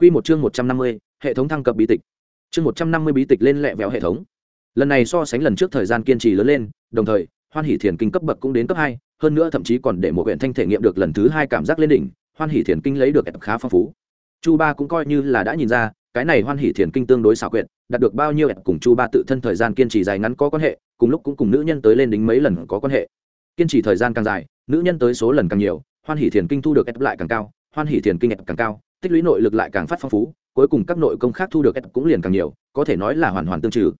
Quy một chương 150, hệ thống thăng cấp bí tịch. Chương 150 bí tịch lên lẹ vẹo hệ thống. Lần này so sánh lần trước thời gian kiên trì lớn lên, đồng thời, Hoan Hỉ Thiền Kinh cấp bậc cũng đến cấp 2, hơn nữa thậm chí còn để một quyển thanh thể nghiệm được lần thứ 2 cảm giác lên đỉnh, Hoan Hỉ Thiền Kinh lấy được khá phong phú. Chu Ba cũng coi như là đã nhìn ra, cái này Hoan Hỉ Thiền Kinh tương đối xảo quyệt, đạt được bao nhiêu cùng Chu Ba tự thân thời gian kiên trì dài ngắn có quan hệ, cùng lúc cũng cùng nữ nhân tới lên đỉnh mấy lần có quan hệ. Kiên trì thời gian càng dài, nữ nhân tới số lần càng nhiều, Hoan Hỉ Thiền Kinh thu được lại càng cao, Hoan Hỉ Thiền Kinh càng cao, tích lũy nội lực lại càng phát phong phú, cuối cùng các nội công khác thu được cũng liền càng nhiều, có thể nói là hoàn hoàn tương trừ.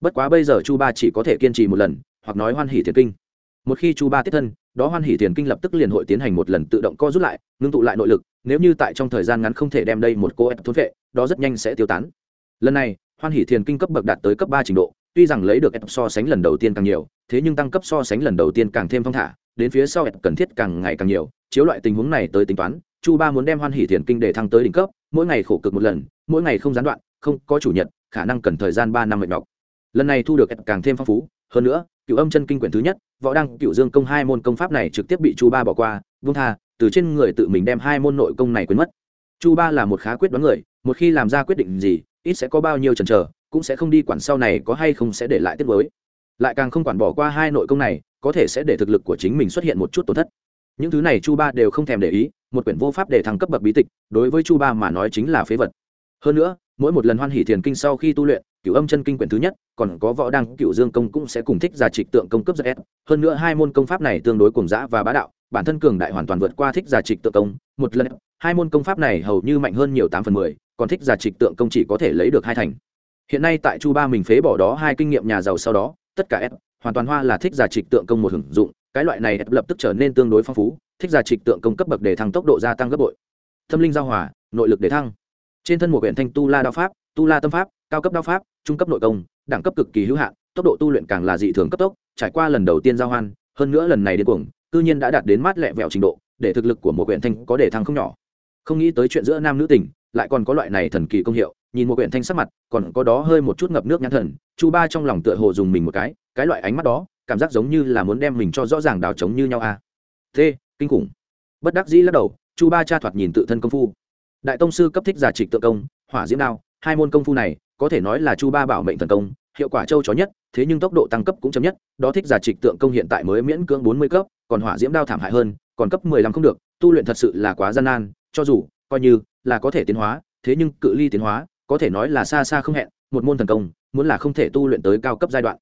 Bất quá bây giờ chu ba chỉ có thể kiên trì một lần, hoặc nói hoan hỷ thiền kinh. Một khi chu ba tiếp thân, đó hoan hỷ thiền kinh lập tức liền hội tiến hành một lần tự động co rút lại, ngưng tụ lại nội lực, nếu như tại trong thời gian ngắn không thể đem đây một cô ép thốn vệ, đó rất nhanh sẽ tiêu tán. Lần này, hoan hỷ thiền kinh cấp bậc đạt tới cấp ba trình độ, tuy rằng lấy được ép so sánh lần đầu tiên càng nhiều, thế nhưng tăng cấp so sánh lần đầu tiên càng thêm phong thả, đến phía sau ép cần thiết càng ngày càng nhiều, chiếu loại tình huống này tới tính toán chu ba muốn đem hoan hỷ thiền kinh để thăng tới đỉnh cấp, mỗi ngày khổ cực một lần, mỗi ngày không gián đoạn, không có chủ nhật, khả năng cần thời gian ba năm mệt mọc lần này thu được càng thêm phong phú, hơn nữa, cựu âm chân kinh quyển thứ nhất, võ đăng, cựu dương công hai môn công pháp này trực tiếp bị chu ba bỏ qua vung tha, từ trên người tự mình đem hai môn nội công này quên mất. Chu ba là một khá quyết đoán người, một khi làm ra quyết định gì, ít sẽ có bao nhiêu chần chờ, cũng sẽ không đi quản sau này có hay không sẽ để lại tiếp với lại càng không quản bỏ qua hai nội công này, có thể sẽ để thực lực của chính mình xuất hiện một chút tổn thất. Những thứ này chu ba đều không thèm để ý một quyển vô pháp để thăng cấp bậc bí tịch, đối với chu ba mà nói chính là phế vật. Hơn nữa, mỗi một lần hoan hỷ thiền kinh sau khi tu luyện cựu âm chân kinh quyển thứ nhất, còn có võ đăng cựu dương công cũng sẽ cùng thích giả trịch tượng công cấp giật hơn nữa hai môn công pháp này tương đối cùng giã và bá đạo, bản thân cường đại hoàn toàn vượt qua thích giả trịch tượng công, một lần hai môn công pháp này hầu như mạnh hơn nhiều tám phần mười, còn thích giả trịch tượng công chỉ có thể lấy được hai thành. Hiện nay tại chu ba mình phế bỏ đó hai kinh nghiệm nhà giàu sau đó, tất cả ép hoàn toàn hoa là thích giả trịch tượng công một hưởng dụng, cái loại này lập tức trở nên tương đối phong phú thích giả trịch tượng công cấp bậc để thăng tốc độ gia tăng gấp bội. Tâm linh giao hòa, nội lực để thăng. Trên thân một huyện thanh tu la đao pháp, tu la tâm pháp, cao cấp đao pháp, trung cấp nội công, đẳng cấp cực kỳ hữu hạn, tốc độ tu luyện càng là dị thường cấp tốc, trải qua lần đầu tiên giao hoan, hơn nữa lần này đến cuồng, cư nhiên đã đạt đến mát lẹ vẹo trình độ, để thực lực của một huyện thanh có để thăng không nhỏ. Không nghĩ tới chuyện giữa nam nữ tình, lại còn có loại này thần kỳ công hiệu, nhìn một quyển thanh sắc mặt, còn có đó hơi một chút ngập nước nhãn thần, chu ba trong lòng tựa hồ dùng mình một cái cái loại ánh mắt đó, cảm giác giống như là muốn đem mình cho rõ ràng đào trống như nhau a à. thế kinh khủng. Bất đắc dĩ lắc đầu, chu ba cha thoạt nhìn tự thân công phu. Đại tông sư cấp thích giả trịch tự công, hỏa diễm đao, hai môn công phu này, có thể nói là chu ba bảo mệnh thần công, hiệu quả châu chó nhất, thế nhưng tốc độ tăng cấp cũng chậm nhất, đó thích giả trịch tượng công hiện tại mới miễn cưỡng bốn mươi cấp, còn hỏa diễm đao thảm hại hơn, còn cấp mười lăm không được, tu luyện thật sự là quá gian nan, cho dù, coi như là có thể tiến hóa, thế nhưng cự ly tiến hóa, có thể nói là xa xa không hẹn, một môn thần công, muốn là không thể tu luyện tới cao cấp giai đoạn.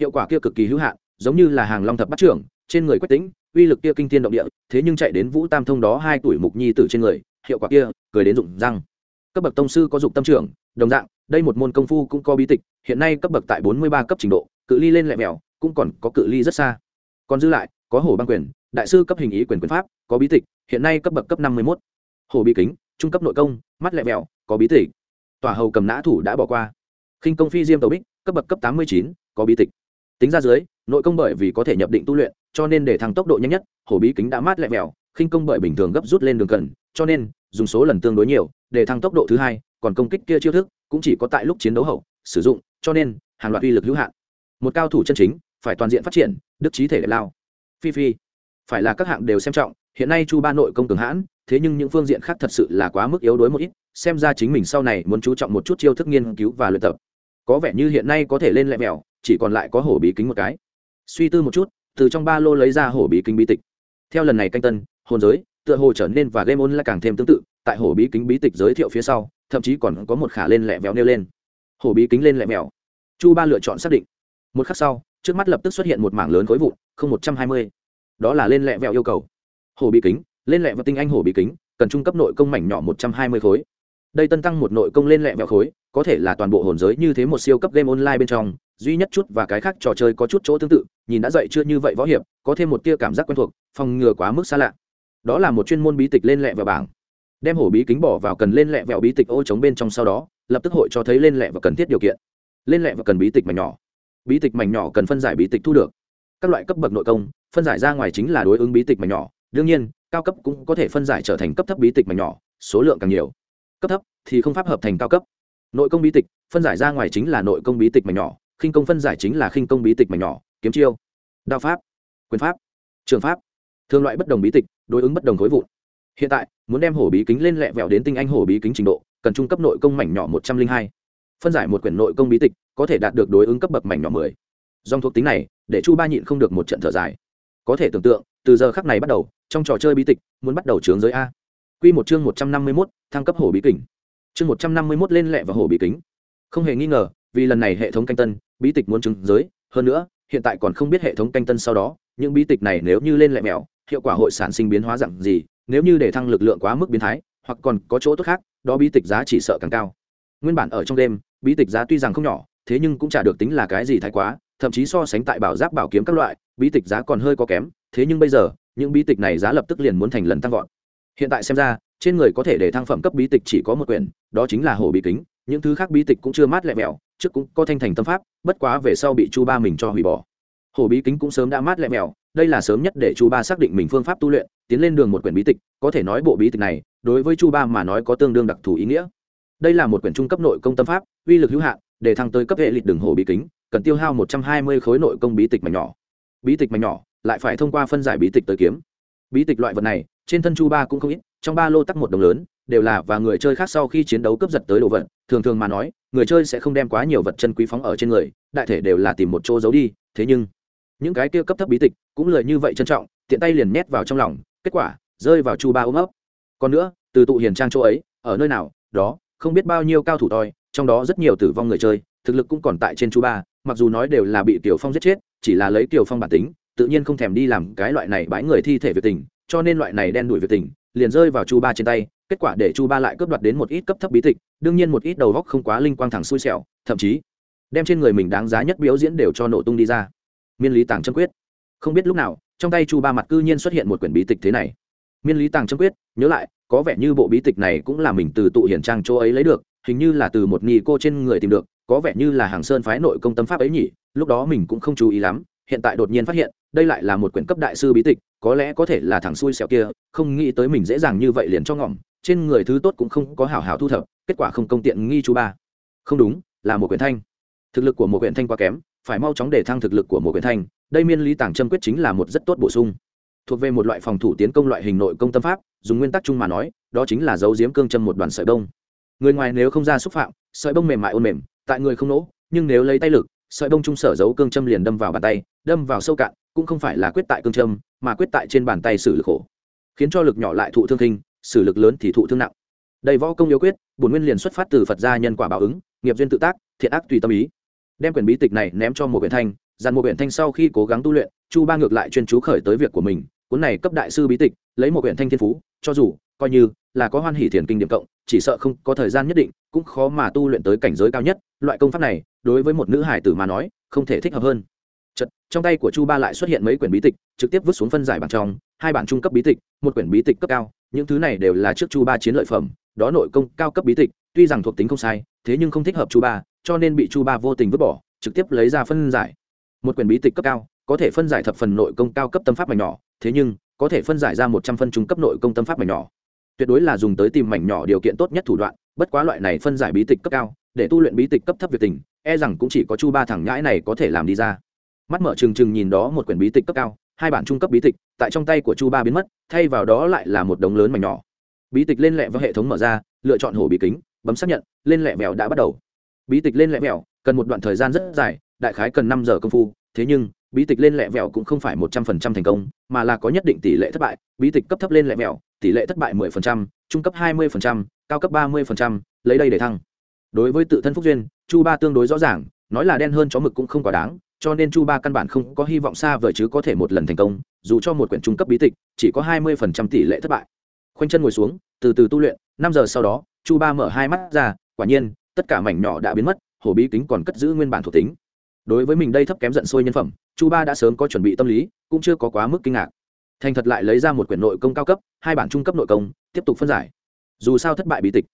Hiệu quả kia cực kỳ hữu hạn, giống như là hàng long thập bắt trưởng, trên người quách tính uy lực kia kinh thiên động địa, thế nhưng chạy đến vũ tam thông đó hai tuổi mục nhi tử trên người, hiệu quả kia, cười đến rụng răng. Cấp bậc tông sư có dục tâm trưởng, đồng dạng, đây một môn công phu cũng có bí tịch, hiện nay cấp bậc tại bốn mươi ba cấp trình độ, cự ly lên lẹ mèo cũng còn có cự ly rất xa. Còn dư lại, có hổ băng quyền, đại sư cấp hình ý quyền quyền pháp, có bí tịch, hiện nay cấp bậc cấp năm mươi một hồ bí kính, trung cấp nội công, mắt lẹ mèo có bí tịch. Tòa hầu cầm nã thủ đã bỏ qua. Khinh công phi diêm tàu bích, cấp bậc cấp tám mươi chín, có bí tịch. Tính ra dưới, nội công bởi vì có thể nhập định tu luyện cho nên để thăng tốc độ nhanh nhất, hổ bí kính đã mát lẹ mèo khinh công bởi bình thường gấp rút lên đường cần, cho nên, dùng số lần tương đối nhiều, để thăng tốc độ thứ hai, còn công kích kia chiêu thức, cũng chỉ có tại lúc chiến đấu hậu, sử dụng, cho nên, hàng loạt uy lực hữu hạn. Một cao thủ chân chính, phải toàn diện phát triển, đức trí thể đẹp lao. Phi phi, phải là các hạng đều xem trọng, hiện nay chu ba nội công cường hãn, thế nhưng những phương diện khác thật sự là quá mức yếu đuối một ít, xem ra chính mình sau này muốn chú trọng một chút chiêu thức nghiên cứu và luyện tập. Có vẻ như hiện nay có thể lên lẹ mèo chỉ còn lại có hổ bí kính một cái. Suy tư một chút từ trong ba lô lấy ra hổ bí kính bí tịch. Theo lần này canh tân, hồn giới tựa hồ trở nên và game on lại càng thêm tương tự, tại hổ bí kính bí tịch giới thiệu phía sau, thậm chí còn có một khả lên lẹ véo nêu lên. Hổ bí kính lên lẹ mèo chu ba lựa chọn xác định. Một khắc sau, trước mắt lập tức xuất hiện một mảng lớn khối vụn, không một trăm hai mươi. Đó là lên lẹ vẹo yêu cầu. Hổ bí kính, lên lẹ và tinh anh hổ bí kính, cần trung cấp nội công mảnh nhỏ một trăm hai mươi khối. Đây tân tăng một nội công lên lẹ vẹo khối, có thể là toàn bộ hồn giới như thế một siêu cấp game online bên trong duy nhất chút và cái khác trò chơi có chút chỗ tương tự, nhìn đã dậy chưa như vậy võ hiệp, có thêm một tia cảm giác quen thuộc, phòng ngừa quá mức xa lạ. Đó là một chuyên môn bí tịch lên lẹ vào bảng. Đem hổ bí kính bỏ vào cần lên lẹ vẹo bí tịch ô chống bên trong sau đó, lập tức hội cho thấy lên lẹ và cần thiết điều kiện. Lên lẹ và cần bí tịch mảnh nhỏ. Bí tịch mảnh nhỏ cần phân giải bí tịch thu được. Các loại cấp bậc nội công, phân giải ra ngoài chính là đối ứng bí tịch mảnh nhỏ. Đương nhiên, cao cấp cũng có thể phân giải trở thành cấp thấp bí tịch mảnh nhỏ, số lượng càng nhiều. Cấp thấp thì không pháp hợp thành cao cấp. Nội công bí tịch, phân giải ra ngoài chính là nội công bí tịch mảnh nhỏ khinh công phân giải chính là khinh công bí tịch mảnh nhỏ kiếm chiêu đao pháp quyền pháp trường pháp thương loại bất đồng bí tịch đối ứng bất đồng khối vụn. Hiện tại muốn đem hổ bí kính lên lẹ vẹo đến tinh anh hổ bí kính trình độ cần trung cấp nội công mảnh nhỏ một trăm linh hai. Phân giải một quyển nội công bí tịch có thể đạt được đối ứng cấp bậc mảnh nhỏ mười. Dòng thuộc tính này để chu ba nhịn không được một trận thở dài. Có thể tưởng tượng từ giờ khắc này bắt đầu trong trò chơi bí tịch muốn bắt đầu trướng giới a. Q một chương một trăm năm mươi mốt thăng cấp hổ bí kính, chương một trăm năm mươi mốt lên lẹ và hổ bí kính. Không hề nghi ngờ vì lần này hệ thống canh tân, bí tịch muốn chứng giới. Hơn nữa, hiện tại còn không biết hệ thống canh tân sau đó, những bí tịch này nếu như lên lẹ mèo hiệu quả hội sản sinh biến hóa dạng gì, nếu như để thăng lực lượng quá mức biến thái, hoặc còn có chỗ tốt khác, đó bí tịch giá chỉ sợ càng cao. Nguyên bản ở trong đêm, bí tịch giá tuy rằng không nhỏ, thế nhưng cũng chả được tính là cái gì thái quá, thậm chí so sánh tại bảo giáp bảo kiếm các loại, bí tịch giá còn hơi có kém, thế nhưng bây giờ, những bí tịch này giá lập tức liền muốn thành lần tăng vọt. Hiện tại xem ra, trên người có thể để thăng phẩm cấp bí tịch chỉ có một quyển, đó chính là hồ bí kính những thứ khác bí tịch cũng chưa mát lẹ mẹo, trước cũng có thanh thành tâm pháp, bất quá về sau bị chu ba mình cho hủy bỏ. Hồ bí kính cũng sớm đã mát lẹ mẹo, đây là sớm nhất để chu ba xác định mình phương pháp tu luyện, tiến lên đường một quyển bí tịch, có thể nói bộ bí tịch này, đối với chu ba mà nói có tương đương đặc thù ý nghĩa. Đây là một quyển trung cấp nội công tâm pháp, uy lực hữu hạn, để thăng tới cấp hệ lịch đường hồ bí kính, cần tiêu hao một trăm hai mươi khối nội công bí tịch mảnh nhỏ. Bí tịch mảnh nhỏ, lại phải thông qua phân giải bí tịch tới kiếm. Bí tịch loại vật này, trên thân chu ba cũng không ít, trong ba lô tắc một đồng lớn đều là và người chơi khác sau khi chiến đấu cướp giật tới đồ vật, thường thường mà nói, người chơi sẽ không đem quá nhiều vật chân quý phóng ở trên người, đại thể đều là tìm một chỗ giấu đi, thế nhưng, những cái kia cấp thấp bí tịch cũng lời như vậy trân trọng, tiện tay liền nhét vào trong lòng, kết quả, rơi vào chu ba ôm ấp. Còn nữa, từ tụ hiền trang chỗ ấy, ở nơi nào, đó, không biết bao nhiêu cao thủ toi, trong đó rất nhiều tử vong người chơi, thực lực cũng còn tại trên chu ba, mặc dù nói đều là bị tiểu phong giết chết, chỉ là lấy tiểu phong bản tính, tự nhiên không thèm đi làm cái loại này bãi người thi thể việc tình, cho nên loại này đen đuổi việc tình liền rơi vào chu ba trên tay, kết quả để chu ba lại cướp đoạt đến một ít cấp thấp bí tịch, đương nhiên một ít đầu góc không quá linh quang thẳng xui xẻo, thậm chí đem trên người mình đáng giá nhất biểu diễn đều cho nổ tung đi ra. Miên lý tàng châm quyết. Không biết lúc nào, trong tay chu ba mặt cư nhiên xuất hiện một quyển bí tịch thế này. Miên lý tàng châm quyết, nhớ lại, có vẻ như bộ bí tịch này cũng là mình từ tụ hiển trang chỗ ấy lấy được, hình như là từ một nghi cô trên người tìm được, có vẻ như là hàng sơn phái nội công tâm pháp ấy nhỉ, lúc đó mình cũng không chú ý lắm, hiện tại đột nhiên phát hiện, đây lại là một quyển cấp đại sư bí tịch có lẽ có thể là thằng xui xẻo kia, không nghĩ tới mình dễ dàng như vậy liền cho ngỏm trên người thứ tốt cũng không có hảo hảo thu thập, kết quả không công tiện nghi chú ba. Không đúng, là một quyển thanh. Thực lực của một quyển thanh quá kém, phải mau chóng để thăng thực lực của một quyển thanh, đây miên lý tàng châm quyết chính là một rất tốt bổ sung. Thuộc về một loại phòng thủ tiến công loại hình nội công tâm pháp, dùng nguyên tắc chung mà nói, đó chính là dấu diếm cương châm một đoàn sợi bông. Người ngoài nếu không ra xúc phạm, sợi bông mềm mại ôn mềm, tại người không nỗ, nhưng nếu lấy tay lực, sợi bông trung sở giấu cương châm liền đâm vào bàn tay, đâm vào sâu cạn cũng không phải là quyết tại cương châm, mà quyết tại trên bàn tay xử lực khổ. Khiến cho lực nhỏ lại thụ thương kinh, xử lực lớn thì thụ thương nặng. Đầy võ công yếu quyết, bổn nguyên liền xuất phát từ phật gia nhân quả báo ứng, nghiệp duyên tự tác, thiện ác tùy tâm ý. Đem quyển bí tịch này ném cho một quyển thanh, dàn một quyển thanh sau khi cố gắng tu luyện, chu ba ngược lại chuyên chú khởi tới việc của mình, cuốn này cấp đại sư bí tịch, lấy một quyển thanh thiên phú, cho dù, coi như là có hoan hỷ thiền kinh điểm cộng, chỉ sợ không có thời gian nhất định, cũng khó mà tu luyện tới cảnh giới cao nhất. Loại công pháp này, đối với một nữ hải tử mà nói, không thể thích hợp hơn. Chật, trong tay của Chu Ba lại xuất hiện mấy quyển bí tịch, trực tiếp vứt xuống phân giải bằng trong, hai bản trung cấp bí tịch, một quyển bí tịch cấp cao, những thứ này đều là trước Chu Ba chiến lợi phẩm, đó nội công cao cấp bí tịch, tuy rằng thuộc tính không sai, thế nhưng không thích hợp Chu Ba, cho nên bị Chu Ba vô tình vứt bỏ, trực tiếp lấy ra phân giải. Một quyển bí tịch cấp cao, có thể phân giải thập phần nội công cao cấp tâm pháp mảnh nhỏ, thế nhưng có thể phân giải ra một trăm phân trung cấp nội công tâm pháp mảnh nhỏ. Tuyệt đối là dùng tới tìm mảnh nhỏ điều kiện tốt nhất thủ đoạn, bất quá loại này phân giải bí tịch cấp cao, để tu luyện bí tịch cấp thấp việc tình, e rằng cũng chỉ có Chu Ba thằng nhãi này có thể làm đi ra mắt mở trừng trừng nhìn đó một quyển bí tịch cấp cao, hai bản trung cấp bí tịch, tại trong tay của chu ba biến mất, thay vào đó lại là một đống lớn mảnh nhỏ. Bí tịch lên lẹ vào hệ thống mở ra, lựa chọn hổ bí kính, bấm xác nhận, lên lẹ mèo đã bắt đầu. Bí tịch lên lẹ mèo cần một đoạn thời gian rất dài, đại khái cần năm giờ công phu, thế nhưng, bí tịch lên lẹ vẹo cũng không phải một trăm phần trăm thành công, mà là có nhất định tỷ lệ thất bại. Bí tịch cấp thấp lên lẹ vẹo, tỷ lệ thất bại mười phần trăm, trung cấp hai mươi phần trăm, cao cấp ba mươi phần trăm, lấy đây để thăng. Đối với tự thân phúc duyên, chu ba tương đối rõ ràng, nói là đen hơn chó mực cũng không quá đáng cho nên chu ba căn bản không có hy vọng xa vời chứ có thể một lần thành công, dù cho một quyển trung cấp bí tịch, chỉ có hai mươi phần trăm tỷ lệ thất bại. Khoanh chân ngồi xuống, từ từ tu luyện, năm giờ sau đó, chu ba mở hai mắt ra, quả nhiên, tất cả mảnh nhỏ đã biến mất hổ bí kính còn cất giữ nguyên bản thuộc tính. Đối với mình đây thấp kém giận sôi nhân phẩm, chu ba đã sớm có chuẩn bị tâm lý, cũng chưa có quá mức kinh ngạc. Thành thật lại lấy ra một quyển nội công cao cấp, hai bản trung cấp nội công, tiếp tục phân giải. Dù sao thất bại bí tịch.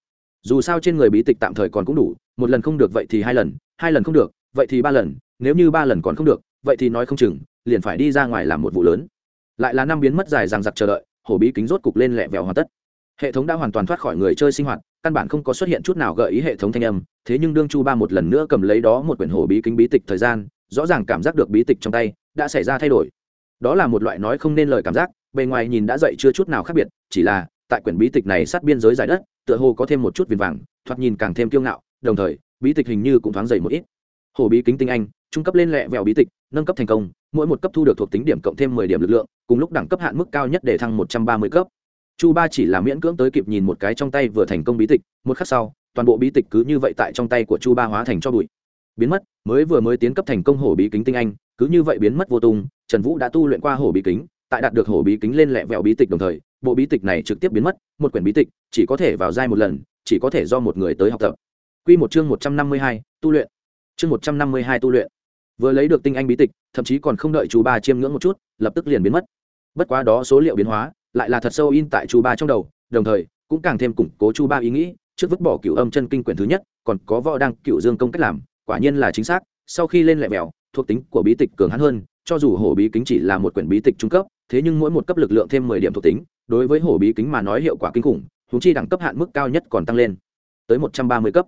Dù sao trên người bí tịch tạm thời còn cũng đủ, một lần không được vậy thì hai lần hai lần không được, vậy thì ba lần nếu như ba lần còn không được, vậy thì nói không chừng, liền phải đi ra ngoài làm một vụ lớn. Lại là năm biến mất dài rằng giặc chờ đợi, hổ bí kính rốt cục lên lẹ vẹo hoàn tất. Hệ thống đã hoàn toàn thoát khỏi người chơi sinh hoạt, căn bản không có xuất hiện chút nào gợi ý hệ thống thanh âm, thế nhưng đương chu ba một lần nữa cầm lấy đó một quyển hổ bí kính bí tịch thời gian, rõ ràng cảm giác được bí tịch trong tay đã xảy ra thay đổi. Đó là một loại nói không nên lời cảm giác, bề ngoài nhìn đã dậy chưa chút nào khác biệt, chỉ là, tại quyển bí tịch này sát biên giới giải đất, tựa hồ có thêm một chút viền vàng, thoạt nhìn càng thêm kiêu ngạo, đồng thời, bí tịch hình như cũng thoáng dày một ít. Hồ bí kính tinh anh trung cấp lên lẹ vẹo bí tịch nâng cấp thành công mỗi một cấp thu được thuộc tính điểm cộng thêm mười điểm lực lượng cùng lúc đẳng cấp hạn mức cao nhất để thăng một trăm ba mươi cấp chu ba chỉ là miễn cưỡng tới kịp nhìn một cái trong tay vừa thành công bí tịch một khắc sau toàn bộ bí tịch cứ như vậy tại trong tay của chu ba hóa thành cho bụi biến mất mới vừa mới tiến cấp thành công hổ bí kính tinh anh cứ như vậy biến mất vô tung trần vũ đã tu luyện qua hổ bí kính tại đạt được hổ bí kính lên lẹ vẹo bí tịch đồng thời bộ bí tịch này trực tiếp biến mất một quyển bí tịch chỉ có thể vào giai một lần chỉ có thể do một người tới học tập Quy một chương một trăm năm mươi hai, tu luyện. Chương một trăm năm mươi hai tu luyện. Vừa lấy được tinh anh bí tịch, thậm chí còn không đợi chú ba chiêm ngưỡng một chút, lập tức liền biến mất. Bất quá đó số liệu biến hóa, lại là thật sâu in tại chú ba trong đầu, đồng thời, cũng càng thêm củng cố chú ba ý nghĩ, trước vứt bỏ cửu âm chân kinh quyển thứ nhất, còn có võ đăng cửu dương công cách làm, quả nhiên là chính xác, sau khi lên lẹ mèo, thuộc tính của bí tịch cường hắn hơn, cho dù hổ bí kính chỉ là một quyển bí tịch trung cấp, thế nhưng mỗi một cấp lực lượng thêm mười điểm thuộc tính, đối với hổ bí kính mà nói hiệu quả kinh khủng, húng chi đẳng cấp hạn mức cao nhất còn tăng lên tới một trăm ba mươi cấp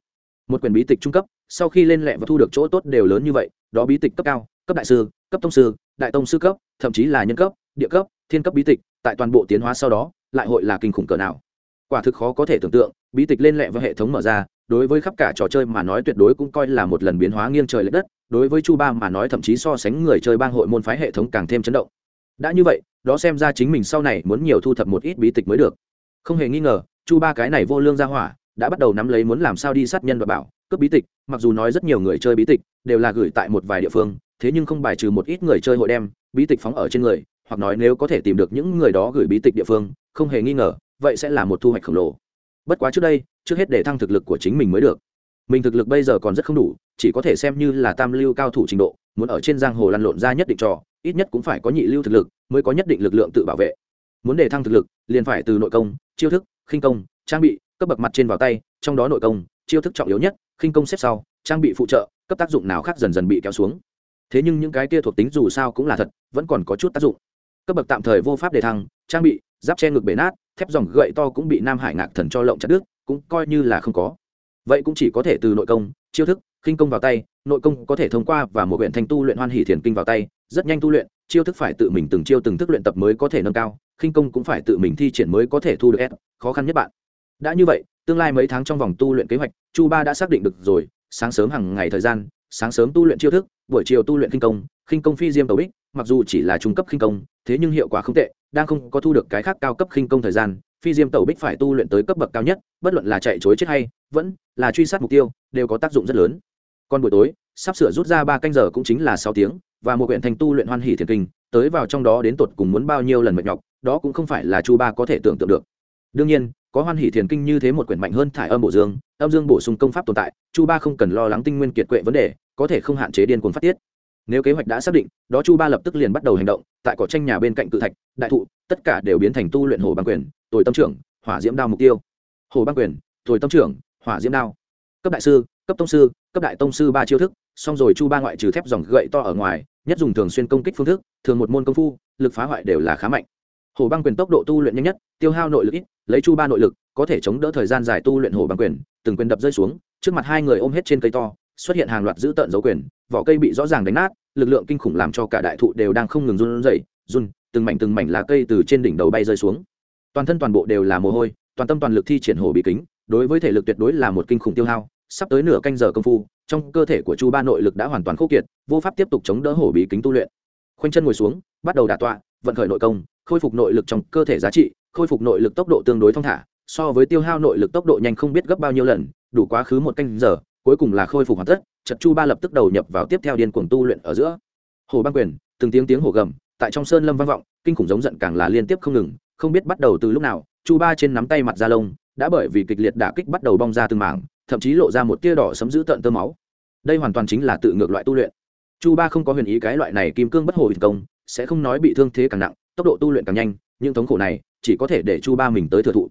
một quyển bí tịch trung cấp sau khi lên lẹ và thu được chỗ tốt đều lớn như vậy, đó bí tịch cấp cao, cấp đại sư, cấp tông sư, đại tông sư cấp, thậm chí là nhân cấp, địa cấp, thiên cấp bí tịch, tại toàn bộ tiến hóa sau đó, lại hội là kinh khủng cỡ nào. Quả thực khó có thể tưởng tượng, bí tịch lên lẹ và hệ thống mở ra, đối với khắp cả trò chơi mà nói tuyệt đối cũng coi là một lần biến hóa nghiêng trời l ệ đất, đối với chu ba mà nói thậm chí so sánh người chơi bang hội môn phái hệ thống càng thêm chấn động. Đã như vậy, đó xem ra chính mình sau này muốn nhiều thu thập một ít bí tịch mới được. Không hề nghi ngờ, chu ba cái này vô lương ra hỏa đã bắt đầu nắm lấy muốn làm sao đi sát nhân và bảo, cướp bí tịch, mặc dù nói rất nhiều người chơi bí tịch đều là gửi tại một vài địa phương, thế nhưng không bài trừ một ít người chơi hội đem bí tịch phóng ở trên người, hoặc nói nếu có thể tìm được những người đó gửi bí tịch địa phương, không hề nghi ngờ, vậy sẽ là một thu hoạch khổng lồ. Bất quá trước đây, trước hết để thăng thực lực của chính mình mới được. Mình thực lực bây giờ còn rất không đủ, chỉ có thể xem như là tam lưu cao thủ trình độ, muốn ở trên giang hồ lăn lộn ra nhất định trò, ít nhất cũng phải có nhị lưu thực lực mới có nhất định lực lượng tự bảo vệ. Muốn để thăng thực lực, liền phải từ nội công, chiêu thức, khinh công, trang bị cấp bậc mặt trên vào tay trong đó nội công chiêu thức trọng yếu nhất khinh công xếp sau trang bị phụ trợ cấp tác dụng nào khác dần dần bị kéo xuống. Thế nhưng những cái kia thuộc tính dù sao cũng là thật vẫn còn có chút tác dụng. Cấp bậc tạm thời vô pháp đề thăng trang bị giáp che ngực bể nát thép dòng gậy to cũng bị nam hải ngạc thần cho lộng chặt đứt cũng coi như là không có. Vậy cũng chỉ có thể từ nội công chiêu thức khinh công vào tay nội công có thể thông qua và một huyện thành tu luyện hoan hỷ thiền kinh vào tay rất nhanh tu luyện chiêu thức phải tự mình từng chiêu từng thức luyện tập mới có thể nâng cao khinh công cũng phải tự mình thi triển mới có thể thu được S, khó khăn nhất bạn đã như vậy, tương lai mấy tháng trong vòng tu luyện kế hoạch, chu ba đã xác định được rồi, sáng sớm hàng ngày thời gian, sáng sớm tu luyện chiêu thức, buổi chiều tu luyện kinh công, khinh công phi diêm tàu bích, mặc dù chỉ là trung cấp khinh công, thế nhưng hiệu quả không tệ, đang không có thu được cái khác cao cấp khinh công thời gian, phi diêm tàu bích phải tu luyện tới cấp bậc cao nhất, bất luận là chạy chối chết hay, vẫn là truy sát mục tiêu, đều có tác dụng rất lớn. Còn buổi tối, sắp sửa rút ra ba canh giờ cũng chính là sáu tiếng, và một huyện thành tu luyện hoan hỉ thiền kinh, tới vào trong đó đến tột cùng muốn bao nhiêu lần mệt nhọc, đó cũng không phải là chu ba có thể tưởng tượng được. Đương nhiên có hoan hỷ thiền kinh như thế một quyển mạnh hơn thải âm bổ dương, âm dương bổ sung công pháp tồn tại, chu ba không cần lo lắng tinh nguyên kiệt quệ vấn đề, có thể không hạn chế điên cuồng phát tiết. Nếu kế hoạch đã xác định, đó chu ba lập tức liền bắt đầu hành động, tại cỏ tranh nhà bên cạnh cự thạch, đại thụ, tất cả đều biến thành tu luyện hồ băng quyền, tồi tâm trưởng, hỏa diễm đao mục tiêu. Hồ băng quyền, tồi tâm trưởng, hỏa diễm đao. Cấp đại sư, cấp tông sư, cấp đại tông sư ba chiêu thức, xong rồi chu ba ngoại trừ thép dòng gậy to ở ngoài, nhất dùng thường xuyên công kích phương thức, thường một môn công phu, lực phá hoại đều là khá mạnh. Hồ băng quyền tốc độ tu luyện nhanh nhất, tiêu hao nội lực ít lấy chu ba nội lực, có thể chống đỡ thời gian dài tu luyện hồ bằng quyền, từng quyền đập rơi xuống, trước mặt hai người ôm hết trên cây to, xuất hiện hàng loạt dữ tợn dấu quyền, vỏ cây bị rõ ràng đánh nát, lực lượng kinh khủng làm cho cả đại thụ đều đang không ngừng run rẩy, run, từng mảnh từng mảnh lá cây từ trên đỉnh đầu bay rơi xuống. Toàn thân toàn bộ đều là mồ hôi, toàn tâm toàn lực thi triển hồ bị kính, đối với thể lực tuyệt đối là một kinh khủng tiêu hao, sắp tới nửa canh giờ công phu, trong cơ thể của chu ba nội lực đã hoàn toàn khô kiệt, vô pháp tiếp tục chống đỡ hổ bí kính tu luyện. Khoanh chân ngồi xuống, bắt đầu đả tọa, vận khởi nội công, khôi phục nội lực trong cơ thể giá trị khôi phục nội lực tốc độ tương đối thong thả, so với tiêu hao nội lực tốc độ nhanh không biết gấp bao nhiêu lần, đủ quá khứ một canh giờ, cuối cùng là khôi phục hoàn tất chật chu ba lập tức đầu nhập vào tiếp theo điên cuồng tu luyện ở giữa. Hồ băng quyền, từng tiếng tiếng hồ gầm, tại trong sơn lâm vang vọng, kinh khủng giống giận càng là liên tiếp không ngừng, không biết bắt đầu từ lúc nào, chu ba trên nắm tay mặt da lông, đã bởi vì kịch liệt đả kích bắt đầu bong ra từng mảng, thậm chí lộ ra một tia đỏ sấm giữ tận tơ máu. Đây hoàn toàn chính là tự ngược loại tu luyện. Chu ba không có huyền ý cái loại này kim cương bất hồi công, sẽ không nói bị thương thế càng nặng, tốc độ tu luyện càng nhanh, nhưng thống khổ này chỉ có thể để chu ba mình tới thừa thụ.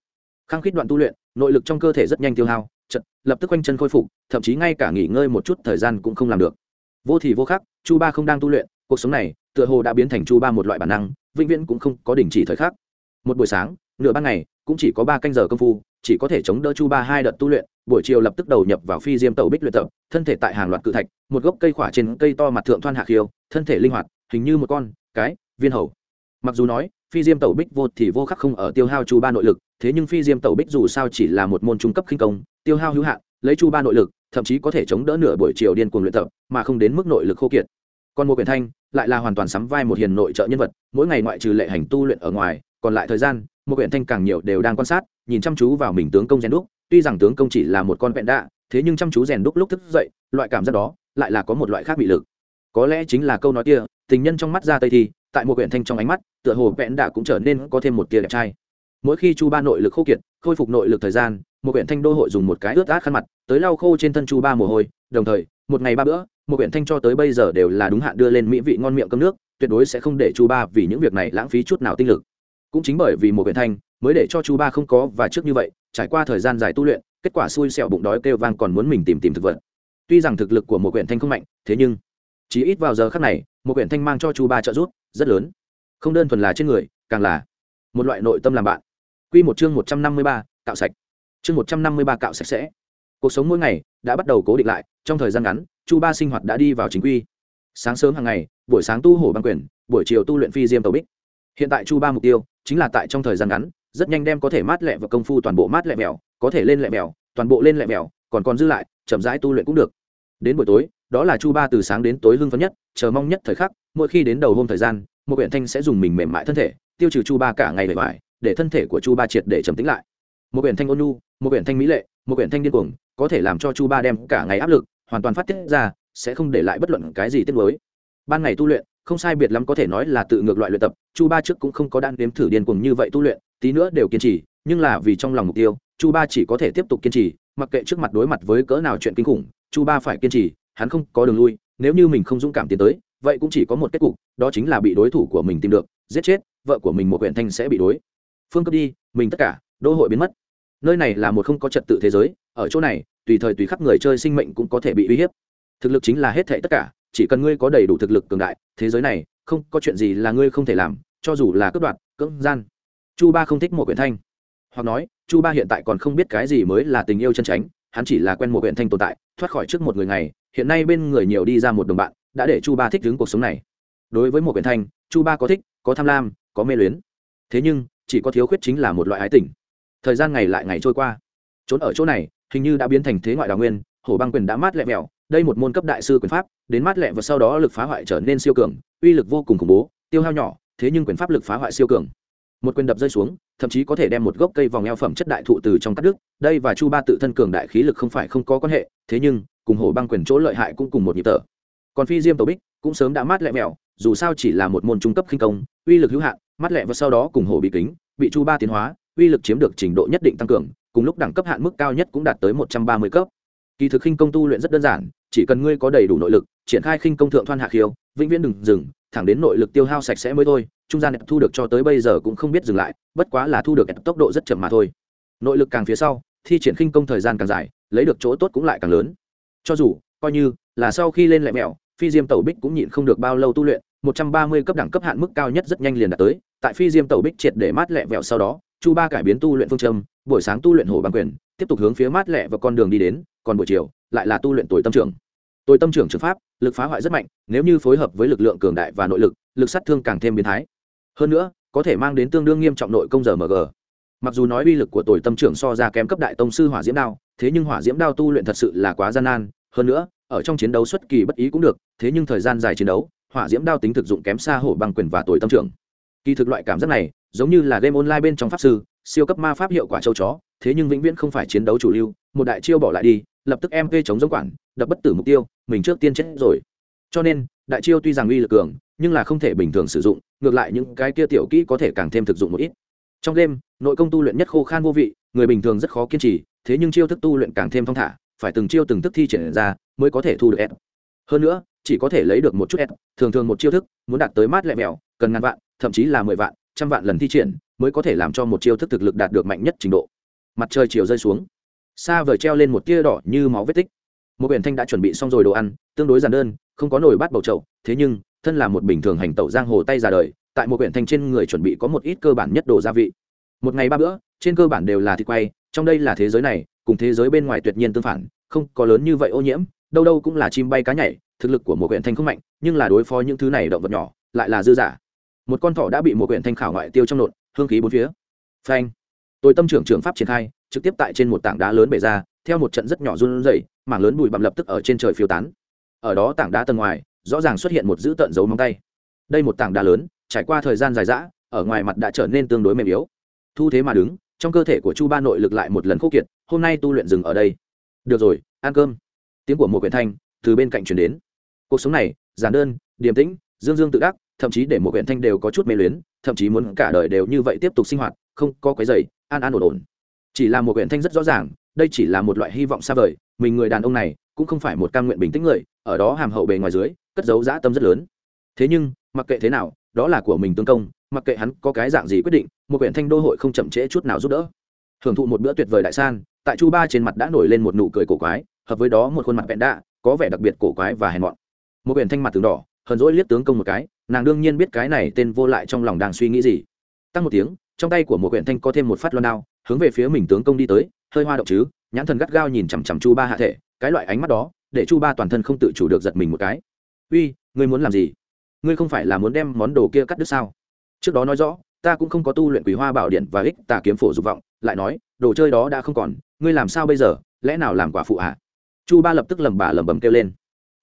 Khăng khít đoạn tu luyện, nội lực trong cơ thể rất nhanh tiêu hao chật lập tức quanh chân khôi phục, thậm chí ngay cả nghỉ ngơi một chút thời gian cũng không làm được. Vô thì vô khắc chu ba không đang tu luyện, cuộc sống này, tựa hồ đã biến thành chu ba một loại bản năng, vĩnh viễn cũng không có đình chỉ thời khắc. Một buổi sáng, nửa ban ngày, cũng chỉ có ba canh giờ công phu, chỉ có thể chống đỡ chu ba hai đợt tu luyện, buổi chiều lập tức đầu nhập vào phi diêm tàu bích luyện tập, thân thể tại hàng loạt cự thạch, một gốc cây khỏa trên cây to mặt thượng thoan hạ khiêu, thân thể linh hoạt, hình như một con, cái, viên hầu. Mặc dù nói phi diêm Tẩu bích vô thì vô khắc không ở tiêu hao chu ba nội lực, thế nhưng phi diêm tẩu bích dù sao chỉ là một môn trung cấp khinh công, tiêu hao hữu hạn, lấy chu ba nội lực, thậm chí có thể chống đỡ nửa buổi chiều điên cuồng luyện tập, mà không đến mức nội lực khô kiệt. Còn một quyển thanh, lại là hoàn toàn sắm vai một hiền nội trợ nhân vật, mỗi ngày ngoại trừ lệ hành tu luyện ở ngoài, còn lại thời gian, một quyển thanh càng nhiều đều đang quan sát, nhìn chăm chú vào mình tướng công rèn đúc, tuy rằng tướng công chỉ là một con vẹn đạ, thế nhưng chăm chú rèn đúc lúc thức dậy, loại cảm giác đó lại là có một loại khác bị lực. Có lẽ chính là câu nói kia, tình nhân trong mắt ra tây thì tại một quyển thanh trong ánh mắt, tựa hồ vẹn đã cũng trở nên có thêm một tia đẹp trai. Mỗi khi chu ba nội lực khô kiệt, khôi phục nội lực thời gian, một quyển thanh đô hội dùng một cái ướt át khăn mặt, tới lau khô trên thân chu ba mồ hôi, đồng thời, một ngày ba bữa, một quyển thanh cho tới bây giờ đều là đúng hạn đưa lên mỹ vị ngon miệng cơm nước, tuyệt đối sẽ không để chu ba vì những việc này lãng phí chút nào tinh lực. Cũng chính bởi vì một quyển thanh, mới để cho chu ba không có và trước như vậy, trải qua thời gian dài tu luyện, kết quả xui xẹo bụng đói kêu vang còn muốn mình tìm tìm thực vật. Tuy rằng thực lực của một quyển thanh không mạnh, thế nhưng, chỉ ít vào giờ khắc này một quyển thanh mang cho chu ba trợ giúp, rất lớn. Không đơn thuần là trên người, càng là một loại nội tâm làm bạn. Quy một chương một trăm năm mươi ba, cạo sạch. Chương một trăm năm mươi ba, cạo sạch sẽ. Cuộc sống mỗi ngày đã bắt đầu cố định lại, trong thời gian ngắn, chu ba sinh hoạt đã đi vào chính quy. Sáng sớm hàng ngày, buổi sáng tu hổ băng quyền, buổi chiều tu luyện phi diêm tàu bích. Hiện tại chu ba mục tiêu chính là tại trong thời gian ngắn, rất nhanh đem có thể mát lẹ và công phu toàn bộ mát lẹ mèo có thể lên lẹ mèo toàn bộ lên lẹ mèo còn còn dư lại, chậm rãi tu luyện cũng được. Đến buổi tối đó là chu ba từ sáng đến tối hưng phấn nhất, chờ mong nhất thời khắc, mỗi khi đến đầu hôm thời gian, một huyện thanh sẽ dùng mình mềm mại thân thể, tiêu trừ chu ba cả ngày bề ngoài, để thân thể của chu ba triệt để trầm tĩnh lại. Một huyện thanh ôn nhu, một huyện thanh mỹ lệ, một huyện thanh điên cuồng, có thể làm cho chu ba đem cả ngày áp lực, hoàn toàn phát tiết ra, sẽ không để lại bất luận cái gì tiết mới ban ngày tu luyện, không sai biệt lắm có thể nói là tự ngược loại luyện tập, chu ba trước cũng không có đan đếm thử điên cuồng như vậy tu luyện, tí nữa đều kiên trì, nhưng là vì trong lòng mục tiêu, chu ba chỉ có thể tiếp tục kiên trì, mặc kệ trước mặt đối mặt với cỡ nào chuyện kinh khủng, chu ba phải kiên trì hắn không có đường lui, nếu như mình không dũng cảm tiến tới, vậy cũng chỉ có một kết cục, đó chính là bị đối thủ của mình tìm được, giết chết, vợ của mình một huyện thanh sẽ bị đối. Phương cấp đi, mình tất cả, đô hội biến mất. Nơi này là một không có trật tự thế giới, ở chỗ này, tùy thời tùy khắp người chơi sinh mệnh cũng có thể bị uy hiếp. Thực lực chính là hết thệ tất cả, chỉ cần ngươi có đầy đủ thực lực cường đại, thế giới này, không có chuyện gì là ngươi không thể làm, cho dù là cướp đoạt, cưỡng gian. Chu ba không thích một quyển thanh. Hoặc nói, chu ba hiện tại còn không biết cái gì mới là tình yêu chân tránh hắn chỉ là quen một quyển thanh tồn tại thoát khỏi trước một người ngày hiện nay bên người nhiều đi ra một đồng bạn, đã để chu ba thích đứng cuộc sống này. Đối với một quyển thanh, chu ba có thích, có tham lam, có mê luyến. Thế nhưng, chỉ có thiếu khuyết chính là một loại ái tình. Thời gian ngày lại ngày trôi qua. Trốn ở chỗ này, hình như đã biến thành thế ngoại đào nguyên, hổ băng quyền đã mát lẹ mèo đây một môn cấp đại sư quyền pháp, đến mát lẹ và sau đó lực phá hoại trở nên siêu cường, uy lực vô cùng khủng bố, tiêu hao nhỏ, thế nhưng quyền pháp lực phá hoại siêu cường một quyền đập rơi xuống, thậm chí có thể đem một gốc cây vòng eo phẩm chất đại thụ từ trong cắt đứt. Đây và chu ba tự thân cường đại khí lực không phải không có quan hệ, thế nhưng, cùng hổ băng quyền chỗ lợi hại cũng cùng một nhịp tở còn phi diêm tổ bích cũng sớm đã mát lẹ mèo dù sao chỉ là một môn trung cấp khinh công, uy lực hữu hạn, mát lẹ và sau đó cùng hổ bị kính, bị chu ba tiến hóa, uy lực chiếm được trình độ nhất định tăng cường, cùng lúc đẳng cấp hạn mức cao nhất cũng đạt tới một trăm ba mươi cấp. Kỳ thực khinh công tu luyện rất đơn giản, chỉ cần ngươi có đầy đủ nội lực, triển khai khinh công thượng thoan hạ khiêu, vĩnh viễn đừng dừng, thẳng đến nội lực tiêu hao sạch sẽ mới thôi trung gian thu được cho tới bây giờ cũng không biết dừng lại, bất quá là thu được tốc độ rất chậm mà thôi. Nội lực càng phía sau, thi triển khinh công thời gian càng dài, lấy được chỗ tốt cũng lại càng lớn. Cho dù, coi như là sau khi lên lại mẹo, phi diêm tẩu bích cũng nhịn không được bao lâu tu luyện, một trăm ba mươi cấp đẳng cấp hạn mức cao nhất rất nhanh liền đạt tới. Tại phi diêm tẩu bích triệt để mát lẹ vẹo sau đó, chu ba cải biến tu luyện phương châm, buổi sáng tu luyện hồ bằng quyền, tiếp tục hướng phía mát lẹ và con đường đi đến, còn buổi chiều lại là tu luyện tuổi tâm trưởng. Tuổi tâm trưởng trường pháp, lực phá hoại rất mạnh, nếu như phối hợp với lực lượng cường đại và nội lực lực sát thương càng thêm biến thái hơn nữa, có thể mang đến tương đương nghiêm trọng nội công giờ mg mặc dù nói uy lực của tuổi tâm trưởng so ra kém cấp đại tông sư hỏa diễm đao, thế nhưng hỏa diễm đao tu luyện thật sự là quá gian nan. Hơn nữa, ở trong chiến đấu xuất kỳ bất ý cũng được, thế nhưng thời gian dài chiến đấu, hỏa diễm đao tính thực dụng kém xa hổ bằng quyền và tuổi tâm trưởng. Kỳ thực loại cảm giác này, giống như là game online bên trong pháp sư, siêu cấp ma pháp hiệu quả châu chó, thế nhưng vĩnh viễn không phải chiến đấu chủ lưu, một đại chiêu bỏ lại đi, lập tức mp chống giống quản, đập bất tử mục tiêu, mình trước tiên chết rồi. Cho nên, đại chiêu tuy rằng uy lực cường, nhưng là không thể bình thường sử dụng ngược lại những cái kia tiểu kỹ có thể càng thêm thực dụng một ít. Trong game, nội công tu luyện nhất khô khan vô vị, người bình thường rất khó kiên trì, thế nhưng chiêu thức tu luyện càng thêm thong thả, phải từng chiêu từng thức thi triển ra, mới có thể thu được s hơn nữa, chỉ có thể lấy được một chút s thường thường một chiêu thức, muốn đạt tới mát lẹ mèo cần ngàn vạn, thậm chí là mười vạn, trăm vạn lần thi triển, mới có thể làm cho một chiêu thức thực lực đạt được mạnh nhất trình độ. Mặt trời chiều rơi xuống. Xa vời treo lên một tia đỏ như máu vết tích. Một biển thanh đã chuẩn bị xong rồi đồ ăn, tương đối giản đơn không có nồi bát bầu trậu thế nhưng, thân là một bình thường hành tẩu giang hồ tay ra đời, tại một biển thanh trên người chuẩn bị có một ít cơ bản nhất đồ gia vị. Một ngày ba bữa, trên cơ bản đều là thịt quay, trong đây là thế giới này, cùng thế giới bên ngoài tuyệt nhiên tương phản, không có lớn như vậy ô nhiễm, đâu đâu cũng là chim bay cá nhảy, thực lực của một huyện thanh không mạnh, nhưng là đối phó những thứ này động vật nhỏ, lại là dư giả một con thỏ đã bị một huyện thanh khảo ngoại tiêu trong nột hương khí bốn phía. Phanh. Tôi tâm trưởng trưởng pháp triển khai, trực tiếp tại trên một tảng đá lớn bể ra, theo một trận rất nhỏ run rẩy, mảng lớn bụi bặm lập tức ở trên trời phiêu tán ở đó tảng đá tầng ngoài, rõ ràng xuất hiện một dữ tợn dấu móng tay. Đây một tảng đá lớn, trải qua thời gian dài dã, ở ngoài mặt đã trở nên tương đối mềm yếu. Thu thế mà đứng, trong cơ thể của chu ba nội lực lại một lần khô kiệt, hôm nay tu luyện dừng ở đây. Được rồi, ăn cơm. Tiếng của một quyển thanh từ bên cạnh chuyển đến. Cuộc sống này, giản đơn, điềm tĩnh, dương dương tự đắc, thậm chí để một quyển thanh đều có chút mê luyến, thậm chí muốn cả đời đều như vậy tiếp tục sinh hoạt, không có quấy dày an an ổn ổn. Chỉ là một quyển thanh rất rõ ràng, đây chỉ là một loại hy vọng xa vời, mình người đàn ông này cũng không phải một cam nguyện bình tĩnh người ở đó hàm hậu bề ngoài dưới, cất giấu dã tâm rất lớn. Thế nhưng, mặc kệ thế nào, đó là của mình tương công, mặc kệ hắn có cái dạng gì quyết định, một quyển thanh đô hội không chậm trễ chút nào giúp đỡ. Hưởng thụ một bữa tuyệt vời đại san, tại chu ba trên mặt đã nổi lên một nụ cười cổ quái, hợp với đó một khuôn mặt vẹn đạ, có vẻ đặc biệt cổ quái và hèn mọn. Một quyển thanh mặt tường đỏ, hờn dỗi liếc tướng công một cái, nàng đương nhiên biết cái này tên vô lại trong lòng đang suy nghĩ gì. Tăng một tiếng, trong tay của một quyển thanh có thêm một phát loan đao, hướng về phía mình tướng công đi tới, hơi hoa động chứ, nhãn thần gắt gao nhìn chằm chằm chu ba hạ thể, cái loại ánh mắt đó để chu ba toàn thân không tự chủ được giật mình một cái uy ngươi muốn làm gì ngươi không phải là muốn đem món đồ kia cắt đứt sao trước đó nói rõ ta cũng không có tu luyện quý hoa bảo điện và ích tà kiếm phổ dục vọng lại nói đồ chơi đó đã không còn ngươi làm sao bây giờ lẽ nào làm quả phụ à? chu ba lập tức lầm bà lầm bầm kêu lên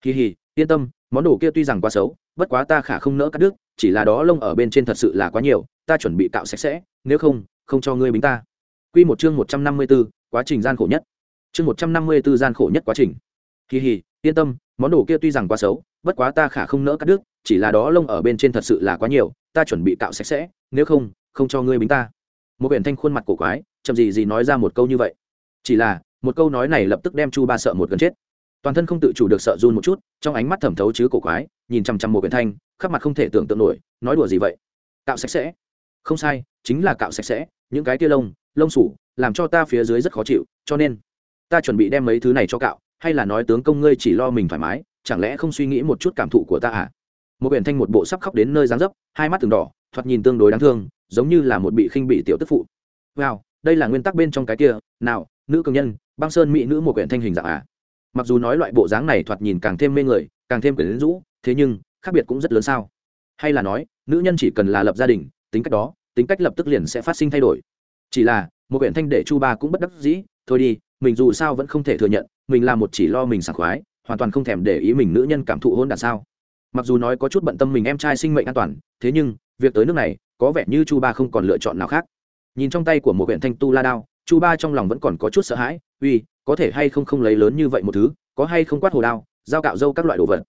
kỳ hì yên tâm món đồ kia tuy rằng quá xấu bất quá ta khả không nỡ cắt đứt chỉ là đó lông ở bên trên thật sự là quá nhiều ta chuẩn bị tạo sạch sẽ nếu không không cho ngươi bính ta Quy một chương một trăm năm mươi 154, quá trình gian khổ nhất. Chương một trăm năm mươi 154 gian khổ nhất quá trình. Kỳ hì, yên tâm, món đồ kia tuy rằng quá xấu, bất quá ta khả không nỡ cắt đứt, chỉ là đó lông ở bên trên thật sự là quá nhiều, ta chuẩn bị cạo sạch sẽ, nếu không, không cho ngươi bính ta. Một biển thanh khuôn mặt cổ quái, chậm gì gì nói ra một câu như vậy. Chỉ là, một câu nói này lập tức đem Chu Ba sợ một gần chết. Toàn thân không tự chủ được sợ run một chút, trong ánh mắt thẩm thấu chứ cổ quái, nhìn chằm chằm một biển thanh, khắp mặt không thể tưởng tượng nổi, nói đùa gì vậy? Cạo sạch sẽ? Không sai, chính là cạo sạch sẽ, những cái kia lông, lông sủ làm cho ta phía dưới rất khó chịu cho nên ta chuẩn bị đem mấy thứ này cho cạo hay là nói tướng công ngươi chỉ lo mình thoải mái, chẳng lẽ không suy nghĩ một chút cảm thụ của ta à? Một biển thanh một bộ sắp khóc đến nơi dáng dấp, hai mắt từng đỏ, thoạt nhìn tương đối đáng thương, giống như là một bị khinh bị tiểu tức phụ. Wow, đây là nguyên tắc bên trong cái kia, nào, nữ công nhân, băng sơn mỹ nữ một quyển thanh hình dạng à? Mặc dù nói loại bộ dáng này thoạt nhìn càng thêm mê người, càng thêm quyển rũ, thế nhưng, khác biệt cũng rất lớn sao? Hay là nói, nữ nhân chỉ cần là lập gia đình, tính cách đó, tính cách lập tức liền sẽ phát sinh thay đổi. Chỉ là, một quyển thanh để chu ba cũng bất đắc dĩ thôi đi, mình dù sao vẫn không thể thừa nhận, mình là một chỉ lo mình sảng khoái, hoàn toàn không thèm để ý mình nữ nhân cảm thụ hôn đản sao. Mặc dù nói có chút bận tâm mình em trai sinh mệnh an toàn, thế nhưng, việc tới nước này, có vẻ như chu ba không còn lựa chọn nào khác. Nhìn trong tay của một huyện thanh tu la đao, chu ba trong lòng vẫn còn có chút sợ hãi, uy, có thể hay không không lấy lớn như vậy một thứ, có hay không quát hồ đao, dao cạo dâu các loại đồ vật.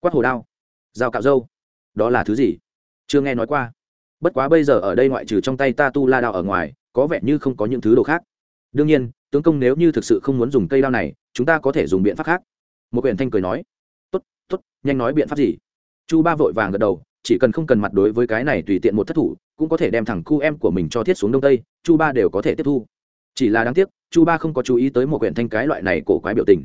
Quát hồ đao? Dao cạo dâu? Đó là thứ gì? Chưa nghe nói qua. Bất quá bây giờ ở đây ngoại trừ trong tay ta tu la đao ở ngoài, có vẻ như không có những thứ đồ khác. Đương nhiên tướng công nếu như thực sự không muốn dùng cây đao này, chúng ta có thể dùng biện pháp khác. Một quyển thanh cười nói, tốt tốt, nhanh nói biện pháp gì? Chu ba vội vàng gật đầu, chỉ cần không cần mặt đối với cái này tùy tiện một thất thủ, cũng có thể đem thẳng cu em của mình cho thiết xuống đông tây, chu ba đều có thể tiếp thu. Chỉ là đáng tiếc, chu ba không có chú ý tới một quyển thanh cái loại này cổ quái biểu tình.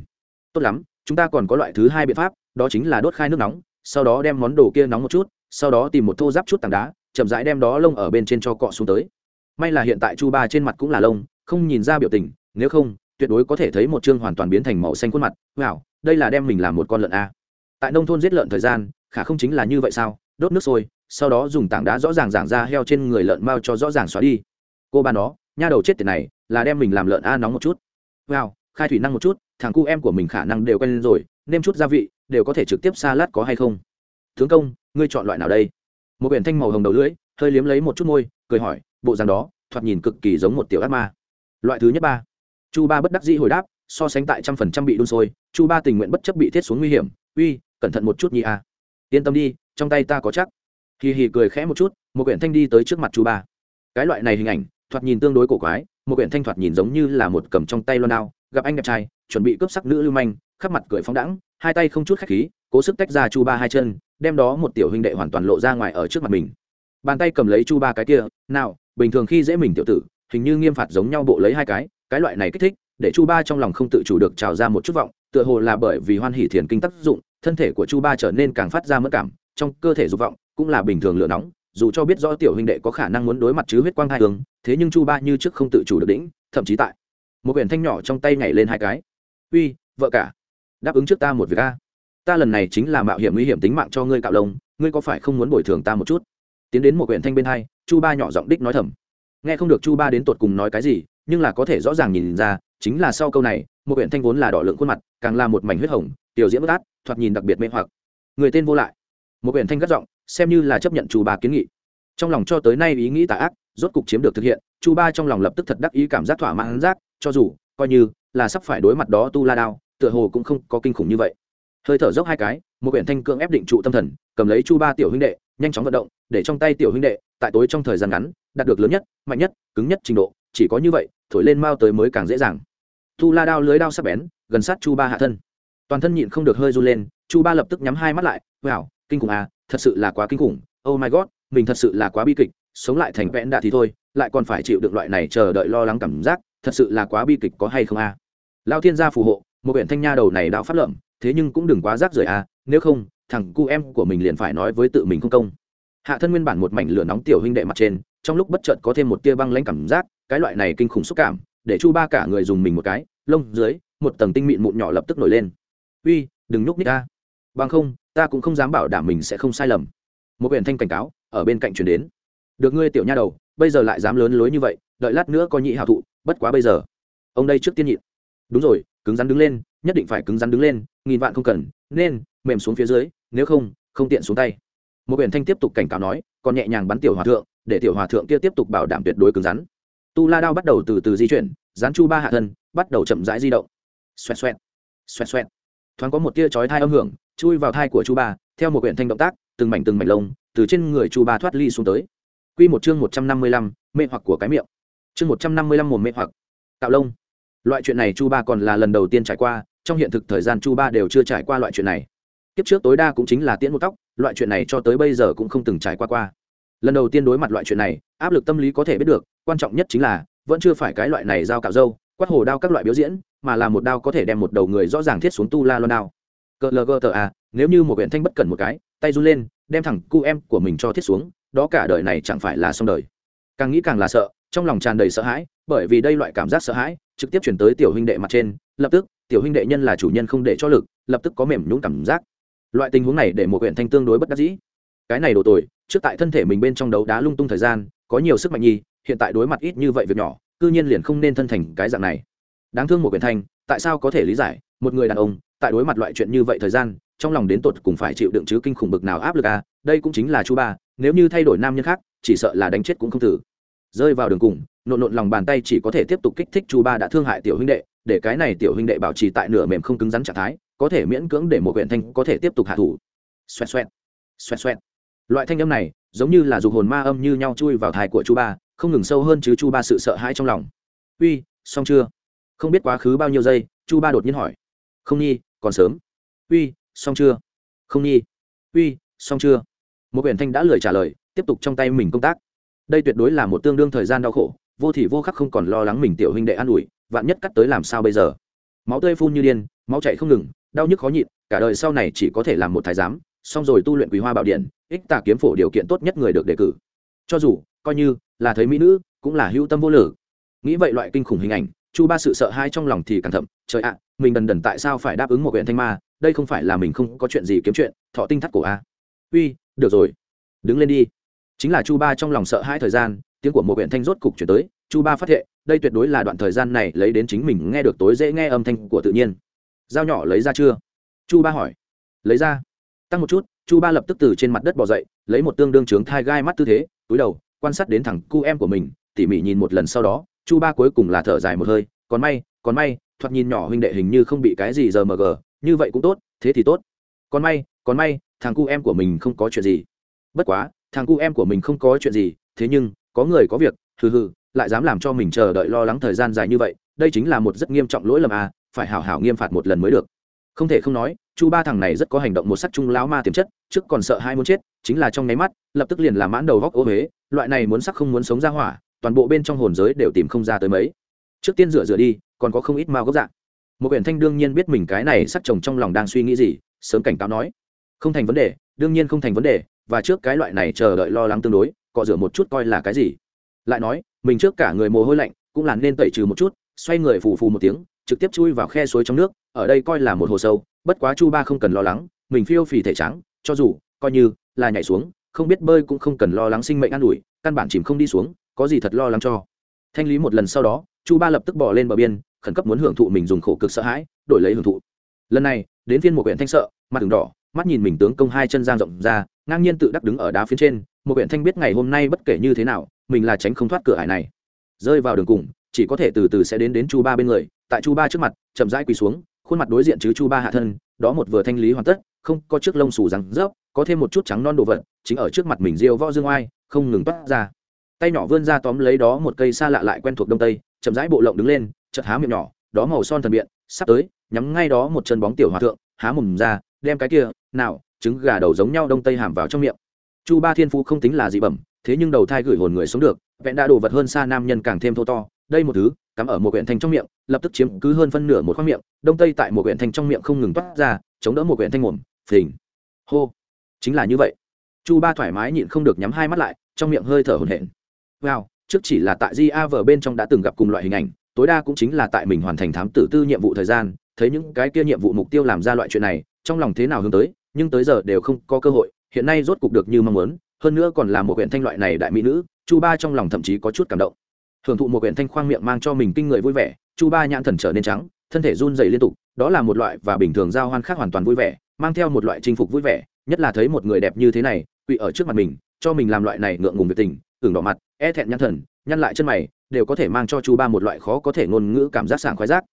Tốt lắm, chúng ta còn có loại thứ hai biện pháp, đó chính là đốt khai nước nóng, sau đó đem món đồ kia nóng một chút, sau đó tìm một thô giáp chút tảng đá, chậm rãi đem đó lông ở bên trên cho cọ xuống tới. May là hiện tại chu ba trên mặt cũng là lông, không nhìn ra biểu tình nếu không, tuyệt đối có thể thấy một chương hoàn toàn biến thành màu xanh khuôn mặt. Wow, đây là đem mình làm một con lợn a. Tại nông thôn giết lợn thời gian, khả không chính là như vậy sao? Đốt nước sôi, sau đó dùng tảng đá rõ ràng giảng ra heo trên người lợn mao cho rõ ràng xóa đi. Cô ba nó, nha đầu chết tiệt này, là đem mình làm lợn a nóng một chút. Wow, khai thủy năng một chút, thằng cu em của mình khả năng đều quen lên rồi, nêm chút gia vị, đều có thể trực tiếp xa lát có hay không? Tướng công, ngươi chọn loại nào đây? Một biển thanh màu hồng đầu lưỡi, hơi liếm lấy một chút môi, cười hỏi, bộ dáng đó, thoạt nhìn cực kỳ giống một tiểu ác ma. Loại thứ nhất ba chu ba bất đắc dĩ hồi đáp, so sánh tại trăm phần trăm bị đun sôi, chu ba tình nguyện bất chấp bị thiết xuống nguy hiểm, uy, cẩn thận một chút nhi a. À. yên tâm đi, trong tay ta có chắc. Hì hì cười khẽ một chút, một quyển thanh đi tới trước mặt chu ba. Cái loại này hình ảnh, thoạt nhìn tương đối cổ quái, một quyển thanh thoạt nhìn giống như là một cầm trong tay loan đao, gặp anh đẹp trai, chuẩn bị cướp sắc nữ lưu manh, khắp mặt cười phóng đãng, hai tay không chút khách khí, cố sức tách ra chu ba hai chân, đem đó một tiểu huynh đệ hoàn toàn lộ ra ngoài ở trước mặt mình. Bàn tay cầm lấy chu ba cái kia, nào, bình thường khi dễ mình tiểu tử, hình như nghiêm phạt giống nhau bộ lấy hai cái cái loại này kích thích, để chu ba trong lòng không tự chủ được trào ra một chút vọng, tựa hồ là bởi vì hoan hỉ thiền kinh tác dụng, thân thể của chu ba trở nên càng phát ra mất cảm, trong cơ thể dục vọng cũng là bình thường lửa nóng, dù cho biết rõ tiểu huynh đệ có khả năng muốn đối mặt chứ huyết quang hai hướng thế nhưng chu ba như trước không tự chủ được đỉnh, thậm chí tại một quyển thanh nhỏ trong tay nhảy lên hai cái. Uy, vợ cả, đáp ứng trước ta một việc a. Ta lần này chính là mạo hiểm nguy hiểm tính mạng cho ngươi cạo lông, ngươi có phải không muốn bồi thường ta một chút? Tiến đến một quyển thanh bên hai, chu ba nhỏ giọng đích nói thầm. Nghe không được chu ba đến tột cùng nói cái gì nhưng là có thể rõ ràng nhìn ra, chính là sau câu này, một huyện thanh vốn là đỏ lượng khuôn mặt, càng là một mảnh huyết hồng, tiểu diễn bất át, thoạt nhìn đặc biệt mê hoặc. Người tên vô lại. Một huyện thanh gắt giọng, xem như là chấp nhận chu ba kiến nghị. Trong lòng cho tới nay ý nghĩ tà ác, rốt cục chiếm được thực hiện, chu ba trong lòng lập tức thật đắc ý cảm giác thỏa mãn giác, cho dù, coi như là sắp phải đối mặt đó tu la đao, tựa hồ cũng không có kinh khủng như vậy. Hơi thở dốc hai cái, một quyển thanh cưỡng ép định trụ tâm thần, cầm lấy chu ba tiểu huynh đệ, nhanh chóng vận động, để trong tay tiểu huynh đệ, tại tối trong thời gian ngắn, đạt được lớn nhất, mạnh nhất, cứng nhất trình độ, chỉ có như vậy thổi lên mao tới mới càng dễ dàng. Tu la đao lưới đao sắp bén gần sát chu ba hạ thân. Toàn thân nhịn không được hơi run lên chu ba lập tức nhắm hai mắt lại wow kinh khủng à thật sự là quá kinh khủng. Oh my god mình thật sự là quá bi kịch sống lại thành vẽn đạ thì thôi lại còn phải chịu được loại này chờ đợi lo lắng cảm giác thật sự là quá bi kịch có hay không a à? lao thiên gia phù hộ một huyện thanh nha đầu này đạo phát lợm thế nhưng cũng đừng quá rác rưởi a à, nếu không thằng cu em của mình liền phải nói với tự mình không công. Hạ thân nguyên bản một mảnh lửa nóng tiểu huynh đệ mặt trên trong lúc bất chợt có thêm một tia băng lãnh cảm giác cái loại này kinh khủng xúc cảm, để chu ba cả người dùng mình một cái, lông dưới, một tầng tinh mịn mụn nhỏ lập tức nổi lên. Uy, đừng nhúc nhích ta. Bằng không, ta cũng không dám bảo đảm mình sẽ không sai lầm. Một huyện thanh cảnh cáo ở bên cạnh chuyển đến. Được ngươi tiểu nha đầu, bây giờ lại dám lớn lối như vậy, đợi lát nữa có nhị hào thụ, bất quá bây giờ. Ông đây trước tiên nhịn. Đúng rồi, cứng rắn đứng lên, nhất định phải cứng rắn đứng lên, nghìn vạn không cần, nên mềm xuống phía dưới, nếu không không tiện xuống tay. Một biển thanh tiếp tục cảnh cáo nói, còn nhẹ nhàng bắn tiểu hòa thượng, để tiểu hòa thượng kia tiếp tục bảo đảm tuyệt đối cứng rắn tu la đao bắt đầu từ từ di chuyển dán chu ba hạ thân bắt đầu chậm rãi di động xoẹt xoẹt xoẹt xoẹt thoáng có một tia chói thai âm hưởng chui vào thai của chu ba theo một quyển thanh động tác từng mảnh từng mảnh lông từ trên người chu ba thoát ly xuống tới Quy một chương 155, mê hoặc của cái miệng. Chương 155 mồm mê hoặc. tạo lông. Loại chuyện này Chu Ba còn là lần đầu tiên trải qua, trong hiện thực thời gian Chu Ba đều chưa trải qua loại chuyện này. Kiếp trước tối đa cũng chính là tiễn một tóc, loại chuyện này cho tới bây giờ cũng không từng trải qua qua. Lần đầu tiên đối mặt loại chuyện này, áp lực tâm lý có thể biết được, quan trọng nhất chính là vẫn chưa phải cái loại này dao cạo râu, quát hồ đao các loại biểu diễn, mà là một đao có thể đem một đầu người rõ ràng thiết xuống tu la loan đao. Cờ lờ tờ à, nếu như một quyển thanh bất cần một cái, tay run lên, đem thẳng cu em của mình cho thiết xuống, đó cả đời này chẳng phải là xong đời. Càng nghĩ càng là sợ trong lòng tràn đầy sợ hãi bởi vì đây loại cảm giác sợ hãi trực tiếp chuyển tới tiểu huynh đệ mặt trên lập tức tiểu huynh đệ nhân là chủ nhân không để cho lực lập tức có mềm nhũng cảm giác. Loại tình huống này để một huyện thanh tương đối bất đắc dĩ cái này đồ tồi, trước tại thân thể mình bên trong đấu đá lung tung thời gian, có nhiều sức mạnh nhi, hiện tại đối mặt ít như vậy việc nhỏ, cư nhiên liền không nên thân thành cái dạng này. Đáng thương một quyền thanh, tại sao có thể lý giải, một người đàn ông, tại đối mặt loại chuyện như vậy thời gian, trong lòng đến tột cùng phải chịu đựng chứ kinh khủng bực nào áp lực à đây cũng chính là chú ba, nếu như thay đổi nam nhân khác, chỉ sợ là đánh chết cũng không thử. Rơi vào đường cùng, nộn nộn lòng bàn tay chỉ có thể tiếp tục kích thích chú ba đã thương hại tiểu huynh đệ, để cái này tiểu huynh đệ bảo trì tại nửa mềm không cứng rắn trạng thái, có thể miễn cưỡng để một quyền thanh có thể tiếp tục hạ thủ. Xoẹt xoẹt xoẹt xoẹt loại thanh âm này, giống như là dục hồn ma âm như nhau chui vào thai của chu ba, không ngừng sâu hơn chứ chu ba sự sợ hãi trong lòng. Uy, xong chưa? Không biết quá khứ bao nhiêu giây, chu ba đột nhiên hỏi. Không nhi còn sớm. Uy, xong chưa? Không nhi uy, xong chưa? Một huyện thanh đã lười trả lời, tiếp tục trong tay mình công tác. Đây tuyệt đối là một tương đương thời gian đau khổ, vô thì vô khắc không còn lo lắng mình tiểu huynh đệ an ủi, vạn nhất cắt tới làm sao bây giờ? Máu tươi phun như điên, máu chạy không ngừng, đau nhức khó nhịn, cả đời sau này chỉ có thể làm một thái giám xong rồi tu luyện quý hoa bảo điện, ích tà kiếm phổ điều kiện tốt nhất người được đề cử. Cho dù, coi như là thấy mỹ nữ, cũng là hữu tâm vô lử. Nghĩ vậy loại kinh khủng hình ảnh, chu ba sự sợ hai trong lòng thì càng thậm, trời ạ, mình đần đần tại sao phải đáp ứng một huyện thanh ma, đây không phải là mình không có chuyện gì kiếm chuyện, thọ tinh thắt cổ a. Uy, được rồi. Đứng lên đi. Chính là chu ba trong lòng sợ hai thời gian, tiếng của một huyện thanh rốt cục chuyển tới, chu ba phát hiện, đây tuyệt đối là đoạn thời gian này lấy đến chính mình nghe được tối dễ nghe âm thanh của tự nhiên. Dao nhỏ lấy ra chưa? Chu ba hỏi. Lấy ra tăng một chút, chu ba lập tức từ trên mặt đất bỏ dậy, lấy một tương đương trướng thai gai mắt tư thế, túi đầu, quan sát đến thẳng cu em của mình, tỉ mỉ nhìn một lần sau đó, chu ba cuối cùng là thở dài một hơi, còn may còn may, thoạt nhìn nhỏ huynh đệ hình như không bị cái gì giờ mờ gờ, như vậy cũng tốt, thế thì tốt. Còn may còn may, thằng cu em của mình không có chuyện gì. Bất quá, thằng cu em của mình không có chuyện gì, thế nhưng, có người có việc, hừ hừ, lại dám làm cho mình chờ đợi lo lắng thời gian dài như vậy, đây chính là một rất nghiêm trọng lỗi lầm à phải hảo hảo nghiêm phạt một lần mới được. Không thể không nói chu ba thằng này rất có hành động một sắc trung lão ma tiềm chất, trước còn sợ hai muốn chết, chính là trong nháy mắt, lập tức liền làm mãn đầu góc ô huế loại này muốn sắc không muốn sống ra hỏa, toàn bộ bên trong hồn giới đều tìm không ra tới mấy. Trước tiên rửa rửa đi, còn có không ít mao gốc dạng. Một quyển thanh đương nhiên biết mình cái này sắc chồng trong lòng đang suy nghĩ gì, sớm cảnh cáo nói. Không thành vấn đề, đương nhiên không thành vấn đề, và trước cái loại này chờ đợi lo lắng tương đối, cọ rửa một chút coi là cái gì. Lại nói, mình trước cả người mồ hôi lạnh, cũng là nên tẩy trừ một chút, xoay người phù phù một tiếng, trực tiếp chui vào khe suối trong nước, ở đây coi là một hồ sâu bất quá chu ba không cần lo lắng, mình phiêu phì thể trắng, cho dù, coi như là nhảy xuống, không biết bơi cũng không cần lo lắng sinh mệnh an ủi, căn bản chìm không đi xuống, có gì thật lo lắng cho. Thanh lý một lần sau đó, chu ba lập tức bỏ lên bờ biên, khẩn cấp muốn hưởng thụ mình dùng khổ cực sợ hãi, đổi lấy hưởng thụ. Lần này, đến phiên một huyện thanh sợ, mặt đường đỏ, mắt nhìn mình tướng công hai chân giang rộng ra, ngang nhiên tự đắc đứng ở đá phía trên, một huyện thanh biết ngày hôm nay bất kể như thế nào, mình là tránh không thoát cửa hải này. Rơi vào đường cùng, chỉ có thể từ từ sẽ đến đến chu ba bên người, tại chu ba trước mặt, chậm rãi quỳ xuống khuôn mặt đối diện chứ chu ba hạ thân, đó một vừa thanh lý hoàn tất, không có chiếc lông xù răng rớp, có thêm một chút trắng non đồ vật, chính ở trước mặt mình diêu võ dương oai, không ngừng toát ra. Tay nhỏ vươn ra tóm lấy đó một cây xa lạ lại quen thuộc đông tây, chậm rãi bộ lộng đứng lên chật há miệng nhỏ, đó màu son thần biện, sắp tới, nhắm ngay đó một chân bóng tiểu hòa thượng, há mồm ra, đem cái kia, nào, trứng gà đầu giống nhau đông tây hàm vào trong miệng. Chu ba thiên phú không tính là dị bẩm, thế nhưng đầu thai gửi hồn người sống được, vẹn đã đồ vật hơn xa nam nhân càng thêm thô to, đây một thứ cắm ở một quyển thanh trong miệng, lập tức chiếm cứ hơn phân nửa một khoang miệng, đông tây tại một quyển thanh trong miệng không ngừng toát ra, chống đỡ một quyển thanh mồm, phình. Hô. Chính là như vậy. Chu ba thoải mái nhịn không được nhắm hai mắt lại, trong miệng hơi thở hổn hển. Wow, trước chỉ là tại di a bên trong đã từng gặp cùng loại hình ảnh, tối đa cũng chính là tại mình hoàn thành thám tử tư nhiệm vụ thời gian, thấy những cái kia nhiệm vụ mục tiêu làm ra loại chuyện này, trong lòng thế nào hướng tới, nhưng tới giờ đều không có cơ hội, hiện nay rốt cục được như mong muốn, hơn nữa còn là một huyện thanh loại này đại mỹ nữ, chu ba trong lòng thậm chí có chút cảm động hưởng thụ một quyển thanh khoang miệng mang cho mình kinh người vui vẻ, chu ba nhãn thần trở nên trắng, thân thể run dày liên tục, đó là một loại và bình thường giao hoan khác hoàn toàn vui vẻ, mang theo một loại chinh phục vui vẻ, nhất là thấy một người đẹp như thế này quỵ ở trước mặt mình, cho mình làm loại này ngượng ngùng việc tình, ửng đỏ mặt e thẹn nhăn thần, nhăn lại chân mày, đều có thể mang cho chu ba một loại khó có thể ngôn ngữ cảm giác sảng khoái giác.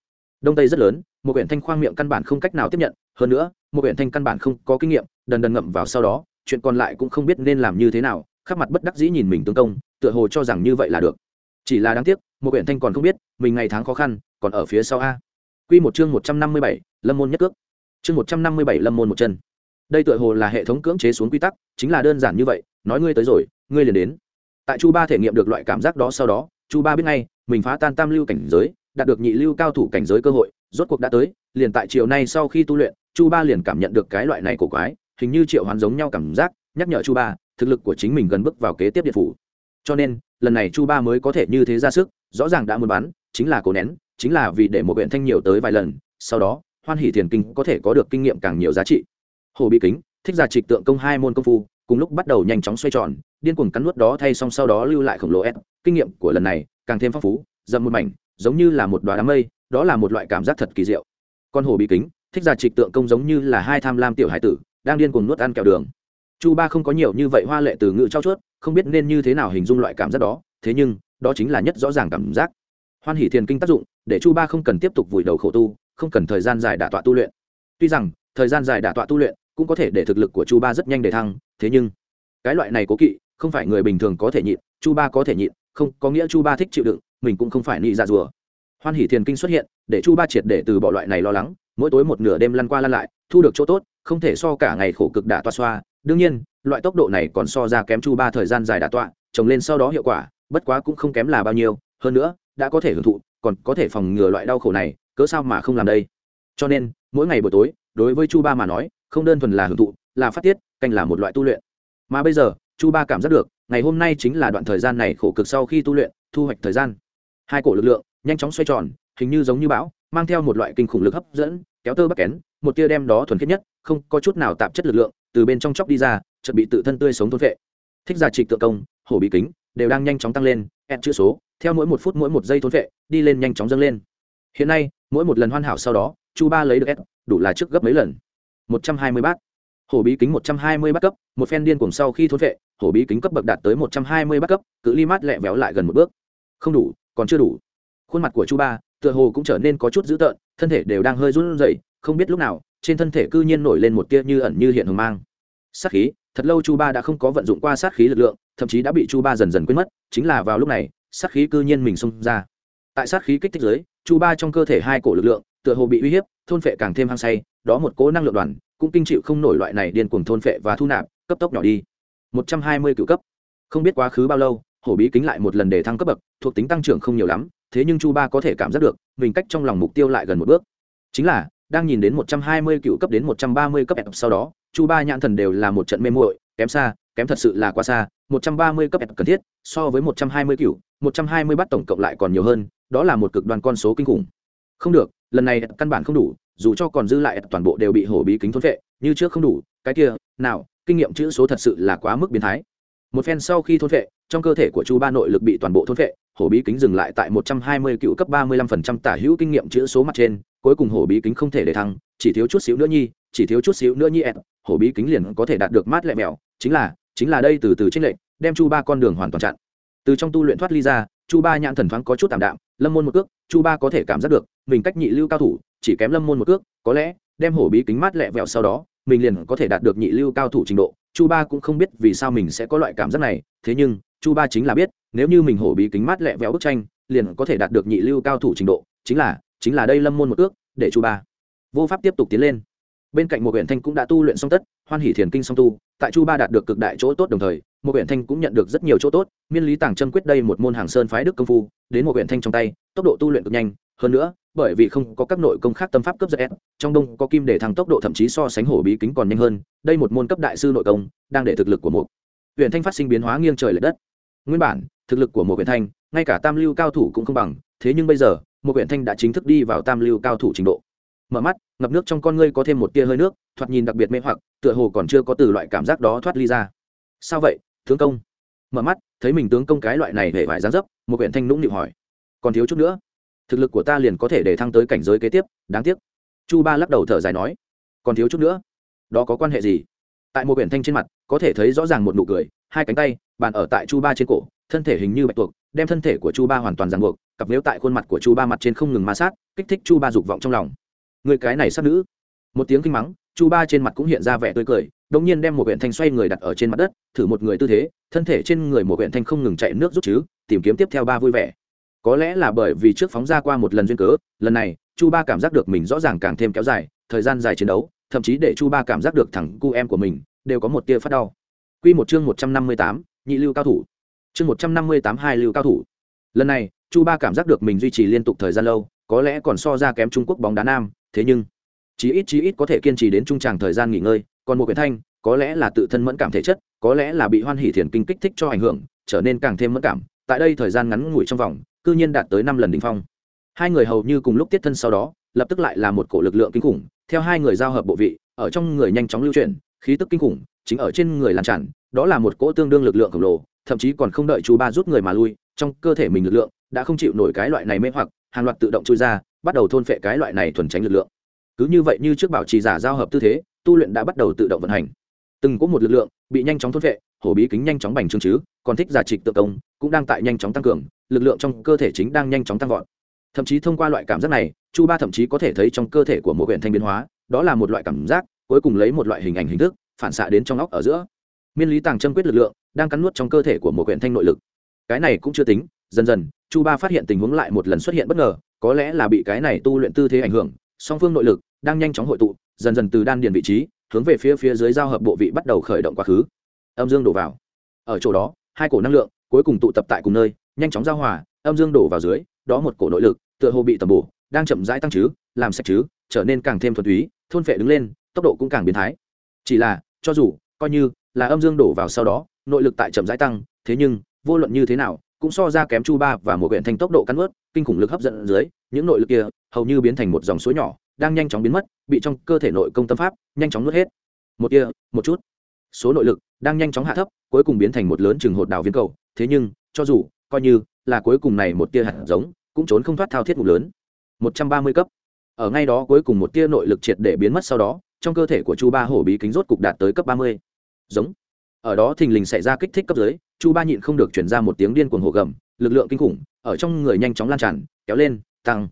Đông tây rất lớn, một quyển thanh khoang miệng căn bản không cách nào tiếp nhận, hơn nữa, một quyển thanh căn bản không có kinh nghiệm, đần đần ngậm vào sau đó, chuyện còn lại cũng không biết nên làm như thế nào, khắp mặt bất đắc dĩ nhìn mình tương công, tựa hồ cho rằng như vậy là được chỉ là đáng tiếc, một quyển thanh còn không biết, mình ngày tháng khó khăn, còn ở phía sau a. Q một chương một trăm năm mươi bảy, lâm môn nhất cước. Chương một trăm năm mươi bảy, lâm môn một chân. Đây tựa hồ là hệ thống cưỡng chế xuống quy tắc, chính là đơn giản như vậy, nói ngươi tới rồi, ngươi liền đến. Tại chu ba thể nghiệm được loại cảm giác đó sau đó, chu ba biết ngay, mình phá tan tam lưu cảnh giới, đạt được nhị lưu cao thủ cảnh giới cơ hội, rốt cuộc đã tới, liền tại chiều nay sau khi tu luyện, chu ba liền cảm nhận được cái loại này của quái, hình như triệu hoán giống nhau cảm giác, nhắc nhở chu ba, thực lực của chính mình gần bước vào kế tiếp điện phủ. Cho nên lần này chu ba mới có thể như thế ra sức, rõ ràng đã muốn bắn chính là cố nén, chính là vì để một huyện thanh nhiều tới vài lần, sau đó, hoan hỷ thiền kinh có thể có được kinh nghiệm càng nhiều giá trị. Hồ bị kính, thích giả trịch tượng công hai môn công phu, cùng lúc bắt đầu nhanh chóng xoay tròn, điên cuồng cắn nuốt đó thay xong sau đó lưu lại khổng lồ ép. Kinh nghiệm của lần này, càng thêm phong phú dầm một mảnh, giống như là một đoá đám mây, đó là một loại cảm giác thật kỳ diệu. Con hồ bị kính, thích giả trịch tượng công giống như là hai tham lam tiểu hải tử, đang điên cuồng nuốt ăn kẹo đường chu ba không có nhiều như vậy hoa lệ từ ngữ trao chuốt, không biết nên như thế nào hình dung loại cảm giác đó, thế nhưng, đó chính là nhất rõ ràng cảm giác. Hoan hỷ thiền kinh tác dụng, để chu ba không cần tiếp tục vùi đầu khổ tu, không cần thời gian dài đả tọa tu luyện. Tuy rằng, thời gian dài đả tọa tu luyện cũng có thể để thực lực của chu ba rất nhanh để thăng, thế nhưng, cái loại này cố kỵ không phải người bình thường có thể nhịn, chu ba có thể nhịn, không, có nghĩa chu ba thích chịu đựng, mình cũng không phải nị dạ rùa hoan hỷ thiền kinh xuất hiện, để chu ba triệt để từ bỏ loại này lo lắng, mỗi tối một nửa đêm lăn qua lăn lại, thu được chỗ tốt, không thể so cả ngày khổ cực đả toa xoa đương nhiên, loại tốc độ này còn so ra kém chu ba thời gian dài đả tọa, trồng lên sau đó hiệu quả, bất quá cũng không kém là bao nhiêu, hơn nữa, đã có thể hưởng thụ, còn có thể phòng ngừa loại đau khổ này, cớ sao mà không làm đây? Cho nên, mỗi ngày buổi tối, đối với chu ba mà nói, không đơn thuần là hưởng thụ, là phát tiết, canh là một loại tu luyện. Mà bây giờ, chu ba cảm giác được, ngày hôm nay chính là đoạn thời gian này khổ cực sau khi tu luyện, thu hoạch thời gian. Hai cổ lực lượng, nhanh chóng xoay tròn, hình như giống như bão, mang theo một loại kinh khủng lực hấp dẫn, kéo tơ bắt kén, một tia đem đó thuần khiết nhất, không có chút nào tạp chất lực lượng từ bên trong chóc đi ra chuẩn bị tự thân tươi sống thôn vệ thích giả trịch tượng công, hổ bị kính, đều đang nhanh chóng tăng lên ẹn chữ số, theo mỗi một phút mỗi một giây thôn vệ đi lên nhanh chóng dâng lên. Hiện nay, mỗi một lần hoàn hảo sau đó, chu ba lấy được s đủ là trước gấp mấy lần. Một trăm hai mươi bát. Hổ bí kính một trăm hai mươi bát cấp, một phen điên cuồng sau khi thôn vệ hổ bí kính cấp bậc đạt tới một trăm hai mươi bát cấp, cự ly mát lẹ véo lại gần một bước. Không đủ, còn chưa đủ. Khuôn mặt của chu ba, tựa hồ cũng trở nên có chút dữ tợn, thân thể đều đang hơi run rẩy, không biết lúc nào, trên thân thể cư nhiên nổi lên một tia như ẩn như hiện hồng mang sát khí, thật lâu chu ba đã không có vận dụng qua sát khí lực lượng, thậm chí đã bị chu ba dần dần quên mất, chính là vào lúc này, sát khí cư nhiên mình xông ra. Tại sát khí kích thích giới chu ba trong cơ thể hai cổ lực lượng, tựa hồ bị uy hiếp, thôn phệ càng thêm hăng say, đó một cố năng lượng đoàn, cũng kinh chịu không nổi loại này điên cuồng thôn phệ và thu nạp, cấp tốc nhỏ đi. Một trăm hai mươi cựu cấp. Không biết quá khứ bao lâu, hổ bí kính lại một lần để thăng cấp bậc, thuộc tính tăng trưởng không nhiều lắm, thế nhưng chu ba có thể cảm giác được, mình cách trong lòng mục tiêu lại gần một bước. Chính là, đang nhìn đến một trăm hai mươi cựu cấp đến một trăm ba mươi cấp sau đó chu ba nhãn thần đều là một trận mê muội, kém xa, kém thật sự là quá xa, một trăm ba mươi cấp cần thiết, so với một trăm hai mươi cựu một trăm hai mươi bắt tổng cộng lại còn nhiều hơn, đó là một cực đoan con số kinh khủng. Không được, lần này căn bản không đủ, dù cho còn dư lại toàn bộ đều bị hổ bí kính thôn vệ như trước không đủ, cái kia, nào, kinh nghiệm chữ số thật sự là quá mức biến thái. Một phen sau khi thôn vệ trong cơ thể của chu ba nội lực bị toàn bộ thôn vệ hổ bí kính dừng lại tại một trăm hai mươi cựu cấp ba mươi lăm phần trăm tả hữu kinh nghiệm chữ số mặt trên, cuối cùng hổ bí kính không thể để thăng, chỉ thiếu chút xíu nữa nhi, chỉ thiếu chút xíu nữa nhi ẹt hổ bí kính liền có thể đạt được mát lẹ mèo chính là chính là đây từ từ trên lệnh đem chu ba con đường hoàn toàn chặn. Từ trong tu luyện thoát ly ra chu ba nhãn thần thoáng có chút tạm đạm lâm môn một cước chu ba có thể cảm giác được mình cách nhị lưu cao thủ chỉ kém lâm môn một cước có lẽ đem hổ bí kính mát lẹ vẹo sau đó mình liền có thể đạt được nhị lưu cao thủ trình độ. Chu ba cũng không biết vì sao mình sẽ có loại cảm giác này thế nhưng chu ba chính là biết nếu như mình hổ bí kính mát lẹ vẹo bức tranh liền có thể đạt được nhị lưu cao thủ trình độ chính là chính là đây lâm môn một cước, để chu ba vô pháp tiếp tục tiến lên bên cạnh một huyện thanh cũng đã tu luyện song tất, hoan hỷ thiền kinh song tu, tại chu ba đạt được cực đại chỗ tốt đồng thời một huyện thanh cũng nhận được rất nhiều chỗ tốt. Miên lý tàng trâm quyết đây một môn hàng sơn phái đức công phu, đến một huyện thanh trong tay, tốc độ tu luyện cực nhanh. Hơn nữa, bởi vì không có các nội công khác tâm pháp cấp giật trong đông có kim để thăng tốc độ thậm chí so sánh hổ bí kính còn nhanh hơn, đây một môn cấp đại sư nội công, đang để thực lực của một huyện thanh phát sinh biến hóa nghiêng trời l ệ đất. Nguyên bản, thực lực của một huyện thanh, ngay cả tam lưu cao thủ cũng không bằng, thế nhưng bây giờ một huyện thanh đã chính thức đi vào tam lưu cao thủ trình độ mở mắt, ngập nước trong con ngươi có thêm một tia hơi nước, thoạt nhìn đặc biệt mê hoặc, tựa hồ còn chưa có từ loại cảm giác đó thoát ly ra. Sao vậy, tướng công? Mở mắt, thấy mình tướng công cái loại này hề vải gián dấp, một huyện thanh nũng nịu hỏi. Còn thiếu chút nữa? Thực lực của ta liền có thể để thăng tới cảnh giới kế tiếp, đáng tiếc. Chu ba lắc đầu thở dài nói. Còn thiếu chút nữa? Đó có quan hệ gì? Tại một quyển thanh trên mặt, có thể thấy rõ ràng một nụ cười, hai cánh tay, bàn ở tại chu ba trên cổ, thân thể hình như bạch tuộc, đem thân thể của chu ba hoàn toàn ràng buộc, cặp nếu tại khuôn mặt của chu ba mặt trên không ngừng ma sát, kích thích chu ba dục vọng trong lòng người cái này sát nữ. Một tiếng kinh mắng, chu ba trên mặt cũng hiện ra vẻ tươi cười, đột nhiên đem một huyện thanh xoay người đặt ở trên mặt đất, thử một người tư thế, thân thể trên người một huyện thanh không ngừng chạy nước rút chứ, tìm kiếm tiếp theo ba vui vẻ. Có lẽ là bởi vì trước phóng ra qua một lần duyên cớ, lần này, chu ba cảm giác được mình rõ ràng càng thêm kéo dài, thời gian dài chiến đấu, thậm chí để chu ba cảm giác được thẳng cu em của mình, đều có một tia phát đau. Q một chương một trăm năm mươi tám, nhị lưu cao thủ. Chương một trăm năm mươi tám, hai lưu cao thủ. Lần này, chu ba cảm giác được mình duy trì liên tục thời gian lâu, có lẽ còn so ra kém trung quốc bóng đá nam thế nhưng, chí ít chí ít có thể kiên trì đến trung tràng thời gian nghỉ ngơi, còn một quyển thanh, có lẽ là tự thân mẫn cảm thể chất, có lẽ là bị hoan hỉ thiền kinh kích thích cho ảnh hưởng, trở nên càng thêm mẫn cảm, tại đây thời gian ngắn ngủi trong vòng, cư nhiên đạt tới năm lần đỉnh phong. Hai người hầu như cùng lúc tiết thân sau đó, lập tức lại là một cổ lực lượng kinh khủng, theo hai người giao hợp bộ vị, ở trong người nhanh chóng lưu chuyển, khí tức kinh khủng, chính ở trên người làm tràn, đó là một cỗ tương đương lực lượng khổng lồ, thậm chí còn không đợi chú ba rút người mà lui, trong cơ thể mình lực lượng đã không chịu nổi cái loại này mê hoặc, hàng loạt tự động chui ra bắt đầu thôn phệ cái loại này thuần tránh lực lượng. Cứ như vậy như trước bảo trì giả giao hợp tư thế, tu luyện đã bắt đầu tự động vận hành. Từng có một lực lượng bị nhanh chóng thôn phệ, hổ bí kính nhanh chóng bành trương chứ, còn thích giả trịch tự công, cũng đang tại nhanh chóng tăng cường, lực lượng trong cơ thể chính đang nhanh chóng tăng vọt. Thậm chí thông qua loại cảm giác này, chu ba thậm chí có thể thấy trong cơ thể của một huyện thanh biến hóa, đó là một loại cảm giác, cuối cùng lấy một loại hình ảnh hình thức, phản xạ đến trong óc ở giữa. Miên lý tàng châm quyết lực lượng, đang cắn nuốt trong cơ thể của một huyện thanh nội lực. Cái này cũng chưa tính, dần dần, chu ba phát hiện tình huống lại một lần xuất hiện bất ngờ có lẽ là bị cái này tu luyện tư thế ảnh hưởng, song phương nội lực đang nhanh chóng hội tụ, dần dần từ đan điền vị trí hướng về phía phía dưới giao hợp bộ vị bắt đầu khởi động quá khứ. Âm dương đổ vào. Ở chỗ đó, hai cổ năng lượng cuối cùng tụ tập tại cùng nơi, nhanh chóng giao hòa, âm dương đổ vào dưới, đó một cổ nội lực tựa hồ bị tầm bổ, đang chậm rãi tăng chứ, làm sạch chứ, trở nên càng thêm thuần túy, thôn phệ đứng lên, tốc độ cũng càng biến thái. Chỉ là, cho dù, coi như là âm dương đổ vào sau đó, nội lực tại chậm rãi tăng, thế nhưng, vô luận như thế nào cũng so ra kém chu ba và một huyện thành tốc độ cắn ướt kinh khủng lực hấp dẫn dưới, những nội lực kia hầu như biến thành một dòng suối nhỏ, đang nhanh chóng biến mất, bị trong cơ thể nội công tâm pháp nhanh chóng nuốt hết. Một kia, một chút. Số nội lực đang nhanh chóng hạ thấp, cuối cùng biến thành một lớn chừng hột đào viên cầu, thế nhưng, cho dù, coi như là cuối cùng này một tia hạt giống, cũng trốn không thoát thao thiết ngục lớn. Một trăm ba mươi cấp. Ở ngay đó cuối cùng một tia nội lực triệt để biến mất sau đó, trong cơ thể của chu ba hổ bí kính rốt cục đạt tới cấp ba mươi. Giống ở đó thình lình xảy ra kích thích cấp dưới, chu ba nhịn không được chuyển ra một tiếng điên cuồng hổ gầm, lực lượng kinh khủng, ở trong người nhanh chóng lan tràn, kéo lên, tăng.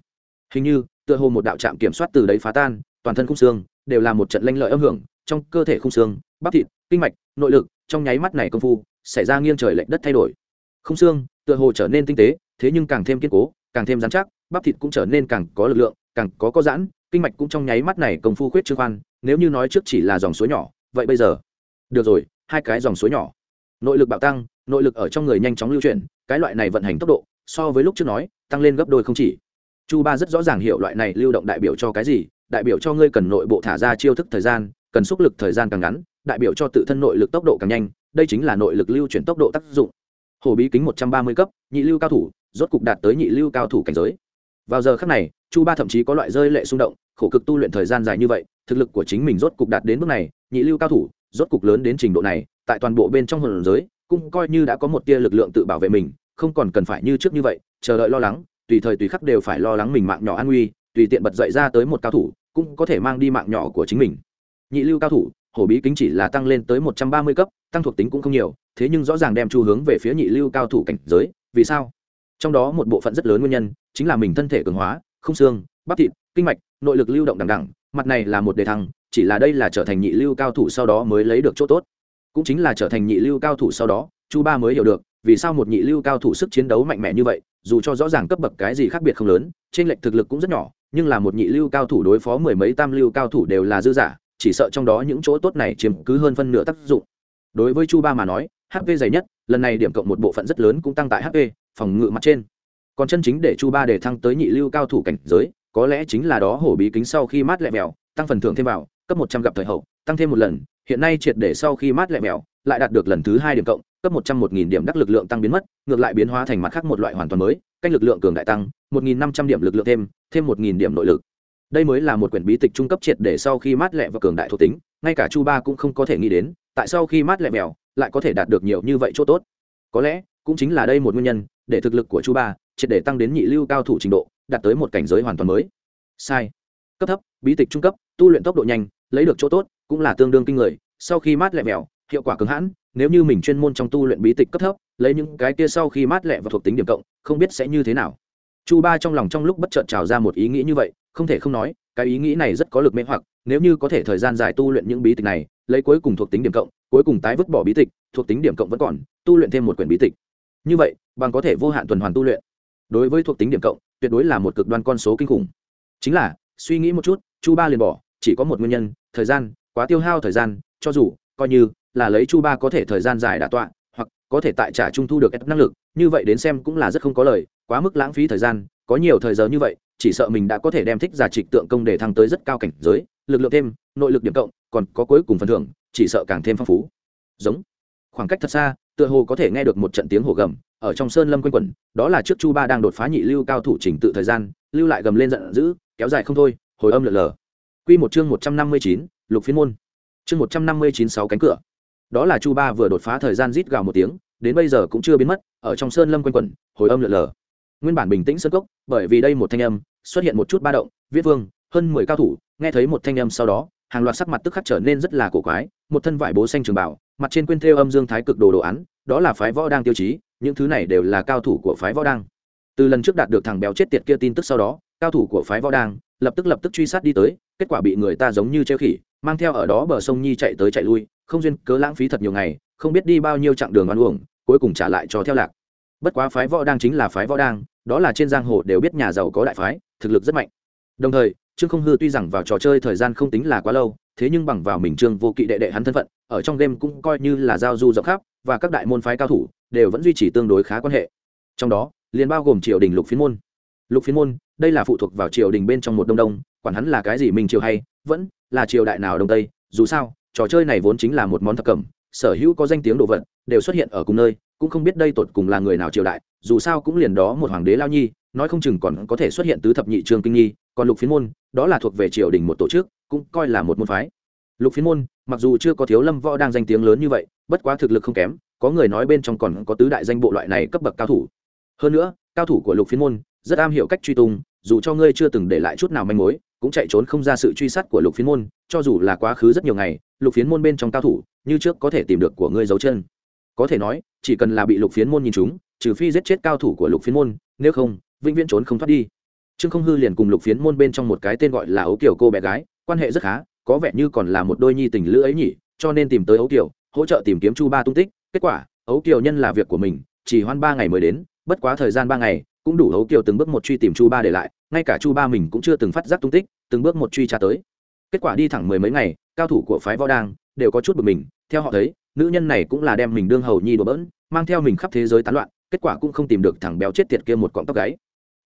Hình như, tựa hồ một đạo trạm kiểm soát từ đấy phá tan, toàn thân khung xương, đều là một trận lanh lợi âm hưởng, trong cơ thể khung xương, bắp thịt, kinh mạch, nội lực, trong nháy mắt này công phu, xảy ra nghiêng trời lệch đất thay đổi. Khung xương, tựa hồ trở nên tinh tế, thế nhưng càng thêm kiên cố, càng thêm dán chắc, bắp thịt cũng trở nên càng có lực lượng, càng có có giãn, kinh mạch cũng trong nháy mắt này công phu khuyết trương khoan, nếu như nói trước chỉ là dòng suối nhỏ, vậy bây giờ? Được rồi hai cái dòng suối nhỏ. Nội lực bạo tăng, nội lực ở trong người nhanh chóng lưu chuyển, cái loại này vận hành tốc độ, so với lúc trước nói, tăng lên gấp đôi không chỉ. Chu ba rất rõ ràng hiểu loại này lưu động đại biểu cho cái gì, đại biểu cho ngươi cần nội bộ thả ra chiêu thức thời gian, cần xúc lực thời gian càng ngắn, đại biểu cho tự thân nội lực tốc độ càng nhanh, đây chính là nội lực lưu chuyển tốc độ tác dụng. Hồ bí kính một trăm ba mươi cấp, nhị lưu cao thủ, rốt cục đạt tới nhị lưu cao thủ cảnh giới. Vào giờ khắc này, chu ba thậm chí có loại rơi lệ xung động, khổ cực tu luyện thời gian dài như vậy, thực lực của chính mình rốt cục đạt đến mức này, nhị lưu cao thủ rốt cục lớn đến trình độ này, tại toàn bộ bên trong hồn giới, cũng coi như đã có một tia lực lượng tự bảo vệ mình, không còn cần phải như trước như vậy, chờ đợi lo lắng, tùy thời tùy khắc đều phải lo lắng mình mạng nhỏ an nguy, tùy tiện bật dậy ra tới một cao thủ, cũng có thể mang đi mạng nhỏ của chính mình. Nhị lưu cao thủ, hổ bí kính chỉ là tăng lên tới một trăm ba mươi cấp, tăng thuộc tính cũng không nhiều, thế nhưng rõ ràng đem chu hướng về phía nhị lưu cao thủ cảnh giới, vì sao? Trong đó một bộ phận rất lớn nguyên nhân, chính là mình thân thể cường hóa, không xương, bắp thịt, kinh mạch, nội lực lưu động đằng đẳng mặt này là một đề thăng chỉ là đây là trở thành nhị lưu cao thủ sau đó mới lấy được chỗ tốt. Cũng chính là trở thành nhị lưu cao thủ sau đó, chu ba mới hiểu được, vì sao một nhị lưu cao thủ sức chiến đấu mạnh mẽ như vậy, dù cho rõ ràng cấp bậc cái gì khác biệt không lớn, trên lệnh thực lực cũng rất nhỏ, nhưng là một nhị lưu cao thủ đối phó mười mấy tam lưu cao thủ đều là dư giả, chỉ sợ trong đó những chỗ tốt này chiếm cứ hơn phân nửa tác dụng. Đối với chu ba mà nói hp dày nhất, lần này điểm cộng một bộ phận rất lớn cũng tăng tại hp phòng ngự mặt trên. Còn chân chính để chu ba để thăng tới nhị lưu cao thủ cảnh giới, có lẽ chính là đó hổ bí kính sau khi mát lẹ mèo, tăng phần thưởng thêm vào cấp một trăm gặp thời hậu, tăng thêm một lần, hiện nay triệt để sau khi mát lẹ mèo, lại đạt được lần thứ hai điểm cộng, cấp một trăm một nghìn điểm đắc lực lượng tăng biến mất, ngược lại biến hóa thành mặt khác một loại hoàn toàn mới, cách lực lượng cường đại tăng, một nghìn năm trăm điểm lực lượng thêm thêm một nghìn điểm nội lực. Đây mới là một quyển bí tịch trung cấp triệt để sau khi mát lẹ và cường đại thuộc tính, ngay cả chu ba cũng không có thể nghĩ đến, tại sau khi mát lẹ mèo, lại có thể đạt được nhiều như vậy chỗ tốt. Có lẽ, cũng chính là đây một nguyên nhân, để thực lực của chu ba triệt để tăng đến nhị lưu cao thủ trình độ, đạt tới một cảnh giới hoàn toàn mới. Sai cấp thấp, bí tịch trung cấp, tu luyện tốc độ nhanh, lấy được chỗ tốt, cũng là tương đương kinh người. Sau khi mát lẹ mèo hiệu quả cứng hãn, nếu như mình chuyên môn trong tu luyện bí tịch cấp thấp, lấy những cái kia sau khi mát lẹ và thuộc tính điểm cộng, không biết sẽ như thế nào. Chu ba trong lòng trong lúc bất chợt trào ra một ý nghĩ như vậy, không thể không nói, cái ý nghĩ này rất có lực mê hoặc, nếu như có thể thời gian dài tu luyện những bí tịch này, lấy cuối cùng thuộc tính điểm cộng, cuối cùng tái vứt bỏ bí tịch, thuộc tính điểm cộng vẫn còn, tu luyện thêm một quyển bí tịch. Như vậy, bằng có thể vô hạn tuần hoàn tu luyện. Đối với thuộc tính điểm cộng, tuyệt đối là một cực đoan con số kinh khủng. Chính là suy nghĩ một chút, chu ba liền bỏ, chỉ có một nguyên nhân, thời gian, quá tiêu hao thời gian, cho dù, coi như là lấy chu ba có thể thời gian dài đả tọa, hoặc có thể tại trả trung thu được ép năng lực, như vậy đến xem cũng là rất không có lời, quá mức lãng phí thời gian, có nhiều thời giờ như vậy, chỉ sợ mình đã có thể đem thích giả trịch tượng công để thăng tới rất cao cảnh giới, lực lượng thêm, nội lực điểm cộng, còn có cuối cùng phần thưởng, chỉ sợ càng thêm phong phú. Giống. Khoảng cách thật xa, tựa hồ có thể nghe được một trận tiếng hổ gầm, ở trong sơn lâm quanh quẩn, đó là trước chu ba đang đột phá nhị lưu cao thủ trình tự thời gian, lưu lại gầm lên giận dữ kéo dài không thôi, hồi âm lượn lờ. Q một chương một trăm năm mươi chín, lục phiên môn. Chương một trăm năm mươi chín sáu cánh cửa. Đó là chu ba vừa đột phá thời gian rít gào một tiếng, đến bây giờ cũng chưa biến mất, ở trong sơn lâm quanh quẩn, hồi âm lượn lờ. Nguyên bản bình tĩnh sơn cốc, bởi vì đây một thanh âm, xuất hiện một chút ba động, viết vương, hơn mười cao thủ, nghe thấy một thanh âm sau đó, hàng loạt sắc mặt tức khắc trở nên rất là cổ quái, một thân vải bố xanh trường bảo mặt trên quên thêu âm dương thái cực đồ đồ án, đó là phái võ đang tiêu chí, những thứ này đều là cao thủ của phái võ đang. Từ lần trước đạt được thằng béo chết tiệt kia tin tức sau đó cao thủ của phái võ đang, lập tức lập tức truy sát đi tới, kết quả bị người ta giống như treo khỉ, mang theo ở đó bờ sông nhi chạy tới chạy lui, không duyên cớ lãng phí thật nhiều ngày, không biết đi bao nhiêu chặng đường ăn uổng, cuối cùng trả lại cho theo lạc. Bất quá phái võ đang chính là phái võ đang, đó là trên giang hồ đều biết nhà giàu có đại phái, thực lực rất mạnh. Đồng thời, trương không hư tuy rằng vào trò chơi thời gian không tính là quá lâu, thế nhưng bằng vào mình trương vô kỵ đệ đệ hắn thân phận, ở trong game cũng coi như là giao du rộng khắp, và các đại môn phái cao thủ đều vẫn duy trì tương đối khá quan hệ. Trong đó, liền bao gồm triều đình lục phiến môn lục phiên môn, đây là phụ thuộc vào triều đình bên trong một đông đông, quản hắn là cái gì mình triều hay, vẫn là triều đại nào đông tây, dù sao, trò chơi này vốn chính là một món thập cẩm, sở hữu có danh tiếng đồ vật đều xuất hiện ở cùng nơi, cũng không biết đây tột cùng là người nào triều đại, dù sao cũng liền đó một hoàng đế lao nhi, nói không chừng còn có thể xuất hiện tứ thập nhị trương kinh nhi còn lục phiên môn, đó là thuộc về triều đình một tổ chức, cũng coi là một môn phái. Lục phiên môn, mặc dù chưa có thiếu lâm võ đang danh tiếng lớn như vậy, bất quá thực lực không kém, có người nói bên trong còn có tứ đại danh bộ loại này cấp bậc cao thủ. Hơn nữa, cao thủ của lục phiên môn rất am hiểu cách truy tung, dù cho ngươi chưa từng để lại chút nào manh mối, cũng chạy trốn không ra sự truy sát của lục phiến môn, cho dù là quá khứ rất nhiều ngày, lục phiến môn bên trong cao thủ, như trước có thể tìm được của ngươi dấu chân. Có thể nói, chỉ cần là bị lục phiến môn nhìn chúng trừ phi giết chết cao thủ của lục phiến môn, nếu không, vĩnh viễn trốn không thoát đi. Trương không hư liền cùng lục phiến môn bên trong một cái tên gọi là ấu kiều cô bé gái, quan hệ rất khá, có vẻ như còn là một đôi nhi tình lữ ấy nhỉ, cho nên tìm tới ấu kiều, hỗ trợ tìm kiếm chu ba tung tích. Kết quả, ấu kiều nhân là việc của mình, chỉ hoan ba ngày mới đến, bất quá thời gian ba ngày cũng đủ hấu kiều từng bước một truy tìm chu ba để lại, ngay cả chu ba mình cũng chưa từng phát giác tung tích, từng bước một truy tra tới. Kết quả đi thẳng mười mấy ngày, cao thủ của phái võ đang đều có chút bực mình, theo họ thấy, nữ nhân này cũng là đem mình đương hầu nhi đổ bỡn, mang theo mình khắp thế giới tán loạn, kết quả cũng không tìm được thằng béo chết tiệt kia một cọng tóc gáy.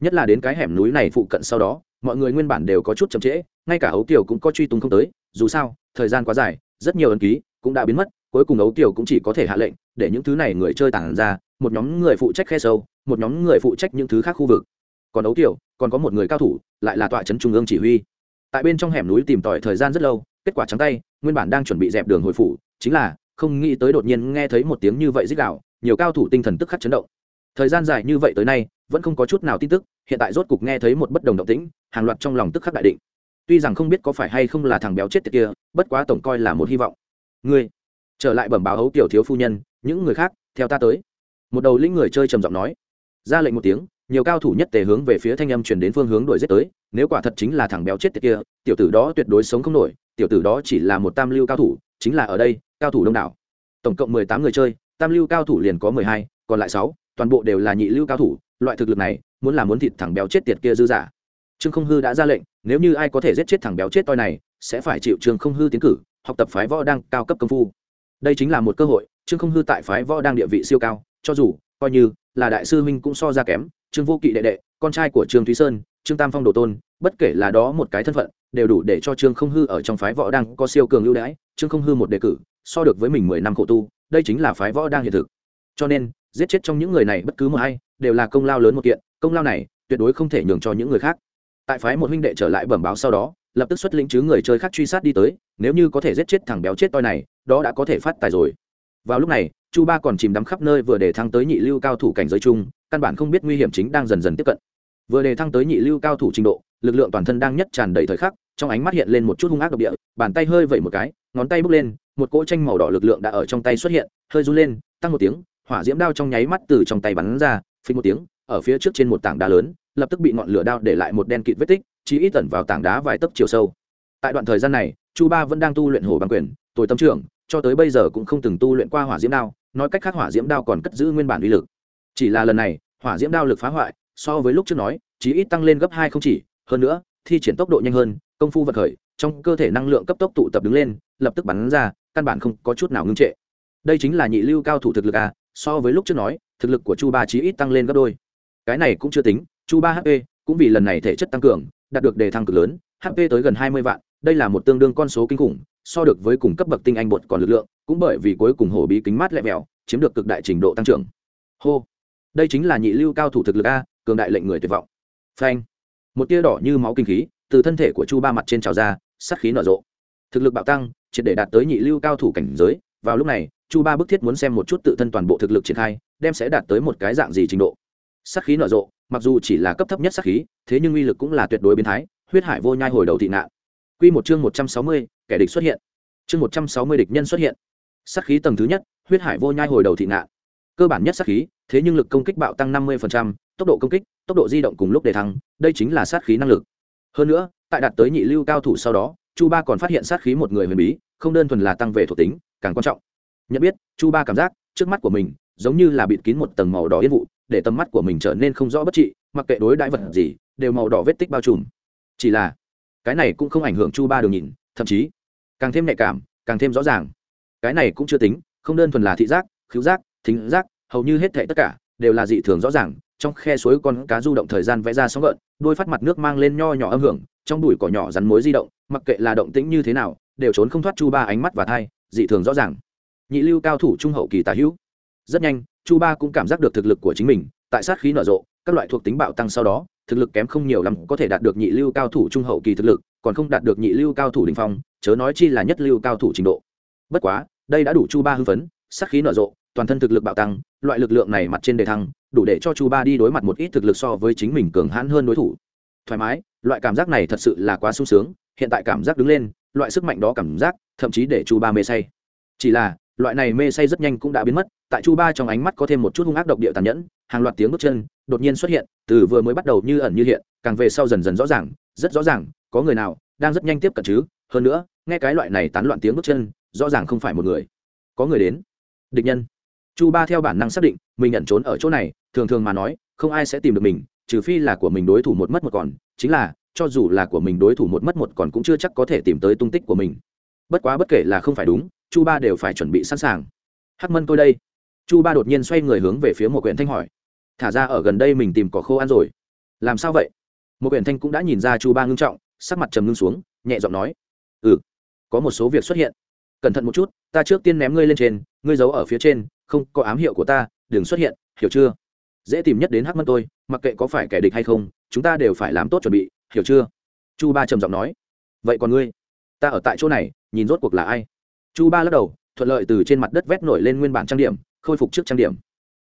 Nhất là đến cái hẻm núi này phụ cận sau đó, mọi người nguyên bản đều có chút chậm trễ, ngay cả ấu kiều cũng có truy tung không tới, dù sao, thời gian quá dài, rất nhiều ấn ký cũng đã biến mất, cuối cùng ấu kiều cũng chỉ có thể hạ lệnh, để những thứ này người chơi tản ra, một nhóm người phụ trách khe sâu một nhóm người phụ trách những thứ khác khu vực. Còn ấu tiểu còn có một người cao thủ, lại là tọa trấn trung ương chỉ huy. Tại bên trong hẻm núi tìm tòi thời gian rất lâu, kết quả trắng tay, nguyên bản đang chuẩn bị dẹp đường hồi phủ, chính là không nghĩ tới đột nhiên nghe thấy một tiếng như vậy dích đạo nhiều cao thủ tinh thần tức khắc chấn động. Thời gian dài như vậy tới nay, vẫn không có chút nào tin tức, hiện tại rốt cục nghe thấy một bất đồng động tĩnh, hàng loạt trong lòng tức khắc đại định. Tuy rằng không biết có phải hay không là thằng béo chết tiệt kia, bất quá tổng coi là một hy vọng. Ngươi, trở lại bẩm báo hấu tiểu thiếu phu nhân, những người khác, theo ta tới. Một đầu lĩnh người chơi trầm giọng nói ra lệnh một tiếng, nhiều cao thủ nhất tề hướng về phía thanh âm chuyển đến phương hướng đuổi giết tới, nếu quả thật chính là thằng béo chết tiệt kia, tiểu tử đó tuyệt đối sống không nổi, tiểu tử đó chỉ là một tam lưu cao thủ, chính là ở đây, cao thủ đông đảo. Tổng cộng mười tám người chơi, tam lưu cao thủ liền có mười hai, còn lại sáu, toàn bộ đều là nhị lưu cao thủ, loại thực lực này, muốn là muốn thịt thằng béo chết tiệt kia dư giả. Trương không hư đã ra lệnh, nếu như ai có thể giết chết thằng béo chết toi này, sẽ phải chịu trương không hư tiến cử, học tập phái võ đang cao cấp công phu. Đây chính là một cơ hội, trương không hư tại phái võ đang địa vị siêu cao, cho dù, coi như là đại sư huynh cũng so ra kém, trương vô kỵ đệ đệ, con trai của trương thúy sơn, trương tam phong đồ tôn, bất kể là đó một cái thân phận, đều đủ để cho trương không hư ở trong phái võ đang có siêu cường ưu đãi, trương không hư một đề cử, so được với mình mười năm khổ tu, đây chính là phái võ đang hiện thực. Cho nên, giết chết trong những người này bất cứ một ai, đều là công lao lớn một kiện, công lao này tuyệt đối không thể nhường cho những người khác. Tại phái một huynh đệ trở lại bẩm báo sau đó, lập tức xuất lĩnh chứ người chơi khác truy sát đi tới, nếu như có thể giết chết thằng béo chết toi này, đó đã có thể phát tài rồi vào lúc này, chu ba còn chìm đắm khắp nơi vừa để thăng tới nhị lưu cao thủ cảnh giới chung, căn bản không biết nguy hiểm chính đang dần dần tiếp cận. Vừa để thăng tới nhị lưu cao thủ trình độ, lực lượng toàn thân đang nhất tràn đầy thời khắc, trong ánh mắt hiện lên một chút hung ác độc địa, bàn tay hơi vẩy một cái, ngón tay bước lên, một cỗ tranh màu đỏ lực lượng đã ở trong tay xuất hiện, hơi run lên, tăng một tiếng, hỏa diễm đao trong nháy mắt từ trong tay bắn ra, phình một tiếng, ở phía trước trên một tảng đá lớn, lập tức bị ngọn lửa đao để lại một đen kịt vết tích chỉ ít tẩn vào tảng đá vài tấc chiều sâu. Tại đoạn thời gian này, chu ba vẫn đang tu luyện hồ bằng quyền, tuổi tâm trưởng cho tới bây giờ cũng không từng tu luyện qua hỏa diễm đao, nói cách khác hỏa diễm đao còn cất giữ nguyên bản uy lực. Chỉ là lần này, hỏa diễm đao lực phá hoại, so với lúc trước nói chỉ ít tăng lên gấp hai không chỉ, hơn nữa, thi triển tốc độ nhanh hơn, công phu vật khởi, trong cơ thể năng lượng cấp tốc tụ tập đứng lên, lập tức bắn ra, căn bản không có chút nào ngưng trệ. Đây chính là nhị lưu cao thủ thực lực à so với lúc trước nói, thực lực của chu ba chí ít tăng lên gấp đôi. Cái này cũng chưa tính, chu ba hp cũng vì lần này thể chất tăng cường, đạt được đề thăng cực lớn hp tới gần hai mươi vạn, đây là một tương đương con số kinh khủng so được với cùng cấp bậc tinh anh bột còn lực lượng, cũng bởi vì cuối cùng hổ bí kính mát lẹ mèo chiếm được cực đại trình độ tăng trưởng. Hô. Đây chính là nhị lưu cao thủ thực lực a, cường đại lệnh người tuyệt vọng. Phanh. Một tia đỏ như máu kinh khí từ thân thể của chu ba mặt trên trào ra, sát khí nở rộ. Thực lực bạo tăng, triệt để đạt tới nhị lưu cao thủ cảnh giới. Vào lúc này, chu ba bức thiết muốn xem một chút tự thân toàn bộ thực lực triển khai, đem sẽ đạt tới một cái dạng gì trình độ. Sát khí nở rộ, mặc dù chỉ là cấp thấp nhất sát khí, thế nhưng uy lực cũng là tuyệt đối biến thái, huyết hải vô nhai hồi đầu thị nạn. Quy một chương một trăm sáu mươi, kẻ địch xuất hiện. Chương một trăm sáu mươi địch nhân xuất hiện. Sát khí tầng thứ nhất, huyết hải vô nhai hồi đầu thị ngạn. cơ bản nhất sát khí, thế nhưng lực công kích bạo tăng năm mươi tốc độ công kích, tốc độ di động cùng lúc đề thăng, đây chính là sát khí năng lực. Hơn nữa, tại đạt tới nhị lưu cao thủ sau đó, chu ba còn phát hiện sát khí một người huyền bí, không đơn thuần là tăng về thuộc tính, càng quan trọng. Nhận biết, chu ba cảm giác, trước mắt của mình, giống như là bịt kín một tầng màu đỏ yên vụ, để tầm mắt của mình trở nên không rõ bất trị, mặc kệ đối đãi vật gì, đều màu đỏ vết tích bao trùm. Chỉ là cái này cũng không ảnh hưởng chu ba đường nhìn, thậm chí càng thêm nhạy cảm, càng thêm rõ ràng. Cái này cũng chưa tính, không đơn thuần là thị giác, khứu giác, thính giác, hầu như hết thệ tất cả đều là dị thường rõ ràng. Trong khe suối con cá du động thời gian vẽ ra sóng gợn, đôi phát mặt nước mang lên nho nhỏ âm hưởng, trong đùi cỏ nhỏ rắn mối di động, mặc kệ là động tĩnh như thế nào, đều trốn không thoát chu ba ánh mắt và thai, dị thường rõ ràng. Nhị lưu cao thủ trung hậu kỳ tà hữu. Rất nhanh, chu ba cũng cảm giác được thực lực của chính mình, tại sát khí nở rộ, các loại thuộc tính bạo tăng sau đó thực lực kém không nhiều lắm, có thể đạt được nhị lưu cao thủ trung hậu kỳ thực lực, còn không đạt được nhị lưu cao thủ đình phong, chớ nói chi là nhất lưu cao thủ trình độ. Bất quá, đây đã đủ chu ba hưng phấn, sát khí nở rộ, toàn thân thực lực bạo tăng, loại lực lượng này mặt trên đề thăng, đủ để cho chu ba đi đối mặt một ít thực lực so với chính mình cường hãn hơn đối thủ. Thoải mái, loại cảm giác này thật sự là quá sung sướng, hiện tại cảm giác đứng lên, loại sức mạnh đó cảm giác, thậm chí để chu ba mê say. Chỉ là, loại này mê say rất nhanh cũng đã biến mất, tại chu ba trong ánh mắt có thêm một chút hung ác độc địa tàn nhẫn hàng loạt tiếng bước chân đột nhiên xuất hiện, từ vừa mới bắt đầu như ẩn như hiện, càng về sau dần dần rõ ràng, rất rõ ràng, có người nào đang rất nhanh tiếp cận chứ? Hơn nữa, nghe cái loại này tán loạn tiếng bước chân, rõ ràng không phải một người. Có người đến. Địch nhân. Chu ba theo bản năng xác định, mình nhận trốn ở chỗ này, thường thường mà nói, không ai sẽ tìm được mình, trừ phi là của mình đối thủ một mất một còn, chính là, cho dù là của mình đối thủ một mất một còn cũng chưa chắc có thể tìm tới tung tích của mình. Bất quá bất kể là không phải đúng, chu ba đều phải chuẩn bị sẵn sàng. Hắc mân tôi đây. Chu ba đột nhiên xoay người hướng về phía một quyển thanh hỏi thả ra ở gần đây mình tìm cỏ khô ăn rồi. Làm sao vậy? Một quyển thanh cũng đã nhìn ra chu ba ngưng trọng, sắc mặt trầm ngưng xuống, nhẹ giọng nói. Ừ có một số việc xuất hiện. Cẩn thận một chút, ta trước tiên ném ngươi lên trên, ngươi giấu ở phía trên, không có ám hiệu của ta, đừng xuất hiện, hiểu chưa? Dễ tìm nhất đến hắc mân tôi, mặc kệ có phải kẻ địch hay không, chúng ta đều phải làm tốt chuẩn bị, hiểu chưa? Chu ba trầm giọng nói. Vậy còn ngươi? Ta ở tại chỗ này, nhìn rốt cuộc là ai? Chu ba lắc đầu, thuận lợi từ trên mặt đất vét nổi lên nguyên bản trang điểm, khôi phục trước trang điểm.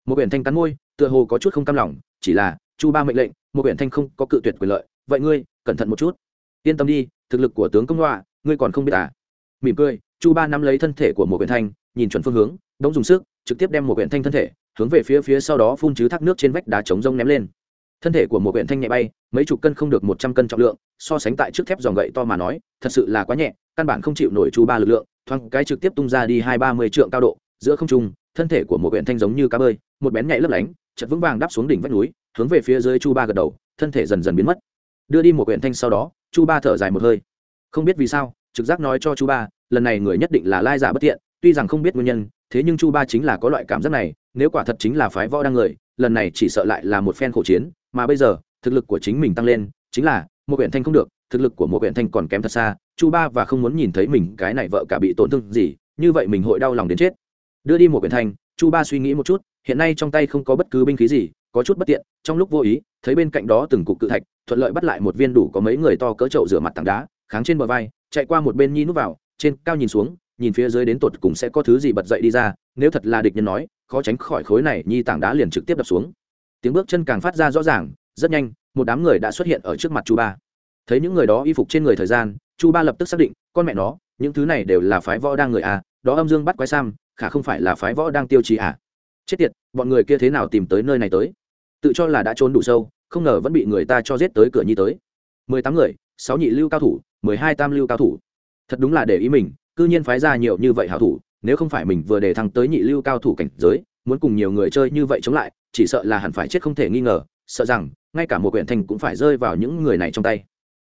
Một biển thanh cắn môi tựa hồ có chút không cam lòng, chỉ là, chu ba mệnh lệnh, một quyển thanh không có cự tuyệt quyền lợi, vậy ngươi, cẩn thận một chút. Yên tâm đi, thực lực của tướng công hoa ngươi còn không biết à? Mỉm cười, chu ba nắm lấy thân thể của một quyển thanh, nhìn chuẩn phương hướng đống dùng sức, trực tiếp đem một quyển thanh thân thể, hướng về phía phía sau đó phun chứ thác nước trên vách đá chống rông ném lên. Thân thể của một quyển thanh nhẹ bay, mấy chục cân không được một trăm cân trọng lượng, so sánh tại trước thép dòng gậy to mà nói, thật sự là quá nhẹ, căn bản không chịu nổi chu ba lực lượng, thoáng cái trực tiếp tung ra đi hai ba mươi trượng cao độ, giữa không trung thân thể của một huyện thanh giống như cá bơi, một bén nhạy lấp lánh chật vững vàng đáp xuống đỉnh vách núi, hướng về phía dưới chu ba gật đầu, thân thể dần dần biến mất. Đưa đi một huyện thanh sau đó, chu ba thở dài một hơi. Không biết vì sao, trực giác nói cho chu ba, lần này người nhất định là lai giả bất tiện tuy rằng không biết nguyên nhân, thế nhưng chu ba chính là có loại cảm giác này, nếu quả thật chính là phái võ đang người, lần này chỉ sợ lại là một phen khổ chiến, mà bây giờ, thực lực của chính mình tăng lên, chính là, một huyện thanh không được, thực lực của một huyện thanh còn kém thật xa, chu ba và không muốn nhìn thấy mình cái này vợ cả bị tổn thương gì, như vậy mình hội đau lòng đến chết đưa đi một quyển thành, chu ba suy nghĩ một chút, hiện nay trong tay không có bất cứ binh khí gì, có chút bất tiện, trong lúc vô ý, thấy bên cạnh đó từng cục cự thạch, thuận lợi bắt lại một viên đủ có mấy người to cỡ chậu rửa mặt tảng đá, kháng trên bờ vai, chạy qua một bên nhi núp vào, trên cao nhìn xuống, nhìn phía dưới đến tột cùng sẽ có thứ gì bật dậy đi ra, nếu thật là địch nhân nói, khó tránh khỏi khối này nhi tảng đá liền trực tiếp đập xuống. Tiếng bước chân càng phát ra rõ ràng, rất nhanh, một đám người đã xuất hiện ở trước mặt chu ba. Thấy những người đó y phục trên người thời gian, chu ba lập tức xác định, con mẹ nó, những thứ này đều là phái võ đang người à đó âm dương bắt quái sam khả không phải là phái võ đang tiêu chí à? Chết tiệt, bọn người kia thế nào tìm tới nơi này tới? Tự cho là đã trốn đủ sâu, không ngờ vẫn bị người ta cho giết tới cửa nhi tới. Mười tám người, sáu nhị lưu cao thủ, mười hai tam lưu cao thủ. Thật đúng là để ý mình, cư nhiên phái ra nhiều như vậy hảo thủ, nếu không phải mình vừa đề thăng tới nhị lưu cao thủ cảnh giới, muốn cùng nhiều người chơi như vậy chống lại, chỉ sợ là hẳn phải chết không thể nghi ngờ, sợ rằng, ngay cả một quyển thành cũng phải rơi vào những người này trong tay.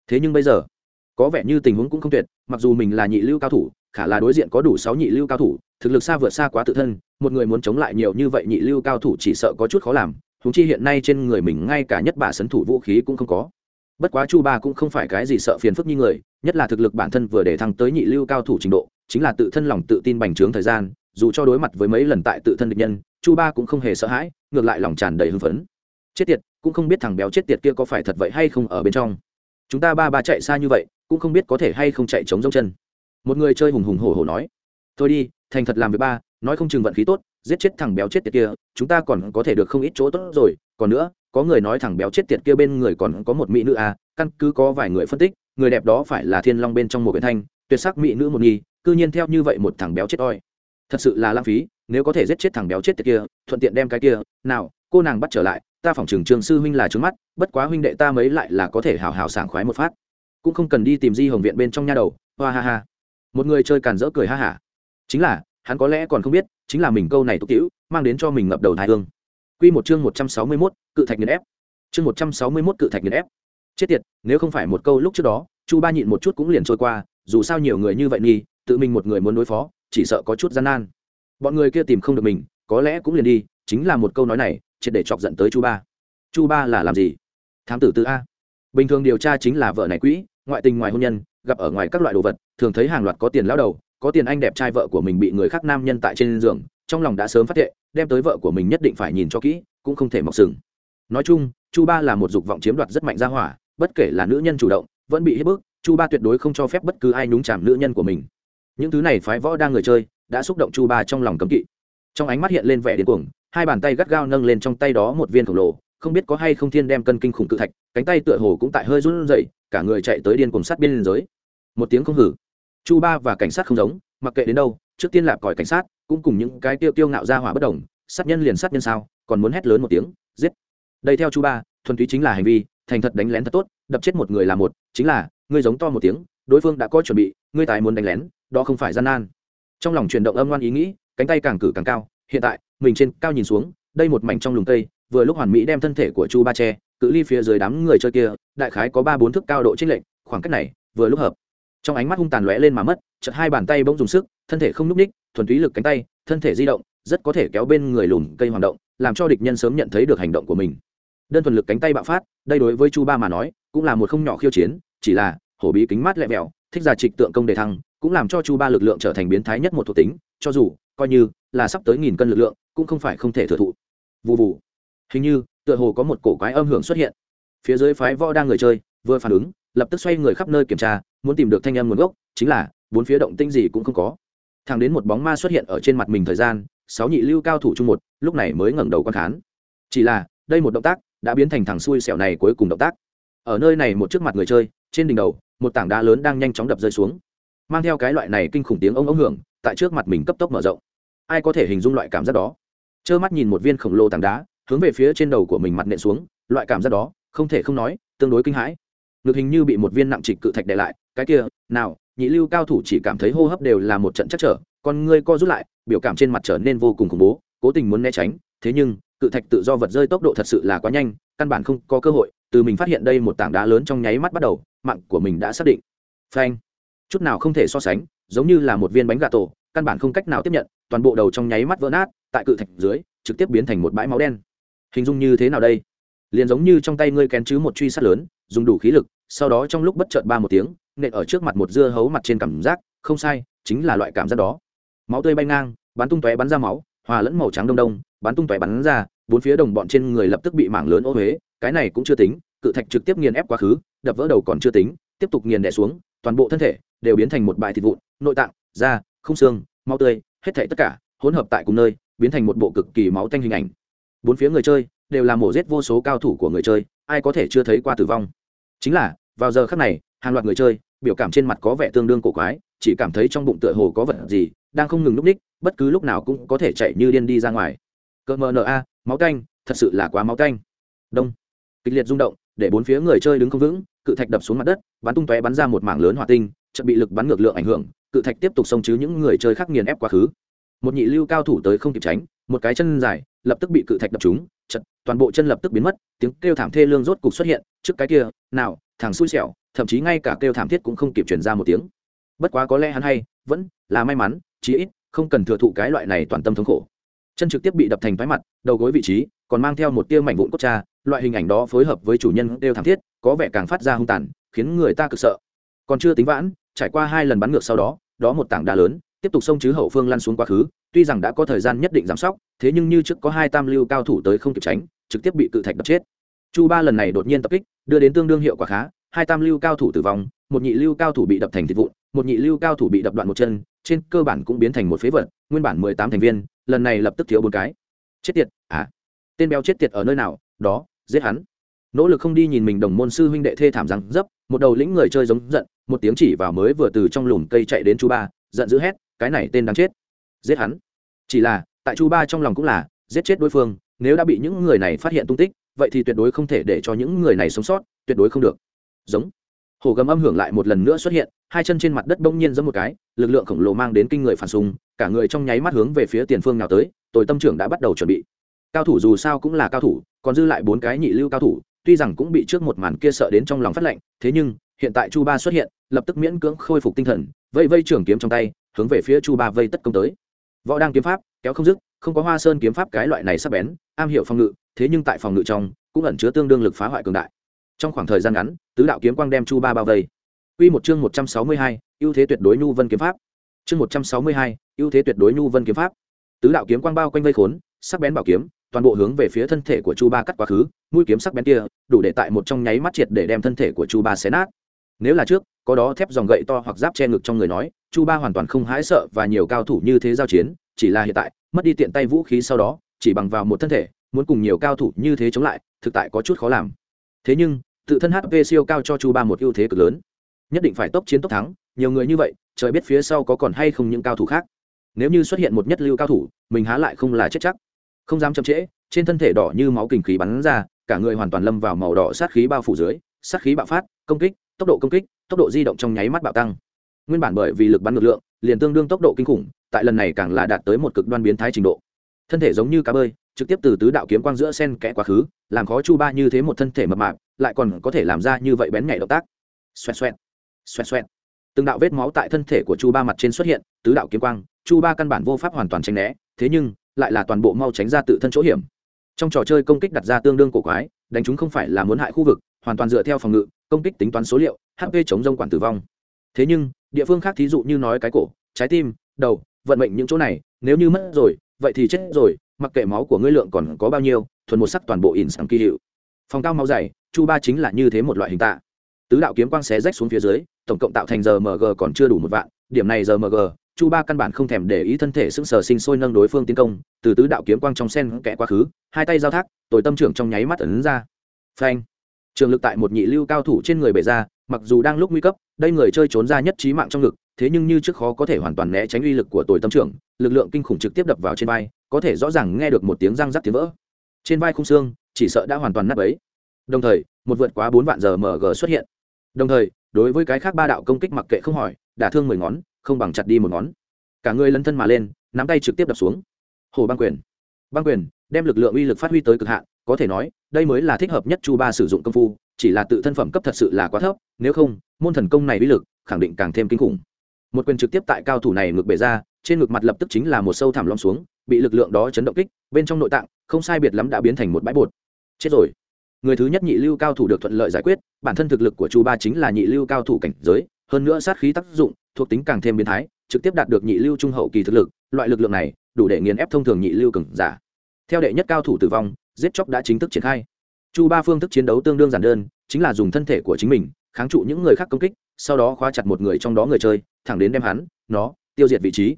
Thế nhưng bây giờ, có vẻ như tình huống cũng không tuyệt, mặc dù mình là nhị lưu cao thủ, khả là đối diện có đủ sáu nhị lưu cao thủ thực lực xa vượt xa quá tự thân, một người muốn chống lại nhiều như vậy nhị lưu cao thủ chỉ sợ có chút khó làm húng chi hiện nay trên người mình ngay cả nhất bà sấn thủ vũ khí cũng không có. Bất quá chu ba cũng không phải cái gì sợ phiền phức như người, nhất là thực lực bản thân vừa để thăng tới nhị lưu cao thủ trình độ, chính là tự thân lòng tự tin bành trướng thời gian, dù cho đối mặt với mấy lần tại tự thân địch nhân, chu ba cũng không hề sợ hãi, ngược lại lòng tràn đầy hưng phấn. Chết tiệt, cũng không biết thằng béo chết tiệt kia có phải thật vậy hay không ở bên trong. Chúng ta ba ba chạy xa như vậy, cũng không biết có thể hay không chạy chống dông chân. Một người chơi hùng hùng hổ hổ nói, thôi đi thành thật làm với ba, nói không chừng vận khí tốt, giết chết thằng béo chết tiệt kia, chúng ta còn có thể được không ít chỗ tốt rồi. Còn nữa, có người nói thằng béo chết tiệt kia bên người còn có một mỹ nữ à căn cứ có vài người phân tích, người đẹp đó phải là thiên long bên trong một quyển thanh, tuyệt sắc mỹ nữ một nghi cư nhiên theo như vậy một thằng béo chết oi. Thật sự là lãng phí, nếu có thể giết chết thằng béo chết tiệt kia, thuận tiện đem cái kia, nào, cô nàng bắt trở lại, ta phỏng trường trường sư huynh là trướng mắt, bất quá huynh đệ ta mấy lại là có thể hào hào sảng khoái một phát. Cũng không cần đi tìm di hồng viện bên trong nha đầu, hoa ha ha. Một người chơi càn rỡ cười ha hả chính là, hắn có lẽ còn không biết, chính là mình câu này tục tiễu mang đến cho mình ngập đầu thái hương. Q một chương một trăm sáu mươi mốt, cự thạch nghiền ép. Chương một trăm sáu mươi mốt, cự thạch nghiền ép. Chết tiệt, nếu không phải một câu lúc trước đó, chu ba nhịn một chút cũng liền trôi qua, dù sao nhiều người như vậy nghi, tự mình một người muốn đối phó, chỉ sợ có chút gian nan. Bọn người kia tìm không được mình, có lẽ cũng liền đi, chính là một câu nói này, triệt để chọc giận tới chu ba. Chu ba là làm gì? Thám tử tư a. Bình thường điều tra chính là vợ này quỹ, ngoại tình ngoài hôn nhân, gặp ở ngoài các loại đồ vật, thường thấy hàng loạt có tiền lao đầu có tiền anh đẹp trai vợ của mình bị người khác nam nhân tại trên giường, trong lòng đã sớm phát hiện đem tới vợ của mình nhất định phải nhìn cho kỹ, cũng không thể mọc sừng. Nói chung, chu ba là một dục vọng chiếm đoạt rất mạnh ra hỏa, bất kể là nữ nhân chủ động, vẫn bị hiếp bức, chu ba tuyệt đối không cho phép bất cứ ai nhúng chạm nữ nhân của mình. Những thứ này phái võ đang người chơi, đã xúc động chu ba trong lòng cấm kỵ. Trong ánh mắt hiện lên vẻ điên cuồng, hai bàn tay gắt gao nâng lên trong tay đó một viên khổng lồ, không biết có hay không thiên đem cân kinh khủng cự thạch, cánh tay tựa hồ cũng tại hơi run rẩy, cả người chạy tới điên cuồng sát biên giới. Một tiếng không hử chu ba và cảnh sát không giống, mặc kệ đến đâu, trước tiên lạp còi cảnh sát, cũng cùng những cái tiêu tiêu ngạo ra hỏa bất đồng, sát nhân liền sát nhân sao, còn muốn hét lớn một tiếng, giết. Đây theo chu ba, thuần túy chính là hành vi, thành thật đánh lén thật tốt, đập chết một người là một, chính là, ngươi giống to một tiếng, đối phương đã có chuẩn bị, ngươi tài muốn đánh lén, đó không phải gian nan. Trong lòng chuyển động âm ngoan ý nghĩ, cánh tay càng cử càng cao, hiện tại, mình trên cao nhìn xuống, đây một mảnh trong lùng tây, vừa lúc hoàn mỹ đem thân thể của chu ba che, cự ly phía dưới đám người chơi kia, đại khái có ba bốn thước cao độ trích lệnh khoảng cách này, vừa lúc hợp trong ánh mắt hung tàn lóe lên mà mất chật hai bàn tay bỗng dùng sức, thân thể không n ú c ních, thuần túy lực cánh tay, thân thể di động, rất có thể kéo bên người lùm cây hoạt động, làm cho địch nhân sớm nhận thấy được hành động của mình. Đơn thuần lực cánh tay bạo phát, đây đối với chu ba mà nói, cũng là một không nhỏ khiêu chiến, chỉ là, hổ bí kính mát lẹ mẹo thích giả trịch tượng công đề thăng, cũng làm cho chu ba lực lượng trở thành biến thái nhất một thuộc tính, cho dù, coi như là sắp tới nghìn cân lực lượng, cũng không phải không thể thừa thụ. Vụ vụ hình như, tựa hồ có một cổ quái âm hưởng xuất hiện. Phía dưới phái võ đang người chơi, vừa phản ứng, lập tức xoay người khắp nơi kiểm tra muốn tìm được thanh âm nguồn gốc, chính là, bốn phía động tinh gì cũng không có. Thằng đến một bóng ma xuất hiện ở trên mặt mình thời gian, sáu nhị lưu cao thủ chung một, lúc này mới ngẩng đầu quan khán. Chỉ là, đây một động tác đã biến thành thằng xui xẻo này cuối cùng động tác. Ở nơi này một trước mặt người chơi, trên đỉnh đầu, một tảng đá lớn đang nhanh chóng đập rơi xuống. Mang theo cái loại này kinh khủng tiếng ông ống hưởng, tại trước mặt mình cấp tốc mở rộng. Ai có thể hình dung loại cảm giác đó? Trơ mắt nhìn một viên khổng lồ tảng đá, hướng về phía trên đầu của mình mặt nện xuống, loại cảm giác đó, không thể không nói, tương đối kinh hãi. Ngực hình như bị một viên nặng trịch cự thạch đè lại cái kia, nào, nhị lưu cao thủ chỉ cảm thấy hô hấp đều là một trận chắc trở, con ngươi co rút lại, biểu cảm trên mặt trở nên vô cùng khủng bố, cố tình muốn né tránh, thế nhưng, cự thạch tự do vật rơi tốc độ thật sự là quá nhanh, căn bản không có cơ hội, từ mình phát hiện đây một tảng đá lớn trong nháy mắt bắt đầu, mạng của mình đã xác định. Phanh. Chút nào không thể so sánh, giống như là một viên bánh gà tổ, căn bản không cách nào tiếp nhận, toàn bộ đầu trong nháy mắt vỡ nát, tại cự thạch dưới, trực tiếp biến thành một bãi máu đen. Hình dung như thế nào đây? Liền giống như trong tay ngươi kén chứ một truy sát lớn, dùng đủ khí lực sau đó trong lúc bất chợt ba một tiếng, nện ở trước mặt một dưa hấu mặt trên cảm giác, không sai, chính là loại cảm giác đó. Máu tươi bay ngang, bắn tung tóe bắn ra máu, hòa lẫn màu trắng đông đông, bắn tung tóe bắn ra, bốn phía đồng bọn trên người lập tức bị mảng lớn ô huế cái này cũng chưa tính, cự thạch trực tiếp nghiền ép quá khứ, đập vỡ đầu còn chưa tính, tiếp tục nghiền đẻ xuống, toàn bộ thân thể đều biến thành một bãi thịt vụn, nội tạng, da, không xương, máu tươi, hết thảy tất cả hỗn hợp tại cùng nơi, biến thành một bộ cực kỳ máu tanh hình ảnh. Bốn phía người chơi đều là mổ giết vô số cao thủ của người chơi, ai có thể chưa thấy qua tử vong chính là, vào giờ khắc này, hàng loạt người chơi, biểu cảm trên mặt có vẻ tương đương cổ quái, chỉ cảm thấy trong bụng tựa hồ có vật gì đang không ngừng núp ních, bất cứ lúc nào cũng có thể chạy như điên đi ra ngoài. Cỡ mờ a, máu canh, thật sự là quá máu canh. Đông. Kịch liệt rung động, để bốn phía người chơi đứng không vững, cự thạch đập xuống mặt đất, bắn tung tóe bắn ra một mảng lớn hỏa tinh, chợt bị lực bắn ngược lượng ảnh hưởng, cự thạch tiếp tục xông chứ những người chơi khác nghiền ép quá khứ. Một nhị lưu cao thủ tới không kịp tránh, một cái chân dài, lập tức bị cự thạch đập trúng toàn bộ chân lập tức biến mất, tiếng kêu thảm thê lương rốt cục xuất hiện, trước cái kia, nào, thằng xui xẻo, thậm chí ngay cả kêu thảm thiết cũng không kịp truyền ra một tiếng. Bất quá có lẽ hắn hay, vẫn là may mắn, chí ít, không cần thừa thụ cái loại này toàn tâm thống khổ. Chân trực tiếp bị đập thành thoái mặt, đầu gối vị trí, còn mang theo một tia mảnh vụn cốt cha, loại hình ảnh đó phối hợp với chủ nhân đều thảm thiết, có vẻ càng phát ra hung tàn, khiến người ta cực sợ. Còn chưa tính vãn, trải qua hai lần bắn ngược sau đó đó một tảng đá lớn, tiếp tục xông chứ hậu phương lăn xuống quá khứ, tuy rằng đã có thời gian nhất định giám sóc, thế nhưng như trước có hai tam lưu cao thủ tới không kịp tránh trực tiếp bị cự thạch đập chết. Chu ba lần này đột nhiên tập kích, đưa đến tương đương hiệu quả khá, hai tam lưu cao thủ tử vong, một nhị lưu cao thủ bị đập thành thịt vụn, một nhị lưu cao thủ bị đập đoạn một chân, trên cơ bản cũng biến thành một phế vật, nguyên bản mười tám thành viên, lần này lập tức thiếu bốn cái. Chết tiệt à tên béo chết tiệt ở nơi nào, đó, giết hắn. Nỗ lực không đi nhìn mình đồng môn sư huynh đệ thê thảm rằng dấp, một đầu lĩnh người chơi giống giận, một tiếng chỉ vào mới vừa từ trong lùm cây chạy đến chu ba, giận dữ hét, cái này tên đáng chết, giết hắn. Chỉ là, tại chu ba trong lòng cũng là, giết chết đối phương nếu đã bị những người này phát hiện tung tích, vậy thì tuyệt đối không thể để cho những người này sống sót, tuyệt đối không được. Giống. Hồ gầm âm hưởng lại một lần nữa xuất hiện, hai chân trên mặt đất bỗng nhiên giống một cái, lực lượng khổng lồ mang đến kinh người phản xung, cả người trong nháy mắt hướng về phía tiền phương nào tới tôi tâm trưởng đã bắt đầu chuẩn bị. Cao thủ dù sao cũng là cao thủ, còn dư lại bốn cái nhị lưu cao thủ, tuy rằng cũng bị trước một màn kia sợ đến trong lòng phát lệnh thế nhưng, hiện tại chu ba xuất hiện, lập tức miễn cưỡng khôi phục tinh thần, vây vây trường kiếm trong tay, hướng về phía chu ba vây tất công tới. Võ đang kiếm pháp, kéo không dứt không có hoa sơn kiếm pháp cái loại này sắp bén am hiểu phòng ngự thế nhưng tại phòng ngự trong cũng ẩn chứa tương đương lực phá hoại cường đại trong khoảng thời gian ngắn tứ đạo kiếm quang đem chu ba bao vây Quy một chương 162, ưu thế tuyệt đối nhu vân kiếm pháp. Chương 162, ưu thế tuyệt đối nhu vân kiếm pháp. Tứ đạo kiếm quang bao quanh vây khốn, sắc bén bảo kiếm, toàn bộ hướng về phía thân thể của Chu Ba cắt quá khứ, mũi kiếm sắc bén kia, đủ để tại một trong nháy mắt triệt để đem thân thể của Chu Ba xé nát. Nếu là trước, có đó thép dòng gậy to hoặc giáp che ngực trong người nói, Chu Ba hoàn toàn không hãi sợ và nhiều cao thủ như thế giao chiến, chỉ là hiện tại, mất đi tiện tay vũ khí sau đó, chỉ bằng vào một thân thể, muốn cùng nhiều cao thủ như thế chống lại, thực tại có chút khó làm. Thế nhưng, tự thân HP siêu cao cho Chu Ba một ưu thế cực lớn. Nhất định phải tốc chiến tốc thắng nhiều người như vậy trời biết phía sau có còn hay không những cao thủ khác. Nếu như xuất hiện một nhất lưu cao thủ mình há lại không là chết chắc. Không dám chậm trễ trên thân thể đỏ như máu kình khí bắn ra cả người hoàn toàn lâm vào màu đỏ sát khí bao phủ dưới sát khí bạo phát công kích tốc độ công kích tốc độ di động trong nháy mắt bạo tăng. Nguyên bản bởi vì lực bắn lực lượng liền tương đương tốc độ kinh khủng, tại lần này càng là đạt tới một cực đoan biến thái trình độ. Thân thể giống như cá bơi, trực tiếp từ tứ đạo kiếm quang giữa sen kẽ quá khứ, làm khó chu ba như thế một thân thể mập mạp, lại còn có thể làm ra như vậy bén nhảy động tác. Xoẹt xoẹt xoẹt xoẹt. Từng đạo vết máu tại thân thể của chu ba mặt trên xuất hiện, tứ đạo kiếm quang, chu ba căn bản vô pháp hoàn toàn tránh né, thế nhưng, lại là toàn bộ mau tránh ra tự thân chỗ hiểm. Trong trò chơi công kích đặt ra tương đương cổ quái, đánh chúng không phải là muốn hại khu vực, hoàn toàn dựa theo phòng ngự, công kích tính toán số liệu hp chống rông quản tử vong. Thế nhưng địa phương khác thí dụ như nói cái cổ, trái tim, đầu, vận mệnh những chỗ này, nếu như mất rồi, vậy thì chết rồi, mặc kệ máu của ngươi lượng còn có bao nhiêu, thuần một sắc toàn bộ in sẵn kỳ hiệu. Phòng cao máu dày, chu ba chính là như thế một loại hình tạ. Tứ đạo kiếm quang xé rách xuống phía dưới, tổng cộng tạo thành giờ mg còn chưa đủ một vạn, điểm này giờ mg chu ba căn bản không thèm để ý thân thể sững sờ sinh sôi nâng đối phương tiến công, từ tứ đạo kiếm quang trong sen kẽ quá khứ, hai tay giao thác tội tâm trưởng trong nháy mắt ấn ra. Phanh. Trường lực tại một nhị lưu cao thủ trên người bể ra mặc dù đang lúc nguy cấp, đây người chơi trốn ra nhất trí mạng trong ngực, thế nhưng như trước khó có thể hoàn toàn né tránh uy lực của tồi tâm trưởng, lực lượng kinh khủng trực tiếp đập vào trên vai, có thể rõ ràng nghe được một tiếng răng rắc tiếng vỡ. Trên vai khung xương, chỉ sợ đã hoàn toàn nắp ấy đồng thời, một vượt quá bốn vạn giờ mg xuất hiện. Đồng thời, đối với cái khác ba đạo công kích mặc kệ không hỏi, đả thương mười ngón, không bằng chặt đi một ngón. Cả người lấn thân mà lên, nắm tay trực tiếp đập xuống. Hồ băng quyền. Băng quyền, đem lực lượng uy lực phát huy tới cực hạn, có thể nói, đây mới là thích hợp nhất chu ba sử dụng công phu chỉ là tự thân phẩm cấp thật sự là quá thấp, nếu không, môn thần công này uy lực khẳng định càng thêm kinh khủng. Một quyền trực tiếp tại cao thủ này ngược bể ra, trên ngực mặt lập tức chính là một sâu thảm lom xuống, bị lực lượng đó chấn động kích, bên trong nội tạng, không sai biệt lắm đã biến thành một bãi bột. Chết rồi. Người thứ nhất nhị lưu cao thủ được thuận lợi giải quyết, bản thân thực lực của chu ba chính là nhị lưu cao thủ cảnh giới, hơn nữa sát khí tác dụng, thuộc tính càng thêm biến thái, trực tiếp đạt được nhị lưu trung hậu kỳ thực lực, loại lực lượng này đủ để nghiền ép thông thường nhị lưu cường giả. Theo đệ nhất cao thủ tử vong, giết chóc đã chính thức triển khai chu ba phương thức chiến đấu tương đương giản đơn, chính là dùng thân thể của chính mình, kháng trụ những người khác công kích, sau đó khóa chặt một người trong đó người chơi, thẳng đến đem hắn, nó, tiêu diệt vị trí.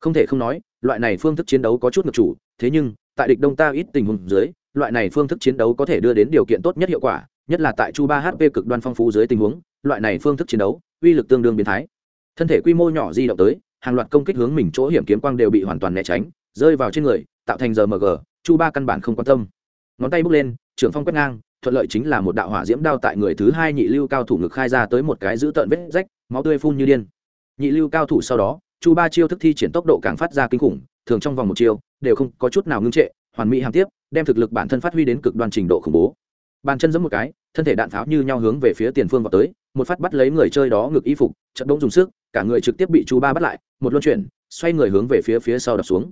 Không thể không nói, loại này phương thức chiến đấu có chút ngược chủ, thế nhưng, tại địch đông ta ít tình huống dưới, loại này phương thức chiến đấu có thể đưa đến điều kiện tốt nhất hiệu quả, nhất là tại chu ba hp cực đoan phong phú dưới tình huống, loại này phương thức chiến đấu, uy lực tương đương biến thái. Thân thể quy mô nhỏ di động tới, hàng loạt công kích hướng mình chỗ hiểm kiếm quang đều bị hoàn toàn né tránh, rơi vào trên người, tạo thành giờ mg chu ba căn bản không quan tâm. Ngón tay bước lên trưởng phong quét ngang, thuận lợi chính là một đạo hỏa diễm đao tại người thứ hai nhị lưu cao thủ ngực khai ra tới một cái giữ tợn vết rách, máu tươi phun như điên. Nhị lưu cao thủ sau đó, chu ba chiêu thức thi triển tốc độ càng phát ra kinh khủng, thường trong vòng một chiêu, đều không có chút nào ngưng trệ, hoàn mỹ hàm tiếp, đem thực lực bản thân phát huy đến cực đoan trình độ khủng bố. Bàn chân giẫm một cái, thân thể đạn pháo như nhau hướng về phía tiền phương vào tới, một phát bắt lấy người chơi đó ngực y phục trận đông dùng sức, cả người trực tiếp bị chu ba bắt lại, một luân chuyển, xoay người hướng về phía phía sau đập xuống.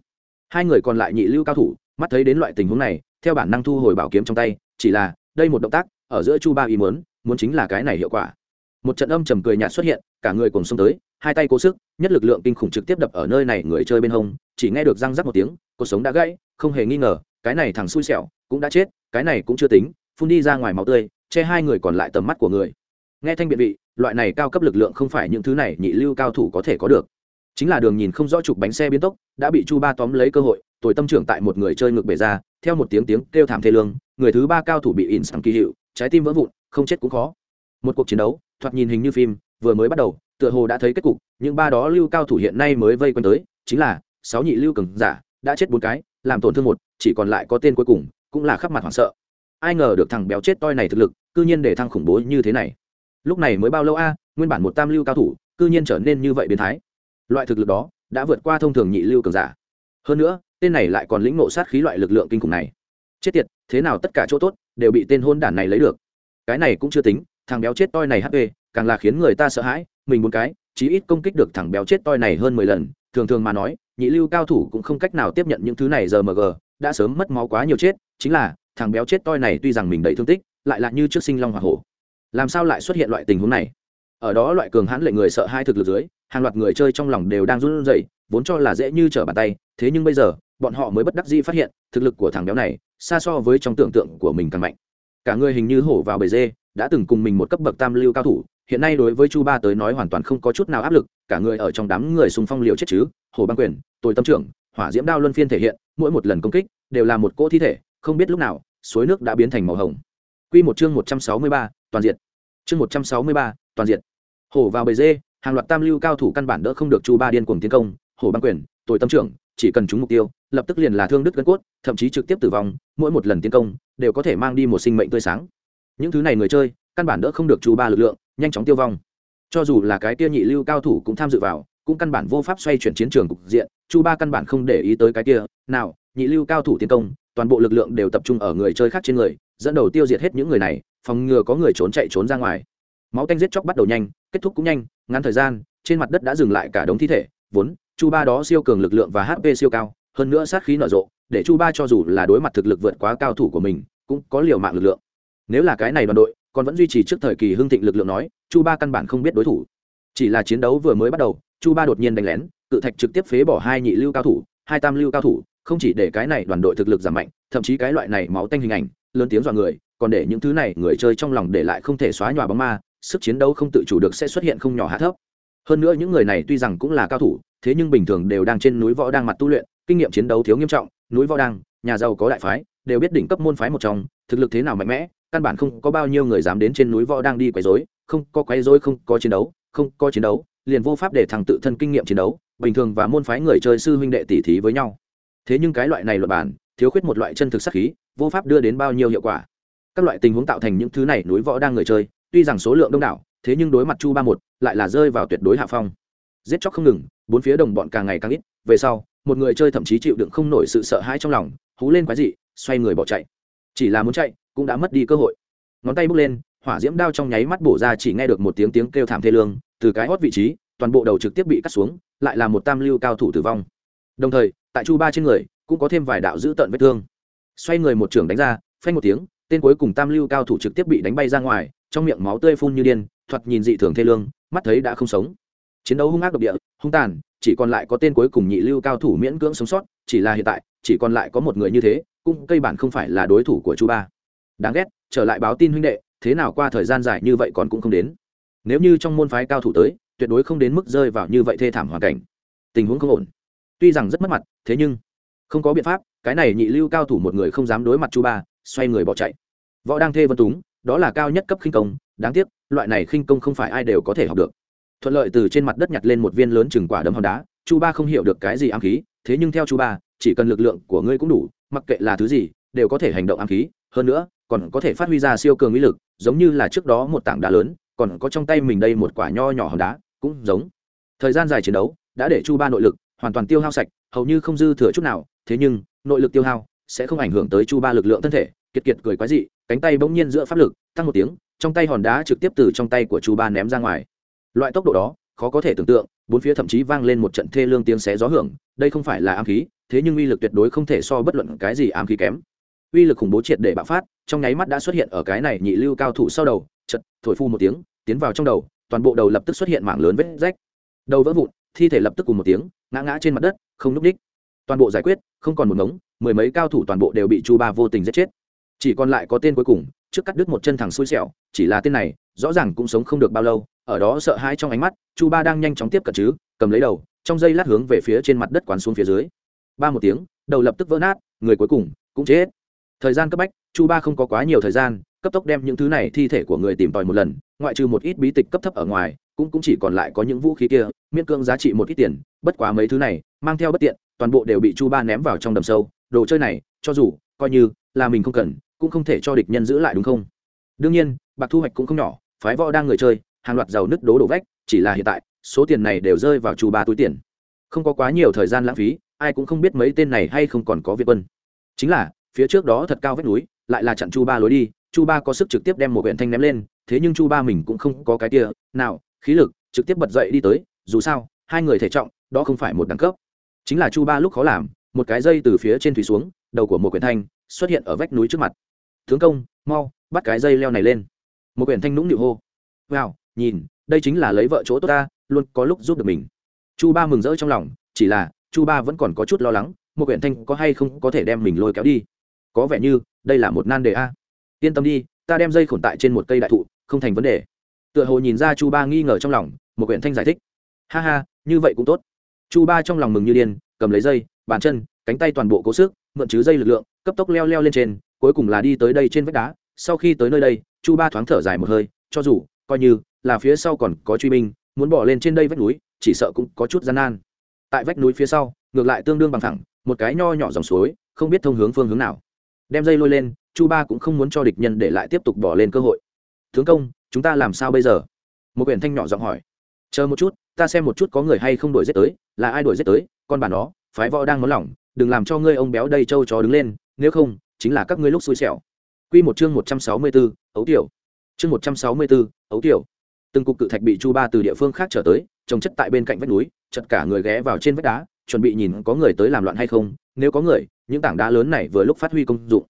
Hai người còn lại nhị lưu cao thủ, mắt thấy đến loại tình huống này theo bản năng thu hồi bảo kiếm trong tay, chỉ là, đây một động tác, ở giữa chu ba ý muốn muốn chính là cái này hiệu quả. Một trận âm trầm cười nhạt xuất hiện, cả người cùng xông tới, hai tay cố sức, nhất lực lượng kinh khủng trực tiếp đập ở nơi này người chơi bên hông, chỉ nghe được răng rắc một tiếng cuộc sống đã gãy, không hề nghi ngờ, cái này thằng xui xẻo, cũng đã chết, cái này cũng chưa tính, phun đi ra ngoài máu tươi, che hai người còn lại tầm mắt của người. Nghe thanh biện vị, loại này cao cấp lực lượng không phải những thứ này nhị lưu cao thủ có thể có được. Chính là đường nhìn không rõ trục bánh xe biến tốc, đã bị chu ba tóm lấy cơ hội tồi tâm trưởng tại một người chơi ngược bể ra, theo một tiếng tiếng kêu thảm thê lương, người thứ ba cao thủ bị in sẵn kỳ hiệu, trái tim vỡ vụn, không chết cũng khó. Một cuộc chiến đấu, thoạt nhìn hình như phim, vừa mới bắt đầu, tựa hồ đã thấy kết cục, những ba đó lưu cao thủ hiện nay mới vây quanh tới, chính là sáu nhị lưu cường giả, đã chết bốn cái, làm tổn thương một, chỉ còn lại có tên cuối cùng, cũng là khắp mặt hoảng sợ. Ai ngờ được thằng béo chết toi này thực lực, cư nhiên để thăng khủng bố như thế này. Lúc này mới bao lâu a, nguyên bản một tam lưu cao thủ, cư nhiên trở nên như vậy biến thái. Loại thực lực đó, đã vượt qua thông thường nhị lưu cường giả. Hơn nữa tên này lại còn lĩnh ngộ sát khí loại lực lượng kinh khủng này. Chết tiệt, thế nào tất cả chỗ tốt đều bị tên hôn đản này lấy được. Cái này cũng chưa tính, thằng béo chết toi này hp càng là khiến người ta sợ hãi, mình muốn cái, chí ít công kích được thằng béo chết toi này hơn mười lần, thường thường mà nói, nhị lưu cao thủ cũng không cách nào tiếp nhận những thứ này giờ mg đã sớm mất máu quá nhiều chết, chính là, thằng béo chết toi này tuy rằng mình đầy thương tích, lại là như trước sinh long hoa hổ. Làm sao lại xuất hiện loại tình huống này? Ở đó loại cường hãn lệ người sợ hai thực lực dưới, hàng loạt người chơi trong lòng đều đang run rẩy, vốn cho là dễ như trở bàn tay, thế nhưng bây giờ bọn họ mới bất đắc dĩ phát hiện thực lực của thằng béo này xa so với trong tưởng tượng của mình càng mạnh cả người hình như hổ vào bầy dê đã từng cùng mình một cấp bậc tam lưu cao thủ hiện nay đối với chu ba tới nói hoàn toàn không có chút nào áp lực cả người ở trong đám người xung phong liều chết chứ hồ băng quyền tôi tâm trưởng hỏa diễm đao luân phiên thể hiện mỗi một lần công kích đều là một cỗ thi thể không biết lúc nào suối nước đã biến thành màu hồng Quy một chương một trăm sáu mươi ba, toàn diện. Chương một trăm sáu mươi ba, toàn diện. Hổ vào bầy dê, hàng loạt tam lưu cao thủ căn bản đỡ không được Chu Ba điên cuồng tiến công, hổ băng quyền, tội tâm trưởng, chỉ cần trúng mục tiêu, lập tức liền là thương đứt gân cốt, thậm chí trực tiếp tử vong, mỗi một lần tiến công đều có thể mang đi một sinh mệnh tươi sáng. Những thứ này người chơi, căn bản đỡ không được Chu Ba lực lượng, nhanh chóng tiêu vong. Cho dù là cái kia nhị lưu cao thủ cũng tham dự vào, cũng căn bản vô pháp xoay chuyển chiến trường cục diện, Chu Ba căn bản không để ý tới cái kia, nào, nhị lưu cao thủ tiến công, toàn bộ lực lượng đều tập trung ở người chơi khác trên người dẫn đầu tiêu diệt hết những người này phòng ngừa có người trốn chạy trốn ra ngoài máu tanh giết chóc bắt đầu nhanh kết thúc cũng nhanh ngắn thời gian trên mặt đất đã dừng lại cả đống thi thể vốn chu ba đó siêu cường lực lượng và hp siêu cao, hơn nữa sát khí nở rộ, để chu ba cho dù là đối mặt thực lực vượt quá cao thủ của mình, cũng có liều mạng lực lượng. Nếu là cái này đoàn đội, còn vẫn duy trì trước thời kỳ hưng thịnh lực lượng nói, chu ba căn bản không biết đối thủ. Chỉ là chiến đấu vừa mới bắt đầu, chu ba đột nhiên đánh lén, cự thạch trực tiếp phế bỏ hai nhị lưu cao thủ, hai tam lưu cao thủ, không chỉ để cái này đoàn đội thực lực giảm mạnh, thậm chí cái loại này máu tanh hình ảnh, lớn tiếng dọa người, còn để những thứ này người chơi trong lòng để lại không thể xóa nhòa bóng ma, sức chiến đấu không tự chủ được sẽ xuất hiện không nhỏ hạ thấp hơn nữa những người này tuy rằng cũng là cao thủ, thế nhưng bình thường đều đang trên núi võ đang mặt tu luyện, kinh nghiệm chiến đấu thiếu nghiêm trọng, núi võ đang, nhà giàu có đại phái, đều biết đỉnh cấp môn phái một trong, thực lực thế nào mạnh mẽ, căn bản không có bao nhiêu người dám đến trên núi võ đang đi quấy rối, không có quấy rối, không có chiến đấu, không có chiến đấu, liền vô pháp để thằng tự thân kinh nghiệm chiến đấu, bình thường và môn phái người chơi sư huynh đệ tỷ thí với nhau. Thế nhưng cái loại này luật bản, thiếu khuyết một loại chân thực sắc khí, vô pháp đưa đến bao nhiêu hiệu quả. Các loại tình huống tạo thành những thứ này núi võ đang người chơi, tuy rằng số lượng đông đảo thế nhưng đối mặt chu ba một, lại là rơi vào tuyệt đối hạ phong. Giết chóc không ngừng, bốn phía đồng bọn càng ngày càng ít, về sau, một người chơi thậm chí chịu đựng không nổi sự sợ hãi trong lòng, hú lên quái dị, xoay người bỏ chạy. Chỉ là muốn chạy, cũng đã mất đi cơ hội. Ngón tay bước lên, hỏa diễm đao trong nháy mắt bổ ra chỉ nghe được một tiếng tiếng kêu thảm thê lương, từ cái hót vị trí, toàn bộ đầu trực tiếp bị cắt xuống, lại là một tam lưu cao thủ tử vong. Đồng thời, tại chu ba trên người, cũng có thêm vài đạo dữ tợn vết thương. Xoay người một trường đánh ra, phanh một tiếng, tên cuối cùng tam lưu cao thủ trực tiếp bị đánh bay ra ngoài, trong miệng máu tươi phun như điên thoạt nhìn dị thường thê lương, mắt thấy đã không sống. Chiến đấu hung ác độc địa, hung tàn, chỉ còn lại có tên cuối cùng nhị lưu cao thủ miễn cưỡng sống sót, chỉ là hiện tại, chỉ còn lại có một người như thế, cũng cây bản không phải là đối thủ của chu ba. Đáng ghét, trở lại báo tin huynh đệ, thế nào qua thời gian dài như vậy còn cũng không đến. Nếu như trong môn phái cao thủ tới, tuyệt đối không đến mức rơi vào như vậy thê thảm hoàn cảnh. Tình huống không ổn. Tuy rằng rất mất mặt, thế nhưng, không có biện pháp, cái này nhị lưu cao thủ một người không dám đối mặt chu ba, xoay người bỏ chạy. Võ đang thê vân túng, đó là cao nhất cấp khinh công đáng tiếc, loại này khinh công không phải ai đều có thể học được. Thuận lợi từ trên mặt đất nhặt lên một viên lớn chừng quả đấm hòn đá, chu ba không hiểu được cái gì ám khí, thế nhưng theo chu ba, chỉ cần lực lượng của ngươi cũng đủ, mặc kệ là thứ gì, đều có thể hành động ám khí. Hơn nữa, còn có thể phát huy ra siêu cường uy lực, giống như là trước đó một tảng đá lớn, còn có trong tay mình đây một quả nho nhỏ hòn đá, cũng giống. Thời gian dài chiến đấu đã để chu ba nội lực hoàn toàn tiêu hao sạch, hầu như không dư thừa chút nào, thế nhưng, nội lực tiêu hao sẽ không ảnh hưởng tới chu ba lực lượng thân thể. Kiệt kiệt cười quái dị, cánh tay bỗng nhiên giữa pháp lực, tăng một tiếng trong tay hòn đá trực tiếp từ trong tay của chu ba ném ra ngoài. Loại tốc độ đó, khó có thể tưởng tượng, bốn phía thậm chí vang lên một trận thê lương tiếng xé gió hưởng, đây không phải là ám khí, thế nhưng uy lực tuyệt đối không thể so bất luận cái gì ám khí kém. Uy lực khủng bố triệt để bạo phát, trong nháy mắt đã xuất hiện ở cái này nhị lưu cao thủ sau đầu chật thổi phu một tiếng, tiến vào trong đầu, toàn bộ đầu lập tức xuất hiện mảng lớn vết rách. Đầu vỡ vụn, thi thể lập tức cùng một tiếng, ngã ngã trên mặt đất, không núp ních toàn bộ giải quyết, không còn một ngống, mười mấy cao thủ toàn bộ đều bị chu ba vô tình giết chết. Chỉ còn lại có tên cuối cùng trước cắt đứt một chân thẳng xui xẻo, chỉ là tên này, rõ ràng cũng sống không được bao lâu, ở đó sợ hãi trong ánh mắt, chu ba đang nhanh chóng tiếp cận chứ, cầm lấy đầu, trong dây lát hướng về phía trên mặt đất quán xuống phía dưới. Ba một tiếng, đầu lập tức vỡ nát, người cuối cùng cũng chết. Thời gian cấp bách, chu ba không có quá nhiều thời gian, cấp tốc đem những thứ này thi thể của người tìm tòi một lần, ngoại trừ một ít bí tịch cấp thấp ở ngoài, cũng cũng chỉ còn lại có những vũ khí kia, miễn cưỡng giá trị một ít tiền, bất quá mấy thứ này, mang theo bất tiện, toàn bộ đều bị chu ba ném vào trong đầm sâu. Đồ chơi này, cho dù coi như là mình không cần cũng không thể cho địch nhân giữ lại đúng không? Đương nhiên, bạc thu hoạch cũng không nhỏ, phái võ đang người chơi, hàng loạt giàu nứt đố đổ vách, chỉ là hiện tại, số tiền này đều rơi vào chu ba túi tiền. Không có quá nhiều thời gian lãng phí, ai cũng không biết mấy tên này hay không còn có việt quân. Chính là, phía trước đó thật cao vách núi, lại là chặn chu ba lối đi, chu ba có sức trực tiếp đem một huyện thanh ném lên, thế nhưng chu ba mình cũng không có cái kia, nào, khí lực, trực tiếp bật dậy đi tới, dù sao, hai người thể trọng, đó không phải một đẳng cấp. Chính là chu ba lúc khó làm, một cái dây từ phía trên thủy xuống, đầu của một quyển thanh, xuất hiện ở vách núi trước mặt tướng công, mau, bắt cái dây leo này lên. Một quyển thanh nũng nịu hô. Wow, nhìn, đây chính là lấy vợ chỗ tốt ta, luôn có lúc giúp được mình. Chu ba mừng rỡ trong lòng, chỉ là, chu ba vẫn còn có chút lo lắng, một quyển thanh có hay không có thể đem mình lôi kéo đi. Có vẻ như, đây là một nan đề a. Yên tâm đi, ta đem dây khổn tại trên một cây đại thụ, không thành vấn đề. Tựa hồ nhìn ra chu ba nghi ngờ trong lòng, một quyển thanh giải thích. Ha ha, như vậy cũng tốt. Chu ba trong lòng mừng như điên, cầm lấy dây, bàn chân, cánh tay toàn bộ cố sức, mượn chứ dây lực lượng, cấp tốc leo leo lên trên cuối cùng là đi tới đây trên vách đá, sau khi tới nơi đây, chu ba thoáng thở dài một hơi, cho dù, coi như, là phía sau còn có truy binh, muốn bỏ lên trên đây vách núi, chỉ sợ cũng có chút gian nan. Tại vách núi phía sau, ngược lại tương đương bằng thẳng, một cái nho nhỏ dòng suối, không biết thông hướng phương hướng nào. Đem dây lôi lên, chu ba cũng không muốn cho địch nhân để lại tiếp tục bỏ lên cơ hội. Tướng công, chúng ta làm sao bây giờ? Một quyển thanh nhỏ giọng hỏi. Chờ một chút, ta xem một chút có người hay không đuổi giết tới, là ai đuổi giết tới, con bà nó, phái võ đang món lỏng, đừng làm cho ngươi ông béo đây trâu chó đứng lên, nếu không chính là các ngươi lúc xui xẻo Quy một chương một trăm sáu mươi 164, ấu tiểu. Chương một trăm sáu mươi 164, ấu tiểu. Từng cục cự thạch bị Chu Ba từ địa phương khác trở tới, trồng chất tại bên cạnh vách núi, chật cả người ghé vào trên vách đá, chuẩn bị nhìn có người tới làm loạn hay không, nếu có người, những tảng đá lớn này vừa lúc phát huy công dụng.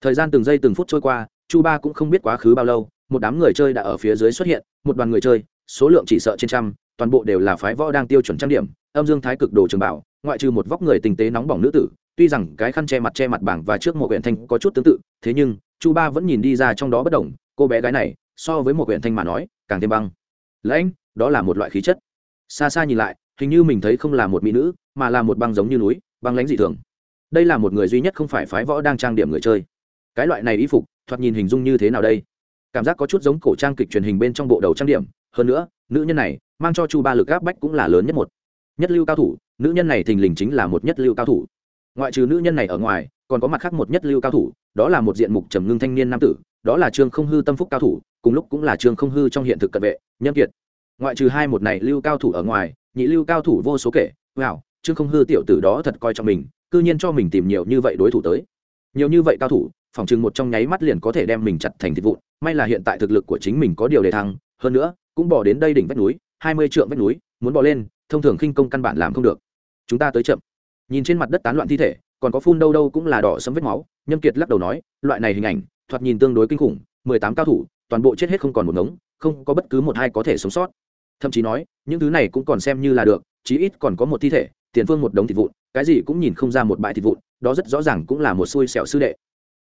Thời gian từng giây từng phút trôi qua, Chu Ba cũng không biết quá khứ bao lâu, một đám người chơi đã ở phía dưới xuất hiện, một đoàn người chơi, số lượng chỉ sợ trên trăm, toàn bộ đều là phái võ đang tiêu chuẩn trang điểm, âm dương thái cực đồ trường bảo, ngoại trừ một vóc người tinh tế nóng bỏng nữ tử tuy rằng cái khăn che mặt che mặt bảng và trước một huyện thanh có chút tương tự, thế nhưng, chu ba vẫn nhìn đi ra trong đó bất đồng cô bé gái này, so với một huyện thanh mà nói, càng thêm băng. Lãnh, đó là một loại khí chất. Xa xa nhìn lại, hình như mình thấy không là một mỹ nữ, mà là một băng giống như núi, băng lãnh dị thường. Đây là một người duy nhất không phải phái võ đang trang điểm người chơi. Cái loại này y phục, thoạt nhìn hình dung như thế nào đây? Cảm giác có chút giống cổ trang kịch truyền hình bên trong bộ đầu trang điểm. Hơn nữa, nữ nhân này, mang cho chu ba lực gáp bách cũng là lớn nhất một. Nhất lưu cao thủ, nữ nhân này thình lình chính là một nhất lưu cao thủ ngoại trừ nữ nhân này ở ngoài, còn có mặt khác một nhất lưu cao thủ, đó là một diện mục trầm ngưng thanh niên nam tử, đó là trương không hư tâm phúc cao thủ, cùng lúc cũng là trương không hư trong hiện thực cận vệ nhân kiệt. Ngoại trừ hai một này lưu cao thủ ở ngoài, nhị lưu cao thủ vô số kể, wow, trương không hư tiểu tử đó thật coi trọng mình, cư nhiên cho mình tìm nhiều như vậy đối thủ tới. Nhiều như vậy cao thủ, phòng chừng một trong nháy mắt liền có thể đem mình chặt thành thịt vụn, may là hiện tại thực lực của chính mình có điều đề thăng, hơn nữa, cũng bỏ đến đây đỉnh vách núi, hai mươi trượng vách núi, muốn bỏ lên, thông thường khinh công căn bản làm không được. Chúng ta tới chậm nhìn trên mặt đất tán loạn thi thể còn có phun đâu đâu cũng là đỏ sấm vết máu nhâm kiệt lắc đầu nói loại này hình ảnh thoạt nhìn tương đối kinh khủng mười tám cao thủ toàn bộ chết hết không còn một ngống không có bất cứ một hai có thể sống sót. Thậm chí nói những thứ này cũng còn xem như là được chí ít còn có một thi thể tiền phương một đống thịt vụn cái gì cũng nhìn không ra một bãi thịt vụn đó rất rõ ràng cũng là một xui xẻo sư đệ.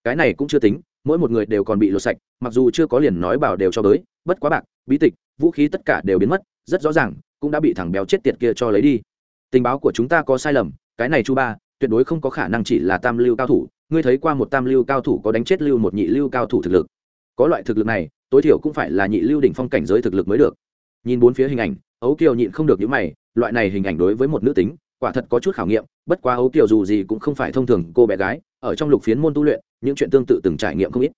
Cái này cũng chưa tính mỗi một người đều còn bị lột sạch mặc dù chưa có liền nói bảo đều cho tới, bất quá bạc bí tịch vũ khí tất cả đều biến mất rất rõ ràng cũng đã bị thằng béo chết tiệt kia cho lấy đi. Tình báo của chúng ta có sai lầm cái này chu ba, tuyệt đối không có khả năng chỉ là tam lưu cao thủ, ngươi thấy qua một tam lưu cao thủ có đánh chết lưu một nhị lưu cao thủ thực lực. Có loại thực lực này, tối thiểu cũng phải là nhị lưu đỉnh phong cảnh giới thực lực mới được. Nhìn bốn phía hình ảnh ấu kiều nhịn không được những mày, loại này hình ảnh đối với một nữ tính, quả thật có chút khảo nghiệm, bất quá ấu kiều dù gì cũng không phải thông thường cô bé gái, ở trong lục phiến môn tu luyện, những chuyện tương tự từng trải nghiệm không ít.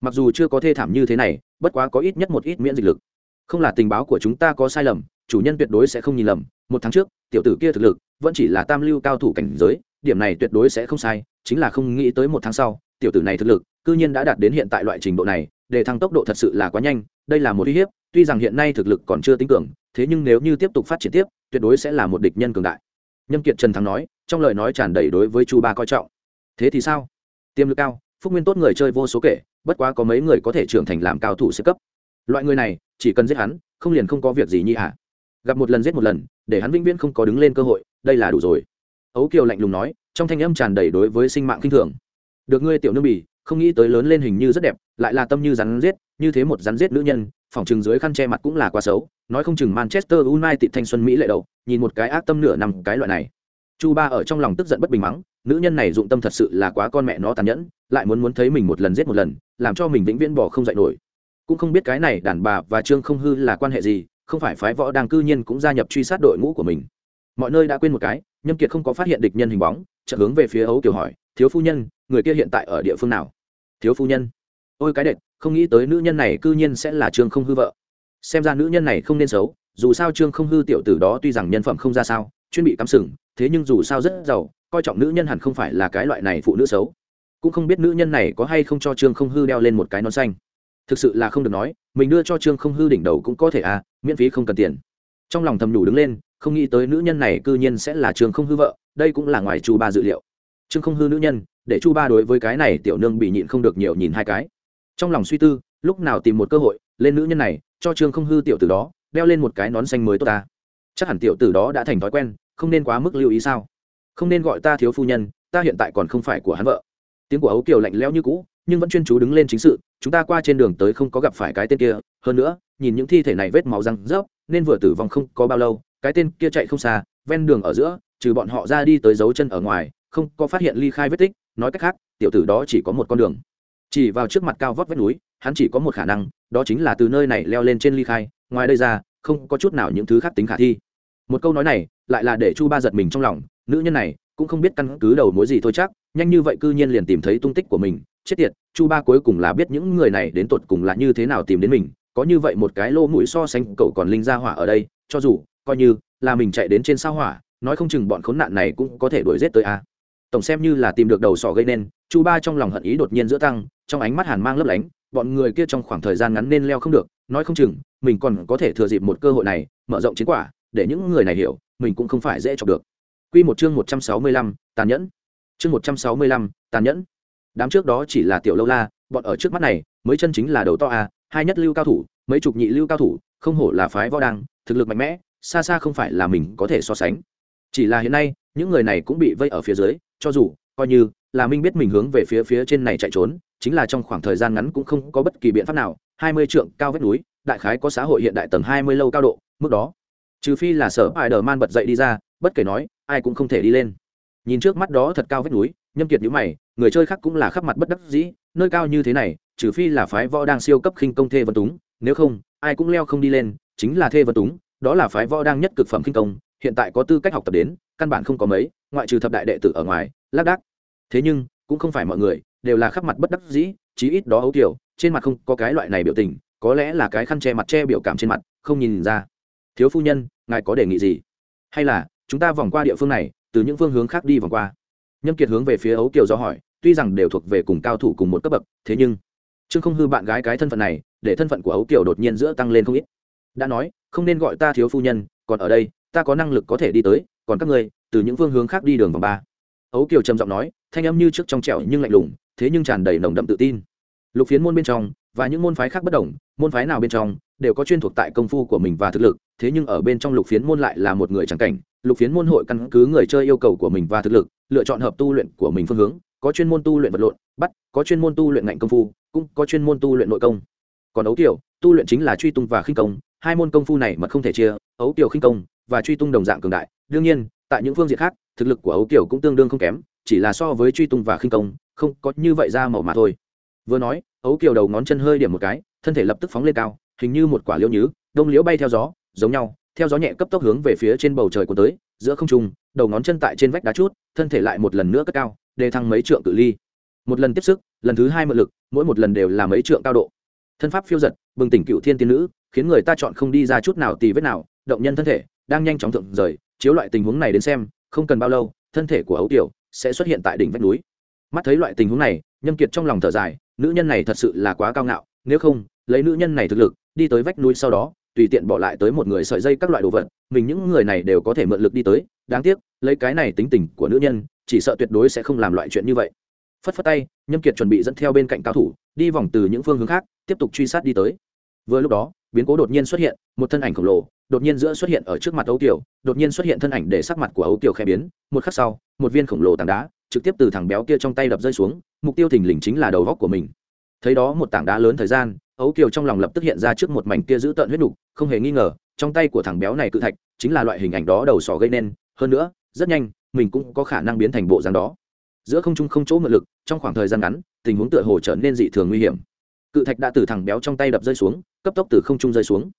Mặc dù chưa có thê thảm như thế này, bất quá có ít nhất một ít miễn dịch lực. Không là tình báo của chúng ta có sai lầm, chủ nhân tuyệt đối sẽ không nhìn lầm, một tháng trước, tiểu tử kia thực lực vẫn chỉ là tam lưu cao thủ cảnh giới, điểm này tuyệt đối sẽ không sai, chính là không nghĩ tới một tháng sau, tiểu tử này thực lực, cư nhiên đã đạt đến hiện tại loại trình độ này, để thăng tốc độ thật sự là quá nhanh, đây là một uy hiếp, tuy rằng hiện nay thực lực còn chưa tính cường, thế nhưng nếu như tiếp tục phát triển tiếp, tuyệt đối sẽ là một địch nhân cường đại. Nhâm kiệt trần thắng nói, trong lời nói tràn đầy đối với chu ba coi trọng. Thế thì sao? Tiềm lực cao, phúc nguyên tốt người chơi vô số kể, bất quá có mấy người có thể trưởng thành làm cao thủ siêu cấp. Loại người này, chỉ cần giết hắn, không liền không có việc gì nhi hả gặp một lần giết một lần, để hắn vĩnh viễn không có đứng lên cơ hội, đây là đủ rồi. Ấu kiều lạnh lùng nói, trong thanh âm tràn đầy đối với sinh mạng kinh thường. Được ngươi tiểu nương bỉ không nghĩ tới lớn lên hình như rất đẹp, lại là tâm như rắn giết, như thế một rắn giết nữ nhân, phòng chừng dưới khăn che mặt cũng là quá xấu, nói không chừng manchester united thanh xuân mỹ lệ đầu, nhìn một cái ác tâm nửa nằm cái loại này. Chu ba ở trong lòng tức giận bất bình mắng, nữ nhân này dụng tâm thật sự là quá con mẹ nó tàn nhẫn, lại muốn muốn thấy mình một lần giết một lần, làm cho mình vĩnh viễn bỏ không dạy nổi. Cũng không biết cái này đàn bà và trương không hư là quan hệ gì không phải phái võ đang cư nhiên cũng gia nhập truy sát đội ngũ của mình. Mọi nơi đã quên một cái, nhâm kiệt không có phát hiện địch nhân hình bóng, chợt hướng về phía ấu kiều hỏi, thiếu phu nhân, người kia hiện tại ở địa phương nào? Thiếu phu nhân. Ôi cái đệt, không nghĩ tới nữ nhân này cư nhiên sẽ là trương không hư vợ. Xem ra nữ nhân này không nên xấu, dù sao trương không hư tiểu tử đó tuy rằng nhân phẩm không ra sao, chuyên bị cắm sừng, thế nhưng dù sao rất giàu, coi trọng nữ nhân hẳn không phải là cái loại này phụ nữ xấu. Cũng không biết nữ nhân này có hay không cho trương không hư đeo lên một cái nón xanh thực sự là không được nói, mình đưa cho trương không hư đỉnh đầu cũng có thể à miễn phí không cần tiền. Trong lòng thầm nhủ đứng lên, không nghĩ tới nữ nhân này cư nhiên sẽ là trương không hư vợ, đây cũng là ngoài chu ba dự liệu. Trương không hư nữ nhân, để chu ba đối với cái này tiểu nương bị nhịn không được nhiều nhìn hai cái. Trong lòng suy tư, lúc nào tìm một cơ hội, lên nữ nhân này, cho trương không hư tiểu tử đó, đeo lên một cái nón xanh mới tốt ta. Chắc hẳn tiểu tử đó đã thành thói quen, không nên quá mức lưu ý sao? Không nên gọi ta thiếu phu nhân, ta hiện tại còn không phải của hắn vợ. Tiếng của ấu kiều lạnh lẽo như cũ, nhưng vẫn chuyên chú đứng lên chính sự chúng ta qua trên đường tới không có gặp phải cái tên kia, hơn nữa, nhìn những thi thể này vết máu răng rớp, nên vừa tử vong không có bao lâu, cái tên kia chạy không xa, ven đường ở giữa, trừ bọn họ ra đi tới dấu chân ở ngoài, không có phát hiện ly khai vết tích, nói cách khác, tiểu tử đó chỉ có một con đường. Chỉ vào trước mặt cao vót vách núi, hắn chỉ có một khả năng, đó chính là từ nơi này leo lên trên ly khai, ngoài đây ra, không có chút nào những thứ khác tính khả thi. Một câu nói này, lại là để chu ba giật mình trong lòng, nữ nhân này, cũng không biết căn cứ đầu mối gì thôi chắc, nhanh như vậy cư nhiên liền tìm thấy tung tích của mình, chết tiệt chu ba cuối cùng là biết những người này đến tột cùng là như thế nào tìm đến mình có như vậy một cái lô mũi so sánh cậu còn linh ra hỏa ở đây cho dù coi như là mình chạy đến trên sao hỏa nói không chừng bọn khốn nạn này cũng có thể đuổi giết tới a tổng xem như là tìm được đầu sỏ gây nên chu ba trong lòng hận ý đột nhiên giữa tăng trong ánh mắt hàn mang lấp lánh bọn người kia trong khoảng thời gian ngắn nên leo không được nói không chừng mình còn có thể thừa dịp một cơ hội này mở rộng chiến quả để những người này hiểu mình cũng không phải dễ chọc được Quy một chương một trăm sáu mươi lăm, tàn nhẫn. Chương một trăm sáu mươi lăm, tàn nhẫn. Đám trước đó chỉ là tiểu lâu la, bọn ở trước mắt này, mới chân chính là đầu to a, hai nhất lưu cao thủ, mấy chục nhị lưu cao thủ, không hổ là phái võ đăng, thực lực mạnh mẽ, xa xa không phải là mình có thể so sánh. Chỉ là hiện nay, những người này cũng bị vây ở phía dưới, cho dù coi như là minh biết mình hướng về phía phía trên này chạy trốn, chính là trong khoảng thời gian ngắn cũng không có bất kỳ biện pháp nào, hai mươi trượng cao vách núi, đại khái có xã hội hiện đại tầng hai mươi lâu cao độ, mức đó trừ phi là sở ai đờ man bật dậy đi ra bất kể nói ai cũng không thể đi lên nhìn trước mắt đó thật cao vách núi nhâm kiệt nhíu mày, người chơi khác cũng là khắp mặt bất đắc dĩ, nơi cao như thế này, trừ phi là phái võ đang siêu cấp khinh công thê vân túng, nếu không, ai cũng leo không đi lên, chính là thê vân túng, đó là phái võ đang nhất cực phẩm khinh công, hiện tại có tư cách học tập đến, căn bản không có mấy, ngoại trừ thập đại đệ tử ở ngoài, lác đác. Thế nhưng, cũng không phải mọi người, đều là khắp mặt bất đắc dĩ, chí ít đó ấu tiểu, trên mặt không có cái loại này biểu tình, có lẽ là cái khăn che mặt che biểu cảm trên mặt, không nhìn ra. Thiếu phu nhân, ngài có đề nghị gì? Hay là, chúng ta vòng qua địa phương này, từ những phương hướng khác đi vòng qua? Nhâm kiệt hướng về phía ấu kiều do hỏi, tuy rằng đều thuộc về cùng cao thủ cùng một cấp bậc, thế nhưng, trương không hư bạn gái cái thân phận này, để thân phận của ấu kiều đột nhiên giữa tăng lên không ít. Đã nói, không nên gọi ta thiếu phu nhân, còn ở đây, ta có năng lực có thể đi tới, còn các ngươi, từ những phương hướng khác đi đường vòng ba. Ấu kiều trầm giọng nói, thanh âm như trước trong trẻo nhưng lạnh lùng, thế nhưng tràn đầy nồng đậm tự tin. Lục phiến môn bên trong, và những môn phái khác bất đồng môn phái nào bên trong đều có chuyên thuộc tại công phu của mình và thực lực, thế nhưng ở bên trong lục phiến môn lại là một người chẳng cảnh. Lục phiến môn hội căn cứ người chơi yêu cầu của mình và thực lực, lựa chọn hợp tu luyện của mình phương hướng, có chuyên môn tu luyện vật lộn, bắt, có chuyên môn tu luyện ngạnh công phu, cũng có chuyên môn tu luyện nội công. Còn ấu tiểu, tu luyện chính là truy tung và khinh công, hai môn công phu này mà không thể chia, ấu tiểu khinh công và truy tung đồng dạng cường đại. Đương nhiên, tại những phương diện khác, thực lực của ấu tiểu cũng tương đương không kém, chỉ là so với truy tung và khinh công, không có như vậy ra màu mà thôi. Vừa nói, ấu kiều đầu ngón chân hơi điểm một cái thân thể lập tức phóng lên cao, hình như một quả liễu nhứ, đông liễu bay theo gió, giống nhau, theo gió nhẹ cấp tốc hướng về phía trên bầu trời của tới, giữa không trung, đầu ngón chân tại trên vách đá chút, thân thể lại một lần nữa cất cao, đề thăng mấy trượng cự ly. Một lần tiếp sức, lần thứ hai mượn lực, mỗi một lần đều là mấy trượng cao độ. Thân pháp phiêu giật, bừng tỉnh cựu thiên tiên nữ, khiến người ta chọn không đi ra chút nào tì vết nào, động nhân thân thể, đang nhanh chóng thượng rời, chiếu loại tình huống này đến xem, không cần bao lâu, thân thể của ấu tiểu sẽ xuất hiện tại đỉnh vách núi. Mắt thấy loại tình huống này, nhâm kiệt trong lòng thở dài, nữ nhân này thật sự là quá cao ngạo, nếu không lấy nữ nhân này thực lực, đi tới vách núi sau đó, tùy tiện bỏ lại tới một người sợi dây các loại đồ vật, mình những người này đều có thể mượn lực đi tới. Đáng tiếc, lấy cái này tính tình của nữ nhân, chỉ sợ tuyệt đối sẽ không làm loại chuyện như vậy. Phất phất tay, nhâm kiệt chuẩn bị dẫn theo bên cạnh cao thủ, đi vòng từ những phương hướng khác, tiếp tục truy sát đi tới. Vừa lúc đó, biến cố đột nhiên xuất hiện, một thân ảnh khổng lồ, đột nhiên giữa xuất hiện ở trước mặt ấu tiểu đột nhiên xuất hiện thân ảnh để sắc mặt của ấu tiểu khẽ biến, một khắc sau, một viên khổng lồ tảng đá trực tiếp từ thằng béo kia trong tay đập rơi xuống, mục tiêu thình lình chính là đầu góc của mình. Thấy đó một tảng đá lớn thời gian ấu kiều trong lòng lập tức hiện ra trước một mảnh kia giữ tợn huyết đục không hề nghi ngờ, trong tay của thằng béo này cự thạch chính là loại hình ảnh đó đầu sỏ gây nên, hơn nữa, rất nhanh, mình cũng có khả năng biến thành bộ dáng đó. Giữa không trung không chỗ mượn lực, trong khoảng thời gian ngắn, tình huống tựa hồ trở nên dị thường nguy hiểm. Cự thạch đã từ thằng béo trong tay đập rơi xuống, cấp tốc từ không trung rơi xuống.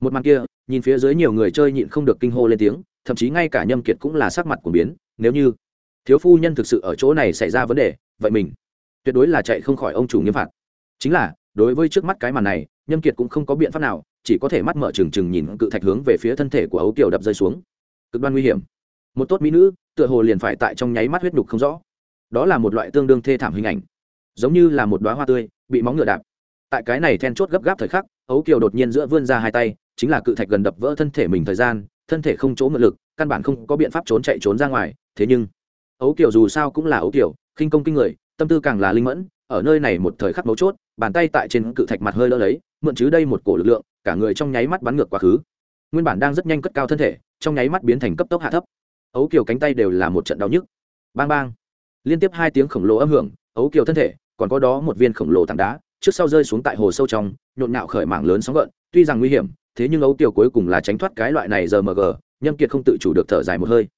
Một màn kia, nhìn phía dưới nhiều người chơi nhịn không được kinh hô lên tiếng, thậm chí ngay cả nhâm kiệt cũng là sắc mặt của biến, nếu như thiếu phu nhân thực sự ở chỗ này xảy ra vấn đề, vậy mình tuyệt đối là chạy không khỏi ông chủ nghiêm phạt. Chính là đối với trước mắt cái màn này, nhâm kiệt cũng không có biện pháp nào, chỉ có thể mắt mở trừng trừng nhìn cự thạch hướng về phía thân thể của ấu kiều đập rơi xuống. Cực đoan nguy hiểm. Một tốt mỹ nữ, tựa hồ liền phải tại trong nháy mắt huyết đục không rõ. Đó là một loại tương đương thê thảm hình ảnh. Giống như là một đóa hoa tươi, bị móng ngựa đạp. Tại cái này then chốt gấp gáp thời khắc ấu kiều đột nhiên giữa vươn ra hai tay, chính là cự thạch gần đập vỡ thân thể mình thời gian, thân thể không chỗ ngựa lực, căn bản không có biện pháp trốn chạy trốn ra ngoài, thế nhưng ấu kiều dù sao cũng là ấu kiều, khinh công kinh người, tâm tư càng là linh mẫn ở nơi này một thời khắc mấu chốt, bàn tay tại trên cự thạch mặt hơi lỡ lấy, mượn chứ đây một cổ lực lượng, cả người trong nháy mắt bắn ngược quá khứ. Nguyên bản đang rất nhanh cất cao thân thể, trong nháy mắt biến thành cấp tốc hạ thấp. Ấu kiều cánh tay đều là một trận đau nhức. Bang bang. Liên tiếp hai tiếng khổng lồ âm hưởng, ấu kiều thân thể còn có đó một viên khổng lồ tảng đá, trước sau rơi xuống tại hồ sâu trong, nhộn nhạo khởi mảng lớn sóng gợn, tuy rằng nguy hiểm, thế nhưng ấu kiều cuối cùng là tránh thoát cái loại này giờ mg nhâm kiệt không tự chủ được thở dài một hơi.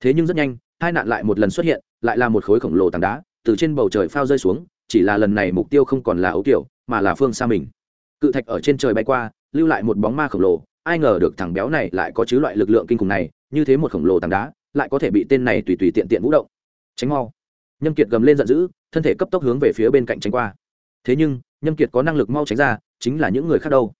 Thế nhưng rất nhanh, hai nạn lại một lần xuất hiện, lại là một khối khổng lồ tảng đá từ trên bầu trời phao rơi xuống chỉ là lần này mục tiêu không còn là ấu tiểu mà là phương xa mình. Cự thạch ở trên trời bay qua, lưu lại một bóng ma khổng lồ, ai ngờ được thằng béo này lại có chứ loại lực lượng kinh khủng này, như thế một khổng lồ tảng đá, lại có thể bị tên này tùy tùy tiện tiện vũ động. Tránh mau. Nhâm kiệt gầm lên giận dữ, thân thể cấp tốc hướng về phía bên cạnh tránh qua. Thế nhưng, nhâm kiệt có năng lực mau tránh ra, chính là những người khác đâu.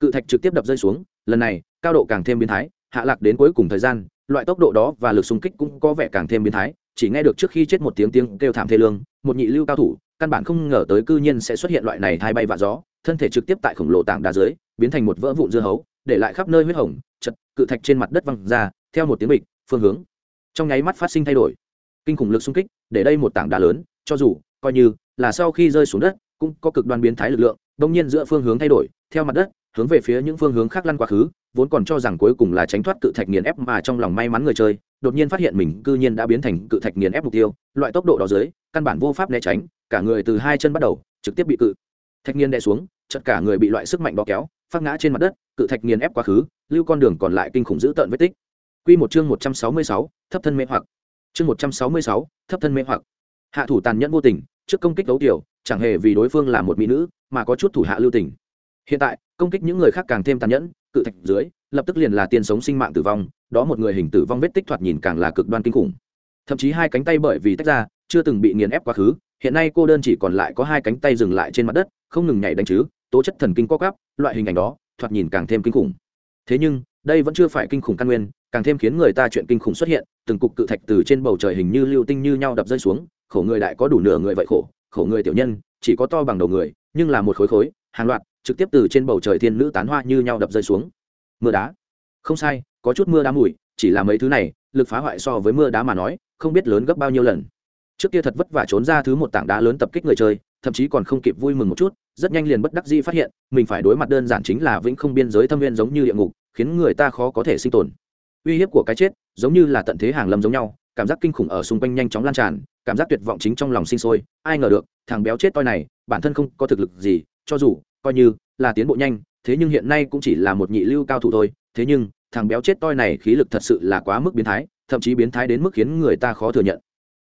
Cự thạch trực tiếp đập rơi xuống, lần này, cao độ càng thêm biến thái, hạ lạc đến cuối cùng thời gian, loại tốc độ đó và lực xung kích cũng có vẻ càng thêm biến thái chỉ nghe được trước khi chết một tiếng tiếng kêu thảm thê lương, một nhị lưu cao thủ, căn bản không ngờ tới cư nhiên sẽ xuất hiện loại này thay bay vạ gió, thân thể trực tiếp tại khổng lồ tảng đá dưới, biến thành một vỡ vụn dưa hấu, để lại khắp nơi huyết hồng, chật, cự thạch trên mặt đất văng ra, theo một tiếng bịch, phương hướng. Trong nháy mắt phát sinh thay đổi. Kinh khủng lực xung kích, để đây một tảng đá lớn, cho dù, coi như là sau khi rơi xuống đất, cũng có cực đoan biến thái lực lượng, đông nhiên giữa phương hướng thay đổi, theo mặt đất, hướng về phía những phương hướng khác lăn quá khứ, vốn còn cho rằng cuối cùng là tránh thoát cự thạch nghiền ép mà trong lòng may mắn người chơi đột nhiên phát hiện mình cư nhiên đã biến thành cự thạch nghiền ép mục tiêu loại tốc độ đó dưới căn bản vô pháp né tránh cả người từ hai chân bắt đầu trực tiếp bị cự thạch nghiền đè xuống chật cả người bị loại sức mạnh bó kéo phát ngã trên mặt đất cự thạch nghiền ép quá khứ lưu con đường còn lại kinh khủng giữ tận vết tích Quy một chương 166, thấp thân mê hoặc. Chương 166, thấp thân mê hoặc. Hạ thủ tàn nhẫn vô tình, trước công kích đấu tiểu, chẳng hề vì đối phương là một mỹ nữ, mà có chút thủ hạ lưu tình. Hiện tại, công kích những người khác càng thêm tàn nhẫn, cự thạch dưới, lập tức liền là tiền sống sinh mạng tử vong, đó một người hình tử vong vết tích thoạt nhìn càng là cực đoan kinh khủng. Thậm chí hai cánh tay bởi vì tách ra, chưa từng bị nghiền ép quá khứ, hiện nay cô đơn chỉ còn lại có hai cánh tay dừng lại trên mặt đất, không ngừng nhảy đánh chứ, tố chất thần kinh co quắp, loại hình ảnh đó, thoạt nhìn càng thêm kinh khủng. Thế nhưng, đây vẫn chưa phải kinh khủng căn nguyên, càng thêm khiến người ta chuyện kinh khủng xuất hiện từng cục cự thạch từ trên bầu trời hình như lưu tinh như nhau đập rơi xuống khổ người đại có đủ nửa người vậy khổ khổ người tiểu nhân chỉ có to bằng đầu người nhưng là một khối khối hàng loạt trực tiếp từ trên bầu trời thiên nữ tán hoa như nhau đập rơi xuống. Mưa đá. Không sai, có chút mưa đá mùi, chỉ là mấy thứ này, lực phá hoại so với mưa đá mà nói, không biết lớn gấp bao nhiêu lần. Trước kia thật vất vả trốn ra thứ một tảng đá lớn tập kích người chơi, thậm chí còn không kịp vui mừng một chút, rất nhanh liền bất đắc dĩ phát hiện, mình phải đối mặt đơn giản chính là vĩnh không biên giới thâm viên giống như địa ngục, khiến người ta khó có thể sinh tồn. Uy hiếp của cái chết, giống như là tận thế hàng lâm giống nhau, cảm giác kinh khủng ở xung quanh nhanh chóng lan tràn, cảm giác tuyệt vọng chính trong lòng sinh sôi, ai ngờ được, thằng béo chết toi này, bản thân không có thực lực gì cho dù, coi như là tiến bộ nhanh, thế nhưng hiện nay cũng chỉ là một nhị lưu cao thủ thôi. Thế nhưng, thằng béo chết toi này khí lực thật sự là quá mức biến thái, thậm chí biến thái đến mức khiến người ta khó thừa nhận.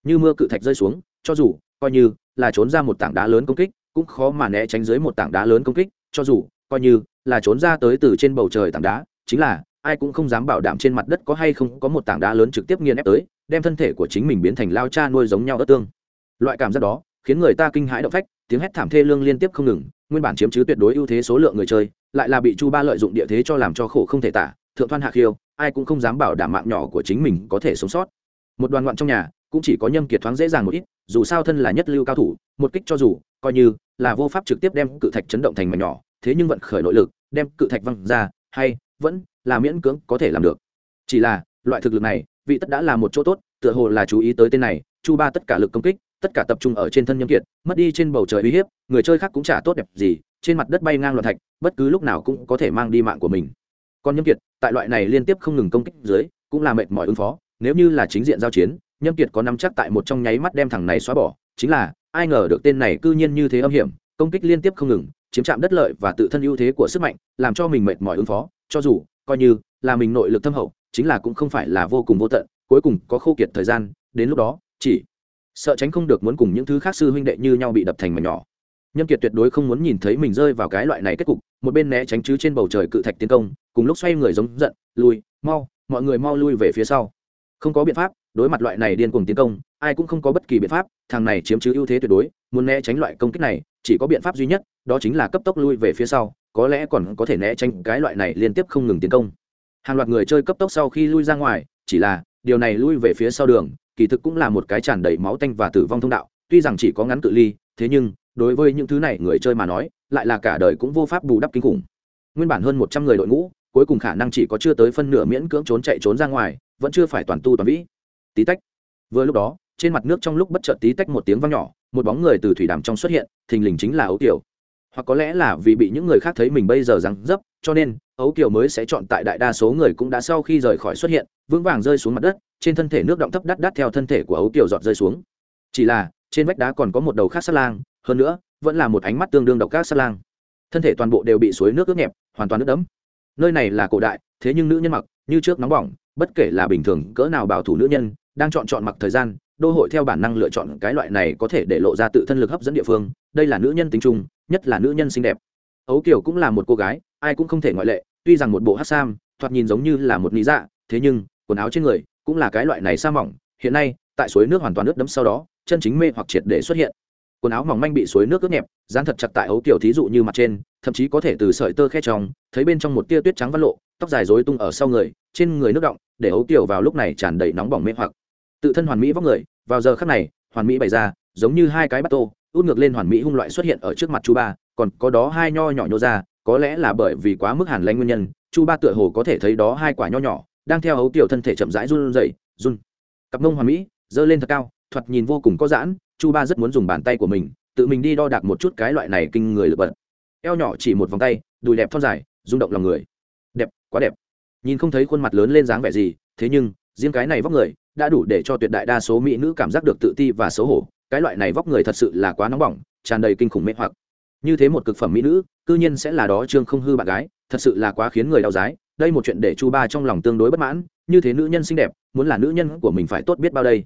Như mưa cự thạch rơi xuống, cho dù, coi như là trốn ra một tảng đá lớn công kích, cũng khó mà né tránh dưới một tảng đá lớn công kích. Cho dù, coi như là trốn ra tới từ trên bầu trời tảng đá, chính là ai cũng không dám bảo đảm trên mặt đất có hay không có một tảng đá lớn trực tiếp nghiền ép tới, đem thân thể của chính mình biến thành lao cha nuôi giống nhau ớt tương. Loại cảm giác đó khiến người ta kinh hãi động phách, tiếng hét thảm thê lương liên tiếp không ngừng nguyên bản chiếm chứ tuyệt đối ưu thế số lượng người chơi, lại là bị chu ba lợi dụng địa thế cho làm cho khổ không thể tả, thượng thoan hạ khiêu, ai cũng không dám bảo đảm mạng nhỏ của chính mình có thể sống sót. Một đoàn ngoạn trong nhà, cũng chỉ có nhâm kiệt thoáng dễ dàng một ít, dù sao thân là nhất lưu cao thủ, một kích cho dù, coi như là vô pháp trực tiếp đem cự thạch chấn động thành mảnh nhỏ, thế nhưng vận khởi nội lực, đem cự thạch văng ra, hay vẫn là miễn cưỡng có thể làm được. Chỉ là, loại thực lực này, vị tất đã là một chỗ tốt, tựa hồ là chú ý tới tên này, chu ba tất cả lực công kích tất cả tập trung ở trên thân nhâm kiệt, mất đi trên bầu trời uy hiếp, người chơi khác cũng chả tốt đẹp gì, trên mặt đất bay ngang loạn thạch, bất cứ lúc nào cũng có thể mang đi mạng của mình. Còn nhâm kiệt, tại loại này liên tiếp không ngừng công kích dưới, cũng là mệt mỏi ứng phó, nếu như là chính diện giao chiến, nhâm kiệt có nắm chắc tại một trong nháy mắt đem thằng này xóa bỏ, chính là, ai ngờ được tên này cư nhiên như thế âm hiểm, công kích liên tiếp không ngừng, chiếm chạm đất lợi và tự thân ưu thế của sức mạnh, làm cho mình mệt mỏi ứng phó, cho dù, coi như là mình nội lực thâm hậu, chính là cũng không phải là vô cùng vô tận, cuối cùng có khô kiệt thời gian, đến lúc đó, chỉ sợ tránh không được muốn cùng những thứ khác sư huynh đệ như nhau bị đập thành mảnh nhỏ. Nhân kiệt tuyệt đối không muốn nhìn thấy mình rơi vào cái loại này kết cục một bên né tránh chứ trên bầu trời cự thạch tiến công cùng lúc xoay người giống giận lùi, mau mọi người mau lui về phía sau. Không có biện pháp đối mặt loại này điên cuồng tiến công ai cũng không có bất kỳ biện pháp thằng này chiếm chứ ưu thế tuyệt đối muốn né tránh loại công kích này chỉ có biện pháp duy nhất đó chính là cấp tốc lui về phía sau có lẽ còn có thể né tránh cái loại này liên tiếp không ngừng tiến công. Hàng loạt người chơi cấp tốc sau khi lui ra ngoài chỉ là điều này lui về phía sau đường kỳ thực cũng là một cái tràn đầy máu tanh và tử vong thông đạo, tuy rằng chỉ có ngắn cự ly, thế nhưng, đối với những thứ này người chơi mà nói, lại là cả đời cũng vô pháp bù đắp kinh khủng. Nguyên bản hơn một trăm người đội ngũ, cuối cùng khả năng chỉ có chưa tới phân nửa miễn cưỡng trốn chạy trốn ra ngoài, vẫn chưa phải toàn tu toàn vĩ. Tí tách. Vừa lúc đó, trên mặt nước trong lúc bất chợt tí tách một tiếng vang nhỏ, một bóng người từ thủy đàm trong xuất hiện, thình lình chính là ấu tiểu hoặc có lẽ là vì bị những người khác thấy mình bây giờ răng dấp, cho nên ấu kiều mới sẽ chọn tại đại đa số người cũng đã sau khi rời khỏi xuất hiện, vững vàng rơi xuống mặt đất, trên thân thể nước động thấp đắt đắt theo thân thể của ấu kiều dọn rơi xuống. Chỉ là, trên vách đá còn có một đầu khác sát lang, hơn nữa, vẫn là một ánh mắt tương đương độc các sát lang. Thân thể toàn bộ đều bị suối nước ướt nhẹp, hoàn toàn nước đẫm. Nơi này là cổ đại, thế nhưng nữ nhân mặc, như trước nóng bỏng, bất kể là bình thường cỡ nào bảo thủ nữ nhân, đang chọn chọn mặc thời gian đô hội theo bản năng lựa chọn cái loại này có thể để lộ ra tự thân lực hấp dẫn địa phương, đây là nữ nhân tính trung, nhất là nữ nhân xinh đẹp. Ấu kiều cũng là một cô gái, ai cũng không thể ngoại lệ, tuy rằng một bộ hát sam, thoạt nhìn giống như là một lý dạ thế nhưng, quần áo trên người cũng là cái loại này sa mỏng, hiện nay, tại suối nước hoàn toàn ướt đấm sau đó, chân chính mê hoặc triệt để xuất hiện. Quần áo mỏng manh bị suối nước ướt nhẹp, dán thật chặt tại ấu kiểu thí dụ như mặt trên, thậm chí có thể từ sợi tơ khe trong, thấy bên trong một tia tuyết trắng văn lộ, tóc dài rối tung ở sau người, trên người nước động, để ấu kiểu vào lúc này tràn đầy nóng bỏng mê hoặc tự thân hoàn mỹ vóc người, vào giờ khắc này, hoàn mỹ bày ra, giống như hai cái bắt tô, út ngược lên hoàn mỹ hung loại xuất hiện ở trước mặt chú ba, còn có đó hai nho nhỏ nhô ra, có lẽ là bởi vì quá mức hàn lanh nguyên nhân, chu ba tựa hồ có thể thấy đó hai quả nho nhỏ, đang theo hấu tiểu thân thể chậm rãi run dậy run. Cặp mông hoàn mỹ, giơ lên thật cao, thoạt nhìn vô cùng có giãn, chu ba rất muốn dùng bàn tay của mình, tự mình đi đo đạc một chút cái loại này kinh người lực bật eo nhỏ chỉ một vòng tay, đùi đẹp thon dài, rung động lòng người. Đẹp, quá đẹp. Nhìn không thấy khuôn mặt lớn lên dáng vẻ gì, thế nhưng, riêng cái này vóc người đã đủ để cho tuyệt đại đa số mỹ nữ cảm giác được tự ti và xấu hổ. Cái loại này vóc người thật sự là quá nóng bỏng, tràn đầy kinh khủng mê hoặc. Như thế một cực phẩm mỹ nữ, cư nhiên sẽ là đó trương không hư bạn gái, thật sự là quá khiến người đau dái đây một chuyện để chu ba trong lòng tương đối bất mãn, như thế nữ nhân xinh đẹp, muốn là nữ nhân của mình phải tốt biết bao đây?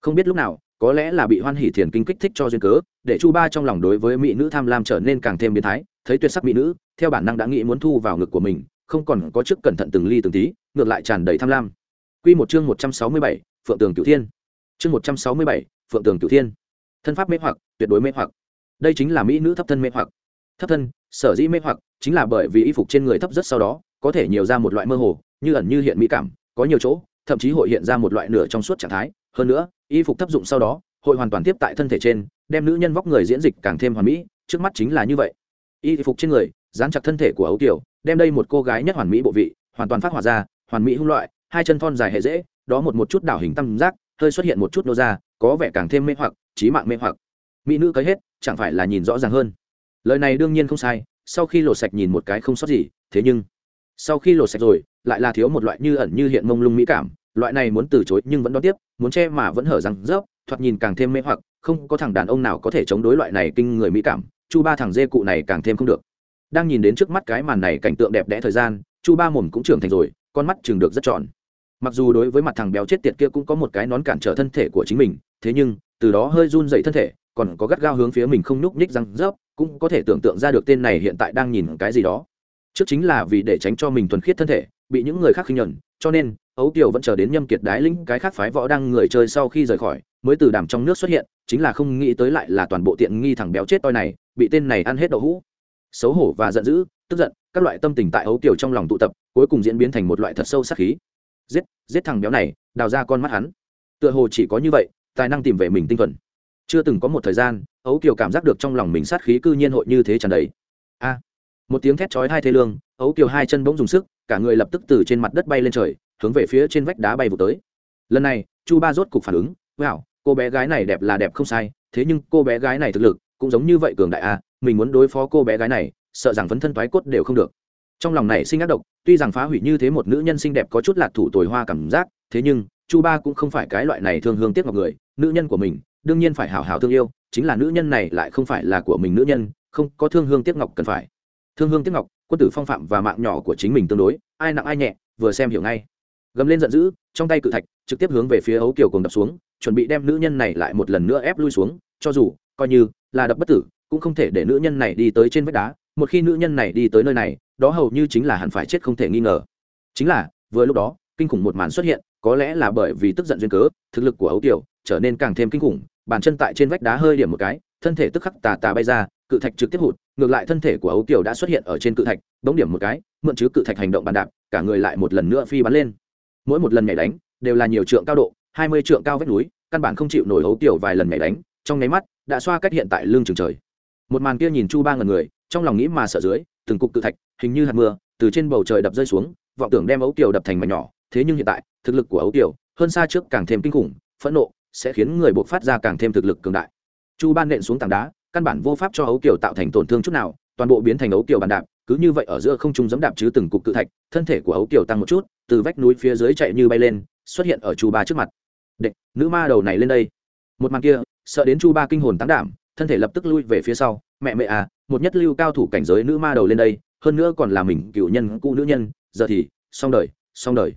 Không biết lúc nào, có lẽ là bị hoan hỉ thiền kinh kích thích cho duyên cớ, để chu ba trong lòng đối với mỹ nữ tham lam trở nên càng thêm biến thái. Thấy tuyệt sắc mỹ nữ, theo bản năng đã nghĩ muốn thu vào ngực của mình, không còn có chức cẩn thận từng ly từng tí, ngược lại tràn đầy tham lam. Quy một chương một trăm sáu mươi bảy, Phượng Tường Cửu Thiên. Chương một trăm sáu mươi bảy, Phượng Tường Cửu Thiên. Thân pháp mê hoặc, tuyệt đối mê hoặc. Đây chính là mỹ nữ thấp thân mê hoặc. Thấp thân, sở dĩ mê hoặc, chính là bởi vì y phục trên người thấp rất sau đó, có thể nhiều ra một loại mơ hồ, như ẩn như hiện mỹ cảm, có nhiều chỗ, thậm chí hội hiện ra một loại nửa trong suốt trạng thái, hơn nữa, y phục thấp dụng sau đó, hội hoàn toàn tiếp tại thân thể trên, đem nữ nhân vóc người diễn dịch càng thêm hoàn mỹ, trước mắt chính là như vậy. Y phục trên người, dán chặt thân thể của Âu tiểu, đem đây một cô gái nhất hoàn mỹ bộ vị, hoàn toàn phát hỏa ra, hoàn mỹ hung loại, hai chân thon dài hệ dễ, đó một một chút đảo hình tam giác, hơi xuất hiện một chút nô ra, có vẻ càng thêm mê hoặc trí mạng mê hoặc. Mỹ nữ cấy hết, chẳng phải là nhìn rõ ràng hơn. Lời này đương nhiên không sai, sau khi lột sạch nhìn một cái không sót gì, thế nhưng, sau khi lột sạch rồi, lại là thiếu một loại như ẩn như hiện mông lung mỹ cảm, loại này muốn từ chối nhưng vẫn đón tiếp, muốn che mà vẫn hở răng rớp, thoạt nhìn càng thêm mê hoặc, không có thằng đàn ông nào có thể chống đối loại này kinh người mỹ cảm, chu ba thằng dê cụ này càng thêm không được. Đang nhìn đến trước mắt cái màn này cảnh tượng đẹp đẽ thời gian, chu ba mồm cũng trưởng thành rồi, con mắt chừng được rất tròn mặc dù đối với mặt thằng béo chết tiệt kia cũng có một cái nón cản trở thân thể của chính mình, thế nhưng, từ đó hơi run dậy thân thể, còn có gắt gao hướng phía mình không nhúc nhích răng rớp, cũng có thể tưởng tượng ra được tên này hiện tại đang nhìn cái gì đó. Trước chính là vì để tránh cho mình thuần khiết thân thể, bị những người khác khinh nhuận cho nên ấu kiều vẫn chờ đến nhâm kiệt đái lĩnh cái khác phái võ đang người chơi sau khi rời khỏi, mới từ đàm trong nước xuất hiện, chính là không nghĩ tới lại là toàn bộ tiện nghi thằng béo chết toi này, bị tên này ăn hết đậu hũ. Xấu hổ và giận dữ, tức giận, các loại tâm tình tại ấu kiều trong lòng tụ tập, cuối cùng diễn biến thành một loại thật sâu sắc khí giết giết thằng béo này, đào ra con mắt hắn. Tựa hồ chỉ có như vậy, tài năng tìm về mình tinh thuần. Chưa từng có một thời gian ấu kiều cảm giác được trong lòng mình sát khí cư nhiên hội như thế tràn đầy. A! Một tiếng thét chói hai thê lương ấu kiều hai chân bỗng dùng sức, cả người lập tức từ trên mặt đất bay lên trời, hướng về phía trên vách đá bay vụ tới. Lần này, chu ba rốt cục phản ứng, wow, cô bé gái này đẹp là đẹp không sai, thế nhưng cô bé gái này thực lực cũng giống như vậy cường đại a, mình muốn đối phó cô bé gái này, sợ rằng phấn thân thoái cốt đều không được trong lòng này sinh ác độc, tuy rằng phá hủy như thế một nữ nhân xinh đẹp có chút lạc thủ tồi hoa cảm giác, thế nhưng, chu ba cũng không phải cái loại này thương hương tiếc ngọc người, nữ nhân của mình, đương nhiên phải hào hào thương yêu, chính là nữ nhân này lại không phải là của mình nữ nhân, không có thương hương tiếc ngọc cần phải. Thương hương tiếc ngọc, quân tử phong phạm và mạng nhỏ của chính mình tương đối, ai nặng ai nhẹ, vừa xem hiểu ngay. Gầm lên giận dữ, trong tay cự thạch, trực tiếp hướng về phía ấu kiều cùng đập xuống, chuẩn bị đem nữ nhân này lại một lần nữa ép lui xuống, cho dù, coi như là đập bất tử, cũng không thể để nữ nhân này đi tới trên vách đá một khi nữ nhân này đi tới nơi này, đó hầu như chính là hẳn phải chết không thể nghi ngờ. Chính là, vừa lúc đó, kinh khủng một màn xuất hiện, có lẽ là bởi vì tức giận duyên cớ, thực lực của ấu tiểu trở nên càng thêm kinh khủng, bàn chân tại trên vách đá hơi điểm một cái, thân thể tức khắc tà tà bay ra, cự thạch trực tiếp hụt, ngược lại thân thể của ấu tiểu đã xuất hiện ở trên cự thạch đống điểm một cái, mượn chứ cự thạch hành động bàn đạp, cả người lại một lần nữa phi bắn lên. Mỗi một lần nhảy đánh, đều là nhiều trượng cao độ, hai mươi trượng cao vách núi, căn bản không chịu nổi ấu tiểu vài lần nhảy đánh, trong nháy mắt, đã xoa cách hiện tại lưng trường trời. Một màn kia nhìn chu ba ngần người trong lòng nghĩ mà sợ dưới, từng cục cự thạch, hình như hạt mưa, từ trên bầu trời đập rơi xuống, vọng tưởng đem ấu kiều đập thành mảnh nhỏ. Thế nhưng hiện tại, thực lực của ấu kiều hơn xa trước càng thêm kinh khủng, phẫn nộ sẽ khiến người buộc phát ra càng thêm thực lực cường đại. Chu ban nện xuống tảng đá, căn bản vô pháp cho ấu kiều tạo thành tổn thương chút nào, toàn bộ biến thành ấu kiều bàn đạp, cứ như vậy ở giữa không trung giẫm đạp chứ từng cục cự thạch, thân thể của ấu kiều tăng một chút, từ vách núi phía dưới chạy như bay lên, xuất hiện ở chu ba trước mặt. Đệ nữ ma đầu này lên đây. Một màn kia, sợ đến chu ba kinh hồn tán đảm, thân thể lập tức lui về phía sau. Mẹ mẹ à một nhất lưu cao thủ cảnh giới nữ ma đầu lên đây, hơn nữa còn là mình cựu nhân, cũ nữ nhân, giờ thì, xong đời xong đời.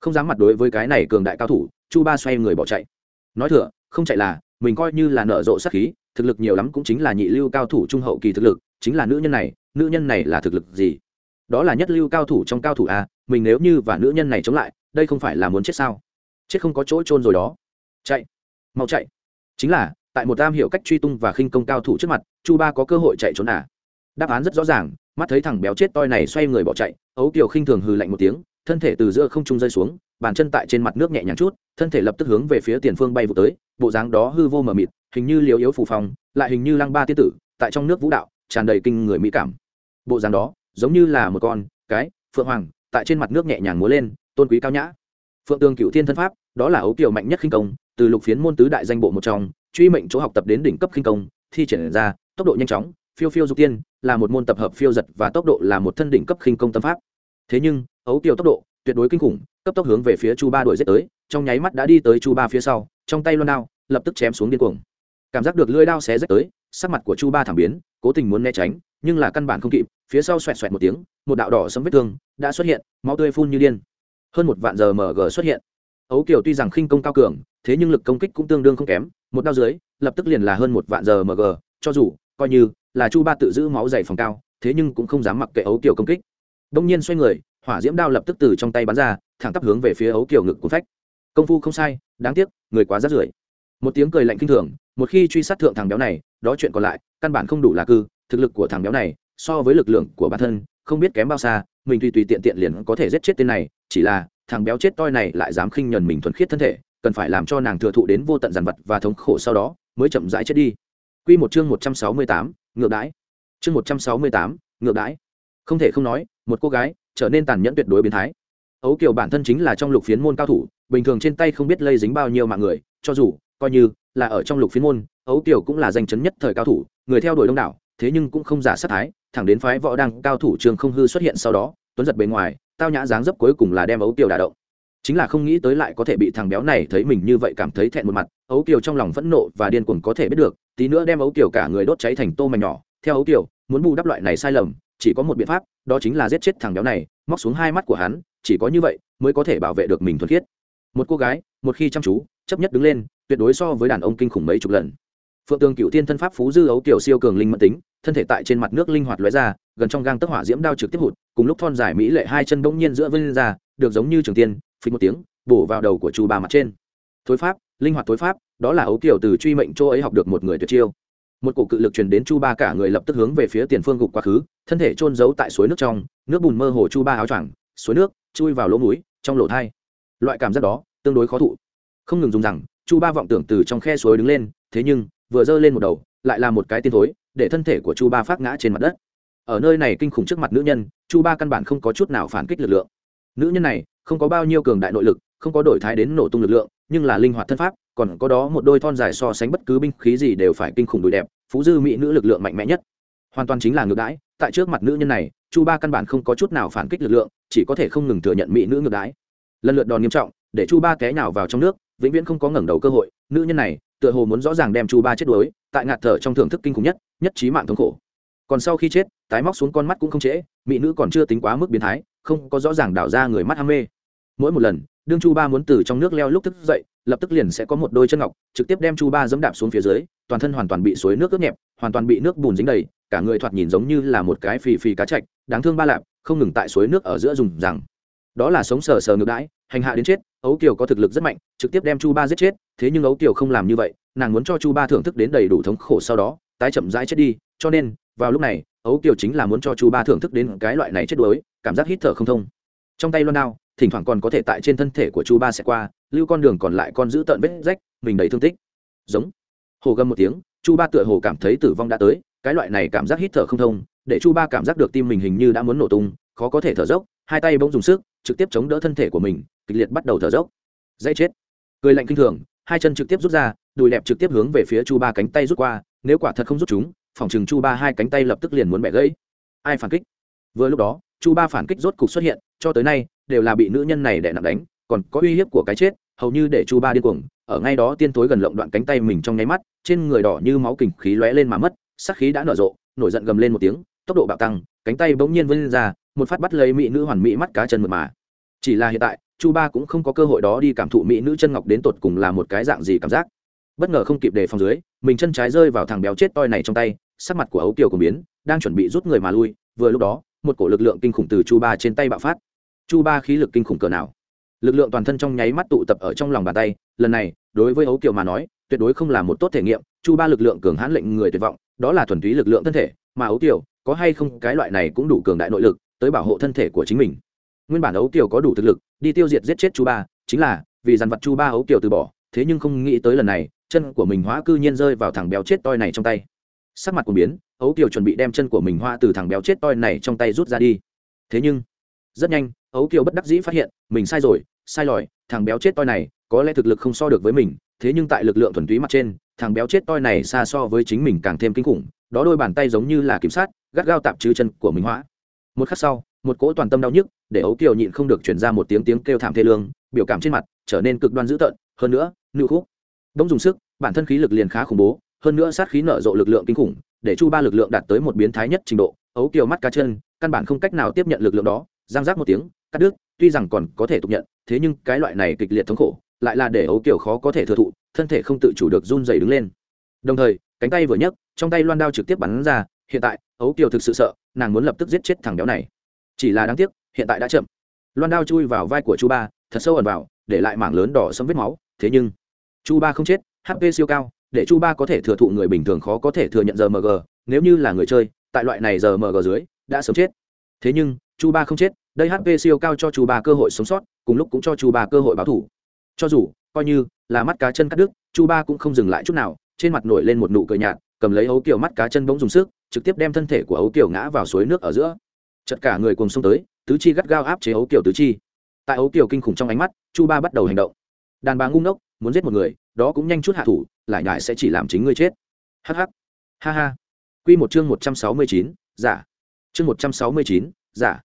Không dám mặt đối với cái này cường đại cao thủ, chu ba xoay người bỏ chạy. Nói thừa, không chạy là, mình coi như là nở rộ sát khí, thực lực nhiều lắm cũng chính là nhị lưu cao thủ trung hậu kỳ thực lực, chính là nữ nhân này, nữ nhân này là thực lực gì? Đó là nhất lưu cao thủ trong cao thủ a, mình nếu như và nữ nhân này chống lại, đây không phải là muốn chết sao? Chết không có chỗ trôn rồi đó. Chạy. Mau chạy. Chính là tại một tam hiểu cách truy tung và khinh công cao thủ trước mặt, chu ba có cơ hội chạy trốn à? Đáp án rất rõ ràng, mắt thấy thằng béo chết toi này xoay người bỏ chạy, ấu kiều khinh thường hừ lạnh một tiếng, thân thể từ giữa không trung rơi xuống, bàn chân tại trên mặt nước nhẹ nhàng chút, thân thể lập tức hướng về phía tiền phương bay vụ tới, bộ dáng đó hư vô mờ mịt, hình như liều yếu phù phong lại hình như lăng ba tiết tử, tại trong nước vũ đạo, tràn đầy kinh người mỹ cảm. Bộ dáng đó, giống như là một con cái, phượng hoàng, tại trên mặt nước nhẹ nhàng múa lên, tôn quý cao nhã. Phượng tương cựu thiên thân pháp đó là ấu kiều mạnh nhất khinh công, từ lục phiến môn tứ đại danh bộ một trong, truy mệnh chỗ học tập đến đỉnh cấp khinh công, thi triển ra, tốc độ nhanh chóng, phiêu phiêu dục tiên, là một môn tập hợp phiêu giật và tốc độ là một thân đỉnh cấp khinh công tâm pháp. Thế nhưng, ấu kiều tốc độ tuyệt đối kinh khủng, cấp tốc hướng về phía chu ba đuổi giết tới, trong nháy mắt đã đi tới chu ba phía sau, trong tay loan đao, lập tức chém xuống điên cuồng. Cảm giác được lưỡi đao xé rách tới, sắc mặt của chu ba thảm biến, cố tình muốn né tránh, nhưng là căn bản không kịp, phía sau xoẹt xoẹt một tiếng, một đạo đỏ sấm vết thương đã xuất hiện, máu tươi phun như điên. Hơn một vạn giờ mg xuất hiện ấu kiều tuy rằng khinh công cao cường, thế nhưng lực công kích cũng tương đương không kém, một đao dưới, lập tức liền là hơn một vạn giờ mg cho dù, coi như là chu ba tự giữ máu dày phòng cao, thế nhưng cũng không dám mặc kệ ấu kiều công kích. Đông nhiên xoay người, hỏa diễm đao lập tức từ trong tay bắn ra, thẳng tắp hướng về phía ấu kiều ngực cuốn phách. Công phu không sai, đáng tiếc, người quá rát rưởi. Một tiếng cười lạnh kinh thường, một khi truy sát thượng thằng béo này, đó chuyện còn lại, căn bản không đủ là cư, thực lực của thằng béo này, so với lực lượng của bản thân, không biết kém bao xa, mình tùy tùy tiện tiện liền có thể giết chết tên này, chỉ là thằng béo chết toi này lại dám khinh nhẫn mình thuần khiết thân thể cần phải làm cho nàng thừa thụ đến vô tận giàn vật và thống khổ sau đó mới chậm rãi chết đi Quy một chương 168, ngược đãi. Chương 168, ngược đãi. Không thể không nói, một cô gái trở nên tàn nhẫn tuyệt đối biến thái. Ấu Kiều bản thân chính là trong lục phiến môn cao thủ, bình thường trên tay không biết lây dính bao nhiêu mạng người, cho dù coi như là ở trong lục phiến môn, Ấu Kiều cũng là danh chấn nhất thời cao thủ, người theo đuổi đông đảo, thế nhưng cũng không giả sát thái, thẳng đến phái võ đang cao thủ Trường Không hư xuất hiện sau đó, tuấn giật bề ngoài, tao nhã dáng dấp cuối cùng là đem Ấu Kiều đả động. Chính là không nghĩ tới lại có thể bị thằng béo này thấy mình như vậy cảm thấy thẹn một mặt, ấu kiều trong lòng phẫn nộ và điên cuồng có thể biết được, tí nữa đem ấu kiều cả người đốt cháy thành tô mảnh nhỏ. Theo ấu kiều, muốn bù đắp loại này sai lầm, chỉ có một biện pháp, đó chính là giết chết thằng béo này, móc xuống hai mắt của hắn, chỉ có như vậy mới có thể bảo vệ được mình thuần khiết. Một cô gái, một khi chăm chú, chấp nhất đứng lên, tuyệt đối so với đàn ông kinh khủng mấy chục lần. Phượng tường cựu tiên thân pháp phú dư ấu kiều siêu cường linh mẫn tính, thân thể tại trên mặt nước linh hoạt lóe ra, gần trong gang tức hỏa diễm đao trực tiếp hụt cùng lúc thon dài mỹ lệ hai chân bỗng nhiên giữa vân ra, được giống như trường tiên phịch một tiếng, bổ vào đầu của chu ba mặt trên. Thối pháp, linh hoạt thối pháp, đó là ấu tiểu từ truy mệnh chỗ ấy học được một người tuyệt chiêu. Một cổ cự lực truyền đến chu ba cả người lập tức hướng về phía tiền phương gục quá khứ, thân thể trôn giấu tại suối nước trong, nước bùn mơ hồ chu ba áo choàng, suối nước, chui vào lỗ mũi, trong lỗ thai. Loại cảm giác đó, tương đối khó thụ. Không ngừng dùng rằng, chu ba vọng tưởng từ trong khe suối đứng lên, thế nhưng, vừa giơ lên một đầu, lại là một cái tiên thối, để thân thể của chu ba phát ngã trên mặt đất ở nơi này kinh khủng trước mặt nữ nhân, chu ba căn bản không có chút nào phản kích lực lượng. Nữ nhân này, không có bao nhiêu cường đại nội lực, không có đổi thái đến nổ tung lực lượng, nhưng là linh hoạt thân pháp, còn có đó một đôi thon dài so sánh bất cứ binh khí gì đều phải kinh khủng đùi đẹp, phú dư mỹ nữ lực lượng mạnh mẽ nhất. Hoàn toàn chính là ngược đãi, tại trước mặt nữ nhân này, chu ba căn bản không có chút nào phản kích lực lượng, chỉ có thể không ngừng thừa nhận mỹ nữ ngược đãi. Lần lượt đòn nghiêm trọng, để chu ba té nhào vào trong nước, vĩnh viễn không có ngẩng đầu cơ hội, nữ nhân này, tựa hồ muốn rõ ràng đem chu ba chết đuối, tại ngạt thở trong thưởng thức kinh khủng nhất nhất trí mạng thống khổ còn sau khi chết, tái móc xuống con mắt cũng không trễ, mỹ nữ còn chưa tính quá mức biến thái, không có rõ ràng đảo ra người mắt ham mê. Mỗi một lần, đương chu ba muốn từ trong nước leo lúc thức dậy, lập tức liền sẽ có một đôi chân ngọc, trực tiếp đem chu ba dẫm đạp xuống phía dưới, toàn thân hoàn toàn bị suối nước ướt nhẹp, hoàn toàn bị nước bùn dính đầy, cả người thoạt nhìn giống như là một cái phì phì cá chạch, đáng thương ba lạp, không ngừng tại suối nước ở giữa dùng rằng. Đó là sống sờ sờ ngược đãi, hành hạ đến chết ấu kiều có thực lực rất mạnh, trực tiếp đem chu ba giết chết, thế nhưng ấu kiều không làm như vậy, nàng muốn cho chu ba thưởng thức đến đầy đủ thống khổ sau đó, tái chậm rãi chết đi, cho nên vào lúc này ấu kiều chính là muốn cho chu ba thưởng thức đến cái loại này chết đuối, cảm giác hít thở không thông. Trong tay loan đao, thỉnh thoảng còn có thể tại trên thân thể của chu ba sẽ qua, lưu con đường còn lại con giữ tợn vết rách, mình đầy thương tích. Giống. Hồ gầm một tiếng, chu ba tựa hồ cảm thấy tử vong đã tới, cái loại này cảm giác hít thở không thông, để chu ba cảm giác được tim mình hình như đã muốn nổ tung, khó có thể thở dốc, hai tay bỗng dùng sức, trực tiếp chống đỡ thân thể của mình, kịch liệt bắt đầu thở dốc. Dây chết. Cười lạnh kinh thường, hai chân trực tiếp rút ra, đùi đẹp trực tiếp hướng về phía chu ba cánh tay rút qua, nếu quả thật không rút chúng phòng chừng chu ba hai cánh tay lập tức liền muốn bẻ gãy. Ai phản kích? Vừa lúc đó, chu ba phản kích rốt cục xuất hiện, cho tới nay, đều là bị nữ nhân này đè nặng đánh, còn có uy hiếp của cái chết, hầu như để chu ba điên cuồng. Ở ngay đó tiên tối gần lộng đoạn cánh tay mình trong nháy mắt, trên người đỏ như máu kình khí lóe lên mà mất sắc khí đã nở rộ, nổi giận gầm lên một tiếng, tốc độ bạo tăng, cánh tay bỗng nhiên vươn ra, một phát bắt lấy mỹ nữ hoàn mỹ mắt cá chân mượt mà. Chỉ là hiện tại, chu ba cũng không có cơ hội đó đi cảm thụ mỹ nữ chân ngọc đến tột cùng là một cái dạng gì cảm giác bất ngờ không kịp đề phòng dưới, mình chân trái rơi vào thằng béo chết toi này trong tay, sắc mặt của ấu kiều cùng biến, đang chuẩn bị rút người mà lui, vừa lúc đó, một cổ lực lượng kinh khủng từ chu ba trên tay bạo phát. Chu ba khí lực kinh khủng cỡ nào? Lực lượng toàn thân trong nháy mắt tụ tập ở trong lòng bàn tay, lần này, đối với ấu kiều mà nói, tuyệt đối không là một tốt thể nghiệm, chu ba lực lượng cường hãn lệnh người tuyệt vọng, đó là thuần túy lực lượng thân thể, mà ấu kiều, có hay không, cái loại này cũng đủ cường đại nội lực, tới bảo hộ thân thể của chính mình. Nguyên bản ấu kiều có đủ thực lực, đi tiêu diệt giết chết chu ba, chính là, vì dàn vật chu ba ấu kiều từ bỏ thế nhưng không nghĩ tới lần này, chân của mình hóa cư nhiên rơi vào thằng béo chết toi này trong tay. Sắc mặt của biến ấu kiều chuẩn bị đem chân của mình hoa từ thằng béo chết toi này trong tay rút ra đi. Thế nhưng, rất nhanh ấu kiều bất đắc dĩ phát hiện, mình sai rồi, sai lòi, thằng béo chết toi này, có lẽ thực lực không so được với mình, thế nhưng tại lực lượng thuần túy mặt trên, thằng béo chết toi này xa so với chính mình càng thêm kinh khủng, đó đôi bàn tay giống như là kiểm sát, gắt gao tạm chứ chân của mình hóa. Một khắc sau, một cỗ toàn tâm đau nhức, để ấu kiều nhịn không được chuyển ra một tiếng tiếng kêu thảm thê lương, biểu cảm trên mặt trở nên cực đoan dữ tợn hơn nữa nữ khúc, đông dùng sức, bản thân khí lực liền khá khủng bố, hơn nữa sát khí nở rộ lực lượng kinh khủng, để chu ba lực lượng đạt tới một biến thái nhất trình độ, ấu kiều mắt cá chân, căn bản không cách nào tiếp nhận lực lượng đó, giang giác một tiếng, cắt đứt, tuy rằng còn có thể tục nhận, thế nhưng cái loại này kịch liệt thống khổ, lại là để ấu kiều khó có thể thừa thụ, thân thể không tự chủ được run dày đứng lên. Đồng thời, cánh tay vừa nhấc, trong tay loan đao trực tiếp bắn ra, hiện tại, ấu kiều thực sự sợ, nàng muốn lập tức giết chết thằng béo này. Chỉ là đáng tiếc, hiện tại đã chậm. Loan đao chui vào vai của chu ba, thật sâu ẩn vào để lại mảng lớn đỏ sẫm vết máu, thế nhưng, chu ba không chết hp siêu cao, để chu ba có thể thừa thụ người bình thường khó có thể thừa nhận giờ mg nếu như là người chơi, tại loại này giờ mg dưới, đã sớm chết. Thế nhưng, chu ba không chết, đây hp siêu cao cho chu ba cơ hội sống sót, cùng lúc cũng cho chu ba cơ hội báo thủ. Cho dù, coi như là mắt cá chân cắt đứt, chu ba cũng không dừng lại chút nào, trên mặt nổi lên một nụ cười nhạt, cầm lấy ấu kiểu mắt cá chân bỗng dùng sức, trực tiếp đem thân thể của ấu kiểu ngã vào suối nước ở giữa. Chật cả người cùng xông tới, tứ chi gắt gao áp chế ấu kiểu tứ chi tại ấu kiều kinh khủng trong ánh mắt, chu ba bắt đầu hành động. Đàn bà ngu ngốc, muốn giết một người, đó cũng nhanh chút hạ thủ, lại nhại sẽ chỉ làm chính ngươi chết. Hh ha ha. Q một chương một trăm sáu mươi chín, giả. Chương một trăm sáu mươi chín, giả.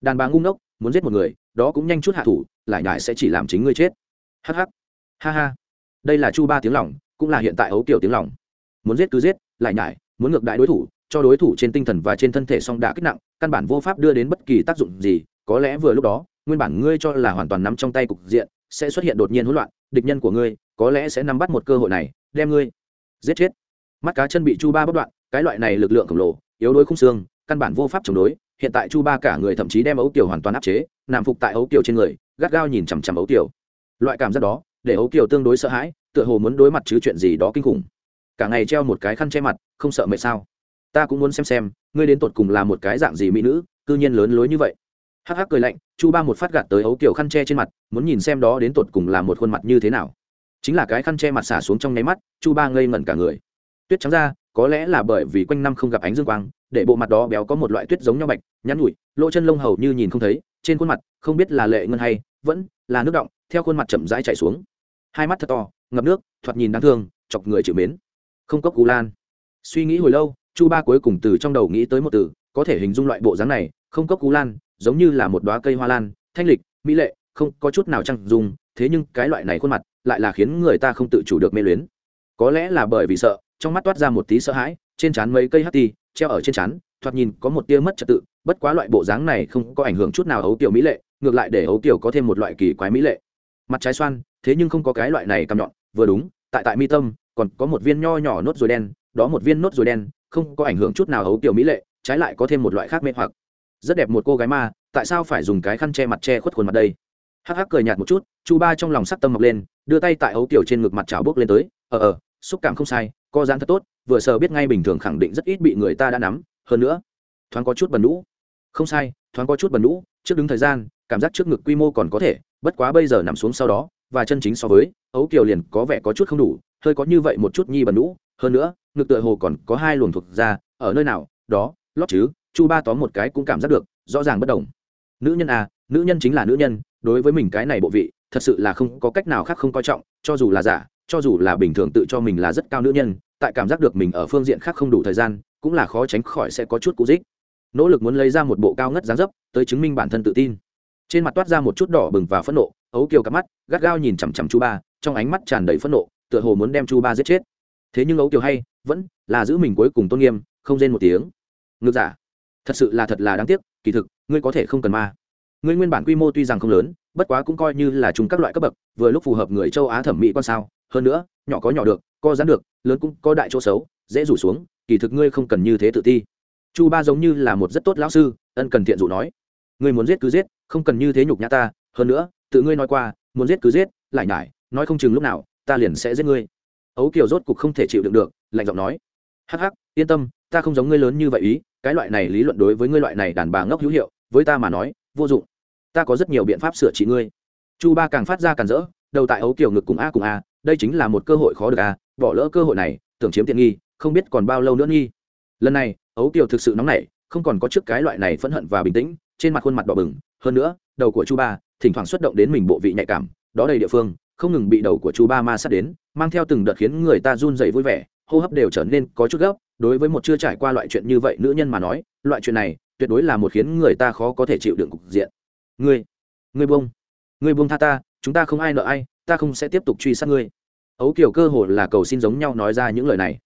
Đàn bà ngu ngốc, muốn giết một người, đó cũng nhanh chút hạ thủ, lại nhại sẽ chỉ làm chính ngươi chết. Hh ha ha. Đây là chu ba tiếng lỏng cũng là hiện tại ấu kiểu tiếng lỏng muốn giết cứ giết, lại nhại muốn ngược đại đối thủ, cho đối thủ trên tinh thần và trên thân thể song đã kích nặng, căn bản vô pháp đưa đến bất kỳ tác dụng gì, có lẽ vừa lúc đó nguyên bản ngươi cho là hoàn toàn nắm trong tay cục diện, sẽ xuất hiện đột nhiên hỗn loạn, địch nhân của ngươi, có lẽ sẽ nắm bắt một cơ hội này, đem ngươi giết chết. Mắt cá chân bị chu ba bất đoạn, cái loại này lực lượng khổng lồ, yếu đuối khung xương, căn bản vô pháp chống đối. Hiện tại chu ba cả người thậm chí đem ấu kiều hoàn toàn áp chế, nằm phục tại ấu kiều trên người, gắt gao nhìn chằm chằm ấu kiều. Loại cảm giác đó, để ấu kiều tương đối sợ hãi, tựa hồ muốn đối mặt chứ chuyện gì đó kinh khủng. Cả ngày treo một cái khăn che mặt, không sợ mệt sao? Ta cũng muốn xem xem, ngươi đến tột cùng là một cái dạng gì mỹ nữ, cư nhiên lớn lối như vậy hắc hắc cười lạnh, chu ba một phát gạt tới ấu kiểu khăn che trên mặt, muốn nhìn xem đó đến tột cùng là một khuôn mặt như thế nào. Chính là cái khăn che mặt xả xuống trong nháy mắt, chu ba ngây ngẩn cả người. Tuyết trắng ra, có lẽ là bởi vì quanh năm không gặp ánh dương quang, để bộ mặt đó béo có một loại tuyết giống nhau bạch, nhắn nhụi lỗ chân lông hầu như nhìn không thấy, trên khuôn mặt, không biết là lệ ngân hay vẫn là nước động, theo khuôn mặt chậm rãi chảy xuống. Hai mắt thật to, ngập nước, thoạt nhìn đáng thương, chọc người chịu mến. Không cốc cú lan. Suy nghĩ hồi lâu, chu ba cuối cùng từ trong đầu nghĩ tới một từ, có thể hình dung loại bộ dáng này, không cốc cú lan giống như là một đoá cây hoa lan, thanh lịch, mỹ lệ, không có chút nào trăng dùng thế nhưng cái loại này khuôn mặt lại là khiến người ta không tự chủ được mê luyến. Có lẽ là bởi vì sợ, trong mắt toát ra một tí sợ hãi, trên trán mấy cây hắt ti, treo ở trên trán, thoạt nhìn có một tia mất trật tự, bất quá loại bộ dáng này không có ảnh hưởng chút nào ấu tiểu mỹ lệ, ngược lại để ấu tiểu có thêm một loại kỳ quái mỹ lệ. Mặt trái xoan, thế nhưng không có cái loại này cầm nhọn, vừa đúng, tại tại mi tâm, còn có một viên nho nhỏ nốt ruồi đen, đó một viên nốt ruồi đen, không có ảnh hưởng chút nào ấu tiểu mỹ lệ, trái lại có thêm một loại khác mê hoặc rất đẹp một cô gái ma, tại sao phải dùng cái khăn che mặt che khuất khuôn mặt đây? Hắc hắc cười nhạt một chút, chu ba trong lòng sắc tâm mọc lên, đưa tay tại ấu tiểu trên ngực mặt chảo bước lên tới ờ ờ xúc cảm không sai co giãn thật tốt, vừa sờ biết ngay bình thường khẳng định rất ít bị người ta đã nắm, hơn nữa, thoáng có chút bẩn lũ không sai, thoáng có chút bẩn lũ trước đứng thời gian, cảm giác trước ngực quy mô còn có thể, bất quá bây giờ nằm xuống sau đó, và chân chính so với, ấu kiều liền có vẻ có chút không đủ, hơi có như vậy một chút nhi bẩn lũ hơn nữa, ngực tựa hồ còn có hai luồng thuộc ra, ở nơi nào, đó, lót chứ? Chu ba tóm một cái cũng cảm giác được, rõ ràng bất đồng. Nữ nhân à nữ nhân chính là nữ nhân, đối với mình cái này bộ vị, thật sự là không có cách nào khác không coi trọng, cho dù là giả, cho dù là bình thường tự cho mình là rất cao nữ nhân, tại cảm giác được mình ở phương diện khác không đủ thời gian, cũng là khó tránh khỏi sẽ có chút cú dích. Nỗ lực muốn lấy ra một bộ cao ngất dáng dấp, tới chứng minh bản thân tự tin. Trên mặt toát ra một chút đỏ bừng và phẫn nộ, ấu kiều cắm mắt, gắt gao nhìn chằm chằm chu ba, trong ánh mắt tràn đầy phẫn nộ, tựa hồ muốn đem chu ba giết chết. Thế nhưng ấu kiều hay, vẫn là giữ mình cuối cùng tôn nghiêm, không rên một tiếng. Ngược giả thật sự là thật là đáng tiếc, kỳ thực, ngươi có thể không cần ma. Ngươi nguyên bản quy mô tuy rằng không lớn, bất quá cũng coi như là chúng các loại cấp bậc, vừa lúc phù hợp người châu á thẩm mỹ quan sao. Hơn nữa, nhỏ có nhỏ được, co giãn được, lớn cũng có đại chỗ xấu, dễ rủ xuống, kỳ thực ngươi không cần như thế tự ti. Chu ba giống như là một rất tốt lão sư, ân cần thiện dụ nói. Ngươi muốn giết cứ giết, không cần như thế nhục nhã ta, hơn nữa, tự ngươi nói qua, muốn giết cứ giết, lại nhải, nói không chừng lúc nào, ta liền sẽ giết ngươi. Ấu kiều rốt cục không thể chịu đựng được, lạnh giọng nói. Hắc hắc, yên tâm, ta không giống ngươi lớn như vậy ý cái loại này lý luận đối với ngươi loại này đàn bà ngốc hữu hiệu, với ta mà nói, vô dụng. Ta có rất nhiều biện pháp sửa trị ngươi. Chu ba càng phát ra càng rỡ, đầu tại ấu kiều ngực cùng a cùng a, đây chính là một cơ hội khó được a, bỏ lỡ cơ hội này, tưởng chiếm tiện nghi, không biết còn bao lâu nữa nghi. Lần này, ấu kiều thực sự nóng nảy, không còn có trước cái loại này phẫn hận và bình tĩnh, trên mặt khuôn mặt đỏ bừng. Hơn nữa, đầu của chu ba thỉnh thoảng xuất động đến mình bộ vị nhạy cảm, đó đầy địa phương, không ngừng bị đầu của chu ba ma sát đến, mang theo từng đợt khiến người ta run dày vui vẻ, hô hấp đều trở nên có chút gấp đối với một chưa trải qua loại chuyện như vậy nữ nhân mà nói, loại chuyện này tuyệt đối là một khiến người ta khó có thể chịu đựng cục diện. Ngươi ngươi buông ngươi buông tha ta, chúng ta không ai nợ ai, ta không sẽ tiếp tục truy sát ngươi. Ấu kiểu cơ hồ là cầu xin giống nhau nói ra những lời này.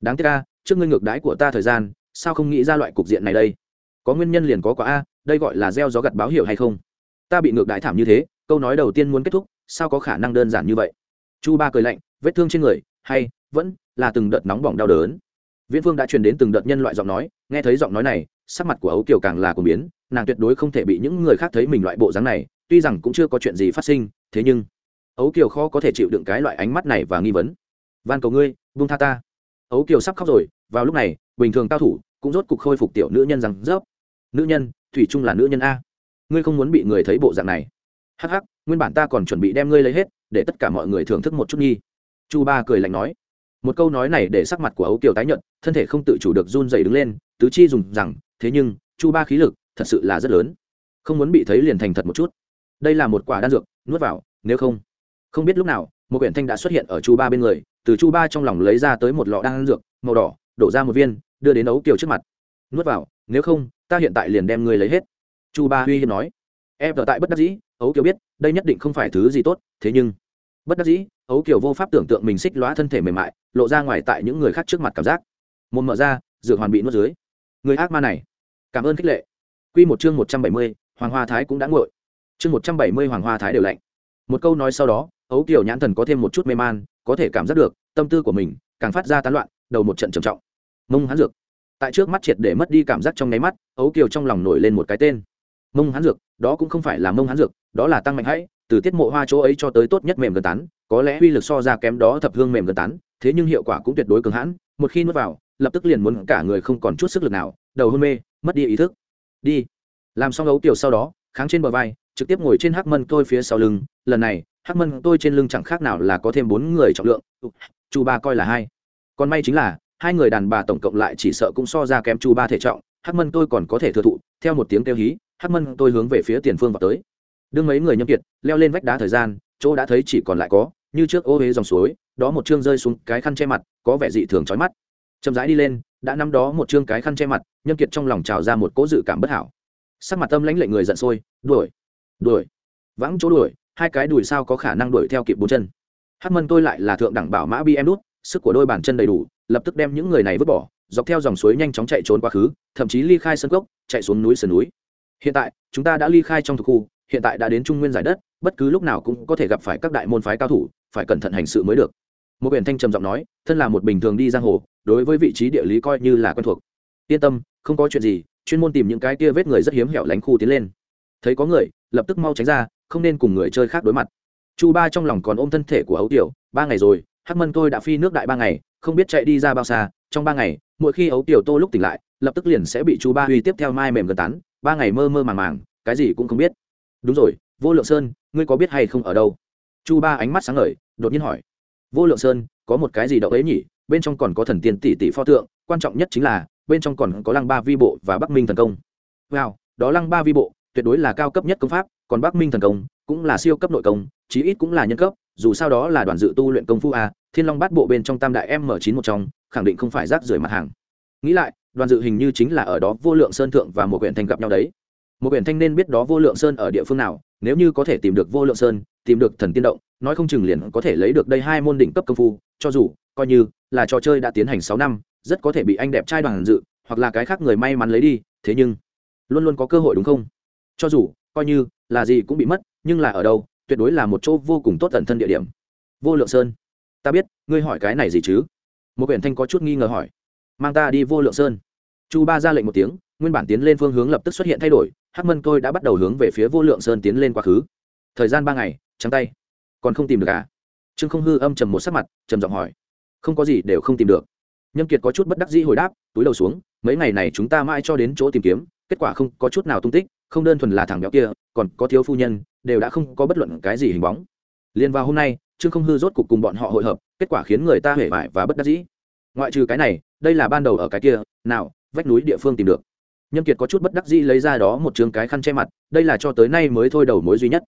Đáng tiếc ta trước ngươi ngược đãi của ta thời gian, sao không nghĩ ra loại cục diện này đây? Có nguyên nhân liền có quả a, đây gọi là gieo gió gặt báo hiệu hay không? Ta bị ngược đãi thảm như thế, câu nói đầu tiên muốn kết thúc, sao có khả năng đơn giản như vậy? Chu ba cười lạnh, vết thương trên người, hay, vẫn là từng đợt nóng bỏng đau đớn viễn phương đã truyền đến từng đợt nhân loại giọng nói, nghe thấy giọng nói này, sắc mặt của ấu kiều càng là của biến, nàng tuyệt đối không thể bị những người khác thấy mình loại bộ dáng này, tuy rằng cũng chưa có chuyện gì phát sinh, thế nhưng ấu kiều khó có thể chịu đựng cái loại ánh mắt này và nghi vấn. Van cầu ngươi vung tha ta. Ấu kiều sắp khóc rồi, vào lúc này, bình thường cao thủ cũng rốt cục khôi phục tiểu nữ nhân rằng rớp. Nữ nhân, thủy chung là nữ nhân a. Ngươi không muốn bị người thấy bộ dạng này. Hắc hắc, nguyên bản ta còn chuẩn bị đem ngươi lấy hết, để tất cả mọi người thưởng thức một chút nhi. Chu ba cười lạnh nói một câu nói này để sắc mặt của ấu kiều tái nhợt, thân thể không tự chủ được run dày đứng lên tứ chi dùng rằng thế nhưng chu ba khí lực thật sự là rất lớn. Không muốn bị thấy liền thành thật một chút. Đây là một quả đan dược nuốt vào nếu không. Không biết lúc nào một quyển thanh đã xuất hiện ở chu ba bên người từ chu ba trong lòng lấy ra tới một lọ đan dược màu đỏ đổ ra một viên đưa đến ấu kiều trước mặt. Nuốt vào nếu không ta hiện tại liền đem ngươi lấy hết. Chu ba uy hiếp nói. Em ở tại bất đắc dĩ ấu kiều biết đây nhất định không phải thứ gì tốt thế nhưng bất đắc dĩ ấu kiều vô pháp tưởng tượng mình xích lóa thân thể mềm mại, lộ ra ngoài tại những người khác trước mặt cảm giác. Một mở ra, dược hoàn bị nuốt dưới. Người ác ma này. Cảm ơn khích lệ. Q một chương một trăm bảy mươi, hoàng hoa thái cũng đã nguội. Chương một trăm bảy mươi, hoàng hoa thái đều lạnh. Một câu nói sau đó, ấu kiều nhãn thần có thêm một chút mê man, có thể cảm giác được, tâm tư của mình càng phát ra tán loạn, đầu một trận trầm trọng. Mông hán dược. Tại trước mắt triệt để mất đi cảm giác trong nháy mắt, ấu kiều trong lòng nổi lên một cái tên. Mông hán dược, đó cũng không phải là mông hán dược, đó là tăng mạnh hãy từ tiết mộ hoa chỗ ấy cho tới tốt nhất mềm gần tán, có lẽ uy lực so ra kém đó thập hương mềm gần tán, thế nhưng hiệu quả cũng tuyệt đối cường hãn, một khi nuốt vào, lập tức liền muốn cả người không còn chút sức lực nào, đầu hôn mê, mất đi ý thức. Đi. Làm xong ấu tiểu sau đó, kháng trên bờ vai, trực tiếp ngồi trên hắc mân tôi phía sau lưng, lần này, hắc mân tôi trên lưng chẳng khác nào là có thêm bốn người trọng lượng. Chu ba coi là hai. Còn may chính là, hai người đàn bà tổng cộng lại chỉ sợ cũng so ra kém chu ba thể trọng, hắc mân tôi còn có thể thừa thụ, theo một tiếng kêu hí, hắc mân tôi hướng về phía tiền phương vào tới đương mấy người nhâm kiệt, leo lên vách đá thời gian, chỗ đã thấy chỉ còn lại có, như trước ô huế dòng suối, đó một chương rơi xuống cái khăn che mặt, có vẻ dị thường trói mắt. Chậm rãi đi lên, đã năm đó một chương cái khăn che mặt, nhâm kiệt trong lòng trào ra một cỗ dự cảm bất hảo. Sắc mặt tâm lãnh lệ người giận sôi, đuổi đuổi, vãng chỗ đuổi, hai cái đuổi sao có khả năng đuổi theo kịp bốn chân? Hát mân tôi lại là thượng đẳng bảo mã bi em đút, sức của đôi bàn chân đầy đủ, lập tức đem những người này vứt bỏ, dọc theo dòng suối nhanh chóng chạy trốn quá khứ, thậm chí ly khai sân cốc, chạy xuống núi sườn núi. Hiện tại, chúng ta đã ly khai trong thuộc khu hiện tại đã đến trung nguyên giải đất, bất cứ lúc nào cũng có thể gặp phải các đại môn phái cao thủ, phải cẩn thận hành sự mới được. Một biển thanh trầm giọng nói, thân là một bình thường đi giang hồ, đối với vị trí địa lý coi như là quen thuộc. Yên tâm, không có chuyện gì, chuyên môn tìm những cái kia vết người rất hiếm hẻo lánh khu tiến lên. Thấy có người, lập tức mau tránh ra, không nên cùng người chơi khác đối mặt. Chu ba trong lòng còn ôm thân thể của ấu tiểu, ba ngày rồi, hắc mân tôi đã phi nước đại ba ngày, không biết chạy đi ra bao xa, trong ba ngày, mỗi khi ấu tiểu tô lúc tỉnh lại, lập tức liền sẽ bị chu ba uy tiếp theo mai mềm gần tán, ba ngày mơ mơ màng màng, cái gì cũng không biết đúng rồi, vô lượng sơn, ngươi có biết hay không ở đâu? Chu ba ánh mắt sáng ngời, đột nhiên hỏi. Vô lượng sơn, có một cái gì đậu ấy nhỉ? Bên trong còn có thần tiên tỷ tỷ pho tượng, quan trọng nhất chính là, bên trong còn có lăng ba vi bộ và bắc minh thần công. Wow, đó lăng ba vi bộ, tuyệt đối là cao cấp nhất công pháp, còn bắc minh thần công cũng là siêu cấp nội công, chí ít cũng là nhân cấp, dù sao đó là đoàn dự tu luyện công phu a, thiên long bát bộ bên trong tam đại m chín một trong, khẳng định không phải rác rưởi mặt hàng. Nghĩ lại, đoàn dự hình như chính là ở đó vô lượng sơn thượng và một huyện thành gặp nhau đấy một biển thanh nên biết đó vô lượng sơn ở địa phương nào, nếu như có thể tìm được vô lượng sơn, tìm được thần tiên động, nói không chừng liền có thể lấy được đây hai môn đỉnh cấp công phu, cho dù, coi như là trò chơi đã tiến hành sáu năm, rất có thể bị anh đẹp trai đoàn dự, hoặc là cái khác người may mắn lấy đi, thế nhưng luôn luôn có cơ hội đúng không? Cho dù, coi như là gì cũng bị mất, nhưng là ở đâu, tuyệt đối là một chỗ vô cùng tốt tận thân địa điểm. Vô lượng sơn, ta biết, ngươi hỏi cái này gì chứ? Một quyển thanh có chút nghi ngờ hỏi. Mang ta đi vô lượng sơn. Chu ba ra lệnh một tiếng, nguyên bản tiến lên phương hướng lập tức xuất hiện thay đổi hắc mân tôi đã bắt đầu hướng về phía vô lượng sơn tiến lên quá khứ. Thời gian ba ngày, trắng tay. Còn không tìm được à? Trương không hư âm trầm một sắc mặt, trầm giọng hỏi. Không có gì đều không tìm được. Nhâm kiệt có chút bất đắc dĩ hồi đáp, túi đầu xuống, mấy ngày này chúng ta mãi cho đến chỗ tìm kiếm, kết quả không có chút nào tung tích, không đơn thuần là thằng béo kia, còn có thiếu phu nhân, đều đã không có bất luận cái gì hình bóng. Liền vào hôm nay, trương không hư rốt cục cùng bọn họ hội hợp, kết quả khiến người ta hể vải và bất đắc dĩ. Ngoại trừ cái này, đây là ban đầu ở cái kia, nào, vách núi địa phương tìm được nhâm kiệt có chút bất đắc dĩ lấy ra đó một trường cái khăn che mặt, đây là cho tới nay mới thôi đầu mối duy nhất.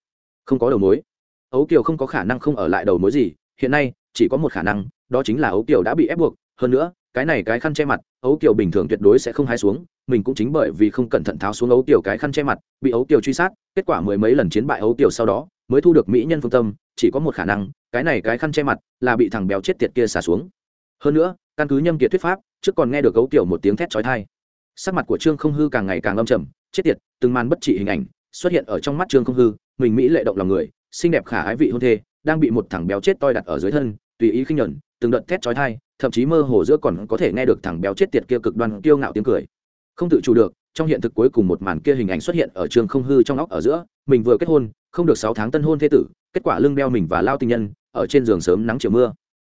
Không có đầu mối. Ấu kiều không có khả năng không ở lại đầu mối gì, hiện nay, chỉ có một khả năng, đó chính là ấu kiều đã bị ép buộc. Hơn nữa, cái này cái khăn che mặt, ấu kiều bình thường tuyệt đối sẽ không hái xuống, mình cũng chính bởi vì không cẩn thận tháo xuống ấu kiều cái khăn che mặt, bị ấu kiều truy sát, kết quả mười mấy lần chiến bại ấu kiều sau đó, mới thu được mỹ nhân phương tâm, chỉ có một khả năng, cái này cái khăn che mặt là bị thằng béo chết tiệt kia xả xuống. Hơn nữa, căn cứ nhâm kiệt thuyết pháp, trước còn nghe được ấu kiều một tiếng thét chói tai sắc mặt của trương không hư càng ngày càng âm trầm, chết tiệt, từng màn bất trị hình ảnh xuất hiện ở trong mắt trương không hư, mình mỹ lệ động lòng người, xinh đẹp khả ái vị hôn thê, đang bị một thằng béo chết toi đặt ở dưới thân, tùy ý khinh nhẫn từng đợt thét chói tai, thậm chí mơ hồ giữa còn có thể nghe được thằng béo chết tiệt kia cực đoan kiêu ngạo tiếng cười. Không tự chủ được, trong hiện thực cuối cùng một màn kia hình ảnh xuất hiện ở trường không hư trong óc ở giữa, mình vừa kết hôn, không được sáu tháng tân hôn thế tử, kết quả lưng beo mình và lao tình nhân, ở trên giường sớm nắng chiều mưa.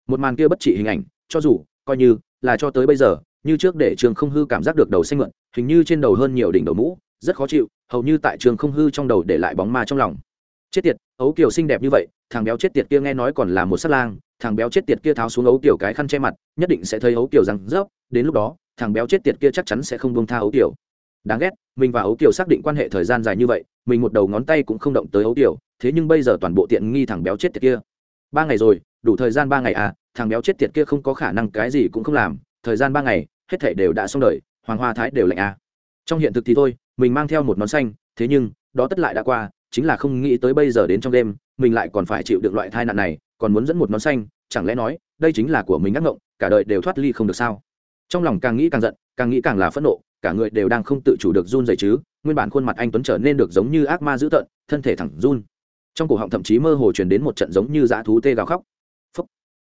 Một màn kia bất trị hình ảnh, cho dù, coi như là cho tới bây giờ như trước để trường không hư cảm giác được đầu xanh mượn hình như trên đầu hơn nhiều đỉnh đầu mũ, rất khó chịu, hầu như tại trường không hư trong đầu để lại bóng ma trong lòng. Chết tiệt, ấu kiều xinh đẹp như vậy, thằng béo chết tiệt kia nghe nói còn là một sát lang, thằng béo chết tiệt kia tháo xuống ấu kiều cái khăn che mặt, nhất định sẽ thấy ấu kiều rằng rớp, đến lúc đó, thằng béo chết tiệt kia chắc chắn sẽ không bông tha ấu kiều. Đáng ghét, mình và ấu kiều xác định quan hệ thời gian dài như vậy, mình một đầu ngón tay cũng không động tới ấu kiều, thế nhưng bây giờ toàn bộ tiện nghi thằng béo chết tiệt kia. Ba ngày rồi, đủ thời gian ba ngày à thằng béo chết tiệt kia không có khả năng cái gì cũng không làm thời gian ba ngày, hết thể đều đã xong đời, hoàng hoa thái đều lạnh à. Trong hiện thực thì thôi, mình mang theo một nón xanh, thế nhưng, đó tất lại đã qua, chính là không nghĩ tới bây giờ đến trong đêm, mình lại còn phải chịu được loại tai nạn này, còn muốn dẫn một nón xanh, chẳng lẽ nói, đây chính là của mình ác ngộng, cả đời đều thoát ly không được sao? Trong lòng càng nghĩ càng giận, càng nghĩ càng là phẫn nộ, cả người đều đang không tự chủ được run dày chứ, nguyên bản khuôn mặt anh tuấn trở nên được giống như ác ma dữ tợn, thân thể thẳng run. Trong cổ họng thậm chí mơ hồ truyền đến một trận giống như dã thú tê gào khóc. Phúc.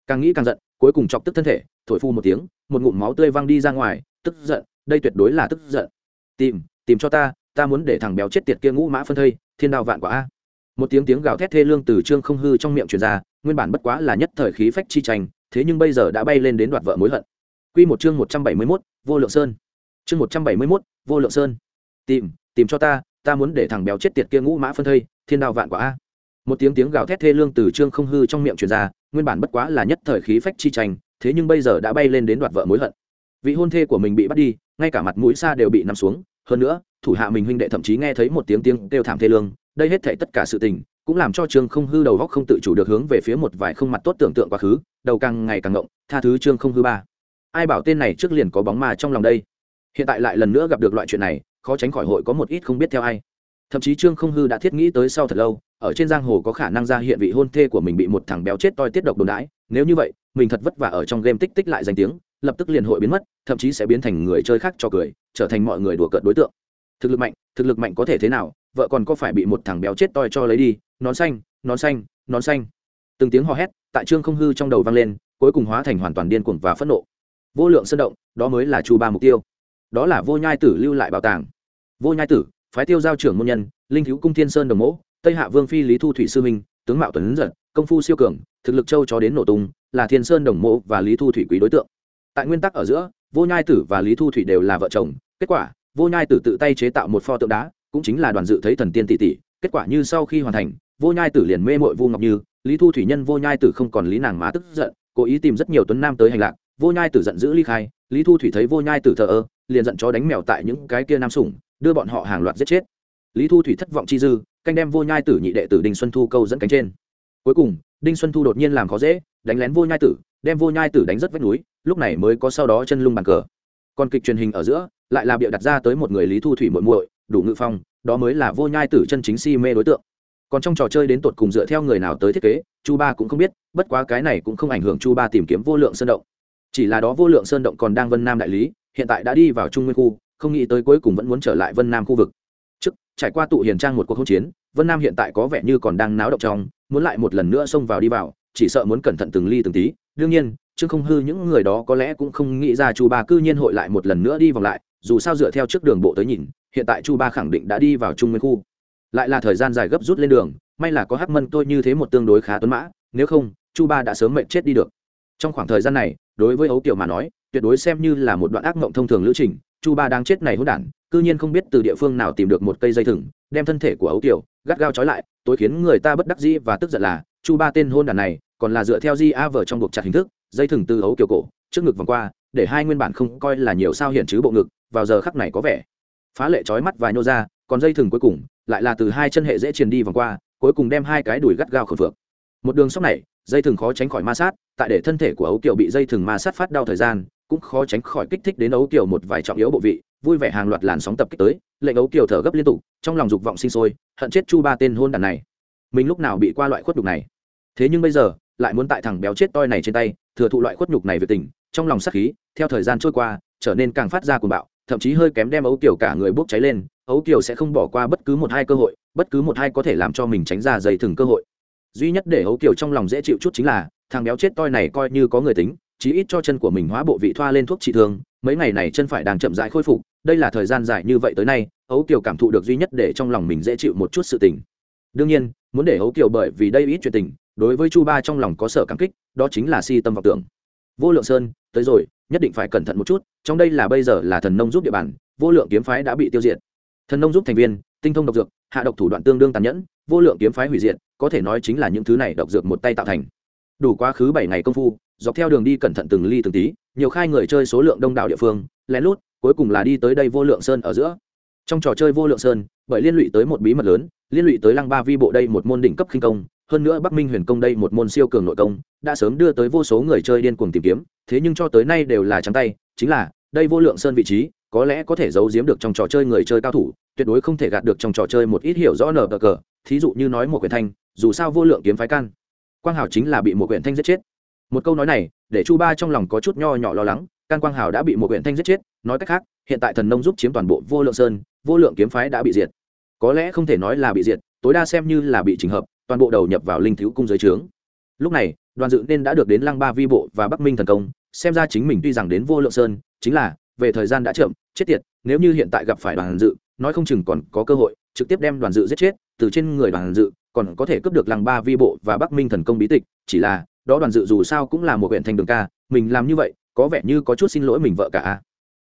càng nghĩ càng giận cuối cùng chọc tức thân thể thổi phu một tiếng một ngụm máu tươi văng đi ra ngoài tức giận đây tuyệt đối là tức giận tìm tìm cho ta ta muốn để thằng béo chết tiệt kia ngũ mã phân thây thiên đao vạn quả a một tiếng tiếng gào thét thê lương từ trương không hư trong miệng truyền ra nguyên bản bất quá là nhất thời khí phách chi tranh thế nhưng bây giờ đã bay lên đến đoạt vợ mối hận Quy một chương một trăm bảy mươi 171, Vô Lượng Sơn. Chương một trăm bảy mươi 171, Vô Lượng Sơn. Tìm, tìm cho ta, ta muốn để thằng béo chết tiệt kia ngũ mã phân thây, thiên đao vạn quả a. Một tiếng tiếng gào thét thê lương từ Trương Không Hư trong miệng truyền ra, nguyên bản bất quá là nhất thời khí phách chi tranh, thế nhưng bây giờ đã bay lên đến đoạt vợ mối hận. Vị hôn thê của mình bị bắt đi, ngay cả mặt mũi xa đều bị nằm xuống, hơn nữa, thủ hạ mình huynh đệ thậm chí nghe thấy một tiếng tiếng kêu thảm thê lương, đây hết thảy tất cả sự tình, cũng làm cho Trương Không Hư đầu óc không tự chủ được hướng về phía một vài không mặt tốt tưởng tượng quá khứ, đầu càng ngày càng ngộng, tha thứ Trương Không Hư ba. Ai bảo tên này trước liền có bóng ma trong lòng đây? Hiện tại lại lần nữa gặp được loại chuyện này khó tránh khỏi hội có một ít không biết theo ai. Thậm chí trương không hư đã thiết nghĩ tới sau thật lâu ở trên giang hồ có khả năng ra hiện vị hôn thê của mình bị một thằng béo chết toi tiết độc đồn đãi, nếu như vậy, mình thật vất vả ở trong game tích tích lại danh tiếng, lập tức liền hội biến mất, thậm chí sẽ biến thành người chơi khác cho cười, trở thành mọi người đùa cợt đối tượng. Thực lực mạnh, thực lực mạnh có thể thế nào, vợ còn có phải bị một thằng béo chết toi cho lấy đi, nón xanh nón xanh nón xanh. Từng tiếng hò hét, tại trương không hư trong đầu vang lên, cuối cùng hóa thành hoàn toàn điên cuồng và phẫn nộ. Vô lượng sơn động, đó mới là chu ba mục tiêu. Đó là vô nhai tử lưu lại bảo tàng. Vô nhai tử, phái tiêu giao trưởng môn nhân, linh cứu cung thiên sơn đồng mẫu tây hạ vương phi lý thu thủy sư minh, tướng mạo tuấn giật, công phu siêu cường, thực lực châu cho đến nổ tung, là thiên sơn đồng mộ và lý thu thủy quý đối tượng. Tại nguyên tắc ở giữa, vô nhai tử và lý thu thủy đều là vợ chồng, kết quả, vô nhai tử tự tay chế tạo một pho tượng đá, cũng chính là đoàn dự thấy thần tiên tỷ tỷ, kết quả như sau khi hoàn thành, vô nhai tử liền mê mội vu ngọc như, lý thu thủy nhân vô nhai tử không còn lý nàng má tức giận, cố ý tìm rất nhiều tuấn nam tới hành lạc, vô nhai tử giận dữ ly khai, lý thu thủy thấy vô nhai tử thờ ơ, liền giận chó đánh mèo tại những cái kia nam sủng, đưa bọn họ hàng loạt giết chết lý thu thủy thất vọng chi dư, canh đem vô nhai tử nhị đệ tử đinh xuân thu câu dẫn cánh trên. Cuối cùng, đinh xuân thu đột nhiên làm khó dễ, đánh lén vô nhai tử, đem vô nhai tử đánh rất vách núi, lúc này mới có sau đó chân lung bàn cờ. Còn kịch truyền hình ở giữa, lại là bịa đặt ra tới một người lý thu thủy muội muội, đủ ngự phong, đó mới là vô nhai tử chân chính si mê đối tượng. Còn trong trò chơi đến tột cùng dựa theo người nào tới thiết kế, chu ba cũng không biết, bất quá cái này cũng không ảnh hưởng chu ba tìm kiếm vô lượng sơn động. Chỉ là đó vô lượng sơn động còn đang vân nam đại lý, hiện tại đã đi vào trung nguyên khu, không nghĩ tới cuối cùng vẫn muốn trở lại vân nam khu vực trải qua tụ hiền trang một cuộc hỗn chiến, vân nam hiện tại có vẻ như còn đang náo động trong, muốn lại một lần nữa xông vào đi vào, chỉ sợ muốn cẩn thận từng ly từng tí. Đương nhiên chương không hư những người đó có lẽ cũng không nghĩ ra chu ba cư nhiên hội lại một lần nữa đi vòng lại, dù sao dựa theo trước đường bộ tới nhìn, hiện tại chu ba khẳng định đã đi vào trung nguyên khu. Lại là thời gian dài gấp rút lên đường, may là có hắc mân tôi như thế một tương đối khá tuấn mã, nếu không, chu ba đã sớm mệnh chết đi được. Trong khoảng thời gian này, đối với ấu tiểu mà nói, tuyệt đối xem như là một đoạn ác mộng thông thường lữ trình chu ba đang chết này hỗn đản, cư nhiên không biết từ địa phương nào tìm được một cây dây thừng, đem thân thể của ấu tiểu gắt gao trói lại, tối khiến người ta bất đắc dĩ và tức giận là, chu ba tên hôn đản này, còn là dựa theo di a vở trong buộc chặt hình thức, dây thừng từ ấu tiểu cổ, trước ngực vòng qua, để hai nguyên bản không coi là nhiều sao hiện chứ bộ ngực, vào giờ khắc này có vẻ phá lệ trói mắt và nhô ra, còn dây thừng cuối cùng lại là từ hai chân hệ dễ truyền đi vòng qua, cuối cùng đem hai cái đùi gắt gao khẩn phượng một đường sóc này, dây thừng khó tránh khỏi ma sát, tại để thân thể của ấu kiều bị dây thừng ma sát phát đau thời gian cũng khó tránh khỏi kích thích đến ấu kiều một vài trọng yếu bộ vị, vui vẻ hàng loạt làn sóng tập kích tới, lệnh ấu kiều thở gấp liên tục, trong lòng dục vọng sinh sôi, hận chết chu ba tên hôn đàn này. Mình lúc nào bị qua loại khuất nhục này? Thế nhưng bây giờ, lại muốn tại thằng béo chết toi này trên tay, thừa thụ loại khuất nhục này về tình, trong lòng sắc khí, theo thời gian trôi qua, trở nên càng phát ra cuồng bạo, thậm chí hơi kém đem ấu kiều cả người bốc cháy lên, ấu kiều sẽ không bỏ qua bất cứ một hai cơ hội, bất cứ một hai có thể làm cho mình tránh ra dày thừng cơ hội. Duy nhất để ấu kiều trong lòng dễ chịu chút chính là, thằng béo chết toi này coi như có người tính chí ít cho chân của mình hóa bộ vị thoa lên thuốc trị thương, mấy ngày này chân phải đang chậm rãi khôi phục, đây là thời gian dài như vậy tới nay ấu kiều cảm thụ được duy nhất để trong lòng mình dễ chịu một chút sự tình. Đương nhiên, muốn để ấu kiều bởi vì đây ít chuyện tình, đối với chu ba trong lòng có sở cảm kích, đó chính là si tâm vọng tưởng. Vô lượng sơn, tới rồi, nhất định phải cẩn thận một chút, trong đây là bây giờ là thần nông giúp địa bàn, vô lượng kiếm phái đã bị tiêu diệt. Thần nông giúp thành viên, tinh thông độc dược, hạ độc thủ đoạn tương đương tàn nhẫn, vô lượng kiếm phái hủy diệt, có thể nói chính là những thứ này độc dược một tay tạo thành. Đủ quá khứ bảy ngày công phu dọc theo đường đi cẩn thận từng ly từng tí, nhiều khai người chơi số lượng đông đảo địa phương, lén lút, cuối cùng là đi tới đây vô lượng sơn ở giữa. Trong trò chơi vô lượng sơn, bởi liên lụy tới một bí mật lớn, liên lụy tới lăng ba vi bộ đây một môn đỉnh cấp khinh công, hơn nữa bắc minh huyền công đây một môn siêu cường nội công, đã sớm đưa tới vô số người chơi điên cuồng tìm kiếm, thế nhưng cho tới nay đều là trắng tay, chính là, đây vô lượng sơn vị trí, có lẽ có thể giấu giếm được trong trò chơi người chơi cao thủ, tuyệt đối không thể gạt được trong trò chơi một ít hiểu rõ nở cờ cờ, thí dụ như nói một quyển thanh, dù sao vô lượng kiếm phái can. Quang hảo chính là bị một quyển thanh giết chết một câu nói này, để chu ba trong lòng có chút nho nhỏ lo lắng, can quang hảo đã bị một huyện thanh giết chết, nói cách khác, hiện tại thần nông giúp chiếm toàn bộ vô lượng sơn, vô lượng kiếm phái đã bị diệt. Có lẽ không thể nói là bị diệt, tối đa xem như là bị trình hợp, toàn bộ đầu nhập vào linh thiếu cung giới trướng. Lúc này, đoàn dự nên đã được đến lăng ba vi bộ và bắc minh thần công, xem ra chính mình tuy rằng đến vô lượng sơn, chính là, về thời gian đã chậm, chết tiệt, nếu như hiện tại gặp phải đoàn dự, nói không chừng còn có cơ hội, trực tiếp đem đoàn dự giết chết, từ trên người đoàn dự, còn có thể cướp được lăng ba vi bộ và bắc minh thần công bí tịch, chỉ là đó đoàn dự dù sao cũng là một huyện thành đường ca, mình làm như vậy, có vẻ như có chút xin lỗi mình vợ cả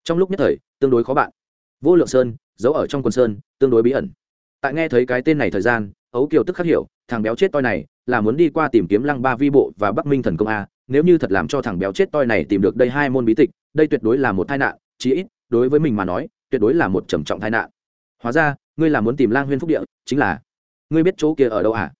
trong lúc nhất thời, tương đối khó bạn. Vô lượng sơn, giấu ở trong quần sơn, tương đối bí ẩn. Tại nghe thấy cái tên này thời gian, ấu kiều tức khắc hiểu, thằng béo chết toi này, là muốn đi qua tìm kiếm lăng ba vi bộ và bắc minh thần công a, nếu như thật làm cho thằng béo chết toi này tìm được đây hai môn bí tịch, đây tuyệt đối là một tai nạn, chí ít, đối với mình mà nói, tuyệt đối là một trầm trọng tai nạn. Hóa ra, ngươi là muốn tìm lang huyên phúc địa, chính là, ngươi biết chỗ kia ở đâu à?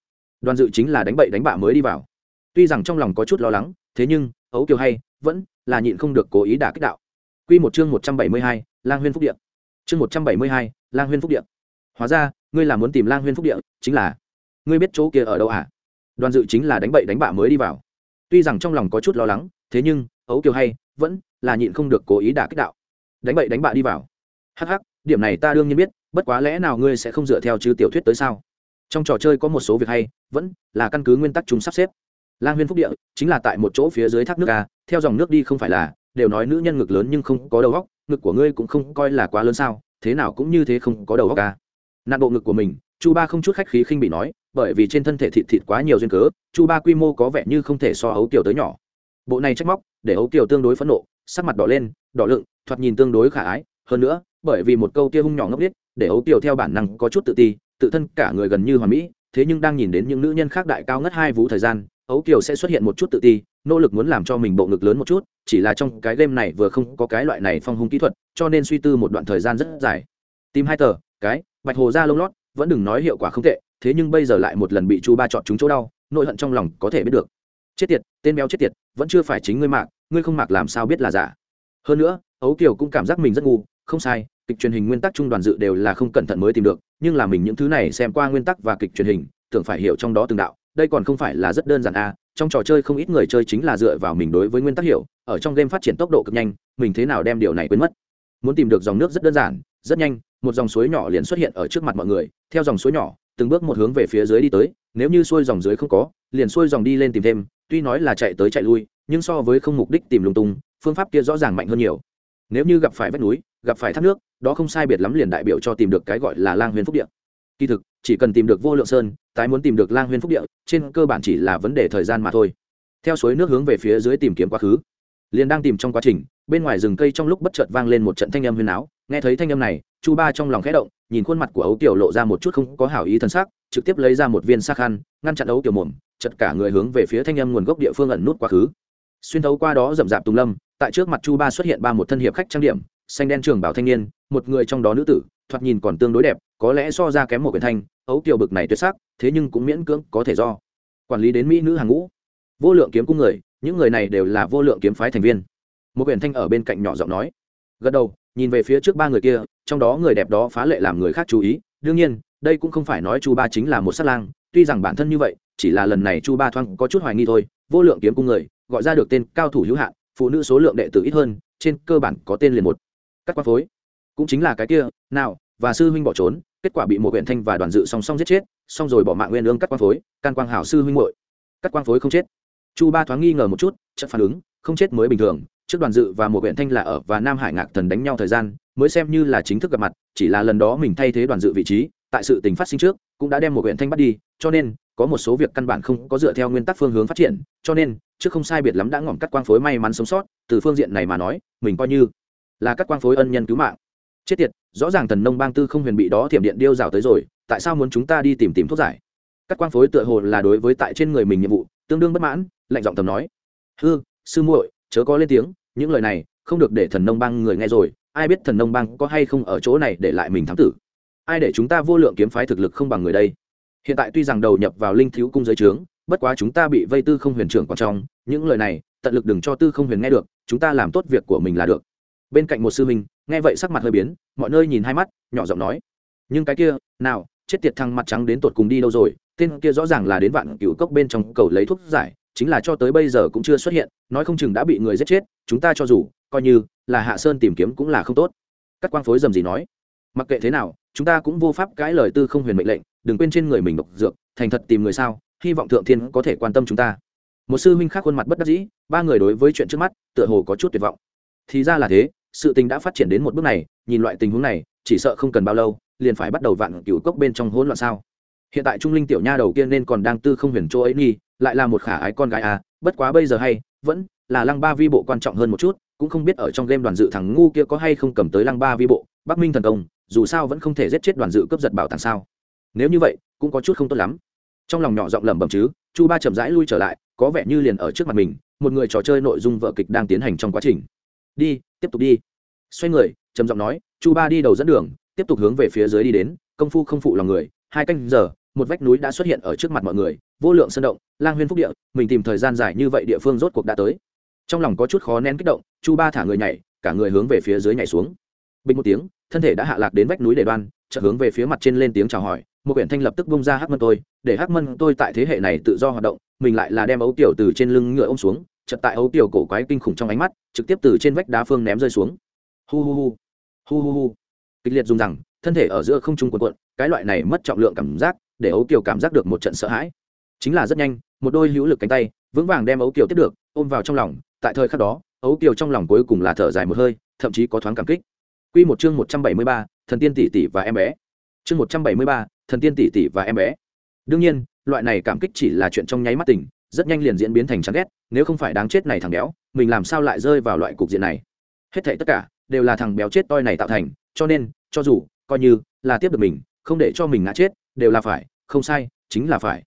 Đoàn dự chính là đánh bậy đánh bạ mới đi vào tuy rằng trong lòng có chút lo lắng thế nhưng ấu kiều hay vẫn là nhịn không được cố ý đả kích đạo Quy một chương một trăm bảy mươi hai, Lang Huyên Phúc Điện. Chương một trăm bảy mươi hai, Lang Huyên Phúc Điện. Hóa ra, ngươi là muốn tìm Lang Huyên Phúc Điện, chính là ngươi biết chỗ kia ở đâu à? Đoàn Dự chính là đánh bậy đánh bạ mới đi vào. Tuy rằng trong lòng có chút lo lắng, thế nhưng, ấu kiều hay, vẫn là nhịn không được cố ý đả kích đạo. Đánh bậy đánh bạ đi vào. Hắc hắc, điểm này ta đương nhiên biết, bất quá lẽ nào ngươi sẽ không dựa theo chứ tiểu thuyết tới sao? Trong trò chơi có một số việc hay, vẫn là căn cứ nguyên tắc chúng sắp xếp. Lang Huyên Phúc Địa chính là tại một chỗ phía dưới thác nước a, theo dòng nước đi không phải là, đều nói nữ nhân ngực lớn nhưng không có đầu góc ngực của ngươi cũng không coi là quá lớn sao, thế nào cũng như thế không có đầu góc a. Nạn bộ ngực của mình, Chu Ba không chút khách khí khinh bị nói, bởi vì trên thân thể thịt thịt quá nhiều duyên cớ, Chu Ba quy mô có vẻ như không thể so ấu tiểu tới nhỏ. Bộ này trách móc, để ấu tiểu tương đối phẫn nộ, sắc mặt đỏ lên, đỏ lựng, thoạt nhìn tương đối khả ái, hơn nữa, bởi vì một câu kia hung nhỏ ngốc biết, để ấu tiểu theo bản năng có chút tự ti, tự thân cả người gần như hoàn mỹ, thế nhưng đang nhìn đến những nữ nhân khác đại cao ngất hai vũ thời gian, ấu kiều sẽ xuất hiện một chút tự ti, nỗ lực muốn làm cho mình bộ ngực lớn một chút, chỉ là trong cái game này vừa không có cái loại này phong hung kỹ thuật, cho nên suy tư một đoạn thời gian rất dài. Tìm hai tờ, cái, bạch hồ ra lông lót, vẫn đừng nói hiệu quả không tệ, thế nhưng bây giờ lại một lần bị chu ba chọn chúng chỗ đau nội hận trong lòng có thể biết được. Chết tiệt, tên béo chết tiệt, vẫn chưa phải chính ngươi mạc, ngươi không mạc làm sao biết là giả. Hơn nữa, ấu kiều cũng cảm giác mình rất ngu, không sai, kịch truyền hình nguyên tắc trung đoàn dự đều là không cẩn thận mới tìm được, nhưng là mình những thứ này xem qua nguyên tắc và kịch truyền hình, tưởng phải hiểu trong đó từng đạo đây còn không phải là rất đơn giản à trong trò chơi không ít người chơi chính là dựa vào mình đối với nguyên tắc hiểu, ở trong game phát triển tốc độ cực nhanh, mình thế nào đem điều này quên mất. Muốn tìm được dòng nước rất đơn giản, rất nhanh, một dòng suối nhỏ liền xuất hiện ở trước mặt mọi người, theo dòng suối nhỏ, từng bước một hướng về phía dưới đi tới, nếu như xuôi dòng dưới không có, liền xuôi dòng đi lên tìm thêm, tuy nói là chạy tới chạy lui, nhưng so với không mục đích tìm lung tung, phương pháp kia rõ ràng mạnh hơn nhiều. Nếu như gặp phải vách núi, gặp phải thác nước, đó không sai biệt lắm liền đại biểu cho tìm được cái gọi là lang huyền phúc địa kỳ thực, chỉ cần tìm được vô lượng sơn, tái muốn tìm được lang huyên phúc địa, trên cơ bản chỉ là vấn đề thời gian mà thôi. Theo suối nước hướng về phía dưới tìm kiếm quá khứ, liền đang tìm trong quá trình, bên ngoài rừng cây trong lúc bất chợt vang lên một trận thanh âm huyền áo nghe thấy thanh âm này, chu ba trong lòng khẽ động, nhìn khuôn mặt của ấu tiểu lộ ra một chút không có hảo ý thân xác trực tiếp lấy ra một viên xác khăn, ngăn chặn ấu tiểu mồm chật cả người hướng về phía thanh âm nguồn gốc địa phương ẩn nút quá khứ. Xuyên thấu qua đó rậm rạp tùng lâm, tại trước mặt chu ba xuất hiện ba một thân hiệp khách trang điểm, xanh đen trường bảo thanh niên, một người trong đó nữ tử, thoạt nhìn còn tương đối đẹp có lẽ so ra kém một quyển thanh, ấu kiều bực này tuyệt sắc, thế nhưng cũng miễn cưỡng có thể do quản lý đến mỹ nữ hàng ngũ. Vô lượng kiếm cung người, những người này đều là vô lượng kiếm phái thành viên. Một quyển thanh ở bên cạnh nhỏ giọng nói. Gật đầu, nhìn về phía trước ba người kia, trong đó người đẹp đó phá lệ làm người khác chú ý. Đương nhiên, đây cũng không phải nói chu ba chính là một sát lang, tuy rằng bản thân như vậy, chỉ là lần này chu ba thoang có chút hoài nghi thôi. Vô lượng kiếm cung người, gọi ra được tên cao thủ hữu hạn, phụ nữ số lượng đệ tử ít hơn, trên cơ bản có tên liền một. Các quan phối. Cũng chính là cái kia, nào và sư huynh bỏ trốn, kết quả bị một huyện thanh và đoàn dự song song giết chết, xong rồi bỏ mạng nguyên lương cắt quan phối, can quang hảo sư huynh muội. Cắt quan phối không chết. Chu ba thoáng nghi ngờ một chút chất phản ứng, không chết mới bình thường, trước đoàn dự và một huyện thanh là ở và nam hải ngạc thần đánh nhau thời gian, mới xem như là chính thức gặp mặt, chỉ là lần đó mình thay thế đoàn dự vị trí, tại sự tình phát sinh trước, cũng đã đem một huyện thanh bắt đi, cho nên, có một số việc căn bản không có dựa theo nguyên tắc phương hướng phát triển, cho nên, trước không sai biệt lắm đã ngỏm cắt quang phối may mắn sống sót, từ phương diện này mà nói, mình coi như là cắt quang phối ân nhân cứu mạng chết tiệt, rõ ràng thần nông bang tư không huyền bị đó thiểm điện điêu rào tới rồi, tại sao muốn chúng ta đi tìm tìm thuốc giải? Các quan phối tựa hồ là đối với tại trên người mình nhiệm vụ, tương đương bất mãn, lạnh giọng tầm nói. Hư, sư muội, chớ có lên tiếng, những lời này không được để thần nông bang người nghe rồi, ai biết thần nông bang có hay không ở chỗ này để lại mình thám tử? Ai để chúng ta vô lượng kiếm phái thực lực không bằng người đây? Hiện tại tuy rằng đầu nhập vào linh thiếu cung giới trướng, bất quá chúng ta bị vây tư không huyền trưởng còn trong, những lời này, tận lực đừng cho tư không huyền nghe được, chúng ta làm tốt việc của mình là được bên cạnh một sư minh nghe vậy sắc mặt hơi biến, mọi nơi nhìn hai mắt, nhỏ giọng nói, nhưng cái kia, nào, chết tiệt thằng mặt trắng đến tột cùng đi đâu rồi? Tên kia rõ ràng là đến vạn cựu cốc bên trong cầu lấy thuốc giải, chính là cho tới bây giờ cũng chưa xuất hiện, nói không chừng đã bị người giết chết, chúng ta cho dù, coi như là hạ sơn tìm kiếm cũng là không tốt. Các quang phối dầm gì nói, mặc kệ thế nào, chúng ta cũng vô pháp cãi lời tư không huyền mệnh lệnh, đừng quên trên người mình độc dược, thành thật tìm người sao, hy vọng thượng thiên có thể quan tâm chúng ta. Một sư huynh khác khuôn mặt bất đắc dĩ, ba người đối với chuyện trước mắt, tựa hồ có chút tuyệt vọng. Thì ra là thế sự tình đã phát triển đến một bước này, nhìn loại tình huống này, chỉ sợ không cần bao lâu, liền phải bắt đầu vạn cựu cốc bên trong hỗn loạn sao? Hiện tại trung linh tiểu nha đầu kia nên còn đang tư không huyền chỗ ấy nghi lại là một khả ái con gái à bất quá bây giờ hay, vẫn là lăng ba vi bộ quan trọng hơn một chút, cũng không biết ở trong game đoàn dự thằng ngu kia có hay không cầm tới lăng ba vi bộ, bắc minh thần công, dù sao vẫn không thể giết chết đoàn dự cướp giật bảo tàng sao? Nếu như vậy, cũng có chút không tốt lắm. Trong lòng nhỏ giọng lẩm bẩm chứ, chu ba chậm rãi lui trở lại, có vẻ như liền ở trước mặt mình, một người trò chơi nội dung vợ kịch đang tiến hành trong quá trình. Đi tiếp tục đi. Xoay người, trầm giọng nói, chu ba đi đầu dẫn đường, tiếp tục hướng về phía dưới đi đến, công phu không phụ lòng người. Hai canh giờ, một vách núi đã xuất hiện ở trước mặt mọi người, vô lượng sơn động, lang huyên phúc địa, mình tìm thời gian dài như vậy địa phương rốt cuộc đã tới. Trong lòng có chút khó nén kích động, chu ba thả người nhảy, cả người hướng về phía dưới nhảy xuống. Bình một tiếng, thân thể đã hạ lạc đến vách núi để đoan chợ hướng về phía mặt trên lên tiếng chào hỏi, một quyển thanh lập tức bung ra hắc mân tôi, để hắc mân tôi tại thế hệ này tự do hoạt động, mình lại là đem ấu tiểu từ trên lưng ngựa ôm xuống chợt tại ấu tiểu cổ quái kinh khủng trong ánh mắt trực tiếp từ trên vách đá phương ném rơi xuống. Hu hu hu. Hu hu hu. Kịch liệt dùng rằng thân thể ở giữa không trung cuộn cuộn cái loại này mất trọng lượng cảm giác để ấu kiều cảm giác được một trận sợ hãi. Chính là rất nhanh một đôi hữu lực cánh tay vững vàng đem ấu kiều tiếp được ôm vào trong lòng. Tại thời khắc đó ấu kiều trong lòng cuối cùng là thở dài một hơi thậm chí có thoáng cảm kích. Quy một chương một trăm bảy mươi ba, thần tiên tỷ tỷ và em bé. Chương một trăm bảy mươi ba, thần tiên tỷ tỷ và em bé. Đương nhiên, loại này cảm kích chỉ là chuyện trong nháy mắt tình, rất nhanh liền diễn biến thành chán ghét, nếu không phải đáng chết này thằng béo, mình làm sao lại rơi vào loại cục diện này. Hết thảy tất cả đều là thằng béo chết toi này tạo thành, cho nên, cho dù coi như là tiếp được mình, không để cho mình ngã chết, đều là phải, không sai, chính là phải.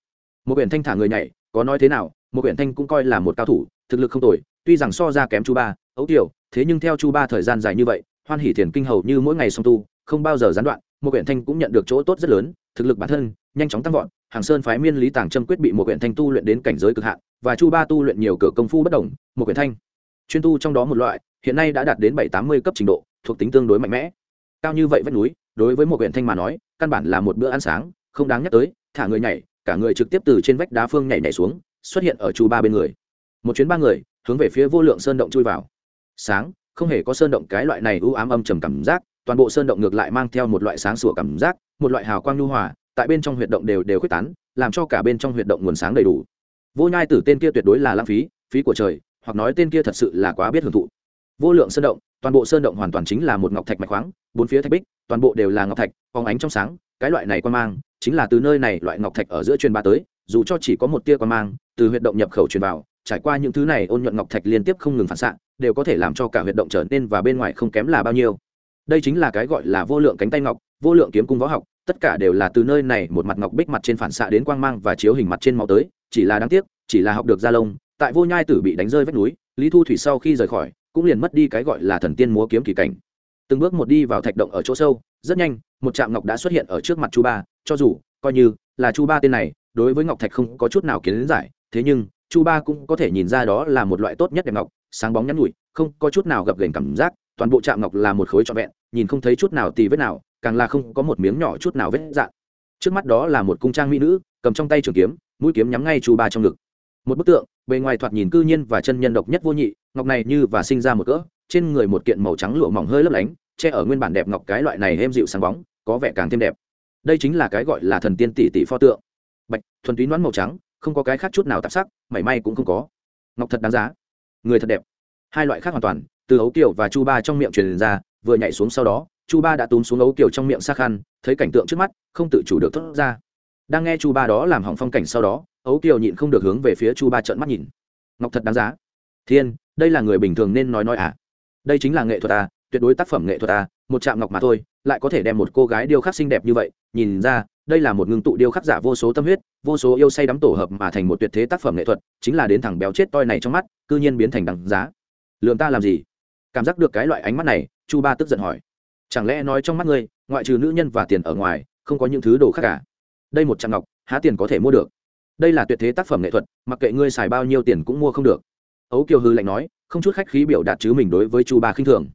Một quyển thanh thả người nhảy, có nói thế nào, một quyển thanh cũng coi là một cao thủ, thực lực không tồi, tuy rằng so ra kém chu ba, ấu tiểu, thế nhưng theo chu ba thời gian dài như vậy, hoan hỷ thiền kinh hầu như mỗi ngày song tu không bao giờ gián đoạn một quyển thanh cũng nhận được chỗ tốt rất lớn thực lực bản thân nhanh chóng tăng vọt hàng sơn phái miên lý tàng trâm quyết bị một quyển thanh tu luyện đến cảnh giới cực hạn, và chu ba tu luyện nhiều cửa công phu bất đồng, một quyển thanh. Chuyên tu trong đó một loại, hiện nay đã đạt đến bảy tám mươi cấp trình độ, thuộc tính tương đối mạnh mẽ. Cao như vậy vách núi, đối với một quyển thanh mà nói, căn bản là một bữa ăn sáng, không đáng nhắc tới, thả người nhảy, cả người trực tiếp từ trên vách đá phương nhảy nhảy xuống, xuất hiện ở chu ba bên người. Một chuyến ba người, hướng về phía vô lượng sơn động chui vào. Sáng, không hề có sơn động cái loại này u ám âm trầm cảm giác, toàn bộ sơn động ngược lại mang theo một loại sáng sủa cảm giác, một loại hào quang nhu hòa tại bên trong huyệt động đều đều quyết tán, làm cho cả bên trong huyệt động nguồn sáng đầy đủ. Vô nhai tử tên kia tuyệt đối là lãng phí phí của trời, hoặc nói tên kia thật sự là quá biết hưởng thụ. Vô lượng sơn động, toàn bộ sơn động hoàn toàn chính là một ngọc thạch mạch khoáng, bốn phía thạch bích, toàn bộ đều là ngọc thạch, phóng ánh trong sáng, cái loại này quan mang, chính là từ nơi này loại ngọc thạch ở giữa truyền ba tới, dù cho chỉ có một tia quan mang, từ huyệt động nhập khẩu truyền vào, trải qua những thứ này ôn nhuận ngọc thạch liên tiếp không ngừng phản xạ, đều có thể làm cho cả huyệt động trở nên và bên ngoài không kém là bao nhiêu. Đây chính là cái gọi là vô lượng cánh tay ngọc, vô lượng kiếm cung võ học tất cả đều là từ nơi này một mặt ngọc bích mặt trên phản xạ đến quang mang và chiếu hình mặt trên máu tới, chỉ là đáng tiếc, chỉ là học được gia lông, tại vô nhai tử bị đánh rơi vách núi, lý thu thủy sau khi rời khỏi, cũng liền mất đi cái gọi là thần tiên múa kiếm kỳ cảnh. Từng bước một đi vào thạch động ở chỗ sâu, rất nhanh, một trạm ngọc đã xuất hiện ở trước mặt chu ba, cho dù, coi như là chu ba tên này, đối với ngọc thạch không có chút nào kiến giải, thế nhưng, chu ba cũng có thể nhìn ra đó là một loại tốt nhất đẹp ngọc, sáng bóng nhắn nhủi, không có chút nào gập ghềnh cảm giác, toàn bộ trạm ngọc là một khối trọn vẹn, nhìn không thấy chút nào tì vết nào càng là không có một miếng nhỏ chút nào vết dạn. Trước mắt đó là một cung trang mỹ nữ, cầm trong tay trường kiếm, mũi kiếm nhắm ngay chu ba trong ngực. Một bức tượng, bề ngoài thoạt nhìn cư nhiên và chân nhân độc nhất vô nhị, ngọc này như và sinh ra một cỡ, trên người một kiện màu trắng lụa mỏng hơi lấp lánh, che ở nguyên bản đẹp ngọc cái loại này êm dịu sáng bóng, có vẻ càng thêm đẹp. Đây chính là cái gọi là thần tiên tỷ tỷ pho tượng. Bạch, thuần túy nón màu trắng, không có cái khác chút nào tạp sắc, mảy may cũng không có. Ngọc thật đáng giá. Người thật đẹp. Hai loại khác hoàn toàn, từ hấu kiều và chu ba trong miệng truyền ra, vừa nhảy xuống sau đó chu ba đã túm xuống ấu kiểu trong miệng xa khăn thấy cảnh tượng trước mắt, không tự chủ được thốt ra. Đang nghe chu ba đó làm hỏng phong cảnh sau đó, ấu kiều nhịn không được hướng về phía chu ba trợn mắt nhìn. Ngọc thật đáng giá. Thiên, đây là người bình thường nên nói nói à? Đây chính là nghệ thuật à? Tuyệt đối tác phẩm nghệ thuật à? Một chạm ngọc mà thôi, lại có thể đem một cô gái điêu khắc xinh đẹp như vậy, nhìn ra, đây là một ngưng tụ điêu khắc giả vô số tâm huyết, vô số yêu say đắm tổ hợp mà thành một tuyệt thế tác phẩm nghệ thuật, chính là đến thằng béo chết toi này trong mắt, cư nhiên biến thành đằng giá. Lượng ta làm gì? Cảm giác được cái loại ánh mắt này, chu ba tức giận hỏi chẳng lẽ nói trong mắt ngươi, ngoại trừ nữ nhân và tiền ở ngoài, không có những thứ đồ khác cả? Đây một trăm ngọc, há tiền có thể mua được? Đây là tuyệt thế tác phẩm nghệ thuật, mặc kệ ngươi xài bao nhiêu tiền cũng mua không được. Ấu kiều hư lạnh nói, không chút khách khí biểu đạt chứ mình đối với chu ba khinh thường.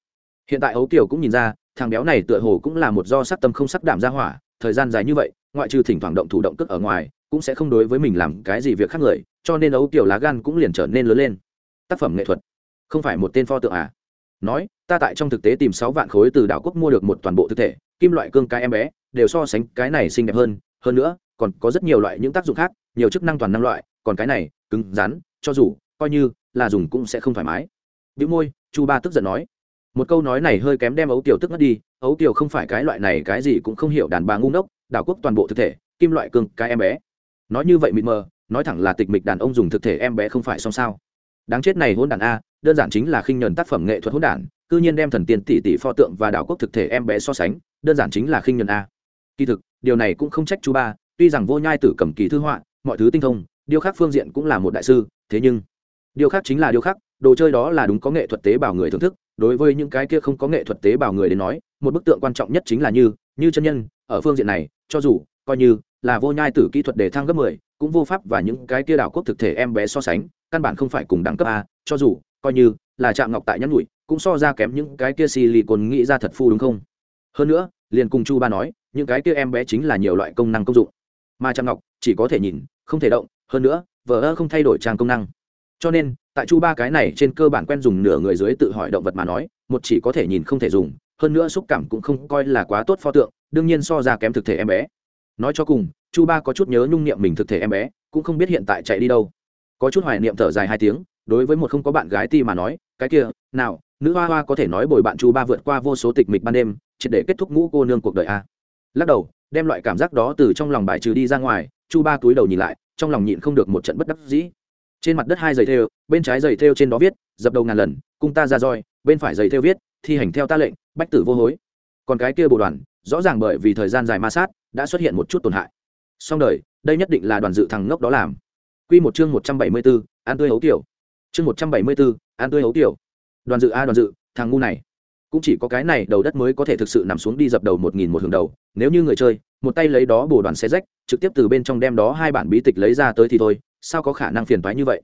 Hiện tại ấu kiều cũng nhìn ra, thằng béo này tựa hồ cũng là một do sắc tâm không sắc đảm ra hỏa, thời gian dài như vậy, ngoại trừ thỉnh thoảng động thủ động cước ở ngoài, cũng sẽ không đối với mình làm cái gì việc khác người, cho nên ấu kiều lá gan cũng liền trở nên lớn lên. Tác phẩm nghệ thuật, không phải một tên pho tượng à? Nói, ta tại trong thực tế tìm sáu vạn khối từ đảo quốc mua được một toàn bộ thực thể, kim loại cương cái em bé, đều so sánh cái này xinh đẹp hơn. Hơn nữa, còn có rất nhiều loại những tác dụng khác, nhiều chức năng toàn năng loại, còn cái này, cứng rắn, cho dù, coi như là dùng cũng sẽ không thoải mái. Bị môi, chu ba tức giận nói. Một câu nói này hơi kém đem ấu tiểu tức mất đi. Ấu tiểu không phải cái loại này, cái gì cũng không hiểu đàn bà ngu ngốc, đảo quốc toàn bộ thực thể, kim loại cương cái em bé. Nói như vậy mịt mờ, nói thẳng là tịch mịch đàn ông dùng thực thể em bé không phải xong sao. Đáng chết này hôn đàn a đơn giản chính là khinh nhẫn tác phẩm nghệ thuật hỗn đản, cư nhiên đem thần tiên tỷ tỷ pho tượng và đảo quốc thực thể em bé so sánh, đơn giản chính là khinh nhẫn a. Kỳ thực, điều này cũng không trách chú ba, tuy rằng vô nhai tử cầm kỳ thư họa, mọi thứ tinh thông điêu khắc phương diện cũng là một đại sư, thế nhưng điêu khắc chính là điêu khắc đồ chơi đó là đúng có nghệ thuật tế bào người thưởng thức, đối với những cái kia không có nghệ thuật tế bào người đến nói, một bức tượng quan trọng nhất chính là như như chân nhân, ở phương diện này, cho dù, coi như là vô nhai tử kỹ thuật đề thăng gấp mười, cũng vô pháp và những cái kia đảo quốc thực thể em bé so sánh, căn bản không phải cùng đẳng cấp a cho dù, coi như là chạm ngọc tại nhắn nhủi, cũng so ra kém những cái kia xì lì cồn nghĩ ra thật phu đúng không? Hơn nữa, liền cùng chu ba nói, những cái kia em bé chính là nhiều loại công năng công dụng. Mà chạm ngọc chỉ có thể nhìn, không thể động, hơn nữa, vờ ơ không thay đổi trang công năng. Cho nên, tại chu ba cái này trên cơ bản quen dùng nửa người dưới tự hỏi động vật mà nói, một chỉ có thể nhìn không thể dùng, hơn nữa xúc cảm cũng không coi là quá tốt pho tượng, đương nhiên so ra kém thực thể em bé. Nói cho cùng, chu ba có chút nhớ nhung niệm mình thực thể em bé, cũng không biết hiện tại chạy đi đâu. Có chút hoài niệm thở dài hai tiếng đối với một không có bạn gái ti mà nói cái kia nào nữ hoa hoa có thể nói bồi bạn chu ba vượt qua vô số tịch mịch ban đêm triệt để kết thúc ngũ cô nương cuộc đời a. Lắc đầu đem loại cảm giác đó từ trong lòng bài trừ đi ra ngoài chu ba túi đầu nhìn lại trong lòng nhịn không được một trận bất đắc dĩ. Trên mặt đất hai giày thêu bên trái giày thêu trên đó viết dập đầu ngàn lần cung ta ra roi bên phải giày thêu viết thi hành theo ta lệnh bách tử vô hối. Còn cái kia bộ đoàn rõ ràng bởi vì thời gian dài ma sát đã xuất hiện một chút tổn hại. Song đời đây nhất định là đoàn dự thằng ngốc đó làm. Quy một chương một trăm bảy mươi 174, an tươi hấu tiểu. Chương một trăm bảy mươi 174, an tươi hấu tiểu. Đoàn dự a đoàn dự, thằng ngu này. Cũng chỉ có cái này đầu đất mới có thể thực sự nằm xuống đi dập đầu một nghìn một hưởng đầu, nếu như người chơi, một tay lấy đó bổ đoàn xe rách, trực tiếp từ bên trong đem đó hai bản bí tịch lấy ra tới thì thôi, sao có khả năng phiền toái như vậy.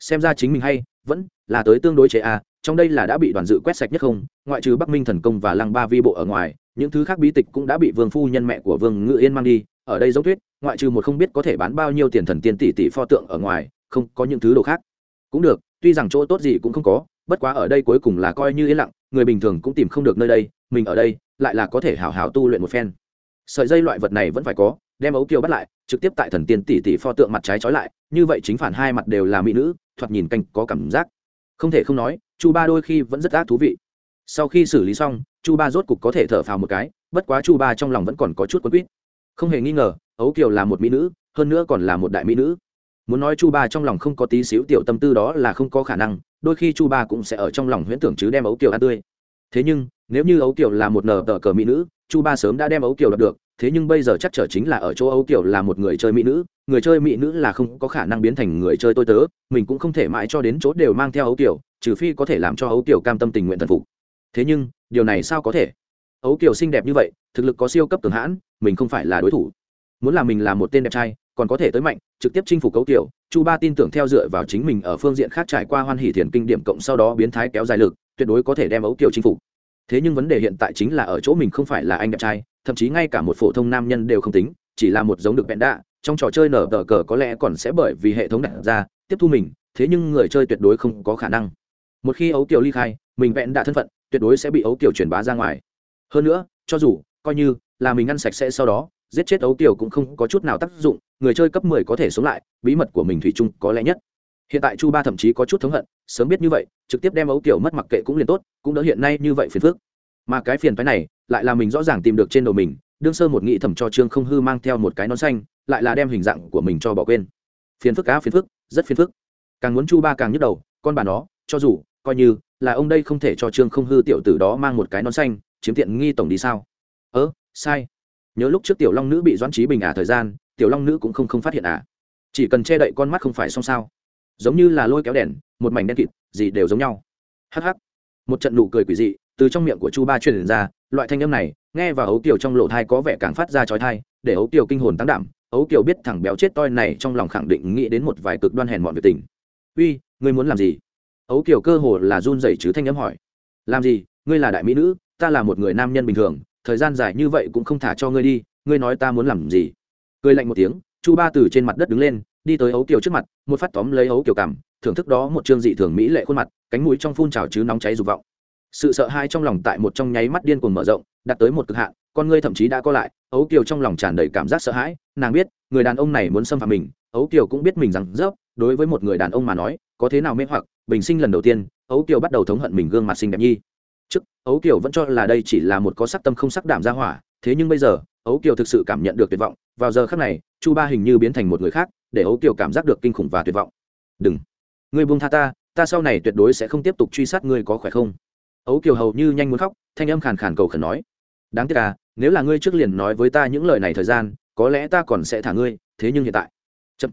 Xem ra chính mình hay, vẫn là tới tương đối chế a, trong đây là đã bị đoàn dự quét sạch nhất không, ngoại trừ Bắc Minh thần công và Lăng Ba vi bộ ở ngoài, những thứ khác bí tịch cũng đã bị Vương phu nhân mẹ của Vương Ngự Yên mang đi, ở đây giống thuyết ngoại trừ một không biết có thể bán bao nhiêu tiền thần tiên tỷ tỷ pho tượng ở ngoài không có những thứ đồ khác cũng được tuy rằng chỗ tốt gì cũng không có, bất quá ở đây cuối cùng là coi như yên lặng, người bình thường cũng tìm không được nơi đây, mình ở đây, lại là có thể hào hào tu luyện một phen. Sợi dây loại vật này vẫn phải có, đem ấu kiều bắt lại, trực tiếp tại thần tiên tỷ tỷ pho tượng mặt trái trói lại, như vậy chính phản hai mặt đều là mỹ nữ, thoạt nhìn canh có cảm giác. Không thể không nói, chu ba đôi khi vẫn rất ác thú vị. Sau khi xử lý xong, chu ba rốt cục có thể thở phào một cái, bất quá chu ba trong lòng vẫn còn có chút quấn quýt. Không hề nghi ngờ, ấu kiều là một mỹ nữ, hơn nữa còn là một đại mỹ nữ muốn nói chu ba trong lòng không có tí xíu tiểu tâm tư đó là không có khả năng, đôi khi chu ba cũng sẽ ở trong lòng huyễn tưởng chứ đem ấu kiều ăn tươi. Thế nhưng, nếu như ấu kiều là một nờ tờ cờ mỹ nữ, chu ba sớm đã đem ấu kiều đọc được, thế nhưng bây giờ chắc trở chính là ở chỗ ấu kiều là một người chơi mỹ nữ, người chơi mỹ nữ là không có khả năng biến thành người chơi tôi tớ, mình cũng không thể mãi cho đến chỗ đều mang theo ấu kiều, trừ phi có thể làm cho ấu kiều cam tâm tình nguyện thần phục. Thế nhưng, điều này sao có thể? Ấu kiều xinh đẹp như vậy, thực lực có siêu cấp cường hãn, mình không phải là đối thủ. Muốn là mình là một tên đẹp trai còn có thể tới mạnh, trực tiếp chinh phục cấu tiểu. Chu ba tin tưởng theo dựa vào chính mình ở phương diện khác trải qua hoan hỷ thiền kinh điểm cộng sau đó biến thái kéo dài lực, tuyệt đối có thể đem ấu kiều chinh phục. Thế nhưng vấn đề hiện tại chính là ở chỗ mình không phải là anh đẹp trai, thậm chí ngay cả một phổ thông nam nhân đều không tính, chỉ là một giống được vẹn đạ, trong trò chơi nở tờ cờ có lẽ còn sẽ bởi vì hệ thống đặt ra, tiếp thu mình, thế nhưng người chơi tuyệt đối không có khả năng. Một khi ấu kiều ly khai, mình vẹn đã thân phận, tuyệt đối sẽ bị ấu kiều truyền bá ra ngoài. Hơn nữa, cho dù, coi như là mình ngăn sạch sẽ sau đó giết chết ấu kiều cũng không có chút nào tác dụng, người chơi cấp mười có thể sống lại, bí mật của mình thủy chung có lẽ nhất. Hiện tại chu ba thậm chí có chút thống hận, sớm biết như vậy, trực tiếp đem ấu kiều mất mặc kệ cũng liền tốt, cũng đỡ hiện nay như vậy phiền phức. Mà cái phiền phái này, lại là mình rõ ràng tìm được trên đầu mình, đương sơ một nghĩ thầm cho trương không hư mang theo một cái nón xanh, lại là đem hình dạng của mình cho bỏ quên. Phiền phức cá phiền phức, rất phiền phức. Càng muốn chu ba càng nhức đầu, con bà nó, cho dù, coi như là ông đây không thể cho trương không hư tiểu tử đó mang một cái nón xanh, chiếm tiện nghi tổng đi sao? Ớ sai nhớ lúc trước tiểu long nữ bị doãn trí bình ả à thời gian, tiểu long nữ cũng không không phát hiện à. Chỉ cần che đậy con mắt không phải xong sao. Giống như là lôi kéo đèn, một mảnh đen kịt, gì đều giống nhau. Hắc hắc. Một trận nụ cười quỷ dị, từ trong miệng của chu ba truyền ra, loại thanh âm này, nghe và ấu kiều trong lỗ thai có vẻ càng phát ra trói thai để ấu kiều kinh hồn tăng đảm ấu kiều biết thằng béo chết toi này trong lòng khẳng định nghĩ đến một vài cực đoan hèn mọn việc tình. Uy, ngươi muốn làm gì? Ấu kiều cơ hồ là run rẩy chứ thanh âm hỏi. Làm gì? Ngươi là đại mỹ nữ, ta là một người nam nhân bình thường thời gian dài như vậy cũng không thả cho ngươi đi, ngươi nói ta muốn làm gì? Cười lạnh một tiếng, chu ba từ trên mặt đất đứng lên, đi tới ấu kiều trước mặt, một phát tóm lấy ấu kiều cảm thưởng thức đó một chương dị thường mỹ lệ khuôn mặt, cánh mũi trong phun trào chứ nóng cháy dục vọng. Sự sợ hãi trong lòng tại một trong nháy mắt điên cuồng mở rộng, đạt tới một cực hạn, con ngươi thậm chí đã co lại, ấu kiều trong lòng tràn đầy cảm giác sợ hãi, nàng biết, người đàn ông này muốn xâm phạm mình, ấu kiều cũng biết mình rằng dốc đối với một người đàn ông mà nói, có thế nào mê hoặc, bình sinh lần đầu tiên, ấu kiều bắt đầu thống hận mình gương mặt xinh đẹp nhi trước, ấu kiều vẫn cho là đây chỉ là một có sắc tâm không sắc đảm ra hỏa, thế nhưng bây giờ, ấu kiều thực sự cảm nhận được tuyệt vọng. Vào giờ khác này, chu ba hình như biến thành một người khác, để ấu kiều cảm giác được kinh khủng và tuyệt vọng. Đừng, ngươi buông tha ta ta sau này tuyệt đối sẽ không tiếp tục truy sát ngươi có khỏe không? Ấu kiều hầu như nhanh muốn khóc, thanh âm khàn khàn cầu khẩn nói. Đáng tiếc à nếu là ngươi trước liền nói với ta những lời này thời gian, có lẽ ta còn sẽ thả ngươi, thế nhưng hiện tại. Chậm.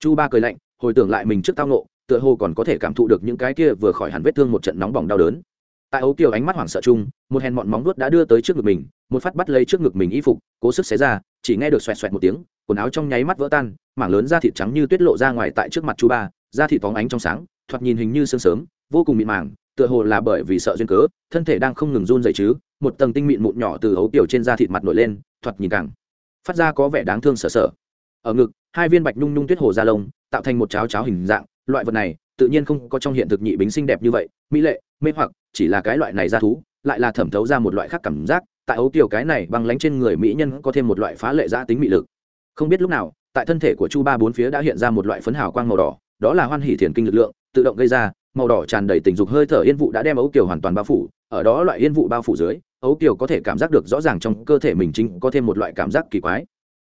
Chu ba cười lạnh, hồi tưởng lại mình trước tao nộ tựa hồ còn có thể cảm thụ được những cái kia vừa khỏi hẳn vết thương một trận nóng bỏng đau đớn tại ấu kiều ánh mắt hoảng sợ chung, một hèn mọn móng vuốt đã đưa tới trước ngực mình, một phát bắt lấy trước ngực mình y phục, cố sức xé ra, chỉ nghe được xoẹt xoẹt một tiếng, quần áo trong nháy mắt vỡ tan, mảng lớn da thịt trắng như tuyết lộ ra ngoài tại trước mặt chú ba, da thịt phóng ánh trong sáng, thoạt nhìn hình như sương sớm, vô cùng mịn màng, tựa hồ là bởi vì sợ duyên cớ, thân thể đang không ngừng run dày chứ, một tầng tinh mịn mụn nhỏ từ ấu kiều trên da thịt mặt nổi lên, thoạt nhìn càng phát ra có vẻ đáng thương sợ sợ. Ở ngực, hai viên bạch nhung nhung tuyết hồ da lông, tạo thành một cháo cháo hình dạng, loại vật này, tự nhiên không có trong hiện thực nhị bính xinh đẹp như vậy, mỹ lệ, mê hoặc chỉ là cái loại này ra thú, lại là thẩm thấu ra một loại khác cảm giác, tại ấu tiểu cái này băng lánh trên người mỹ nhân có thêm một loại phá lệ giã tính mị lực. Không biết lúc nào, tại thân thể của chu ba bốn phía đã hiện ra một loại phấn hào quang màu đỏ, đó là hoan hỉ thiền kinh lực lượng, tự động gây ra, màu đỏ tràn đầy tình dục hơi thở yên vụ đã đem ấu kiều hoàn toàn bao phủ, ở đó loại yên vụ bao phủ dưới, ấu kiều có thể cảm giác được rõ ràng trong cơ thể mình chính có thêm một loại cảm giác kỳ quái.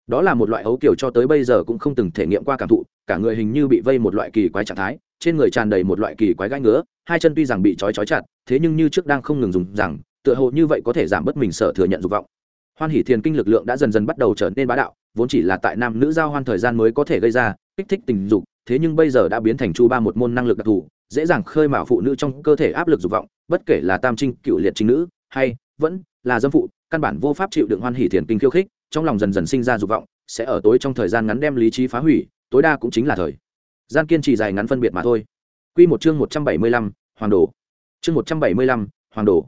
Đó là một loại ấu kiều cho tới bây giờ cũng không từng thể nghiệm qua cảm thụ, cả người hình như bị vây một loại kỳ quái trạng thái, trên người tràn đầy một loại kỳ quái gãi ngứa hai chân tuy rằng bị trói trói chặt thế nhưng như trước đang không ngừng dùng rằng tựa hồ như vậy có thể giảm bớt mình sở thừa nhận dục vọng. Hoan hỷ thiền kinh lực lượng đã dần dần bắt đầu trở nên bá đạo vốn chỉ là tại nam nữ giao hoan thời gian mới có thể gây ra kích thích tình dục thế nhưng bây giờ đã biến thành chu ba một môn năng lực đặc thù dễ dàng khơi mào phụ nữ trong cơ thể áp lực dục vọng bất kể là tam trinh cựu liệt chính nữ hay vẫn là dâm phụ căn bản vô pháp chịu đựng hoan hỷ thiền kinh khiêu khích trong lòng dần dần sinh ra dục vọng sẽ ở tối trong thời gian ngắn đem lý trí phá hủy tối đa cũng chính là thời gian kiên trì dài ngắn phân biệt mà thôi. Quy một chương 175, Hoàng đồ. Chương một trăm bảy mươi lăm, Hoàng đồ.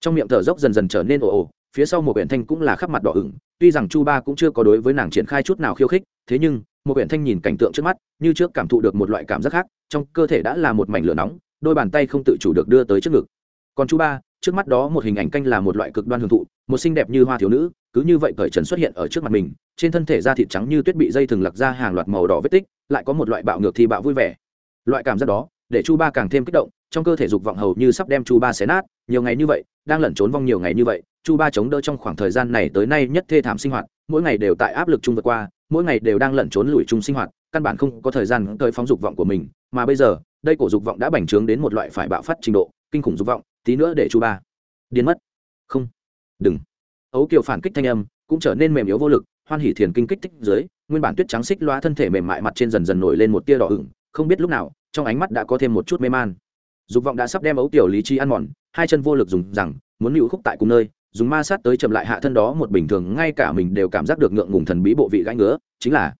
Trong miệng thở dốc dần dần trở nên ồ ồ, phía sau một quyển thanh cũng là khắp mặt đỏ ửng, tuy rằng Chu Ba cũng chưa có đối với nàng triển khai chút nào khiêu khích, thế nhưng, một quyển thanh nhìn cảnh tượng trước mắt, như trước cảm thụ được một loại cảm giác khác, trong cơ thể đã là một mảnh lửa nóng, đôi bàn tay không tự chủ được đưa tới trước ngực. Còn Chu Ba, trước mắt đó một hình ảnh canh là một loại cực đoan hưởng thụ, một xinh đẹp như hoa thiếu nữ, cứ như vậy cởi trần xuất hiện ở trước mặt mình, trên thân thể da thịt trắng như tuyết bị dây thừng lặc ra hàng loạt màu đỏ vết tích, lại có một loại bạo ngược thì bạo vui vẻ. Loại cảm giác đó, để chu ba càng thêm kích động, trong cơ thể dục vọng hầu như sắp đem chu ba xé nát, nhiều ngày như vậy, đang lẩn trốn vong nhiều ngày như vậy, chu ba chống đỡ trong khoảng thời gian này tới nay nhất thê thảm sinh hoạt, mỗi ngày đều tại áp lực chung vượt qua, mỗi ngày đều đang lẩn trốn lủi chung sinh hoạt, căn bản không có thời gian tới phóng dục vọng của mình, mà bây giờ, đây cổ dục vọng đã bành trướng đến một loại phải bạo phát trình độ, kinh khủng dục vọng, tí nữa để chu ba điên mất. Không, đừng. Ấu kiều phản kích thanh âm cũng trở nên mềm yếu vô lực, hoan hỉ thiền kinh kích thích dưới, nguyên bản tuyết trắng xích loa thân thể mềm mại mặt trên dần dần nổi lên một tia đỏ ửng, không biết lúc nào trong ánh mắt đã có thêm một chút mê man. Dục vọng đã sắp đem ấu tiểu lý trí ăn mòn, hai chân vô lực dùng rằng, muốn lưu khúc tại cùng nơi, dùng ma sát tới chậm lại hạ thân đó một bình thường, ngay cả mình đều cảm giác được ngượng ngùng thần bí bộ vị gãi ngứa, chính là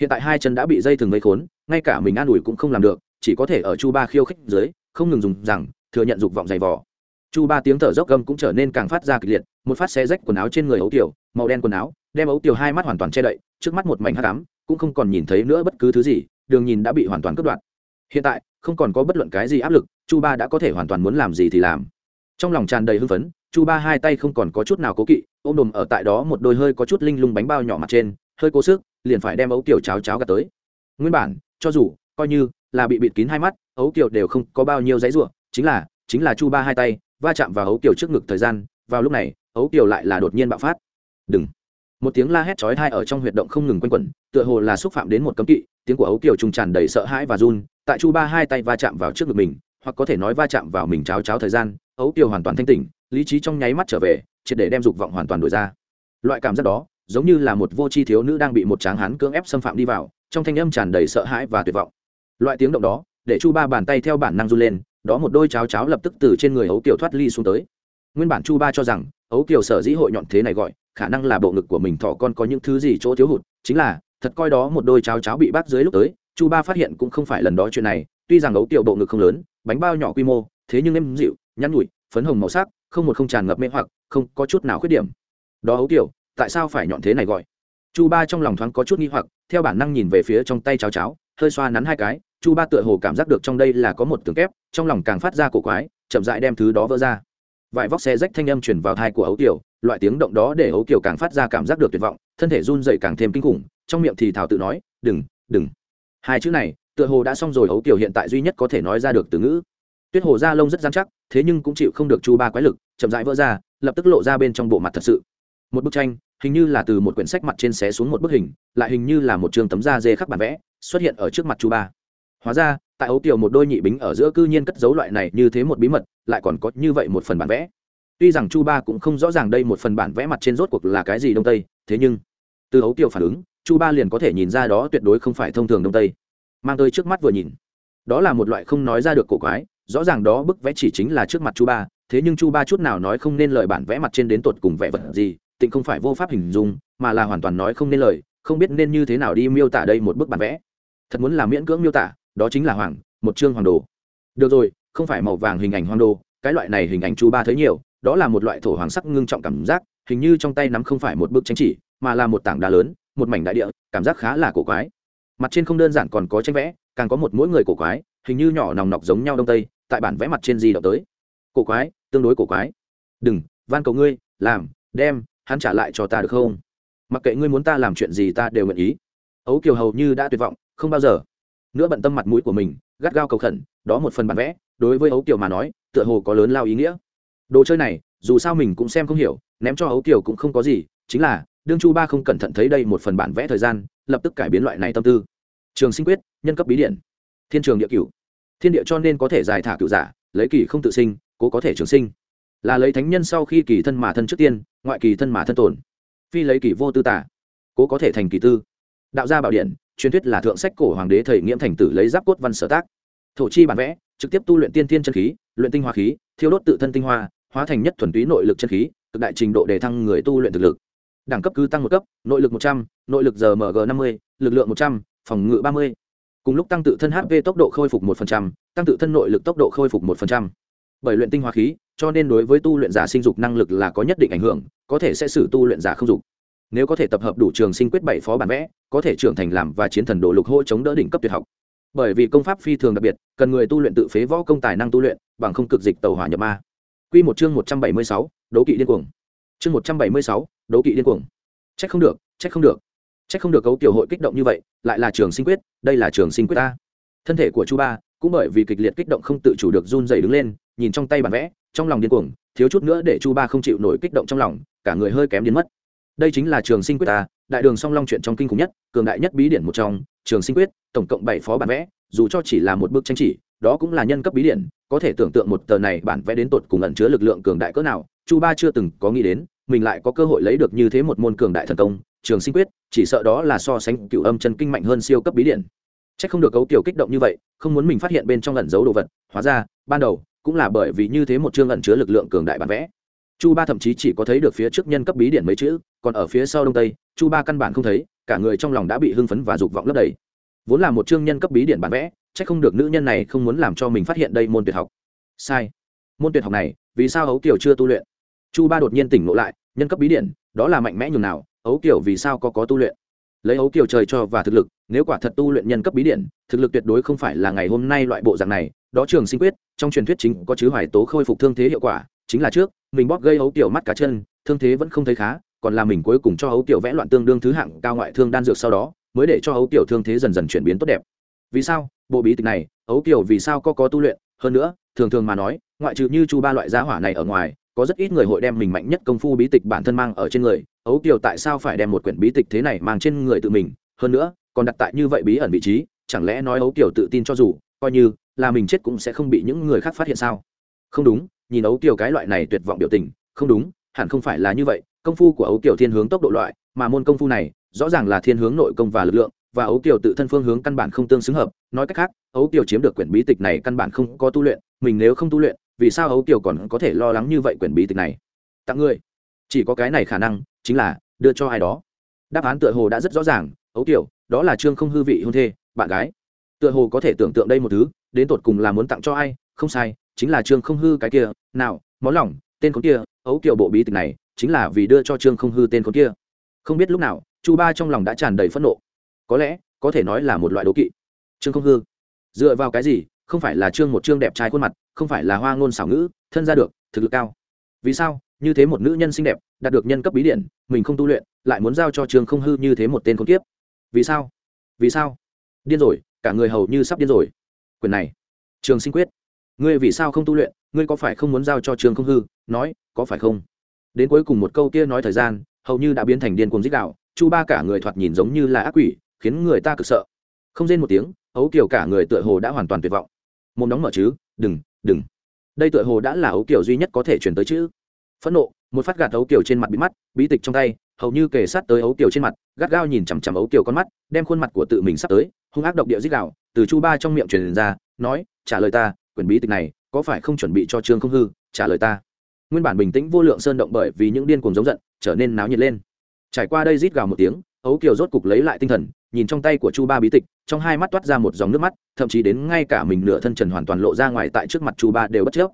hiện tại hai chân đã bị dây thừng vây khốn, ngay cả mình an ủi cũng không làm được, chỉ có thể ở chu ba khiêu khích dưới, không ngừng dùng rằng, thừa nhận dục vọng dày vò. Chu ba tiếng thở dốc gầm cũng trở nên càng phát ra kịch liệt, một phát xe rách quần áo trên người ấu tiểu, màu đen quần áo, đem ấu tiểu hai mắt hoàn toàn che đậy, trước mắt một mảnh hắc ám, cũng không còn nhìn thấy nữa bất cứ thứ gì, đường nhìn đã bị hoàn toàn cướp đoạt hiện tại, không còn có bất luận cái gì áp lực, chu ba đã có thể hoàn toàn muốn làm gì thì làm. Trong lòng tràn đầy hưng phấn, chu ba hai tay không còn có chút nào cố kỵ, ôm đùm ở tại đó một đôi hơi có chút linh lung bánh bao nhỏ mặt trên, hơi cố sức, liền phải đem ấu kiểu cháo cháo gạt tới. Nguyên bản, cho dù, coi như là bị bịt kín hai mắt, ấu kiểu đều không có bao nhiêu giấy ruộng, chính là chính là chu ba hai tay, va chạm vào ấu kiểu trước ngực thời gian, vào lúc này, ấu kiểu lại là đột nhiên bạo phát. Đừng. Một tiếng la hét chói tai ở trong huyệt động không ngừng quanh quẩn tựa hồ là xúc phạm đến một cấm kỵ, tiếng của ấu kiều trùng tràn đầy sợ hãi và run, tại chu ba hai tay va chạm vào trước ngực mình, hoặc có thể nói va chạm vào mình cháo cháo thời gian, ấu kiều hoàn toàn thanh tỉnh, lý trí trong nháy mắt trở về, triệt để đem dục vọng hoàn toàn đổi ra. Loại cảm giác đó, giống như là một vô tri thiếu nữ đang bị một tráng hán cưỡng ép xâm phạm đi vào, trong thanh âm tràn đầy sợ hãi và tuyệt vọng. Loại tiếng động đó, để chu ba bàn tay theo bản năng run lên, đó một đôi cháo cháo lập tức từ trên người ấu kiều thoát ly xuống tới. Nguyên bản chu ba cho rằng, ấu kiều sở dĩ hội nhọn thế này gọi, khả năng là bộ ngực của mình thọ con có những thứ gì chỗ thiếu hụt, chính là thật coi đó một đôi cháo cháo bị bắt dưới lúc tới, chu ba phát hiện cũng không phải lần đó chuyện này, tuy rằng ấu tiểu bộ ngực không lớn, bánh bao nhỏ quy mô, thế nhưng em dịu nhăn nhụi phấn hồng màu sắc, không một không tràn ngập mê hoặc, không có chút nào khuyết điểm. Đó ấu tiểu, tại sao phải nhọn thế này gọi? Chu ba trong lòng thoáng có chút nghi hoặc, theo bản năng nhìn về phía trong tay cháo cháo, hơi xoa nắn hai cái, chu ba tựa hồ cảm giác được trong đây là có một tường kép, trong lòng càng phát ra cổ quái, chậm dại đem thứ đó vỡ ra. Vải vóc xe rách thanh âm truyền vào thai của ấu tiểu, loại tiếng động đó để ấu tiểu càng phát ra cảm giác được tuyệt vọng, thân thể run dậy càng thêm kinh khủng trong miệng thì thảo tự nói, đừng đừng. Hai chữ này, tựa hồ đã xong rồi, ấu tiểu hiện tại duy nhất có thể nói ra được từ ngữ. Tuyết hồ da lông rất dán chắc, thế nhưng cũng chịu không được chu ba quái lực, chậm rãi vỡ ra, lập tức lộ ra bên trong bộ mặt thật sự. Một bức tranh, hình như là từ một quyển sách mặt trên xé xuống một bức hình, lại hình như là một trường tấm da dê khắc bản vẽ, xuất hiện ở trước mặt chu ba. Hóa ra, tại ấu tiểu một đôi nhị bính ở giữa cư nhiên cất dấu loại này như thế một bí mật, lại còn có như vậy một phần bản vẽ. Tuy rằng chu ba cũng không rõ ràng đây một phần bản vẽ mặt trên rốt cuộc là cái gì đông tây, thế nhưng, từ ấu tiểu phản ứng chu ba liền có thể nhìn ra đó tuyệt đối không phải thông thường đông tây. Mang tới trước mắt vừa nhìn, đó là một loại không nói ra được cổ quái, rõ ràng đó bức vẽ chỉ chính là trước mặt chu ba, thế nhưng chu ba chút nào nói không nên lời bản vẽ mặt trên đến tột cùng vẽ vật gì, tịnh không phải vô pháp hình dung, mà là hoàn toàn nói không nên lời, không biết nên như thế nào đi miêu tả đây một bức bản vẽ. Thật muốn là miễn cưỡng miêu tả, đó chính là hoàng, một chương hoàng đồ. Được rồi, không phải màu vàng hình ảnh hoàng đồ, cái loại này hình ảnh chu ba thấy nhiều, đó là một loại thổ hoàng sắc ngưng trọng cảm giác, hình như trong tay nắm không phải một bức tranh chỉ, mà là một tảng đá lớn một mảnh đại địa, cảm giác khá là cổ quái. Mặt trên không đơn giản còn có tranh vẽ, càng có một mỗi người cổ quái, hình như nhỏ nòng nọc giống nhau đông tây, tại bản vẽ mặt trên gì động tới. Cổ quái, tương đối cổ quái. Đừng, van cầu ngươi, làm, đem, hắn trả lại cho ta được không? Mặc kệ ngươi muốn ta làm chuyện gì ta đều nguyện ý. Ấu kiều hầu như đã tuyệt vọng, không bao giờ. Nữa bận tâm mặt mũi của mình, gắt gao cầu khẩn, đó một phần bản vẽ, đối với ấu kiều mà nói, tựa hồ có lớn lao ý nghĩa. Đồ chơi này, dù sao mình cũng xem không hiểu, ném cho ấu kiều cũng không có gì, chính là đương chu ba không cẩn thận thấy đây một phần bản vẽ thời gian, lập tức cải biến loại này tâm tư. Trường sinh quyết, nhân cấp bí điện. Thiên trường địa cửu. Thiên địa cho nên có thể giải thả cựu giả, lấy kỳ không tự sinh, cố có thể trường sinh. Là lấy thánh nhân sau khi kỳ thân mà thân trước tiên, ngoại kỳ thân mà thân tồn. Phi lấy kỳ vô tư tả cố có thể thành kỳ tư. Đạo gia bảo điện, truyền thuyết là thượng sách cổ hoàng đế thời nghiễm thành tử lấy giáp cốt văn sở tác. Thổ chi bản vẽ, trực tiếp tu luyện tiên thiên chân khí, luyện tinh hoa khí, thiêu đốt tự thân tinh hoa, hóa thành nhất thuần túy nội lực chân khí, cực đại trình độ để thăng người tu luyện thực lực đẳng cấp cứ tăng một cấp, nội lực một trăm, nội lực giờ mg năm mươi, lực lượng một trăm, phòng ngự ba mươi. Cùng lúc tăng tự thân hp tốc độ khôi phục một phần trăm, tăng tự thân nội lực tốc độ khôi phục một phần trăm. Bởi luyện tinh hoa khí, cho nên đối với tu luyện giả sinh dục năng lực là có nhất định ảnh hưởng, có thể sẽ xử tu luyện giả không dục. Nếu có thể tập hợp đủ trường sinh quyết bảy phó bản vẽ, có thể trưởng thành làm và chiến thần độ lục hô chống đỡ đỉnh cấp tuyệt học. Bởi vì công pháp phi thường đặc biệt, cần người tu luyện tự phế võ công tài năng tu luyện, bằng không cực dịch tàu hỏa nhập ma. Q một chương một trăm bảy mươi sáu đấu kỵ điên cuồng. Chương một trăm bảy mươi sáu đấu kỵ điên cuồng. Trách không được, trách không được. Trách không được cấu tiểu hội kích động như vậy, lại là trường sinh quyết, đây là trường sinh quyết ta. Thân thể của chu ba cũng bởi vì kịch liệt kích động không tự chủ được run dày đứng lên, nhìn trong tay bản vẽ, trong lòng điên cuồng, thiếu chút nữa để chu ba không chịu nổi kích động trong lòng, cả người hơi kém đến mất. Đây chính là trường sinh quyết ta, đại đường song long chuyện trong kinh khủng nhất, cường đại nhất bí điển một trong, trường sinh quyết, tổng cộng bảy phó bản vẽ, dù cho chỉ là một bức tranh chỉ, đó cũng là nhân cấp bí điển, có thể tưởng tượng một tờ này bản vẽ đến tột cùng ẩn chứa lực lượng cường đại cỡ nào, chu ba chưa từng có nghĩ đến mình lại có cơ hội lấy được như thế một môn cường đại thần công trường sinh quyết chỉ sợ đó là so sánh cựu âm chân kinh mạnh hơn siêu cấp bí điện, c h ắ c không được cấu kiểu kích động như vậy không muốn mình phát hiện bên trong ẩn giấu đồ vật hóa ra ban đầu cũng là bởi vì như thế một chương ẩn chứa lực lượng cường đại bản vẽ. Chu ba thậm chí chỉ có thấy được phía trước nhân cấp bí điện mấy chữ còn ở phía sau đông tây chu ba căn bản không thấy cả người trong lòng đã bị hưng phấn và dục vọng lấp đầy. Vốn là một chương nhân cấp bí điện bản vẽ c h ắ c không được nữ nhân này không muốn làm cho mình phát hiện đây môn tuyệt học. Sai. Môn tuyệt học này vì sao hấu kiều chưa tu luyện? Chu ba đột nhiên tỉnh ngộ lại, nhân cấp bí điển, đó là mạnh mẽ nhường nào, ấu kiểu vì sao có có tu luyện? Lấy ấu kiểu trời cho và thực lực, nếu quả thật tu luyện nhân cấp bí điện thực lực tuyệt đối không phải là ngày hôm nay loại bộ dạng này, đó trường sinh quyết, trong truyền thuyết chính có chứ hoài tố khôi phục thương thế hiệu quả, chính là trước, mình bóp gây ấu kiểu mắt cá chân, thương thế vẫn không thấy khá, còn là mình cuối cùng cho ấu tiểu vẽ loạn tương đương thứ hạng cao ngoại thương đan dược sau đó, mới để cho ấu tiểu thương thế dần dần chuyển biến tốt đẹp. Vì sao? Bộ bí tịch này, ấu tiểu vì sao có có tu luyện? Hơn nữa, thường thường mà nói, ngoại trừ như chu ba loại giá hỏa này ở ngoài có rất ít người hội đem mình mạnh nhất công phu bí tịch bản thân mang ở trên người ấu kiều tại sao phải đem một quyển bí tịch thế này mang trên người tự mình? Hơn nữa, còn đặt tại như vậy bí ẩn vị trí, chẳng lẽ nói ấu kiều tự tin cho dù, coi như là mình chết cũng sẽ không bị những người khác phát hiện sao? Không đúng, nhìn ấu kiều cái loại này tuyệt vọng biểu tình, không đúng, hẳn không phải là như vậy. Công phu của ấu kiều thiên hướng tốc độ loại, mà môn công phu này, rõ ràng là thiên hướng nội công và lực lượng, và ấu kiều tự thân phương hướng căn bản không tương xứng hợp. Nói cách khác ấu kiều chiếm được quyển bí tịch này căn bản không có tu luyện, mình nếu không tu luyện vì sao ấu kiều còn có thể lo lắng như vậy quyển bí tịch này? Tặng ngươi chỉ có cái này khả năng, chính là, đưa cho ai đó. Đáp án tựa hồ đã rất rõ ràng ấu kiều, đó là trương không hư vị hôn thê, bạn gái. Tựa hồ có thể tưởng tượng đây một thứ, đến tột cùng là muốn tặng cho ai, không sai, chính là trương không hư cái kia, nào, món lòng tên con kia ấu kiều bộ bí tịch này, chính là vì đưa cho trương không hư tên con kia. Không biết lúc nào, chu ba trong lòng đã tràn đầy phẫn nộ. Có lẽ, có thể nói là một loại đố kỵ. Trương không hư, dựa vào cái gì không phải là trương một trương đẹp trai khuôn mặt, không phải là hoa ngôn xảo ngữ, thân ra được, thực lực cao. Vì sao? Như thế một nữ nhân xinh đẹp, đạt được nhân cấp bí điện mình không tu luyện, lại muốn giao cho trương không hư như thế một tên con kiếp. Vì sao? Vì sao? Điên rồi, cả người hầu như sắp điên rồi. Quyền này, trường sinh quyết. Ngươi vì sao không tu luyện? Ngươi có phải không muốn giao cho trường không hư? Nói, có phải không? Đến cuối cùng một câu kia nói thời gian, hầu như đã biến thành điên cuồng dích đạo, chu ba cả người thoạt nhìn giống như là ác quỷ, khiến người ta cực sợ. Không rên một tiếng ấu kiều cả người tựa hồ đã hoàn toàn tuyệt vọng mồm đóng mở chứ, đừng đừng. Đây tựa hồ đã là ấu kiểu duy nhất có thể chuyển tới chữ. Phẫn nộ, một phát gạt ấu kiểu trên mặt bị mắt, bí tịch trong tay, hầu như kề sát tới ấu kiểu trên mặt, gắt gao nhìn chằm chằm ấu kiểu con mắt, đem khuôn mặt của tự mình sắp tới, hung ác độc địa dích đạo từ chu ba trong miệng truyền ra, nói, trả lời ta, quyển bí tịch này, có phải không chuẩn bị cho trương không hư? Trả lời ta. Nguyên bản bình tĩnh vô lượng sơn động bởi vì những điên cuồng giống giận, trở nên náo nhiệt lên. Trải qua đây rít gào một tiếng, ấu kiều rốt cục lấy lại tinh thần nhìn trong tay của chu ba bí tịch, trong hai mắt toát ra một dòng nước mắt, thậm chí đến ngay cả mình nửa thân trần hoàn toàn lộ ra ngoài tại trước mặt chu ba đều bất chấp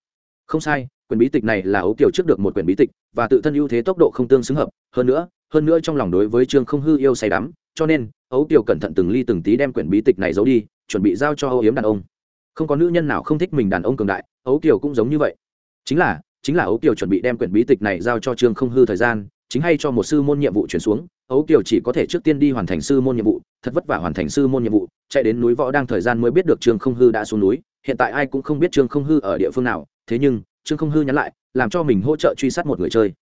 không sai, quyển bí tịch này là ấu kiều trước được một quyển bí tịch, và tự thân ưu thế tốc độ không tương xứng hợp. Hơn nữa hơn nữa trong lòng đối với trương không hư yêu say đắm, cho nên, ấu kiều cẩn thận từng ly từng tí đem quyển bí tịch này giấu đi, chuẩn bị giao cho âu yếm đàn ông. Không có nữ nhân nào không thích mình đàn ông cường đại, ấu kiều cũng giống như vậy. Chính là chính là ấu kiều chuẩn bị đem quyển bí tịch này giao cho trương không hư thời gian chính hay cho một sư môn nhiệm vụ chuyển xuống, ấu kiều chỉ có thể trước tiên đi hoàn thành sư môn nhiệm vụ, thật vất vả hoàn thành sư môn nhiệm vụ, chạy đến núi võ đang thời gian mới biết được trương không hư đã xuống núi, hiện tại ai cũng không biết trương không hư ở địa phương nào, thế nhưng, trương không hư nhắn lại, làm cho mình hỗ trợ truy sát một người chơi.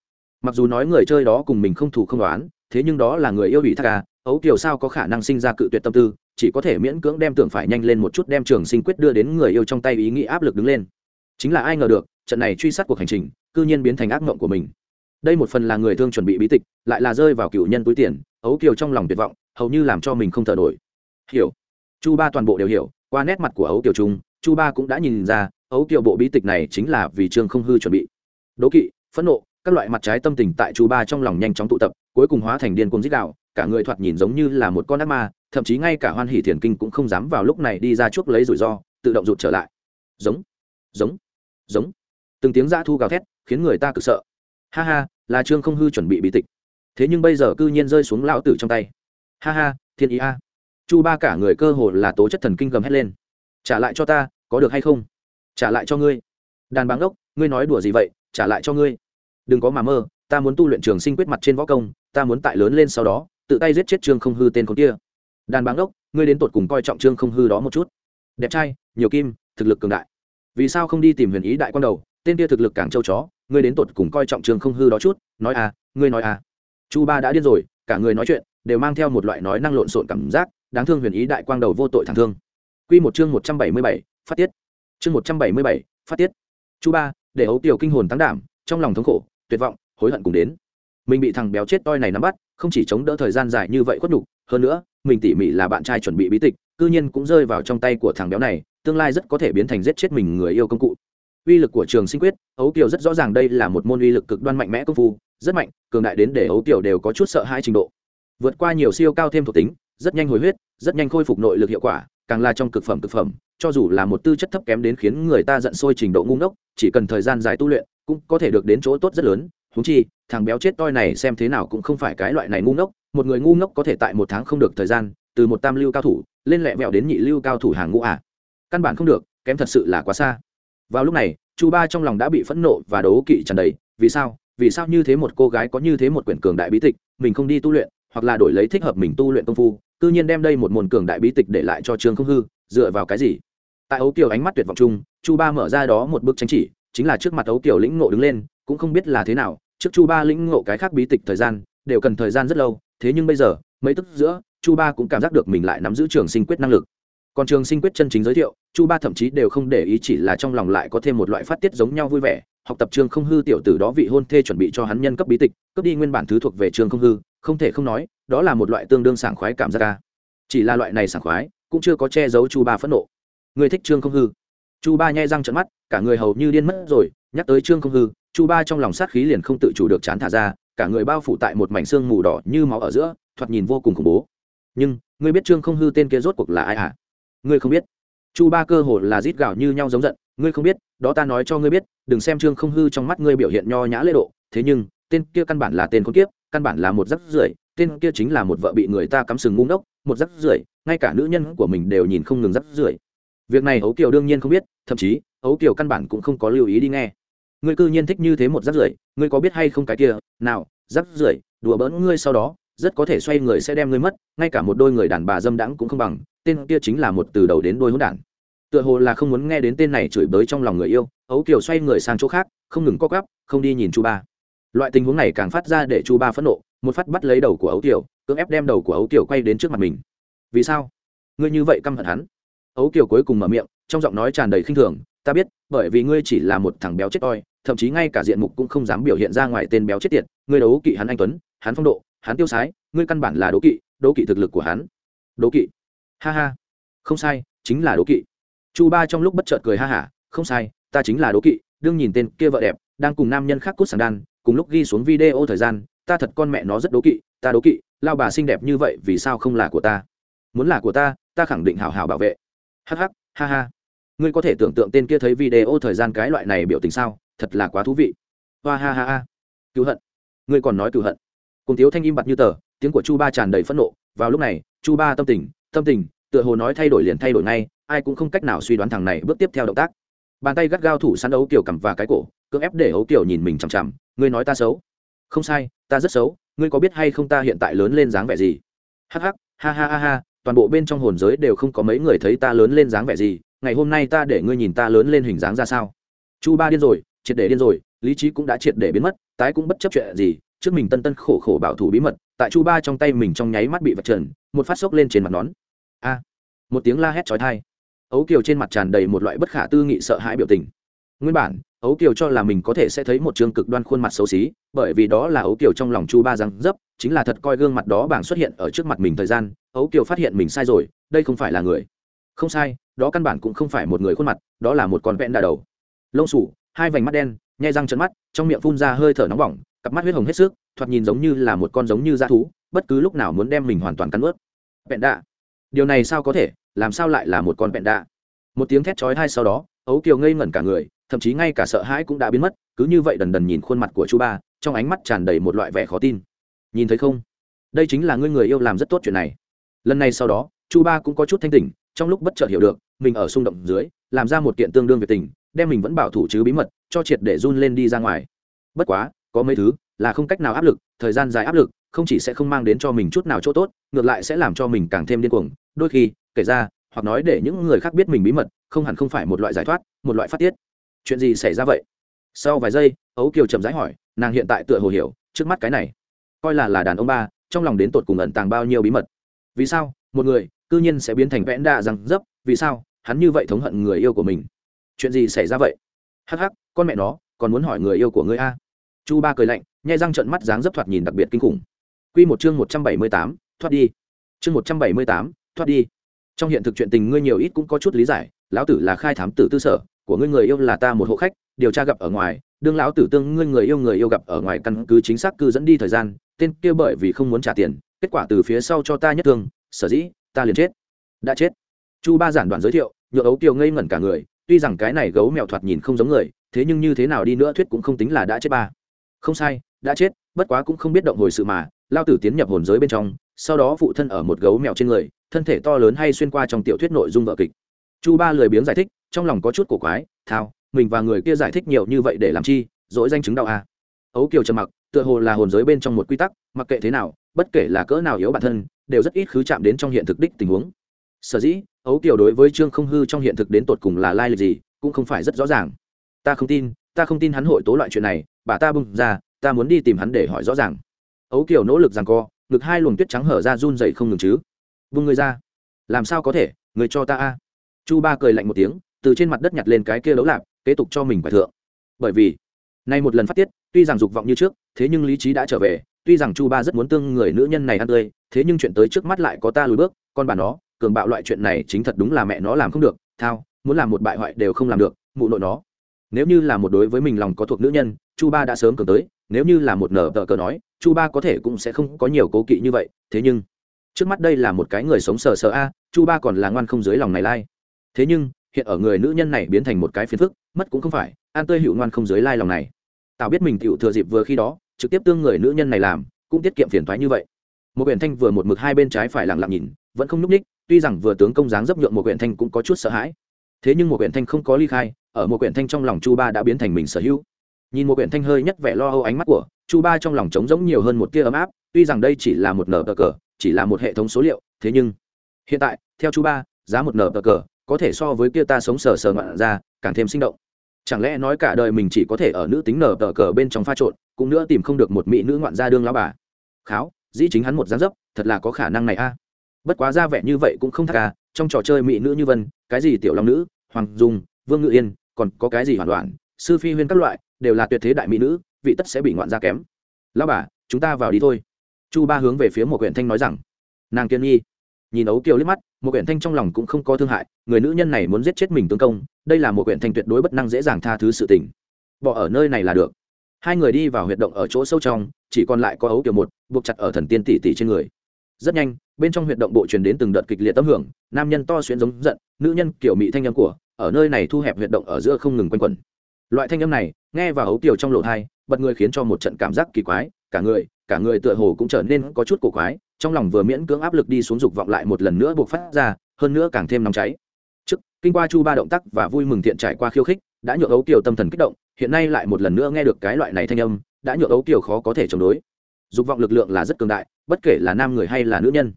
Mặc dù nói người chơi đó cùng mình không thủ không đoán, thế nhưng đó là người yêu bị thác ca ấu kiều sao có khả năng sinh ra cự tuyệt tâm tư, chỉ có thể miễn cưỡng đem tưởng phải nhanh lên một chút đem trường sinh quyết đưa đến người yêu trong tay ý nghĩ áp lực đứng lên. Chính là ai ngờ được, trận này truy sát cuộc hành trình, cư nhiên biến thành ác mộng của mình đây một phần là người thương chuẩn bị bí tịch, lại là rơi vào cựu nhân túi tiền, ấu kiều trong lòng tuyệt vọng, hầu như làm cho mình không thở nổi. Hiểu. Chu ba toàn bộ đều hiểu, qua nét mặt của ấu kiều trung chu ba cũng đã nhìn ra, ấu kiều bộ bí tịch này chính là vì trương không hư chuẩn bị. Đố kỵ, phẫn nộ, các loại mặt trái tâm tình tại chu ba trong lòng nhanh chóng tụ tập, cuối cùng hóa thành điên cuồng dích đạo cả người thoạt nhìn giống như là một con ác ma, thậm chí ngay cả hoan hỷ thiền kinh cũng không dám vào lúc này đi ra chuốc lấy rủi ro, tự động rụt trở lại. Giống giống giống. Từng tiếng da thu gào thét, khiến người ta cực sợ ha ha là trương không hư chuẩn bị bí tịch. Thế nhưng bây giờ cư nhiên rơi xuống lão tử trong tay. Ha ha, thiên ý a. Chu ba cả người cơ hồ là tố chất thần kinh gầm hét lên. Trả lại cho ta, có được hay không? Trả lại cho ngươi. Đàn báng ốc ngươi nói đùa gì vậy? Trả lại cho ngươi. Đừng có mà mơ, ta muốn tu luyện trường sinh quyết mặt trên võ công, ta muốn tại lớn lên sau đó, tự tay giết chết trương không hư tên con kia. Đàn báng ốc ngươi đến tột cùng coi trọng trương không hư đó một chút. Đẹp trai, nhiều kim, thực lực cường đại. Vì sao không đi tìm huyền ý đại quan đầu, tên kia thực lực càng châu chó ngươi đến tột cùng coi trọng trường không hư đó chút, nói à ngươi nói à. Chu ba đã điên rồi, cả người nói chuyện đều mang theo một loại nói năng lộn xộn cảm giác, đáng thương huyền ý đại quang đầu vô tội thẳng thương. Q một chương một trăm bảy mươi bảy, phát tiết. Chương một trăm bảy mươi bảy, phát tiết. Chu ba, để ấu tiểu kinh hồn tăng đảm, trong lòng thống khổ, tuyệt vọng, hối hận cùng đến. Mình bị thằng béo chết toi này nắm bắt, không chỉ chống đỡ thời gian dài như vậy khuất nhục, hơn nữa, mình tỉ mỉ là bạn trai chuẩn bị bí tịch, cư nhiên cũng rơi vào trong tay của thằng béo này, tương lai rất có thể biến thành giết chết mình người yêu công cụ uy lực của trường sinh quyết ấu kiều rất rõ ràng đây là một môn uy lực cực đoan mạnh mẽ công phu, rất mạnh, cường đại đến để ấu kiều đều có chút sợ hai trình độ. Vượt qua nhiều siêu cao thêm thuộc tính, rất nhanh hồi huyết, rất nhanh khôi phục nội lực hiệu quả, càng là trong cực phẩm cực phẩm, cho dù là một tư chất thấp kém đến khiến người ta giận sôi trình độ ngu ngốc, chỉ cần thời gian dài tu luyện, cũng có thể được đến chỗ tốt rất lớn. Húng chi, thằng béo chết toi này xem thế nào cũng không phải cái loại này ngu ngốc, một người ngu ngốc có thể tại một tháng không được thời gian, từ một tam lưu cao thủ, lên lẹ vẹo đến nhị lưu cao thủ hàng ngũ à. Căn bản không được, kém thật sự là quá xa vào lúc này, chu ba trong lòng đã bị phẫn nộ và đấu kỵ trần đấy vì sao? Vì sao như thế một cô gái có như thế một quyển cường đại bí tịch, mình không đi tu luyện, hoặc là đổi lấy thích hợp mình tu luyện công phu, tự nhiên đem đây một môn cường đại bí tịch để lại cho trương không hư, dựa vào cái gì? Tại ấu kiều ánh mắt tuyệt vọng chung, chu ba mở ra đó một bức tranh chỉ, chính là trước mặt ấu kiều lĩnh ngộ đứng lên, cũng không biết là thế nào, trước chu ba lĩnh ngộ cái khác bí tịch thời gian, đều cần thời gian rất lâu, thế nhưng bây giờ, mấy tức giữa, chu ba cũng cảm giác được mình lại nắm giữ trường sinh quyết năng lực còn trường sinh quyết chân chính giới thiệu, chu ba thậm chí đều không để ý chỉ là trong lòng lại có thêm một loại phát tiết giống nhau vui vẻ. Học tập trường không hư tiểu tử đó vị hôn thê chuẩn bị cho hắn nhân cấp bí tịch cấp đi nguyên bản thứ thuộc về trường không hư, không thể không nói, đó là một loại tương đương sảng khoái cảm giác ca chỉ là loại này sảng khoái, cũng chưa có che giấu chu ba phẫn nộ. Người thích trương không hư. Chu ba nhai răng trận mắt, cả người hầu như điên mất rồi, nhắc tới trương không hư, chu ba trong lòng sát khí liền không tự chủ được chán thả ra, cả người bao phủ tại một mảnh xương mù đỏ như máu ở giữa, thoạt nhìn vô cùng khủng bố. Nhưng, ngươi biết trương không hư tên kia rốt cuộc là ai hả? Ngươi không biết. Chu ba cơ hồ là rít gạo như nhau giống giận, ngươi không biết, đó ta nói cho ngươi biết, đừng xem trương không hư trong mắt ngươi biểu hiện nho nhã lễ độ, thế nhưng, tên kia căn bản là tên con kiếp, căn bản là một rắc rưởi, tên kia chính là một vợ bị người ta cắm sừng ngu ngốc, một rắc rưởi, ngay cả nữ nhân của mình đều nhìn không ngừng rắc rưởi. Việc này ấu kiều đương nhiên không biết, thậm chí, ấu kiều căn bản cũng không có lưu ý đi nghe. Ngươi cư nhiên thích như thế một rắc rưởi, ngươi có biết hay không cái kia, nào, rắc rưởi, đùa bỡn ngươi sau đó rất có thể xoay người sẽ đem ngươi mất, ngay cả một đôi người đàn bà dâm đãng cũng không bằng, tên kia chính là một từ đầu đến đôi hỗn đản. Tựa hồ là không muốn nghe đến tên này chửi bới trong lòng người yêu, ấu kiều xoay người sang chỗ khác, không ngừng co gắp không đi nhìn chu ba. Loại tình huống này càng phát ra để chu ba phẫn nộ, một phát bắt lấy đầu của ấu kiều, cưỡng ép đem đầu của ấu kiều quay đến trước mặt mình. Vì sao? Ngươi như vậy căm hận hắn. Ấu kiều cuối cùng mở miệng, trong giọng nói tràn đầy khinh thường, ta biết, bởi vì ngươi chỉ là một thằng béo chết oi thậm chí ngay cả diện mục cũng không dám biểu hiện ra ngoài tên béo chết tiệt, ngươi đấu kỵ hắn anh tuấn, hắn phong độ hắn tiêu sái, ngươi căn bản là đố kỵ đố kỵ thực lực của hắn. Đố kỵ. Ha ha. Không sai, chính là đố kỵ. Chu ba trong lúc bất chợt cười ha hả, không sai, ta chính là đố kỵ, đương nhìn tên kia vợ đẹp, đang cùng nam nhân khác cút sàng đan, cùng lúc ghi xuống video thời gian, ta thật con mẹ nó rất đố kỵ, ta đố kỵ, lao bà xinh đẹp như vậy vì sao không là của ta? Muốn là của ta ta khẳng định hào hào bảo vệ. Hh ha ha. Ngươi có thể tưởng tượng tên kia thấy video thời gian cái loại này biểu tình sao, thật là quá thú vị. Hoa ha ha ha. Cứu hận. Ngươi còn nói cứu hận cùng thiếu thanh im bặt như tờ, tiếng của chu ba tràn đầy phẫn nộ. Vào lúc này, chu ba tâm tình tâm tình, tựa hồ nói thay đổi liền thay đổi ngay, ai cũng không cách nào suy đoán thằng này bước tiếp theo động tác. Bàn tay gắt gao thủ săn ấu kiểu cầm và cái cổ, cưỡng ép để ấu kiểu nhìn mình chằm chằm. Ngươi nói ta xấu? Không sai, ta rất xấu. Ngươi có biết hay không ta hiện tại lớn lên dáng vẻ gì? Hắc hắc, ha ha ha ha, toàn bộ bên trong hồn giới đều không có mấy người thấy ta lớn lên dáng vẻ gì. Ngày hôm nay ta để ngươi nhìn ta lớn lên hình dáng ra sao? Chu ba điên rồi, triệt để điên rồi, lý trí cũng đã triệt để biến mất, tái cũng bất chấp chuyện gì trước mình tân tân khổ khổ bảo thủ bí mật, tại chu ba trong tay mình trong nháy mắt bị vật trần, một phát sốc lên trên mặt nón. A! Một tiếng la hét chói tai. Ấu kiều trên mặt tràn đầy một loại bất khả tư nghị sợ hãi biểu tình. Nguyên bản, ấu kiều cho là mình có thể sẽ thấy một chương cực đoan khuôn mặt xấu xí, bởi vì đó là ấu kiều trong lòng chu ba răng dấp, chính là thật coi gương mặt đó bảng xuất hiện ở trước mặt mình thời gian, ấu kiều phát hiện mình sai rồi, đây không phải là người. Không sai, đó căn bản cũng không phải một người khuôn mặt, đó là một con vẹn đà đầu. Lông sủ, hai vành mắt đen nhai răng chân mắt, trong miệng phun ra hơi thở nóng bỏng cặp mắt huyết hồng hết sức, thoạt nhìn giống như là một con giống như da thú, bất cứ lúc nào muốn đem mình hoàn toàn cắn ướt vẹn đạ. Điều này sao có thể? Làm sao lại là một con vẹn đạ? Một tiếng thét chói hai sau đó, ấu kiều ngây ngẩn cả người, thậm chí ngay cả sợ hãi cũng đã biến mất, cứ như vậy đần đần nhìn khuôn mặt của chú ba, trong ánh mắt tràn đầy một loại vẻ khó tin. Nhìn thấy không? Đây chính là ngươi người yêu làm rất tốt chuyện này. Lần này sau đó, chu ba cũng có chút thanh tỉnh, trong lúc bất chợt hiểu được, mình ở xung động dưới, làm ra một kiện tương đương về tình, đem mình vẫn bảo thủ chứ bí mật, cho triệt để run lên đi ra ngoài. Bất quá có mấy thứ là không cách nào áp lực, thời gian dài áp lực, không chỉ sẽ không mang đến cho mình chút nào chỗ tốt, ngược lại sẽ làm cho mình càng thêm điên cuồng. Đôi khi, kể ra, hoặc nói để những người khác biết mình bí mật, không hẳn không phải một loại giải thoát, một loại phát tiết. Chuyện gì xảy ra vậy? Sau vài giây, ấu kiều chậm rãi hỏi, nàng hiện tại tựa hồ hiểu, trước mắt cái này, coi là là đàn ông ba, trong lòng đến tột cùng ẩn tàng bao nhiêu bí mật? Vì sao, một người, cư nhiên sẽ biến thành vẽn đa rằng dấp, vì sao, hắn như vậy thống hận người yêu của mình? Chuyện gì xảy ra vậy? Hắc hắc, con mẹ nó, còn muốn hỏi người yêu của ngươi a? Chu ba cười lạnh, nhai răng trận mắt dáng dấp thoạt nhìn đặc biệt kinh khủng. Q một chương một trăm bảy mươi tám, thoát đi. Chương một trăm bảy mươi tám, thoát đi. Trong hiện thực chuyện tình ngươi nhiều ít cũng có chút lý giải, lão tử là khai thám tử tư sở, của ngươi người yêu là ta một hộ khách, điều tra gặp ở ngoài, đương lão tử tương ngươi người yêu người yêu gặp ở ngoài căn cứ chính xác cư dẫn đi thời gian, tên kia bởi vì không muốn trả tiền, kết quả từ phía sau cho ta nhất thương, sở dĩ, ta liền chết. Đã chết. Chu ba giản đoạn giới thiệu nhựa ấu kiều ngây ngẩn cả người, tuy rằng cái này gấu mèo thoạt nhìn không giống người, thế nhưng như thế nào đi nữa thuyết cũng không tính là đã chết ba không sai, đã chết, bất quá cũng không biết động hồi sự mà, lao tử tiến nhập hồn giới bên trong, sau đó phụ thân ở một gấu mèo trên người, thân thể to lớn hay xuyên qua trong tiểu thuyết nội dung vợ kịch. Chu ba lười biếng giải thích, trong lòng có chút cổ quái, thao, mình và người kia giải thích nhiều như vậy để làm chi, dỗi danh chứng đạo a à. ấu kiều trầm mặc, tựa hồ là hồn giới bên trong một quy tắc, mặc kệ thế nào, bất kể là cỡ nào yếu bản thân, đều rất ít khứ chạm đến trong hiện thực đích tình huống. Sở dĩ, ấu kiều đối với trương không hư trong hiện thực đến tột cùng là lai lịch gì, cũng không phải rất rõ ràng. Ta không tin ta không tin hắn hội tố loại chuyện này, bà ta bung ra, ta muốn đi tìm hắn để hỏi rõ ràng. Ấu kiều nỗ lực rằng co, ngực hai luồng tuyết trắng hở ra run dậy không ngừng chứ. Vung người ra. Làm sao có thể, người cho ta a. Chu ba cười lạnh một tiếng, từ trên mặt đất nhặt lên cái kia lấu lạp, kế tục cho mình bài thượng. Bởi vì, nay một lần phát tiết, tuy rằng dục vọng như trước, thế nhưng lý trí đã trở về, tuy rằng chu ba rất muốn tương người nữ nhân này ăn tươi, thế nhưng chuyện tới trước mắt lại có ta lùi bước, con bà nó, cường bạo loại chuyện này chính thật đúng là mẹ nó làm không được, thao, muốn làm một bại hoại đều không làm được, mụ nội nó nếu như là một đối với mình lòng có thuộc nữ nhân, chu ba đã sớm cường tới, nếu như là một nở tờ cờ nói, chu ba có thể cũng sẽ không có nhiều cố kỵ như vậy, thế nhưng, trước mắt đây là một cái người sống sờ sờ a, chu ba còn là ngoan không dưới lòng này lai. Thế nhưng, hiện ở người nữ nhân này biến thành một cái phiền phức, mất cũng không phải, an tươi hữu ngoan không dưới lai lòng này. Tào biết mình tựu thừa dịp vừa khi đó, trực tiếp tương người nữ nhân này làm, cũng tiết kiệm phiền thoái như vậy. Một quyển thanh vừa một mực hai bên trái phải lặng lặng nhìn, vẫn không nhúc ních tuy rằng vừa tướng công dáng dấp nhượng một quyển thanh cũng có chút sợ hãi. Thế nhưng một quyển thanh không có ly khai ở một quyển thanh trong lòng chu ba đã biến thành mình sở hữu. Nhìn một quyển thanh hơi nhất vẻ lo âu ánh mắt của chu ba trong lòng trống giống nhiều hơn một tia ấm áp, tuy rằng đây chỉ là một nở cờ cờ, chỉ là một hệ thống số liệu, thế nhưng hiện tại, theo chu ba, giá một nở cờ cờ có thể so với kia ta sống sờ sờ ngoạn ra càng thêm sinh động. Chẳng lẽ nói cả đời mình chỉ có thể ở nữ tính nở tờ cờ bên trong pha trộn, cũng nữa tìm không được một mỹ nữ ngoạn gia đương lao bà? Kháo, dĩ chính hắn một dáng dấp, thật là có khả năng này a. Bất quá ra vẻ như vậy cũng không thắc ca, trong trò chơi mỹ nữ như vân, cái gì tiểu long nữ, hoàng dung, vương ngự yên còn có cái gì hoàn toàn, sư phi huyên các loại, đều là tuyệt thế đại mỹ nữ, vị tất sẽ bị ngoạn gia kém. Lao bà, chúng ta vào đi thôi. Chu ba hướng về phía một huyện thanh nói rằng. Nàng kiên nhi nhìn ấu kiều liếc mắt một quyển thanh trong lòng cũng không có thương hại, người nữ nhân này muốn giết chết mình tương công, đây là một quyển thanh tuyệt đối bất năng dễ dàng tha thứ sự tình. Bỏ ở nơi này là được. Hai người đi vào huyệt động ở chỗ sâu trong, chỉ còn lại có ấu kiều một, buộc chặt ở thần tiên tỷ tỷ trên người rất nhanh, bên trong huyệt động bộ truyền đến từng đợt kịch liệt tâm hưởng, nam nhân to xuyến giống giận, nữ nhân kiểu mỹ thanh âm của, ở nơi này thu hẹp huyệt động ở giữa không ngừng quanh quẩn. Loại thanh âm này, nghe vào hấu tiểu trong lộ thai, bật người khiến cho một trận cảm giác kỳ quái, cả người cả người tựa hồ cũng trở nên có chút cổ quái, trong lòng vừa miễn cưỡng áp lực đi xuống dục vọng lại một lần nữa buộc phát ra, hơn nữa càng thêm nóng cháy. Trước, kinh qua chu ba động tác và vui mừng thiện trải qua khiêu khích, đã nhượng ấu kiều tâm thần kích động, hiện nay lại một lần nữa nghe được cái loại này thanh âm, đã nhượng ấu kiều khó có thể chống đối dục vọng lực lượng là rất cường đại bất kể là nam người hay là nữ nhân.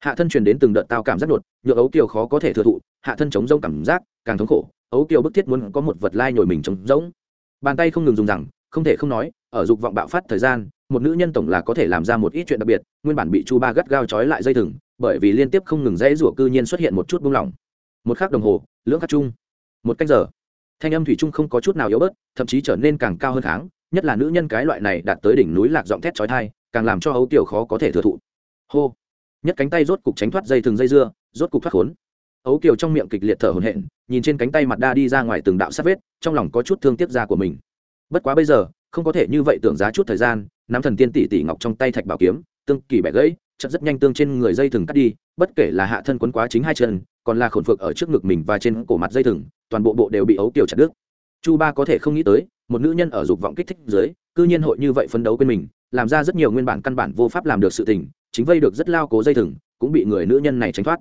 Hạ thân truyền đến từng đợt tao cảm giác đột nhựa ấu kiều khó có thể thừa thụ hạ thân chống rông cảm giác càng thống khổ ấu kiều bức thiết muốn có một vật lai nhồi mình chống rỗng. Bàn tay không ngừng dùng rằng không thể không nói ở dục vọng bạo phát thời gian một nữ nhân tổng là có thể làm ra một ít chuyện đặc biệt nguyên bản bị chu ba gắt gao trói lại dây thừng bởi vì liên tiếp không ngừng dãy rủa cư nhiên xuất hiện một chút buông lỏng. Một khắc đồng hồ lưỡng khắc chung. Một cách giờ. Thanh âm thủy chung không có chút nào yếu bớt thậm chí trở nên càng cao hơn tháng, nhất là nữ nhân cái loại này đạt tới đỉnh núi lạc giọng thét chói thai càng làm cho ấu tiểu khó có thể thừa thụ. Hô. Nhất cánh tay rốt cục tránh thoát dây thừng dây dưa, rốt cục thoát khốn. Ấu kiều trong miệng kịch liệt thở hổn hển, nhìn trên cánh tay mặt đa đi ra ngoài từng đạo sát vết, trong lòng có chút thương tiếc da của mình. Bất quá bây giờ, không có thể như vậy tưởng giá chút thời gian, nắm thần tiên tỷ tỷ ngọc trong tay thạch bảo kiếm, tương kỳ bẻ gãy chật rất nhanh tương trên người dây thừng cắt đi, bất kể là hạ thân quấn quá chính hai chân, còn là khổn phược ở trước ngực mình và trên cổ mặt dây thừng, toàn bộ bộ đều bị ấu kiều chặt đứt. Chu ba có thể không nghĩ tới, một nữ nhân ở dục vọng kích thích dưới, cư nhiên hội như vậy phấn đấu bên mình làm ra rất nhiều nguyên bản căn bản vô pháp làm được sự tình, chính vây được rất lao cố dây thừng, cũng bị người nữ nhân này tránh thoát.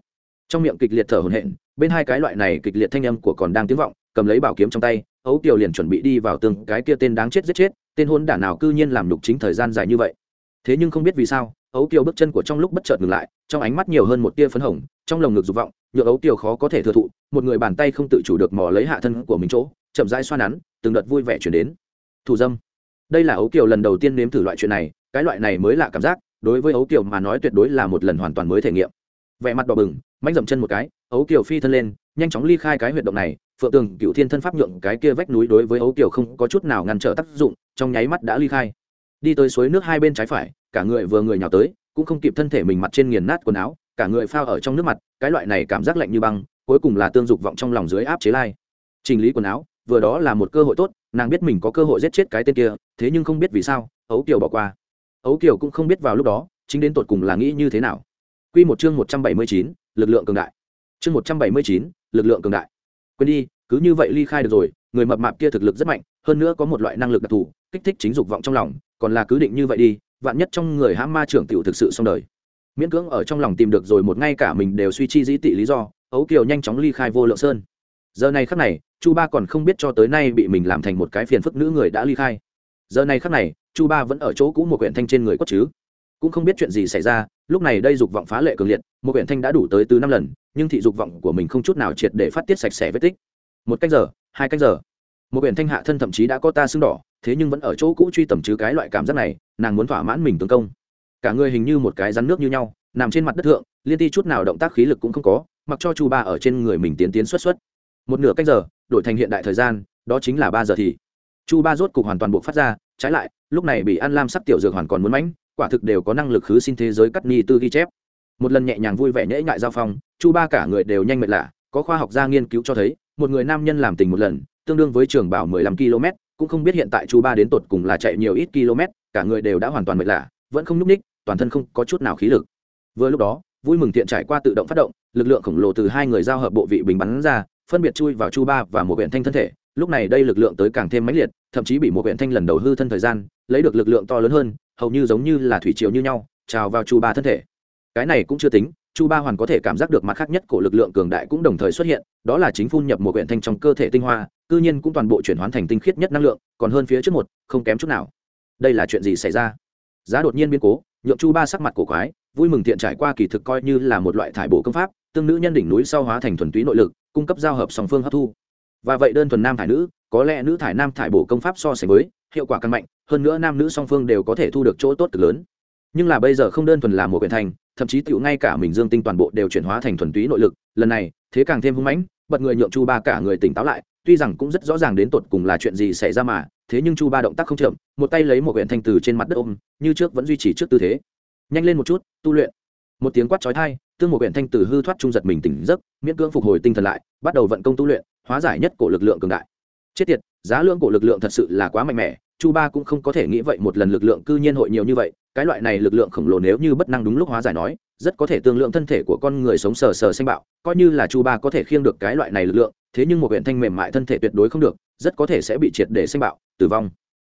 Trong miệng kịch liệt thở hổn hển, bên hai cái loại này kịch liệt thanh âm của còn đang tiếng vọng, cầm lấy bảo kiếm trong tay ấu kiều liền chuẩn bị đi vào từng cái kia tên đáng chết giết chết, tên hôn đản nào cư nhiên làm đục chính thời gian dài như vậy. Thế nhưng không biết vì sao ấu kiều bước chân của trong lúc bất chợt ngừng lại, trong ánh mắt nhiều hơn một tia phấn hồng, trong lồng ngực dục vọng, nhựa ấu kiều khó có thể thừa thụ, một người bàn tay không tự chủ được mò lấy hạ thân của mình chỗ, chậm rãi xoa nắn, từng đợt vui vẻ chuyển đến. Thủ dâm đây là ấu kiều lần đầu tiên nếm thử loại chuyện này, cái loại này mới lạ cảm giác, đối với ấu kiều mà nói tuyệt đối là một lần hoàn toàn mới thể nghiệm. Vẻ mặt đỏ bừng mánh dậm chân một cái, ấu kiều phi thân lên, nhanh chóng ly khai cái huyệt động này, phượng tường cựu thiên thân pháp nhượng cái kia vách núi đối với ấu kiều không có chút nào ngăn trở tác dụng, trong nháy mắt đã ly khai. Đi tới suối nước hai bên trái phải, cả người vừa người nhào tới, cũng không kịp thân thể mình mặt trên nghiền nát quần áo, cả người phao ở trong nước mặt, cái loại này cảm giác lạnh như băng, cuối cùng là tương dục vọng trong lòng dưới áp chế lai. Trình lý quần áo vừa đó là một cơ hội tốt nàng biết mình có cơ hội giết chết cái tên kia thế nhưng không biết vì sao ấu kiều bỏ qua ấu kiều cũng không biết vào lúc đó chính đến tột cùng là nghĩ như thế nào Quy một chương một trăm bảy mươi chín, lực lượng cường đại. Chương một trăm bảy mươi chín, lực lượng cường đại. Quên đi, cứ như vậy ly khai được rồi, người mập mạp kia thực lực rất mạnh, hơn nữa có một loại năng lực đặc thù, kích thích chính dục vọng trong lòng, còn là cứ định như vậy đi, vạn nhất trong người hãm ma trưởng tiểu thực sự xong đời. miễn cưỡng ở trong lòng tìm được rồi một ngay cả mình đều suy chi dĩ tị lý do ấu kiều nhanh chóng ly khai vô lượng sơn giờ này khắc này, chu ba còn không biết cho tới nay bị mình làm thành một cái phiền phức nữ người đã ly khai. Giờ này khắc này, chu ba vẫn ở chỗ cũ một quyển thanh trên người quất chứ. Cũng không biết chuyện gì xảy ra, lúc này đây dục vọng phá lệ cường liệt, một quyển thanh đã đủ tới từ năm lần, nhưng thị dục vọng của mình không chút nào triệt để phát tiết sạch sẽ vết tích. Một cách giờ, hai cách giờ. Một quyển thanh hạ thân thậm chí đã có ta xương đỏ, thế nhưng vẫn ở chỗ cũ truy tầm chứ cái loại cảm giác này, nàng muốn thỏa mãn mình tướng công. Cả người hình như một cái rắn nước như nhau, nằm trên mặt đất thượng, liên ti chút nào động tác khí lực cũng không có, mặc cho chu ba ở trên người mình tiến tiến xuất xuất một nửa cách giờ, đổi thành hiện đại thời gian, đó chính là ba giờ thì. Chu ba rốt cục hoàn toàn bộ phát ra, trái lại, lúc này bị ăn lam sắc tiểu dược hoàn còn muốn mãnh, quả thực đều có năng lực khứ xin thế giới cắt ni tư ghi chép. Một lần nhẹ nhàng vui vẻ nhễ ngại giao phong, chu ba cả người đều nhanh mệt lạ, có khoa học gia nghiên cứu cho thấy, một người nam nhân làm tình một lần, tương đương với trường bảo mười lăm km cũng không biết hiện tại chu ba đến tột cùng là chạy nhiều ít km cả người đều đã hoàn toàn mệt lạ, vẫn không nhúc ních toàn thân không có chút nào khí lực. Vừa lúc đó, vui mừng tiện trải qua tự động phát động, lực lượng khổng lồ từ hai người giao hợp bộ vị bình bắn ra phân biệt chui vào chu ba và một huyện thanh thân thể, lúc này đây lực lượng tới càng thêm mãnh liệt, thậm chí bị một huyện thanh lần đầu hư thân thời gian, lấy được lực lượng to lớn hơn, hầu như giống như là thủy triều như nhau, trào vào chu ba thân thể. Cái này cũng chưa tính, chu ba hoàn có thể cảm giác được mặt khác nhất của lực lượng cường đại cũng đồng thời xuất hiện, đó là chính phun nhập một huyện thanh trong cơ thể tinh hoa, cư nhiên cũng toàn bộ chuyển hóa thành tinh khiết nhất năng lượng, còn hơn phía trước một, không kém chút nào. Đây là chuyện gì xảy ra? Giá đột nhiên biến cố, nhượng chu ba sắc mặt cổ quái, vui mừng tiện trải qua kỳ thực coi như là một loại thải bộ công pháp, tương nữ nhân đỉnh núi sau hóa thành thuần túy nội lực cung cấp giao hợp song phương hấp thu. Và vậy đơn thuần nam thải nữ, có lẽ nữ thải nam thải bổ công pháp so sánh với, hiệu quả căn mạnh, hơn nữa nam nữ song phương đều có thể thu được chỗ tốt cực lớn. Nhưng là bây giờ không đơn thuần là một quyền thành, thậm chí tựu ngay cả mình dương tinh toàn bộ đều chuyển hóa thành thuần túy nội lực, lần này, thế càng thêm hung mãnh, bật người nhượng chu ba cả người tỉnh táo lại, tuy rằng cũng rất rõ ràng đến tột cùng là chuyện gì xảy ra mà, thế nhưng chu ba động tác không chậm, một tay lấy một quyển thanh từ trên mặt đất ôm, như trước vẫn duy trì trước tư thế. Nhanh lên một chút, tu luyện. Một tiếng quát chói tai tương một quyển thanh từ hư thoát trung giật mình tỉnh giấc, miễn cưỡng phục hồi tinh thần lại, bắt đầu vận công tu luyện, hóa giải nhất cổ lực lượng cường đại. Chết tiệt, giá lượng cổ lực lượng thật sự là quá mạnh mẽ, chu ba cũng không có thể nghĩ vậy một lần lực lượng cư nhiên hội nhiều như vậy, cái loại này lực lượng khổng lồ nếu như bất năng đúng lúc hóa giải nói, rất có thể tương lượng thân thể của con người sống sờ sờ xanh bạo, coi như là chu ba có thể khiêng được cái loại này lực lượng, thế nhưng một huyện thanh mềm mại thân thể tuyệt đối không được, rất có thể sẽ bị triệt để xanh bạo, tử vong.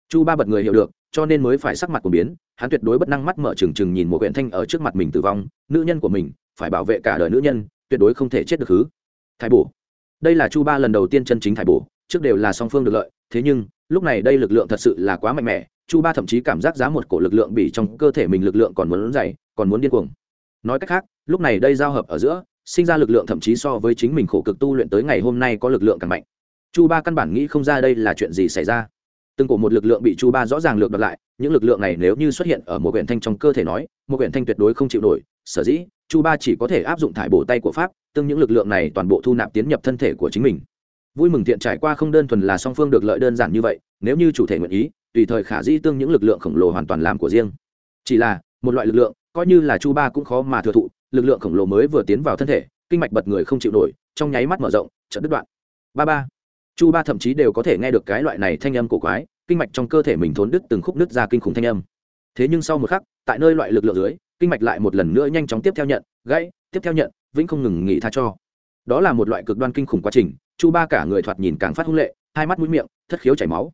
Chu ba bật người hiểu được, cho nên mới phải sắc mặt của biến, hắn tuyệt đối bất năng mắt mở trừng trừng nhìn một huyện thanh ở trước mặt mình tử vong, nữ nhân của mình phải bảo vệ cả đời nữ nhân, tuyệt đối không thể chết được thứ thái bổ. Đây là chu ba lần đầu tiên chân chính thái bổ, trước đều là song phương được lợi, thế nhưng, lúc này đây lực lượng thật sự là quá mạnh mẽ, chu ba thậm chí cảm giác giá một cổ lực lượng bị trong cơ thể mình lực lượng còn muốn lớn dày, còn muốn điên cuồng. Nói cách khác, lúc này đây giao hợp ở giữa, sinh ra lực lượng thậm chí so với chính mình khổ cực tu luyện tới ngày hôm nay có lực lượng càng mạnh. Chu ba căn bản nghĩ không ra đây là chuyện gì xảy ra từng cổ một lực lượng bị chu ba rõ ràng lược đoạt lại, những lực lượng này nếu như xuất hiện ở một huyện thanh trong cơ thể nói, một huyện thanh tuyệt đối không chịu nổi. Sở dĩ, chu ba chỉ có thể áp dụng thải bổ tay của pháp, tương những lực lượng này toàn bộ thu nạp tiến nhập thân thể của chính mình. Vui mừng thiện trải qua không đơn thuần là song phương được lợi đơn giản như vậy, nếu như chủ thể nguyện ý, tùy thời khả dĩ tương những lực lượng khổng lồ hoàn toàn làm của riêng. Chỉ là, một loại lực lượng, coi như là chu ba cũng khó mà thừa thụ, lực lượng khổng lồ mới vừa tiến vào thân thể, kinh mạch bật người không chịu nổi, trong nháy mắt mở rộng, chợt đứt đoạn. Ba ba chu ba thậm chí đều có thể nghe được cái loại này thanh âm cổ quái, kinh mạch trong cơ thể mình thốn đứt từng khúc đứt ra kinh khủng thanh âm. Thế nhưng sau một khắc, tại nơi loại lực lượng dưới, kinh mạch lại một lần nữa nhanh chóng tiếp theo nhận, gãy, tiếp theo nhận, vĩnh không ngừng nghỉ tha cho. Đó là một loại cực đoan kinh khủng quá trình, chu ba cả người thoạt nhìn càng phát hung lệ, hai mắt mũi miệng, thất khiếu chảy máu.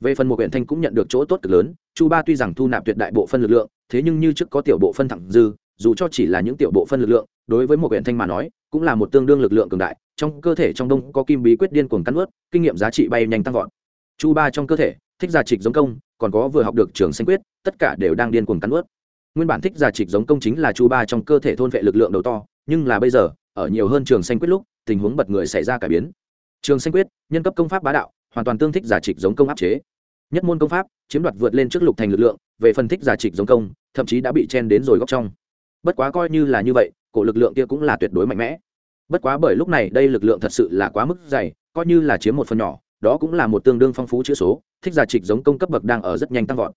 Về phần một huyện thanh cũng nhận được chỗ tốt cực lớn, chu ba tuy rằng thu nạp tuyệt đại bộ phân lực lượng, thế nhưng như trước có tiểu bộ phân thẳng dư dù cho chỉ là những tiểu bộ phân lực lượng, đối với một huyện thanh mà nói, cũng là một tương đương lực lượng cường đại, trong cơ thể trong đông có kim bí quyết điên cuồng cắn ướt kinh nghiệm giá trị bay nhanh tăng vọt. Chu ba trong cơ thể, thích giả trịch giống công, còn có vừa học được trường sinh quyết, tất cả đều đang điên cuồng cắn ướt nguyên bản thích giả trịch giống công chính là chu ba trong cơ thể thôn vệ lực lượng đầu to, nhưng là bây giờ, ở nhiều hơn trường sinh quyết lúc, tình huống bật người xảy ra cải biến. Trường sinh quyết, nhân cấp công pháp bá đạo, hoàn toàn tương thích giả trịch giống công áp chế. Nhất môn công pháp, chiếm đoạt vượt lên trước lục thành lực lượng, về phân tích giả trịch giống công, thậm chí đã bị chen đến rồi góc trong bất quá coi như là như vậy, cổ lực lượng kia cũng là tuyệt đối mạnh mẽ. Bất quá bởi lúc này đây lực lượng thật sự là quá mức dày, coi như là chiếm một phần nhỏ, đó cũng là một tương đương phong phú chữ số, thích giả trịch giống công cấp bậc đang ở rất nhanh tăng vọt.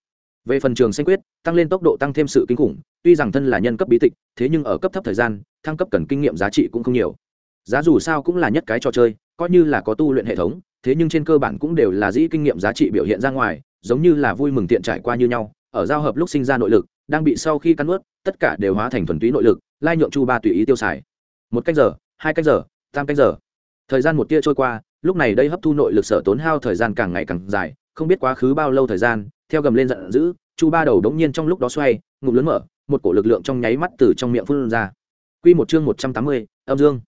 Về phần trường xanh quyết, tăng lên tốc độ tăng thêm sự kinh khủng, tuy rằng thân là nhân cấp bí tịch, thế nhưng ở cấp thấp thời gian, thăng cấp cần kinh nghiệm giá trị cũng không nhiều. Giá dù sao cũng là nhất cái trò chơi, coi như là có tu luyện hệ thống, thế nhưng trên cơ bản cũng đều là dĩ kinh nghiệm giá trị biểu hiện ra ngoài, giống như là vui mừng tiện trải qua như nhau, ở giao hợp lúc sinh ra nội lực đang bị sau khi cắn nuốt, tất cả đều hóa thành thuần túy nội lực lai nhượng chu ba tùy ý tiêu xài. Một cách giờ hai cách giờ tam cách giờ. Thời gian một tia trôi qua lúc này đây hấp thu nội lực sở tốn hao thời gian càng ngày càng dài không biết quá khứ bao lâu thời gian theo gầm lên giận dữ chu ba đầu đống nhiên trong lúc đó xoay ngụm lớn mở một cổ lực lượng trong nháy mắt từ trong miệng phun ra. Quy một chương một trăm tám mươi, âm dương.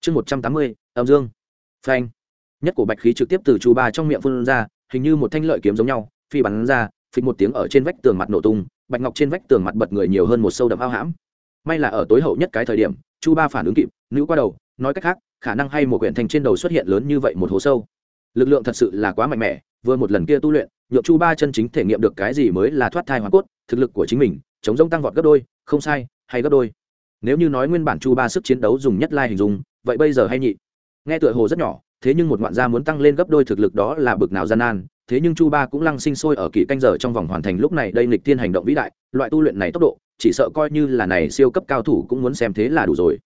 Chương một trăm tám mươi, âm dương. Phanh. Nhất cổ bạch khí trực tiếp từ chu ba trong miệng phun ra hình như một thanh lợi kiếm giống nhau phi bắn ra phịch một tiếng ở trên vách tường mặt nổ tung bạch ngọc trên vách tường mặt bật người nhiều hơn một sâu đậm ao hãm. May là ở tối hậu nhất cái thời điểm, chu ba phản ứng kịp, nữ qua đầu, nói cách khác, khả năng hay một quyển thành trên đầu xuất hiện lớn như vậy một hố sâu. Lực lượng thật sự là quá mạnh mẽ, vừa một lần kia tu luyện, nhượng chu ba chân chính thể nghiệm được cái gì mới là thoát thai hoa cốt, thực lực của chính mình, chống rông tăng vọt gấp đôi, không sai, hay gấp đôi. Nếu như nói nguyên bản chu ba sức chiến đấu dùng nhất lai hình dung, vậy bây giờ hay nhị? Nghe tựa hồ rất nhỏ thế nhưng một ngoạn gia muốn tăng lên gấp đôi thực lực đó là bực nào gian nan. Thế nhưng chu ba cũng lăng sinh sôi ở kỷ canh giờ trong vòng hoàn thành lúc này đây lịch thiên hành động vĩ đại. Loại tu luyện này tốc độ, chỉ sợ coi như là này siêu cấp cao thủ cũng muốn xem thế là đủ rồi.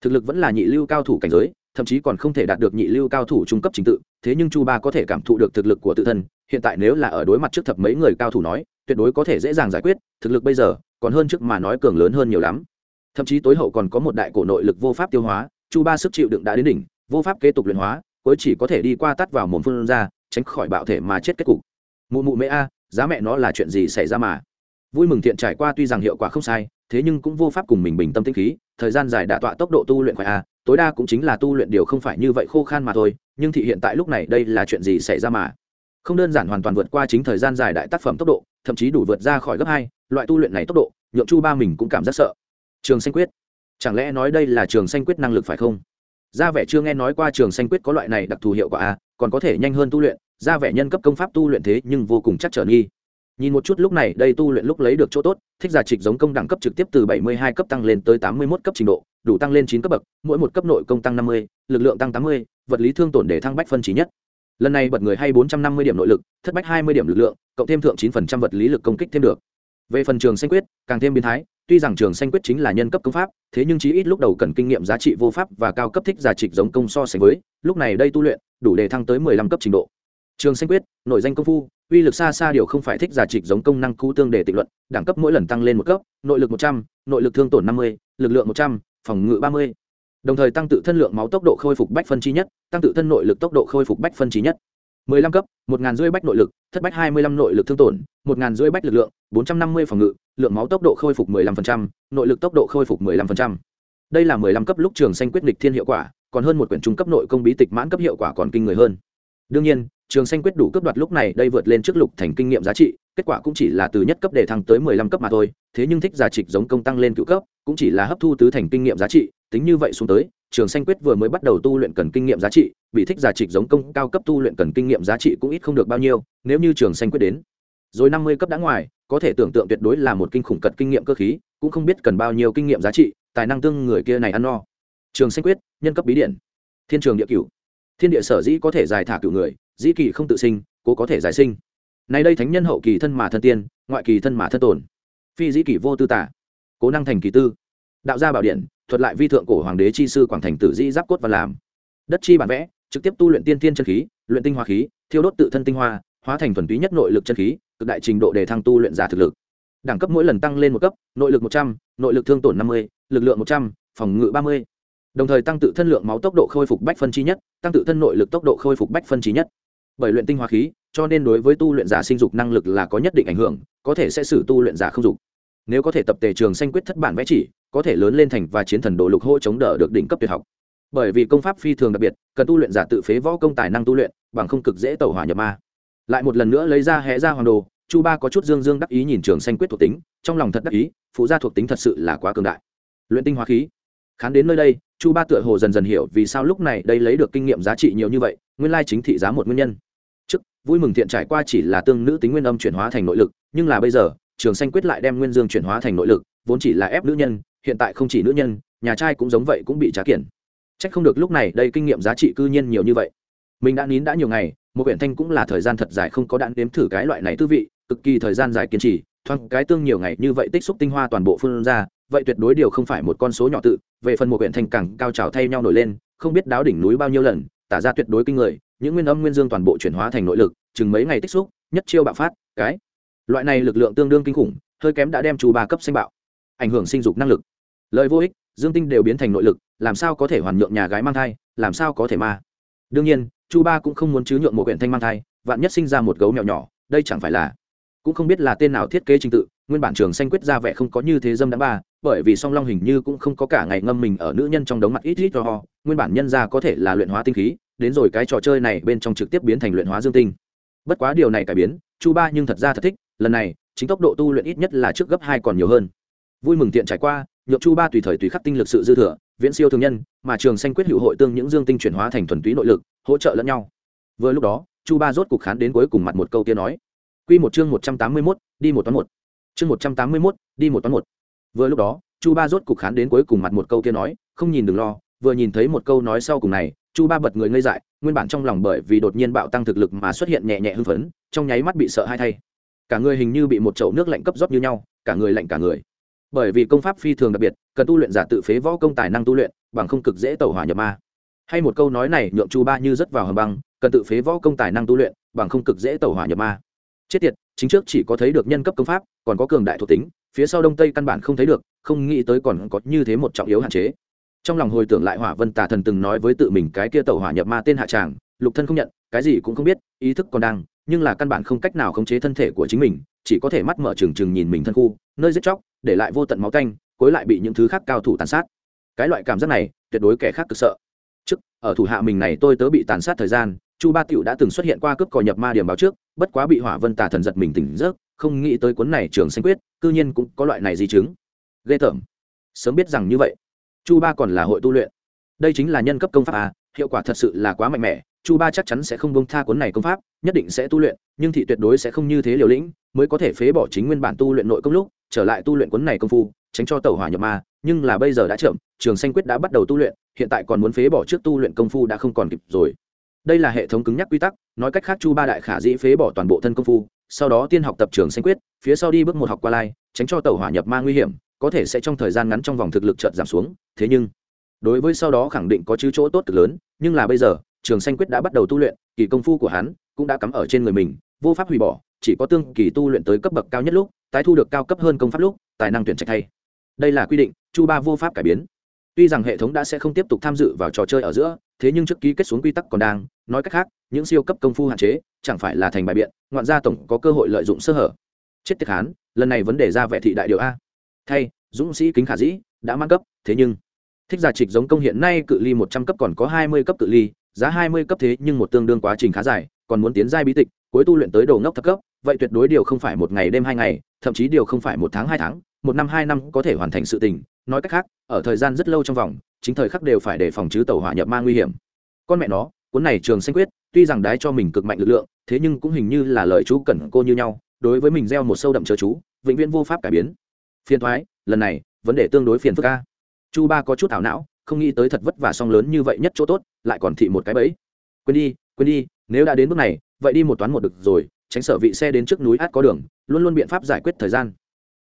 Thực lực vẫn là nhị lưu cao thủ cảnh giới, thậm chí còn không thể đạt được nhị lưu cao thủ trung cấp trình tự. Thế nhưng chu ba có thể cảm thụ được thực lực của tự thân. Hiện tại nếu là ở đối mặt trước thập mấy người cao thủ nói, tuyệt đối có thể dễ dàng giải quyết. Thực lực bây giờ, còn hơn trước mà nói cường lớn hơn nhiều lắm. Thậm chí tối hậu còn có một đại cổ nội lực vô pháp tiêu hóa. Chu ba sức chịu đựng đã đến đỉnh, vô pháp kế tục luyện hóa cuối chỉ có thể đi qua tắt vào mồm phương ra, tránh khỏi bạo thể mà chết kết cục. Mụ mụ mẹ a, giá mẹ nó là chuyện gì xảy ra mà? Vui mừng thiện trải qua tuy rằng hiệu quả không sai, thế nhưng cũng vô pháp cùng mình bình tâm tĩnh khí, thời gian dài đả tọa tốc độ tu luyện khỏe a, tối đa cũng chính là tu luyện điều không phải như vậy khô khan mà thôi, nhưng thị hiện tại lúc này đây là chuyện gì xảy ra mà? Không đơn giản hoàn toàn vượt qua chính thời gian dài đại tác phẩm tốc độ, thậm chí đủ vượt ra khỏi gấp hai, loại tu luyện này tốc độ, nhượng chu ba mình cũng cảm giác sợ. Trường xanh quyết. Chẳng lẽ nói đây là trường xanh quyết năng lực phải không? Ra vẻ chưa nghe nói qua trường xanh quyết có loại này đặc thù hiệu quả a còn có thể nhanh hơn tu luyện. Ra vẻ nhân cấp công pháp tu luyện thế nhưng vô cùng chắc trở nghi. Nhìn một chút lúc này đây tu luyện lúc lấy được chỗ tốt thích giả trịch giống công đẳng cấp trực tiếp từ 72 cấp tăng lên tới 81 cấp trình độ đủ tăng lên 9 cấp bậc mỗi một cấp nội công tăng 50, lực lượng tăng 80, vật lý thương tổn để thăng bách phân trí nhất. Lần này bật người hay 450 điểm nội lực thất bách 20 điểm lực lượng cộng thêm thượng 9% vật lý lực công kích thêm được. Về phần trường xanh quyết càng thêm biến thái tuy rằng trường xanh quyết chính là nhân cấp công pháp, thế nhưng chí ít lúc đầu cần kinh nghiệm giá trị vô pháp và cao cấp thích giả trị giống công so sánh với, lúc này đây tu luyện, đủ để thăng tới 15 cấp trình độ. Trường xanh quyết, nội danh công phu, uy lực xa xa điều không phải thích giả trị giống công năng cũ tương để tịnh luận, đẳng cấp mỗi lần tăng lên một cấp, nội lực một trăm, nội lực thương tổn năm mươi, lực lượng một trăm, phòng ngự ba mươi. Đồng thời tăng tự thân lượng máu tốc độ khôi phục bách phân trí nhất, tăng tự thân nội lực tốc độ khôi phục bách phân trí nhất. mười lăm cấp, một ngàn rưỡi bách nội lực, thất bách hai mươi lăm nội lực thương tổn, một ngàn rưỡi bách lực lượng, bốn trăm năm mươi phòng ngự lượng máu tốc độ khôi phục mười lăm phần trăm, nội lực tốc độ khôi phục mười lăm phần trăm. Đây là mười lăm cấp lúc trường xanh quyết nghịch thiên hiệu quả, còn hơn một quyển trung cấp nội công bí tịch mãn cấp hiệu quả còn kinh người hơn. Đương nhiên, trường xanh quyết đủ cấp đoạt lúc này đây vượt lên trước lục thành kinh nghiệm giá trị, kết quả cũng chỉ là từ nhất cấp để thăng tới mười lăm cấp mà thôi, thế nhưng thích giả trịch giống công tăng lên cửu cấp, cũng chỉ là hấp thu tứ thành kinh nghiệm giá trị, tính như vậy xuống tới, trường xanh quyết vừa mới bắt đầu tu luyện cần kinh nghiệm giá trị, bị thích giả trịch giống công cao cấp tu luyện cần kinh nghiệm giá trị cũng ít không được bao nhiêu, nếu như trường xanh quyết đến rồi năm mươi cấp đã ngoài, có thể tưởng tượng tuyệt đối là một kinh khủng cật kinh nghiệm cơ khí, cũng không biết cần bao nhiêu kinh nghiệm giá trị, tài năng tương người kia này ăn no. Trường xanh quyết, nhân cấp bí điện thiên trường địa cửu. Thiên địa sở dĩ có thể giải thả cửu người, dĩ kỳ không tự sinh, cố có thể giải sinh. Nay đây thánh nhân hậu kỳ thân mà thân tiên, ngoại kỳ thân mà thân tồn. Phi dĩ kỳ vô tư tả. Cố năng thành kỳ tư. Đạo gia bảo điện, thuật lại vi thượng cổ hoàng đế chi sư quảng thành tử dĩ giáp cốt và làm. Đất chi bản vẽ, trực tiếp tu luyện tiên tiên chân khí, luyện tinh hoa khí, thiêu đốt tự thân tinh hoa hóa thành thuần túy nhất nội lực chân khí, cực đại trình độ để thăng tu luyện giả thực lực. Đẳng cấp mỗi lần tăng lên một cấp, nội lực một trăm n lực thương tổn năm mươi, lực lượng một trăm, phòng ngự ba mươi. Đồng thời tăng tự thân lượng máu tốc độ khôi phục bách phân chi nhất, tăng tự thân nội lực tốc độ khôi phục bách phân chi nhất. Bởi luyện tinh hoa khí, cho nên đối với tu luyện giả sinh dục năng lực là có nhất định ảnh hưởng, có thể sẽ xử tu luyện giả không dục. Nếu có thể tập tề trường xanh quyết thất bản vẽ chỉ, có thể lớn lên thành và chiến thần đồ lục hỗ chống đỡ được đỉnh cấp tuyệt học. Bởi vì công pháp phi thường đặc biệt, cần tu luyện giả tự phế võ công tài năng tu luyện, bằng không cực dễ tẩu hỏa nhập ma lại một lần nữa lấy ra hẽ ra hoàng đồ, chu ba có chút dương dương đắc ý nhìn trường xanh quyết thuộc tính, trong lòng thật đắc ý, phụ gia thuộc tính thật sự là quá cường đại. Luyện tinh hóa khí. Khán đến nơi đây, chu ba tựa hồ dần dần hiểu vì sao lúc này đây lấy được kinh nghiệm giá trị nhiều như vậy, nguyên lai chính thị giá một nguyên nhân. Trước, vui mừng thiện trải qua chỉ là tương nữ tính nguyên âm chuyển hóa thành nội lực, nhưng là bây giờ, trường xanh quyết lại đem nguyên dương chuyển hóa thành nội lực, vốn chỉ là ép nữ nhân, hiện tại không chỉ nữ nhân, nhà trai cũng giống vậy cũng bị trá kiển trách không được lúc này đây kinh nghiệm giá trị cư nhiên nhiều như vậy. Mình đã nín đã nhiều ngày một huyện thanh cũng là thời gian thật dài không có đạn đếm thử cái loại này tư vị, cực kỳ thời gian dài kiên trì, thoáng cái tương nhiều ngày như vậy tích xúc tinh hoa toàn bộ phương ra, vậy tuyệt đối điều không phải một con số nhỏ tự, về phần một huyện thanh càng cao trào thay nhau nổi lên, không biết đáo đỉnh núi bao nhiêu lần, tả ra tuyệt đối kinh người, những nguyên âm nguyên dương toàn bộ chuyển hóa thành nội lực, chừng mấy ngày tích xúc, nhất chiêu bạo phát, cái loại này lực lượng tương đương kinh khủng, hơi kém đã đem chú ba cấp sinh bạo, ảnh hưởng sinh dục năng lực. Lời vô ích, dương tinh đều biến thành nội lực, làm sao có thể hoàn nhượng nhà gái mang thai, làm sao có thể ma? Đương nhiên, chu ba cũng không muốn chứ nhượng một huyện thanh mang thai, vạn nhất sinh ra một gấu mèo nhỏ, đây chẳng phải là cũng không biết là tên nào thiết kế trình tự, nguyên bản trường xanh quyết ra vẻ không có như thế dâm đã ba, bởi vì song long hình như cũng không có cả ngày ngâm mình ở nữ nhân trong đống mặt ít ít cho ho, nguyên bản nhân ra có thể là luyện hóa tinh khí, đến rồi cái trò chơi này bên trong trực tiếp biến thành luyện hóa dương tinh. Bất quá điều này cải biến, chu ba nhưng thật ra thật thích, lần này, chính tốc độ tu luyện ít nhất là trước gấp hai còn nhiều hơn vui mừng tiện trải qua, nhượng chu ba tùy thời tùy khắc tinh lực sự dư thừa, viễn siêu thường nhân, mà trường xanh quyết hữu hội tương những dương tinh chuyển hóa thành thuần túy nội lực, hỗ trợ lẫn nhau. Vừa lúc đó, chu ba rốt cục khán đến cuối cùng mặt một câu kia nói q một chương một trăm tám mươi mốt, đi một toán một. Chương một trăm tám mươi mốt, đi một toán một. Vừa lúc đó, chu ba rốt cục khán đến cuối cùng mặt một câu kia nói, không nhìn đừng lo, vừa nhìn thấy một câu nói sau cùng này, chu ba bật người ngây dại, nguyên bản trong lòng bởi vì đột nhiên bạo tăng thực lực mà xuất hiện nhẹ nhẹ hưng phấn, trong nháy mắt bị sợ hai thay. Cả người hình như bị một chậu nước lạnh cấp rót như nhau, cả người lạnh cả người bởi vì công pháp phi thường đặc biệt, cần tu luyện giả tự phế võ công tài năng tu luyện, bằng không cực dễ tẩu hỏa nhập ma. Hay một câu nói này, nhượng chu ba như rất vào hầm băng, cần tự phế võ công tài năng tu luyện, bằng không cực dễ tẩu hỏa nhập ma. Chết tiệt, chính trước chỉ có thấy được nhân cấp công pháp, còn có cường đại thuộc tính, phía sau đông tây căn bản không thấy được, không nghĩ tới còn có như thế một trọng yếu hạn chế. Trong lòng hồi tưởng lại hỏa vân tà thần từng nói với tự mình cái kia tẩu hỏa nhập ma tên hạ tràng, lục thân không nhận, cái gì cũng không biết, ý thức còn đang, nhưng là căn bản không cách nào khống chế thân thể của chính mình chỉ có thể mắt mở trừng trừng nhìn mình thân khu, nơi giết chóc, để lại vô tận máu tanh, cuối lại bị những thứ khác cao thủ tàn sát. Cái loại cảm giác này, tuyệt đối kẻ khác cực sợ. Trước, ở thủ hạ mình này tôi tớ bị tàn sát thời gian, chu ba tiểu đã từng xuất hiện qua cướp cò nhập ma điểm báo trước, bất quá bị hỏa vân tà thần giật mình tỉnh giấc, không nghĩ tới cuốn này trường xanh quyết, cư nhiên cũng có loại này di chứng. Ghê tởm. Sớm biết rằng như vậy. Chu ba còn là hội tu luyện. Đây chính là nhân cấp công pháp à hiệu quả thật sự là quá mạnh mẽ chu ba chắc chắn sẽ không bông tha cuốn này công pháp, nhất định sẽ tu luyện, nhưng thị tuyệt đối sẽ không như thế liều lĩnh, mới có thể phế bỏ chính nguyên bản tu luyện nội công lúc, trở lại tu luyện cuốn này công phu, tránh cho tàu hỏa nhập ma. Nhưng là bây giờ đã chậm, trường xanh quyết đã bắt đầu tu luyện, hiện tại còn muốn phế bỏ trước tu luyện công phu đã không còn kịp rồi. Đây là hệ thống cứng nhắc quy tắc, nói cách khác chu ba đại khả dĩ phế bỏ toàn bộ thân công phu, sau đó tiên học tập trường xanh quyết, phía sau đi bước một học qua lai, tránh cho tàu hỏa nhập ma nguy hiểm, có thể sẽ trong thời gian ngắn trong vòng thực lực chợt giảm xuống. Thế nhưng, đối với sau đó khẳng định có chứ chỗ tốt cực lớn, nhưng là bây giờ trường Sanh quyết đã bắt đầu tu luyện, kỳ công phu của hắn cũng đã cắm ở trên người mình, vô pháp hủy bỏ, chỉ có tương kỳ tu luyện tới cấp bậc cao nhất lúc, tái thu được cao cấp hơn công pháp lúc, tài năng tuyển trạch thay. Đây là quy định, chu ba vô pháp cải biến. Tuy rằng hệ thống đã sẽ không tiếp tục tham dự vào trò chơi ở giữa, thế nhưng trước ký kết xuống quy tắc còn đang, nói cách khác, những siêu cấp công phu hạn chế chẳng phải là thành bài biện, ngoạn gia tổng có cơ hội lợi dụng sơ hở. Chết tiệt hán lần này vấn đề ra vẻ thị đại điều a. Thay, dũng sĩ kính khả dĩ, đã mang cấp, thế nhưng, thích giả trịch giống công hiện nay cự ly một trăm cấp còn có hai mươi cấp cự ly giá hai mươi cấp thế nhưng một tương đương quá trình khá dài, còn muốn tiến giai bí tịch, cuối tu luyện tới đồ ngốc thấp cấp, vậy tuyệt đối điều không phải một ngày đêm hai ngày, thậm chí điều không phải một tháng hai tháng, một năm hai năm có thể hoàn thành sự tình. Nói cách khác, ở thời gian rất lâu trong vòng, chính thời khắc đều phải đề phòng chứ tàu hỏa nhập ma nguy hiểm. Con mẹ nó, cuốn này trường sinh quyết, tuy rằng đái cho mình cực mạnh lực lượng, thế nhưng cũng hình như là lời chú cẩn cô như nhau, đối với mình gieo một sâu đậm chớ chú, vĩnh viễn vô pháp cải biến. Phiền thoái, lần này, vấn đề tương đối phiền phức a. chu ba có chút ảo não, không nghĩ tới thật vất vả song lớn như vậy nhất chỗ tốt lại còn thị một cái bẫy. Quên đi quên đi, nếu đã đến bước này, vậy đi một toán một được rồi, tránh sở vị xe đến trước núi át có đường, luôn luôn biện pháp giải quyết thời gian.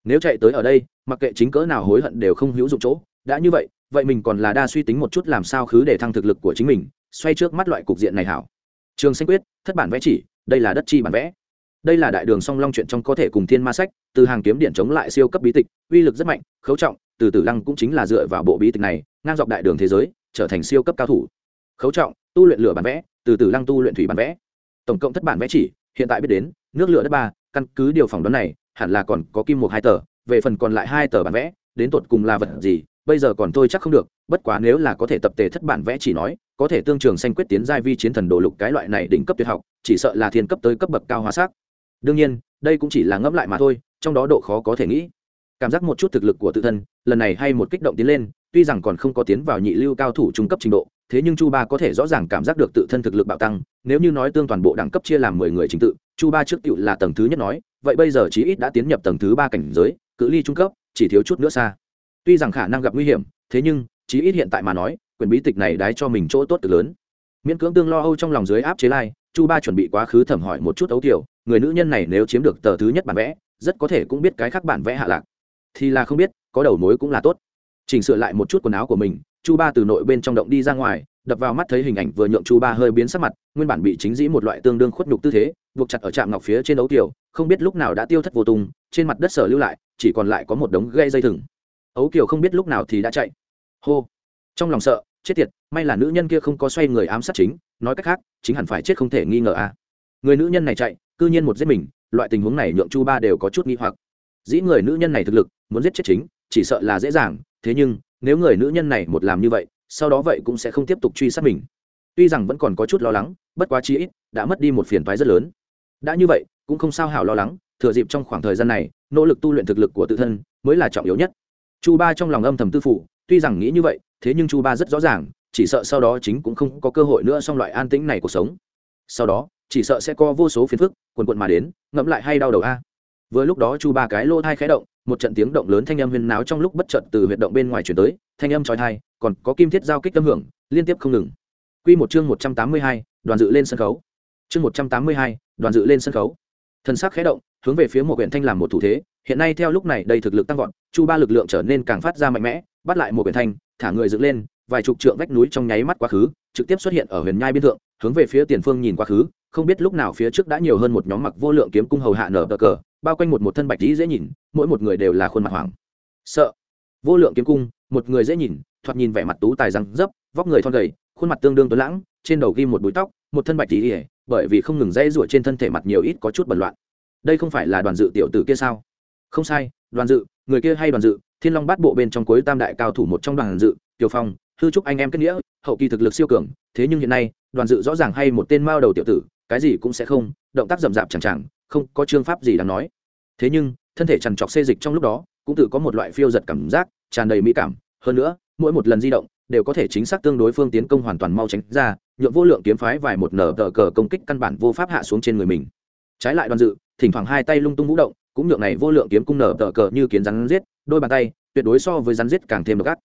Nếu chạy tới ở đây, mặc kệ chính cỡ nào hối hận đều không hữu dụng chỗ. Đã như vậy vậy mình còn là đa suy tính một chút làm sao khứ để thăng thực lực của chính mình, xoay trước mắt loại cục diện này hảo. Trường xanh quyết, thất bản vẽ chỉ, đây là đất chi bản vẽ. Đây là đại đường song long chuyện trong có thể cùng thiên ma sách, từ hàng kiếm điện chống lại siêu cấp bí tịch, uy lực rất mạnh, khấu trọng, từ tử lăng cũng chính là dựa vào bộ bí tịch này, ngang dọc đại đường thế giới, trở thành siêu cấp cao thủ khấu trọng, tu luyện lửa bản vẽ, từ từ lăng tu luyện thủy bản vẽ. Tổng cộng thất bản vẽ chỉ, hiện tại biết đến, nước lửa đất ba, căn cứ điều phỏng đoán này, hẳn là còn có kim một hai tờ, về phần còn lại hai tờ bản vẽ, đến tột cùng là vật gì, bây giờ còn tôi chắc không được, bất quá nếu là có thể tập tề thất bản vẽ chỉ nói, có thể tương trường xanh quyết tiến giai vi chiến thần đồ lục cái loại này đỉnh cấp tuyệt học, chỉ sợ là thiên cấp tới cấp bậc cao hóa sắc. Đương nhiên, đây cũng chỉ là ngẫm lại mà thôi, trong đó độ khó có thể nghĩ. Cảm giác một chút thực lực của tự thân, lần này hay một kích động tiến lên, tuy rằng còn không có tiến vào nhị lưu cao thủ trung cấp trình độ thế nhưng chu ba có thể rõ ràng cảm giác được tự thân thực lực bạo tăng, nếu như nói tương toàn bộ đẳng cấp chia làm mười người trình tự, chu ba trước cựu là tầng thứ nhất nói, vậy bây giờ chí ít đã tiến nhập tầng thứ ba cảnh giới, cự ly trung cấp, chỉ thiếu chút nữa xa. Tuy rằng khả năng gặp nguy hiểm, thế nhưng, chí ít hiện tại mà nói, quyền bí tịch này đái cho mình chỗ tốt cực lớn. Miễn cưỡng tương lo âu trong lòng dưới áp chế lai, chu ba chuẩn bị quá khứ thẩm hỏi một chút ấu tiểu người nữ nhân này nếu chiếm được tờ thứ nhất bản vẽ, rất có thể cũng biết cái khác bản vẽ hạ lạc. Thì là không biết, có đầu mối cũng là tốt. Chỉnh sửa lại một chút quần áo của mình chu ba từ nội bên trong động đi ra ngoài, đập vào mắt thấy hình ảnh vừa nhượng chu ba hơi biến sắc mặt, nguyên bản bị chính dĩ một loại tương đương khuất nhục tư thế, buộc chặt ở trạm ngọc phía trên ấu tiểu, không biết lúc nào đã tiêu thất vô tung, trên mặt đất sở lưu lại, chỉ còn lại có một đống gây dây thừng. Ấu kiều không biết lúc nào thì đã chạy. Hô. Trong lòng sợ, chết tiệt, may là nữ nhân kia không có xoay người ám sát chính, nói cách khác, chính hẳn phải chết không thể nghi ngờ a à. người nữ nhân này chạy, cư nhiên một giết mình, loại tình huống này nhượng chu ba đều có chút nghi hoặc. Dĩ người nữ nhân này thực lực, muốn giết chết chính, chỉ sợ là dễ dàng, thế nhưng nếu người nữ nhân này một làm như vậy, sau đó vậy cũng sẽ không tiếp tục truy sát mình. Tuy rằng vẫn còn có chút lo lắng, bất quá chí ít đã mất đi một phiền toái rất lớn. Đã như vậy, cũng không sao hảo lo lắng, thừa dịp trong khoảng thời gian này, nỗ lực tu luyện thực lực của tự thân mới là trọng yếu nhất. Chu ba trong lòng âm thầm tư phụ tuy rằng nghĩ như vậy, thế nhưng chu ba rất rõ ràng, chỉ sợ sau đó chính cũng không có cơ hội nữa xong loại an tĩnh này cuộc sống. Sau đó, chỉ sợ sẽ có vô số phiền phức quần quận mà đến, ngẫm lại hay đau đầu a. Vừa lúc đó chu ba cái lỗ thai khẽ động một trận tiếng động lớn thanh âm huyên náo trong lúc bất chợt từ huyệt động bên ngoài chuyển tới thanh âm chói tai còn có kim thiết giao kích âm hưởng liên tiếp không ngừng Quy một chương một trăm tám mươi hai, đoàn dự lên sân khấu. Chương một trăm tám mươi hai, đoàn dự lên sân khấu. Thần sắc khẽ động, hướng về phía một quyển thanh làm một thủ thế, hiện nay theo lúc này đầy thực lực tăng vọt, Chu Ba lực lượng trở nên càng phát ra mạnh mẽ, bắt lại một quyển thanh, thả người dựng lên, vài chục trượng vách núi trong nháy mắt quá khứ, trực tiếp xuất hiện ở huyền nhai biên thượng, hướng về phía tiền phương nhìn quá khứ, không biết lúc nào phía trước đã nhiều hơn một nhóm mặc vô lượng kiếm cung hầu hạ nở cờ, bao quanh một một thân bạch tí dễ nhìn, mỗi một người đều là khuôn mặt hoảng. Sợ. Vô lượng kiếm cung, một người dễ nhìn, thoạt nhìn vẻ mặt tú tài răng dấp, vóc người thon gầy, khuôn mặt tương đương tuấn lãng, trên đầu ghi một búi tóc, một thân bạch tí ỉa bởi vì không ngừng dây rủa trên thân thể mặt nhiều ít có chút bẩn loạn. Đây không phải là đoàn dự tiểu tử kia sao? Không sai, đoàn dự, người kia hay đoàn dự, thiên long bát bộ bên trong cuối tam đại cao thủ một trong đoàn dự, tiểu phong, hư trúc anh em kết nghĩa, hậu kỳ thực lực siêu cường, thế nhưng hiện nay, đoàn dự rõ ràng hay một tên mao đầu tiểu tử, cái gì cũng sẽ không, động tác rậm rạp chẳng chẳng không có chương pháp gì đáng nói. Thế nhưng, thân thể trằn trọc xê dịch trong lúc đó, cũng tự có một loại phiêu giật cảm giác, tràn đầy mỹ cảm. Hơn nữa, mỗi một lần di động, đều có thể chính xác tương đối phương tiến công hoàn toàn mau tránh ra nhuộm vô lượng kiếm phái vài một nở tờ cờ công kích căn bản vô pháp hạ xuống trên người mình. Trái lại đoàn dự, thỉnh thoảng hai tay lung tung vũ động, cũng nhượng này vô lượng kiếm cung nở tờ cờ như kiến rắn giết, đôi bàn tay, tuyệt đối so với rắn giết càng thêm độc ác.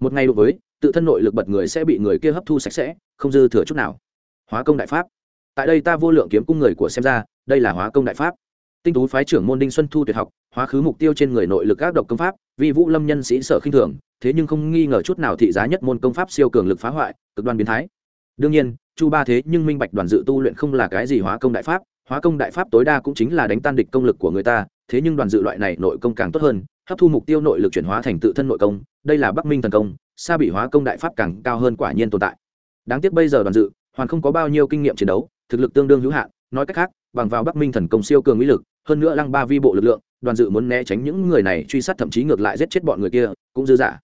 Một ngày đối với, tự thân nội lực bật người sẽ bị người kia hấp thu sạch sẽ, không dư thừa chút nào. Hóa công đại pháp tại đây ta vô lượng kiếm cung người của xem ra, đây là hóa công đại pháp. Tinh tú phái trưởng môn đinh xuân thu tuyệt học, hóa khứ mục tiêu trên người nội lực các độc công pháp vì vũ lâm nhân sĩ sở khinh thường, thế nhưng không nghi ngờ chút nào thị giá nhất môn công pháp siêu cường lực phá hoại, cực đoan biến thái. Đương nhiên, chu ba thế nhưng minh bạch đoàn dự tu luyện không là cái gì hóa công đại pháp, hóa công đại pháp tối đa cũng chính là đánh tan địch công lực của người ta, thế nhưng đoàn dự loại này nội công càng tốt hơn, hấp thu mục tiêu nội lực chuyển hóa thành tự thân nội công, đây là bắc minh thần công, xa bị hóa công đại pháp càng cao hơn quả nhiên tồn tại. Đáng tiếc bây giờ đoàn dự hoàn không có bao nhiêu kinh nghiệm chiến đấu thực lực tương đương hữu hạn, nói cách khác, bằng vào bắc minh thần công siêu cường mỹ lực, hơn nữa lăng ba vi bộ lực lượng, đoàn dự muốn né tránh những người này truy sát thậm chí ngược lại giết chết bọn người kia, cũng dư dả.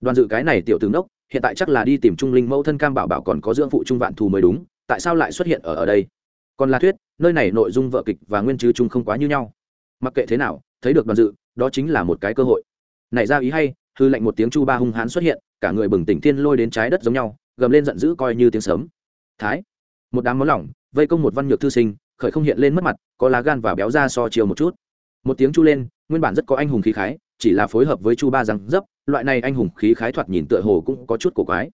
đoàn dự cái này tiểu tướng đốc, hiện tại chắc là đi tìm trung linh mẫu thân cam bảo bảo còn có dưỡng phụ trung vạn thù mới đúng, tại sao lại xuất hiện ở ở đây? Còn là thuyết, nơi này nội dung vợ kịch và nguyên chứ chung không quá như nhau. Mặc kệ thế nào, thấy được đoàn dự, đó chính là một cái cơ hội. Nảy ra ý hay, hư lệnh một tiếng chu ba hung hãn xuất hiện, cả người bừng tỉnh thiên lôi đến trái đất giống nhau, gầm lên giận dữ coi như tiếng sớm thái, một đám máu lỏng vây công một văn nhược thư sinh, khởi không hiện lên mất mặt, có lá gan và béo ra so chiều một chút. Một tiếng chu lên, nguyên bản rất có anh hùng khí khái, chỉ là phối hợp với chu ba rằng dấp, loại này anh hùng khí khái thoạt nhìn tựa hồ cũng có chút cổ quái.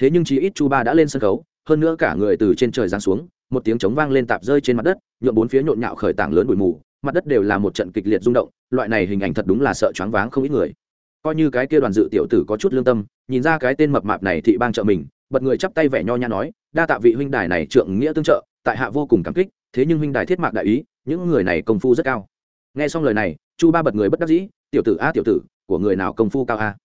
Thế nhưng chỉ ít chu ba đã lên sân khấu, hơn nữa cả người từ trên trời giáng xuống, một tiếng trống vang lên tạp rơi trên mặt đất, nhuộm bốn phía nhộn nhạo khởi tảng lớn bụi mù, mặt đất đều là một trận kịch liệt rung động, loại này hình ảnh thật đúng là sợ choáng váng không ít người. Coi như cái kia đoàn dự tiểu tử có chút lương tâm, nhìn ra cái tên mập mạp này thị bang trợ mình, bật người chắp tay vẻ nho nhã nói, đa tạ vị huynh đài này trượng nghĩa tương trợ tại hạ vô cùng cảm kích, thế nhưng huynh đài thiết mạc đại ý, những người này công phu rất cao. Nghe xong lời này, chu ba bật người bất đắc dĩ, tiểu tử a, tiểu tử, của người nào công phu cao a?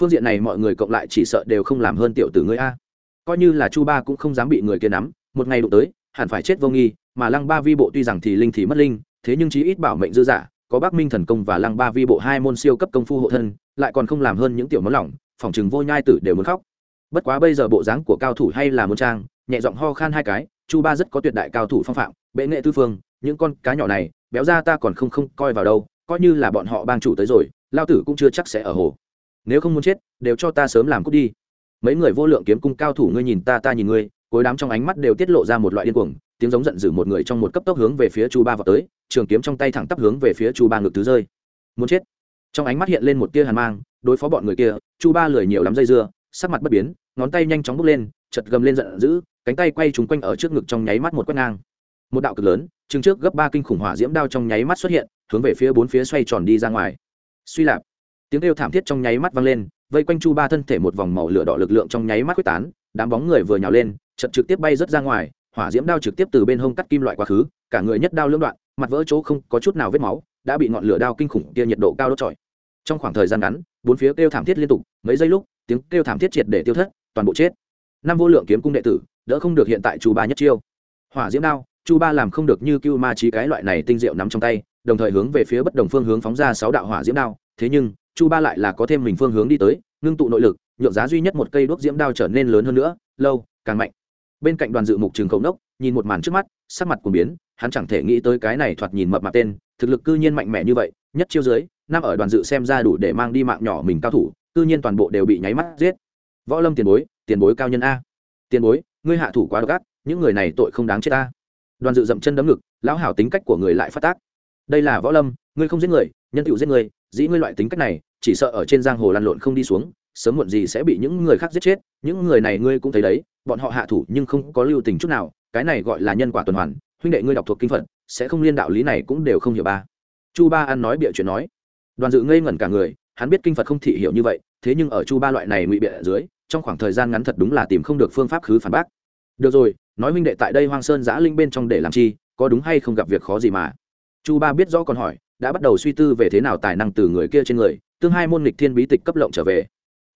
Phương diện này mọi người cộng lại chỉ sợ đều không làm hơn tiểu tử ngươi a. Coi như là chu ba cũng không dám bị người kia nắm, một ngày đụng tới, hẳn phải chết vô nghi, mà lăng ba vi bộ tuy rằng thì linh thì mất linh, thế nhưng chí ít bảo mệnh dư giả, có bắc minh thần công và lăng ba vi bộ hai môn siêu cấp công phu hộ thân, lại còn không làm hơn những tiểu món lỏng, phòng chừng vô nhai tử đều muốn khóc. Bất quá bây giờ bộ dáng của cao thủ hay là môn trang nhẹ giọng ho khan hai cái, chu ba rất có tuyệt đại cao thủ phong phạm, bệ nghệ tư phương, những con cá nhỏ này, béo ra ta còn không không coi vào đâu, coi như là bọn họ bang chủ tới rồi, lao tử cũng chưa chắc sẽ ở hồ. Nếu không muốn chết, đều cho ta sớm làm cút đi. Mấy người vô lượng kiếm cung cao thủ ngươi nhìn ta ta nhìn ngươi cối đám trong ánh mắt đều tiết lộ ra một loại điên cuồng, tiếng giống giận dữ một người trong một cấp tốc hướng về phía chu ba vào tới, trường kiếm trong tay thẳng tắp hướng về phía chu ba ngực tứ rơi. Muốn chết? Trong ánh mắt hiện lên một tia hàn mang, đối phó bọn người kia, chu ba lười nhiều lắm dây dưa, sắc mặt bất biến, ngón tay nhanh chóng bước lên chật gầm lên giận dữ, cánh tay quay trúng quanh ở trước ngực trong nháy mắt một quét ngang. Một đạo cực lớn, chừng trước gấp ba kinh khủng hỏa diễm đao trong nháy mắt xuất hiện, hướng về phía bốn phía xoay tròn đi ra ngoài. Suy lạp, tiếng kêu thảm thiết trong nháy mắt vang lên, vây quanh chu ba thân thể một vòng màu lửa đỏ lực lượng trong nháy mắt quyết tán, đám bóng người vừa nhào lên, chật trực tiếp bay rớt ra ngoài, hỏa diễm đao trực tiếp từ bên hông cắt kim loại quá khứ, cả người nhất đao lưỡng đoạn, mặt vỡ chỗ không có chút nào vết máu, đã bị ngọn lửa đao kinh khủng kia nhiệt độ cao đốt trọi. Trong khoảng thời gian ngắn, bốn phía kêu thảm thiết liên tục, mấy giây lúc, tiếng kêu thảm thiết triệt để tiêu thất, toàn bộ chết năm vô lượng kiếm cung đệ tử, đỡ không được hiện tại chu ba nhất chiêu. Hỏa diễm đao, chu ba làm không được như cưu ma trí cái loại này tinh diệu nắm trong tay, đồng thời hướng về phía bất đồng phương hướng phóng ra sáu đạo hỏa diễm đao. Thế nhưng, chu ba lại là có thêm mình phương hướng đi tới, ngưng tụ nội lực, nhượng giá duy nhất một cây đuốc diễm đao trở nên lớn hơn nữa, lâu, càng mạnh. Bên cạnh đoàn dự mục trường khẩu nốc, nhìn một màn trước mắt, sắc mặt của biến, hắn chẳng thể nghĩ tới cái này thoạt nhìn mập mạp tên, thực lực cư nhiên mạnh mẽ như vậy, nhất chiêu dưới, năm ở đoàn dự xem ra đủ để mang đi mạng nhỏ mình cao thủ, cư nhiên toàn bộ đều bị nháy mắt giết võ lâm tiền bối tiền bối cao nhân a. Tiền bối, ngươi hạ thủ quá độc ác, những người này tội không đáng chết ta đoàn dự dậm chân đấm ngực, lão hảo tính cách của người lại phát tác. Đây là võ lâm, ngươi không giết người, nhân tựu giết người, dĩ ngươi loại tính cách này, chỉ sợ ở trên giang hồ lăn lộn không đi xuống, sớm muộn gì sẽ bị những người khác giết chết, những người này ngươi cũng thấy đấy, bọn họ hạ thủ nhưng không có lưu tình chút nào, cái này gọi là nhân quả tuần hoàn, huynh đệ ngươi đọc thuộc kinh phật, sẽ không liên đạo lý này cũng đều không hiểu ba. Chu ba ăn nói bịa chuyện nói. Đoàn dự ngây ngẩn cả người, hắn biết kinh phật không thị hiểu như vậy, thế nhưng ở chu ba loại này ngụy bịa ở dưới trong khoảng thời gian ngắn thật đúng là tìm không được phương pháp khứ phản bác được rồi nói minh đệ tại đây hoang sơn giã linh bên trong để làm chi có đúng hay không gặp việc khó gì mà chu ba biết rõ còn hỏi đã bắt đầu suy tư về thế nào tài năng từ người kia trên người tương hai môn lịch thiên bí tịch cấp lộng trở về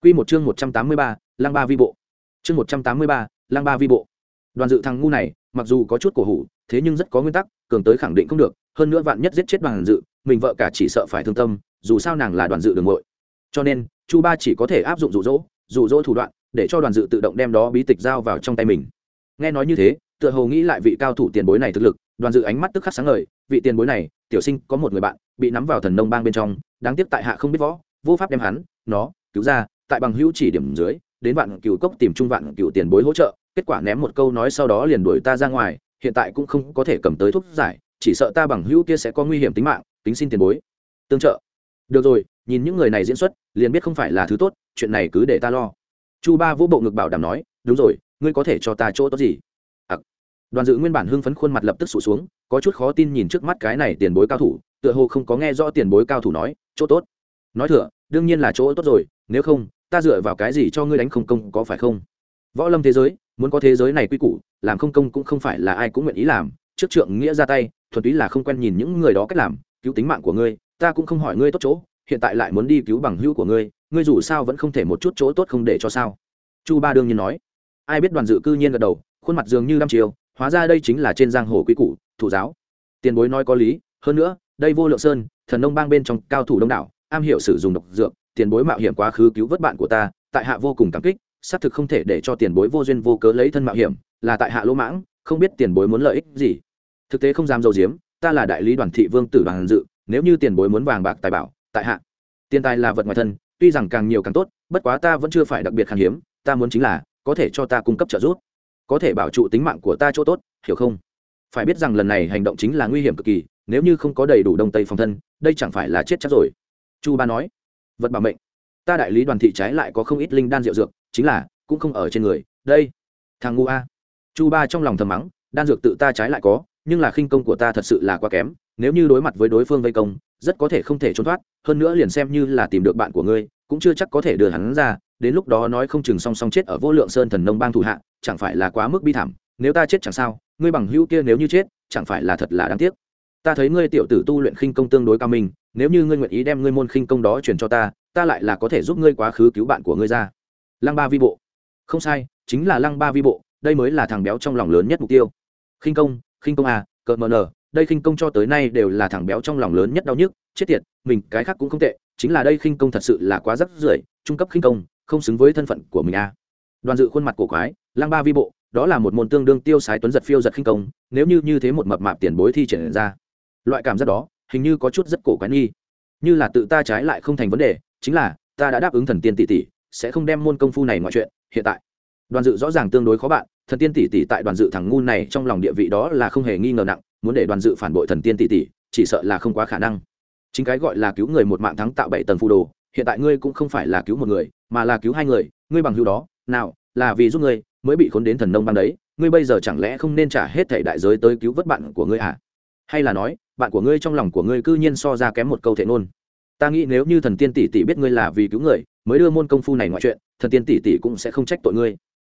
Quy một chương một trăm tám mươi ba, Lăng Ba Vi bộ. Chương một trăm tám mươi ba, Lăng Ba Vi bộ. Đoàn Dự thằng ngu này, mặc dù có chút cổ hủ, thế nhưng rất có nguyên tắc, cường tới khẳng định không được, hơn nữa vạn nhất giết chết Đoàn Dự, mình vợ cả chỉ sợ phải thương tâm, dù sao nàng là Đoàn Dự đường muội. Cho nên, Chu Ba chỉ có thể áp dụng dụ dỗ, dụ dỗ thủ đoạn, để cho Đoàn Dự tự động đem đó bí tịch giao vào trong tay mình. Nghe nói như thế, tựa hồ nghĩ lại vị cao thủ tiền bối này thực lực, Đoàn Dự ánh mắt tức khắc sáng ngời, vị tiền bối này, tiểu sinh có một người bạn, bị nắm vào thần nông bang bên trong, đáng tiếc tại hạ không biết võ, vô pháp đem hắn, nó cứu ra, tại bằng hữu chỉ điểm dưới đến vạn cựu cốc tìm trung vạn cựu tiền bối hỗ trợ kết quả ném một câu nói sau đó liền đuổi ta ra ngoài hiện tại cũng không có thể cầm tới thuốc giải chỉ sợ ta bằng hữu kia sẽ có nguy hiểm tính mạng tính xin tiền bối tương trợ được rồi, nhìn những người này diễn xuất, liền biết không phải là thứ tốt, chuyện này cứ để ta lo. Chu ba vũ bộ ngực bảo đảm nói, đúng rồi, ngươi có thể cho ta chỗ tốt gì? À. đoàn dự nguyên bản hưng phấn khuôn mặt lập tức sụt xuống, có chút khó tin nhìn trước mắt cái này tiền bối cao thủ, tựa hồ không có nghe rõ tiền bối cao thủ nói, chỗ tốt. Nói thừa, đương nhiên là chỗ tốt rồi, nếu không, ta dựa vào cái gì cho ngươi đánh không công có phải không? Võ lâm thế giới, muốn có thế giới này quy củ, làm không công cũng không phải là ai cũng nguyện ý làm, trước trượng nghĩa ra tay, thuần túy là không quen nhìn những người đó cách làm, cứu tính mạng của ngươi ta cũng không hỏi ngươi tốt chỗ, hiện tại lại muốn đi cứu bằng hữu của ngươi ngươi dù sao vẫn không thể một chút chỗ tốt không để cho sao? Chu ba đương nhiên nói. Ai biết đoàn dự cư nhiên gật đầu, khuôn mặt dường như đăm chiều, hóa ra đây chính là trên giang hồ quy củ, thủ giáo. Tiền bối nói có lý, hơn nữa, đây vô lượng sơn, thần nông bang bên trong cao thủ đông đảo, am hiểu sử dụng độc dược, tiền bối mạo hiểm quá khứ cứu vớt bạn của ta, tại hạ vô cùng cảm kích, xác thực không thể để cho tiền bối vô duyên vô cớ lấy thân mạo hiểm, là tại hạ lỗ mãng, không biết tiền bối muốn lợi ích gì. Thực tế không dám dầu diếm, ta là đại lý đoàn thị vương tử đoàn dự nếu như tiền bối muốn vàng bạc tài bảo, tại hạ. Tiền tài là vật ngoài thân, tuy rằng càng nhiều càng tốt, bất quá ta vẫn chưa phải đặc biệt khan hiếm, ta muốn chính là, có thể cho ta cung cấp trợ giúp. Có thể bảo trụ tính mạng của ta chỗ tốt, hiểu không? Phải biết rằng lần này hành động chính là nguy hiểm cực kỳ, nếu như không có đầy đủ đông tây phòng thân, đây chẳng phải là chết chắc rồi. Chu ba nói, vật bảo mệnh. Ta đại lý đoàn thị trái lại có không ít linh đan rượu dược, chính là, cũng không ở trên người, đây. Thằng ngu a. Chu ba trong lòng thầm mắng, đan dược tự ta trái lại có, nhưng là khinh công của ta thật sự là quá kém nếu như đối mặt với đối phương vây công, rất có thể không thể trốn thoát, hơn nữa liền xem như là tìm được bạn của ngươi, cũng chưa chắc có thể đưa hắn ra, đến lúc đó nói không chừng song song chết ở vô lượng sơn thần nông bang thủ hạ, chẳng phải là quá mức bi thảm, nếu ta chết chẳng sao, ngươi bằng hữu kia nếu như chết, chẳng phải là thật là đáng tiếc. Ta thấy ngươi tiểu tử tu luyện khinh công tương đối cao minh, nếu như ngươi nguyện ý đem ngươi môn khinh công đó truyền cho ta ta lại là có thể giúp ngươi quá khứ cứu bạn của ngươi ra. Lăng ba vi bộ. Không sai, chính là lăng ba vi bộ, đây mới là thằng béo trong lòng lớn nhất mục tiêu. Khinh công khinh công à cợt mờ nờ đây khinh công cho tới nay đều là thằng béo trong lòng lớn nhất đau nhức, chết tiệt, mình cái khác cũng không tệ, chính là đây khinh công thật sự là quá rắc rưởi, trung cấp khinh công, không xứng với thân phận của mình à đoàn dự khuôn mặt cổ quái, Lang ba vi bộ, đó là một môn tương đương tiêu sái tuấn giật phiêu giật khinh công, nếu như như thế một mập mạp tiền bối thi triển ra, loại cảm giác đó, hình như có chút rất cổ quái nghi. Như là tự ta trái lại không thành vấn đề, chính là, ta đã đáp ứng thần tiên tỷ tỷ, sẽ không đem môn công phu này ngoại chuyện, hiện tại. Đoàn dự rõ ràng tương đối khó bạn, thần tiên tỷ tỷ tại đoàn dự thằng ngu này trong lòng địa vị đó là không hề nghi ngờ nặng muốn để đoàn dự phản bội thần tiên tỷ tỷ, chỉ sợ là không quá khả năng. Chính cái gọi là cứu người một mạng thắng tạo bảy tầng phù đồ, hiện tại ngươi cũng không phải là cứu một người, mà là cứu hai người, ngươi bằng hữu đó, nào, là vì giúp ngươi, mới bị khốn đến thần nông ban đấy, ngươi bây giờ chẳng lẽ không nên trả hết thẻ đại giới tới cứu vớt bạn của ngươi à? Hay là nói, bạn của ngươi trong lòng của ngươi cư nhiên so ra kém một câu thể ngôn. Ta nghĩ nếu như thần tiên tỷ tỷ biết ngươi là vì cứu người, mới đưa môn công phu này ngoại chuyện, thần tiên tỷ tỷ cũng sẽ không trách tội ngươi.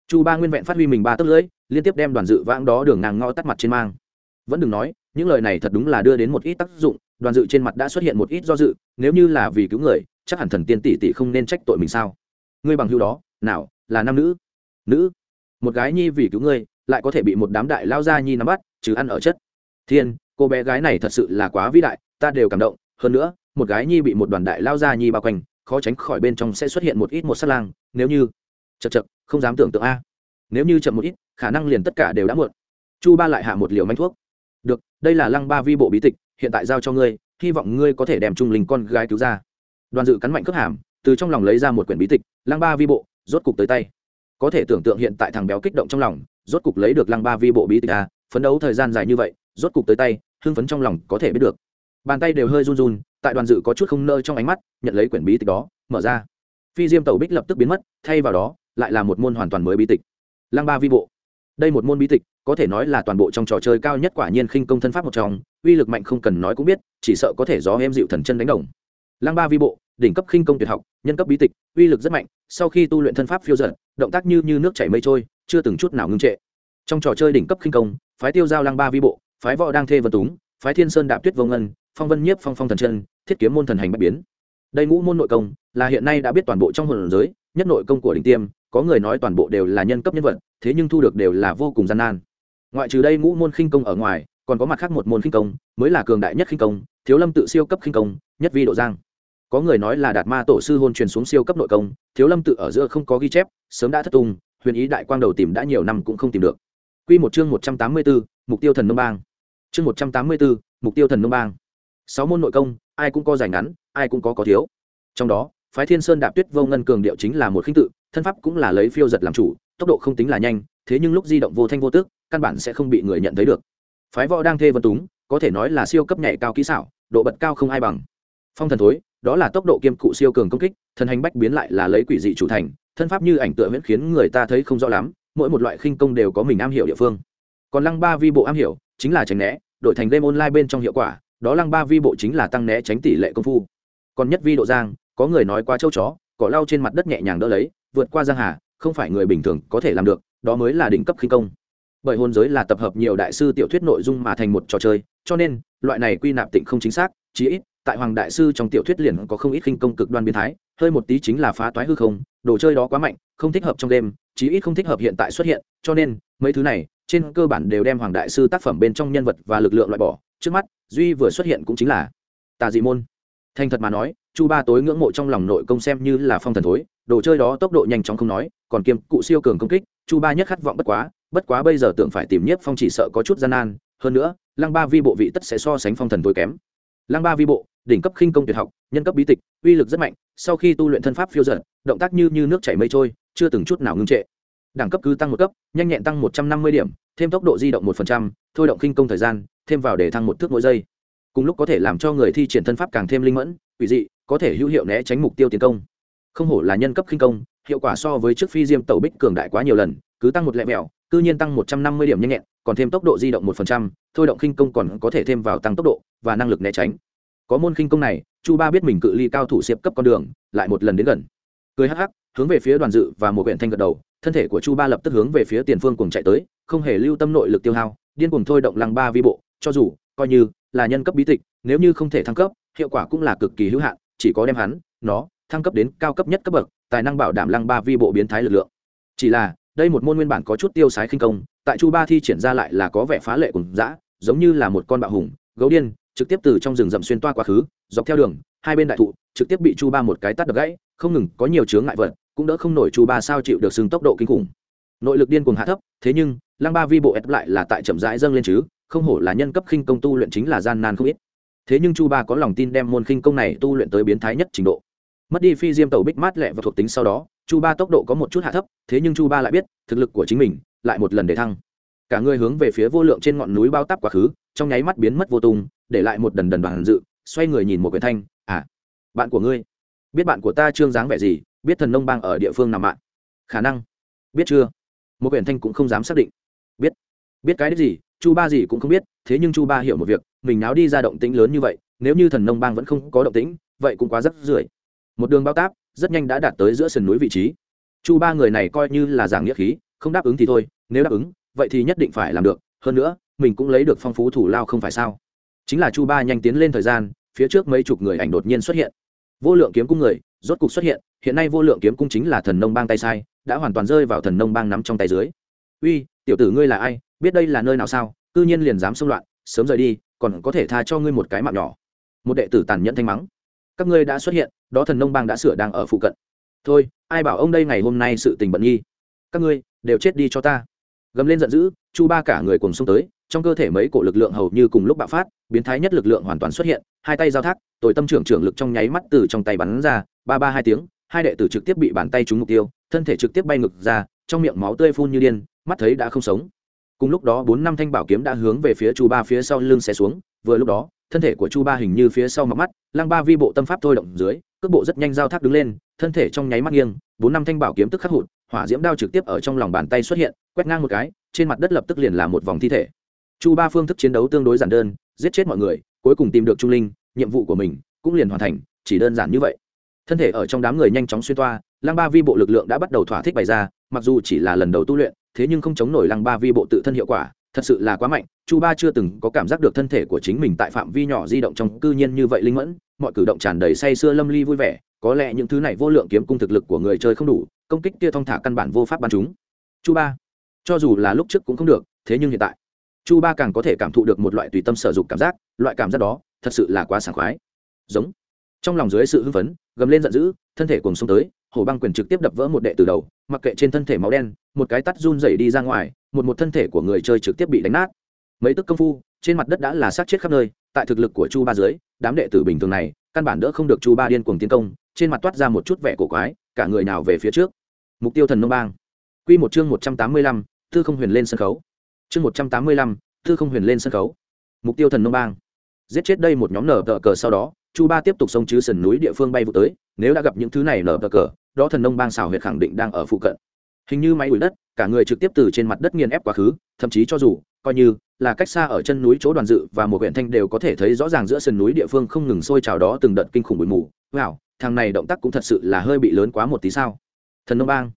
Chu ba nguyên vẹn phát huy mình ba tấc lưỡi, liên tiếp đem đoàn dự vãng đó đường nàng ngõ tắt mặt trên mang vẫn đừng nói, những lời này thật đúng là đưa đến một ít tác dụng, đoàn dự trên mặt đã xuất hiện một ít do dự, nếu như là vì cứu người, chắc hẳn thần tiên tỷ tỷ không nên trách tội mình sao? Ngươi bằng hữu đó, nào, là nam nữ? Nữ. Một gái nhi vì cứu ngươi lại có thể bị một đám đại lao gia nhi nắm bắt chứ ăn ở chất. Thiên, cô bé gái này thật sự là quá vĩ đại, ta đều cảm động. Hơn nữa, một gái nhi bị một đoàn đại lao ra nhi bao quanh, khó tránh khỏi bên trong sẽ xuất hiện một ít một sát lang, nếu như chật chật không dám tưởng tượng a. Nếu như chậm một ít, khả năng liền tất cả đều đã muộn. Chu ba lại hạ một liều manh thuốc đây là lăng ba vi bộ bí tịch, hiện tại giao cho ngươi, hy vọng ngươi có thể đem trung linh con gái cứu ra. Đoàn dự cắn mạnh cướp hàm, từ trong lòng lấy ra một quyển bí tịch, lăng ba vi bộ, rốt cục tới tay. Có thể tưởng tượng hiện tại thằng béo kích động trong lòng, rốt cục lấy được lăng ba vi bộ bí tịch a phấn đấu thời gian dài như vậy, rốt cục tới tay, hưng phấn trong lòng có thể biết được. Bàn tay đều hơi run run, tại đoàn dự có chút không nơ trong ánh mắt, nhận lấy quyển bí tịch đó, mở ra. Phi diêm tẩu bích lập tức biến mất, thay vào đó, lại là một môn hoàn toàn mới bí tịch. Lăng ba vi bộ đây một môn bí tịch, có thể nói là toàn bộ trong trò chơi cao nhất quả nhiên khinh công thân pháp một trong, uy lực mạnh không cần nói cũng biết, chỉ sợ có thể gió em dịu thần chân đánh đồng. Lăng ba vi bộ, đỉnh cấp khinh công tuyệt học, nhân cấp bí tịch, uy lực rất mạnh, sau khi tu luyện thân pháp phiêu dật, động tác như như nước chảy mây trôi, chưa từng chút nào ngưng trệ. Trong trò chơi đỉnh cấp khinh công, phái tiêu giao lăng ba vi bộ, phái võ đang thê vân túng, phái thiên sơn đạp tuyết vô ngân, phong vân nhiếp phong phong thần chân, thiết kiếm môn thần hành bạch biến. Đây ngũ môn nội công là hiện nay đã biết toàn bộ trong hồn giới, nhất nội công của đỉnh tiêm có người nói toàn bộ đều là nhân cấp nhân vật thế nhưng thu được đều là vô cùng gian nan ngoại trừ đây ngũ môn khinh công ở ngoài còn có mặt khác một môn khinh công mới là cường đại nhất khinh công thiếu lâm tự siêu cấp khinh công nhất vi độ giang có người nói là đạt ma tổ sư hôn truyền xuống siêu cấp nội công thiếu lâm tự ở giữa không có ghi chép sớm đã thất tung huyền ý đại quang đầu tìm đã nhiều năm cũng không tìm được Quy một chương một trăm tám mươi 184, mục tiêu thần nông bang. Chương một trăm tám mươi 184, mục tiêu thần nông bang. Sáu môn nội công, ai cũng có giải ngắn, ai cũng có có thiếu. Trong đó, phái Thiên Sơn Đạp Tuyết Vô Ngân cường điệu chính là một khinh tự, thân pháp cũng là lấy phiêu giật làm chủ, tốc độ không tính là nhanh, thế nhưng lúc di động vô thanh vô tức, căn bản sẽ không bị người nhận thấy được. Phái Võ đang thê vân túng, có thể nói là siêu cấp nhạy cao kỹ xảo, độ bật cao không ai bằng. Phong thần thối, đó là tốc độ kiêm cụ siêu cường công kích, thần hành bách biến lại là lấy quỷ dị chủ thành, thân pháp như ảnh tựa viễn khiến người ta thấy không rõ lắm, mỗi một loại khinh công đều có mình am hiểu địa phương còn lăng ba vi bộ am hiểu chính là tránh né đổi thành game online bên trong hiệu quả đó lăng ba vi bộ chính là tăng né tránh tỷ lệ công phu còn nhất vi độ giang có người nói qua châu chó cỏ lau trên mặt đất nhẹ nhàng đỡ lấy vượt qua giang hà, không phải người bình thường có thể làm được, đó mới là đỉnh cấp khinh công. Bởi hôn giới là tập hợp nhiều đại sư tiểu thuyết nội dung mà thành một trò chơi, cho nên, loại này quy nạp tịnh không chính xác, chí ít, tại hoàng đại sư trong tiểu thuyết liền có không ít khinh công cực đoan biến thái, hơi một tí chính là phá toái hư không, đồ chơi đó quá mạnh, không thích hợp trong đêm, chí ít không thích hợp hiện tại xuất hiện, cho nên, mấy thứ này, trên cơ bản đều đem hoàng đại sư tác phẩm bên trong nhân vật và lực lượng loại bỏ, trước mắt, duy vừa xuất hiện cũng chính là tà dị môn. Thành thật mà nói, chu ba tối ngưỡng mộ trong lòng nội công xem như là phong thần thối đồ chơi đó tốc độ nhanh chóng không nói, còn kiêm cụ siêu cường công kích, chu ba nhất khát vọng bất quá bất quá bây giờ tưởng phải tìm nhiếp phong chỉ sợ có chút gian nan, hơn nữa, lăng ba vi bộ vị tất sẽ so sánh phong thần tối kém. Lăng ba vi bộ, đỉnh cấp khinh công tuyệt học, nhân cấp bí tịch, uy lực rất mạnh, sau khi tu luyện thân pháp phiêu dật, động tác như như nước chảy mây trôi, chưa từng chút nào ngưng trệ. Đẳng cấp cứ tăng một cấp, nhanh nhẹn tăng một trăm năm mươi điểm, thêm tốc độ di động một phần trăm, thôi động khinh công thời gian, thêm vào để thăng một thước mỗi giây. Cùng lúc có thể làm cho người thi triển thân pháp càng thêm linh mẫn, quỷ dị, có thể hữu hiệu né tránh mục tiêu tiến công không hổ là nhân cấp khinh công, hiệu quả so với trước phi diêm tẩu bích cường đại quá nhiều lần, cứ tăng một lẹ mẹo, cư nhiên tăng một trăm năm mươi điểm nhanh nhẹn, còn thêm tốc độ di động một phần trăm, thôi động khinh công còn có thể thêm vào tăng tốc độ và năng lực né tránh. Có môn khinh công này, chu ba biết mình cự ly cao thủ xếp cấp con đường, lại một lần đến gần. Cười hắc hắc, hướng về phía đoàn dự và một huyện thanh gật đầu, thân thể của chu ba lập tức hướng về phía tiền phương cùng chạy tới, không hề lưu tâm nội lực tiêu hao, điên cùng thôi động lăng ba vi bộ, cho dù, coi như là nhân cấp bí tịch, nếu như không thể thăng cấp, hiệu quả cũng là cực kỳ hữu hạn, chỉ có đem hắn, nó thăng cấp đến cao cấp nhất cấp bậc, tài năng bảo đảm lăng ba vi bộ biến thái lực lượng. Chỉ là, đây một môn nguyên bản có chút tiêu sái khinh công, tại chu ba thi triển ra lại là có vẻ phá lệ cùng dã, giống như là một con bạo hùng, gấu điên, trực tiếp từ trong rừng rậm xuyên toa quá khứ, dọc theo đường, hai bên đại thụ, trực tiếp bị chu ba một cái tắt đập gãy, không ngừng có nhiều chướng ngại vật, cũng đỡ không nổi chu ba sao chịu được xưng tốc độ kinh khủng. Nội lực điên cuồng hạ thấp, thế nhưng, lăng ba vi bộ ép lại là tại chậm rãi dâng lên chứ, không hổ là nhân cấp khinh công tu luyện chính là gian nan không ít. Thế nhưng chu ba có lòng tin đem môn khinh công này tu luyện tới biến thái nhất trình độ mất đi phi diêm tàu bích mát lẹ và thuộc tính sau đó, chu ba tốc độ có một chút hạ thấp, thế nhưng chu ba lại biết, thực lực của chính mình lại một lần để thăng. Cả người hướng về phía vô lượng trên ngọn núi bao tắp quá khứ, trong nháy mắt biến mất vô tung, để lại một đần đần bằng dự, xoay người nhìn một quyển thanh à bạn của ngươi, biết bạn của ta trương dáng vẻ gì, biết thần nông bang ở địa phương nào mạng khả năng. Biết chưa? Một quyển thanh cũng không dám xác định. Biết. Biết cái gì? Chu ba gì cũng không biết, thế nhưng chu ba hiểu một việc, mình náo đi ra động tĩnh lớn như vậy, nếu như thần nông bang vẫn không có động tĩnh, vậy cũng quá rất rưởi một đường bao táp, rất nhanh đã đạt tới giữa sườn núi vị trí. Chu ba người này coi như là giảng nghĩa khí, không đáp ứng thì thôi, nếu đáp ứng, vậy thì nhất định phải làm được, hơn nữa, mình cũng lấy được phong phú thủ lao không phải sao. Chính là chu ba nhanh tiến lên thời gian, phía trước mấy chục người ảnh đột nhiên xuất hiện. Vô lượng kiếm cung người, rốt cục xuất hiện hiện nay vô lượng kiếm cung chính là thần nông bang tay sai, đã hoàn toàn rơi vào thần nông bang nắm trong tay dưới. Uy, tiểu tử ngươi là ai? Biết đây là nơi nào sao? Cư nhiên liền dám xông loạn, sớm rời đi, còn có thể tha cho ngươi một cái mạng nhỏ. Một đệ tử tàn nhẫn thanh mắng. Các ngươi đã xuất hiện đó thần nông bang đã sửa đang ở phụ cận. Thôi, ai bảo ông đây ngày hôm nay sự tình bận nghi? Các ngươi đều chết đi cho ta. Gầm lên giận dữ, chu ba cả người cùng xông tới, trong cơ thể mấy cổ lực lượng hầu như cùng lúc bạo phát, biến thái nhất lực lượng hoàn toàn xuất hiện, hai tay giao thác tội tâm trưởng trưởng lực trong nháy mắt từ trong tay bắn ra, ba ba hai tiếng, hai đệ tử trực tiếp bị bàn tay trúng mục tiêu, thân thể trực tiếp bay ngực ra, trong miệng máu tươi phun như điên, mắt thấy đã không sống. Cùng lúc đó, bốn năm thanh bảo kiếm đã hướng về phía chu ba phía sau lưng xé xuống, vừa lúc đó thân thể của chu ba hình như phía sau mặt mắt, lăng ba vi bộ tâm pháp thôi động dưới, cước bộ rất nhanh giao thác đứng lên, thân thể trong nháy mắt nghiêng, bốn năm thanh bảo kiếm tức khắc hụt, hỏa diễm đao trực tiếp ở trong lòng bàn tay xuất hiện, quét ngang một cái, trên mặt đất lập tức liền là một vòng thi thể. Chu ba phương thức chiến đấu tương đối giản đơn, giết chết mọi người, cuối cùng tìm được trung linh, nhiệm vụ của mình cũng liền hoàn thành, chỉ đơn giản như vậy. Thân thể ở trong đám người nhanh chóng xuyên toa, lăng ba vi bộ lực lượng đã bắt đầu thỏa thích bày ra, mặc dù chỉ là lần đầu tu luyện, thế nhưng không chống nổi lăng ba vi bộ tự thân hiệu quả thật sự là quá mạnh, chu ba chưa từng có cảm giác được thân thể của chính mình tại phạm vi nhỏ di động trong, cư nhiên như vậy linh mẫn, mọi cử động tràn đầy say sưa lâm ly vui vẻ, có lẽ những thứ này vô lượng kiếm cung thực lực của người chơi không đủ, công kích kia thong thả căn bản vô pháp bắn chúng. Chu ba, cho dù là lúc trước cũng không được, thế nhưng hiện tại, chu ba càng có thể cảm thụ được một loại tùy tâm sở dụng cảm giác, loại cảm giác đó thật sự là quá sảng khoái. Giống, trong lòng dưới sự hưng phấn, gầm lên giận dữ, thân thể cùng xông tới hồ băng quyền trực tiếp đập vỡ một đệ từ đầu, mặc kệ trên thân thể máu đen, một cái tắt run dày đi ra ngoài một một thân thể của người chơi trực tiếp bị đánh nát. Mấy tức công phu, trên mặt đất đã là sát chết khắp nơi, tại thực lực của chu ba dưới, đám đệ tử bình thường này, căn bản đỡ không được chu ba điên cuồng tiến công, trên mặt toát ra một chút vẻ cổ quái, cả người nào về phía trước. Mục tiêu thần nông bang. Quy một chương một trăm tám mươi lăm, tư không huyền lên sân khấu. Chương một trăm tám mươi lăm, tư không huyền lên sân khấu. Mục tiêu thần nông bang. Giết chết đây một nhóm nở tờ cờ sau đó, chu ba tiếp tục xông chứ sườn núi địa phương bay vụ tới, nếu đã gặp những thứ này nở tờ cờ, đó thần nông bang xào huyệt khẳng định đang ở phụ cận. Hình như máy ủi đất cả người trực tiếp từ trên mặt đất nghiền ép quá khứ, thậm chí cho dù, coi như là cách xa ở chân núi chỗ đoàn dự và một huyện thanh đều có thể thấy rõ ràng giữa sườn núi địa phương không ngừng sôi trào đó từng đợt kinh khủng bụi mù. Wow, thằng này động tác cũng thật sự là hơi bị lớn quá một tí sao? Thần nông bang.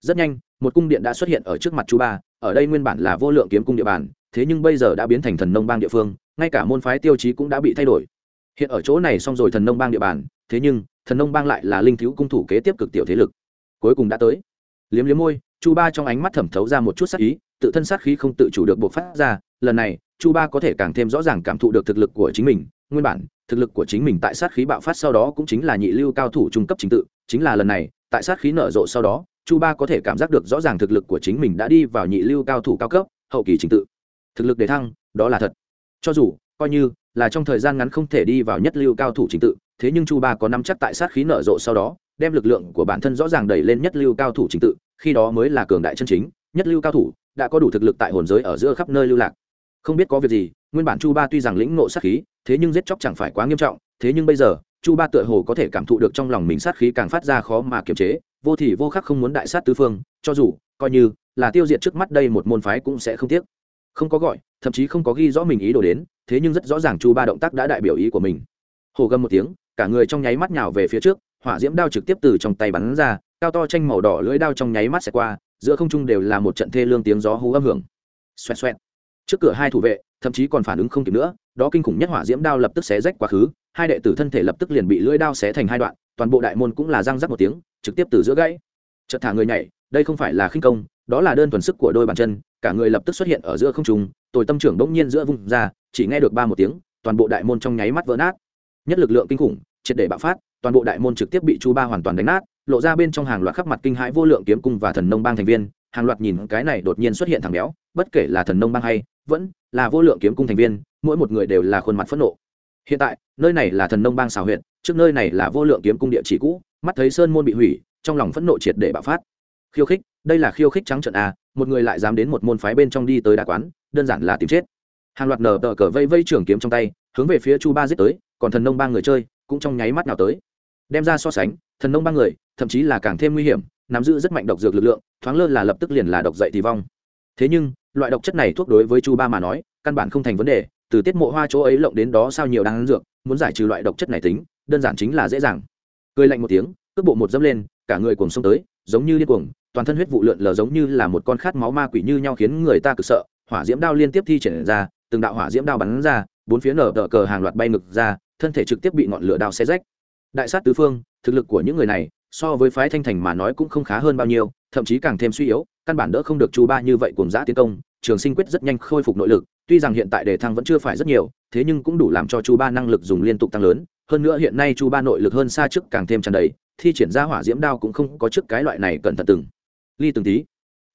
Rất nhanh, một cung điện đã xuất hiện ở trước mặt chú ba, ở đây nguyên bản là vô lượng kiếm cung địa bàn, thế nhưng bây giờ đã biến thành thần nông bang địa phương, ngay cả môn phái tiêu chí cũng đã bị thay đổi. Hiện ở chỗ này xong rồi thần nông bang địa bàn, thế nhưng thần nông bang lại là linh thiếu cung thủ kế tiếp cực tiểu thế lực. Cuối cùng đã tới liếm liếm môi, chu ba trong ánh mắt thẩm thấu ra một chút sát ý, tự thân sát khí không tự chủ được buộc phát ra, lần này, chu ba có thể càng thêm rõ ràng cảm thụ được thực lực của chính mình, nguyên bản, thực lực của chính mình tại sát khí bạo phát sau đó cũng chính là nhị lưu cao thủ trung cấp chính tự, chính là lần này, tại sát khí nở rộ sau đó, chu ba có thể cảm giác được rõ ràng thực lực của chính mình đã đi vào nhị lưu cao thủ cao cấp, hậu kỳ chính tự. Thực lực để thăng, đó là thật. Cho dù, coi như là trong thời gian ngắn không thể đi vào nhất lưu cao thủ chính tự, thế nhưng chu ba có năm chắc tại sát khí nở rộ sau đó đem lực lượng của bản thân rõ ràng đẩy lên nhất lưu cao thủ chính tự, khi đó mới là cường đại chân chính, nhất lưu cao thủ đã có đủ thực lực tại hồn giới ở giữa khắp nơi lưu lạc. Không biết có việc gì, nguyên bản chu ba tuy rằng lĩnh nộ sát khí, thế nhưng giết chóc chẳng phải quá nghiêm trọng, thế nhưng bây giờ, chu ba tựa hồ có thể cảm thụ được trong lòng mình sát khí càng phát ra khó mà kiềm chế, vô thì vô khắc không muốn đại sát tứ phương, cho dù, coi như là tiêu diệt trước mắt đây một môn phái cũng sẽ không tiếc. Không có gọi, thậm chí không có ghi rõ mình ý đồ đến, thế nhưng rất rõ ràng chu ba động tác đã đại biểu ý của mình. Hồ gầm một tiếng, cả người trong nháy mắt nhào về phía trước hỏa diễm đao trực tiếp từ trong tay bắn ra, cao to tranh màu đỏ lưỡi đao trong nháy mắt xẹt qua, giữa không trung đều là một trận thê lương tiếng gió hú âm hưởng. Xoẹt xoẹt. Trước cửa hai thủ vệ, thậm chí còn phản ứng không kịp nữa, đó kinh khủng nhất hỏa diễm đao lập tức xé rách quá khứ, hai đệ tử thân thể lập tức liền bị lưỡi đao xé thành hai đoạn, toàn bộ đại môn cũng là răng rắc một tiếng, trực tiếp từ giữa gãy. Chợt thả người nhảy, đây không phải là khinh công, đó là đơn thuần sức của đôi bàn chân, cả người lập tức xuất hiện ở giữa không trung, tồi tâm trưởng bỗng nhiên giữa vùng ra, chỉ nghe được ba một tiếng, toàn bộ đại môn trong nháy mắt vỡ nát. Nhất lực lượng kinh khủng, triệt để bạo phát toàn bộ đại môn trực tiếp bị chu ba hoàn toàn đánh nát, lộ ra bên trong hàng loạt khắp mặt kinh hãi vô lượng kiếm cung và thần nông bang thành viên. Hàng loạt nhìn cái này đột nhiên xuất hiện thằng béo, bất kể là thần nông bang hay vẫn là vô lượng kiếm cung thành viên, mỗi một người đều là khuôn mặt phẫn nộ. Hiện tại, nơi này là thần nông bang xào huyện trước nơi này là vô lượng kiếm cung địa chỉ cũ, mắt thấy sơn môn bị hủy, trong lòng phẫn nộ triệt để bạo phát. Khiêu khích, đây là khiêu khích trắng trận a à, một người lại dám đến một môn phái bên trong đi tới đá quán, đơn giản là tìm chết. Hàng loạt nở tờ cờ vây vây trường kiếm trong tay, hướng về phía chu ba giết tới, còn thần nông ba người chơi cũng trong nháy mắt nào tới đem ra so sánh, thần nông ba người, thậm chí là càng thêm nguy hiểm, nắm giữ rất mạnh độc dược lực lượng, thoáng lơ là lập tức liền là độc dậy thì vong. Thế nhưng, loại độc chất này thuốc đối với chu ba mà nói, căn bản không thành vấn đề, từ tiết mộ hoa chỗ ấy lộng đến đó sao nhiều đáng dược, muốn giải trừ loại độc chất này tính, đơn giản chính là dễ dàng. Cười lạnh một tiếng, cước bộ một dâm lên, cả người cuồng xông tới, giống như điên cuồng, toàn thân huyết vụ lượn lờ giống như là một con khát máu ma quỷ như nhau khiến người ta cực sợ, hỏa diễm đao liên tiếp thi triển ra, từng đạo hỏa diễm đao bắn ra, bốn phía nở đỡ cờ hàng loạt bay ngực ra, thân thể trực tiếp bị ngọn lửa đao xé rách đại sát tứ phương, thực lực của những người này, so với phái thanh thành mà nói cũng không khá hơn bao nhiêu, thậm chí càng thêm suy yếu, căn bản đỡ không được chu ba như vậy cùng giã tiến công, trường sinh quyết rất nhanh khôi phục nội lực, tuy rằng hiện tại đề thăng vẫn chưa phải rất nhiều, thế nhưng cũng đủ làm cho chu ba năng lực dùng liên tục tăng lớn, hơn nữa hiện nay chu ba nội lực hơn xa trước càng thêm tràn đầy, thi triển ra hỏa diễm đao cũng không có trước cái loại này cẩn thận từng. Ly từng tí.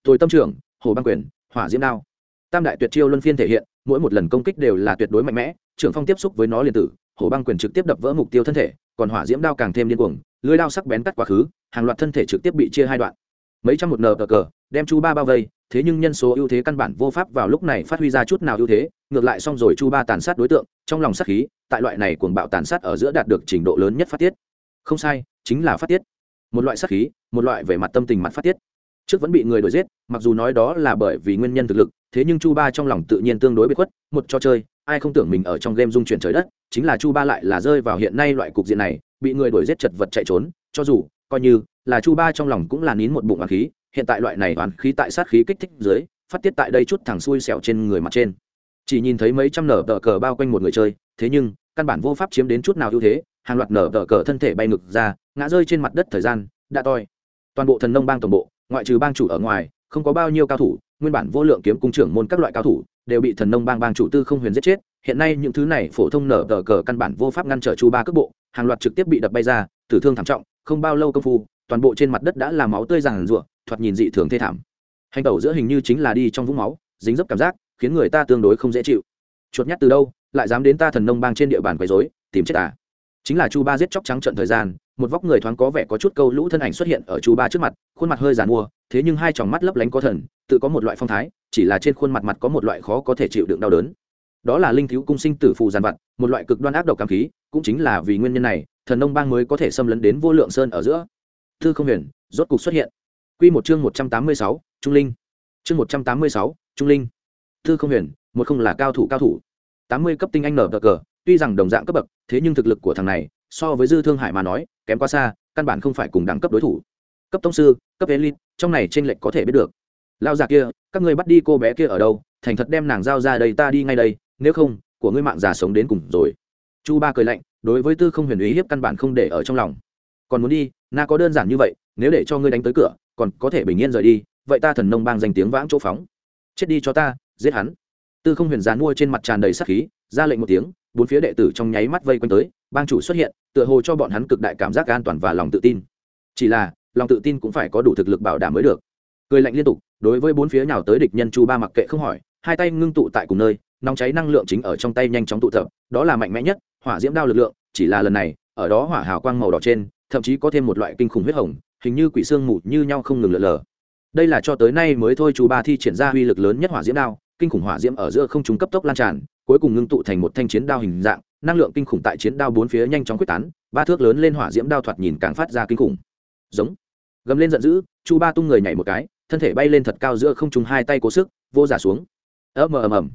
Tôi tâm trưởng, hồ băng quyền, hỏa diễm đao. Tam đại tuyệt chiêu luân phiên thể hiện, mỗi một lần công kích đều là tuyệt đối mạnh mẽ, trưởng phong tiếp xúc với nó liền tử hổ băng quyền trực tiếp đập vỡ mục tiêu thân thể, còn hỏa diễm đao càng thêm điên cuồng, lưới đao sắc bén cắt quá khứ, hàng loạt thân thể trực tiếp bị chia hai đoạn. Mấy trăm một nờ cờ cờ, đem chu ba bao vây, thế nhưng nhân số ưu thế căn bản vô pháp vào lúc này phát huy ra chút nào ưu thế, ngược lại xong rồi chu ba tàn sát đối tượng, trong lòng sát khí, tại loại này cuồng bạo tàn sát ở giữa đạt được trình độ lớn nhất phát tiết. Không sai, chính là phát tiết. Một loại sát khí, một loại về mặt tâm tình mặt phát tiết. Trước vẫn bị người đuổi giết, mặc dù nói đó là bởi vì nguyên nhân thực lực, thế nhưng chu ba trong lòng tự nhiên tương đối bị khuất, một trò chơi ai không tưởng mình ở trong game dung chuyển trời đất, chính là chu ba lại là rơi vào hiện nay loại cục diện này, bị người đuổi giết chật vật chạy trốn, cho dù, coi như là chu ba trong lòng cũng là nín một bụng oán khí, hiện tại loại này oán khí tại sát khí kích thích dưới, phát tiết tại đây chút thằng xui xẻo trên người mặt trên. Chỉ nhìn thấy mấy trăm nở tờ cờ bao quanh một người chơi, thế nhưng, căn bản vô pháp chiếm đến chút nào ưu thế, hàng loạt nở tờ cờ thân thể bay ngực ra, ngã rơi trên mặt đất thời gian, đã toi. Toàn bộ thần nông bang tổng bộ, ngoại trừ bang chủ ở ngoài, không có bao nhiêu cao thủ, nguyên bản vô lượng kiếm cung trưởng môn các loại cao thủ đều bị thần nông bang bang chủ tư không huyền giết chết. Hiện nay những thứ này phổ thông nở tờ cờ căn bản vô pháp ngăn trở chu ba cước bộ, hàng loạt trực tiếp bị đập bay ra, tử thương thảm trọng, không bao lâu công phu, toàn bộ trên mặt đất đã là máu tươi ràng rụa, thoạt nhìn dị thường thê thảm. Hành tẩu giữa hình như chính là đi trong vũng máu, dính dấp cảm giác, khiến người ta tương đối không dễ chịu. Chuột nhát từ đâu, lại dám đến ta thần nông bang trên địa bàn quấy rối, tìm chết à? Chính là chu ba giết chóc trắng trận thời gian một vóc người thoáng có vẻ có chút câu lũ thân ảnh xuất hiện ở chu ba trước mặt, khuôn mặt hơi giàn mua thế nhưng hai tròng mắt lấp lánh có thần, tự có một loại phong thái, chỉ là trên khuôn mặt mặt có một loại khó có thể chịu đựng đau đớn. Đó là linh thiếu cung sinh tử phù giàn vặt, một loại cực đoan ác độc cảm khí, cũng chính là vì nguyên nhân này, thần nông bang mới có thể xâm lấn đến vô lượng sơn ở giữa. Thư không huyền, rốt cục xuất hiện. Quy một chương một trăm tám mươi sáu, trung linh. Chương một trăm tám mươi sáu, trung linh. Thư không huyền, một không là cao thủ cao thủ. Tám mươi cấp tinh anh nở cờ, tuy rằng đồng dạng cấp bậc, thế nhưng thực lực của thằng này, so với dư thương hải mà nói kém quá xa, căn bản không phải cùng đẳng cấp đối thủ. Cấp tông sư, cấp elite, trong này t r ê n lệch có thể biết được. Lao già kia, các ngươi bắt đi cô bé kia ở đâu, thành thật đem nàng giao ra đây ta đi ngay đây, nếu không, của ngươi mạng già sống đến cùng rồi. Chu ba cười lạnh, đối với tư không huyền ý hiếp căn bản không để ở trong lòng. Còn muốn đi, na có đơn giản như vậy, nếu để cho ngươi đánh tới cửa, còn có thể bình yên rời đi, vậy ta thần nông bang danh tiếng vãng chỗ phóng. Chết đi cho ta, giết hắn. Tư không huyền giàn mua trên mặt tràn đầy sắc khí, ra lệnh một tiếng, bốn phía đệ tử trong nháy mắt vây quanh tới, bang chủ xuất hiện tựa hồ cho bọn hắn cực đại cảm giác an toàn và lòng tự tin. Chỉ là, lòng tự tin cũng phải có đủ thực lực bảo đảm mới được. Cười lạnh liên tục, đối với bốn phía nào tới địch nhân chu ba mặc kệ không hỏi, hai tay ngưng tụ tại cùng nơi, nóng cháy năng lượng chính ở trong tay nhanh chóng tụ tập, đó là mạnh mẽ nhất, hỏa diễm đao lực lượng, chỉ là lần này, ở đó hỏa hào quang màu đỏ trên, thậm chí có thêm một loại kinh khủng huyết hồng, hình như quỷ xương mù như nhau không ngừng lượn lờ. Đây là cho tới nay mới thôi chu ba thi triển ra uy lực lớn nhất hỏa diễm đao, kinh khủng hỏa diễm ở giữa không trung cấp tốc lan tràn, cuối cùng ngưng tụ thành một thanh chiến đao hình dạng năng lượng kinh khủng tại chiến đao bốn phía nhanh chóng quyết tán, ba thước lớn lên hỏa diễm đao thoạt nhìn càng phát ra kinh khủng. Giống. Gầm lên giận dữ, chu ba tung người nhảy một cái, thân thể bay lên thật cao giữa không trung hai tay cố sức, vô giả xuống. Ầm ầm ầm.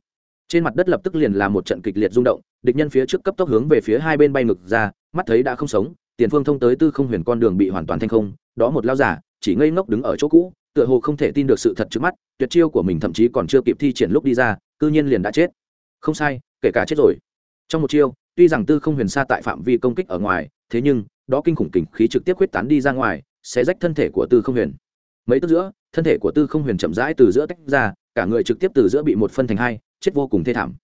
Trên mặt đất lập tức liền là một trận kịch liệt rung động, địch nhân phía trước cấp tốc hướng về phía hai bên bay ngực ra, mắt thấy đã không sống, tiền phương thông tới tư không huyền con đường bị hoàn toàn thanh không, đó một lao giả, chỉ ngây ngốc đứng ở chỗ cũ, tựa hồ không thể tin được sự thật trước mắt, tuyệt chiêu của mình thậm chí còn chưa kịp thi triển lúc đi ra, cư nhiên liền đã chết. Không sai, kể cả chết rồi trong một chiêu, tuy rằng tư không huyền xa tại phạm vi công kích ở ngoài, thế nhưng, đó kinh khủng kình khí trực tiếp quyết tán đi ra ngoài, sẽ rách thân thể của tư không huyền. Mấy tức giữa, thân thể của tư không huyền chậm rãi từ giữa tách ra, cả người trực tiếp từ giữa bị một phân thành hai, chết vô cùng thê thảm.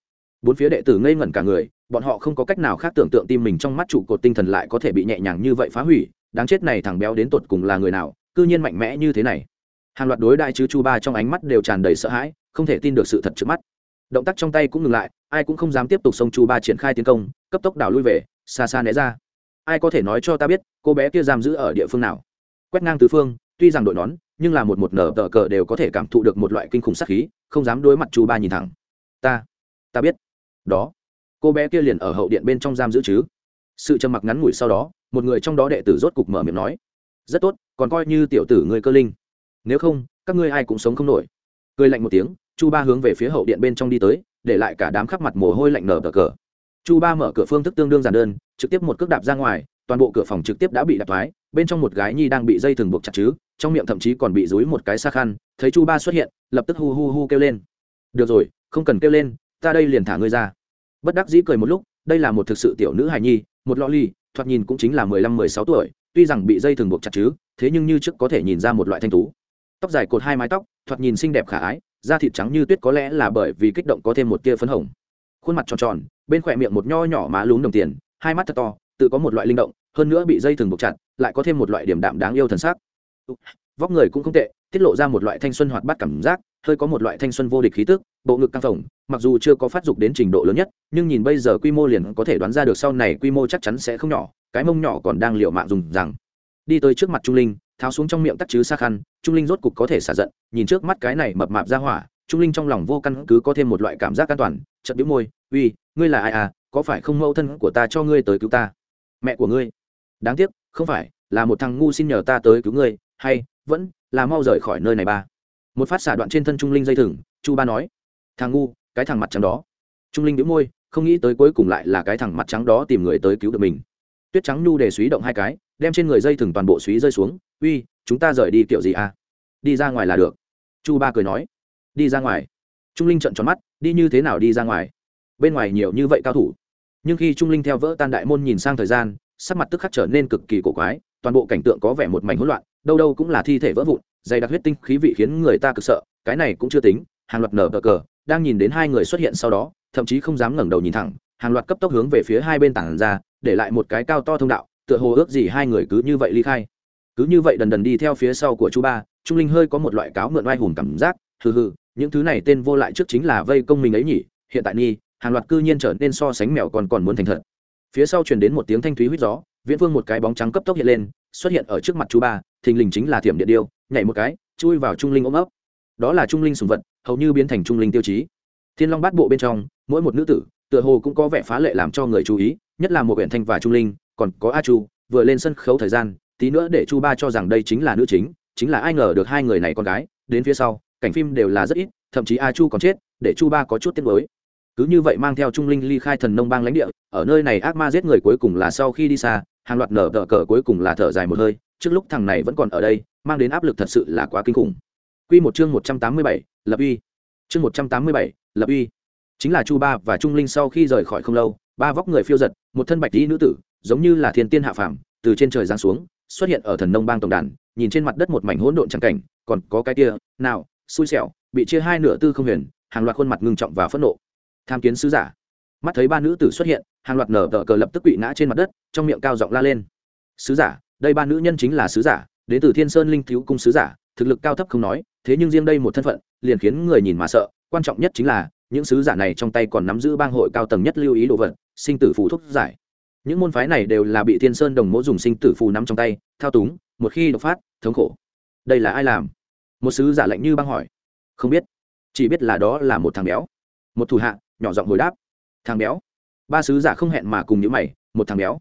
Bốn phía đệ tử ngây ngẩn cả người, bọn họ không có cách nào khác tưởng tượng tim mình trong mắt trụ cột tinh thần lại có thể bị nhẹ nhàng như vậy phá hủy, đáng chết này thằng béo đến tột cùng là người nào, cư nhiên mạnh mẽ như thế này. Hàng loạt đối đại chứ chu ba trong ánh mắt đều tràn đầy sợ hãi, không thể tin được sự thật trước mắt. Động tác trong tay cũng ngừng lại ai cũng không dám tiếp tục xông chu ba triển khai tiến công, cấp tốc đảo lui về, xa xa né ra. Ai có thể nói cho ta biết, cô bé kia giam giữ ở địa phương nào? Quét ngang tứ phương, tuy rằng đội nón, nhưng là một một nở tờ cờ đều có thể cảm thụ được một loại kinh khủng sắc khí, không dám đối mặt chu ba nhìn thẳng. Ta ta biết. Đó. Cô bé kia liền ở hậu điện bên trong giam giữ chứ. Sự trầm mặc ngắn ngủi sau đó, một người trong đó đệ tử rốt cục mở miệng nói. Rất tốt, còn coi như tiểu tử người cơ linh. Nếu không, các ngươi ai cũng sống không nổi. Cười lạnh một tiếng, chu ba hướng về phía hậu điện bên trong đi tới để lại cả đám khắp mặt mồ hôi lạnh nở cờ cờ. Chu ba mở cửa phương thức tương đương giản đơn, trực tiếp một cước đạp ra ngoài, toàn bộ cửa phòng trực tiếp đã bị đạp thoái, bên trong một gái nhi đang bị dây thừng buộc chặt chứ, trong miệng thậm chí còn bị dúi một cái xa khăn, thấy chu ba xuất hiện, lập tức hu hu hu kêu lên. Được rồi, không cần kêu lên, ta đây liền thả ngươi ra. Bất đắc dĩ cười một lúc, đây là một thực sự tiểu nữ hài nhi, một lọ ly, thoạt nhìn cũng chính là mười lăm, mười sáu tuổi, tuy rằng bị dây thừng buộc chặt chứ, thế nhưng như trước có thể nhìn ra một loại thanh tú. Tóc dài cột hai mái tóc, thoạt nhìn xinh đẹp khả ái da thịt trắng như tuyết có lẽ là bởi vì kích động có thêm một tia phấn hồng. Khuôn mặt tròn tròn, bên khỏe miệng một nho nhỏ má lún đồng tiền, hai mắt thật to, tự có một loại linh động, hơn nữa bị dây thừng buộc chặt, lại có thêm một loại điểm đạm đáng yêu thần sắc. Vóc người cũng không tệ, tiết lộ ra một loại thanh xuân hoạt bát cảm giác, hơi có một loại thanh xuân vô địch khí tức, bộ ngực căng phồng, mặc dù chưa có phát dục đến trình độ lớn nhất, nhưng nhìn bây giờ quy mô liền có thể đoán ra được sau này quy mô chắc chắn sẽ không nhỏ, cái mông nhỏ còn đang liệu mạng dùng rằng. Đi tới trước mặt trung linh tháo xuống trong miệng tắt chứ xa khăn, trung linh rốt cục có thể xả giận, nhìn trước mắt cái này mập mạp ra hỏa, trung linh trong lòng vô căn cứ có thêm một loại cảm giác an toàn chật biếu môi, uy, ngươi là ai à? Có phải không mẫu thân của ta cho ngươi tới cứu ta? Mẹ của ngươi. Đáng tiếc, không phải, là một thằng ngu xin nhờ ta tới cứu ngươi, hay, vẫn là mau rời khỏi nơi này ba. Một phát xả đoạn trên thân trung linh dây thừng, chu ba nói, thằng ngu, cái thằng mặt trắng đó. Trung linh biếu môi, không nghĩ tới cuối cùng lại là cái thằng mặt trắng đó tìm người tới cứu được mình. Tuyết trắng nhu để suy động hai cái, đem trên người dây thừng toàn bộ suý rơi xuống uy, chúng ta rời đi kiểu gì à? Đi ra ngoài là được. Chu ba cười nói. Đi ra ngoài. Trung linh trận tròn mắt, đi như thế nào đi ra ngoài? Bên ngoài nhiều như vậy cao thủ. Nhưng khi trung linh theo vỡ tan đại môn nhìn sang thời gian, sắc mặt tức khắc trở nên cực kỳ cổ quái, toàn bộ cảnh tượng có vẻ một mảnh hỗn loạn, đâu đâu cũng là thi thể vỡ vụn, dày đặc huyết tinh khí vị khiến người ta cực sợ, cái này cũng chưa tính, hàng loạt nở bờ cờ, đang nhìn đến hai người xuất hiện sau đó, thậm chí không dám ngẩng đầu nhìn thẳng, hàng loạt cấp tốc hướng về phía hai bên tảng ra, để lại một cái cao to thông đạo, tựa hồ ước gì hai người cứ như vậy ly khai cứ như vậy đần đần đi theo phía sau của chú ba, trung linh hơi có một loại cáo mượn oai hùng cảm giác, hừ hừ, những thứ này tên vô lại trước chính là vây công mình ấy nhỉ, hiện tại nhi, hàng loạt cư nhiên trở nên so sánh mèo còn còn muốn thành thật. Phía sau truyền đến một tiếng thanh thúy huýt gió, viễn phương một cái bóng trắng cấp tốc hiện lên, xuất hiện ở trước mặt chú ba, thình lình chính là thiểm điện điêu, nhảy một cái, chui vào trung linh ôm ấp. Đó là trung linh sùng vật, hầu như biến thành trung linh tiêu chí. Thiên long bát bộ bên trong, mỗi một nữ tử, tựa hồ cũng có vẻ phá lệ làm cho người chú ý, nhất là một huyện thanh và trung linh, còn có a chu, vừa lên sân khấu thời gian tí nữa để chu ba cho rằng đây chính là nữ chính chính là ai ngờ được hai người này con gái đến phía sau cảnh phim đều là rất ít thậm chí a chu còn chết để chu ba có chút tiếng mới cứ như vậy mang theo trung linh ly khai thần nông bang lãnh địa ở nơi này ác ma giết người cuối cùng là sau khi đi xa hàng loạt nở tờ cờ cuối cùng là thở dài một hơi trước lúc thằng này vẫn còn ở đây mang đến áp lực thật sự là quá kinh khủng Quy một chương một trăm tám mươi bảy, lập uy. Chương một trăm tám mươi bảy, lập uy. Chính là Chu Ba và Trung Linh sau khi rời khỏi không lâu, ba vóc người phiêu giật, một thân bạch y nữ tử, giống như là thiên tiên hạ phàm, từ trên trời giáng xuống, xuất hiện ở thần nông bang tổng đàn, nhìn trên mặt đất một mảnh hỗn độn chẳng cảnh, còn có cái kia, nào, xui xẻo, bị chia hai nửa tư không huyền, hàng loạt khuôn mặt ngưng trọng và phẫn nộ. Tham kiến sứ giả. Mắt thấy ba nữ tử xuất hiện, hàng loạt nở tờ cờ lập tức quỵ ngã trên mặt đất, trong miệng cao giọng la lên. Sứ giả, đây ba nữ nhân chính là sứ giả, đến từ Thiên Sơn Linh thiếu cung sứ giả, thực lực cao thấp không nói, thế nhưng riêng đây một thân phận, liền khiến người nhìn mà sợ, quan trọng nhất chính là những sứ giả này trong tay còn nắm giữ bang hội cao tầng nhất lưu ý đồ vật sinh tử phù thúc giải những môn phái này đều là bị thiên sơn đồng mỗ dùng sinh tử phù nắm trong tay, thao túng, một khi độc phát, thống khổ. Đây là ai làm? Một sứ giả lạnh như băng hỏi. Không biết. Chỉ biết là đó là một thằng béo. Một thủ hạ, nhỏ giọng hồi đáp. Thằng béo. Ba sứ giả không hẹn mà cùng những mày, một thằng béo.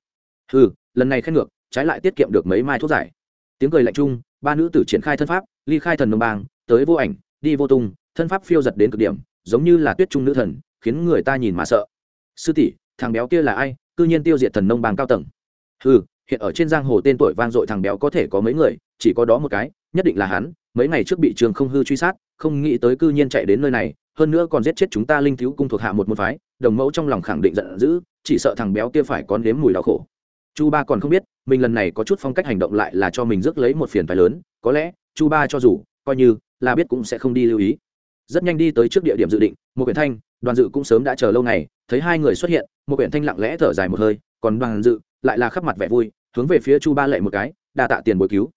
Ừ lần này khen ngược, trái lại tiết kiệm được mấy mai thuốc giải. Tiếng cười lạnh chung, ba nữ tử triển khai thân pháp, ly khai thần nông bang, tới vô ảnh, đi vô tung, thân pháp phiêu giật đến cực điểm, giống như là tuyết trung nữ thần, khiến người ta nhìn mà sợ. Sư tỷ, thằng béo kia là ai? Cư nhiên tiêu diệt thần nông bang cao tầng. Ừ hiện ở trên giang hồ tên tuổi vang dội thằng béo có thể có mấy người, chỉ có đó một cái, nhất định là hắn, mấy ngày trước bị trường không hư truy sát, không nghĩ tới cư nhiên chạy đến nơi này, hơn nữa còn giết chết chúng ta linh thiếu cung thuộc hạ một môn phái, đồng mẫu trong lòng khẳng định giận dữ, chỉ sợ thằng béo kia phải có nếm mùi đau khổ. Chu ba còn không biết, mình lần này có chút phong cách hành động lại là cho mình rước lấy một phiền phái lớn, có lẽ, chu ba cho dù, coi như, là biết cũng sẽ không đi lưu ý. Rất nhanh đi tới trước địa điểm dự định, một quyển thanh đoàn dự cũng sớm đã chờ lâu ngày, thấy hai người xuất hiện, một quyển thanh lặng lẽ thở dài một hơi, còn đoàn dự lại là khắp mặt vẻ vui, hướng về phía chu ba lệ một cái, đa tạ tiền bồi cứu.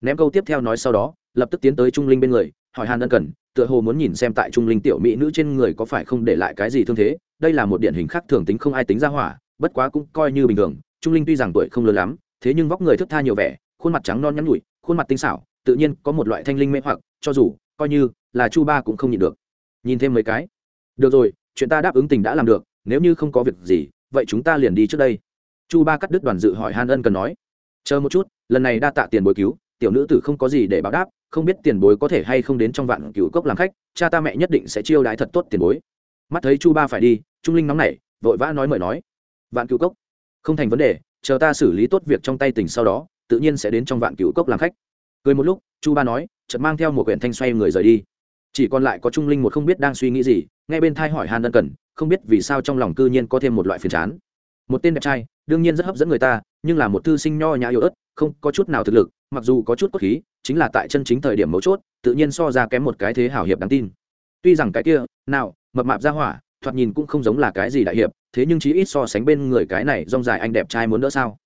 Ném câu tiếp theo nói sau đó, lập tức tiến tới trung linh bên người, hỏi hàn ân cần, tựa hồ muốn nhìn xem tại trung linh tiểu mỹ nữ trên người có phải không để lại cái gì thương thế, đây là một điển hình khác thường tính không ai tính ra hỏa, bất quá cũng coi như bình thường, trung linh tuy rằng tuổi không lớn lắm, thế nhưng vóc người thức tha nhiều vẻ, khuôn mặt trắng non nhắn nhủi, khuôn mặt tinh xảo, tự nhiên có một loại thanh linh mê hoặc, cho dù, coi như là chu ba cũng không nhịn được. Nhìn thêm mấy cái được rồi, chuyện ta đáp ứng tình đã làm được, nếu như không có việc gì, vậy chúng ta liền đi trước đây. Chu ba cắt đứt đoàn dự hỏi Hàn ân cần nói. Chờ một chút, lần này đa tạ tiền bối cứu, tiểu nữ tử không có gì để báo đáp, không biết tiền bối có thể hay không đến trong vạn cửu cốc làm khách, cha ta mẹ nhất định sẽ chiêu đãi thật tốt tiền bối. Mắt thấy chu ba phải đi, trung linh nóng nảy, vội vã nói mời nói. Vạn cửu cốc? Không thành vấn đề, chờ ta xử lý tốt việc trong tay tình sau đó, tự nhiên sẽ đến trong vạn cửu cốc làm khách. Cười một lúc, chu ba nói, chợt mang theo một quyển thanh xoay người rời đi chỉ còn lại có trung linh một không biết đang suy nghĩ gì ngay bên thai hỏi hàn ân cần, không biết vì sao trong lòng cư nhiên có thêm một loại phiền chán. Một tên đẹp trai, đương nhiên rất hấp dẫn người ta, nhưng là một thư sinh nho nhã yếu ớt, không có chút nào thực lực, mặc dù có chút cốt khí, chính là tại chân chính thời điểm mấu chốt, tự nhiên so ra kém một cái thế hảo hiệp đáng tin. Tuy rằng cái kia, nào, mập mạp ra hỏa, thoạt nhìn cũng không giống là cái gì đại hiệp, thế nhưng chí ít so sánh bên người cái này rong dài anh đẹp trai muốn đỡ sao.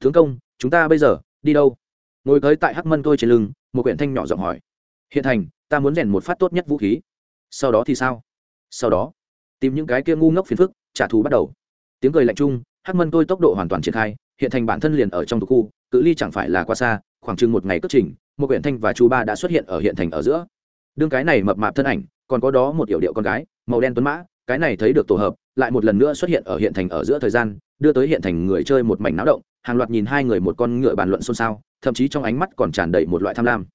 Tướng công, chúng ta bây giờ, đi đâu? Ngồi tới tại hắc mân tôi trên lưng, một quyển thanh nhỏ giọng hỏi. Hiện thành ta muốn rèn một phát tốt nhất vũ khí. Sau đó thì sao? Sau đó, tìm những cái kia ngu ngốc phiền phức, trả thù bắt đầu. Tiếng cười lạnh chung, hắc mân tôi tốc độ hoàn toàn triển khai, hiện thành bản thân liền ở trong thuộc khu cự ly chẳng phải là qua xa, khoảng chừng một ngày cất trình, một quyển thanh và chú ba đã xuất hiện ở hiện thành ở giữa. Đương cái này mập mạp thân ảnh, còn có đó một yểu điệu con gái, màu đen tuấn mã, cái này thấy được tổ hợp, lại một lần nữa xuất hiện ở hiện thành ở giữa thời gian, đưa tới hiện thành người chơi một mảnh náo động, hàng loạt nhìn hai người một con ngựa bàn luận xôn xao, thậm chí trong ánh mắt còn tràn đầy một loại tham lam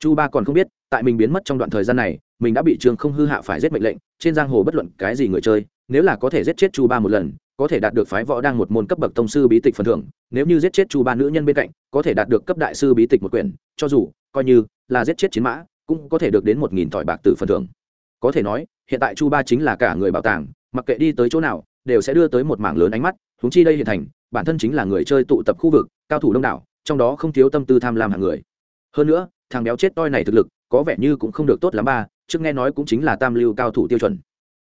chu ba còn không biết, tại mình biến mất trong đoạn thời gian này, mình đã bị trương không hư hạ phải giết mệnh lệnh, trên giang hồ bất luận cái gì người chơi, nếu là có thể giết chết chu ba một lần, có thể đạt được phái võ đang một môn cấp bậc tông sư bí tịch phần thưởng, nếu như giết chết chu ba nữ nhân bên cạnh, có thể đạt được cấp đại sư bí tịch một quyển, cho dù, coi như là giết chết chiến mã, cũng có thể được đến một nghìn thỏi bạc từ phần thưởng. Có thể nói, hiện tại chu ba chính là cả người bảo tàng, mặc kệ đi tới chỗ nào, đều sẽ đưa tới một mảng lớn ánh mắt húng chi đây hiện thành, bản thân chính là người chơi tụ tập khu vực, cao thủ đông đảo, trong đó không thiếu tâm tư tham lam hạng người. Hơn nữa thằng béo chết toi này thực lực, có vẻ như cũng không được tốt lắm ba, trước nghe nói cũng chính là tam lưu cao thủ tiêu chuẩn.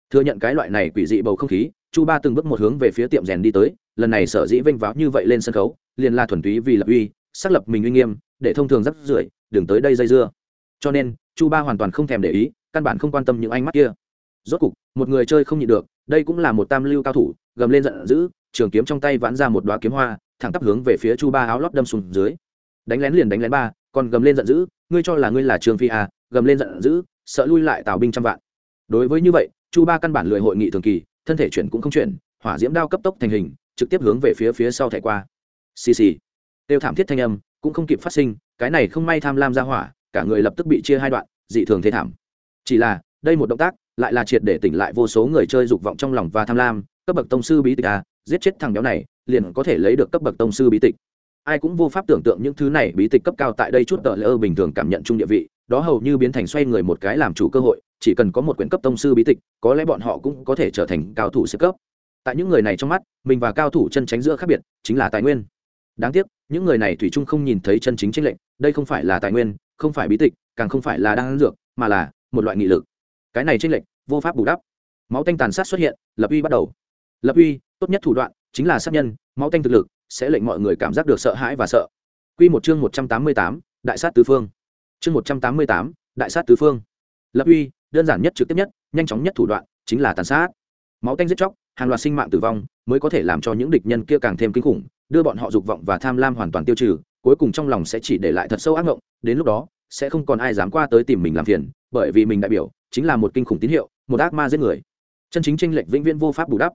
Thừa nhận cái loại này quỷ dị bầu không khí, chu ba từng bước một hướng về phía tiệm rèn đi tới, lần này sở dĩ vênh váo như vậy lên sân khấu, liền là thuần túy vì lập uy, xác lập mình uy nghiêm, để thông thường rắc rưởi đừng tới đây dây dưa. Cho nên, chu ba hoàn toàn không thèm để ý, căn bản không quan tâm những ánh mắt kia. Rốt cục, một người chơi không nhịn được, đây cũng là một tam lưu cao thủ, gầm lên giận dữ, trường kiếm trong tay vãn ra một đoá kiếm hoa, thẳng tắp hướng về phía chu ba áo lót đâm xuống dưới. Đánh lén liền đánh lén ba còn gầm lên giận dữ, ngươi cho là ngươi là trường phi à gầm lên giận dữ, sợ lui lại tào binh trăm vạn. Đối với như vậy, chu ba căn bản lười hội nghị thường kỳ, thân thể chuyển cũng không chuyển, hỏa diễm đao cấp tốc thành hình, trực tiếp hướng về phía phía sau thẻ qua. Xì xì. Tiêu thảm thiết thanh âm, cũng không kịp phát sinh, cái này không may tham lam ra hỏa, cả người lập tức bị chia hai đoạn, dị thường thế thảm. Chỉ là, đây một động tác, lại là triệt để tỉnh lại vô số người chơi dục vọng trong lòng và tham lam, cấp bậc tông sư bí tịch à giết chết thằng béo này, liền có thể lấy được cấp bậc tông sư bí tịch ai cũng vô pháp tưởng tượng những thứ này bí tịch cấp cao tại đây chút tờ lỡ bình thường cảm nhận chung địa vị, đó hầu như biến thành xoay người một cái làm chủ cơ hội, chỉ cần có một quyển cấp tông sư bí tịch, có lẽ bọn họ cũng có thể trở thành cao thủ sơ cấp. Tại những người này trong mắt, mình và cao thủ chân tránh giữa khác biệt, chính là tài nguyên. Đáng tiếc, những người này thủy chung không nhìn thấy chân chính tranh lệnh đây không phải là tài nguyên, không phải bí tịch, càng không phải là đan dược, mà là một loại nghị lực. Cái này tranh lệnh vô pháp bù đắp. Máu tanh tàn sát xuất hiện, lập uy bắt đầu. Lập uy, tốt nhất thủ đoạn chính là sát nhân, máu tanh thực lực sẽ lệnh mọi người cảm giác được sợ hãi và sợ Quy một chương một trăm tám mươi tám, đại sát tứ phương. Chương một trăm tám mươi tám, đại sát tứ phương. Lập uy, đơn giản nhất trực tiếp nhất, nhanh chóng nhất thủ đoạn chính là tàn sát. Máu tanh giết chóc, hàng loạt sinh mạng tử vong, mới có thể làm cho những địch nhân kia càng thêm kinh khủng, đưa bọn họ dục vọng và tham lam hoàn toàn tiêu trừ, cuối cùng trong lòng sẽ chỉ để lại thật sâu ác ngộng, đến lúc đó, sẽ không còn ai dám qua tới tìm mình làm phiền, bởi vì mình đại biểu chính là một kinh khủng tín hiệu, một ác ma giết người. Chân chính chênh lệch vĩnh viễn vô pháp bù đắp.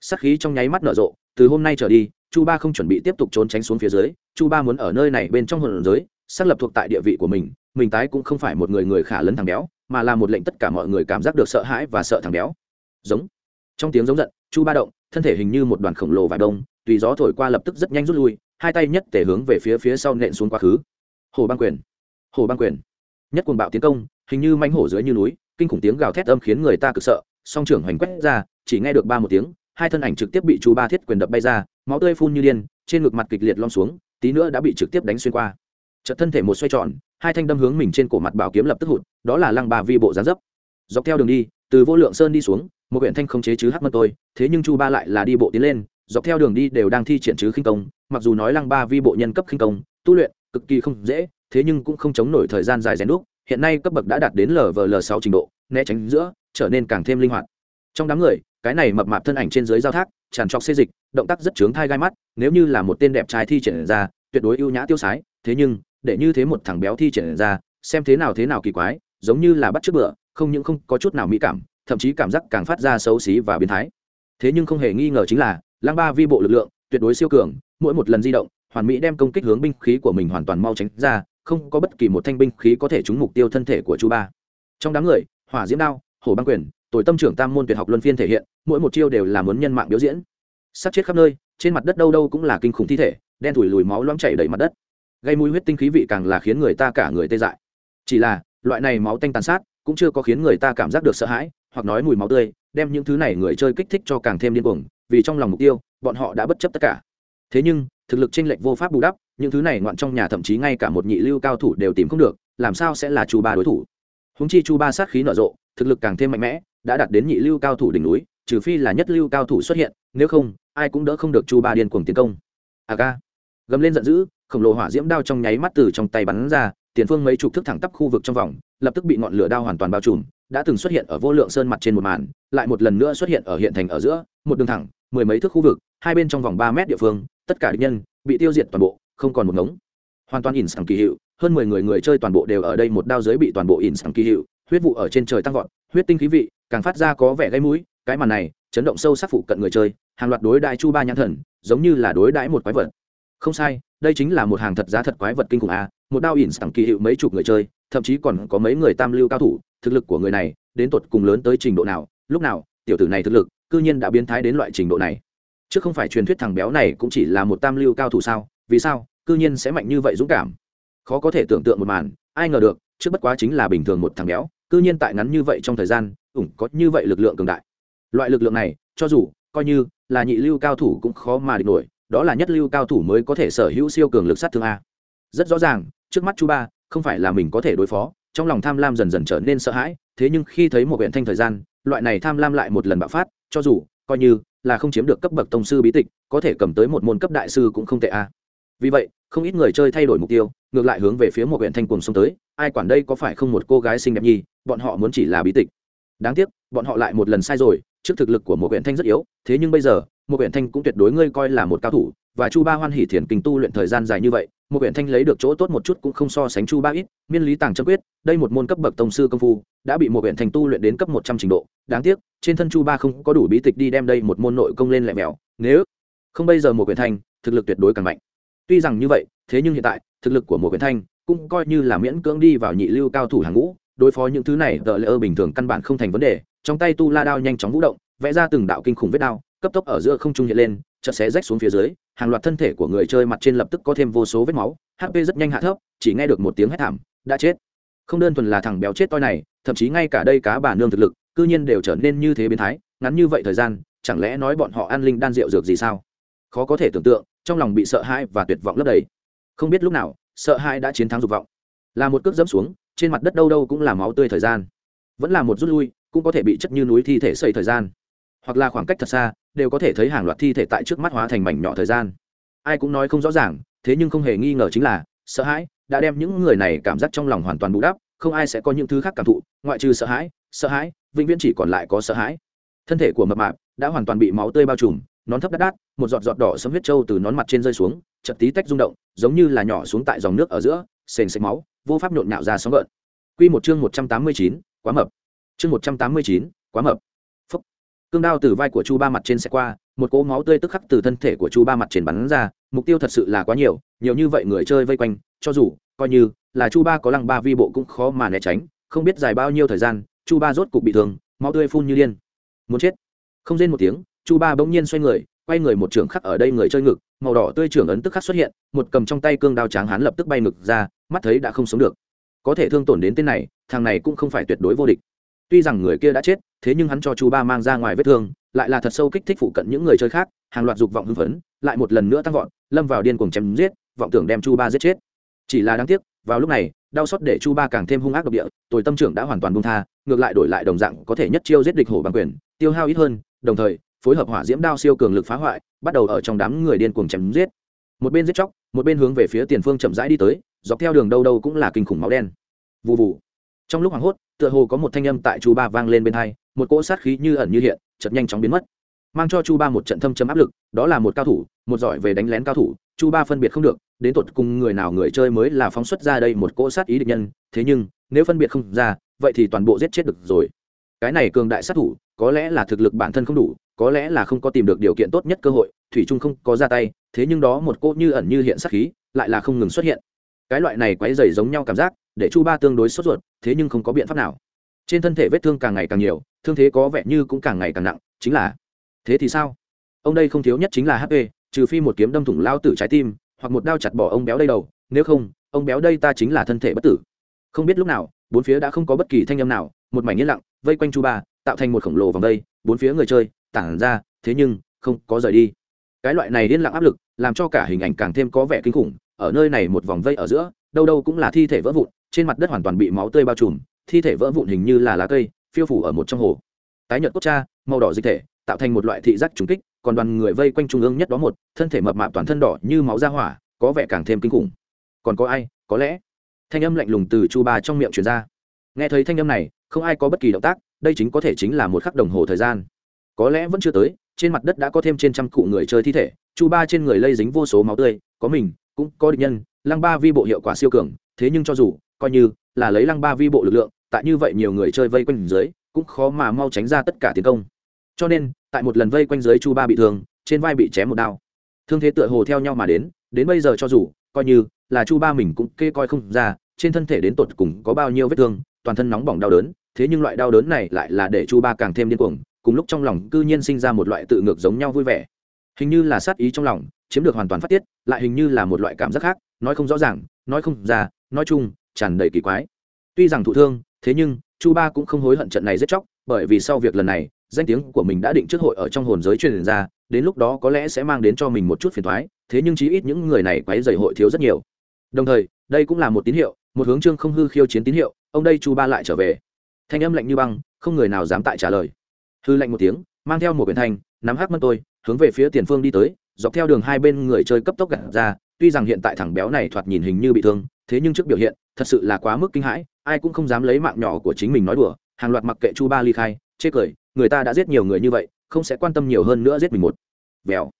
Sát khí trong nháy mắt nở rộ, từ hôm nay trở đi, chu ba không chuẩn bị tiếp tục trốn tránh xuống phía dưới, chu ba muốn ở nơi này bên trong hồn giới, xác lập thuộc tại địa vị của mình mình tái cũng không phải một người người khả lấn thằng béo, mà là một lệnh tất cả mọi người cảm giác được sợ hãi và sợ thằng béo. Giống. Trong tiếng giống giận, chu ba động, thân thể hình như một đoàn khổng lồ và đông, tùy gió thổi qua lập tức rất nhanh rút lui, hai tay nhất tể hướng về phía phía sau nện xuống quá khứ. Hồ băng quyền. Hồ băng quyền. Nhất cuồng bạo tiến công, hình như manh hổ dưới như núi, kinh khủng tiếng gào thét âm khiến người ta cực sợ, song trưởng hoành quét ra, chỉ nghe được ba một tiếng hai thân ảnh trực tiếp bị chu ba thiết quyền đập bay ra, máu tươi phun như điên, trên ngực mặt kịch liệt lom xuống, tí nữa đã bị trực tiếp đánh xuyên qua. Chợt thân thể một xoay tròn, hai thanh đâm hướng mình trên cổ mặt bảo kiếm lập tức hụt, đó là lăng bà vi bộ gián dấp. Dọc theo đường đi, từ vô lượng sơn đi xuống, một huyện thanh không chế chứ hắc mất tôi, thế nhưng chu ba lại là đi bộ tiến lên, dọc theo đường đi đều đang thi triển chứ khinh công, mặc dù nói lăng ba vi bộ nhân cấp khinh công, tu luyện cực kỳ không dễ, thế nhưng cũng không chống nổi thời gian dài rèn đúc, hiện nay cấp bậc đã đạt đến lvl sáu trình độ, né tránh giữa, trở nên càng thêm linh hoạt. Trong đám người cái này mập mạp thân ảnh trên dưới giao thác tràn trọc xê dịch động tác rất trướng thai gai mắt nếu như là một tên đẹp trai thi triển ra tuyệt đối ưu nhã tiêu sái thế nhưng để như thế một thằng béo thi triển ra xem thế nào thế nào kỳ quái giống như là bắt trước bựa, không những không có chút nào mỹ cảm thậm chí cảm giác càng phát ra xấu xí và biến thái. Thế nhưng không hề nghi ngờ chính là lang ba vi bộ lực lượng tuyệt đối siêu cường mỗi một lần di động hoàn mỹ đem công kích hướng binh khí của mình hoàn toàn mau tránh ra không có bất kỳ một thanh binh khí có thể trúng mục tiêu thân thể của chú ba. Trong đám người hỏa diễm đao hổ băng quyền tội tâm trưởng tam môn tuyệt học luân phiên thể hiện, mỗi một chiêu đều là muốn nhân mạng biểu diễn. Sát chết khắp nơi, trên mặt đất đâu đâu cũng là kinh khủng thi thể, đen thủi lùi máu loãng chảy đầy mặt đất. Gây mũi huyết tinh khí vị càng là khiến người ta cả người tê dại. Chỉ là, loại này máu tanh tàn sát cũng chưa có khiến người ta cảm giác được sợ hãi, hoặc nói mùi máu tươi, đem những thứ này người chơi kích thích cho càng thêm điên cuồng, vì trong lòng mục tiêu, bọn họ đã bất chấp tất cả. Thế nhưng, thực lực chênh lệch vô pháp bù đắp, những thứ này ngoạn trong nhà thậm chí ngay cả một nhị lưu cao thủ đều tìm không được, làm sao sẽ là chu ba đối thủ? Húng chi chu ba sát khí nở rộ, thực lực càng thêm mạnh mẽ đã đạt đến nhị lưu cao thủ đỉnh núi, trừ phi là nhất lưu cao thủ xuất hiện, nếu không, ai cũng đỡ không được chu ba điên cuồng tiến công. A ca. Gầm lên giận dữ, khổng lồ hỏa diễm đao trong nháy mắt từ trong tay bắn ra, tiền phương mấy chục thước thẳng tắp khu vực trong vòng, lập tức bị ngọn lửa đao hoàn toàn bao trùm, đã từng xuất hiện ở vô lượng sơn mặt trên một màn, lại một lần nữa xuất hiện ở hiện thành ở giữa, một đường thẳng, mười mấy thước khu vực, hai bên trong vòng ba mét địa phương, tất cả địch nhân bị tiêu diệt toàn bộ, không còn một ngống. Hoàn toàn ỉn sẵn kỳ hiệu, hơn mười người người chơi toàn bộ đều ở đây, một đao giới bị toàn bộ ỉn sẵn kỳ hiệu, huyết vụ ở trên trời tăng vọt, huyết tinh khí vị càng phát ra có vẻ gây mũi, cái màn này, chấn động sâu sắc phụ cận người chơi, hàng loạt đối đại chu ba nhãn thần, giống như là đối đãi một quái vật. Không sai, đây chính là một hàng thật giá thật quái vật kinh khủng a, một đao ỉn sẵn kỳ hiệu mấy chục người chơi, thậm chí còn có mấy người tam lưu cao thủ, thực lực của người này, đến tột cùng lớn tới trình độ nào, lúc nào, tiểu tử này thực lực, cư nhiên đã biến thái đến loại trình độ này. Chứ không phải truyền thuyết thằng béo này cũng chỉ là một tam lưu cao thủ sao, vì sao, cư nhiên sẽ mạnh như vậy dũng cảm? Khó có thể tưởng tượng một màn, ai ngờ được, trước bất quá chính là bình thường một thằng béo, cư nhiên tại ngắn như vậy trong thời gian ủng có như vậy lực lượng cường đại. Loại lực lượng này, cho dù, coi như, là nhị lưu cao thủ cũng khó mà địch nổi, đó là nhất lưu cao thủ mới có thể sở hữu siêu cường lực sát thương a. Rất rõ ràng, trước mắt chú ba, không phải là mình có thể đối phó, trong lòng tham lam dần dần trở nên sợ hãi, thế nhưng khi thấy một huyện thanh thời gian, loại này tham lam lại một lần bạo phát, cho dù, coi như, là không chiếm được cấp bậc tông sư bí tịch, có thể cầm tới một môn cấp đại sư cũng không tệ a. Vì vậy, không ít người chơi thay đổi mục tiêu, ngược lại hướng về phía một huyện thanh cùng xông tới, ai quản đây có phải không một cô gái xinh đẹp nhi bọn họ muốn chỉ là bí tịch đáng tiếc, bọn họ lại một lần sai rồi, trước thực lực của một huyện thanh rất yếu, thế nhưng bây giờ một huyện thanh cũng tuyệt đối ngươi coi là một cao thủ, và chu ba hoan hỉ thiền kinh tu luyện thời gian dài như vậy một huyện thanh lấy được chỗ tốt một chút cũng không so sánh chu ba ít, miên lý tàng châm quyết, đây một môn cấp bậc tông sư công phu, đã bị một huyện thanh tu luyện đến cấp một trăm trình độ, đáng tiếc, trên thân chu ba không có đủ bí tịch đi đem đây một môn nội công lên lẹ mèo nếu không bây giờ một huyện thanh thực lực tuyệt đối càng mạnh. Tuy rằng như vậy, thế nhưng hiện tại, thực lực của một huyện thanh cũng coi như là miễn cưỡng đi vào nhị lưu cao thủ hàng ngũ đối phó những thứ này, tờ lễ ơ bình thường căn bản không thành vấn đề, trong tay tu la đao nhanh chóng vũ động, vẽ ra từng đạo kinh khủng vết đao, cấp tốc ở giữa không trung hiện lên, chợt xé rách xuống phía dưới, hàng loạt thân thể của người chơi mặt trên lập tức có thêm vô số vết máu hp rất nhanh hạ thấp, chỉ nghe được một tiếng hét thảm, đã chết. Không đơn thuần là thằng béo chết toi này, thậm chí ngay cả đây cá bà nương thực lực, cư nhiên đều trở nên như thế biến thái, ngắn như vậy thời gian, chẳng lẽ nói bọn họ ăn linh đan rượu dược gì sao? Khó có thể tưởng tượng, trong lòng bị sợ hãi và tuyệt vọng lấp đầy. Không biết lúc nào, sợ hãi đã chiến thắng dục vọng. Là một cước dẫm xuống trên mặt đất đâu đâu cũng là máu tươi thời gian. Vẫn là một rút lui, cũng có thể bị chất như núi thi thể xây thời gian. Hoặc là khoảng cách thật xa, đều có thể thấy hàng loạt thi thể tại trước mắt hóa thành mảnh nhỏ thời gian. Ai cũng nói không rõ ràng, thế nhưng không hề nghi ngờ chính là, sợ hãi đã đem những người này cảm giác trong lòng hoàn toàn bù đắp, không ai sẽ có những thứ khác cảm thụ, ngoại trừ sợ hãi sợ hãi, vĩnh viễn chỉ còn lại có sợ hãi. Thân thể của mập mạp đã hoàn toàn bị máu tươi bao trùm, nón thấp đắt đát, một giọt giọt đỏ sấm huyết trâu từ nón mặt trên rơi xuống chật tí tách rung động, giống như là nhỏ xuống tại dòng nước ở giữa, sền sạch máu vô pháp nhộn nhạo ra sóng gợn. Quy một chương một trăm tám mươi chín, quá mập. Chương một trăm tám mươi chín, quá mập. Phúc. Cương đao từ vai của chu ba mặt trên xe qua, một cỗ máu tươi tức khắc từ thân thể của chu ba mặt trên bắn ra, mục tiêu thật sự là quá nhiều nhiều như vậy người chơi vây quanh, cho dù, coi như là chu ba có lăng ba vi bộ cũng khó mà né tránh, không biết dài bao nhiêu thời gian, chu ba rốt cục bị thương, máu tươi phun như điên. Muốn chết. Không rên một tiếng, chu ba bỗng nhiên xoay người, quay người một trường khắc ở đây người chơi ngực, màu đỏ tươi trưởng ấn tức khắc xuất hiện, một cầm trong tay cương đao tráng hán lập tức bay ngực ra mắt thấy đã không sống được. Có thể thương tổn đến tên này, thằng này cũng không phải tuyệt đối vô địch. Tuy rằng người kia đã chết, thế nhưng hắn cho chu ba mang ra ngoài vết thương, lại là thật sâu kích thích phụ cận những người chơi khác, hàng loạt dục vọng hưng phấn, lại một lần nữa tăng vọt, lâm vào điên cuồng chém giết, vọng tưởng đem chu ba giết chết. Chỉ là đáng tiếc, vào lúc này, đau xót để chu ba càng thêm hung ác độc địa, tồi tâm trưởng đã hoàn toàn buông tha, ngược lại đổi lại đồng dạng có thể nhất chiêu giết địch hổ bằng quyền, tiêu hao ít hơn, đồng thời, phối hợp hỏa diễm đao siêu cường lực phá hoại, bắt đầu ở trong đám người điên cuồng chém giết. Một bên giết chóc một bên hướng về phía tiền phương chậm rãi đi tới, dọc theo đường đâu đâu cũng là kinh khủng máu đen. Vụ vụ trong lúc hoảng hốt, tựa hồ có một thanh âm tại chu ba vang lên bên hai, một cỗ sát khí như ẩn như hiện chật nhanh chóng biến mất. Mang cho chu ba một trận thâm chấm áp lực, đó là một cao thủ, một giỏi về đánh lén cao thủ, chu ba phân biệt không được, đến tột cùng người nào người chơi mới là phóng xuất ra đây một cỗ sát ý địch nhân, thế nhưng, nếu phân biệt không ra, vậy thì toàn bộ giết chết được rồi. Cái này cường đại sát thủ, có lẽ là thực lực bản thân không đủ, có lẽ là không có tìm được điều kiện tốt nhất cơ hội, thủy trung không có ra tay thế nhưng đó một cỗ như ẩn như hiện sát khí lại là không ngừng xuất hiện. Cái loại này quấy dày giống nhau cảm giác, để chu ba tương đối sốt ruột, thế nhưng không có biện pháp nào. Trên thân thể vết thương càng ngày càng nhiều, thương thế có vẻ như cũng càng ngày càng nặng, chính là, thế thì sao? Ông đây không thiếu nhất chính là hp trừ phi một kiếm đâm thủng lao tử trái tim, hoặc một đao chặt bỏ ông béo đây đầu, nếu không, ông béo đây ta chính là thân thể bất tử. Không biết lúc nào, bốn phía đã không có bất kỳ thanh âm nào, một mảnh yên lặng, vây quanh chu ba, tạo thành một khổng lồ vòng đây, bốn phía người chơi, tản ra, thế nhưng, không có rời đi cái loại này điên lặng áp lực, làm cho cả hình ảnh càng thêm có vẻ kinh khủng, ở nơi này một vòng vây ở giữa, đâu đâu cũng là thi thể vỡ vụn, trên mặt đất hoàn toàn bị máu tươi bao trùm, thi thể vỡ vụn hình như là lá cây, phiêu phủ ở một trong hồ. Tái nhợt cốt cha, màu đỏ dịch thể, tạo thành một loại thị giác trùng kích, còn đoàn người vây quanh trung ương nhất đó một, thân thể mập mạp toàn thân đỏ như máu ra hỏa, có vẻ càng thêm kinh khủng. Còn có ai, có lẽ? Thanh âm lạnh lùng từ chu ba trong miệng truyền ra. Nghe thấy thanh âm này, không ai có bất kỳ động tác, đây chính có thể chính là một khắc đồng hồ thời gian. Có lẽ vẫn chưa tới trên mặt đất đã có thêm trên trăm cụ người chơi thi thể, chu ba trên người lây dính vô số máu tươi, có mình, cũng có địch nhân, lăng ba vi bộ hiệu quả siêu cường, thế nhưng cho dù, coi như là lấy lăng ba vi bộ lực lượng, tại như vậy nhiều người chơi vây quanh dưới, cũng khó mà mau tránh ra tất cả tiến công. Cho nên, tại một lần vây quanh dưới chu ba bị thương, trên vai bị chém một đao. Thương thế tựa hồ theo nhau mà đến đến bây giờ cho dù, coi như là chu ba mình cũng kê coi không ra, trên thân thể đến tột cùng có bao nhiêu vết thương, toàn thân nóng bỏng đau đớn, thế nhưng loại đau đớn này lại là để chu ba càng thêm điên cuồng cùng lúc trong lòng cư nhiên sinh ra một loại tự ngược giống nhau vui vẻ. Hình như là sát ý trong lòng, chiếm được hoàn toàn phát tiết, lại hình như là một loại cảm giác khác, nói không rõ ràng, nói không ra, nói chung, tràn đầy kỳ quái. Tuy rằng thụ thương, thế nhưng, chu ba cũng không hối hận trận này rất chóc, bởi vì sau việc lần này, danh tiếng của mình đã định trước hội ở trong hồn giới truyền ra, đến lúc đó có lẽ sẽ mang đến cho mình một chút phiền thoái thế nhưng chí ít những người này quấy dày hội thiếu rất nhiều. Đồng thời, đây cũng là một tín hiệu, một hướng chương không hư khiêu chiến tín hiệu, ông đây chu ba lại trở về. Thanh âm lạnh như băng, không người nào dám tại trả lời hư lạnh một tiếng, mang theo một quyển thanh, nắm hát mân tôi, hướng về phía tiền phương đi tới, dọc theo đường hai bên người chơi cấp tốc gặt ra, tuy rằng hiện tại thằng béo này thoạt nhìn hình như bị thương, thế nhưng trước biểu hiện, thật sự là quá mức kinh hãi, ai cũng không dám lấy mạng nhỏ của chính mình nói đùa, hàng loạt mặc kệ chu ba ly khai, chê cười, người ta đã giết nhiều người như vậy, không sẽ quan tâm nhiều hơn nữa giết mình một. Vèo.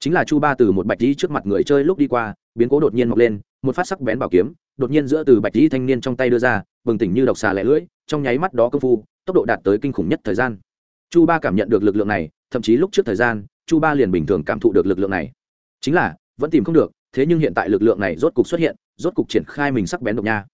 Chính là chu ba từ một bạch đi trước mặt người chơi lúc đi qua, biến cố đột nhiên mọc lên, một phát sắc bén bảo kiếm, đột nhiên giữa từ bạch đi thanh niên trong tay đưa ra, bừng tỉnh như độc xà lẻ lưỡi, trong nháy mắt đó công phu, tốc độ đạt tới kinh khủng nhất thời gian chu ba cảm nhận được lực lượng này, thậm chí lúc trước thời gian, chu ba liền bình thường cảm thụ được lực lượng này. Chính là, vẫn tìm không được, thế nhưng hiện tại lực lượng này rốt cục xuất hiện, rốt cục triển khai mình sắc bén độc nha.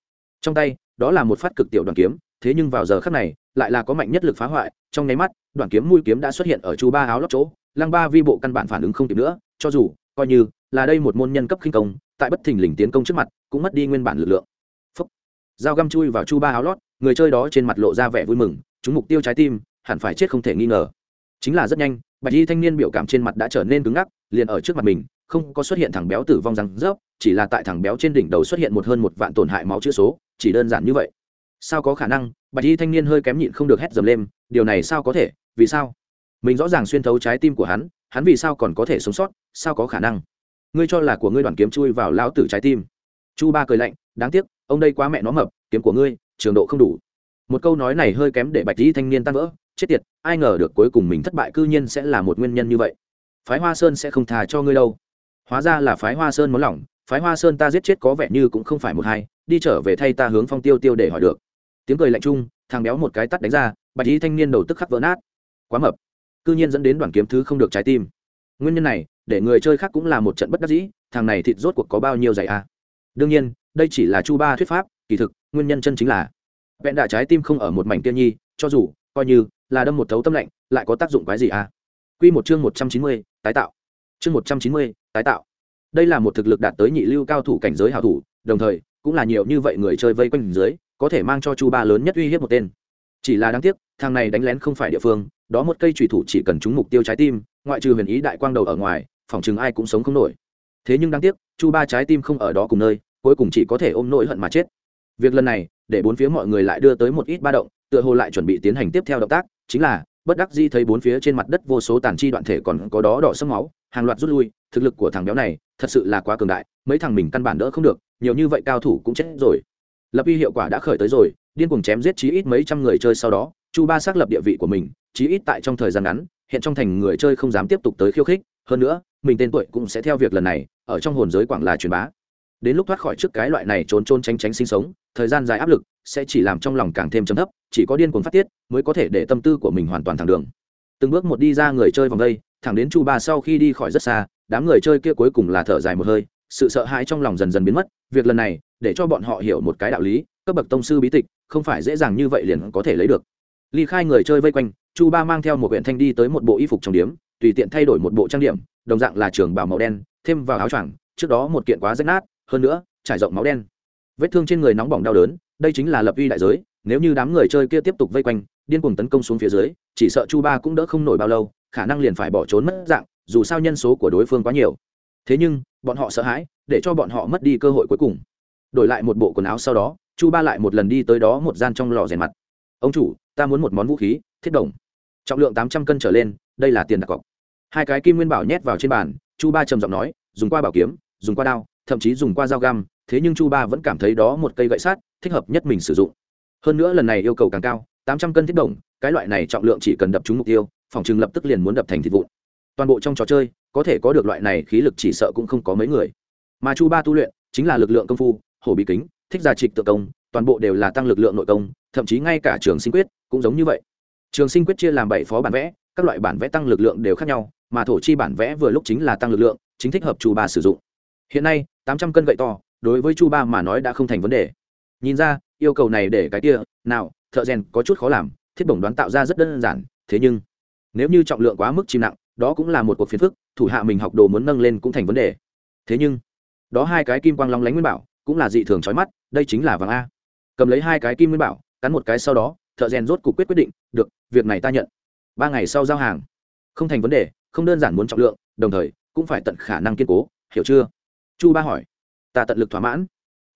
Trong tay, đó là một phát cực tiểu đoàn kiếm, thế nhưng vào giờ khắc này, lại là có mạnh nhất lực phá hoại, trong nháy mắt đoàn kiếm mũi kiếm đã xuất hiện ở chu ba áo lót chỗ, lăng ba vi bộ căn bản phản ứng không kịp nữa, cho dù, coi như, là đây một môn nhân cấp khinh công, tại bất thình lình tiến công trước mặt, cũng mất đi nguyên bản lực lượng. Phúc. dao găm chui vào chu ba áo lót, người chơi đó trên mặt lộ ra vẻ vui mừng chúng mục tiêu trái tim hẳn phải chết không thể nghi ngờ. Chính là rất nhanh, bạch y thanh niên biểu cảm trên mặt đã trở nên cứng ngắc, liền ở trước mặt mình, không có xuất hiện thằng béo tử vong răng rớp, chỉ là tại thằng béo trên đỉnh đầu xuất hiện một hơn một vạn tổn hại máu chữ số, chỉ đơn giản như vậy. Sao có khả năng? Bạch y thanh niên hơi kém nhịn không được hét dầm lên, điều này sao có thể? Vì sao? Mình rõ ràng xuyên thấu trái tim của hắn hắn vì sao còn có thể sống sót? Sao có khả năng? Ngươi cho là của ngươi đoàn kiếm chui vào lão tử trái tim. Chu ba cười lạnh, đáng tiếc, ông đây quá mẹ nó mập, kiếm của ngươi, trường độ không đủ. Một câu nói này hơi kém để bạch y thanh niên tan vỡ chết tiệt, ai ngờ được cuối cùng mình thất bại cư nhiên sẽ là một nguyên nhân như vậy. Phái hoa sơn sẽ không thà cho ngươi đâu. Hóa ra là phái hoa sơn món lỏng, phái hoa sơn ta giết chết có vẻ như cũng không phải một hai, đi trở về thay ta hướng phong tiêu tiêu để hỏi được. Tiếng cười lạnh chung, thằng béo một cái tắt đánh ra, bạch y thanh niên đầu tức khắc vỡ nát. Quá mập. Cư nhiên dẫn đến đoàn kiếm thứ không được trái tim. Nguyên nhân này, để người chơi khác cũng là một trận bất đắc dĩ, thằng này thịt rốt cuộc có bao nhiêu dày à? đương nhiên, đây chỉ là chu ba thuyết pháp, kỳ thực, nguyên nhân chân chính là, vẹn đạ trái tim không ở một mảnh tiên nhi, cho dù, coi như là đâm một thấu tâm lạnh, lại có tác dụng quái gì à? Quy một chương một trăm chín mươi, tái tạo. Chương một trăm chín mươi, tái tạo. Đây là một thực lực đạt tới nhị lưu cao thủ cảnh giới hảo thủ, đồng thời, cũng là nhiều như vậy người chơi vây quanh dưới, có thể mang cho chu ba lớn nhất uy hiếp một tên. Chỉ là đáng tiếc, thằng này đánh lén không phải địa phương, đó một cây trùy thủ chỉ cần trúng mục tiêu trái tim, ngoại trừ huyền ý đại quang đầu ở ngoài phỏng chừng ai cũng sống không nổi. Thế nhưng đáng tiếc, chu ba trái tim không ở đó cùng nơi, cuối cùng chỉ có thể ôm nỗi hận mà chết. Việc lần này, để bốn phía mọi người lại đưa tới một ít ba động, tựa hồ lại chuẩn bị tiến hành tiếp theo động tác chính là, bất đắc di thấy bốn phía trên mặt đất vô số tàn chi đoạn thể còn có đó đỏ sâm máu, hàng loạt rút lui, thực lực của thằng béo này thật sự là quá cường đại, mấy thằng mình căn bản đỡ không được, nhiều như vậy cao thủ cũng chết rồi. Lập uy hiệu quả đã khởi tới rồi, điên cuồng chém giết chí ít mấy trăm người chơi sau đó, chu ba xác lập địa vị của mình, chí ít tại trong thời gian ngắn, hiện trong thành người chơi không dám tiếp tục tới khiêu khích, hơn nữa, mình tên tuổi cũng sẽ theo việc lần này, ở trong hồn giới quảng là truyền bá. Đến lúc thoát khỏi trước cái loại này trốn trốn tránh tránh sinh sống, thời gian dài áp lực sẽ chỉ làm trong lòng càng thêm chấm thấp, chỉ có điên cuồng phát tiết mới có thể để tâm tư của mình hoàn toàn thẳng đường. Từng bước một đi ra người chơi vòng đây, thẳng đến chu ba sau khi đi khỏi rất xa, đám người chơi kia cuối cùng là thở dài một hơi, sự sợ hãi trong lòng dần dần biến mất, việc lần này, để cho bọn họ hiểu một cái đạo lý, cấp bậc tông sư bí tịch, không phải dễ dàng như vậy liền có thể lấy được. Ly khai người chơi vây quanh, chu ba mang theo một huyện thanh đi tới một bộ y phục trong điếm, tùy tiện thay đổi một bộ trang điểm, đồng dạng là trường bào màu đen, thêm vào áo choàng, trước đó một kiện quá rách nát, hơn nữa, trải rộng máu đen. Vết thương trên người nóng bỏng đau đớn đây chính là lập uy đại giới, nếu như đám người chơi kia tiếp tục vây quanh, điên cuồng tấn công xuống phía dưới, chỉ sợ chu ba cũng đỡ không nổi bao lâu, khả năng liền phải bỏ trốn mất dạng, dù sao nhân số của đối phương quá nhiều. Thế nhưng, bọn họ sợ hãi, để cho bọn họ mất đi cơ hội cuối cùng. Đổi lại một bộ quần áo sau đó, chu ba lại một lần đi tới đó một gian trong lò rèn mặt. Ông chủ, ta muốn một món vũ khí, thiết đồng. Trọng lượng tám trăm cân trở lên, đây là tiền đặt cọc. Hai cái kim nguyên bảo nhét vào trên bàn, chu ba trầm giọng nói, dùng qua bảo kiếm, dùng qua đao, thậm chí dùng qua dao găm thế nhưng chu ba vẫn cảm thấy đó một cây gậy sát thích hợp nhất mình sử dụng. Hơn nữa lần này yêu cầu càng cao, tám trăm cân thiết đồng, cái loại này trọng lượng chỉ cần đập trúng mục tiêu, phòng chừng lập tức liền muốn đập thành thịt vụn. Toàn bộ trong trò chơi, có thể có được loại này khí lực chỉ sợ cũng không có mấy người. Mà chu ba tu luyện, chính là lực lượng công phu, hổ bị kính, thích gia trịch tự công, toàn bộ đều là tăng lực lượng nội công, thậm chí ngay cả trường sinh quyết cũng giống như vậy. Trường sinh quyết chia làm bảy phó bản vẽ, các loại bản vẽ tăng lực lượng đều khác nhau, mà thổ chi bản vẽ vừa lúc chính là tăng lực lượng, chính thích hợp chu ba sử dụng. Hiện nay, tám trăm cân gậy to đối với chu ba mà nói đã không thành vấn đề. Nhìn ra, yêu cầu này để cái kia, nào, thợ rèn có chút khó làm, thiết bổng đoán tạo ra rất đơn giản, thế nhưng, nếu như trọng lượng quá mức chìm nặng, đó cũng là một cuộc phiền phức, thủ hạ mình học đồ muốn nâng lên cũng thành vấn đề. Thế nhưng, đó hai cái kim quang long lánh nguyên bảo, cũng là dị thường trói mắt, đây chính là vàng a. Cầm lấy hai cái kim nguyên bảo, cắn một cái sau đó, thợ rèn rốt cục quyết quyết định, được, việc này ta nhận. Ba ngày sau giao hàng. Không thành vấn đề, không đơn giản muốn trọng lượng, đồng thời, cũng phải tận khả năng kiên cố, hiểu chưa? Chu ba hỏi ta tận lực thỏa mãn.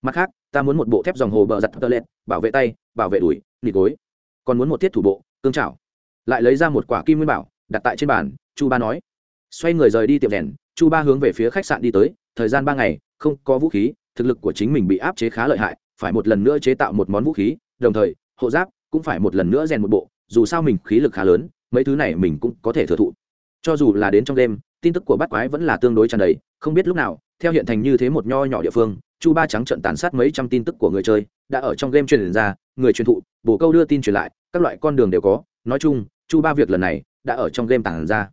Mặt khác, ta muốn một bộ thép dòng hồ bờ giặt tơ lẹt, bảo vệ tay, bảo vệ đùi nịt gối. Còn muốn một thiết thủ bộ, cương trảo lại lấy ra một quả kim nguyên bảo, đặt tại trên bàn, chu ba nói. Xoay người rời đi tiệm đèn chu ba hướng về phía khách sạn đi tới, thời gian ba ngày, không có vũ khí, thực lực của chính mình bị áp chế khá lợi hại, phải một lần nữa chế tạo một món vũ khí, đồng thời, hộ giáp cũng phải một lần nữa rèn một bộ, dù sao mình khí lực khá lớn, mấy thứ này mình cũng có thể thừa thụ. Cho dù là đến trong đêm, tin tức của bắt quái vẫn là tương đối tràn đầy, không biết lúc nào theo hiện thành như thế một nho nhỏ địa phương, chu ba trắng trận tàn sát mấy trăm tin tức của người chơi, đã ở trong game truyền ra, người truyền thụ, bổ câu đưa tin truyền lại, các loại con đường đều có. Nói chung, chu ba việc lần này đã ở trong game tàn ra.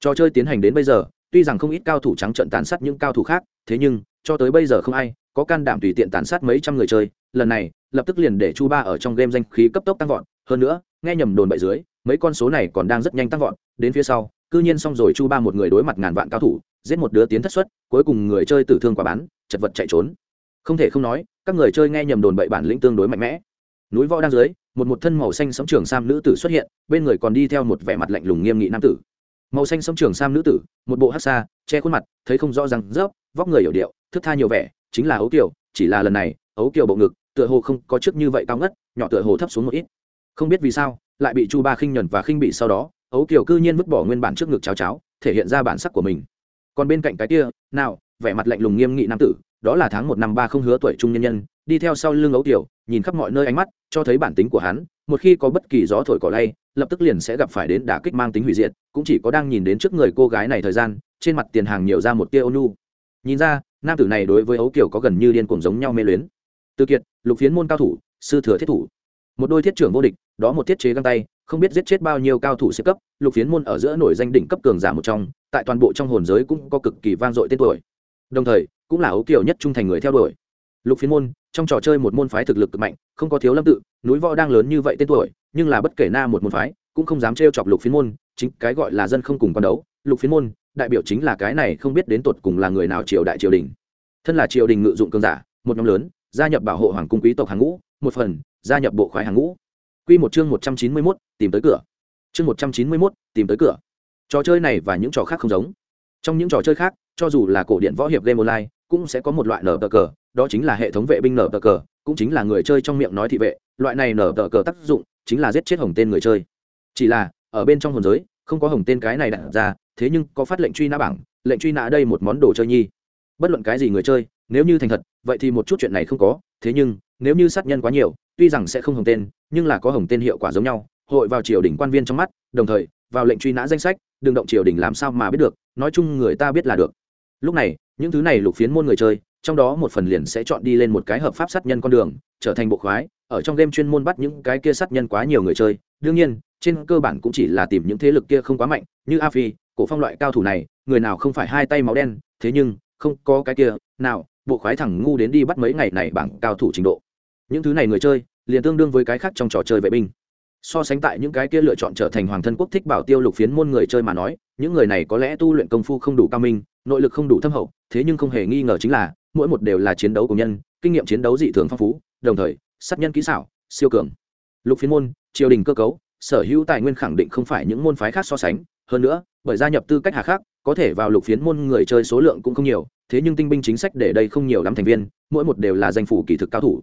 Trò chơi tiến hành đến bây giờ, tuy rằng không ít cao thủ trắng trận tàn sát những cao thủ khác, thế nhưng, cho tới bây giờ không ai có can đảm tùy tiện tàn sát mấy trăm người chơi. Lần này, lập tức liền để chu ba ở trong game danh khí cấp tốc tăng vọt. Hơn nữa, nghe nhầm đồn bậy dưới, mấy con số này còn đang rất nhanh tăng vọt. Đến phía sau, cư nhiên xong rồi chu ba một người đối mặt ngàn vạn cao thủ giết một đứa tiến thất xuất, cuối cùng người chơi tử thương quả bán, chật vật chạy trốn. Không thể không nói, các người chơi nghe nhầm đồn bậy bản lĩnh tương đối mạnh mẽ. Núi võ đang dưới, một một thân màu xanh sống trường sam nữ tử xuất hiện, bên người còn đi theo một vẻ mặt lạnh lùng nghiêm nghị nam tử. Màu xanh sống trường sam nữ tử, một bộ hát xa che khuôn mặt, thấy không rõ ràng rớp, vóc người hiểu điệu, thức tha nhiều vẻ, chính là ấu kiều, chỉ là lần này, ấu kiều bộ ngực, tựa hồ không có trước như vậy cao ngất, nhỏ tựa hồ thấp xuống một ít. Không biết vì sao, lại bị chu ba khinh nhuần và khinh bị sau đó, ấu kiều cư nhiên vứt bỏ nguyên bản trước ngực cháo cháo, thể hiện ra bản sắc của mình còn bên cạnh cái kia, nào, vẻ mặt lạnh lùng nghiêm nghị nam tử, đó là tháng một năm ba không hứa tuổi trung nhân nhân, đi theo sau lưng ấu tiểu, nhìn khắp mọi nơi ánh mắt, cho thấy bản tính của hắn, một khi có bất kỳ gió thổi cỏ lay, lập tức liền sẽ gặp phải đến đả kích mang tính hủy diệt, cũng chỉ có đang nhìn đến trước người cô gái này thời gian, trên mặt tiền hàng nhiều ra một tia ônu nhìn ra, nam tử này đối với ấu kiều có gần như điên cuồng giống nhau mê luyến. Từ kiệt, lục phiến môn cao thủ, sư thừa thiết thủ. Một đôi thiết trưởng vô địch, đó một thiết chế găng tay, không biết giết chết bao nhiêu cao thủ xếp cấp, lục phiến môn ở giữa nổi danh đỉnh cấp cường giả một trong tại toàn bộ trong hồn giới cũng có cực kỳ vang dội tên tuổi. Đồng thời cũng là ấu kiểu nhất trung thành người theo đuổi. Lục phiến môn trong trò chơi một môn phái thực lực cực mạnh không có thiếu lâm tự núi võ đang lớn như vậy tên tuổi nhưng là bất kể na một môn phái cũng không dám trêu chọc lục phiến môn chính cái gọi là dân không cùng quan đấu. Lục phiến môn đại biểu chính là cái này không biết đến tột cùng là người nào triều đại triều đình. Thân là triều đình ngự dụng cương giả một nhóm lớn gia nhập bảo hộ hoàng cung quý tộc hàng ngũ một phần gia nhập bộ khoái hàng ngũ. Quy một chương một trăm chín mươi 191, tìm tới cửa. Chương một trăm chín mươi 191, tìm tới cửa. Trò chơi này và những trò khác không giống. Trong những trò chơi khác, cho dù là cổ điện võ hiệp game online, cũng sẽ có một loại nở tờ cờ, đó chính là hệ thống vệ binh nở tờ cờ, cũng chính là người chơi trong miệng nói thị vệ, loại này nở tờ cờ tác dụng chính là giết chết hồng tên người chơi. Chỉ là, ở bên trong hồn giới, không có hồng tên cái này đặt ra, thế nhưng có phát lệnh truy nã bảng, lệnh truy nã đây một món đồ chơi nhi. Bất luận cái gì người chơi, nếu như thành thật, vậy thì một chút chuyện này không có, thế nhưng, nếu như sát nhân quá nhiều, tuy rằng sẽ không hồng tên nhưng là có hồng tên hiệu quả giống nhau hội vào triều đỉnh quan viên trong mắt đồng thời vào lệnh truy nã danh sách đừng động triều đình làm sao mà biết được, nói chung người ta biết là được. Lúc này, những thứ này lục phiến môn người chơi, trong đó một phần liền sẽ chọn đi lên một cái hợp pháp sát nhân con đường, trở thành bộ khoái, ở trong game chuyên môn bắt những cái kia sát nhân quá nhiều người chơi. Đương nhiên, trên cơ bản cũng chỉ là tìm những thế lực kia không quá mạnh, như a phi, cổ phong loại cao thủ này, người nào không phải hai tay máu đen, thế nhưng, không có cái kia, nào, bộ khoái thẳng ngu đến đi bắt mấy ngày này bảng cao thủ trình độ. Những thứ này người chơi, liền tương đương với cái khác trong trò chơi vệ binh so sánh tại những cái kia lựa chọn trở thành hoàng thân quốc thích bảo tiêu lục phiến môn người chơi mà nói, những người này có lẽ tu luyện công phu không đủ cao minh, nội lực không đủ thâm hậu, thế nhưng không hề nghi ngờ chính là, mỗi một đều là chiến đấu của nhân, kinh nghiệm chiến đấu dị thường phong phú, đồng thời, sát nhân kỹ xảo, siêu cường. Lục phiến môn, triều đình cơ cấu, sở hữu tài nguyên khẳng định không phải những môn phái khác so sánh, hơn nữa, bởi gia nhập tư cách hạ khác có thể vào lục phiến môn người chơi số lượng cũng không nhiều, thế nhưng tinh binh chính sách để đây không nhiều lắm thành viên, mỗi một đều là danh phủ kỳ thực cao thủ.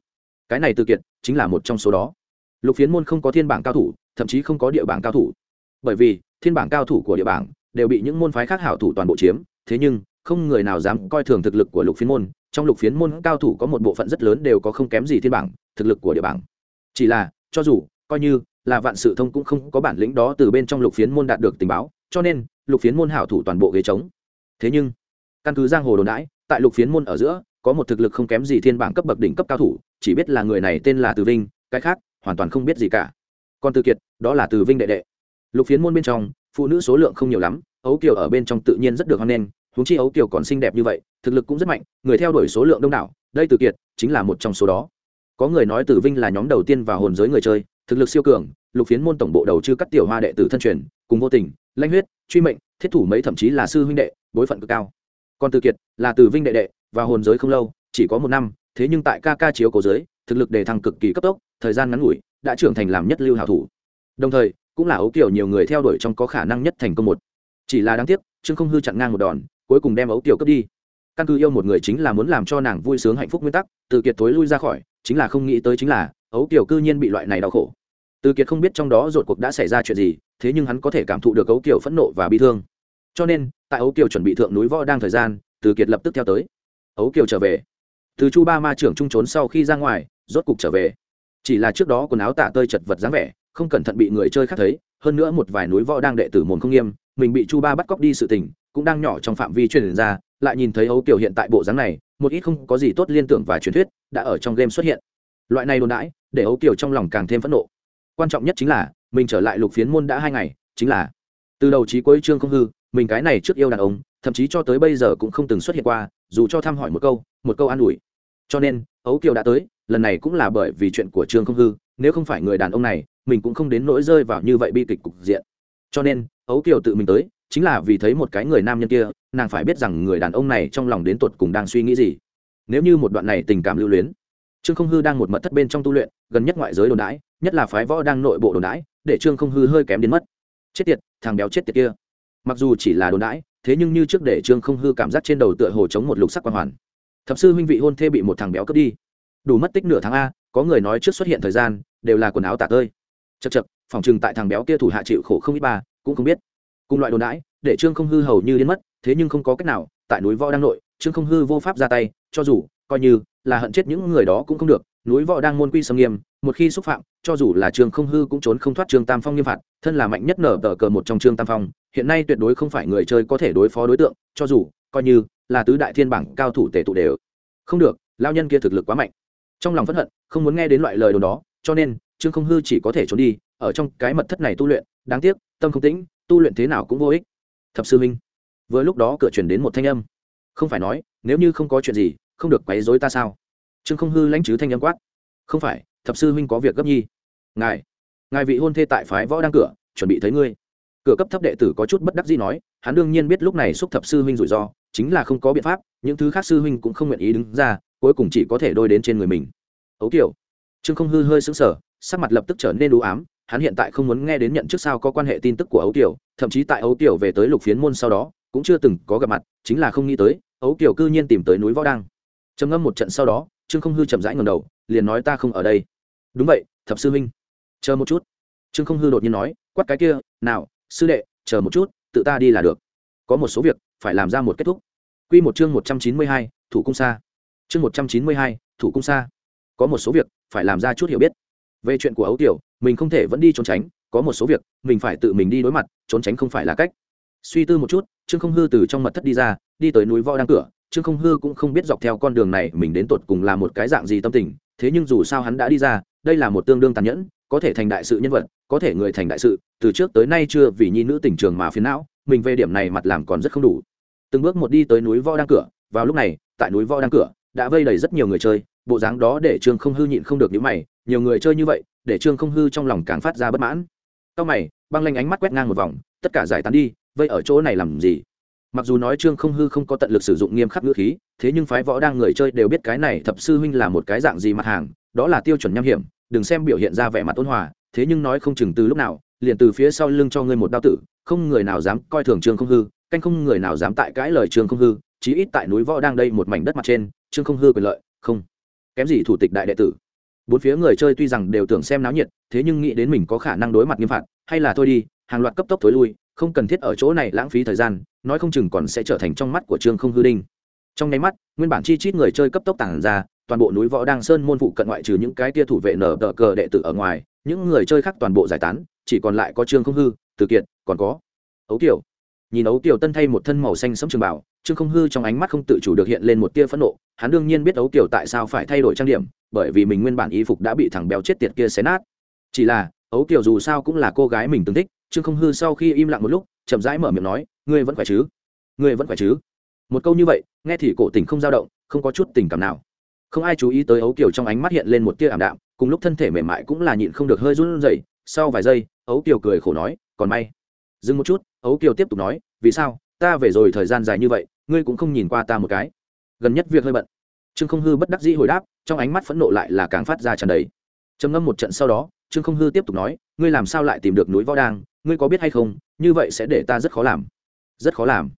Cái này từ kiện chính là một trong số đó lục phiến môn không có thiên bảng cao thủ, thậm chí không có địa bảng cao thủ. Bởi vì, thiên bảng cao thủ của địa bảng đều bị những môn phái khác hảo thủ toàn bộ chiếm, thế nhưng, không người nào dám coi thường thực lực của lục phiến môn. Trong lục phiến môn cao thủ có một bộ phận rất lớn đều có không kém gì thiên bảng, thực lực của địa bảng. Chỉ là, cho dù, coi như là vạn sự thông cũng không có bản lĩnh đó từ bên trong lục phiến môn đạt được tình báo, cho nên, lục phiến môn hảo thủ toàn bộ ghế trống. Thế nhưng, căn cứ giang hồ đồn đãi, tại lục phiến môn ở giữa, có một thực lực không kém gì thiên bảng cấp bậc đỉnh cấp cao thủ, chỉ biết là người này tên là từ vinh cái khác, hoàn toàn không biết gì cả. Còn từ kiệt, đó là từ vinh đệ đệ. Lục phiến môn bên trong, phụ nữ số lượng không nhiều lắm, ấu kiều ở bên trong tự nhiên rất được hoan nghênh, huống chi ấu kiều còn xinh đẹp như vậy, thực lực cũng rất mạnh, người theo đuổi số lượng đông đảo, đây từ kiệt chính là một trong số đó. Có người nói tử vinh là nhóm đầu tiên vào hồn giới người chơi, thực lực siêu cường, lục phiến môn tổng bộ đầu chư cắt tiểu hoa đệ tử thân truyền, cùng vô tình lanh huyết, truy mệnh, thiết thủ mấy thậm chí là sư huynh đệ, bối phận cực cao. Còn từ kiệt là từ vinh đệ đệ và hồn giới không lâu, chỉ có một năm, thế nhưng tại ca ca chiếu cổ giới thực lực đề thăng cực kỳ cấp tốc, thời gian ngắn ngủi, đã trưởng thành làm nhất lưu hảo thủ. Đồng thời, cũng là ấu kiểu nhiều người theo đuổi trong có khả năng nhất thành công một. Chỉ là đáng tiếc, trương không hư chặn ngang một đòn, cuối cùng đem ấu kiểu cướp đi. Căn cứ yêu một người chính là muốn làm cho nàng vui sướng hạnh phúc nguyên tắc, từ kiệt tối lui ra khỏi, chính là không nghĩ tới chính là, ấu kiểu cư nhiên bị loại này đau khổ. Từ kiệt không biết trong đó rột cuộc đã xảy ra chuyện gì, thế nhưng hắn có thể cảm thụ được ấu kiểu phẫn nộ và bi thương. Cho nên, tại ấu tiểu chuẩn bị thượng núi võ đang thời gian, từ kiệt lập tức theo tới. Ấu tiểu trở về. Từ chu ba ma trưởng trung trốn sau khi ra ngoài rốt cục trở về. Chỉ là trước đó quần áo tạ tơi chật vật dáng vẻ, không cẩn thận bị người chơi khác thấy, hơn nữa một vài núi võ đang đệ tử mồm không nghiêm, mình bị chu ba bắt cóc đi sự tình, cũng đang nhỏ trong phạm vi truyền ra, lại nhìn thấy ấu kiểu hiện tại bộ dáng này, một ít không có gì tốt liên tưởng và truyền thuyết, đã ở trong game xuất hiện. Loại này đồn đãi, để ấu kiểu trong lòng càng thêm phẫn nộ. Quan trọng nhất chính là, mình trở lại lục phiến môn đã hai ngày, chính là, từ đầu trí cuối trương không hư, mình cái này trước yêu đàn ông, thậm chí cho tới bây giờ cũng không từng xuất hiện qua, dù cho thăm hỏi một câu một câu an ủi cho nên, ấu kiều đã tới, lần này cũng là bởi vì chuyện của trương không hư, nếu không phải người đàn ông này, mình cũng không đến nỗi rơi vào như vậy bi kịch cục diện. Cho nên, ấu kiều tự mình tới, chính là vì thấy một cái người nam nhân kia, nàng phải biết rằng người đàn ông này trong lòng đến tột cùng đang suy nghĩ gì. Nếu như một đoạn này tình cảm lưu luyến, trương không hư đang một mật thất bên trong tu luyện, gần nhất ngoại giới đồn đãi, nhất là phái võ đang nội bộ đồn đãi, để trương không hư hơi kém đến mất. Chết tiệt, thằng béo chết tiệt kia. Mặc dù chỉ là đồn đãi, thế nhưng như trước để trương không hư cảm giác trên đầu tựa hồ chống một lục sắc quan hoàn thập sư huynh vị hôn thê bị một thằng béo cướp đi. Đủ mất tích nửa tháng a, có người nói trước xuất hiện thời gian, đều là quần áo tả tơi. Chật chật phòng chừng tại thằng béo kia thủ hạ chịu khổ không ít ba, cũng không biết. Cùng loại đồn đãi, để trương không hư hầu như đến mất, thế nhưng không có cách nào, tại núi võ đang nội, trương không hư vô pháp ra tay, cho dù, coi như là hận chết những người đó cũng không được. Núi võ đang môn quy sâm nghiêm, một khi xúc phạm, cho dù là trương không hư cũng trốn không thoát trương tam phong nghiêm phạt, thân là mạnh nhất nở tờ cờ một trong trương tam phong, hiện nay tuyệt đối không phải người chơi có thể đối phó đối tượng, cho dù, coi như là tứ đại thiên bảng cao thủ tề tụ đều. Không được lao nhân kia thực lực quá mạnh. Trong lòng phẫn hận, không muốn nghe đến loại lời đồn đó, cho nên, trương không hư chỉ có thể trốn đi, ở trong cái mật thất này tu luyện, đáng tiếc, tâm không tĩnh, tu luyện thế nào cũng vô ích. Thập sư minh vừa lúc đó cửa chuyển đến một thanh âm. Không phải nói, nếu như không có chuyện gì, không được quấy dối ta sao? Trương không hư lãnh chứ thanh âm quát. Không phải, thập sư huynh có việc gấp nhi. Ngài ngài vị hôn thê tại phái võ đang cửa, chuẩn bị thấy ngươi. Cửa cấp thấp đệ tử có chút bất đắc gì nói, hắn đương nhiên biết lúc này xúc thập sư huynh rủi ro chính là không có biện pháp, những thứ khác sư huynh cũng không nguyện ý đứng ra, cuối cùng chỉ có thể đôi đến trên người mình. Ấu kiểu trương không hư hơi sững sờ, sắc mặt lập tức trở nên đủ ám, hắn hiện tại không muốn nghe đến nhận trước sao có quan hệ tin tức của ấu tiểu thậm chí tại ấu tiểu về tới lục phiến môn sau đó, cũng chưa từng có gặp mặt, chính là không nghĩ tới, ấu tiểu cư nhiên tìm tới núi võ đăng. Trầm ngâm một trận sau đó, trương không hư chậm rãi ngầm đầu, liền nói ta không ở đây. Đúng vậy, thập sư huynh. Chờ một chút. Trương không hư đột nhiên nói, quát cái kia, nào, sư đệ, chờ một chút, tự ta đi là được. Có một số việc phải làm ra một kết thúc. Q một chương một trăm chín mươi hai, thủ cung xa. Chương một trăm chín mươi hai, thủ cung xa. Có một số việc phải làm ra chút hiểu biết. Về chuyện của ấu tiểu, mình không thể vẫn đi trốn tránh, có một số việc mình phải tự mình đi đối mặt, trốn tránh không phải là cách. Suy tư một chút, trương không hư từ trong mật thất đi ra, đi tới núi võ đang cửa. Trương không hư cũng không biết dọc theo con đường này mình đến tột cùng là một cái dạng gì tâm tình, thế nhưng dù sao hắn đã đi ra, đây là một tương đương tàn nhẫn, có thể thành đại sự nhân vật, có thể người thành đại sự, từ trước tới nay chưa vì nhi nữ tình trường mà phiến não, mình về điểm này mặt làm còn rất không đủ từng bước một đi tới núi võ đang cửa, vào lúc này, tại núi võ đang cửa, đã vây đầy rất nhiều người chơi, bộ dáng đó để trương không hư nhịn không được những mày, nhiều người chơi như vậy, để trương không hư trong lòng càng phát ra bất mãn. Sau mày, băng lanh ánh mắt quét ngang một vòng, tất cả giải tán đi, vây ở chỗ này làm gì? Mặc dù nói trương không hư không có tận lực sử dụng nghiêm khắc ngữ khí, thế nhưng phái võ đang người chơi đều biết cái này thập sư huynh là một cái dạng gì mặt hàng, đó là tiêu chuẩn nham hiểm, đừng xem biểu hiện ra vẻ mặt ôn hòa, thế nhưng nói không chừng từ lúc nào, liền từ phía sau lưng cho ngươi một đao tử, không người nào dám coi thường trương không hư canh không người nào dám tại cãi lời trương không hư, chí ít tại núi võ đang đây một mảnh đất mặt trên, trương không hư quyền lợi, không. Kém gì thủ tịch đại đệ tử. Bốn phía người chơi tuy rằng đều tưởng xem náo nhiệt, thế nhưng nghĩ đến mình có khả năng đối mặt nghiêm phạt, hay là thôi đi, hàng loạt cấp tốc thối lui, không cần thiết ở chỗ này lãng phí thời gian, nói không chừng còn sẽ trở thành trong mắt của trương không hư đinh. Trong nháy mắt, nguyên bản chi chít người chơi cấp tốc tản ra, toàn bộ núi võ đang sơn môn phụ cận ngoại trừ những cái tia thủ vệ nở đỡ cờ đệ tử ở ngoài, những người chơi khác toàn bộ giải tán, chỉ còn lại có trương không hư, từ kiệt, còn có ấu tiểu nhìn ấu Tiểu tân thay một thân màu xanh sẫm trường bảo trương không hư trong ánh mắt không tự chủ được hiện lên một tia phẫn nộ, hắn đương nhiên biết ấu Tiểu tại sao phải thay đổi trang điểm, bởi vì mình nguyên bản y phục đã bị thằng béo chết tiệt kia xé nát. Chỉ là ấu Tiểu dù sao cũng là cô gái mình từng thích, trương không hư sau khi im lặng một lúc, chậm rãi mở miệng nói, ngươi vẫn khỏe chứ? Ngươi vẫn khỏe chứ? Một câu như vậy, nghe thì cổ tình không dao động, không có chút tình cảm nào. Không ai chú ý tới ấu Tiểu trong ánh mắt hiện lên một tia ảm đạm, cùng lúc thân thể mềm mại cũng là nhịn không được hơi run rẩy. Sau vài giây ấu Tiểu cười khổ nói, còn may. Dừng một chút ấu kiều tiếp tục nói, vì sao? Ta về rồi thời gian dài như vậy, ngươi cũng không nhìn qua ta một cái. Gần nhất việc hơi bận. Trương không hư bất đắc dĩ hồi đáp, trong ánh mắt phẫn nộ lại là càng phát ra tràn đầy. Trầm ngâm một trận sau đó, trương không hư tiếp tục nói, ngươi làm sao lại tìm được núi võ đang? Ngươi có biết hay không, như vậy sẽ để ta rất khó làm. Rất khó làm.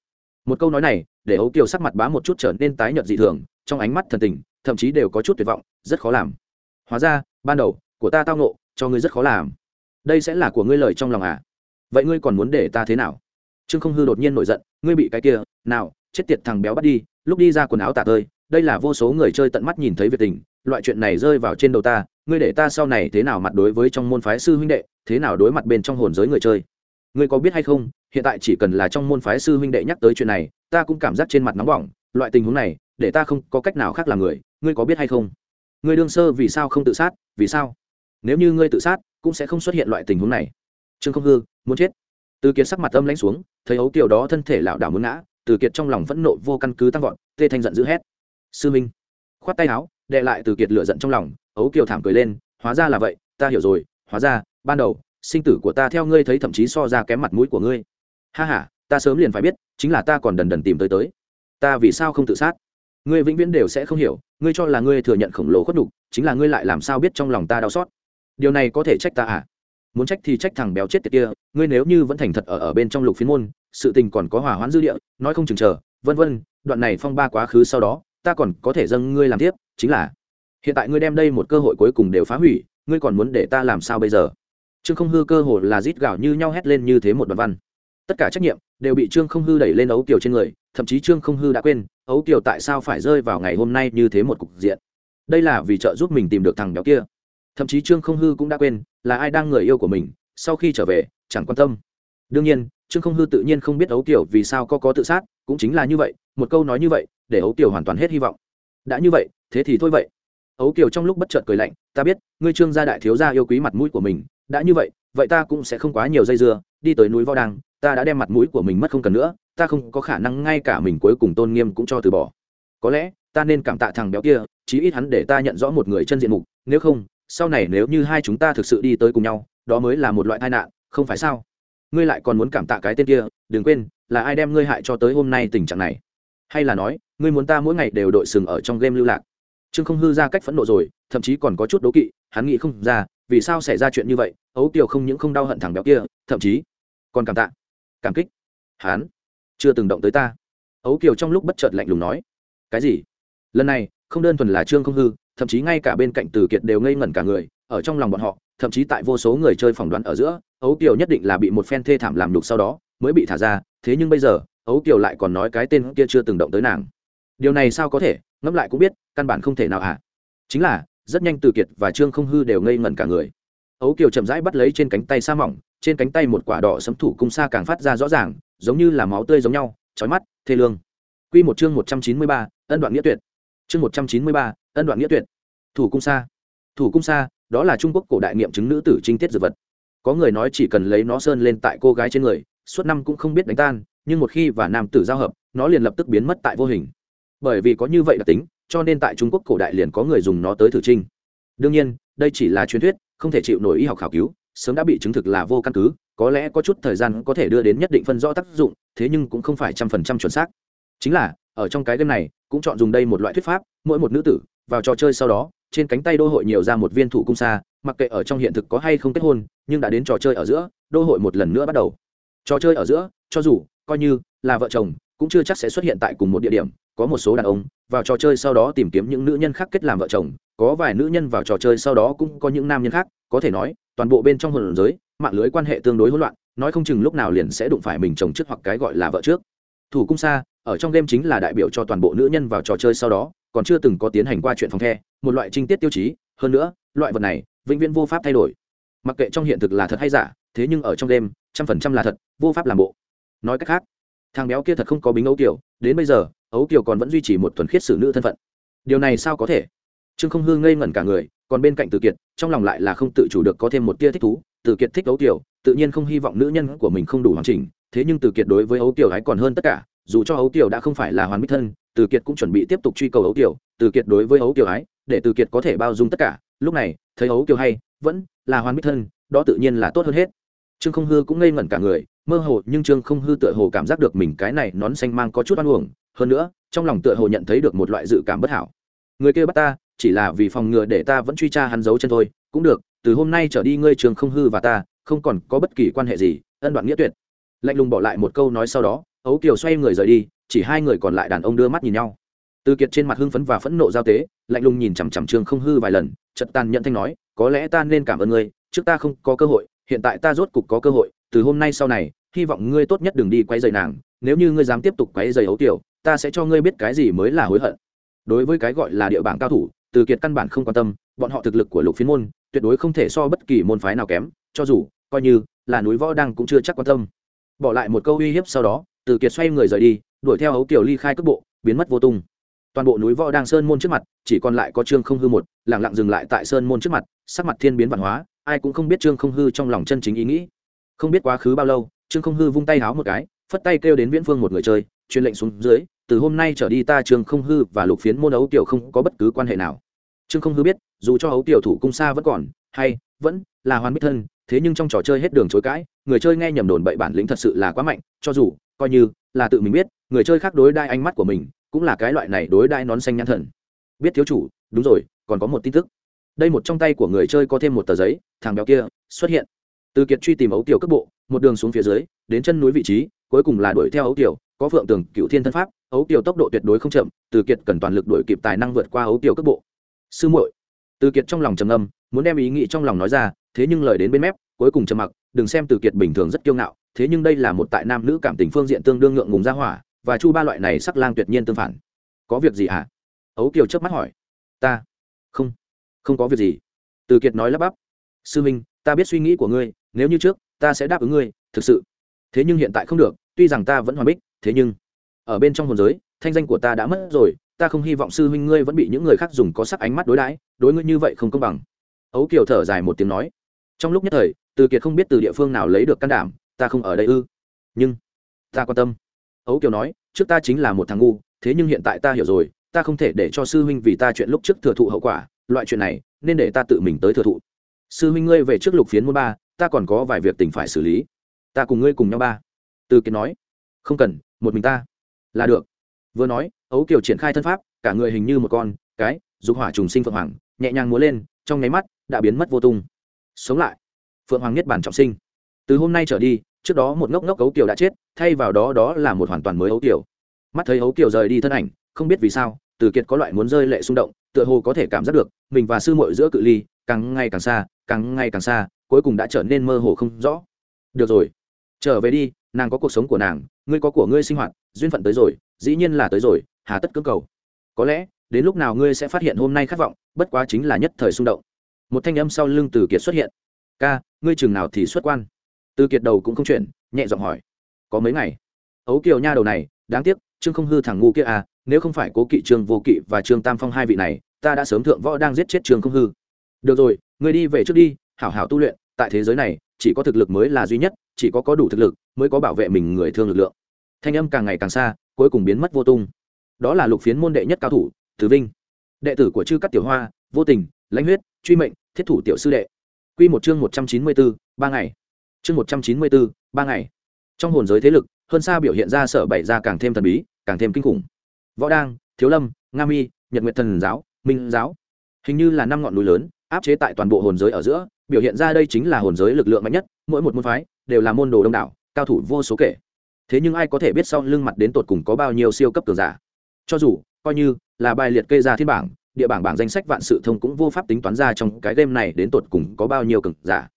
Một câu nói này, để ấu kiều sắc mặt bá một chút trở nên tái nhợt dị thường, trong ánh mắt thần tình, thậm chí đều có chút tuyệt vọng, rất khó làm. Hóa ra, ban đầu của ta tao nộ cho ngươi rất khó làm. Đây sẽ là của ngươi lời trong lòng à? Vậy ngươi còn muốn để ta thế nào? Trương không hư đột nhiên nổi giận, ngươi bị cái kia, nào, chết tiệt thằng béo bắt đi, lúc đi ra quần áo tả tơi, đây là vô số người chơi tận mắt nhìn thấy việc tình, loại chuyện này rơi vào trên đầu ta, ngươi để ta sau này thế nào mặt đối với trong môn phái sư huynh đệ, thế nào đối mặt bên trong hồn giới người chơi? Ngươi có biết hay không, hiện tại chỉ cần là trong môn phái sư huynh đệ nhắc tới chuyện này, ta cũng cảm giác trên mặt nóng bỏng, loại tình huống này, để ta không có cách nào khác là người, ngươi có biết hay không? Ngươi đương sơ vì sao không tự sát, vì sao? Nếu như ngươi tự sát, cũng sẽ không xuất hiện loại tình huống này. Trương không hư muốn chết. Từ kiệt sắc mặt âm lãnh xuống, thấy ấu kiều đó thân thể lảo đảo muốn ngã, từ kiệt trong lòng phẫn nộ vô căn cứ tăng vọt, tê thanh giận dữ hét. Sư minh! Khoát tay áo, đệ lại từ kiệt lựa giận trong lòng, ấu kiều thảm cười lên, hóa ra là vậy, ta hiểu rồi, hóa ra, ban đầu, sinh tử của ta theo ngươi thấy thậm chí so ra kém mặt mũi của ngươi. Ha h a ta sớm liền phải biết, chính là ta còn đần đần tìm tới tới. Ta vì sao không tự sát? Ngươi vĩnh viễn đều sẽ không hiểu, ngươi cho là ngươi thừa nhận khổng lồ khuất đục chính là ngươi lại làm sao biết trong lòng ta đau xót? Điều này có thể trách ta à? Muốn trách thì trách thằng béo chết tiệt kia, ngươi nếu như vẫn thành thật ở ở bên trong lục phiến môn, sự tình còn có hòa hoãn dư địa, nói không chừng chờ, vân vân, đoạn này phong ba quá khứ sau đó, ta còn có thể dâng ngươi làm tiếp, chính là, hiện tại ngươi đem đây một cơ hội cuối cùng đều phá hủy, ngươi còn muốn để ta làm sao bây giờ? Trương không hư cơ hội là rít gạo như nhau hét lên như thế một đoạn văn. Tất cả trách nhiệm đều bị trương không hư đẩy lên ấu kiều trên người, thậm chí trương không hư đã quên, ấu kiều tại sao phải rơi vào ngày hôm nay như thế một cục diện? Đây là vì trợ giúp mình tìm được thằng béo kia thậm chí trương không hư cũng đã quên là ai đang người yêu của mình, sau khi trở về, chẳng quan tâm. Đương nhiên, trương không hư tự nhiên không biết ấu tiểu vì sao có có tự sát, cũng chính là như vậy, một câu nói như vậy, để ấu tiểu hoàn toàn hết hy vọng. Đã như vậy, thế thì thôi vậy. Ấu tiểu trong lúc bất chợt cười lạnh, ta biết, ngươi trương gia đại thiếu gia yêu quý mặt mũi của mình, đã như vậy vậy ta cũng sẽ không quá nhiều dây dưa, đi tới núi võ đăng, ta đã đem mặt mũi của mình mất không cần nữa, ta không có khả năng ngay cả mình cuối cùng tôn nghiêm cũng cho từ bỏ. Có lẽ, ta nên cảm tạ thằng béo kia, chí ít hắn để ta nhận rõ một người chân diện mục, nếu không sau này nếu như hai chúng ta thực sự đi tới cùng nhau, đó mới là một loại tai nạn, không phải sao? Ngươi lại còn muốn cảm tạ cái tên kia, đừng quên, là ai đem ngươi hại cho tới hôm nay tình trạng này? Hay là nói, ngươi muốn ta mỗi ngày đều đội sừng ở trong game lưu lạc? Trương không hư ra cách phẫn nộ rồi, thậm chí còn có chút đố kỵ, hắn nghĩ không ra, vì sao xảy ra chuyện như vậy ấu kiều không những không đau hận thằng béo kia, thậm chí còn cảm tạ, cảm kích. Hắn chưa từng động tới ta. Ấu kiều trong lúc bất chợt lạnh lùng nói, cái gì? Lần này, không đơn thuần là trương không hư thậm chí ngay cả bên cạnh từ kiệt đều ngây ngẩn cả người, ở trong lòng bọn họ, thậm chí tại vô số người chơi phỏng đoán ở giữa, ấu kiều nhất định là bị một phen thê thảm làm nhục sau đó, mới bị thả ra, thế nhưng bây giờ, ấu kiều lại còn nói cái tên kia chưa từng động tới nàng. Điều này sao có thể, ngẫm lại cũng biết, căn bản không thể nào à chính là, rất nhanh từ kiệt và trương không hư đều ngây ngẩn cả người. Ấu kiều chậm rãi bắt lấy trên cánh tay sa mỏng, trên cánh tay một quả đỏ sấm thủ cung sa càng phát ra rõ ràng, giống như là máu tươi giống nhau trói mắt, thê lương. Q một chương một trăm chín mươi ba, ân đoạn nghĩa tuyệt chương một trăm chín mươi ba, ân đoạn nghĩa tuyệt. Thủ cung sa thủ cung sa đó là trung quốc cổ đại nghiệm chứng nữ tử trinh tiết dược vật. Có người nói chỉ cần lấy nó sơn lên tại cô gái trên người, suốt năm cũng không biết đánh tan, nhưng một khi và nam tử giao hợp, nó liền lập tức biến mất tại vô hình. Bởi vì có như vậy đặc tính, cho nên tại trung quốc cổ đại liền có người dùng nó tới thử trinh. Đương nhiên, đây chỉ là truyền thuyết, không thể chịu nổi y học khảo cứu, sớm đã bị chứng thực là vô căn cứ, có lẽ có chút thời gian có thể đưa đến nhất định phân rõ tác dụng, thế nhưng cũng không phải trăm phần trăm chuẩn xác. Chính là ở trong cái game này, cũng chọn dùng đây một loại thuyết pháp, mỗi một nữ tử, vào trò chơi sau đó, trên cánh tay đô hội nhiều ra một viên thủ cung xa, mặc kệ ở trong hiện thực có hay không kết hôn, nhưng đã đến trò chơi ở giữa, đô hội một lần nữa bắt đầu. Trò chơi ở giữa, cho dù, coi như là vợ chồng, cũng chưa chắc sẽ xuất hiện tại cùng một địa điểm, có một số đàn ông, vào trò chơi sau đó tìm kiếm những nữ nhân khác kết làm vợ chồng, có vài nữ nhân vào trò chơi sau đó cũng có những nam nhân khác, có thể nói, toàn bộ bên trong hồn giới, mạng lưới quan hệ tương đối hỗn loạn, nói không chừng lúc nào liền sẽ đụng phải mình chồng trước hoặc cái gọi là vợ trước thủ cung xa, ở trong game chính là đại biểu cho toàn bộ nữ nhân vào trò chơi sau đó, còn chưa từng có tiến hành qua chuyện phòng the, một loại trinh tiết tiêu chí. Hơn nữa, loại vật này, vĩnh viễn vô pháp thay đổi. Mặc kệ trong hiện thực là thật hay giả, thế nhưng ở trong game, trăm phần trăm là thật, vô pháp làm bộ. Nói cách khác, thằng béo kia thật không có bính ấu kiều, đến bây giờ, ấu kiều còn vẫn duy trì một thuần khiết xử nữ thân phận. Điều này sao có thể? Trương không hư ngây ngẩn cả người, còn bên cạnh từ kiệt, trong lòng lại là không tự chủ được có thêm một tia thích thú. Từ kiệt thích ấu kiều, tự nhiên không hy vọng nữ nhân của mình không đủ hoàn chỉnh thế nhưng từ kiệt đối với ấu tiểu hãy còn hơn tất cả, dù cho ấu Tiểu đã không phải là hoàn bích thân, từ kiệt cũng chuẩn bị tiếp tục truy cầu ấu Tiểu. từ kiệt đối với ấu tiểu hãy để từ kiệt có thể bao dung tất cả. Lúc này, thấy ấu Tiểu hay, vẫn là hoàn bích thân, đó tự nhiên là tốt hơn hết. Trương không hư cũng ngây ngẩn cả người, mơ hồ nhưng trương không hư tựa hồ cảm giác được mình cái này nón xanh mang có chút oan uổng, hơn nữa, trong lòng tựa hồ nhận thấy được một loại dự cảm bất hảo. Người kia bắt ta, chỉ là vì phòng ngừa để ta vẫn truy tra hắn giấu chân thôi, cũng được, từ hôm nay trở đi ngươi trường không hư và ta, không còn có bất kỳ quan hệ gì, ân đoạn nghĩa tuyệt lạnh lùng bỏ lại một câu nói sau đó ấu kiều xoay người rời đi, chỉ hai người còn lại đàn ông đưa mắt nhìn nhau. Từ kiệt trên mặt hưng phấn và phẫn nộ giao tế, lạnh lùng nhìn chằm chằm trương không hư vài lần chật tàn nhận thanh nói, có lẽ ta nên cảm ơn ngươi, trước ta không có cơ hội, hiện tại ta rốt cục có cơ hội, từ hôm nay sau này, hy vọng ngươi tốt nhất đừng đi quay dày nàng, nếu như ngươi dám tiếp tục quay dày ấu tiểu ta sẽ cho ngươi biết cái gì mới là hối hận. Đối với cái gọi là địa bảng cao thủ, từ kiệt căn bản không quan tâm, bọn họ thực lực của lục phiến môn, tuyệt đối không thể so bất kỳ môn phái nào kém, cho dù, coi như là núi võ đang cũng chưa chắc quan tâm bỏ lại một câu uy hiếp sau đó, từ kiệt xoay người rời đi, đuổi theo hấu kiều ly khai cước bộ, biến mất vô tung. Toàn bộ núi võ đang sơn môn trước mặt, chỉ còn lại có trương không hư một lẳng lặng dừng lại tại sơn môn trước mặt, sắc mặt thiên biến văn hóa, ai cũng không biết trương không hư trong lòng chân chính ý nghĩ. Không biết quá khứ bao lâu, trương không hư vung tay háo một cái, phất tay kêu đến viễn phương một người chơi, truyền lệnh xuống dưới, từ hôm nay trở đi ta trương không hư và lục phiến môn ấu tiểu không có bất cứ quan hệ nào. Trương không hư biết, dù cho ấu tiểu thủ cung xa vẫn còn, hay vẫn là hoàn bích thân, thế nhưng trong trò chơi hết đường chối cãi người chơi nghe nhầm đồn bậy bản lĩnh thật sự là quá mạnh, cho dù, coi như, là tự mình biết, người chơi khác đối đai ánh mắt của mình, cũng là cái loại này đối đai nón xanh nhãn thần. Biết thiếu chủ, đúng rồi, còn có một tin tức. Đây một trong tay của người chơi có thêm một tờ giấy, thằng béo kia, xuất hiện. Từ kiệt truy tìm ấu tiểu cấp bộ, một đường xuống phía dưới, đến chân núi vị trí, cuối cùng là đuổi theo ấu tiểu, có phượng tường cựu thiên thân pháp, ấu tiểu tốc độ tuyệt đối không chậm, từ kiệt cần toàn lực đuổi kịp tài năng vượt qua ấu tiểu cấp bộ. Sư muội. Từ kiệt trong lòng trầm âm muốn đem ý nghĩ trong lòng nói ra, thế nhưng lời đến bên mép, cuối cùng trầm mặc đừng xem từ kiệt bình thường rất kiêu ngạo, thế nhưng đây là một tại nam nữ cảm tình phương diện tương đương ngượng ngùng ra hỏa, và chu ba loại này sắc lang tuyệt nhiên tương phản. Có việc gì hả? À? ấu kiều trước mắt hỏi. Ta. Không. Không có việc gì. Từ kiệt nói lắp bắp. Sư minh, ta biết suy nghĩ của ngươi, nếu như trước, ta sẽ đáp ứng ngươi, thực sự. Thế nhưng hiện tại không được, tuy rằng ta vẫn hoàn bích, thế nhưng ở bên trong hồn giới, thanh danh của ta đã mất rồi, ta không hy vọng sư huynh ngươi vẫn bị những người khác dùng có sắc ánh mắt đối đãi, đối ngươi như vậy không công bằng. Ấu kiều thở dài một tiếng nói. Trong lúc nhất thời từ kiệt không biết từ địa phương nào lấy được can đảm, ta không ở đây ư? Nhưng ta quan tâm. Ấu kiều nói, trước ta chính là một thằng ngu, thế nhưng hiện tại ta hiểu rồi, ta không thể để cho sư huynh vì ta chuyện lúc trước thừa thụ hậu quả, loại chuyện này, nên để ta tự mình tới thừa thụ. Sư huynh ngươi về trước lục phiến môn ba, ta còn có vài việc tình phải xử lý. Ta cùng ngươi cùng nhau ba. Từ kiệt nói, không cần, một mình ta. Là được. Vừa nói, ấu kiều triển khai thân pháp, cả người hình như một con, cái, dục hỏa trùng sinh phượng hoàng, nhẹ nhàng múa lên, trong nháy mắt, đã biến mất vô tung. Sống lại phượng hoàng nhất bản trọng sinh. Từ hôm nay trở đi, trước đó một ngốc ngốc ấu kiều đã chết, thay vào đó đó là một hoàn toàn mới ấu kiều. Mắt thấy ấu kiều rời đi thân ảnh, không biết vì sao, từ kiệt có loại muốn rơi lệ xung động, tựa hồ có thể cảm giác được, mình và sư muội giữa cự ly, càng ngày càng xa, càng ngày càng xa, cuối cùng đã trở nên mơ hồ không rõ. Được rồi, trở về đi, nàng có cuộc sống của nàng, ngươi có của ngươi sinh hoạt, duyên phận tới rồi, dĩ nhiên là tới rồi, hà tất cưỡng cầu. Có lẽ, đến lúc nào ngươi sẽ phát hiện hôm nay khát vọng, bất quá chính là nhất thời xung động. Một thanh âm sau lưng từ kiệt xuất hiện ca, ngươi chừng nào thì xuất quan? Từ kiệt đầu cũng không chuyển, nhẹ giọng hỏi. Có mấy ngày? Ấu kiều nha đầu này, đáng tiếc, trương không hư thằng ngu kia à nếu không phải cố kỵ trương vô kỵ và trương tam phong hai vị này, ta đã sớm thượng võ đang giết chết trương không hư. Được rồi, ngươi đi về trước đi, hảo hảo tu luyện, tại thế giới này, chỉ có thực lực mới là duy nhất, chỉ có có đủ thực lực mới có bảo vệ mình người thương lực lượng. Thanh âm càng ngày càng xa, cuối cùng biến mất vô tung. Đó là lục phiến môn đệ nhất cao thủ tử vinh. Đệ tử của chư cắt tiểu hoa, vô tình, lãnh huyết, truy mệnh, thiết thủ tiểu sư đệ. Quy một chương một trăm chín mươi bốn ba ngày. Chương một trăm chín mươi bốn ba ngày. Trong hồn giới thế lực, hơn xa biểu hiện ra sở bảy ra càng thêm thần bí, càng thêm kinh khủng. Võ đang thiếu lâm, nga mi, nhật nguyệt thần giáo, minh giáo. Hình như là năm ngọn núi lớn, áp chế tại toàn bộ hồn giới ở giữa, biểu hiện ra đây chính là hồn giới lực lượng mạnh nhất, mỗi một môn phái đều là môn đồ đông đảo, cao thủ vô số kể. Thế nhưng ai có thể biết sau lưng mặt đến tột cùng có bao nhiêu siêu cấp cường giả? Cho dù, coi như là bài liệt kê ra thiên bảng địa bảng bảng danh sách vạn sự thông cũng vô pháp tính toán ra trong cái game này đến tột cùng có bao nhiêu cực giả.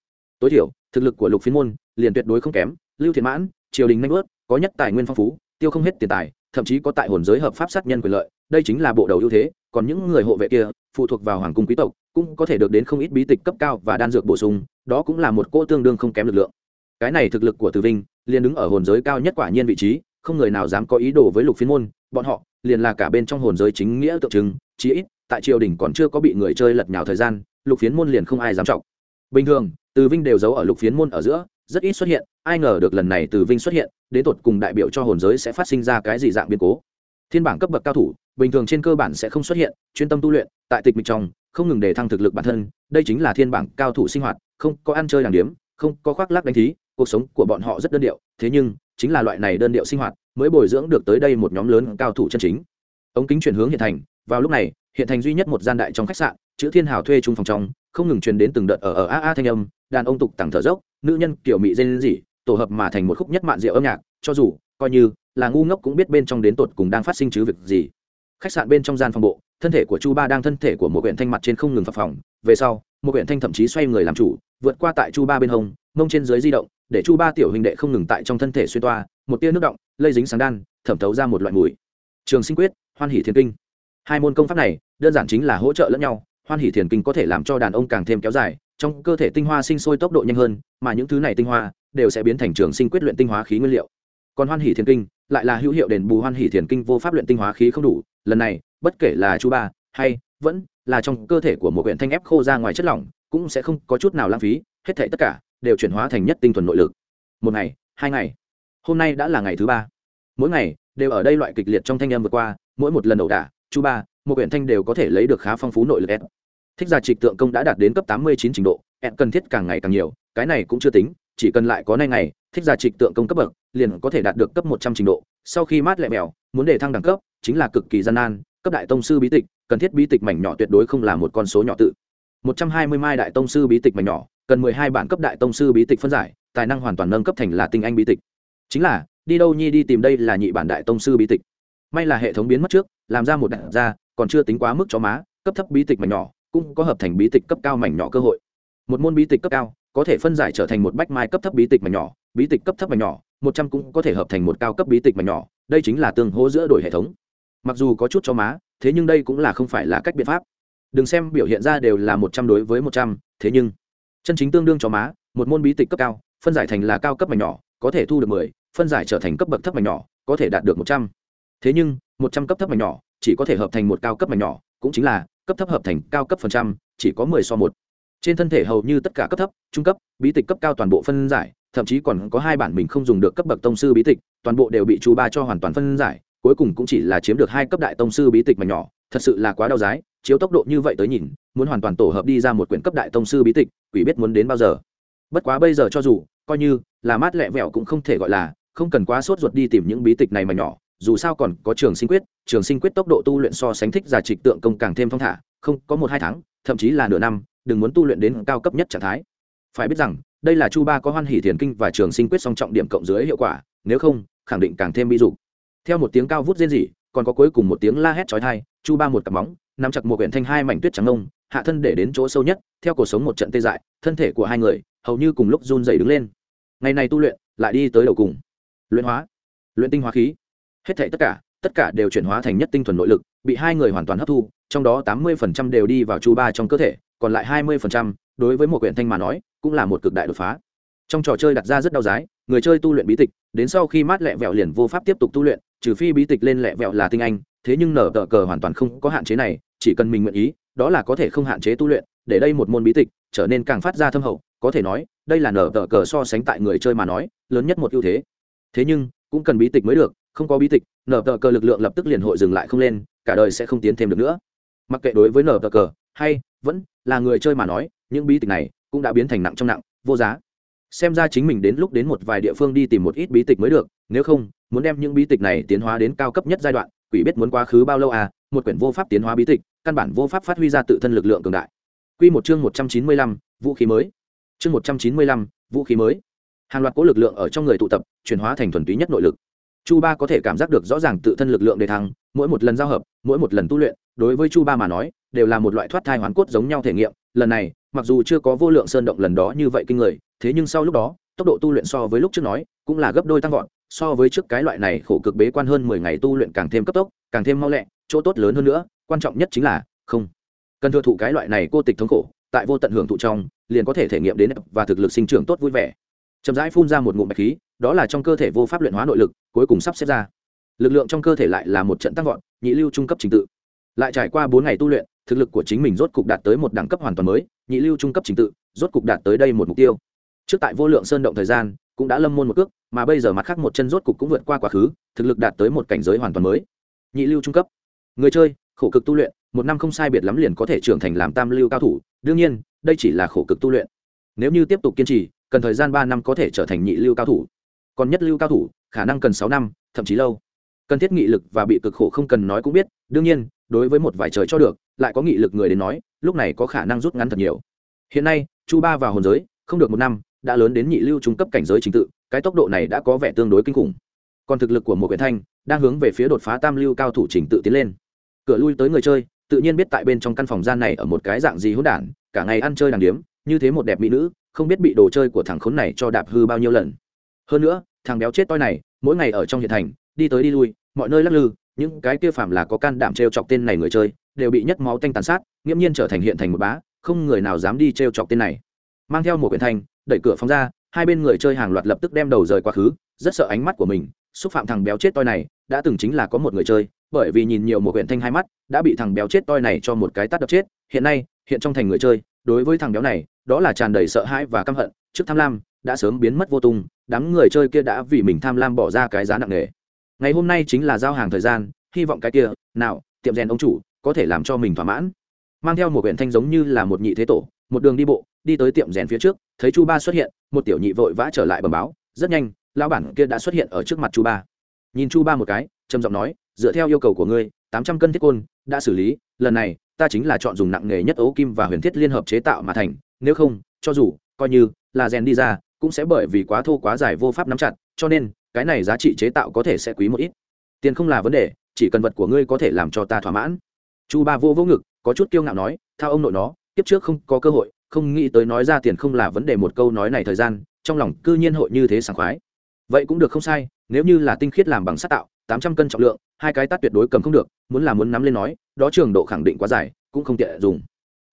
Tối thiểu, thực lực của lục phiên môn, liền tuyệt đối không kém, lưu thiện mãn, triều đình nanh vớt có nhất tài nguyên phong phú, tiêu không hết tiền tài, thậm chí có tại hồn giới hợp pháp sát nhân quyền lợi, đây chính là bộ đầu ưu thế, còn những người hộ vệ kia, phụ thuộc vào hoàng cung quý tộc, cũng có thể được đến không ít bí tịch cấp cao và đan dược bổ sung, đó cũng là một cỗ tương đương không kém lực lượng. Cái này thực lực của từ vinh, liền đứng ở hồn giới cao nhất quả nhiên vị trí, không người nào dám có ý đồ với lục phiên môn, bọn họ, liền là cả bên trong hồn giới chính nghĩa tượng trưng, chí ít tại triều đình còn chưa có bị người chơi lật nhào thời gian, lục phiến môn liền không ai dám trọng bình thường, từ vinh đều giấu ở lục phiến môn ở giữa, rất ít xuất hiện, ai ngờ được lần này từ vinh xuất hiện, đến tột cùng đại biểu cho hồn giới sẽ phát sinh ra cái gì dạng biến cố. Thiên bảng cấp bậc cao thủ, bình thường trên cơ bản sẽ không xuất hiện, chuyên tâm tu luyện, tại tịch mịch trong, không ngừng để thăng thực lực bản thân, đây chính là thiên bảng cao thủ sinh hoạt, không có ăn chơi đàng điếm, không có khoác lác đánh thí, cuộc sống của bọn họ rất đơn điệu, thế nhưng, chính là loại này đơn điệu sinh hoạt, mới bồi dưỡng được tới đây một nhóm lớn cao thủ chân chính. Ống kính chuyển hướng hiện thành vào lúc này, hiện thành duy nhất một gian đại trong khách sạn, chữ thiên hào thuê chung phòng trong, không ngừng truyền đến từng đợt ở ở a a thanh âm, đàn ông tục tặng thở dốc, nữ nhân kiểu mị dên dỉ tổ hợp mà thành một khúc nhất mạn rượu âm nhạc, cho dù, coi như, là ngu ngốc cũng biết bên trong đến tột cùng đang phát sinh chứ việc gì. Khách sạn bên trong gian phòng bộ, thân thể của chu ba đang thân thể của một huyện thanh mặt trên không ngừng phập phòng về sau, một huyện thanh thậm chí xoay người làm chủ, vượt qua tại chu ba bên hông, mông trên dưới di động, để chu ba tiểu hình đệ không ngừng tại trong thân thể xuyên toa, một tia nước động, lây dính sáng đan, thẩm thấu ra một loại mùi. Trường sinh quyết, hoan hỷ thiên kinh hai môn công pháp này, đơn giản chính là hỗ trợ lẫn nhau, hoan hỷ thiền kinh có thể làm cho đàn ông càng thêm kéo dài, trong cơ thể tinh hoa sinh sôi tốc độ nhanh hơn, mà những thứ này tinh hoa đều sẽ biến thành trường sinh quyết luyện tinh hóa khí nguyên liệu. Còn hoan hỷ thiền kinh lại là hữu hiệu đền bù hoan hỷ thiền kinh vô pháp luyện tinh hóa khí không đủ, lần này, bất kể là chú ba hay vẫn là trong cơ thể của một huyện thanh ép khô ra ngoài chất lỏng, cũng sẽ không có chút nào lãng phí, hết thể tất cả đều chuyển hóa thành nhất tinh thuần nội lực. Một ngày, hai ngày. Hôm nay đã là ngày thứ ba. Mỗi ngày đều ở đây loại kịch liệt trong thanh âm vượt qua, mỗi một lần ẩu đả chu ba, một huyện thanh đều có thể lấy được khá phong phú nội lực ép. Thích giả trịch tượng công đã đạt đến cấp tám mươi chín trình độ, ép cần thiết càng ngày càng nhiều, cái này cũng chưa tính, chỉ cần lại có nay ngày, thích giả trịch tượng công cấp bậc, liền có thể đạt được cấp một trăm trình độ. Sau khi mát lẹ mèo, muốn để thăng đẳng cấp, chính là cực kỳ gian nan, cấp đại tông sư bí tịch, cần thiết bí tịch mảnh nhỏ tuyệt đối không là một con số nhỏ tự. Một trăm hai mươi mai đại tông sư bí tịch mảnh nhỏ, cần mười hai bản cấp đại tông sư bí tịch phân giải, tài năng hoàn toàn nâng cấp thành là tinh anh bí tịch. Chính là, đi đâu nhi đi tìm đây là nhị bản đại tông sư bí tịch. May là hệ thống biến mất trước làm ra một đạn ra, còn chưa tính quá mức cho má, cấp thấp bí tịch mảnh nhỏ, cũng có hợp thành bí tịch cấp cao mảnh nhỏ cơ hội. Một môn bí tịch cấp cao, có thể phân giải trở thành một bách mai cấp thấp bí tịch mảnh nhỏ, bí tịch cấp thấp mảnh nhỏ, một trăm cũng có thể hợp thành một cao cấp bí tịch mảnh nhỏ, đây chính là tương hỗ giữa đổi hệ thống. Mặc dù có chút cho má, thế nhưng đây cũng là không phải là cách biện pháp. Đừng xem biểu hiện ra đều là một trăm đối với một trăm, thế nhưng, chân chính tương đương cho má, một môn bí tịch cấp cao, phân giải thành là cao cấp mảnh nhỏ, có thể thu được mười, phân giải trở thành cấp bậc thấp mảnh nhỏ, có thể đạt được một trăm thế nhưng, một trăm cấp thấp mảnh nhỏ chỉ có thể hợp thành một cao cấp mảnh nhỏ, cũng chính là cấp thấp hợp thành cao cấp phần trăm, chỉ có mười so một. Trên thân thể hầu như tất cả cấp thấp, trung cấp, bí tịch cấp cao toàn bộ phân giải, thậm chí còn có hai bản mình không dùng được cấp bậc tông sư bí tịch, toàn bộ đều bị chú ba cho hoàn toàn phân giải, cuối cùng cũng chỉ là chiếm được hai cấp đại tông sư bí tịch mảnh nhỏ, thật sự là quá đau giá chiếu tốc độ như vậy tới nhìn, muốn hoàn toàn tổ hợp đi ra một quyển cấp đại tông sư bí tịch, quỷ biết muốn đến bao giờ. Bất quá bây giờ cho dù, coi như là mát lẹ vẹo cũng không thể gọi là, không cần quá sốt ruột đi tìm những bí tịch này mà nhỏ dù sao còn có trường sinh quyết, trường sinh quyết tốc độ tu luyện so sánh thích giả trịch tượng công càng thêm phong thả, không, có một hai tháng, thậm chí là nửa năm, đừng muốn tu luyện đến cao cấp nhất trạng thái. Phải biết rằng, đây là chu ba có hoan hỷ thiền kinh và trường sinh quyết song trọng điểm cộng dưới hiệu quả, nếu không, khẳng định càng thêm bi dục. Theo một tiếng cao vút rên rỉ, còn có cuối cùng một tiếng la hét chói tai, chu ba một cặp móng, nắm chặt một quyển thanh hai mảnh tuyết trắng ngông, hạ thân để đến chỗ sâu nhất, theo cuộc sống một trận tê dại, thân thể của hai người hầu như cùng lúc run dày đứng lên. Ngày này tu luyện, lại đi tới đầu cùng. Luyện hóa. Luyện tinh hóa khí hết thảy tất cả tất cả đều chuyển hóa thành nhất tinh thuần nội lực, bị hai người hoàn toàn hấp thu, trong đó tám mươi phần trăm đều đi vào chu ba trong cơ thể, còn lại hai mươi phần trăm, đối với một quyển thanh mà nói, cũng là một cực đại đột phá. Trong trò chơi đặt ra rất đau giá người chơi tu luyện bí tịch, đến sau khi mát lẹ vẹo liền vô pháp tiếp tục tu luyện, trừ phi bí tịch lên lẹ vẹo là tinh anh, thế nhưng nở tờ cờ hoàn toàn không có hạn chế này, chỉ cần mình nguyện ý, đó là có thể không hạn chế tu luyện, để đây một môn bí tịch trở nên càng phát ra thâm hậu, có thể nói, đây là nở tờ cờ so sánh tại người chơi mà nói, lớn nhất một ưu thế. Thế nhưng, cũng cần bí tịch mới được không có bí tịch nở tờ cờ lực lượng lập tức liền hội dừng lại không lên cả đời sẽ không tiến thêm được nữa mặc kệ đối với nở tờ cờ hay vẫn là người chơi mà nói những bí tịch này cũng đã biến thành nặng trong nặng vô giá xem ra chính mình đến lúc đến một vài địa phương đi tìm một ít bí tịch mới được nếu không muốn đem những bí tịch này tiến hóa đến cao cấp nhất giai đoạn quỷ biết muốn quá khứ bao lâu à một quyển vô pháp tiến hóa bí tịch căn bản vô pháp phát huy ra tự thân lực lượng cường đại Quy một chương một trăm chín mươi lăm, vũ khí mới. Chương một trăm chín mươi lăm, vũ khí mới. Hàng loạt cố lực lượng ở trong người tụ tập, chuyển hóa thành thuần túy nhất nội lực. Chu Ba có thể cảm giác được rõ ràng tự thân lực lượng đề thăng, mỗi một lần giao hợp, mỗi một lần tu luyện, đối với Chu Ba mà nói, đều là một loại thoát thai hoàn cốt giống nhau thể nghiệm. Lần này mặc dù chưa có vô lượng sơn động lần đó như vậy kinh người thế nhưng sau lúc đó tốc độ tu luyện so với lúc trước nói cũng là gấp đôi tăng vọt so với trước cái loại này khổ cực bế quan hơn mười ngày tu luyện càng thêm cấp tốc càng thêm mau lẹ chỗ tốt lớn hơn nữa quan trọng nhất chính là không cần thừa thụ cái loại này cô tịch thống khổ tại vô tận hưởng thụ trong liền có thể thể nghiệm đến và thực lực sinh trưởng tốt vui vẻ chậm rãi phun ra một ngụm bạch khí, đó là trong cơ thể vô pháp luyện hóa nội lực, cuối cùng sắp xếp ra. Lực lượng trong cơ thể lại là một trận tăng vọt, nhị lưu trung cấp trình tự. Lại trải qua bốn ngày tu luyện, thực lực của chính mình rốt cục đạt tới một đẳng cấp hoàn toàn mới, nhị lưu trung cấp trình tự, rốt cục đạt tới đây một mục tiêu. Trước tại vô lượng sơn động thời gian, cũng đã lâm môn một cước, mà bây giờ mặt khác một chân rốt cục cũng vượt qua quá khứ, thực lực đạt tới một cảnh giới hoàn toàn mới. Nhị lưu trung cấp. Người chơi, khổ cực tu luyện, một năm không sai biệt lắm liền có thể trưởng thành làm tam lưu cao thủ, đương nhiên, đây chỉ là khổ cực tu luyện. Nếu như tiếp tục kiên trì cần thời gian ba năm có thể trở thành nhị lưu cao thủ. Còn nhất lưu cao thủ, khả năng cần sáu năm, thậm chí lâu. Cần thiết nghị lực và bị cực khổ không cần nói cũng biết, đương nhiên, đối với một vài trời cho được, lại có nghị lực người đến nói, lúc này có khả năng rút ngắn thật nhiều. Hiện nay, chu ba vào hồn giới, không được một năm, đã lớn đến nhị lưu trung cấp cảnh giới chính tự, cái tốc độ này đã có vẻ tương đối kinh khủng. Còn thực lực của một quyển thanh, đang hướng về phía đột phá tam lưu cao thủ trình tự tiến lên. Cửa lui tới người chơi, tự nhiên biết tại bên trong căn phòng gian này ở một cái dạng gì hỗn đản, cả ngày ăn chơi đàng điếm, như thế một đẹp mỹ nữ không biết bị đồ chơi của thằng khốn này cho đạp hư bao nhiêu lần. Hơn nữa, thằng béo chết toi này, mỗi ngày ở trong hiện thành, đi tới đi lui, mọi nơi lắc lư, những cái kia phạm là có can đảm t chọc tên này người chơi, đều bị nhất máu tanh tàn sát, nghiễm nhiên trở thành hiện thành một bá, không người nào dám đi t chọc tên này. Mang theo một quyển thanh đẩy cửa phóng ra, hai bên người chơi hàng loạt lập tức đem đầu rời quá khứ, rất sợ ánh mắt của mình, xúc phạm thằng béo chết toi này, đã từng chính là có một người chơi, bởi vì nhìn nhiều một quyển thanh hai mắt, đã bị thằng béo chết toi này cho một cái tắt đập chết, hiện nay, hiện trong thành người chơi đối với thằng béo này, đó là tràn đầy sợ hãi và căm hận, trước tham lam, đã sớm biến mất vô tung, đám người chơi kia đã vì mình tham lam bỏ ra cái giá nặng nề. Ngày hôm nay chính là giao hàng thời gian, hy vọng cái kia, nào, tiệm rèn ông chủ, có thể làm cho mình thỏa mãn. Mang theo một quyển thanh giống như là một nhị thế tổ, một đường đi bộ, đi tới tiệm rèn phía trước, thấy chu ba xuất hiện, một tiểu nhị vội vã trở lại bờ báo, rất nhanh, lão bản kia đã xuất hiện ở trước mặt chu ba. Nhìn chu ba một cái, trầm giọng nói, dựa theo yêu cầu của ngươi, tám trăm cân thiết côn, đã xử lý lần này, ta chính là chọn dùng nặng nghề nhất ấu kim và huyền thiết liên hợp chế tạo mà thành, nếu không, cho dù, coi như, là rèn đi ra, cũng sẽ bởi vì quá thô quá dài vô pháp nắm chặt, cho nên, cái này giá trị chế tạo có thể sẽ quý một ít. Tiền không là vấn đề, chỉ cần vật của ngươi có thể làm cho ta thỏa mãn. Chu ba vô vô ngực, có chút kiêu ngạo nói theo ông nội nó tiếp trước không có cơ hội, không nghĩ tới nói ra tiền không là vấn đề một câu nói này thời gian, trong lòng cư nhiên hội như thế sảng khoái. Vậy cũng được không sai, nếu như là tinh khiết làm bằng sắt tạo, tám trăm cân trọng lượng, hai cái tắt tuyệt đối cầm không được, muốn là muốn nắm lên nói đó trường độ khẳng định quá dài, cũng không tiện dùng.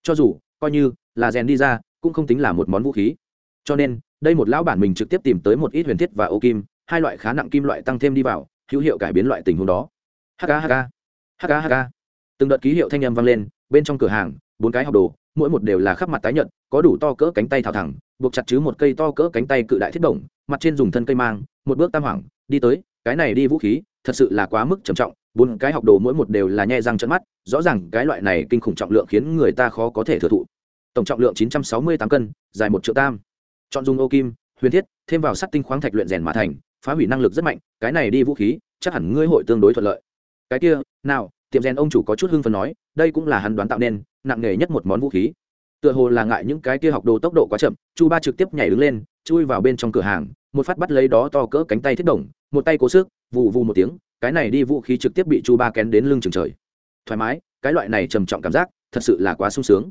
Cho dù, coi như là rèn đi ra, cũng không tính là một món vũ khí. Cho nên, đây một lão bản mình trực tiếp tìm tới một ít huyền thiết và ô kim, hai loại khá nặng kim loại tăng thêm đi vào, hữu hiệu cải biến loại tình huống đó. Hk hk hk hk từng đợt ký hiệu thanh âm vang lên, bên trong cửa hàng, bốn cái học đồ, mỗi một đều là khắp mặt tái nhợt, có đủ to cỡ cánh tay thảo thẳng, buộc chặt chứ một cây to cỡ cánh tay cự đại thiết động, mặt trên dùng thân cây mang, một bước tam hoảng, đi tới, cái này đi vũ khí, thật sự là quá mức trầm trọng bốn cái học đồ mỗi một đều là nhe răng trận mắt, rõ ràng cái loại này kinh khủng trọng lượng khiến người ta khó có thể thừa thụ. Tổng trọng lượng 968 cân, dài một triệu tam. Chọn dùng ô kim, huyền thiết, thêm vào sắt tinh khoáng thạch luyện rèn mà thành, phá hủy năng lực rất mạnh, cái này đi vũ khí, chắc hẳn ngươi hội tương đối thuận lợi. Cái kia, nào, tiệm rèn ông chủ có chút hưng phấn nói, đây cũng là hắn đoán tạo nên, nặng nghề nhất một món vũ khí. Tựa hồ là ngại những cái kia học đồ tốc độ quá chậm, chu ba trực tiếp nhảy đứng lên, chui vào bên trong cửa hàng, một phát bắt lấy đó to cỡ cánh tay thiết đồng, một tay cố sức, vù vù một tiếng cái này đi vũ khí trực tiếp bị chu ba kén đến lưng chừng trời. Thoải mái, cái loại này trầm trọng cảm giác, thật sự là quá sung sướng.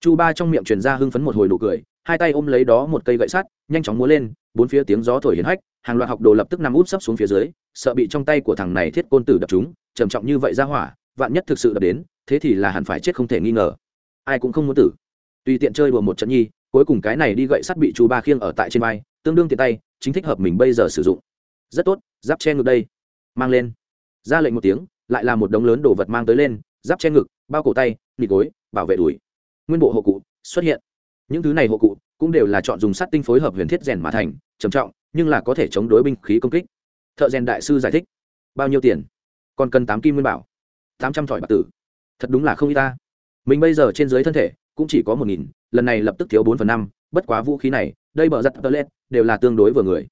Chu ba trong miệng truyền ra hưng phấn một hồi nụ cười, hai tay ôm lấy đó một cây gậy sắt, nhanh chóng múa lên, bốn phía tiếng gió thổi hiến hách, hàng loạt học đồ lập tức nằm úp sấp xuống phía dưới, sợ bị trong tay của thằng này thiết côn tử đập chúng trầm trọng như vậy ra hỏa, vạn nhất thực sự đập đến, thế thì là hẳn phải chết không thể nghi ngờ. Ai cũng không muốn tử. Tùy tiện chơi đùa một trận nhi, cuối cùng cái này đi gậy sắt bị chu ba khiêng ở tại trên vai, tương đương tiện tay, chính thích hợp mình bây giờ sử dụng. Rất tốt, giáp che ngược đây mang lên. Ra lệnh một tiếng, lại là một đống lớn đồ vật mang tới lên, giáp che ngực, bao cổ tay, nịt gối, bảo vệ đùi. Nguyên bộ hộ cụ xuất hiện. Những thứ này hộ cụ cũng đều là chọn dùng sắt tinh phối hợp huyền thiết rèn mà thành, trầm trọng, nhưng là có thể chống đối binh khí công kích. Thợ rèn đại sư giải thích, bao nhiêu tiền? Còn cần tám kim nguyên bảo, tám trăm thỏi bạc tử. Thật đúng là không y ta. Mình bây giờ trên dưới thân thể cũng chỉ có một nghìn, lần này lập tức thiếu bốn phần năm, bất quá vũ khí này, đây bờ giặt tơ lết, đều là tương đối vừa người.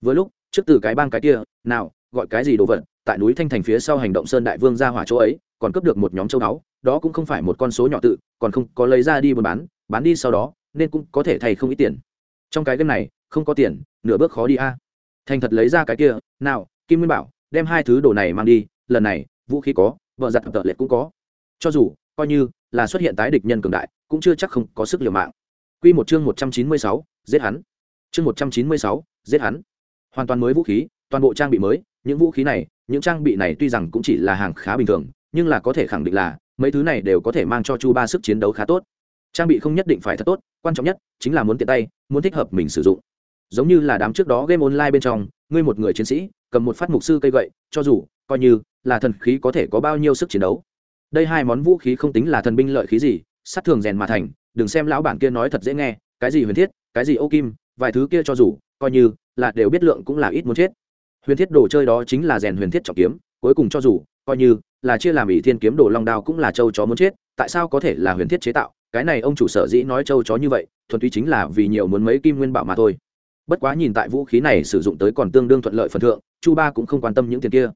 Vừa lúc trước từ cái bang cái kia, nào, gọi cái gì đồ vật, tại núi thanh thành phía sau hành động sơn đại vương ra hỏa chỗ ấy, còn cướp được một nhóm châu báu, đó cũng không phải một con số nhỏ tự, còn không có lấy ra đi buôn bán bán đi sau đó, nên cũng có thể thay không ít tiền. Trong cái game này, không có tiền, nửa bước khó đi a. Thành thật lấy ra cái kia, nào, kim nguyên bảo, đem hai thứ đồ này mang đi, lần này, vũ khí có, vợ giặt tợ lệ cũng có. Cho dù, coi như là xuất hiện tái địch nhân cường đại, cũng chưa chắc không có sức liều mạng. Quy một chương một trăm chín mươi sáu, giết hắn. Chương một trăm chín mươi sáu, giết hắn hoàn toàn mới vũ khí, toàn bộ trang bị mới, những vũ khí này, những trang bị này tuy rằng cũng chỉ là hàng khá bình thường, nhưng là có thể khẳng định là mấy thứ này đều có thể mang cho chu ba sức chiến đấu khá tốt. Trang bị không nhất định phải thật tốt, quan trọng nhất chính là muốn tiện tay, muốn thích hợp mình sử dụng. Giống như là đám trước đó game online bên trong, ngươi một người chiến sĩ, cầm một phát mục sư cây gậy, cho dù, coi như là thần khí có thể có bao nhiêu sức chiến đấu. Đây hai món vũ khí không tính là thần binh lợi khí gì, sát thường rèn mà thành, đừng xem lão bản kia nói thật dễ nghe, cái gì huyền thiết, cái gì ô kim, vài thứ kia cho dù coi như là đều biết lượng cũng là ít muốn chết. Huyền thiết đồ chơi đó chính là rèn huyền thiết trọng kiếm, cuối cùng cho dù, coi như là chia làm ỷ thiên kiếm đồ long đao cũng là châu chó muốn chết, tại sao có thể là huyền thiết chế tạo? Cái này ông chủ sở dĩ nói châu chó như vậy, thuần túy chính là vì nhiều muốn mấy kim nguyên bảo mà thôi. Bất quá nhìn tại vũ khí này sử dụng tới còn tương đương thuận lợi phần thượng, chu ba cũng không quan tâm những tiền kia.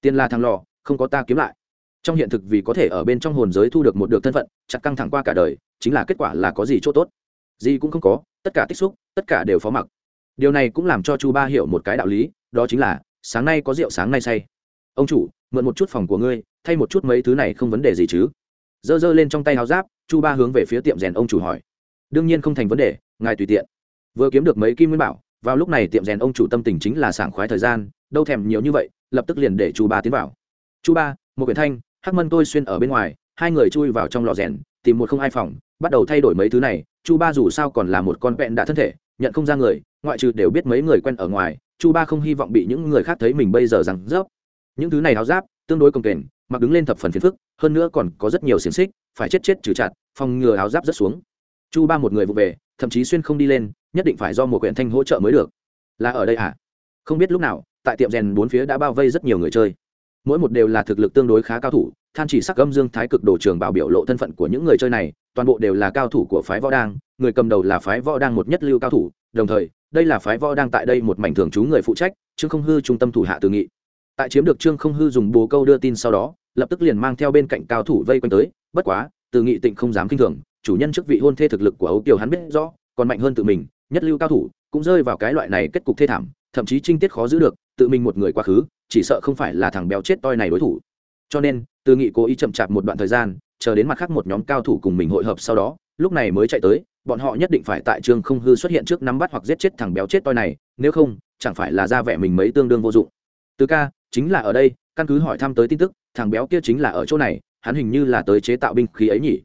Tiền là thằng lò, không có ta kiếm lại. Trong hiện thực vì có thể ở bên trong hồn giới thu được một được thân phận, chặt căng thẳng qua cả đời, chính là kết quả là có gì chỗ tốt. Gì cũng không có, tất cả tích xúc, tất cả đều phó mặc điều này cũng làm cho chu ba hiểu một cái đạo lý, đó chính là, sáng nay có rượu sáng nay say. Ông chủ, mượn một chút phòng của ngươi, thay một chút mấy thứ này không vấn đề gì chứ? Giơ giơ lên trong tay áo giáp, chu ba hướng về phía tiệm rèn ông chủ hỏi. Đương nhiên không thành vấn đề, ngài tùy tiện. Vừa kiếm được mấy kim nguyên bảo, vào lúc này tiệm rèn ông chủ tâm tình chính là sảng khoái thời gian, đâu thèm nhiều như vậy, lập tức liền để chu ba tiến vào. Chu ba, một quyển thanh, hắc mân tôi xuyên ở bên ngoài, hai người chui vào trong lò rèn, tìm một không hai phòng, bắt đầu thay đổi mấy thứ này. Chu ba dù sao còn là một con vẹn đã thân thể, nhận không ra người ngoại trừ đều biết mấy người quen ở ngoài, chu ba không hy vọng bị những người khác thấy mình bây giờ rằng rớp. Những thứ này áo giáp, tương đối công kềnh, mặc đứng lên thập phần phiền phức, hơn nữa còn có rất nhiều xiềng xích, phải chết chết trừ chặt, phòng ngừa áo giáp rất xuống. Chu ba một người vụ về, thậm chí xuyên không đi lên, nhất định phải do một quyển thanh hỗ trợ mới được. Là ở đây à? Không biết lúc nào, tại tiệm rèn bốn phía đã bao vây rất nhiều người chơi. Mỗi một đều là thực lực tương đối khá cao thủ, than chỉ sắc âm dương thái cực đồ trường bảo biểu lộ thân phận của những người chơi này, toàn bộ đều là cao thủ của phái võ đang, người cầm đầu là phái võ đang một nhất lưu cao thủ, đồng thời đây là phái võ đang tại đây một mảnh thường trú người phụ trách, trương không hư trung tâm thủ hạ từ nghị. Tại chiếm được trương không hư dùng bồ câu đưa tin sau đó, lập tức liền mang theo bên cạnh cao thủ vây quanh tới, bất quá, từ nghị tịnh không dám kinh thường, chủ nhân chức vị hôn thê thực lực của ấu kiều hắn biết rõ, còn mạnh hơn tự mình, nhất lưu cao thủ, cũng rơi vào cái loại này kết cục thê thảm, thậm chí trinh tiết khó giữ được, tự mình một người quá khứ, chỉ sợ không phải là thằng béo chết toi này đối thủ. Cho nên, từ nghị cố ý chậm chạp một đoạn thời gian, chờ đến mặt khác một nhóm cao thủ cùng mình hội hợp sau đó, lúc này mới chạy tới bọn họ nhất định phải tại trương không hư xuất hiện trước nắm bắt hoặc giết chết thằng béo chết toi này, nếu không, chẳng phải là ra vẻ mình mấy tương đương vô dụng. Từ ca, chính là ở đây, căn cứ hỏi thăm tới tin tức, thằng béo kia chính là ở chỗ này, hắn hình như là tới chế tạo binh khí ấy nhỉ?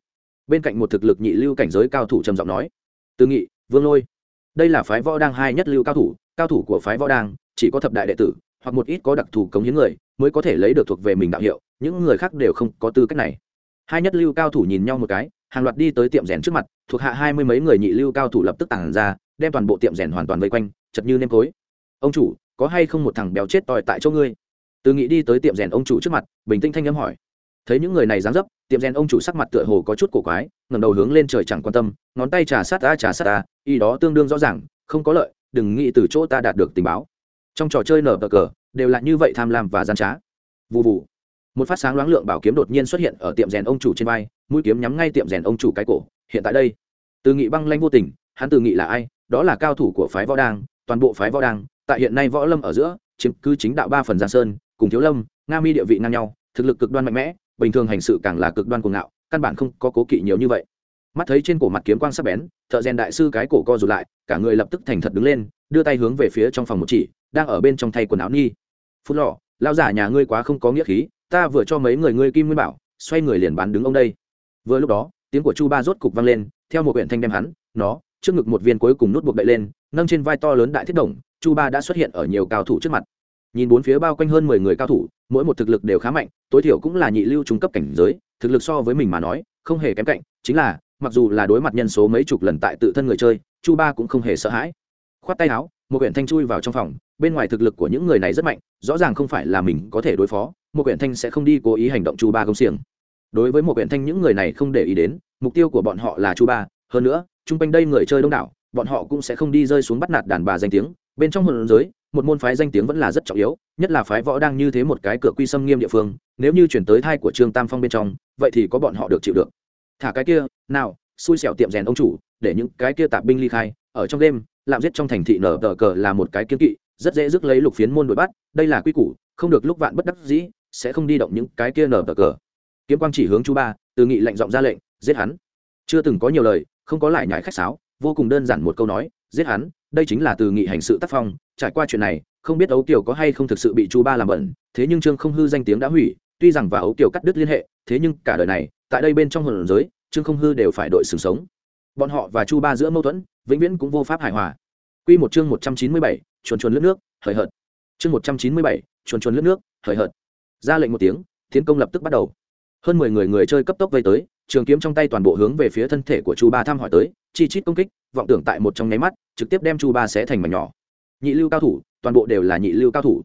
Bên cạnh một thực lực nhị lưu cảnh giới cao thủ trầm giọng nói, từ nghị, vương lôi, đây là phái võ đang hai nhất lưu cao thủ cao thủ của phái võ đang, chỉ có thập đại đệ tử, hoặc một ít có đặc thù cống hiến người, mới có thể lấy được thuộc về mình đạo hiệu, những người khác đều không có tư cách này. Hai nhất lưu cao thủ nhìn nhau một cái hàng loạt đi tới tiệm rèn trước mặt, thuộc hạ hai mươi mấy người nhị lưu cao thủ lập tức tản ra, đem toàn bộ tiệm rèn hoàn toàn vây quanh, chật như nêm cối ông chủ, có hay không một thằng béo chết tòi tại chỗ ngươi? Từ nghị đi tới tiệm rèn ông chủ trước mặt, bình tĩnh thanh âm hỏi. Thấy những người này dáng dấp, tiệm rèn ông chủ sắc mặt tựa hồ có chút cổ quái, ngẩng đầu hướng lên trời chẳng quan tâm, ngón tay trà sát ta, trà sát ta, y đó tương đương rõ ràng, không có lợi, đừng nghĩ từ chỗ ta đạt được tình báo. Trong trò chơi nở cờ đều là như vậy tham lam và gian trá. Vụ vụ một phát sáng loáng lượng bảo kiếm đột nhiên xuất hiện ở tiệm rèn ông chủ trên vai, mũi kiếm nhắm ngay tiệm rèn ông chủ cái cổ, hiện tại đây. Từ nghị băng lanh vô tình, hắn từ nghị là ai, đó là cao thủ của phái võ đang, toàn bộ phái võ đang, tại hiện nay võ lâm ở giữa, chiếm cứ chính đạo ba phần giang sơn, cùng thiếu lâm, nga mi địa vị ngang nhau, thực lực cực đoan mạnh mẽ, bình thường hành sự càng là cực đoan cuồng ngạo, căn bản không có cố kỵ nhiều như vậy. Mắt thấy trên cổ mặt kiếm quang sắc bén, thợ rèn đại sư cái cổ co rụt lại, cả người lập tức thành thật đứng lên, đưa tay hướng về phía trong phòng một chỉ, đang ở bên trong thay quần áo nghi phút lọ lao giả nhà ngươi quá không có nghĩa khí ta vừa cho mấy người ngươi kim nguyên bảo, xoay người liền bán đứng ông đây. Vừa lúc đó, tiếng của chu ba rốt cục vang lên, theo một huyện thanh đem hắn, nó, trước ngực một viên cuối cùng nút buộc đậy lên, nâng trên vai to lớn đại thiết đồng, chu ba đã xuất hiện ở nhiều cao thủ trước mặt. Nhìn bốn phía bao quanh hơn mười người cao thủ, mỗi một thực lực đều khá mạnh, tối thiểu cũng là nhị lưu trung cấp cảnh giới, thực lực so với mình mà nói, không hề kém cạnh, chính là, mặc dù là đối mặt nhân số mấy chục lần tại tự thân người chơi, chu ba cũng không hề sợ hãi. Khoát tay áo, một quyển thanh chui vào trong phòng, bên ngoài thực lực của những người này rất mạnh, rõ ràng không phải là mình có thể đối phó một quyển thanh sẽ không đi cố ý hành động chu ba công xiềng. Đối với một quyển thanh những người này không để ý đến, mục tiêu của bọn họ là chu ba. Hơn nữa, chung quanh đây người chơi đông đảo, bọn họ cũng sẽ không đi rơi xuống bắt nạt đàn bà danh tiếng. Bên trong hồn giới, một môn phái danh tiếng vẫn là rất trọng yếu, nhất là phái võ đang như thế một cái cửa quy xâm nghiêm địa phương. Nếu như chuyển tới thai của trương tam phong bên trong, vậy thì có bọn họ được chịu được. Thả cái kia, nào, xui xẻo tiệm rèn ông chủ, để những cái kia tạp binh ly khai. Ở trong đêm làm giết trong thành thị nở tờ cờ là một cái kiến kỵ, rất dễ rước lấy lục phiến môn đuổi bắt. Đây là quy củ, không được lúc vạn bất đắc dĩ sẽ không đi động những cái kia nở cờ kiếm quang chỉ hướng chu ba từ nghị lệnh giọng ra lệnh giết hắn chưa từng có nhiều lời không có lại nhải khách sáo vô cùng đơn giản một câu nói giết hắn đây chính là từ nghị hành sự tác phong trải qua chuyện này không biết ấu kiều có hay không thực sự bị chu ba làm bẩn thế nhưng trương không hư danh tiếng đã hủy tuy rằng và ấu kiều cắt đứt liên hệ thế nhưng cả đời này tại đây bên trong hồn giới trương không hư đều phải đội sừng sống bọn họ và chu ba giữa mâu thuẫn vĩnh viễn cũng vô pháp hài hòa Quy một chương một trăm chín mươi bảy, chuồn chuồn lướt nước, hời hợt. Chương một trăm chín mươi bảy, chuồn chuồn lướt nước, hời hợt. Ra lệnh một tiếng, tiến công lập tức bắt đầu. Hơn mười người người chơi cấp tốc vây tới, trường kiếm trong tay toàn bộ hướng về phía thân thể của Chu Ba thăm hỏi tới, chi chít công kích, vọng tưởng tại một trong nháy mắt, trực tiếp đem Chu Ba sẽ thành mảnh nhỏ. Nhị lưu cao thủ, toàn bộ đều là nhị lưu cao thủ.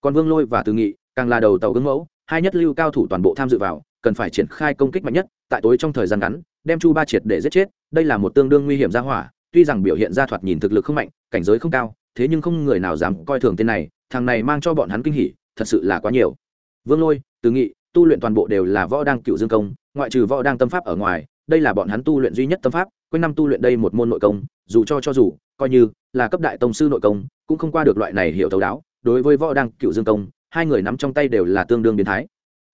Còn Vương Lôi và Từ Nghị, càng là đầu tàu gương mẫu, hai nhất lưu cao thủ toàn bộ tham dự vào, cần phải triển khai công kích mạnh nhất, tại tối trong thời gian ngắn, đem Chu Ba triệt để giết chết, đây là một tương đương nguy hiểm ra hỏa, tuy rằng biểu hiện ra thoạt nhìn thực lực không mạnh, cảnh giới không cao, thế nhưng không người nào dám coi thường tên này, thằng này mang cho bọn hắn kinh hỉ, thật sự là quá nhiều. Vương Lôi, Từ Nghị, tu luyện toàn bộ đều là võ đang cựu dương công, ngoại trừ võ đang tâm pháp ở ngoài, đây là bọn hắn tu luyện duy nhất tâm pháp, quanh năm tu luyện đây một môn nội công, dù cho cho dù coi như là cấp đại tông sư nội công, cũng không qua được loại này hiểu thấu đáo. Đối với võ đang cựu dương công, hai người nắm trong tay đều là tương đương biến thái.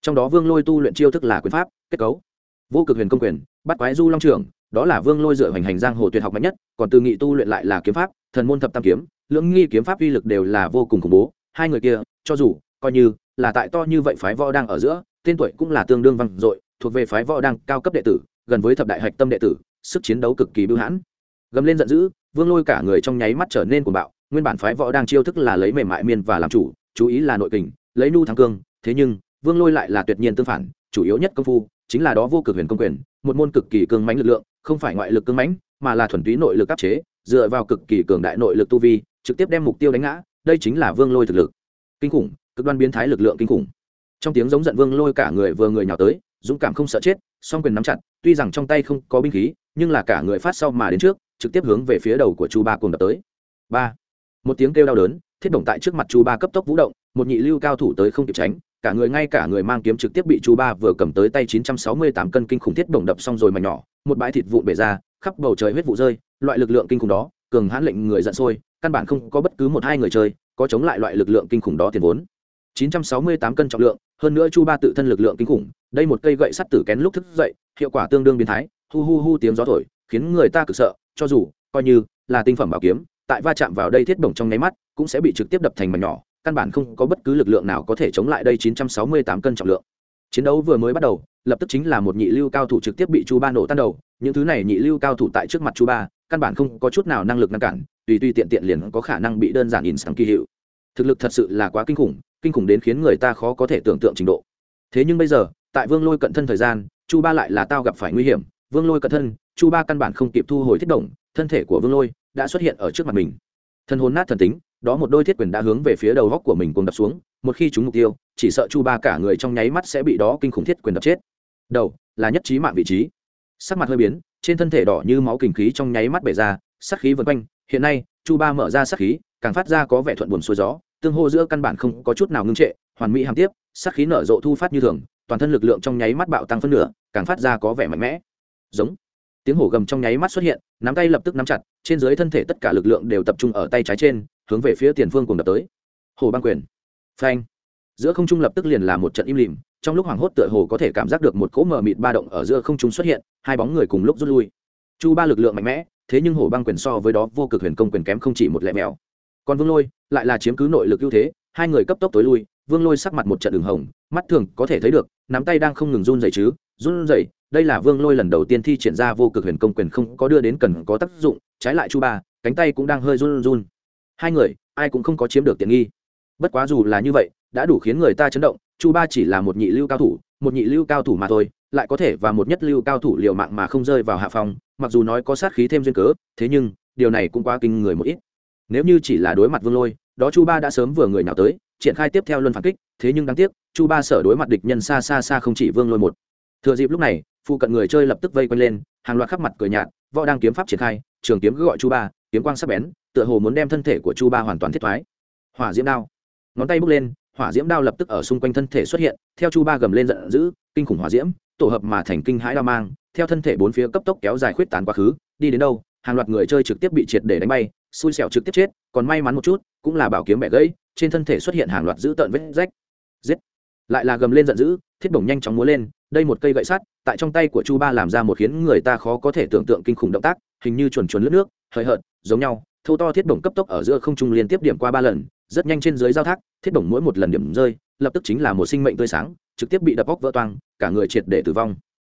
Trong đó Vương Lôi tu luyện chiêu thức là quyền pháp, kết cấu, vô cực huyền công quyền, bắt quái du long trưởng, đó là Vương Lôi dựa hoành hành giang hồ tuyệt học mạnh nhất, còn từ nghị tu luyện lại là kiếm pháp, thần môn thập tam kiếm, lưỡng nghi kiếm pháp uy lực đều là vô cùng khủng bố. Hai người kia, cho dù coi như là tại to như vậy phái võ đang ở giữa, tên tuổi cũng là tương đương vang dội, thuộc về phái võ đang cao cấp đệ tử, gần với thập đại hạch tâm đệ tử, sức chiến đấu cực kỳ bưu hãn. Gầm lên giận dữ, Vương Lôi cả người trong nháy mắt trở nên cuồng bạo, nguyên bản phái võ đang chiêu thức là lấy mềm mại miên và làm chủ, chú ý là nội kình, lấy nu thắng cương, thế nhưng, Vương Lôi lại là tuyệt nhiên tương phản, chủ yếu nhất công phu chính là đó vô cực huyền công quyền, một môn cực kỳ cương mãnh lực lượng, không phải ngoại lực cương mãnh, mà là thuần túy nội lực áp chế, dựa vào cực kỳ cường đại nội lực tu vi, trực tiếp đem mục tiêu đánh ngã, đây chính là Vương Lôi thực lực. Kinh khủng, cực đoan biến thái lực lượng kinh khủng. Trong tiếng giống giận Vương Lôi cả người vừa người nhào tới, dũng cảm không sợ chết, song quyền nắm chặt, tuy rằng trong tay không có binh khí, nhưng là cả người phát sau mà đến trước, trực tiếp hướng về phía đầu của Chu Ba cùng đập tới. Ba. Một tiếng kêu đau đớn, thiết động tại trước mặt Chu Ba cấp tốc vũ động, một nhị lưu cao thủ tới không kịp tránh, cả người ngay cả người mang kiếm trực tiếp bị Chu Ba vừa cầm tới tay 968 cân kinh khủng thiết động đập xong rồi mà nhỏ, một bãi thịt vụn bể ra, khắp bầu trời huyết vụ rơi, loại lực lượng kinh khủng đó, cường hãn lệnh người giận sôi, căn bản không có bất cứ một hai người chơi, có chống lại loại lực lượng kinh khủng đó tiền vốn. 968 cân trọng lượng, hơn nữa Chu Ba tự thân lực lượng kinh khủng, đây một cây gậy sắt tử kén lúc thức dậy, hiệu quả tương đương biến thái, hu hu hu tiếng gió thổi, khiến người ta cực sợ, cho dù coi như là tinh phẩm bảo kiếm, tại va chạm vào đây thiết bổng trong nháy mắt, cũng sẽ bị trực tiếp đập thành mảnh nhỏ, căn bản không có bất cứ lực lượng nào có thể chống lại đây 968 cân trọng lượng. Chiến đấu vừa mới bắt đầu, lập tức chính là một nhị lưu cao thủ trực tiếp bị Chu Ba nổ tan đầu, những thứ này nhị lưu cao thủ tại trước mặt Chu Ba, căn bản không có chút nào năng lực ngăn cản, tùy tùy tiện tiện liền có khả năng bị đơn giản instant kỳ hiệu. Thực lực thật sự là quá kinh khủng, kinh khủng đến khiến người ta khó có thể tưởng tượng trình độ. Thế nhưng bây giờ, tại Vương Lôi cận thân thời gian, Chu Ba lại là tao gặp phải nguy hiểm, Vương Lôi cận thân, Chu Ba căn bản không kịp thu hồi thiết động, thân thể của Vương Lôi đã xuất hiện ở trước mặt mình. Thân hồn nát thần tính, đó một đôi thiết quyền đã hướng về phía đầu góc của mình cùng đập xuống một khi chúng mục tiêu chỉ sợ chu ba cả người trong nháy mắt sẽ bị đó kinh khủng thiết quyền đập chết. Đầu là nhất trí mạng vị trí. Sắc mặt hơi biến trên thân thể đỏ như máu kinh khí trong nháy mắt bể ra sắc khí vân quanh. Hiện nay chu ba mở ra sắc khí càng phát ra có vẻ thuận buồn xuôi gió tương hô giữa căn bản không có chút nào ngưng trệ, hoàn mỹ hàm tiếp sắc khí nở rộ thu phát như thường, toàn thân lực lượng trong nháy mắt bạo tăng phân nửa, càng phát ra có vẻ mạnh mẽ. Giống. Tiếng hổ gầm trong nháy mắt xuất hiện, nắm tay lập tức nắm chặt, trên dưới thân thể tất cả lực lượng đều tập trung ở tay trái trên, hướng về phía tiền phương cùng đập tới. Hồ băng quyền. Phanh. Giữa không trung lập tức liền là một trận im lìm, trong lúc hoảng hốt tựa hồ có thể cảm giác được một cỗ mờ mịt ba động ở giữa không trung xuất hiện, hai bóng người cùng lúc rút lui. Chu ba lực lượng mạnh mẽ, thế nhưng hồ băng quyền so với đó vô cực huyền công quyền kém không chỉ một lẻ mèo còn vương lôi lại là chiếm cứ nội lực ưu thế, hai người cấp tốc tối lui, vương lôi sắc mặt một trận đường hồng, mắt thường có thể thấy được, nắm tay đang không ngừng run dày chứ, run dày đây là vương lôi lần đầu tiên thi triển ra vô cực huyền công quyền không có đưa đến cần có tác dụng, trái lại chu ba, cánh tay cũng đang hơi run run. Hai người, ai cũng không có chiếm được tiện nghi. Bất quá dù là như vậy, đã đủ khiến người ta chấn động, chu ba chỉ là một nhị lưu cao thủ, một nhị lưu cao thủ mà thôi, lại có thể và một nhất lưu cao thủ liều mạng mà không rơi vào hạ phòng mặc dù nói có sát khí thêm duyên cớ, thế nhưng, điều này cũng quá kinh người một ít nếu như chỉ là đối mặt vương lôi, đó chu ba đã sớm vừa người nào tới, triển khai tiếp theo luân phản kích, thế nhưng đáng tiếc, chu ba sở đối mặt địch nhân xa xa xa không chỉ vương lôi một. Thừa dịp lúc này, phụ cận người chơi lập tức vây quanh lên, hàng loạt khắp mặt cười nhạt, võ đang kiếm pháp triển khai, trường kiếm cứ gọi chu ba, kiếm quang sắc bén, tựa hồ muốn đem thân thể của chu ba hoàn toàn thiết thoái. Hỏa diễm đao. Ngón tay bước lên, hỏa diễm đao lập tức ở xung quanh thân thể xuất hiện, theo chu ba gầm lên giận dữ, kinh khủng hỏa diễm, tổ hợp mà thành kinh hãi đao mang, theo thân thể bốn phía cấp tốc kéo dài khuyết tán quá khứ, đi đến đâu hàng loạt người chơi trực tiếp bị triệt để đánh bay, xui xẻo trực tiếp chết, còn may mắn một chút, cũng là bảo kiếm bẻ gãy, trên thân thể xuất hiện hàng loạt dữ tợn vết rách. Giết! Lại là gầm lên giận dữ, thiết bổng nhanh chóng múa lên, đây một cây gậy sắt, tại trong tay của chu ba làm ra một khiến người ta khó có thể tưởng tượng kinh khủng động tác, hình như chuồn chuồn lướt nước, hời hợt, giống nhau, thâu to thiết bổng cấp tốc ở giữa không trung liên tiếp điểm qua ba lần, rất nhanh trên dưới giao thác, thiết bổng mỗi một lần điểm rơi, lập tức chính là một sinh mệnh tươi sáng, trực tiếp bị đập bóc vỡ toang, cả người triệt để tử vong.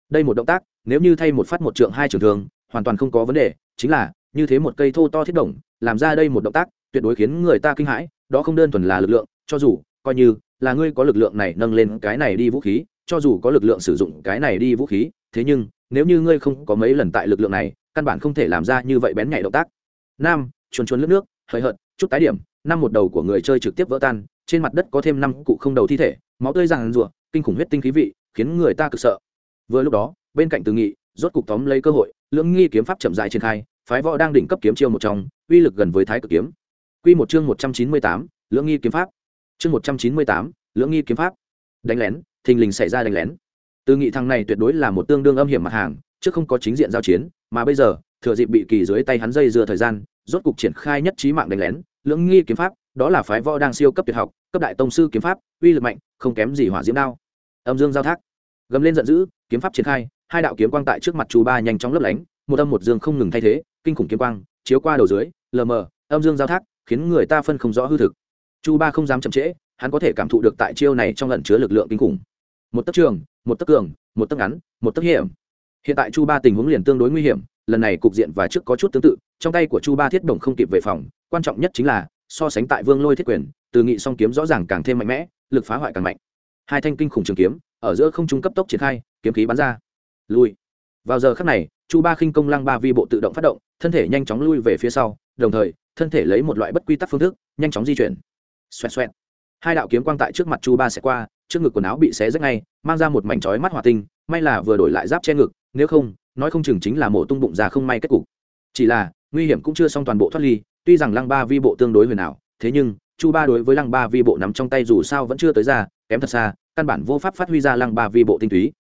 Đây một động tác, nếu như thay một phát một trượng hai trường thường, hoàn toàn không có vấn đề chính là, như thế một cây thô to thiết đồng, làm ra đây một động tác, tuyệt đối khiến người ta kinh hãi, đó không đơn thuần là lực lượng, cho dù, coi như, là ngươi có lực lượng này nâng lên cái này đi vũ khí, cho dù có lực lượng sử dụng cái này đi vũ khí, thế nhưng, nếu như ngươi không có mấy lần tại lực lượng này, căn bản không thể làm ra như vậy bén nhạy động tác. Nam, chuồn chuồn lướt nước hơi hợt, chút tái điểm, năm một đầu của người chơi trực tiếp vỡ tan, trên mặt đất có thêm năm cụ không đầu thi thể, máu tươi ràng rụa, kinh khủng huyết tinh khí vị, khiến người ta cực sợ. Vừa lúc đó, bên cạnh từ nghị, rốt cục tóm lấy cơ hội, lưỡng nghi kiếm pháp chậm dài triển khai phái võ đang đỉnh cấp kiếm chiêu một trong, uy lực gần với thái cực kiếm. Quy một chương một trăm chín mươi tám, lưỡng nghi kiếm pháp. Chương một trăm chín mươi tám, lưỡng nghi kiếm pháp. Đánh lén, thình lình xảy ra đánh lén. Từ nghị thằng này tuyệt đối là một tương đương âm hiểm mặt hàng, trước không có chính diện giao chiến, mà bây giờ, thừa dịp bị kỳ dưới tay hắn dây dưa thời gian, rốt cục triển khai nhất trí mạng đánh lén. Lưỡng nghi kiếm pháp, đó là phái võ đang siêu cấp tuyệt học, cấp đại tông sư kiếm pháp, uy lực mạnh, không kém gì hỏa diễm đao. Âm dương giao thác. Gầm lên giận dữ, kiếm pháp triển khai, hai đạo kiếm quang tại trước mặt chu ba nhanh chóng lấp lánh, một âm một dương không ngừng thay thế kinh khủng kiếm quang, chiếu qua đầu dưới, lờ mờ, âm dương giao thác, khiến người ta phân không rõ hư thực. Chu ba không dám chậm trễ, hắn có thể cảm thụ được tại chiêu này trong lần chứa lực lượng kinh khủng. Một tấc trường, một tấc cường, một tấc ngắn, một tấc hiểm. Hiện tại chu ba tình huống liền tương đối nguy hiểm, lần này cục diện và trước có chút tương tự, trong tay của chu ba thiết đồng không kịp về phòng, quan trọng nhất chính là, so sánh tại vương lôi thiết quyền, từ nghị song kiếm rõ ràng càng thêm mạnh mẽ, lực phá hoại càng mạnh. Hai thanh kinh khủng trường kiếm, ở giữa không trung cấp tốc triển khai, kiếm khí bắn ra. Lùi. vào giờ khắc này chu ba khinh công lăng ba vi bộ tự động phát động, thân thể nhanh chóng lui về phía sau, đồng thời, thân thể lấy một loại bất quy tắc phương thức, nhanh chóng di chuyển. Xoẹt xoẹt. Hai đạo kiếm quang tại trước mặt chu ba sẽ qua, trước ngực quần áo bị xé rách ngay, mang ra một mảnh trói mắt hỏa tinh, may là vừa đổi lại giáp che ngực, nếu không, nói không chừng chính là mổ tung bụng ra không may kết cục. Chỉ là, nguy hiểm cũng chưa xong toàn bộ thoát ly, tuy rằng lăng ba vi bộ tương đối huyền ảo, thế nhưng, chu ba đối với lăng ba vi bộ nắm trong tay dù sao vẫn chưa tới ra, kém thật xa, căn bản vô pháp phát huy ra lăng ba vi bộ tinh túy.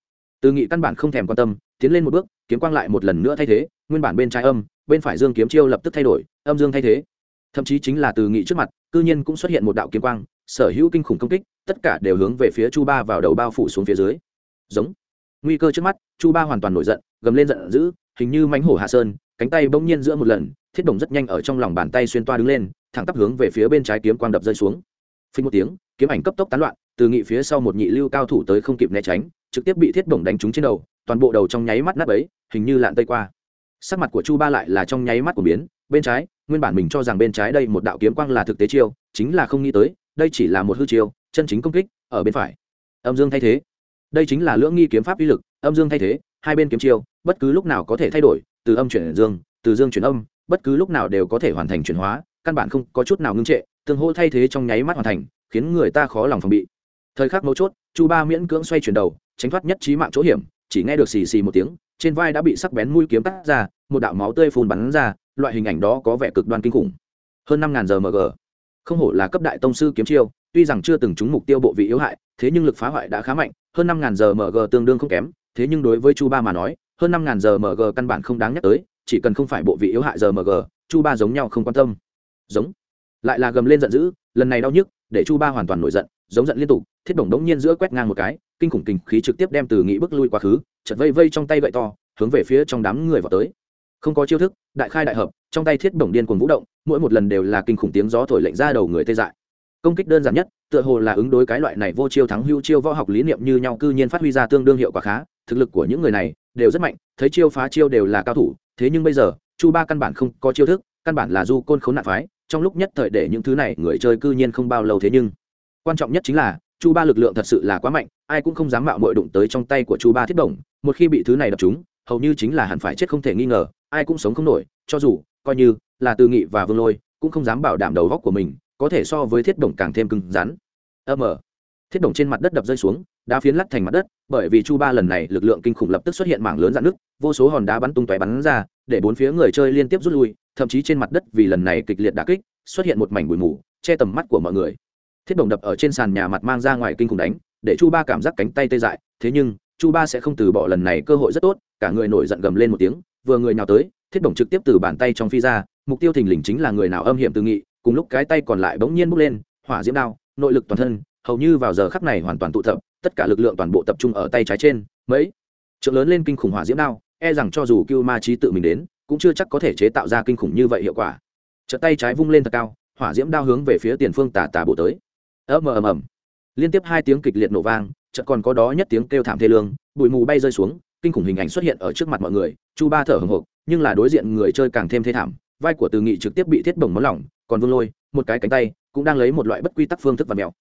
Từ nghị căn bản không thèm quan tâm, tiến lên một bước kiếm quang lại một lần nữa thay thế, nguyên bản bên trái âm, bên phải dương kiếm chiêu lập tức thay đổi, âm dương thay thế. Thậm chí chính là từ nghị trước mặt, cư nhiên cũng xuất hiện một đạo kiếm quang, sở hữu kinh khủng công kích, tất cả đều hướng về phía chu ba vào đầu bao phủ xuống phía dưới. Giống. Nguy cơ trước mắt, chu ba hoàn toàn nổi giận, gầm lên giận dữ, hình như mánh hổ hạ sơn, cánh tay bỗng nhiên giữa một lần, thiết đồng rất nhanh ở trong lòng bàn tay xuyên toa đứng lên, thẳng tắp hướng về phía bên trái kiếm quang đập rơi xuống phình một tiếng, kiếm ảnh cấp tốc tán loạn, từ nghị phía sau một nhị lưu cao thủ tới không kịp né tránh, trực tiếp bị thiết bổng đánh trúng trên đầu, toàn bộ đầu trong nháy mắt nát ấy hình như lạn tây qua. Sắc mặt của chu ba lại là trong nháy mắt của biến, bên trái, nguyên bản mình cho rằng bên trái đây một đạo kiếm quang là thực tế chiêu, chính là không nghĩ tới, đây chỉ là một hư chiêu, chân chính công kích, ở bên phải. Âm dương thay thế. Đây chính là lưỡng nghi kiếm pháp uy lực, âm dương thay thế, hai bên kiếm chiêu, bất cứ lúc nào có thể thay đổi, từ âm chuyển dương, từ dương chuyển âm, bất cứ lúc nào đều có thể hoàn thành chuyển hóa, căn bản không có chút nào ngưng trệ tương hỗ thay thế trong nháy mắt hoàn thành, khiến người ta khó lòng phòng bị. Thời khắc mấu chốt, chu ba miễn cưỡng xoay chuyển đầu, tránh thoát nhất trí mạng chỗ hiểm, chỉ nghe được xì xì một tiếng, trên vai đã bị sắc bén mũi kiếm cắt ra, một đạo máu tươi phun bắn ra, loại hình ảnh đó có vẻ cực đoan kinh khủng. Hơn năm giờ mg không hổ là cấp đại tông sư kiếm chiêu, tuy rằng chưa từng trúng mục tiêu bộ vị yếu hại, thế nhưng lực phá hoại đã khá mạnh, hơn năm giờ mg tương đương không kém, thế nhưng đối với chu ba mà nói, hơn năm giờ mg căn bản không đáng nhắc tới, chỉ cần không phải bộ vị yếu hại giờ mg chu ba giống nhau không quan tâm. Giống lại là gầm lên giận dữ, lần này đau nhức, để chu ba hoàn toàn nổi giận, giống giận liên tục, thiết Bổng đống nhiên giữa quét ngang một cái, kinh khủng kinh khí trực tiếp đem từ nghị bước lui quá khứ chật vây vây trong tay gậy to, hướng về phía trong đám người vào tới. Không có chiêu thức, đại khai đại hợp, trong tay thiết Bổng điên cuồng vũ động, mỗi một lần đều là kinh khủng tiếng gió thổi lệnh ra đầu người tê dại. Công kích đơn giản nhất, tựa hồ là ứng đối cái loại này vô chiêu thắng hưu chiêu võ học lý niệm như nhau cư nhiên phát huy ra tương đương hiệu quả khá, thực lực của những người này đều rất mạnh, thấy chiêu phá chiêu đều là cao thủ, thế nhưng bây giờ, chu ba căn bản không có chiêu thức, căn bản là du côn khốn nạn phái trong lúc nhất thời để những thứ này người chơi cư nhiên không bao lâu thế nhưng. Quan trọng nhất chính là, chu ba lực lượng thật sự là quá mạnh, ai cũng không dám mạo mội đụng tới trong tay của chu ba thiết đồng một khi bị thứ này đập chúng hầu như chính là hẳn phải chết không thể nghi ngờ, ai cũng sống không nổi, cho dù, coi như là từ nghị và vương lôi cũng không dám bảo đảm đầu góc của mình có thể so với thiết đồng càng thêm cứng rắn. Âm ở thiết đồng trên mặt đất đập rơi xuống, đá phiến lắc thành mặt đất, bởi vì chu ba lần này lực lượng kinh khủng lập tức xuất hiện mảng lớn dạn nước vô số hòn đá bắn tung tóe bắn ra, để bốn phía người chơi liên tiếp rút lui thậm chí trên mặt đất vì lần này kịch liệt đà kích, xuất hiện một mảnh bụi mù, che tầm mắt của mọi người. Thiết đồng đập ở trên sàn nhà mặt mang ra ngoài kinh khủng đánh, để chu ba cảm giác cánh tay tê dại, thế nhưng, chu ba sẽ không từ bỏ lần này cơ hội rất tốt, cả người nổi giận gầm lên một tiếng, vừa người nào tới, thiết đồng trực tiếp từ bàn tay trong phi ra, mục tiêu thình lình chính là người nào âm hiểm từ nghị, cùng lúc cái tay còn lại bỗng nhiên bốc lên, hỏa diễm đao, nội lực toàn thân, hầu như vào giờ khắc này hoàn toàn tụ tập, tất cả lực lượng toàn bộ tập trung ở tay trái trên, mấy, trượng lớn lên kinh khủng hỏa diễm đao e rằng cho dù cưu ma trí tự mình đến cũng chưa chắc có thể chế tạo ra kinh khủng như vậy hiệu quả. Chợt tay trái vung lên thật cao, hỏa diễm đao hướng về phía tiền phương tà tà bổ tới. Ầm ầm ầm. Liên tiếp hai tiếng kịch liệt nổ vang, chợt còn có đó nhất tiếng kêu thảm thê lương, bụi mù bay rơi xuống, kinh khủng hình ảnh xuất hiện ở trước mặt mọi người, chu ba thở hồng hộc, nhưng là đối diện người chơi càng thêm thê thảm, vai của từ nghị trực tiếp bị thiết bổng món lỏng, còn vương lôi, một cái cánh tay, cũng đang lấy một loại bất quy tắc phương thức và mèo.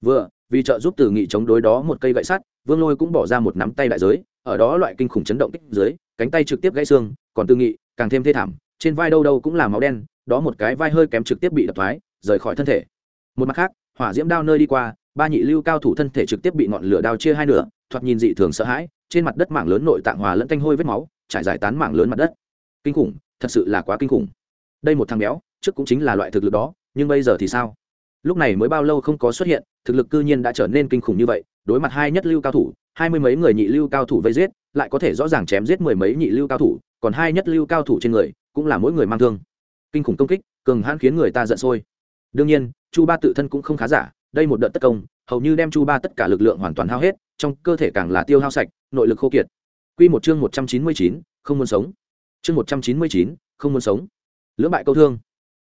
Vừa, vì trợ giúp từ nghị chống đối đó một cây gậy sắt, vương lôi cũng bỏ ra một nắm tay đại giới, ở đó loại kinh khủng chấn động kích dưới, cánh tay trực tiếp gãy xương, còn từ nghị càng thêm thê thảm, trên vai đâu đâu cũng là máu đen, đó một cái vai hơi kém trực tiếp bị đập thoái, rời khỏi thân thể. Một mặt khác, hỏa diễm đao nơi đi qua, ba nhị lưu cao thủ thân thể trực tiếp bị ngọn lửa đao chia hai nửa, thoạt nhìn dị thường sợ hãi, trên mặt đất mảng lớn nội tạng hòa lẫn tanh hôi vết máu, trải giải tán mảng lớn mặt đất. Kinh khủng, thật sự là quá kinh khủng. Đây một thằng béo, trước cũng chính là loại thực lực đó, nhưng bây giờ thì sao? Lúc này mới bao lâu không có xuất hiện, thực lực cư nhiên đã trở nên kinh khủng như vậy đối mặt hai nhất lưu cao thủ, hai mươi mấy người nhị lưu cao thủ vây giết, lại có thể rõ ràng chém giết mười mấy nhị lưu cao thủ, còn hai nhất lưu cao thủ trên người cũng là mỗi người mang thương. Kinh khủng công kích, cường hãn khiến người ta giận sôi. Đương nhiên, chu ba tự thân cũng không khá giả, đây một đợt tất công, hầu như đem chu ba tất cả lực lượng hoàn toàn hao hết, trong cơ thể càng là tiêu hao sạch, nội lực khô kiệt. Q một chương một trăm chín mươi chín, không muốn sống. Chương một trăm chín mươi chín, không muốn sống. Lưỡng bại câu thương.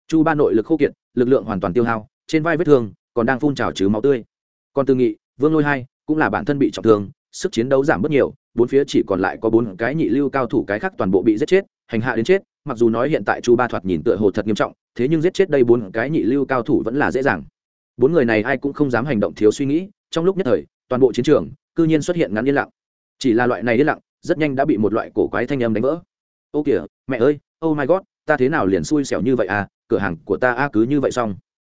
Chu ba nội lực khô kiệt, lực lượng hoàn toàn tiêu hao, trên vai vết thương còn đang phun trào chứ máu tươi. Còn tư nghị, vương lôi hai cũng là bản thân bị trọng thương, sức chiến đấu giảm bớt nhiều, bốn phía chỉ còn lại có bốn cái nhị lưu cao thủ cái khác toàn bộ bị giết chết, hành hạ đến chết, mặc dù nói hiện tại chu ba thoạt nhìn tựa hồ thật nghiêm trọng, thế nhưng giết chết đây bốn cái nhị lưu cao thủ vẫn là dễ dàng. Bốn người này ai cũng không dám hành động thiếu suy nghĩ, trong lúc nhất thời, toàn bộ chiến trường cư nhiên xuất hiện ngắn yên lặng. Chỉ là loại này yên lặng, rất nhanh đã bị một loại cổ quái thanh âm đánh vỡ. Ô kìa, mẹ ơi oh my god, ta thế nào liền xui xẻo như vậy à cửa hàng của ta a cứ như vậy xong.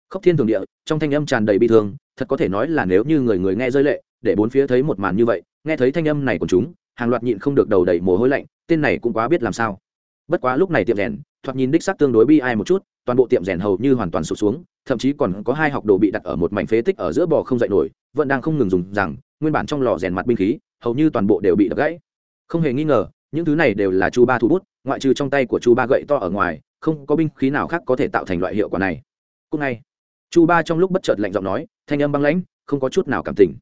Khóc thiên thường địa, trong thanh âm tràn đầy bi thương, thật có thể nói là nếu như người người nghe rơi lệ để bốn phía thấy một màn như vậy, nghe thấy thanh âm này của chúng, hàng loạt nhịn không được đầu đầy mồ hôi lạnh, tên này cũng quá biết làm sao. Bất quá lúc này tiệm rèn, thoạt nhìn đích sắc tương đối bi ai một chút, toàn bộ tiệm rèn hầu như hoàn toàn sụp xuống, thậm chí còn có hai học đồ bị đặt ở một mảnh phế tích ở giữa bò không dậy nổi, vẫn đang không ngừng dùng rằng, nguyên bản trong lò rèn mặt binh khí, hầu như toàn bộ đều bị đập gãy. Không hề nghi ngờ, những thứ này đều là chu ba thủ bút, ngoại trừ trong tay của chu ba gậy to ở ngoài, không có binh khí nào khác có thể tạo thành loại hiệu quả này. Cũng ngay chu ba trong lúc bất chợt lạnh giọng nói, thanh âm băng lãnh, không có chút nào cảm tình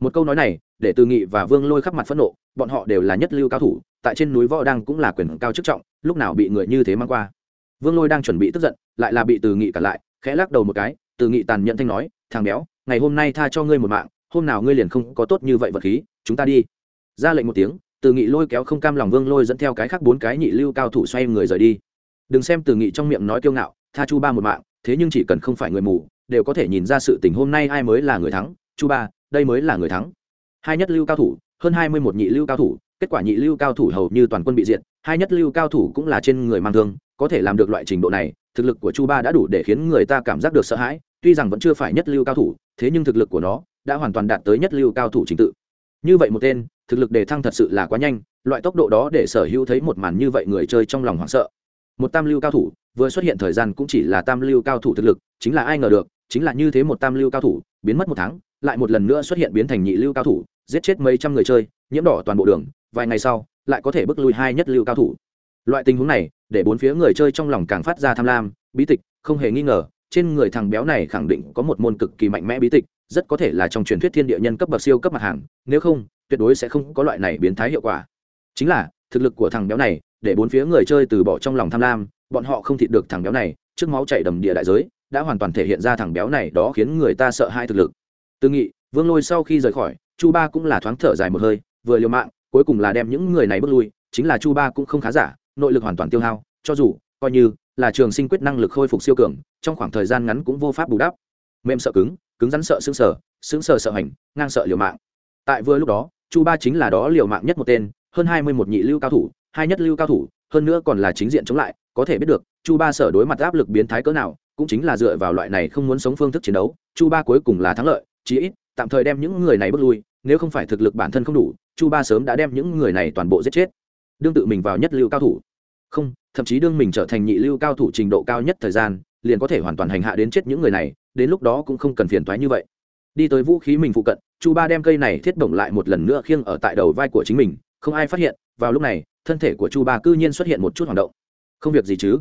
một câu nói này, để từ nghị và vương lôi khắp mặt phẫn nộ, bọn họ đều là nhất lưu cao thủ, tại trên núi võ đang cũng là quyền cao chức trọng, lúc nào bị người như thế mang qua. Vương lôi đang chuẩn bị tức giận, lại là bị từ nghị cản lại, khẽ lắc đầu một cái, từ nghị tàn nhẫn thanh nói, thằng béo, ngày hôm nay tha cho ngươi một mạng, hôm nào ngươi liền không có tốt như vậy vật khí, chúng ta đi. Ra lệnh một tiếng, từ nghị lôi kéo không cam lòng vương lôi dẫn theo cái khác bốn cái nhị lưu cao thủ xoay người rời đi. Đừng xem từ nghị trong miệng nói kiêu ngạo, tha chu ba một mạng, thế nhưng chỉ cần không phải người mù, đều có thể nhìn ra sự tình hôm nay ai mới là người thắng, chu ba đây mới là người thắng. Hai nhất lưu cao thủ, hơn hai mươi một nhị lưu cao thủ, kết quả nhị lưu cao thủ hầu như toàn quân bị diệt, hai nhất lưu cao thủ cũng là trên người mang thương, có thể làm được loại trình độ này, thực lực của chu ba đã đủ để khiến người ta cảm giác được sợ hãi, tuy rằng vẫn chưa phải nhất lưu cao thủ, thế nhưng thực lực của nó đã hoàn toàn đạt tới nhất lưu cao thủ trình tự. Như vậy một tên, thực lực đề thăng thật sự là quá nhanh, loại tốc độ đó để sở hữu thấy một màn như vậy người chơi trong lòng hoảng sợ. Một tam lưu cao thủ, vừa xuất hiện thời gian cũng chỉ là tam lưu cao thủ thực lực, chính là ai ngờ được, chính là như thế một tam lưu cao thủ, biến mất một tháng lại một lần nữa xuất hiện biến thành nhị lưu cao thủ, giết chết mấy trăm người chơi, nhiễm đỏ toàn bộ đường, vài ngày sau, lại có thể bước lui hai nhất lưu cao thủ. Loại tình huống này, để bốn phía người chơi trong lòng càng phát ra tham lam, bí tịch, không hề nghi ngờ, trên người thằng béo này khẳng định có một môn cực kỳ mạnh mẽ bí tịch, rất có thể là trong truyền thuyết thiên địa nhân cấp bậc siêu cấp mặt hàng, nếu không, tuyệt đối sẽ không có loại này biến thái hiệu quả. Chính là, thực lực của thằng béo này, để bốn phía người chơi từ bỏ trong lòng tham lam, bọn họ không thịt được thằng béo này, trước máu chảy đầm địa đại giới, đã hoàn toàn thể hiện ra thằng béo này đó khiến người ta sợ hai thực lực tư nghị, vương lôi sau khi rời khỏi, chu ba cũng là thoáng thở dài một hơi, vừa liều mạng, cuối cùng là đem những người này bước lui, chính là chu ba cũng không khá giả, nội lực hoàn toàn tiêu hao, cho dù, coi như là trường sinh quyết năng lực khôi phục siêu cường, trong khoảng thời gian ngắn cũng vô pháp bù đắp. Mềm sợ cứng cứng rắn sợ xứng sở xứng sở sợ hành, ngang sợ liều mạng. Tại vừa lúc đó, chu ba chính là đó liều mạng nhất một tên, hơn hai mươi một nhị lưu cao thủ, hai nhất lưu cao thủ, hơn nữa còn là chính diện chống lại, có thể biết được, chu ba sở đối mặt áp lực biến thái cỡ nào, cũng chính là dựa vào loại này không muốn sống phương thức chiến đấu, chu ba cuối cùng là thắng lợi chí ít, tạm thời đem những người này bước lui, nếu không phải thực lực bản thân không đủ, chu ba sớm đã đem những người này toàn bộ giết chết. Đương tự mình vào nhất lưu cao thủ. Không, thậm chí đương mình trở thành nhị lưu cao thủ trình độ cao nhất thời gian, liền có thể hoàn toàn hành hạ đến chết những người này, đến lúc đó cũng không cần phiền toái như vậy. Đi tới vũ khí mình phụ cận, chu ba đem cây này thiết bổng lại một lần nữa khiêng ở tại đầu vai của chính mình, không ai phát hiện, vào lúc này, thân thể của chu ba cư nhiên xuất hiện một chút hoạt động. Không việc gì chứ?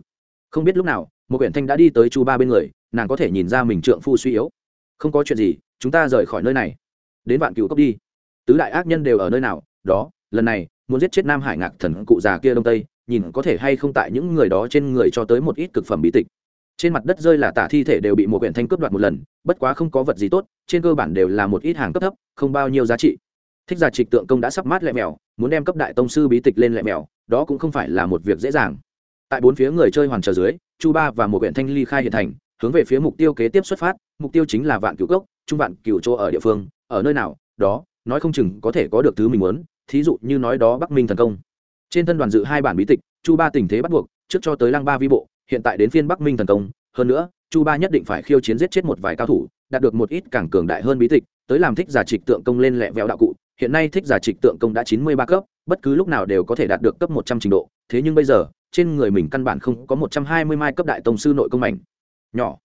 Không biết lúc nào, một quyển thanh đã đi tới chu ba bên người, nàng có thể nhìn ra mình trượng phu suy yếu. Không có chuyện gì chúng ta rời khỏi nơi này. Đến vạn cựu cốc đi. Tứ đại ác nhân đều ở nơi nào? Đó, lần này, muốn giết chết nam hải ngạc thần cụ già kia đông tây, nhìn có thể hay không tại những người đó trên người cho tới một ít cực phẩm bí tịch. Trên mặt đất rơi là tả thi thể đều bị một quyển thanh cướp đoạt một lần, bất quá không có vật gì tốt, trên cơ bản đều là một ít hàng cấp thấp, không bao nhiêu giá trị. Thích giả trịch tượng công đã sắp mát lẹ mèo, muốn đem cấp đại tông sư bí tịch lên lẹ mèo, đó cũng không phải là một việc dễ dàng. Tại bốn phía người chơi hoàn trở dưới, chu ba và một quyển thanh ly khai hiện thành, hướng về phía mục tiêu kế tiếp xuất phát, mục tiêu chính là vạn cựu cốc trung vạn cựu chỗ ở địa phương, ở nơi nào, đó, nói không chừng có thể có được thứ mình muốn, thí dụ như nói đó bắc minh thần công. Trên thân đoàn dự hai bản bí tịch, chu ba tình thế bắt buộc, trước cho tới lăng ba vi bộ, hiện tại đến phiên bắc minh thần công, hơn nữa, chu ba nhất định phải khiêu chiến giết chết một vài cao thủ, đạt được một ít càng cường đại hơn bí tịch, tới làm thích giả trịch tượng công lên lẹ vẹo đạo cụ. Hiện nay thích giả trịch tượng công đã chín mươi ba cấp, bất cứ lúc nào đều có thể đạt được cấp một trăm trình độ. Thế nhưng bây giờ, trên người mình căn bản không có một trăm hai mươi mai cấp đại tông sư nội công mảnh. Nhỏ.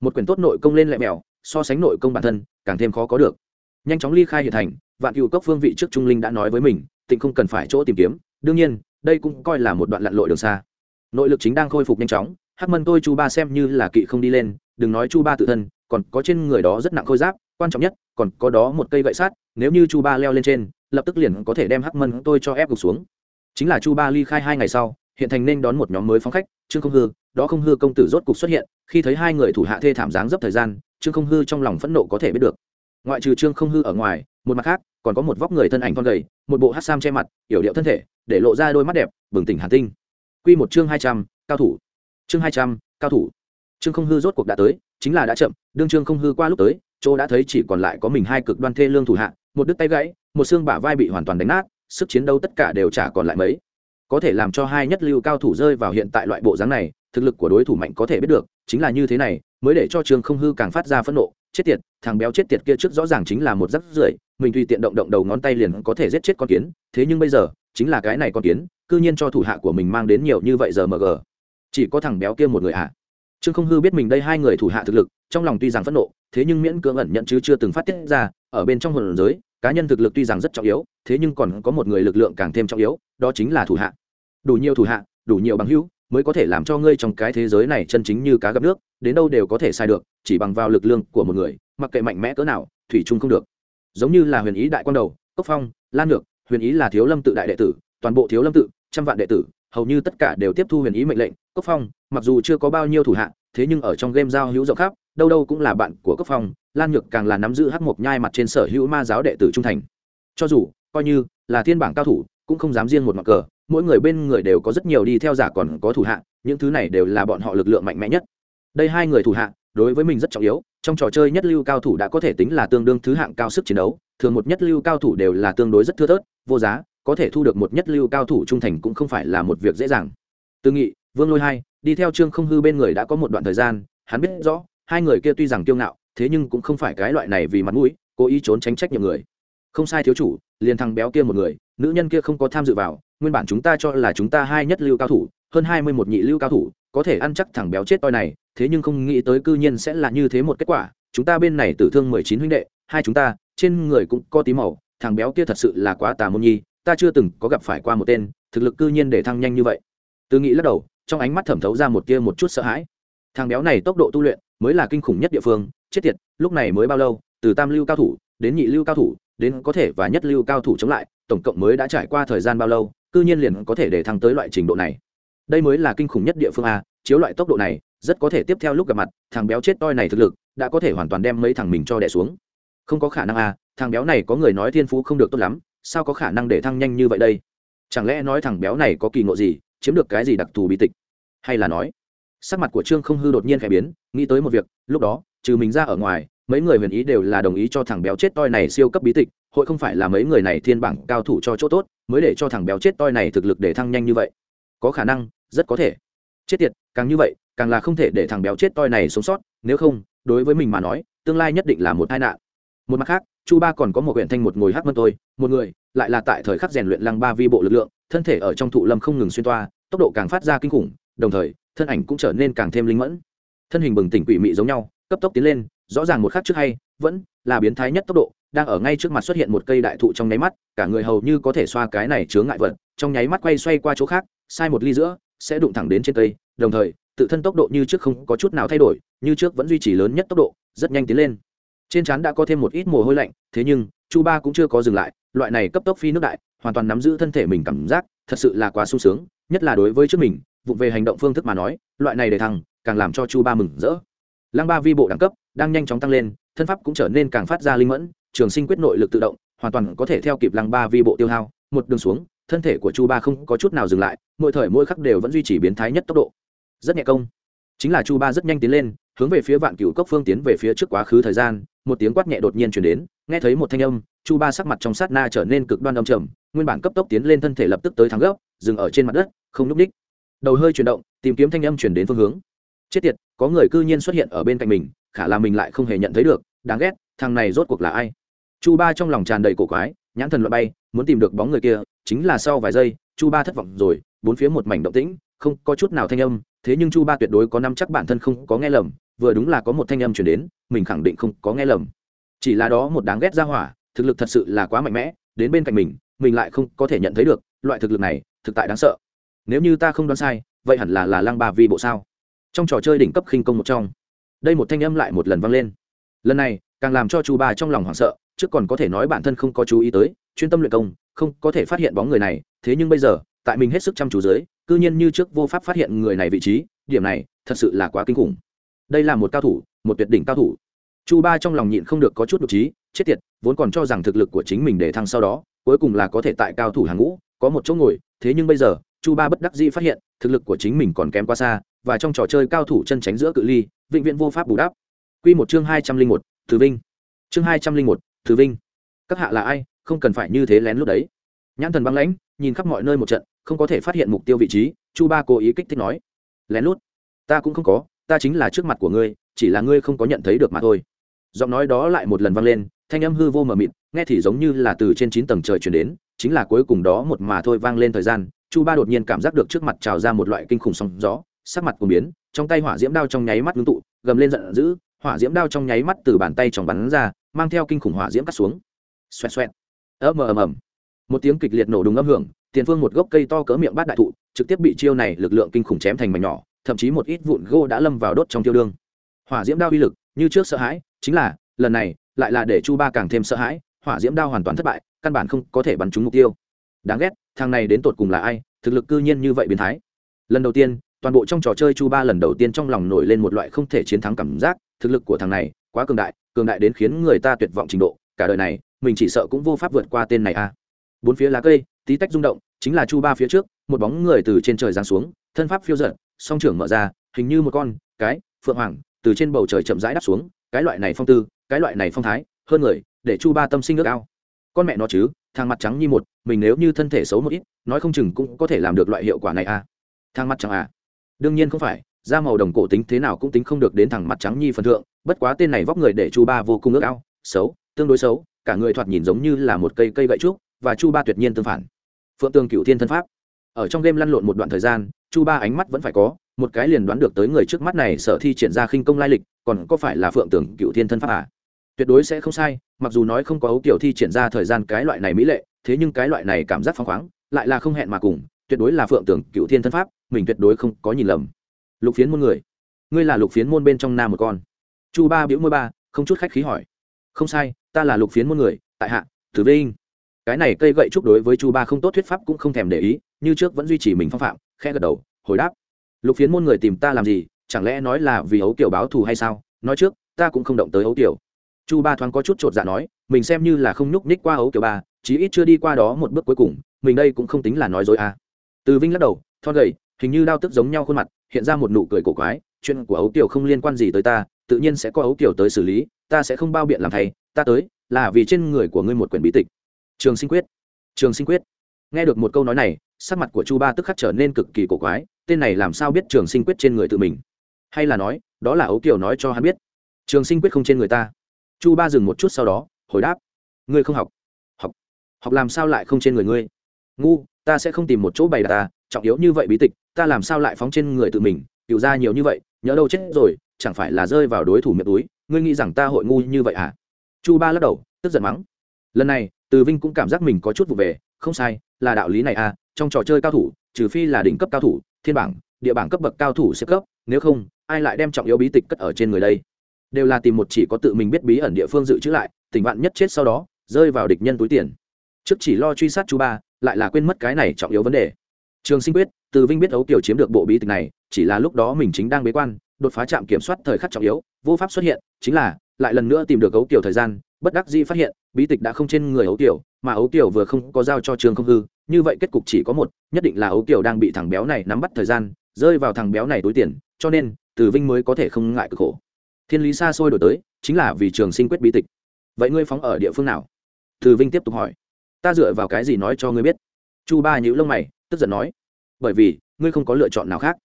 Một quyển tốt nội công lên lẹ mèo so sánh nội công bản thân, càng thêm khó có được. Nhanh chóng ly khai hiện thành, vạn cựu cốc phương vị trước trung linh đã nói với mình, tịnh không cần phải chỗ tìm kiếm. Đương nhiên, đây cũng coi là một đoạn lặn lội đường xa. Nội lực chính đang khôi phục nhanh chóng, hắc mân tôi chu ba xem như là kỵ không đi lên, đừng nói chu ba tự thân, còn có trên người đó rất nặng khôi giáp, quan trọng nhất, còn có đó một cây gậy sát nếu như chu ba leo lên trên, lập tức liền có thể đem hắc mân tôi cho ép gục xuống. Chính là chu ba ly khai hai ngày sau, hiện thành nên đón một nhóm mới phóng khách, trương không hư, đó không hư công tử rốt cục xuất hiện, khi thấy hai người thủ hạ thê thảm dáng dấp thời gian trương không hư trong lòng phẫn nộ có thể biết được. Ngoại trừ trương không hư ở ngoài, một mặt khác, còn có một vóc người thân ảnh con gầy, một bộ hát sam che mặt, yểu điệu thân thể, để lộ ra đôi mắt đẹp, bừng tỉnh hàn tinh. Q một chương hai trăm, cao thủ. Chương hai trăm, cao thủ. Trương không hư rốt cuộc đã tới, chính là đã chậm, đương trương không hư qua lúc tới, chỗ đã thấy chỉ còn lại có mình hai cực đoan thê lương thủ hạ, một đứt tay gãy, một xương bả vai bị hoàn toàn đánh nát, sức chiến đấu tất cả đều chả còn lại mấy. Có thể làm cho hai nhất lưu cao thủ rơi vào hiện tại loại bộ dáng này, thực lực của đối thủ mạnh có thể biết được chính là như thế này, mới để cho trương không hư càng phát ra phẫn nộ. Chết tiệt, thằng béo chết tiệt kia trước rõ ràng chính là một rắc rưởi, mình tùy tiện động động đầu ngón tay liền có thể giết chết con kiến. Thế nhưng bây giờ, chính là cái này con kiến, cư nhiên cho thủ hạ của mình mang đến nhiều như vậy giờ mg chỉ có thằng béo kia một người ạ à. trương không hư biết mình đây hai người thủ hạ thực lực, trong lòng tuy rằng phẫn nộ, thế nhưng miễn cưỡng ẩn nhận chứ chưa từng phát tiết ra, ở bên trong hồn giới, cá nhân thực lực tuy rằng rất trọng yếu, thế nhưng còn có một người lực lượng càng thêm trọng yếu, đó chính là thủ hạ. Đủ nhiều thủ hạ, đủ nhiều bằng hữu mới có thể làm cho ngươi trong cái thế giới này chân chính như cá gặp nước, đến đâu đều có thể sai được, chỉ bằng vào lực lượng của một người, mặc kệ mạnh mẽ cỡ nào, thủy chung không được. Giống như là huyền ý đại quan đầu, cốc phong, lan ngược huyền ý là thiếu lâm tự đại đệ tử, toàn bộ thiếu lâm tự, trăm vạn đệ tử, hầu như tất cả đều tiếp thu huyền ý mệnh lệnh, cốc phong, mặc dù chưa có bao nhiêu thủ hạ, thế nhưng ở trong game giao hữu rộng khắp, đâu đâu cũng là bạn của cốc phong, lan nhược càng là nắm giữ hắc mộc nhai mặt trên sở hữu ma giáo đệ tử trung thành. Cho dù, coi như là thiên bảng cao thủ, cũng không dám riêng một mặt cờ mỗi người bên người đều có rất nhiều đi theo giả còn có thủ hạ, những thứ này đều là bọn họ lực lượng mạnh mẽ nhất. Đây hai người thủ hạ, đối với mình rất trọng yếu, trong trò chơi nhất lưu cao thủ đã có thể tính là tương đương thứ hạng cao sức chiến đấu, thường một nhất lưu cao thủ đều là tương đối rất thưa thớt, vô giá, có thể thu được một nhất lưu cao thủ trung thành cũng không phải là một việc dễ dàng. Tư nghị, vương lôi hai, đi theo trương không hư bên người đã có một đoạn thời gian, hắn biết rõ, hai người kia tuy rằng kiêu ngạo, thế nhưng cũng không phải cái loại này vì mặt mũi, cố ý trốn tránh trách nhiều người. Không sai thiếu chủ, liền thằng béo kia một người, nữ nhân kia không có tham dự vào nguyên bản chúng ta cho là chúng ta hai nhất lưu cao thủ, hơn hai mươi một nhị lưu cao thủ, có thể ăn chắc thằng béo chết toi này, thế nhưng không nghĩ tới cư nhiên sẽ là như thế một kết quả. Chúng ta bên này tử thương mười chín huynh đệ, hai chúng ta, trên người cũng có tí màu, thằng béo kia thật sự là quá tà môn nhi, ta chưa từng có gặp phải qua một tên, thực lực cư nhiên để thăng nhanh như vậy. Tư nghĩ lắc đầu, trong ánh mắt thẩm thấu ra một kia một chút sợ hãi. Thằng béo này tốc độ tu luyện mới là kinh khủng nhất địa phương, chết tiệt, lúc này mới bao lâu, từ tam lưu cao thủ đến nhị lưu cao thủ, đến có thể và nhất lưu cao thủ chống lại, tổng cộng mới đã trải qua thời gian bao lâu cư nhiên liền có thể để thăng tới loại trình độ này. Đây mới là kinh khủng nhất địa phương a, chiếu loại tốc độ này, rất có thể tiếp theo lúc gặp mặt, thằng béo chết toi này thực lực, đã có thể hoàn toàn đem mấy thằng mình cho đẻ xuống. Không có khả năng a, thằng béo này có người nói thiên phú không được tốt lắm, sao có khả năng để thăng nhanh như vậy đây? Chẳng lẽ nói thằng béo này có kỳ ngộ gì, chiếm được cái gì đặc thù bi tịch? Hay là nói, sắc mặt của trương không hư đột nhiên khẽ biến, nghĩ tới một việc, lúc đó, trừ mình ra ở ngoài mấy người huyền ý đều là đồng ý cho thằng béo chết toi này siêu cấp bí tịch, hội không phải là mấy người này thiên bảng cao thủ cho chỗ tốt, mới để cho thằng béo chết toi này thực lực để thăng nhanh như vậy. Có khả năng, rất có thể. Chết tiệt, càng như vậy, càng là không thể để thằng béo chết toi này sống sót, nếu không, đối với mình mà nói, tương lai nhất định là một tai nạn. Một mặt khác, chu ba còn có một huyện thanh một ngồi hát mân tôi một người, lại là tại thời khắc rèn luyện lăng ba vi bộ lực lượng, thân thể ở trong thụ lâm không ngừng xuyên toa, tốc độ càng phát ra kinh khủng, đồng thời, thân ảnh cũng trở nên càng thêm linh mẫn. Thân hình bừng tỉnh quỷ mị giống nhau, cấp tốc tiến lên rõ ràng một khắc trước hay, vẫn là biến thái nhất tốc độ, đang ở ngay trước mặt xuất hiện một cây đại thụ trong nháy mắt, cả người hầu như có thể xoa cái này chướng ngại vật, trong nháy mắt quay xoay qua chỗ khác, sai một ly giữa, sẽ đụng thẳng đến trên cây, đồng thời, tự thân tốc độ như trước không có chút nào thay đổi, như trước vẫn duy trì lớn nhất tốc độ, rất nhanh tiến lên. Trên trán đã có thêm một ít mồ hôi lạnh, thế nhưng, chu ba cũng chưa có dừng lại, loại này cấp tốc phi nước đại, hoàn toàn nắm giữ thân thể mình cảm giác, thật sự là quá sung sướng, nhất là đối với trước mình vụ về hành động phương thức mà nói, loại này để thăng càng làm cho chu ba mừng rỡ. Lăng ba vi bộ đẳng cấp đang nhanh chóng tăng lên, thân pháp cũng trở nên càng phát ra linh mẫn, trường sinh quyết nội lực tự động, hoàn toàn có thể theo kịp lăng ba vi bộ tiêu hao, một đường xuống, thân thể của chu ba không có chút nào dừng lại, mỗi thời mỗi khắc đều vẫn duy trì biến thái nhất tốc độ. Rất nhẹ công. Chính là chu ba rất nhanh tiến lên, hướng về phía vạn cựu cốc phương tiến về phía trước quá khứ thời gian, một tiếng quát nhẹ đột nhiên chuyển đến, nghe thấy một thanh âm, chu ba sắc mặt trong sát na trở nên cực đoan âm trầm, nguyên bản cấp tốc tiến lên thân thể lập tức tới thắng gốc dừng ở trên mặt đất, không n ú c ních đầu hơi chuyển động, tìm kiếm thanh âm chuyển đến phương hướng. Chết tiệt, có người cư nhiên xuất hiện ở bên cạnh mình khả là mình lại không hề nhận thấy được, đáng ghét, thằng này rốt cuộc là ai? Chu ba trong lòng tràn đầy cổ quái, nhãn thần loại bay, muốn tìm được bóng người kia, chính là sau vài giây, chu ba thất vọng rồi, bốn phía một mảnh động tĩnh, không có chút nào thanh âm, thế nhưng chu ba tuyệt đối có năm chắc bản thân không có nghe lầm, vừa đúng là có một thanh âm chuyển đến, mình khẳng định không có nghe lầm. Chỉ là đó một đáng ghét ra hỏa, thực lực thật sự là quá mạnh mẽ, đến bên cạnh mình mình lại không có thể nhận thấy được, loại thực lực này, thực tại đáng sợ. Nếu như ta không đoán sai, vậy hẳn là là lăng ba vi bộ sao? Trong trò chơi đỉnh cấp khinh công một trong đây một thanh âm lại một lần vang lên. Lần này, càng làm cho chu ba trong lòng hoảng sợ, trước còn có thể nói bản thân không có chú ý tới, chuyên tâm luyện công, không có thể phát hiện bóng người này, thế nhưng bây giờ, tại mình hết sức chăm chú dưới, cư nhiên như trước vô pháp phát hiện người này vị trí, điểm này, thật sự là quá kinh khủng. Đây là một cao thủ, một tuyệt đỉnh cao thủ. Chu ba trong lòng nhịn không được có chút đ trí chết tiệt, vốn còn cho rằng thực lực của chính mình để thăng sau đó, cuối cùng là có thể tại cao thủ hàng ngũ, có một chỗ ngồi, thế nhưng bây giờ, chu ba bất đắc dĩ phát hiện, thực lực của chính mình còn kém quá xa và trong trò chơi cao thủ chân tránh giữa cự ly, vĩnh viễn vô pháp bù đắp. Q một chương hai trăm linh một thứ vinh. Chương hai trăm linh một thứ vinh. Các hạ là ai? Không cần phải như thế lén lút đấy. Nhãn thần băng lãnh, nhìn khắp mọi nơi một trận, không có thể phát hiện mục tiêu vị trí, chu ba cố ý kích thích nói. Lén lút? Ta cũng không có, ta chính là trước mặt của ngươi, chỉ là ngươi không có nhận thấy được mà thôi. Giọng nói đó lại một lần vang lên, thanh âm hư vô mờ mịt, nghe thì giống như là từ trên chín tầng trời chuyển đến, chính là cuối cùng đó một mà thôi vang lên thời gian, chu ba đột nhiên cảm giác được trước mặt trào ra một loại kinh khủng sóng gió sắc mặt của biến, trong tay hỏa diễm đao trong nháy mắt ngưng tụ, gầm lên giận dữ, hỏa diễm đao trong nháy mắt từ bàn tay trong bắn ra, mang theo kinh khủng hỏa diễm cắt xuống. Xoẹt xoẹt. Ầm ầm ầm. Một tiếng kịch liệt nổ đùng âm hưởng, tiền phương một gốc cây to cỡ miệng bát đại thụ, trực tiếp bị chiêu này lực lượng kinh khủng chém thành mảnh nhỏ, thậm chí một ít vụn gỗ đã lâm vào đốt trong tiêu đương. Hỏa diễm đao uy lực, như trước sợ hãi, chính là, lần này, lại là để chu ba càng thêm sợ hãi, hỏa diễm đao hoàn toàn thất bại, căn bản không có thể bắn trúng mục tiêu. Đáng ghét, thằng này đến tột cùng là ai, thực lực cư nhiên như vậy biến thái. Lần đầu tiên toàn bộ trong trò chơi chu ba lần đầu tiên trong lòng nổi lên một loại không thể chiến thắng cảm giác, thực lực của thằng này quá cường đại cường đại đến khiến người ta tuyệt vọng trình độ, cả đời này, mình chỉ sợ cũng vô pháp vượt qua tên này a. Bốn phía lá cây, tí tách rung động, chính là chu ba phía trước, một bóng người từ trên trời giáng xuống, thân pháp phiêu giận song trưởng mở ra, hình như một con, cái, phượng hoàng, từ trên bầu trời chậm rãi đáp xuống, cái loại này phong tư, cái loại này phong thái, hơn người, để chu ba tâm sinh nước ao. Con mẹ nó chứ, thằng mặt trắng như một, mình nếu như thân thể xấu một ít, nói không chừng cũng có thể làm được loại hiệu quả này à thằng mặt trắng à đương nhiên không phải, da màu đồng cổ tính thế nào cũng tính không được đến thằng mặt trắng nhi phần thượng, bất quá tên này vóc người để chu ba vô cùng ước ao, xấu, tương đối xấu, cả người thoạt nhìn giống như là một cây cây gậy trúc, và chu ba tuyệt nhiên tương phản. Phượng tương cựu thiên thân pháp. Ở trong game lăn lộn một đoạn thời gian, chu ba ánh mắt vẫn phải có, một cái liền đoán được tới người trước mắt này sở thi triển ra khinh công lai lịch, còn có phải là phượng tưởng cựu thiên thân pháp à? Tuyệt đối sẽ không sai, mặc dù nói không có ấu kiểu thi triển ra thời gian cái loại này mỹ lệ, thế nhưng cái loại này cảm giác phăng khoáng, lại là không hẹn mà cùng tuyệt đối là phượng tưởng cựu thiên thân pháp, mình tuyệt đối không có nhìn lầm. Lục phiến môn người, ngươi là lục phiến môn bên trong nam một con. Chu ba biểu môi ba, không chút khách khí hỏi. Không sai, ta là lục phiến môn người, tại hạ, tử vinh. Cái này cây gậy trúc đối với chu ba không tốt thuyết pháp cũng không thèm để ý, như trước vẫn duy trì mình phong phạm, khẽ gật đầu, hồi đáp. Lục phiến môn người tìm ta làm gì, chẳng lẽ nói là vì ấu kiểu báo thù hay sao? Nói trước, ta cũng không động tới ấu kiểu. Chu ba thoáng có chút chột dạ nói, mình xem như là không nhúc ních qua ấu kiểu ba, chí ít chưa đi qua đó một bước cuối cùng, mình đây cũng không tính là nói dối à từ vinh lắc đầu, thon gầy, hình như đao tức giống nhau khuôn mặt, hiện ra một nụ cười cổ quái, chuyện của ấu tiểu không liên quan gì tới ta, tự nhiên sẽ có ấu tiểu tới xử lý, ta sẽ không bao biện làm thầy ta tới, là vì trên người của ngươi một quyển bí tịch. Trường sinh quyết, trường sinh quyết. Nghe được một câu nói này, sắc mặt của chu ba tức khắc trở nên cực kỳ cổ quái, tên này làm sao biết trường sinh quyết trên người tự mình? Hay là nói, đó là ấu tiểu nói cho hắn biết? Trường sinh quyết không trên người ta. Chu ba dừng một chút sau đó, hồi đáp, ngươi không học. Học? Học làm sao lại không trên người ngươi? Ngu ta sẽ không tìm một chỗ bày đặt ta, trọng yếu như vậy bí tịch, ta làm sao lại phóng trên người tự mình cựu ra nhiều như vậy nhớ đâu chết rồi, chẳng phải là rơi vào đối thủ miệng túi, ngươi nghĩ rằng ta hội ngu như vậy à? Chu ba lắc đầu, tức giận mắng. Lần này, từ vinh cũng cảm giác mình có chút vụ về, không sai, là đạo lý này à trong trò chơi cao thủ, trừ phi là đỉnh cấp cao thủ, thiên bảng, địa bảng cấp bậc cao thủ xếp cấp, nếu không, ai lại đem trọng yếu bí tịch cất ở trên người đây? Đều là tìm một chỉ có tự mình biết bí ẩn địa phương dự trữ lại, tình bạn nhất chết sau đó, rơi vào địch nhân túi tiền trước chỉ lo truy sát chu ba, lại là quên mất cái này trọng yếu vấn đề. Trường sinh quyết, từ vinh biết ấu kiều chiếm được bộ bí tịch này, chỉ là lúc đó mình chính đang bế quan, đột phá trạm kiểm soát thời khắc trọng yếu, vô pháp xuất hiện, chính là, lại lần nữa tìm được ấu kiều thời gian, bất đắc dĩ phát hiện, bí tịch đã không trên người ấu kiều, mà ấu kiều vừa không có giao cho trường không hư, như vậy kết cục chỉ có một, nhất định là ấu kiều đang bị thằng béo này nắm bắt thời gian, rơi vào thằng béo này túi tiền, cho nên, từ vinh mới có thể không ngại cực khổ. Thiên lý xa xôi đổi tới, chính là vì trường sinh quyết bí tịch. Vậy ngươi phóng ở địa phương nào? Từ vinh tiếp tục hỏi ta dựa vào cái gì nói cho ngươi biết? Chu ba nhữ lông mày, tức giận nói. Bởi vì, ngươi không có lựa chọn nào khác.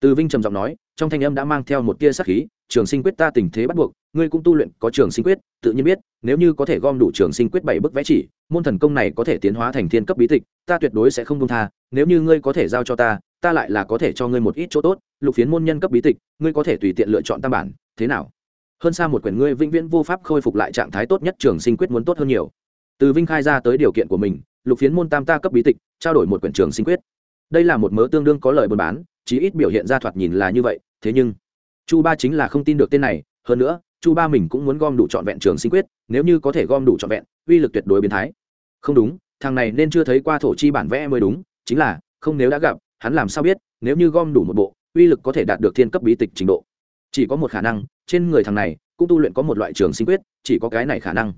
Từ vinh trầm giọng nói, trong thanh âm đã mang theo một tia sắc khí, trường sinh quyết ta tình thế bắt buộc, ngươi cũng tu luyện có trường sinh quyết, tự nhiên biết, nếu như có thể gom đủ trường sinh quyết bảy bức vẽ chỉ, môn thần công này có thể tiến hóa thành thiên cấp bí tịch, ta tuyệt đối sẽ không công tha, nếu như ngươi có thể giao cho ta ta lại là có thể cho ngươi một ít chỗ tốt, lục phiến môn nhân cấp bí tịch, ngươi có thể tùy tiện lựa chọn tam bản, thế nào? Hơn xa một quyển ngươi vĩnh viễn vô pháp khôi phục lại trạng thái tốt nhất trường sinh quyết muốn tốt hơn nhiều từ vinh khai ra tới điều kiện của mình, lục phiến môn tam ta cấp bí tịch, trao đổi một quyển trường sinh quyết. Đây là một mớ tương đương có lời buôn bán, chí ít biểu hiện ra thoạt nhìn là như vậy, thế nhưng, chu ba chính là không tin được tên này, hơn nữa, chu ba mình cũng muốn gom đủ trọn vẹn trường sinh quyết, nếu như có thể gom đủ trọn vẹn, uy lực tuyệt đối biến thái. Không đúng, thằng này nên chưa thấy qua thổ chi bản vẽ mới đúng, chính là, không nếu đã gặp, hắn làm sao biết, nếu như gom đủ một bộ, uy lực có thể đạt được thiên cấp bí tịch trình độ. Chỉ có một khả năng, trên người thằng này, cũng tu luyện có một loại trường sinh quyết, chỉ có cái này khả năng.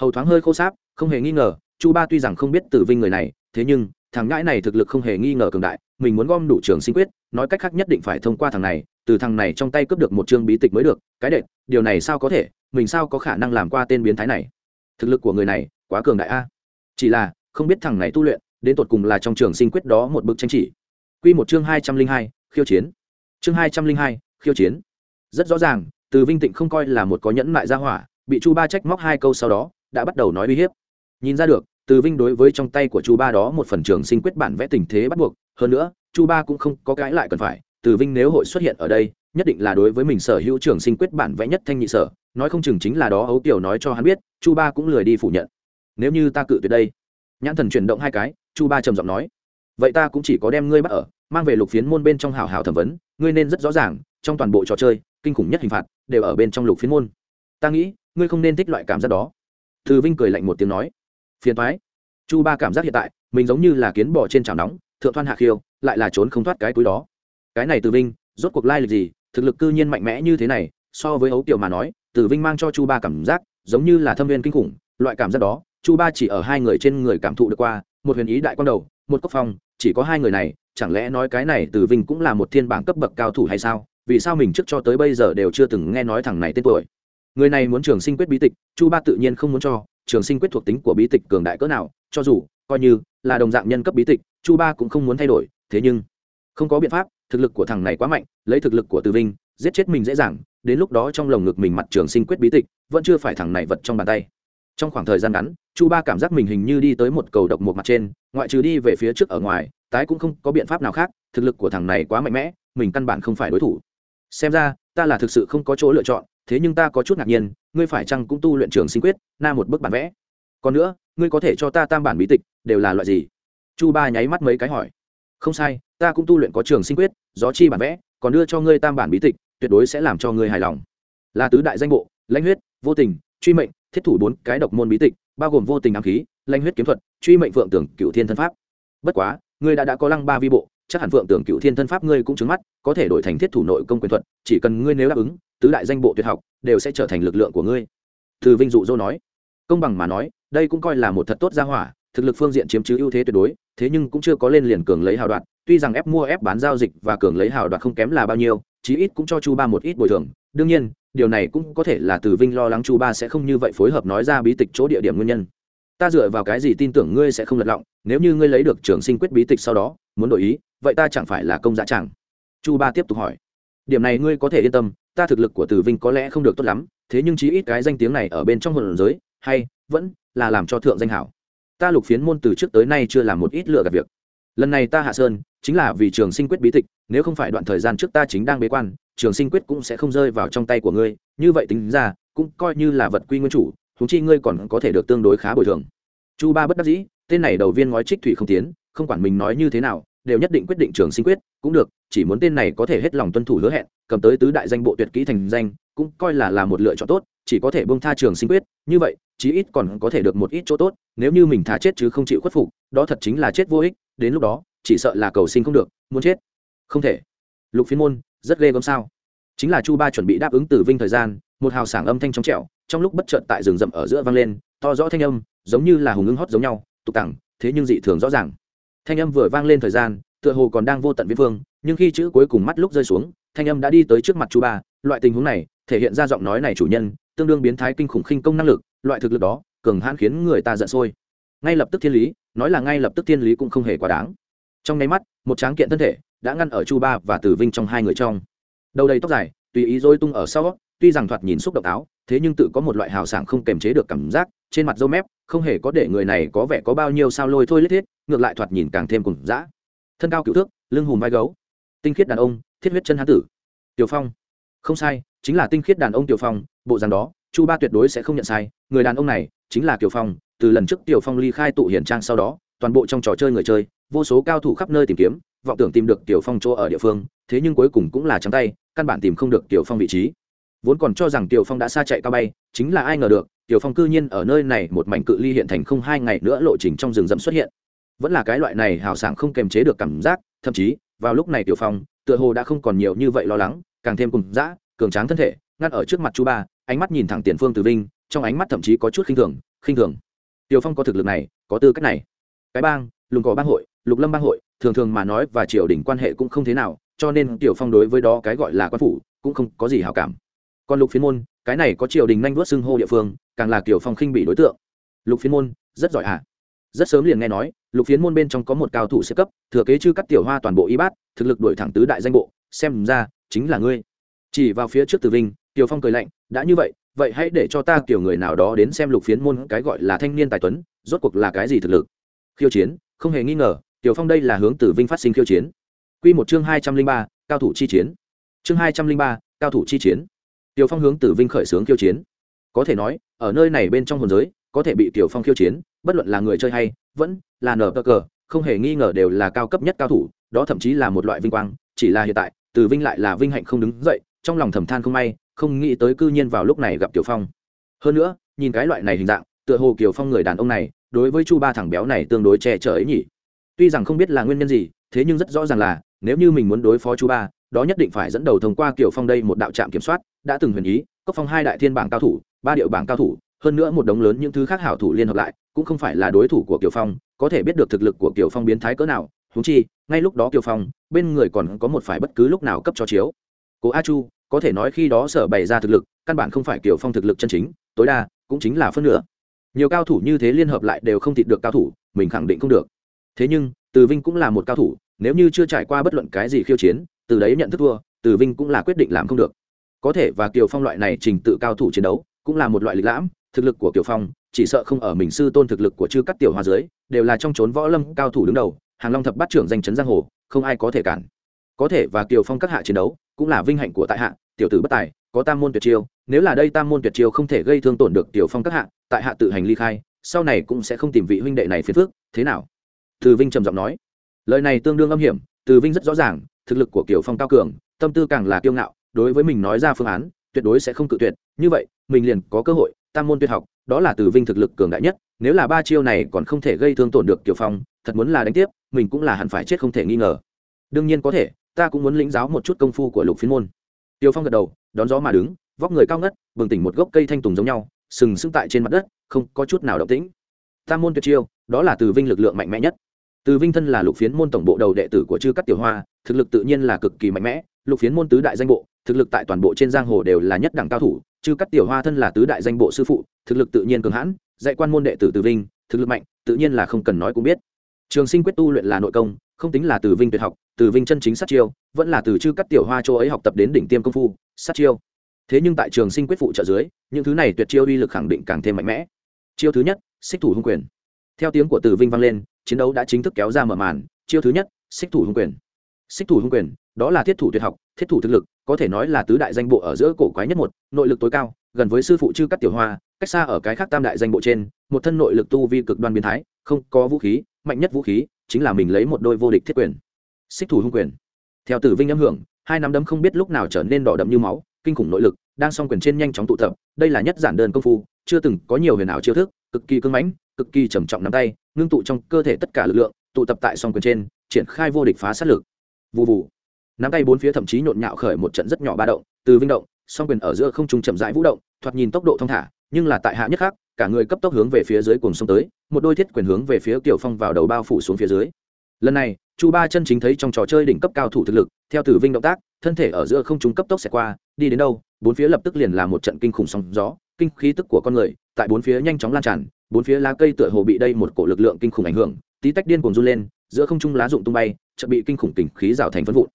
Hầu thoáng hơi khô sáp không hề nghi ngờ, chu ba tuy rằng không biết tử vinh người này, thế nhưng, thằng ngãi này thực lực không hề nghi ngờ cường đại, mình muốn gom đủ trường sinh quyết, nói cách khác nhất định phải thông qua thằng này, từ thằng này trong tay cướp được một chương bí tịch mới được, cái đệt, điều này sao có thể, mình sao có khả năng làm qua tên biến thái này? Thực lực của người này, quá cường đại a. Chỉ là, không biết thằng này tu luyện, đến tột cùng là trong trường sinh quyết đó một bức tranh chỉ. Quy một chương hai trăm linh hai, khiêu chiến. Chương hai trăm linh hai, khiêu chiến. Rất rõ ràng, từ vinh tịnh không coi là một có nhẫn mại ra hỏa, bị chu ba trách móc hai câu sau đó, đã bắt đầu nói uy hiếp nhìn ra được, từ vinh đối với trong tay của chu ba đó một phần trường sinh quyết bản vẽ tình thế bắt buộc. Hơn nữa, chu ba cũng không có cãi lại cần phải. Từ vinh nếu hội xuất hiện ở đây, nhất định là đối với mình sở hữu trường sinh quyết bản vẽ nhất thanh nhị sở. Nói không chừng chính là đó ấu tiểu nói cho hắn biết, chu ba cũng lười đi phủ nhận. Nếu như ta cự tuyệt đây. Nhãn thần chuyển động hai cái, chu ba trầm giọng nói. Vậy ta cũng chỉ có đem ngươi bắt ở, mang về lục phiến môn bên trong hào hào thẩm vấn. Ngươi nên rất rõ ràng, trong toàn bộ trò chơi, kinh khủng nhất hình phạt đều ở bên trong lục phiến môn. Ta nghĩ, ngươi không nên thích loại cảm giác đó. Từ vinh cười lạnh một tiếng nói phiền thoái. Chu ba cảm giác hiện tại, mình giống như là kiến bò trên chảo nóng, thượng thoan hạ khiêu, lại là trốn không thoát cái túi đó. Cái này từ vinh, rốt cuộc lai lịch gì, thực lực cư nhiên mạnh mẽ như thế này, so với ấu tiểu mà nói, từ vinh mang cho chu ba cảm giác, giống như là thâm viên kinh khủng, loại cảm giác đó, chu ba chỉ ở hai người trên người cảm thụ được qua, một huyền ý đại quan đầu, một cốc phong, chỉ có hai người này, chẳng lẽ nói cái này từ vinh cũng là một thiên bảng cấp bậc cao thủ hay sao? Vì sao mình trước cho tới bây giờ đều chưa từng nghe nói thằng này tên tuổi? Người này muốn trường sinh quyết bí tịch, chu ba tự nhiên không muốn cho trường sinh quyết thuộc tính của bí tịch cường đại cỡ nào, cho dù, coi như, là đồng dạng nhân cấp bí tịch, chu ba cũng không muốn thay đổi, thế nhưng, không có biện pháp, thực lực của thằng này quá mạnh, lấy thực lực của từ vinh, giết chết mình dễ dàng, đến lúc đó trong lồng ngực mình mặt trường sinh quyết bí tịch, vẫn chưa phải thằng này vật trong bàn tay. Trong khoảng thời gian ngắn, chu ba cảm giác mình hình như đi tới một cầu độc một mặt trên, ngoại trừ đi về phía trước ở ngoài, tái cũng không có biện pháp nào khác, thực lực của thằng này quá mạnh mẽ, mình căn bản không phải đối thủ. Xem ra, ta là thực sự không có chỗ lựa chọn, thế nhưng ta có chút ngạc nhiên ngươi phải chăng cũng tu luyện trường sinh quyết, na một bức bản vẽ. Còn nữa, ngươi có thể cho ta tam bản bí tịch, đều là loại gì? Chu ba nháy mắt mấy cái hỏi. Không sai, ta cũng tu luyện có trường sinh quyết, gió chi bản vẽ, còn đưa cho ngươi tam bản bí tịch, tuyệt đối sẽ làm cho ngươi hài lòng. Là tứ đại danh bộ, lãnh huyết, vô tình, truy mệnh, thiết thủ bốn cái độc môn bí tịch, bao gồm vô tình ám khí, lãnh huyết kiếm thuật, truy mệnh phượng tưởng cựu thiên thân pháp. Bất quá, ngươi đã đã có lăng ba vi bộ, chắc hẳn phượng tưởng cựu thiên thân pháp ngươi cũng trứng mắt, có thể đổi thành thiết thủ nội công quyền thuật, chỉ cần ngươi nếu đáp ứng tứ đại danh bộ tuyệt học đều sẽ trở thành lực lượng của ngươi. Từ vinh dụ dô nói. Công bằng mà nói, đây cũng coi là một thật tốt gia hỏa, thực lực phương diện chiếm chứ ưu thế tuyệt đối, thế nhưng cũng chưa có lên liền cường lấy hào đoạt, tuy rằng ép mua ép bán giao dịch và cường lấy hào đoạt không kém là bao nhiêu, chí ít cũng cho chu ba một ít bồi thường. Đương nhiên, điều này cũng có thể là từ vinh lo lắng chu ba sẽ không như vậy phối hợp nói ra bí tịch chỗ địa điểm nguyên nhân. Ta dựa vào cái gì tin tưởng ngươi sẽ không lật lọng, nếu như ngươi lấy được trường sinh quyết bí tịch sau đó, muốn đổi ý, vậy ta chẳng phải là công dạ chẳng? Chu ba tiếp tục hỏi. Điểm này ngươi có thể yên tâm ta thực lực của từ vinh có lẽ không được tốt lắm, thế nhưng chí ít cái danh tiếng này ở bên trong hồn giới, hay, vẫn là làm cho thượng danh hảo. Ta lục phiến môn từ trước tới nay chưa làm một ít lựa gạt việc. Lần này ta hạ sơn, chính là vì trường sinh quyết bí tịch, nếu không phải đoạn thời gian trước ta chính đang bế quan, trường sinh quyết cũng sẽ không rơi vào trong tay của ngươi. Như vậy tính ra, cũng coi như là vật quy nguyên chủ, huống chi ngươi còn có thể được tương đối khá bồi thường. Chu ba bất đắc dĩ, tên này đầu viên ngói trích thủy không tiến, không quản mình nói như thế nào đều nhất định quyết định trường sinh quyết, cũng được, chỉ muốn tên này có thể hết lòng tuân thủ hứa hẹn, cầm tới tứ đại danh bộ tuyệt kỹ thành danh, cũng coi là là một lựa chọn tốt, chỉ có thể bông tha trường sinh quyết, như vậy, chí ít còn có thể được một ít chỗ tốt, nếu như mình thả chết chứ không chịu khuất phục, đó thật chính là chết vô ích, đến lúc đó, chỉ sợ là cầu sinh không được, muốn chết. Không thể. Lục phiên môn, rất ghê gớm sao? Chính là chu ba chuẩn bị đáp ứng từ vinh thời gian, một hào sảng âm thanh trong trẻo, trong lúc bất chợt tại rừng rậm ở giữa vang lên, to rõ thanh âm, giống như là hùng ứng hót giống nhau, tục tẳng, thế nhưng dị thường rõ ràng thanh âm vừa vang lên thời gian, tựa hồ còn đang vô tận viễn phương, nhưng khi chữ cuối cùng mắt lúc rơi xuống, thanh âm đã đi tới trước mặt chú ba, loại tình huống này thể hiện ra giọng nói này chủ nhân, tương đương biến thái kinh khủng khinh công năng lực, loại thực lực đó, cường hãn khiến người ta giận sôi. Ngay lập tức thiên lý, nói là ngay lập tức thiên lý cũng không hề quá đáng. Trong nháy mắt, một tráng kiện thân thể đã ngăn ở chu ba và tử vinh trong hai người trong. Đầu đầy tóc dài, tùy ý dối tung ở sau, tuy rằng thoạt nhìn xúc động áo, thế nhưng tự có một loại hào sảng không kềm chế được cảm giác, trên mặt dâu mép, không hề có để người này có vẻ có bao nhiêu sao lôi thôi lết thiết ngược lại thoạt nhìn càng thêm cùng dã. Thân cao cựu thước, lưng hùm vai gấu. Tinh khiết đàn ông, thiết huyết chân hán tử. Tiểu phong. Không sai, chính là tinh khiết đàn ông tiểu phong, bộ dáng đó, chu ba tuyệt đối sẽ không nhận sai, người đàn ông này chính là tiểu phong, từ lần trước tiểu phong ly khai tụ hiển trang sau đó, toàn bộ trong trò chơi người chơi, vô số cao thủ khắp nơi tìm kiếm, vọng tưởng tìm được tiểu phong chỗ ở địa phương, thế nhưng cuối cùng cũng là trắng tay, căn bản tìm không được tiểu phong vị trí. Vốn còn cho rằng tiểu phong đã xa chạy cao bay, chính là ai ngờ được, tiểu phong cư nhiên ở nơi này một mảnh cự ly hiện thành không hai ngày nữa lộ trình trong rừng rậm xuất hiện vẫn là cái loại này hào sảng không kềm chế được cảm giác, thậm chí, vào lúc này tiểu phong, tựa hồ đã không còn nhiều như vậy lo lắng, càng thêm cùng dã, cường tráng thân thể, ngắt ở trước mặt chú ba, ánh mắt nhìn thẳng tiền phương từ vinh, trong ánh mắt thậm chí có chút khinh thường khinh thường. Tiểu phong có thực lực này, có tư cách này. Cái bang, lùng cỏ bang hội, lục lâm bang hội, thường thường mà nói và triều đình quan hệ cũng không thế nào, cho nên tiểu phong đối với đó cái gọi là quan phủ, cũng không có gì hảo cảm. Còn lục phiên môn, cái này có triều đình nhanh vuốt xưng hô địa phương, càng là tiểu phong khinh bị đối tượng. Lục phiên môn, rất giỏi à? Rất sớm liền nghe nói lục phiến môn bên trong có một cao thủ xếp cấp, thừa kế chư cắt tiểu hoa toàn bộ y bát, thực lực đổi thẳng tứ đại danh bộ, xem ra, chính là ngươi. Chỉ vào phía trước Tử vinh, tiểu phong cười lạnh, đã như vậy vậy hãy để cho ta kiểu người nào đó đến xem lục phiến môn cái gọi là thanh niên tài tuấn, rốt cuộc là cái gì thực lực? Khiêu chiến, không hề nghi ngờ, tiểu phong đây là hướng Tử vinh phát sinh khiêu chiến. Quy một chương hai trăm linh ba, cao thủ chi chiến. Chương hai trăm linh ba, cao thủ chi chiến. Tiểu phong hướng Tử vinh khởi xướng khiêu chiến. Có thể nói, ở nơi này bên trong hồn giới có thể bị tiểu phong khiêu chiến, bất luận là người chơi hay, vẫn là nở cờ, không hề nghi ngờ đều là cao cấp nhất cao thủ, đó thậm chí là một loại vinh quang, chỉ là hiện tại, từ vinh lại là vinh hạnh không đứng dậy, trong lòng thầm than không may, không nghĩ tới cư nhiên vào lúc này gặp tiểu phong. Hơn nữa, nhìn cái loại này hình dạng, tựa hồ kiều phong người đàn ông này, đối với chu ba thằng béo này tương đối che chở ấy nhỉ. Tuy rằng không biết là nguyên nhân gì, thế nhưng rất rõ ràng là, nếu như mình muốn đối phó chu ba, đó nhất định phải dẫn đầu thông qua kiều phong đây một đạo trạm kiểm soát, đã từng huyền ý, cốc phong hai đại thiên bảng cao thủ, ba điệu bảng cao thủ hơn nữa một đống lớn những thứ khác hảo thủ liên hợp lại, cũng không phải là đối thủ của kiều phong, có thể biết được thực lực của kiều phong biến thái cỡ nào. Húng chi, ngay lúc đó kiều phong, bên người còn có một phải bất cứ lúc nào cấp cho chiếu. Cố a chu, có thể nói khi đó sở bày ra thực lực, căn bản không phải kiều phong thực lực chân chính, tối đa cũng chính là phân nửa. Nhiều cao thủ như thế liên hợp lại đều không thịt được cao thủ, mình khẳng định không được. Thế nhưng, từ vinh cũng là một cao thủ, nếu như chưa trải qua bất luận cái gì khiêu chiến, từ đấy nhận thức thua, từ vinh cũng là quyết định làm không được. Có thể và kiều phong loại này trình tự cao thủ chiến đấu, cũng là một loại lịch lãm thực lực của kiều phong chỉ sợ không ở mình sư tôn thực lực của chư cắt tiểu hoa dưới đều là trong trốn võ lâm cao thủ đứng đầu hàng long thập bát trưởng danh chấn giang hồ không ai có thể cản. Có thể và kiều phong các hạ chiến đấu cũng là vinh hạnh của tại hạ tiểu tử bất tài có tam môn tuyệt chiêu nếu là đây tam môn tuyệt chiêu không thể gây thương tổn được tiểu phong các hạ tại hạ tự hành ly khai sau này cũng sẽ không tìm vị huynh đệ này phiền phức, thế nào? Từ vinh trầm giọng nói. Lời này tương đương âm hiểm từ vinh rất rõ ràng thực lực của kiều phong cao cường tâm tư càng là kiêu ngạo đối với mình nói ra phương án tuyệt đối sẽ không cự tuyệt như vậy mình liền có cơ hội tam môn tuyệt học, đó là từ vinh thực lực cường đại nhất, nếu là ba chiêu này còn không thể gây thương tổn được kiều phong, thật muốn là đánh tiếp, mình cũng là hẳn phải chết không thể nghi ngờ. Đương nhiên có thể, ta cũng muốn lĩnh giáo một chút công phu của lục phiên môn. Tiêu phong gật đầu, đón gió mà đứng, vóc người cao ngất, bừng tỉnh một gốc cây thanh tùng giống nhau, sừng sững tại trên mặt đất, không có chút nào động tĩnh. Tam môn tuyệt chiêu, đó là từ vinh lực lượng mạnh mẽ nhất. Từ vinh thân là lục phiến môn tổng bộ đầu đệ tử của chư cắt tiểu hoa, thực lực tự nhiên là cực kỳ mạnh mẽ, lục phiến môn tứ đại danh bộ, thực lực tại toàn bộ trên giang hồ đều là nhất đẳng cao thủ chư các tiểu hoa thân là tứ đại danh bộ sư phụ, thực lực tự nhiên cường hãn, dạy quan môn đệ tử từ vinh, thực lực mạnh, tự nhiên là không cần nói cũng biết. Trường sinh quyết tu luyện là nội công, không tính là từ vinh tuyệt học, từ vinh chân chính sát chiêu, vẫn là từ chư các tiểu hoa châu ấy học tập đến đỉnh tiêm công phu, sát chiêu. Thế nhưng tại trường sinh quyết phụ trợ dưới, những thứ này tuyệt chiêu uy lực khẳng định càng thêm mạnh mẽ. Chiêu thứ nhất, xích thủ hung quyền. Theo tiếng của từ vinh vang lên, chiến đấu đã chính thức kéo ra mở màn, chiêu thứ nhất, xích thủ hung quyền. Xích thủ hung quyền đó là thiết thủ tuyệt học, thiết thủ thực lực, có thể nói là tứ đại danh bộ ở giữa cổ quái nhất một, nội lực tối cao, gần với sư phụ chư cắt tiểu hoa, cách xa ở cái khác tam đại danh bộ trên, một thân nội lực tu vi cực đoan biến thái, không có vũ khí, mạnh nhất vũ khí chính là mình lấy một đôi vô địch thiết quyền. Xích thủ hung quyền. Theo tử vinh âm hưởng, hai nắm đấm không biết lúc nào trở nên đỏ đậm như máu, kinh khủng nội lực, đang song quyền trên nhanh chóng tụ tập, đây là nhất giản đơn công phu, chưa từng có nhiều huyền ảo chiêu thức, cực kỳ cưng mãnh, cực kỳ trầm trọng nắm tay, ngưng tụ trong cơ thể tất cả lực lượng, tụ tập tại song quyền trên, triển khai vô địch phá sát lực. Vụ vụ nắm tay bốn phía thậm chí nhộn nhạo khởi một trận rất nhỏ ba động, từ vinh động, song quyền ở giữa không trung chậm rãi vũ động, thoạt nhìn tốc độ thong thả, nhưng là tại hạ nhất khác cả người cấp tốc hướng về phía dưới cùng sông tới, một đôi thiết quyền hướng về phía tiểu phong vào đầu bao phủ xuống phía dưới. Lần này, chu ba chân chính thấy trong trò chơi đỉnh cấp cao thủ thực lực, theo tử vinh động tác, thân thể ở giữa không trung cấp tốc sẽ qua, đi đến đâu, bốn phía lập tức liền là một trận kinh khủng sóng gió, kinh khí tức của con người, tại bốn phía nhanh chóng lan tràn, bốn phía lá cây tựa hồ bị đây một cổ lực lượng kinh khủng ảnh hưởng, tí tách điên cuồng run lên, giữa không trung lá rụng tung bay, chợt bị kinh khủng tình khí rào thành phân vụn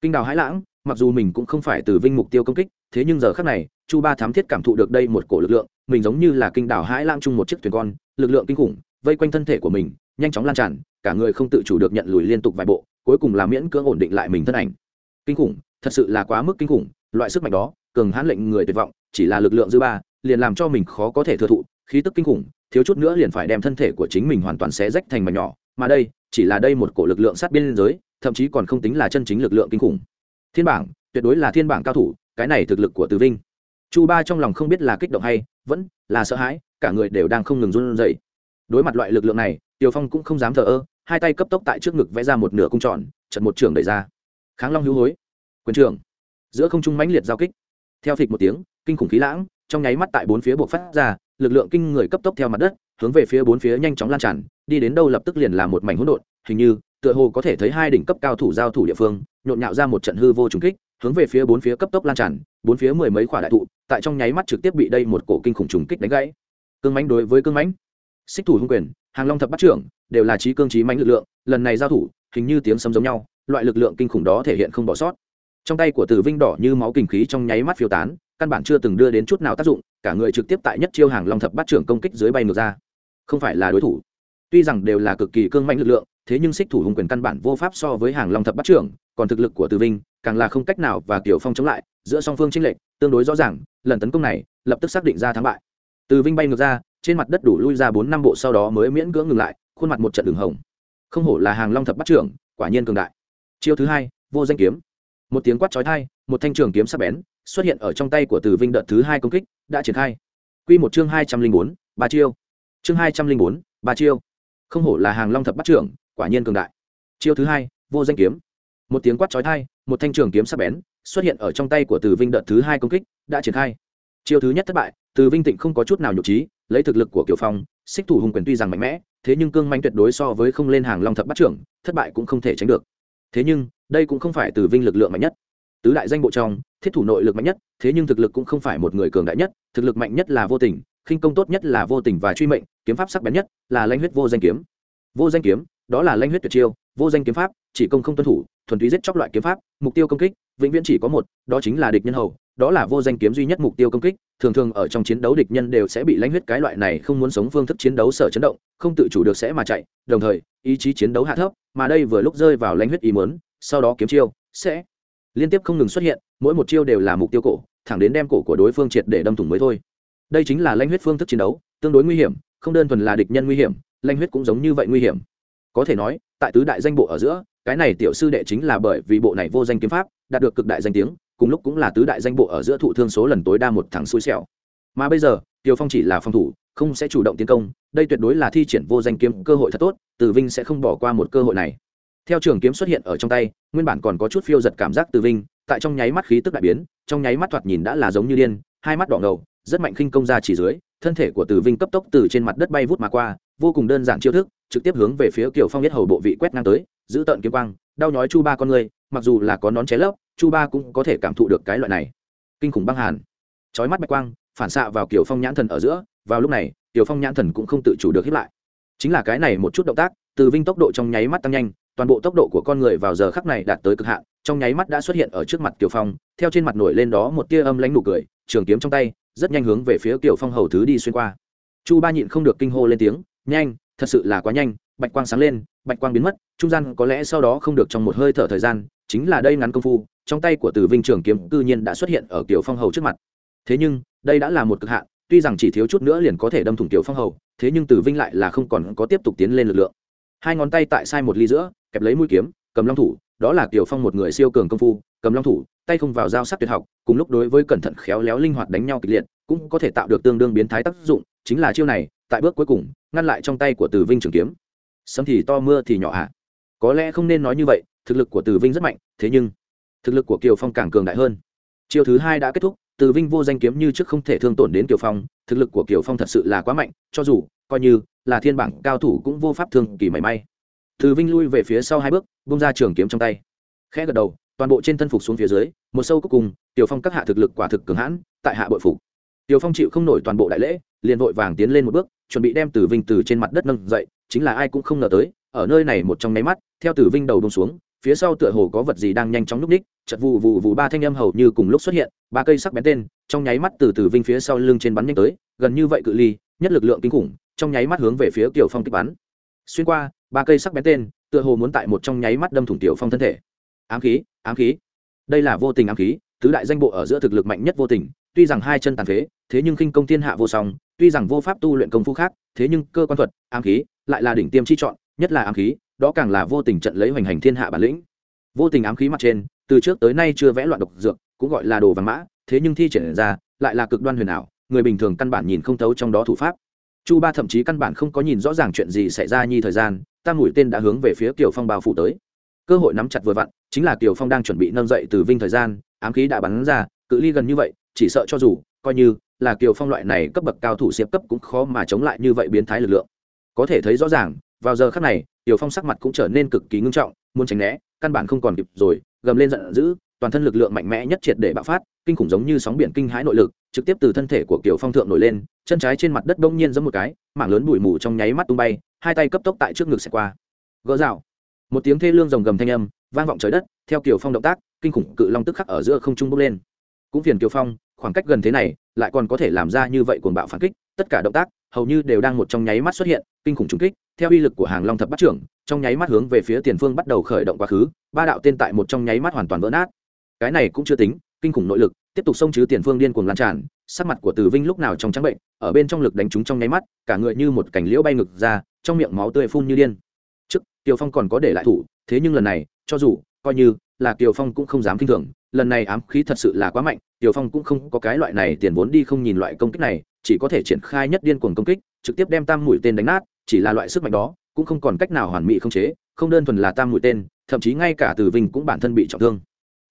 kinh đào hãi lãng, mặc dù mình cũng không phải từ vinh mục tiêu công kích, thế nhưng giờ khắc này, chu ba thám thiết cảm thụ được đây một cổ lực lượng, mình giống như là kinh đảo hãi lãng chung một chiếc thuyền con, lực lượng kinh khủng, vây quanh thân thể của mình, nhanh chóng lan tràn, cả người không tự chủ được nhận lùi liên tục vài bộ, cuối cùng là miễn cưỡng ổn định lại mình thân ảnh. Kinh khủng, thật sự là quá mức kinh khủng, loại sức mạnh đó, cường hãn lệnh người tuyệt vọng, chỉ là lực lượng dư ba, liền làm cho mình khó có thể thừa thụ, khí tức kinh khủng, thiếu chút nữa liền phải đem thân thể của chính mình hoàn toàn xé rách thành mảnh nhỏ, mà đây, chỉ là đây một cổ lực lượng sát biên giới thậm chí còn không tính là chân chính lực lượng kinh khủng. Thiên bảng, tuyệt đối là thiên bảng cao thủ, cái này thực lực của từ vinh. Chu ba trong lòng không biết là kích động hay vẫn là sợ hãi, cả người đều đang không ngừng run rẩy. Đối mặt loại lực lượng này tiều phong cũng không dám thờ ơ, hai tay cấp tốc tại trước ngực vẽ ra một nửa cung tròn, trận một trường đẩy ra. Kháng long hữu hối. Quyền trường giữa không trung mãnh liệt giao kích. Theo phịch một tiếng, kinh khủng khí lãng, trong nháy mắt tại bốn phía buộc phát ra, lực lượng kinh người cấp tốc theo mặt đất, hướng về phía bốn phía nhanh chóng lan tràn, đi đến đâu lập tức liền là một mảnh hỗn độn, hình như tựa hồ có thể thấy hai đỉnh cấp cao thủ giao thủ địa phương, nhộn nhạo ra một trận hư vô trùng kích, hướng về phía bốn phía cấp tốc lan tràn, bốn phía mười mấy quả đại thụ, tại trong nháy mắt trực tiếp bị đây một cổ kinh khủng trùng kích đánh gãy. Cương mãnh đối với cương mãnh. Xích thủ hung quyền, hàng long thập bắt trưởng, đều là trí cương trí mãnh lực lượng, lần này giao thủ, hình như tiếng sấm giống nhau, loại lực lượng kinh khủng đó thể hiện không bỏ sót. Trong tay của tử vinh đỏ như máu kinh khí trong nháy mắt phiêu tán, căn bản chưa từng đưa đến chút nào tác dụng, cả người trực tiếp tại nhất chiêu hàng long thập bắt trưởng công kích dưới bay ngược ra. Không phải là đối thủ. Tuy rằng đều là cực kỳ cương mạnh lực lượng thế nhưng xích thủ hùng quyền căn bản vô pháp so với hàng long thập bắt trưởng, còn thực lực của tử vinh, càng là không cách nào và kiểu phong chống lại, giữa song phương tranh lệch, tương đối rõ ràng, lần tấn công này, lập tức xác định ra thắng bại. Từ vinh bay ngược ra, trên mặt đất đủ lui ra bốn năm bộ sau đó mới miễn cưỡng ngừng lại, khuôn mặt một trận đường hồng. Không hổ là hàng long thập bắt trưởng, quả nhiên cường đại. Chiêu thứ hai, vô danh kiếm. Một tiếng quát chói tai, một thanh trường kiếm sắc bén, xuất hiện ở trong tay của từ vinh đợt thứ hai công kích, đã triển khai. Q một chương hai trăm linh bốn, ba chiêu. Chương hai trăm linh bốn, ba chiêu. Không hổ là hàng long thập bắt trưởng quả nhiên cường đại. Chiêu thứ hai, vô danh kiếm. Một tiếng quát chói tai, một thanh trường kiếm sắc bén xuất hiện ở trong tay của từ vinh đợt thứ hai công kích, đã triển khai. Chiêu thứ nhất thất bại, từ vinh tịnh không có chút nào nhục trí, lấy thực lực của kiều phong, xích thủ hùng quyền tuy rằng mạnh mẽ, thế nhưng cương manh tuyệt đối so với không lên hàng long thập bắt trưởng, thất bại cũng không thể tránh được. Thế nhưng, đây cũng không phải từ vinh lực lượng mạnh nhất. Tứ đại danh bộ trong, thiết thủ nội lực mạnh nhất, thế nhưng thực lực cũng không phải một người cường đại nhất, thực lực mạnh nhất là vô tình, khinh công tốt nhất là vô tình và truy mệnh, kiếm pháp sắc bén nhất là lanh huyết vô danh kiếm. Vô danh kiếm đó là lanh huyết tuyệt chiêu, vô danh kiếm pháp, chỉ công không tuân thủ, thuần túy giết chóc loại kiếm pháp, mục tiêu công kích, vĩnh viễn chỉ có một, đó chính là địch nhân hầu, đó là vô danh kiếm duy nhất mục tiêu công kích, thường thường ở trong chiến đấu địch nhân đều sẽ bị lãnh huyết cái loại này không muốn sống phương thức chiến đấu sở chấn động, không tự chủ được sẽ mà chạy, đồng thời, ý chí chiến đấu hạ thấp, mà đây vừa lúc rơi vào lãnh huyết ý mớn sau đó kiếm chiêu, sẽ liên tiếp không ngừng xuất hiện, mỗi một chiêu đều là mục tiêu cổ, thẳng đến đem cổ của đối phương triệt để đâm thủng mới thôi. Đây chính là lãnh huyết phương thức chiến đấu, tương đối nguy hiểm, không đơn thuần là địch nhân nguy hiểm lãnh huyết cũng giống như vậy nguy hiểm có thể nói, tại tứ đại danh bộ ở giữa, cái này tiểu sư đệ chính là bởi vì bộ này vô danh kiếm pháp, đạt được cực đại danh tiếng, cùng lúc cũng là tứ đại danh bộ ở giữa thụ thương số lần tối đa một thằng xui xẻo. Mà bây giờ tiêu phong chỉ là phòng thủ, không sẽ chủ động tiến công, đây tuyệt đối là thi triển vô danh kiếm cơ hội thật tốt tử vinh sẽ không bỏ qua một cơ hội này. Theo trường kiếm xuất hiện ở trong tay, nguyên bản còn có chút phiêu giật cảm giác tử vinh, tại trong nháy mắt khí tức đại biến, trong nháy mắt thoạt nhìn đã là giống như điên, hai mắt đỏ ngầu, rất mạnh khinh công ra chỉ dưới, thân thể của tử vinh cấp tốc từ trên mặt đất bay vút mà qua vô cùng đơn giản chiêu thức, trực tiếp hướng về phía kiểu phong nhất hầu bộ vị quét ngang tới, giữ tợn kiếm quang, đau nhói chu ba con người, mặc dù là có nón ché lấp, chu ba cũng có thể cảm thụ được cái loại này. Kinh khủng băng hàn. Chói mắt bạch quang, phản xạ vào kiểu phong nhãn thần ở giữa, vào lúc này Tiểu phong nhãn thần cũng không tự chủ được hiếp lại. Chính là cái này một chút động tác, từ vinh tốc độ trong nháy mắt tăng nhanh, toàn bộ tốc độ của con người vào giờ khắc này đạt tới cực hạn, trong nháy mắt đã xuất hiện ở trước mặt Tiểu phong, theo trên mặt nổi lên đó một tia âm lãnh nụ cười, trường kiếm trong tay, rất nhanh hướng về phía Tiểu phong hầu thứ đi xuyên qua. Chu ba nhịn không được kinh hô lên tiếng nhanh, thật sự là quá nhanh, bạch quang sáng lên, bạch quang biến mất, trung gian có lẽ sau đó không được trong một hơi thở thời gian, chính là đây ngắn công phu, trong tay của từ vinh trường kiếm cư nhiên đã xuất hiện ở kiểu phong hầu trước mặt. Thế nhưng, đây đã là một cực hạn, tuy rằng chỉ thiếu chút nữa liền có thể đâm thủng tiểu phong hầu, thế nhưng từ vinh lại là không còn có tiếp tục tiến lên lực lượng. Hai ngón tay tại sai một ly giữa, kẹp lấy mũi kiếm, cầm long thủ, đó là tiểu phong một người siêu cường công phu, cầm long thủ, tay không vào dao sắc tuyệt học, cùng lúc đối với cẩn thận khéo léo linh hoạt đánh nhau kịch liệt, cũng có thể tạo được tương đương biến thái tác dụng chính là chiêu này, tại bước cuối cùng, ngăn lại trong tay của từ vinh trường kiếm. Sấm thì to, mưa thì nhỏ ạ à. có lẽ không nên nói như vậy, thực lực của từ vinh rất mạnh, thế nhưng, thực lực của kiều phong càng cường đại hơn. Chiêu thứ hai đã kết thúc, từ vinh vô danh kiếm như trước không thể thương tổn đến kiều phong, thực lực của kiều phong thật sự là quá mạnh, cho dù, coi như là thiên bảng cao thủ cũng vô pháp thương kỳ mảy may. Từ vinh lui về phía sau hai bước bung ra trường kiếm trong tay. Khẽ gật đầu, toàn bộ trên thân phục xuống phía dưới, một sâu cuối cùng tiểu phong các hạ thực lực quả thực cường hãn, tại hạ bội phục. Tiểu phong chịu không nổi toàn bộ đại lễ liền vội vàng tiến lên một bước, chuẩn bị đem Tử vinh từ trên mặt đất nâng dậy, chính là ai cũng không ngờ tới, ở nơi này một trong nháy mắt, theo Tử vinh đầu đông xuống, phía sau tựa hồ có vật gì đang nhanh chóng núp ních chật vụ vụ vụ ba thanh âm hầu như cùng lúc xuất hiện, ba cây sắc bén tên, trong nháy mắt từ Tử vinh phía sau lưng trên bắn nhanh tới, gần như vậy cự ly, nhất lực lượng kinh khủng, trong nháy mắt hướng về phía tiểu phong kích bắn. Xuyên qua, ba cây sắc bén tên, tựa hồ muốn tại một trong nháy mắt đâm thủng tiểu phong thân thể. Ám khí ám khí. Đây là vô tình ám khí, tứ đại danh bộ ở giữa thực lực mạnh nhất vô tình tuy rằng hai chân tàn phế, thế nhưng khinh công thiên hạ vô song, tuy rằng vô pháp tu luyện công phu khác, thế nhưng cơ quan thuật, ám khí, lại là đỉnh tiêm chi chọn, nhất là ám khí, đó càng là vô tình trận lấy hoành hành thiên hạ bản lĩnh. Vô tình ám khí mặt trên, từ trước tới nay chưa vẽ loạn độc dược, cũng gọi là đồ vàng mã, thế nhưng thi triển ra, lại là cực đoan huyền ảo, người bình thường căn bản nhìn không thấu trong đó thủ pháp. Chu ba thậm chí căn bản không có nhìn rõ ràng chuyện gì xảy ra như thời gian, tam mũi tên đã hướng về phía kiều phong bao phủ tới. Cơ hội nắm chặt vừa vặn, chính là kiều phong đang chuẩn bị nâng dậy từ vinh thời gian, ám khí đã bắn ra, cự ly gần như vậy chỉ sợ cho dù, coi như là kiều phong loại này cấp bậc cao thủ siệp cấp cũng khó mà chống lại như vậy biến thái lực lượng. Có thể thấy rõ ràng, vào giờ khắc này, kiều phong sắc mặt cũng trở nên cực kỳ ngưng trọng, muốn tránh né, căn bản không còn kịp rồi, gầm lên giận dữ, toàn thân lực lượng mạnh mẽ nhất triệt để bạo phát, kinh khủng giống như sóng biển kinh hãi nội lực, trực tiếp từ thân thể của kiều phong thượng nổi lên, chân trái trên mặt đất bỗng nhiên giống một cái, mảng lớn bụi mù trong nháy mắt tung bay, hai tay cấp tốc tại trước ngực xẹt qua. Gỡ rào. Một tiếng thê lương rồng gầm thanh âm, vang vọng trời đất, theo kiều phong động tác, kinh khủng cự long tức khắc ở giữa không trung bốc lên. Cũng phiền kiều phong khoảng cách gần thế này, lại còn có thể làm ra như vậy cuồng bạo phản kích, tất cả động tác, hầu như đều đang một trong nháy mắt xuất hiện, kinh khủng trung kích, theo uy lực của hàng long thập bắt trưởng, trong nháy mắt hướng về phía tiền phương bắt đầu khởi động quá khứ, ba đạo tên tại một trong nháy mắt hoàn toàn vỡ nát. Cái này cũng chưa tính, kinh khủng nội lực, tiếp tục xông chứ tiền phương điên cuồng lan tràn, sắc mặt của từ vinh lúc nào trong trắng bệnh, ở bên trong lực đánh trúng trong nháy mắt, cả người như một cảnh liễu bay ngực ra, trong miệng máu tươi phun như điên. Trước tiều phong còn có để lại thủ, thế nhưng lần này, cho dù coi như là tiều phong cũng không dám kinh thường, lần này ám khí thật sự là quá mạnh tiều phong cũng không có cái loại này tiền vốn đi không nhìn loại công kích này, chỉ có thể triển khai nhất điên cuồng công kích, trực tiếp đem tam mũi tên đánh nát, chỉ là loại sức mạnh đó, cũng không còn cách nào hoàn mỹ không chế, không đơn thuần là tam mũi tên, thậm chí ngay cả từ vinh cũng bản thân bị trọng thương.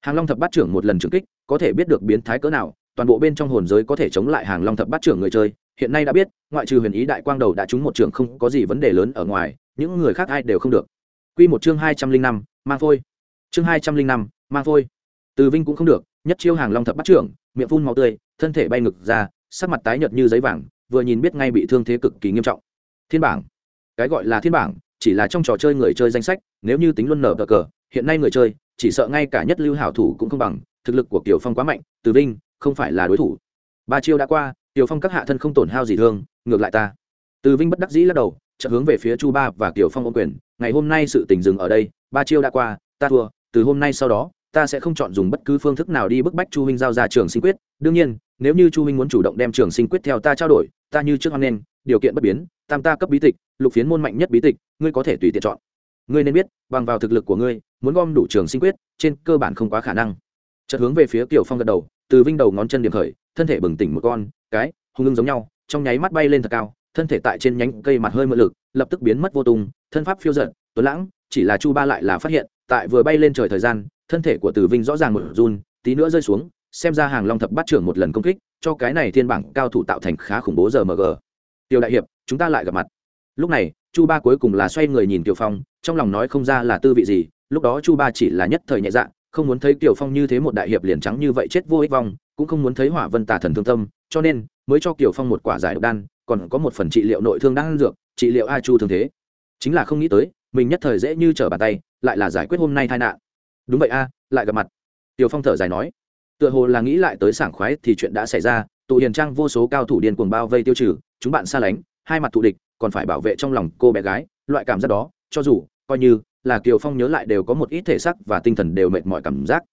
Hàng long thập bát trưởng một lần trưởng kích, có thể biết được biến thái cỡ nào, toàn bộ bên trong hồn giới có thể chống lại hàng long thập bát trưởng người chơi, hiện nay đã biết, ngoại trừ huyền ý đại quang đầu đã trúng một trường không có gì vấn đề lớn ở ngoài, những người khác ai đều không được. Quy một chương hai trăm linh năm mang phôi chương hai trăm linh năm, mang phôi. Từ vinh cũng không được, nhất chiêu hàng long thập bắt trưởng, miệng phun máu tươi, thân thể bay ngực ra, sắc mặt tái nhợt như giấy vàng, vừa nhìn biết ngay bị thương thế cực kỳ nghiêm trọng. Thiên bảng. Cái gọi là thiên bảng, chỉ là trong trò chơi người chơi danh sách, nếu như tính luân nở cờ cờ, hiện nay người chơi, chỉ sợ ngay cả nhất lưu hảo thủ cũng không bằng, thực lực của kiều phong quá mạnh, từ vinh, không phải là đối thủ. Ba chiêu đã qua, kiều phong các hạ thân không tổn hao gì thương, ngược lại ta. Từ vinh bất đắc dĩ lắc đầu, chợt hướng về phía chu ba và kiều phong ô quyền, ngày hôm nay sự tình dừng ở đây, ba chiêu đã qua ta thua, từ hôm nay sau đó, ta sẽ không chọn dùng bất cứ phương thức nào đi bức bách chu huynh giao ra trường sinh quyết. Đương nhiên, nếu như chu huynh muốn chủ động đem trường sinh quyết theo ta trao đổi, ta như trước hoan nghênh, điều kiện bất biến, tam ta cấp bí tịch, lục phiến môn mạnh nhất bí tịch, ngươi có thể tùy tiện chọn. Ngươi nên biết, bằng vào thực lực của ngươi, muốn gom đủ trường sinh quyết, trên cơ bản không quá khả năng. Chợt hướng về phía kiều phong gật đầu, từ vinh đầu ngón chân điểm khởi, thân thể bừng tỉnh một con, cái, hung lưng giống nhau, trong nháy mắt bay lên thật cao, thân thể tại trên nhánh cây mặt hơi mượn lực, lập tức biến mất vô tung, thân pháp phiêu giận tuấn lãng chỉ là chu ba lại là phát hiện, tại vừa bay lên trời thời gian, thân thể của Tử vinh rõ ràng một run, tí nữa rơi xuống, xem ra hàng long thập bắt trưởng một lần công kích, cho cái này thiên bảng cao thủ tạo thành khá khủng bố giờ mg tiêu đại hiệp, chúng ta lại gặp mặt. Lúc này, chu ba cuối cùng là xoay người nhìn tiểu phong, trong lòng nói không ra là tư vị gì, lúc đó chu ba chỉ là nhất thời nhẹ dạ không muốn thấy tiểu phong như thế một đại hiệp liền trắng như vậy chết vô ích vong, cũng không muốn thấy hỏa vân tà thần thương tâm, cho nên, mới cho tiểu phong một quả giải độc đan, còn có một phần trị liệu nội thương đang dược, trị liệu a chu thương thế. Chính là không nghĩ tới mình nhất thời dễ như trở bàn tay, lại là giải quyết hôm nay tai nạn. Đúng vậy a, lại gặp mặt. Tiểu phong thở dài nói. Tựa hồ là nghĩ lại tới sảng khoái thì chuyện đã xảy ra, tụ hiền trang vô số cao thủ điên cuồng bao vây tiêu trừ, chúng bạn xa lánh, hai mặt thù địch, còn phải bảo vệ trong lòng cô bé gái, loại cảm giác đó, cho dù, coi như là kiều phong nhớ lại đều có một ít thể sắc và tinh thần đều mệt mỏi cảm giác.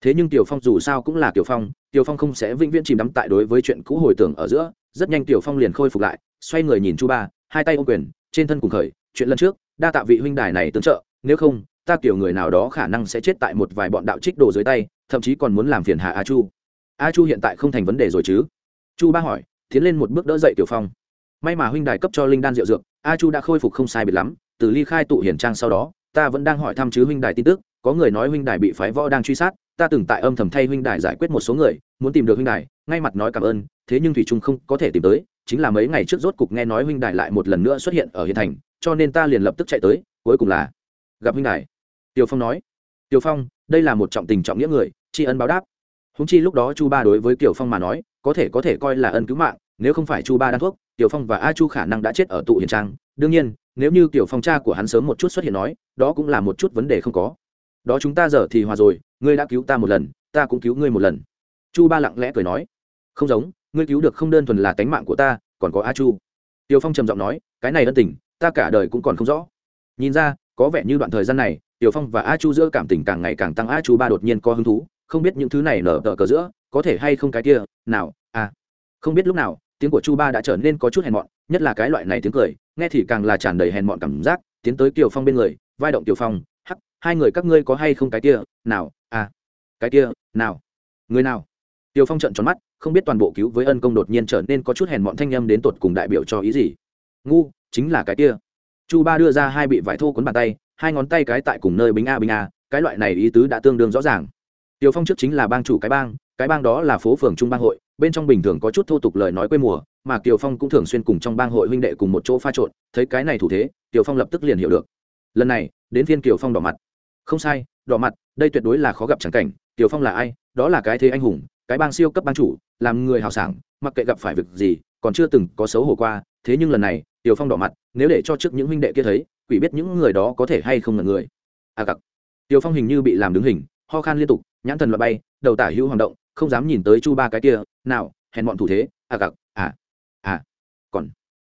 Thế nhưng tiểu phong dù sao cũng là tiểu phong tiểu phong không sẽ vĩnh viễn chìm đắm tại đối với chuyện cũ hồi tưởng ở giữa, rất nhanh tiểu phong liền khôi phục lại, xoay người nhìn chu ba, hai tay ô quyền, trên thân cùng khởi, chuyện lần trước đa tạ vị huynh đài này tương trợ, nếu không, ta kiểu người nào đó khả năng sẽ chết tại một vài bọn đạo trích đồ dưới tay, thậm chí còn muốn làm phiền hạ a chu. A chu hiện tại không thành vấn đề rồi chứ? Chu ba hỏi, tiến lên một bước đỡ dậy tiểu phong. May mà huynh đài cấp cho linh đan rượu dược, a chu đã khôi phục không sai biệt lắm, từ ly khai tụ hiển trang sau đó, ta vẫn đang hỏi thăm chứ huynh đài tin tức, có người nói huynh đài bị phái võ đang truy sát, ta từng tại âm thầm thay huynh đài giải quyết một số người, muốn tìm được huynh đài, ngay mặt nói cảm ơn, thế nhưng thủy trung không có thể tìm tới, chính là mấy ngày trước rốt cục nghe nói huynh đài lại một lần nữa xuất hiện ở hiện thành cho nên ta liền lập tức chạy tới cuối cùng là gặp huynh đài tiều Phong nói. tiều Phong, đây là một trọng tình trọng nghĩa người, tri ân báo đáp. Húng chi lúc đó Chu Ba đối với Tiểu Phong mà nói, có thể có thể coi là ân cứu mạng, nếu không phải Chu Ba đan thuốc, Tiểu Phong và A Chu khả năng đã chết ở tụ hiền trang. Đương nhiên, nếu như Tiểu Phong cha của hắn sớm một chút xuất hiện nói, đó cũng là một chút vấn đề không có. Đó chúng ta giờ thì hòa rồi, ngươi đã cứu ta một lần, ta cũng cứu ngươi một lần. Chu Ba lặng lẽ cười nói, không giống, ngươi cứu được không đơn thuần là tánh mạng của ta, còn có A Chu. Tiểu Phong trầm giọng nói, cái này ân tình, ta cả đời cũng còn không rõ. Nhìn ra, có vẻ như đoạn thời gian này, tiểu phong và a chu giữa cảm tình càng ngày càng tăng a chu ba đột nhiên có hứng thú không biết những thứ này nở tờ cờ giữa có thể hay không cái kia nào à. Không biết lúc nào tiếng của chu ba đã trở nên có chút hèn mọn nhất là cái loại này tiếng cười nghe thì càng là tràn đầy hèn mọn cảm giác tiến tới kiều phong bên người vai động tiểu phong hắc hai người các ngươi có hay không cái kia nào à. Cái kia nào người nào? Tiểu phong trận tròn mắt không biết toàn bộ cứu với ân công đột nhiên trở nên có chút hèn mọn thanh âm đến tột cùng đại biểu cho ý gì. Ngu chính là cái kia chu ba đưa ra hai bị vải thô cuốn bàn tay hai ngón tay cái tại cùng nơi bính a bính a cái loại này ý tứ đã tương đương rõ ràng Tiêu Phong trước chính là bang chủ cái bang, cái bang đó là phố phường trung bang hội, bên trong bình thường có chút thô tục lời nói quê mùa, mà Tiêu Phong cũng thường xuyên cùng trong bang hội huynh đệ cùng một chỗ pha trộn, thấy cái này thủ thế, Tiêu Phong lập tức liền hiểu được. Lần này, đến phiên Tiêu Phong đỏ mặt. Không sai, đỏ mặt, đây tuyệt đối là khó gặp chẳng cảnh, Tiêu Phong là ai? Đó là cái thế anh hùng, cái bang siêu cấp bang chủ, làm người hào sảng, mặc kệ gặp phải việc gì, còn chưa từng có xấu hổ qua, thế nhưng lần này, tiểu Phong đỏ mặt, nếu để cho trước những huynh đệ kia thấy, quỷ biết những người đó có thể hay không là người. À cặc. Tiêu phong hình như bị làm đứng hình ho khan liên tục nhãn thần loại bay đầu tả hữu hoàng động không dám nhìn tới chu ba cái kia nào hèn bọn thủ thế à cặc à à còn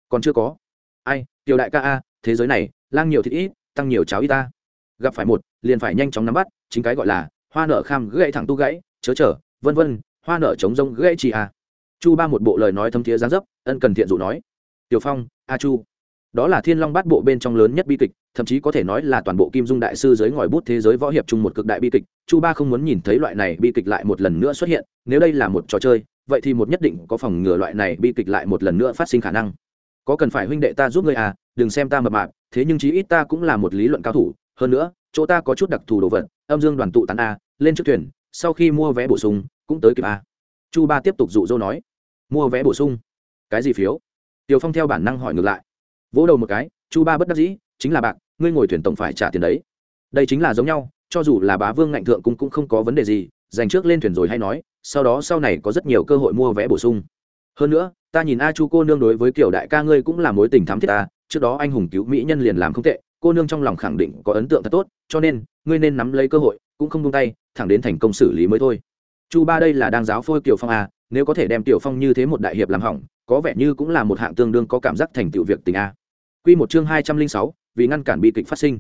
còn chưa có. Ai tiểu đại ca a thế giới này lang nhiều thịt ít tăng nhiều cháo y ta. Gặp phải một liền phải nhanh chóng nắm bắt chính cái gọi là hoa nợ kham gãy thẳng tu gãy chớ chở vân vân hoa nợ chống rông gãy chi a chu ba một bộ lời nói thâm thiế gián dấp, ân cần thiện dụ nói. Tiểu phong, a chu, đó là thiên long bát bộ bên trong lớn nhất bi kịch, thậm chí có thể nói là toàn bộ kim dung đại sư giới ngòi bút thế giới võ hiệp chung một cực đại bi kịch. Chu ba không muốn nhìn thấy loại này bi kịch lại một lần nữa xuất hiện, nếu đây là một trò chơi, vậy thì một nhất định có phòng ngừa loại này bi kịch lại một lần nữa phát sinh khả năng. Có cần phải huynh đệ ta giúp ngươi à đừng xem ta mập mạp, thế nhưng chí ít ta cũng là một lý luận cao thủ. Hơn nữa, chỗ ta có chút đặc thù đồ vật, âm dương đoàn tụ tán a, lên trước thuyền, sau khi mua vé bổ sung, cũng tới kịp a. Chu ba tiếp tục dụ dỗ nói mua vé bổ sung. Cái gì phiếu? Tiều phong theo bản năng hỏi ngược lại. Vỗ đầu một cái chu ba bất đắc dĩ chính là bạn, ngươi ngồi thuyền tổng phải trả tiền đấy. Đây chính là giống nhau cho dù là bá vương ngạnh thượng cũng cũng không có vấn đề gì dành trước lên thuyền rồi hay nói sau đó sau này có rất nhiều cơ hội mua vé bổ sung. Hơn nữa ta nhìn a chu cô nương đối với kiểu đại ca ngươi cũng là mối tình thắm thiết ta trước đó anh hùng cứu mỹ nhân liền làm không tệ cô nương trong lòng khẳng định có ấn tượng thật tốt cho nên ngươi nên nắm lấy cơ hội cũng không buông tay thẳng đến thành công xử lý mới thôi chu ba đây là đang giáo phôi kiều phong a nếu có thể đem tiểu phong như thế một đại hiệp làm hỏng, có vẻ như cũng là một hạng tương đương có cảm giác thành tựu việc tình a Quy một chương hai trăm linh sáu, vì ngăn cản bi kịch phát sinh.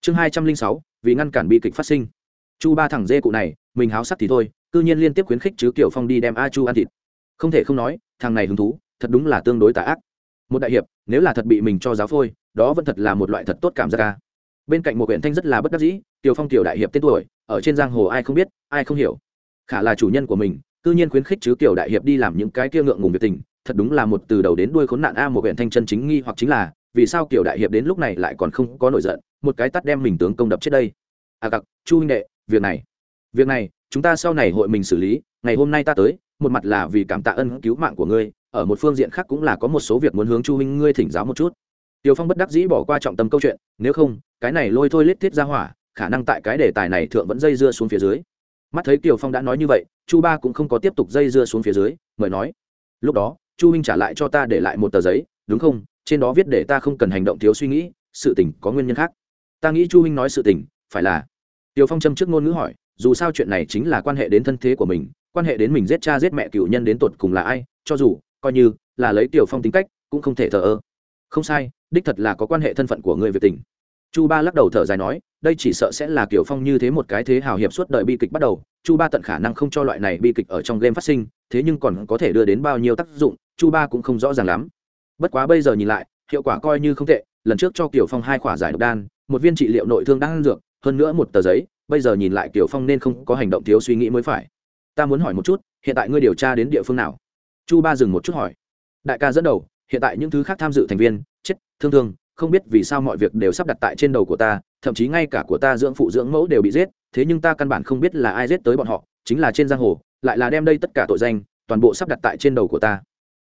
Chương hai trăm linh sáu, vì ngăn cản bi kịch phát sinh. Chu ba thằng dê cụ này, mình háo sắc thì thôi, cư nhiên liên tiếp khuyến khích chứ kiểu phong đi đem a chu ăn thịt. Không thể không nói, thằng này hứng thú, thật đúng là tương đối tà ác. Một đại hiệp, nếu là thật bị mình cho giáo phôi, đó vẫn thật là một loại thật tốt cảm giác ca bên cạnh một huyện thanh rất là bất đắc dĩ tiểu phong tiểu đại hiệp tên tuổi, ở trên giang hồ ai không biết, ai không hiểu khả là chủ nhân của mình cư nhiên khuyến khích chứ tiểu đại hiệp đi làm những cái kia ngượng ngùng việc tình thật đúng là một từ đầu đến đuôi khốn nạn a một huyện thanh chân chính nghi hoặc chính là vì sao kiểu đại hiệp đến lúc này lại còn không có nổi giận một cái tắt đem mình tướng công đập chết đây à cặc chu huynh đệ việc này việc này chúng ta sau này hội mình xử lý ngày hôm nay ta tới một mặt là vì cảm tạ ân cứu mạng của ngươi ở một phương diện khác cũng là có một số việc muốn hướng chu huynh ngươi thỉnh giáo một chút Tiêu Phong bất đắc dĩ bỏ qua trọng tâm câu chuyện, nếu không, cái này lôi thôi lết thiết ra hỏa, khả năng tại cái đề tài này thượng vẫn dây dưa xuống phía dưới. Mắt thấy kiều Phong đã nói như vậy, Chu Ba cũng không có tiếp tục dây dưa xuống phía dưới, mời nói: "Lúc đó, Chu huynh trả lại cho ta để lại một tờ giấy, đúng không? trên đó viết để ta không cần hành động thiếu suy nghĩ sự tình có nguyên nhân khác. Ta nghĩ chu huynh nói sự tình phải là? Tiều phong châm trước ngôn ngữ hỏi dù sao chuyện này chính là quan hệ đến thân thế của mình quan hệ đến mình giết cha giết mẹ cựu nhân đến tột cùng là ai cho dù coi như là lấy tiểu phong tính cách cũng không thể thờ ơ. Không sai đích thật là có quan hệ thân phận của người việt tình chu ba lắc đầu thở dài nói, đây chỉ sợ sẽ là kiểu phong như thế một cái thế hào hiệp suốt đời bi kịch bắt đầu, chu ba tận khả năng không cho loại này bi kịch ở trong game phát sinh, thế nhưng còn có thể đưa đến bao nhiêu tác dụng, chu ba cũng không rõ ràng lắm. Bất quá bây giờ nhìn lại, hiệu quả coi như không tệ, lần trước cho kiểu phong hai khỏa giải độc đan, một viên trị liệu nội thương đang dược, hơn nữa một tờ giấy, bây giờ nhìn lại kiểu phong nên không có hành động thiếu suy nghĩ mới phải. Ta muốn hỏi một chút, hiện tại ngươi điều tra đến địa phương nào? Chu ba dừng một chút hỏi. Đại ca dẫn đầu, hiện tại những thứ khác tham dự thành viên, chết, thương thương không biết vì sao mọi việc đều sắp đặt tại trên đầu của ta thậm chí ngay cả của ta dưỡng phụ dưỡng mẫu đều bị giết thế nhưng ta căn bản không biết là ai giết tới bọn họ chính là trên giang hồ lại là đem đây tất cả tội danh toàn bộ sắp đặt tại trên đầu của ta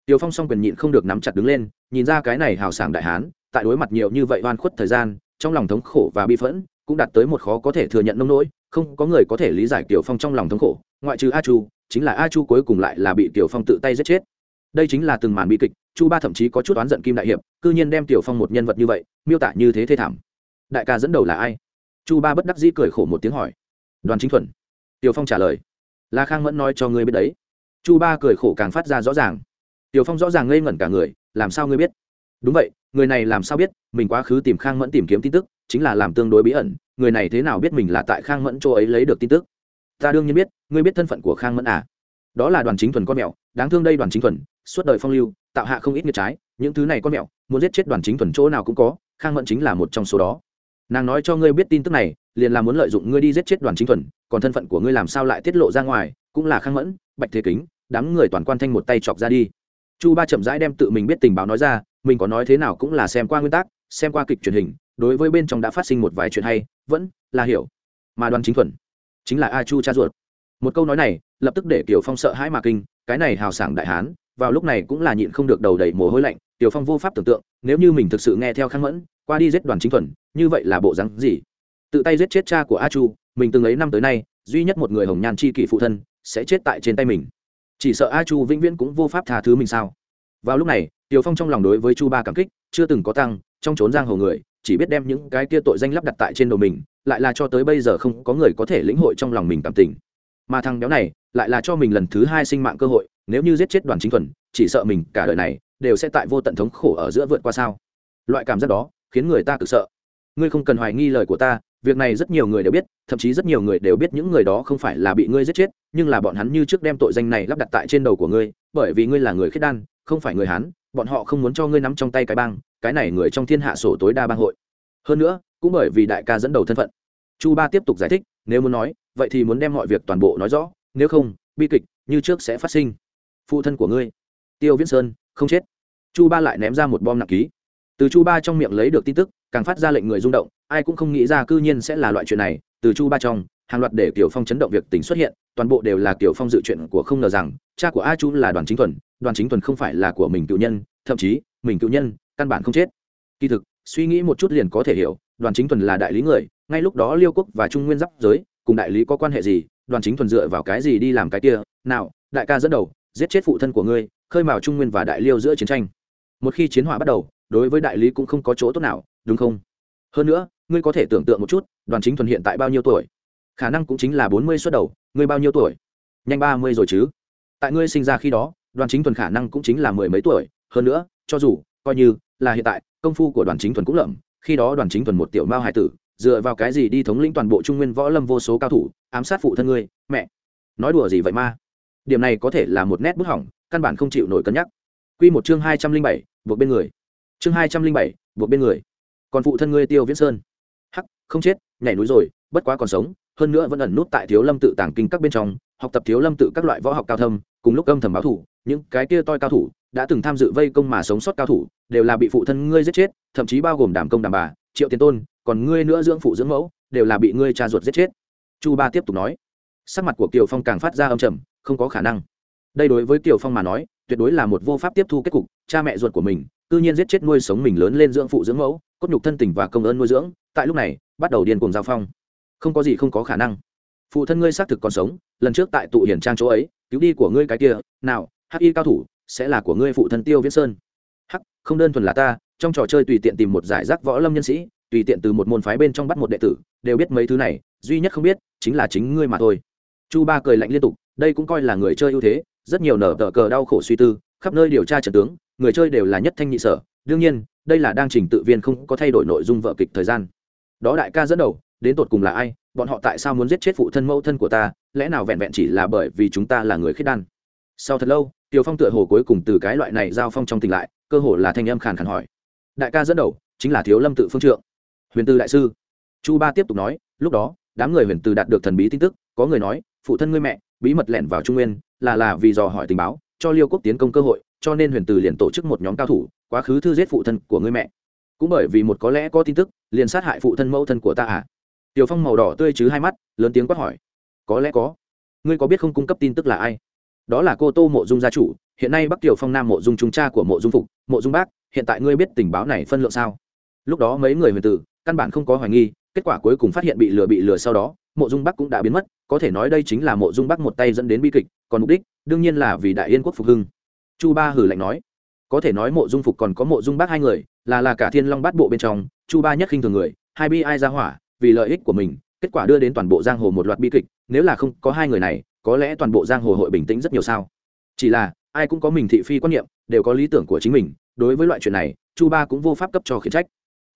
tiều Phong song quyền nhịn không được nắm chặt đứng lên, nhìn ra cái này hào sảng đại hán, tại đối mặt nhiều như vậy oan khuất thời gian, trong lòng thống khổ và bi phẫn, cũng đạt tới một khó có thể thừa nhận nông nỗi, không có người có thể lý giải tiểu Phong trong lòng thống khổ, ngoại trừ A Chu, chính là A Chu cuối cùng lại là bị tiểu Phong tự tay giết chết. Đây chính là từng màn bi kịch, Chu Ba thậm chí có chút oán giận Kim đại hiệp, cư nhiên đem Tiểu Phong một nhân vật như vậy, miêu tả như thế thê thảm. Đại ca dẫn đầu là ai? Chu Ba bất đắc dĩ cười khổ một tiếng hỏi. Đoàn Chính Thuần. Tiểu Phong trả lời. La Khang Mẫn nói cho ngươi biết đấy. Chu Ba cười khổ càng phát ra rõ ràng tiểu phong rõ ràng ngây ngẩn cả người làm sao ngươi biết đúng vậy người này làm sao biết mình quá khứ tìm khang mẫn tìm kiếm tin tức chính là làm tương đối bí ẩn người này thế nào biết mình là tại khang mẫn chỗ ấy lấy được tin tức ta đương nhiên biết ngươi biết thân phận của khang mẫn à đó là đoàn chính thuần con mẹo đáng thương đây đoàn chính thuần suốt đời phong lưu tạo hạ không ít nghiệt trái, những thứ này con mẹo muốn giết chết đoàn chính thuần chỗ nào cũng có, khang mẫn chính là một trong số đó. Nàng nói cho ngươi biết tin tức này, liền là muốn lợi dụng ngươi đi giết chết đoàn chính thuần, còn thân phận của ngươi làm sao lại tiết lộ ra ngoài, cũng là khang mẫn, bạch thế kính, đám người toàn quan thanh một tay chọc ra đi. Chu ba chậm rãi đem tự mình biết tình báo nói ra, mình có nói thế nào cũng là xem qua nguyên tắc, xem qua kịch truyền hình, đối với bên trong đã phát sinh một vài chuyện hay, vẫn là hiểu. Mà đoàn chính thuần chính là a chu cha ruột. Một câu nói này, lập tức để kiều phong sợ hãi mà kinh, cái này hào sảng đại hán vào lúc này cũng là nhịn không được đầu đầy mồ hôi lạnh, tiểu phong vô pháp tưởng tượng, nếu như mình thực sự nghe theo khang mẫn, qua đi giết đoàn chính thuần, như vậy là bộ rắn gì? Tự tay giết chết cha của a chu, mình từng ấy năm tới nay, duy nhất một người hồng nhan chi kỷ phụ thân, sẽ chết tại trên tay mình. Chỉ sợ a chu vĩnh viễn cũng vô pháp tha thứ mình sao? Vào lúc này, tiểu phong trong lòng đối với chu ba cảm kích, chưa từng có tăng, trong trốn giang hồ người, chỉ biết đem những cái kia tội danh lắp đặt tại trên đầu mình, lại là cho tới bây giờ không có người có thể lĩnh hội trong lòng mình cảm tình. Mà thằng béo này, lại là cho mình lần thứ hai sinh mạng cơ hội nếu như giết chết đoàn chính thuần, chỉ sợ mình cả đời này đều sẽ tại vô tận thống khổ ở giữa vượt qua sao? Loại cảm giác đó khiến người ta cực sợ. Ngươi không cần hoài nghi lời của ta, việc này rất nhiều người đều biết, thậm chí rất nhiều người đều biết những người đó không phải là bị ngươi giết chết, nhưng là bọn hắn như trước đem tội danh này lắp đặt tại trên đầu của ngươi, bởi vì ngươi là người khiết đan, không phải người hán, bọn họ không muốn cho ngươi nắm trong tay cái bang, cái này người trong thiên hạ sổ tối đa bang hội. Hơn nữa, cũng bởi vì đại ca dẫn đầu thân phận. Chu ba tiếp tục giải thích, nếu muốn nói, vậy thì muốn đem mọi việc toàn bộ nói rõ, nếu không, bi kịch như trước sẽ phát sinh phụ thân của ngươi. Tiêu viễn sơn, không chết. Chu ba lại ném ra một bom nặng ký. Từ chu ba trong miệng lấy được tin tức, càng phát ra lệnh người rung động, ai cũng không nghĩ ra cư nhiên sẽ là loại chuyện này. Từ chu ba trong, hàng loạt để kiểu phong chấn động việc tình xuất hiện, toàn bộ đều là kiểu phong dự chuyện của không ngờ rằng, cha của a chu là đoàn chính thuần, đoàn chính thuần không phải là của mình cựu nhân, thậm chí, mình cựu nhân, căn bản không chết. Kỳ thực, suy nghĩ một chút liền có thể hiểu, đoàn chính thuần là đại lý người, ngay lúc đó liêu quốc và trung nguyên giáp giới, cùng đại lý có quan hệ gì, đoàn chính thuần dựa vào cái gì đi làm cái kia? Nào, đại ca dẫn đầu giết chết phụ thân của ngươi, khơi mào trung nguyên và đại liêu giữa chiến tranh. Một khi chiến hỏa bắt đầu, đối với đại lý cũng không có chỗ tốt nào, đúng không? Hơn nữa, ngươi có thể tưởng tượng một chút, đoàn chính thuần hiện tại bao nhiêu tuổi? Khả năng cũng chính là bốn mươi suất đầu, ngươi bao nhiêu tuổi? Nhanh ba mươi rồi chứ? Tại ngươi sinh ra khi đó, đoàn chính thuần khả năng cũng chính là mười mấy tuổi. Hơn nữa, cho dù, coi như là hiện tại, công phu của đoàn chính thuần cũng lậm, khi đó đoàn chính thuần một tiểu mao hải tử, dựa vào cái gì đi thống lĩnh toàn bộ trung nguyên võ lâm vô số cao thủ, ám sát phụ thân ngươi, mẹ? Nói đùa gì vậy ma? Điểm này có thể là một nét bút hỏng, căn bản không chịu nổi cân nhắc. Q một chương hai trăm linh bảy, buộc bên người. Chương hai trăm linh bảy, buộc bên người. Còn phụ thân ngươi tiêu viễn sơn. Hắc, không chết, nhảy núi rồi, bất quá còn sống, hơn nữa vẫn ẩn nút tại thiếu lâm tự tàng kinh các bên trong, học tập thiếu lâm tự các loại võ học cao thâm, cùng lúc âm thầm báo thủ, những cái kia toi cao thủ, đã từng tham dự vây công mà sống sót cao thủ, đều là bị phụ thân ngươi giết chết, thậm chí bao gồm đảm công đảm bà, triệu tiền tôn, còn ngươi nữa dưỡng phụ dưỡng mẫu, đều là bị ngươi cha ruột giết chết. Chu ba tiếp tục nói sắc mặt của kiều phong càng phát ra âm trầm, không có khả năng. Đây đối với kiều phong mà nói, tuyệt đối là một vô pháp tiếp thu kết cục, cha mẹ ruột của mình, cư nhiên giết chết nuôi sống mình lớn lên dưỡng phụ dưỡng mẫu, cốt nhục thân tình và công ơn nuôi dưỡng, tại lúc này, bắt đầu điên cuồng giao phong. Không có gì không có khả năng. Phụ thân ngươi xác thực còn sống, lần trước tại tụ hiển trang chỗ ấy, cứu đi của ngươi cái kia, nào, hắc y cao thủ, sẽ là của ngươi phụ thân tiêu viễn sơn. Hắc, không đơn thuần là ta, trong trò chơi tùy tiện tìm một giải rác võ lâm nhân sĩ, tùy tiện từ một môn phái bên trong bắt một đệ tử, đều biết mấy thứ này, duy nhất không biết, chính là chính ngươi mà thôi chu ba cười lạnh liên tục, đây cũng coi là người chơi ưu thế, rất nhiều nở tờ cờ đau khổ suy tư, khắp nơi điều tra trận tướng, người chơi đều là nhất thanh nhị sở. Đương nhiên, đây là đang trình tự viên không có thay đổi nội dung vợ kịch thời gian. Đó đại ca dẫn đầu, đến tột cùng là ai, bọn họ tại sao muốn giết chết phụ thân mẫu thân của ta, lẽ nào vẹn vẹn chỉ là bởi vì chúng ta là người khiết đan? Sau thật lâu tiều phong tựa hồ cuối cùng từ cái loại này giao phong trong tỉnh lại, cơ hồ là thanh âm khàn khàn hỏi. Đại ca dẫn đầu, chính là thiếu lâm tự phương trượng. Huyền tư đại sư. Chu ba tiếp tục nói, lúc đó, đám người huyền tư đạt được thần bí tin tức, có người nói phụ thân ngươi mẹ, bí mật lẻn vào trung nguyên, là là vì dò hỏi tình báo, cho liêu quốc tiến công cơ hội, cho nên huyền từ liền tổ chức một nhóm cao thủ, quá khứ thư giết phụ thân của ngươi mẹ. Cũng bởi vì một có lẽ có tin tức, liền sát hại phụ thân mẫu thân của ta à? Tiểu phong màu đỏ tươi chứ hai mắt, lớn tiếng quát hỏi. Có lẽ có. Ngươi có biết không cung cấp tin tức là ai? Đó là cô tô mộ dung gia chủ, hiện nay bắc tiểu phong nam mộ dung trung cha của mộ dung phục, mộ dung bác, hiện tại ngươi biết tình báo này phân lượng sao? Lúc đó mấy người huyền tử, căn bản không có hoài nghi, kết quả cuối cùng phát hiện bị lừa bị lừa sau đó mộ dung bắc cũng đã biến mất, có thể nói đây chính là mộ dung bắc một tay dẫn đến bi kịch, còn mục đích, đương nhiên là vì đại yên quốc phục hưng. Chu ba hử lạnh nói, có thể nói mộ dung phục còn có mộ dung bắc hai người, là là cả thiên long bát bộ bên trong, chu ba nhất khinh thường người, hai bi ai ra hỏa, vì lợi ích của mình, kết quả đưa đến toàn bộ giang hồ một loạt bi kịch, nếu là không có hai người này, có lẽ toàn bộ giang hồ hội bình tĩnh rất nhiều sao. Chỉ là, ai cũng có mình thị phi quan niệm, đều có lý tưởng của chính mình, đối với loại chuyện này, chu ba cũng vô pháp cấp cho khiển trách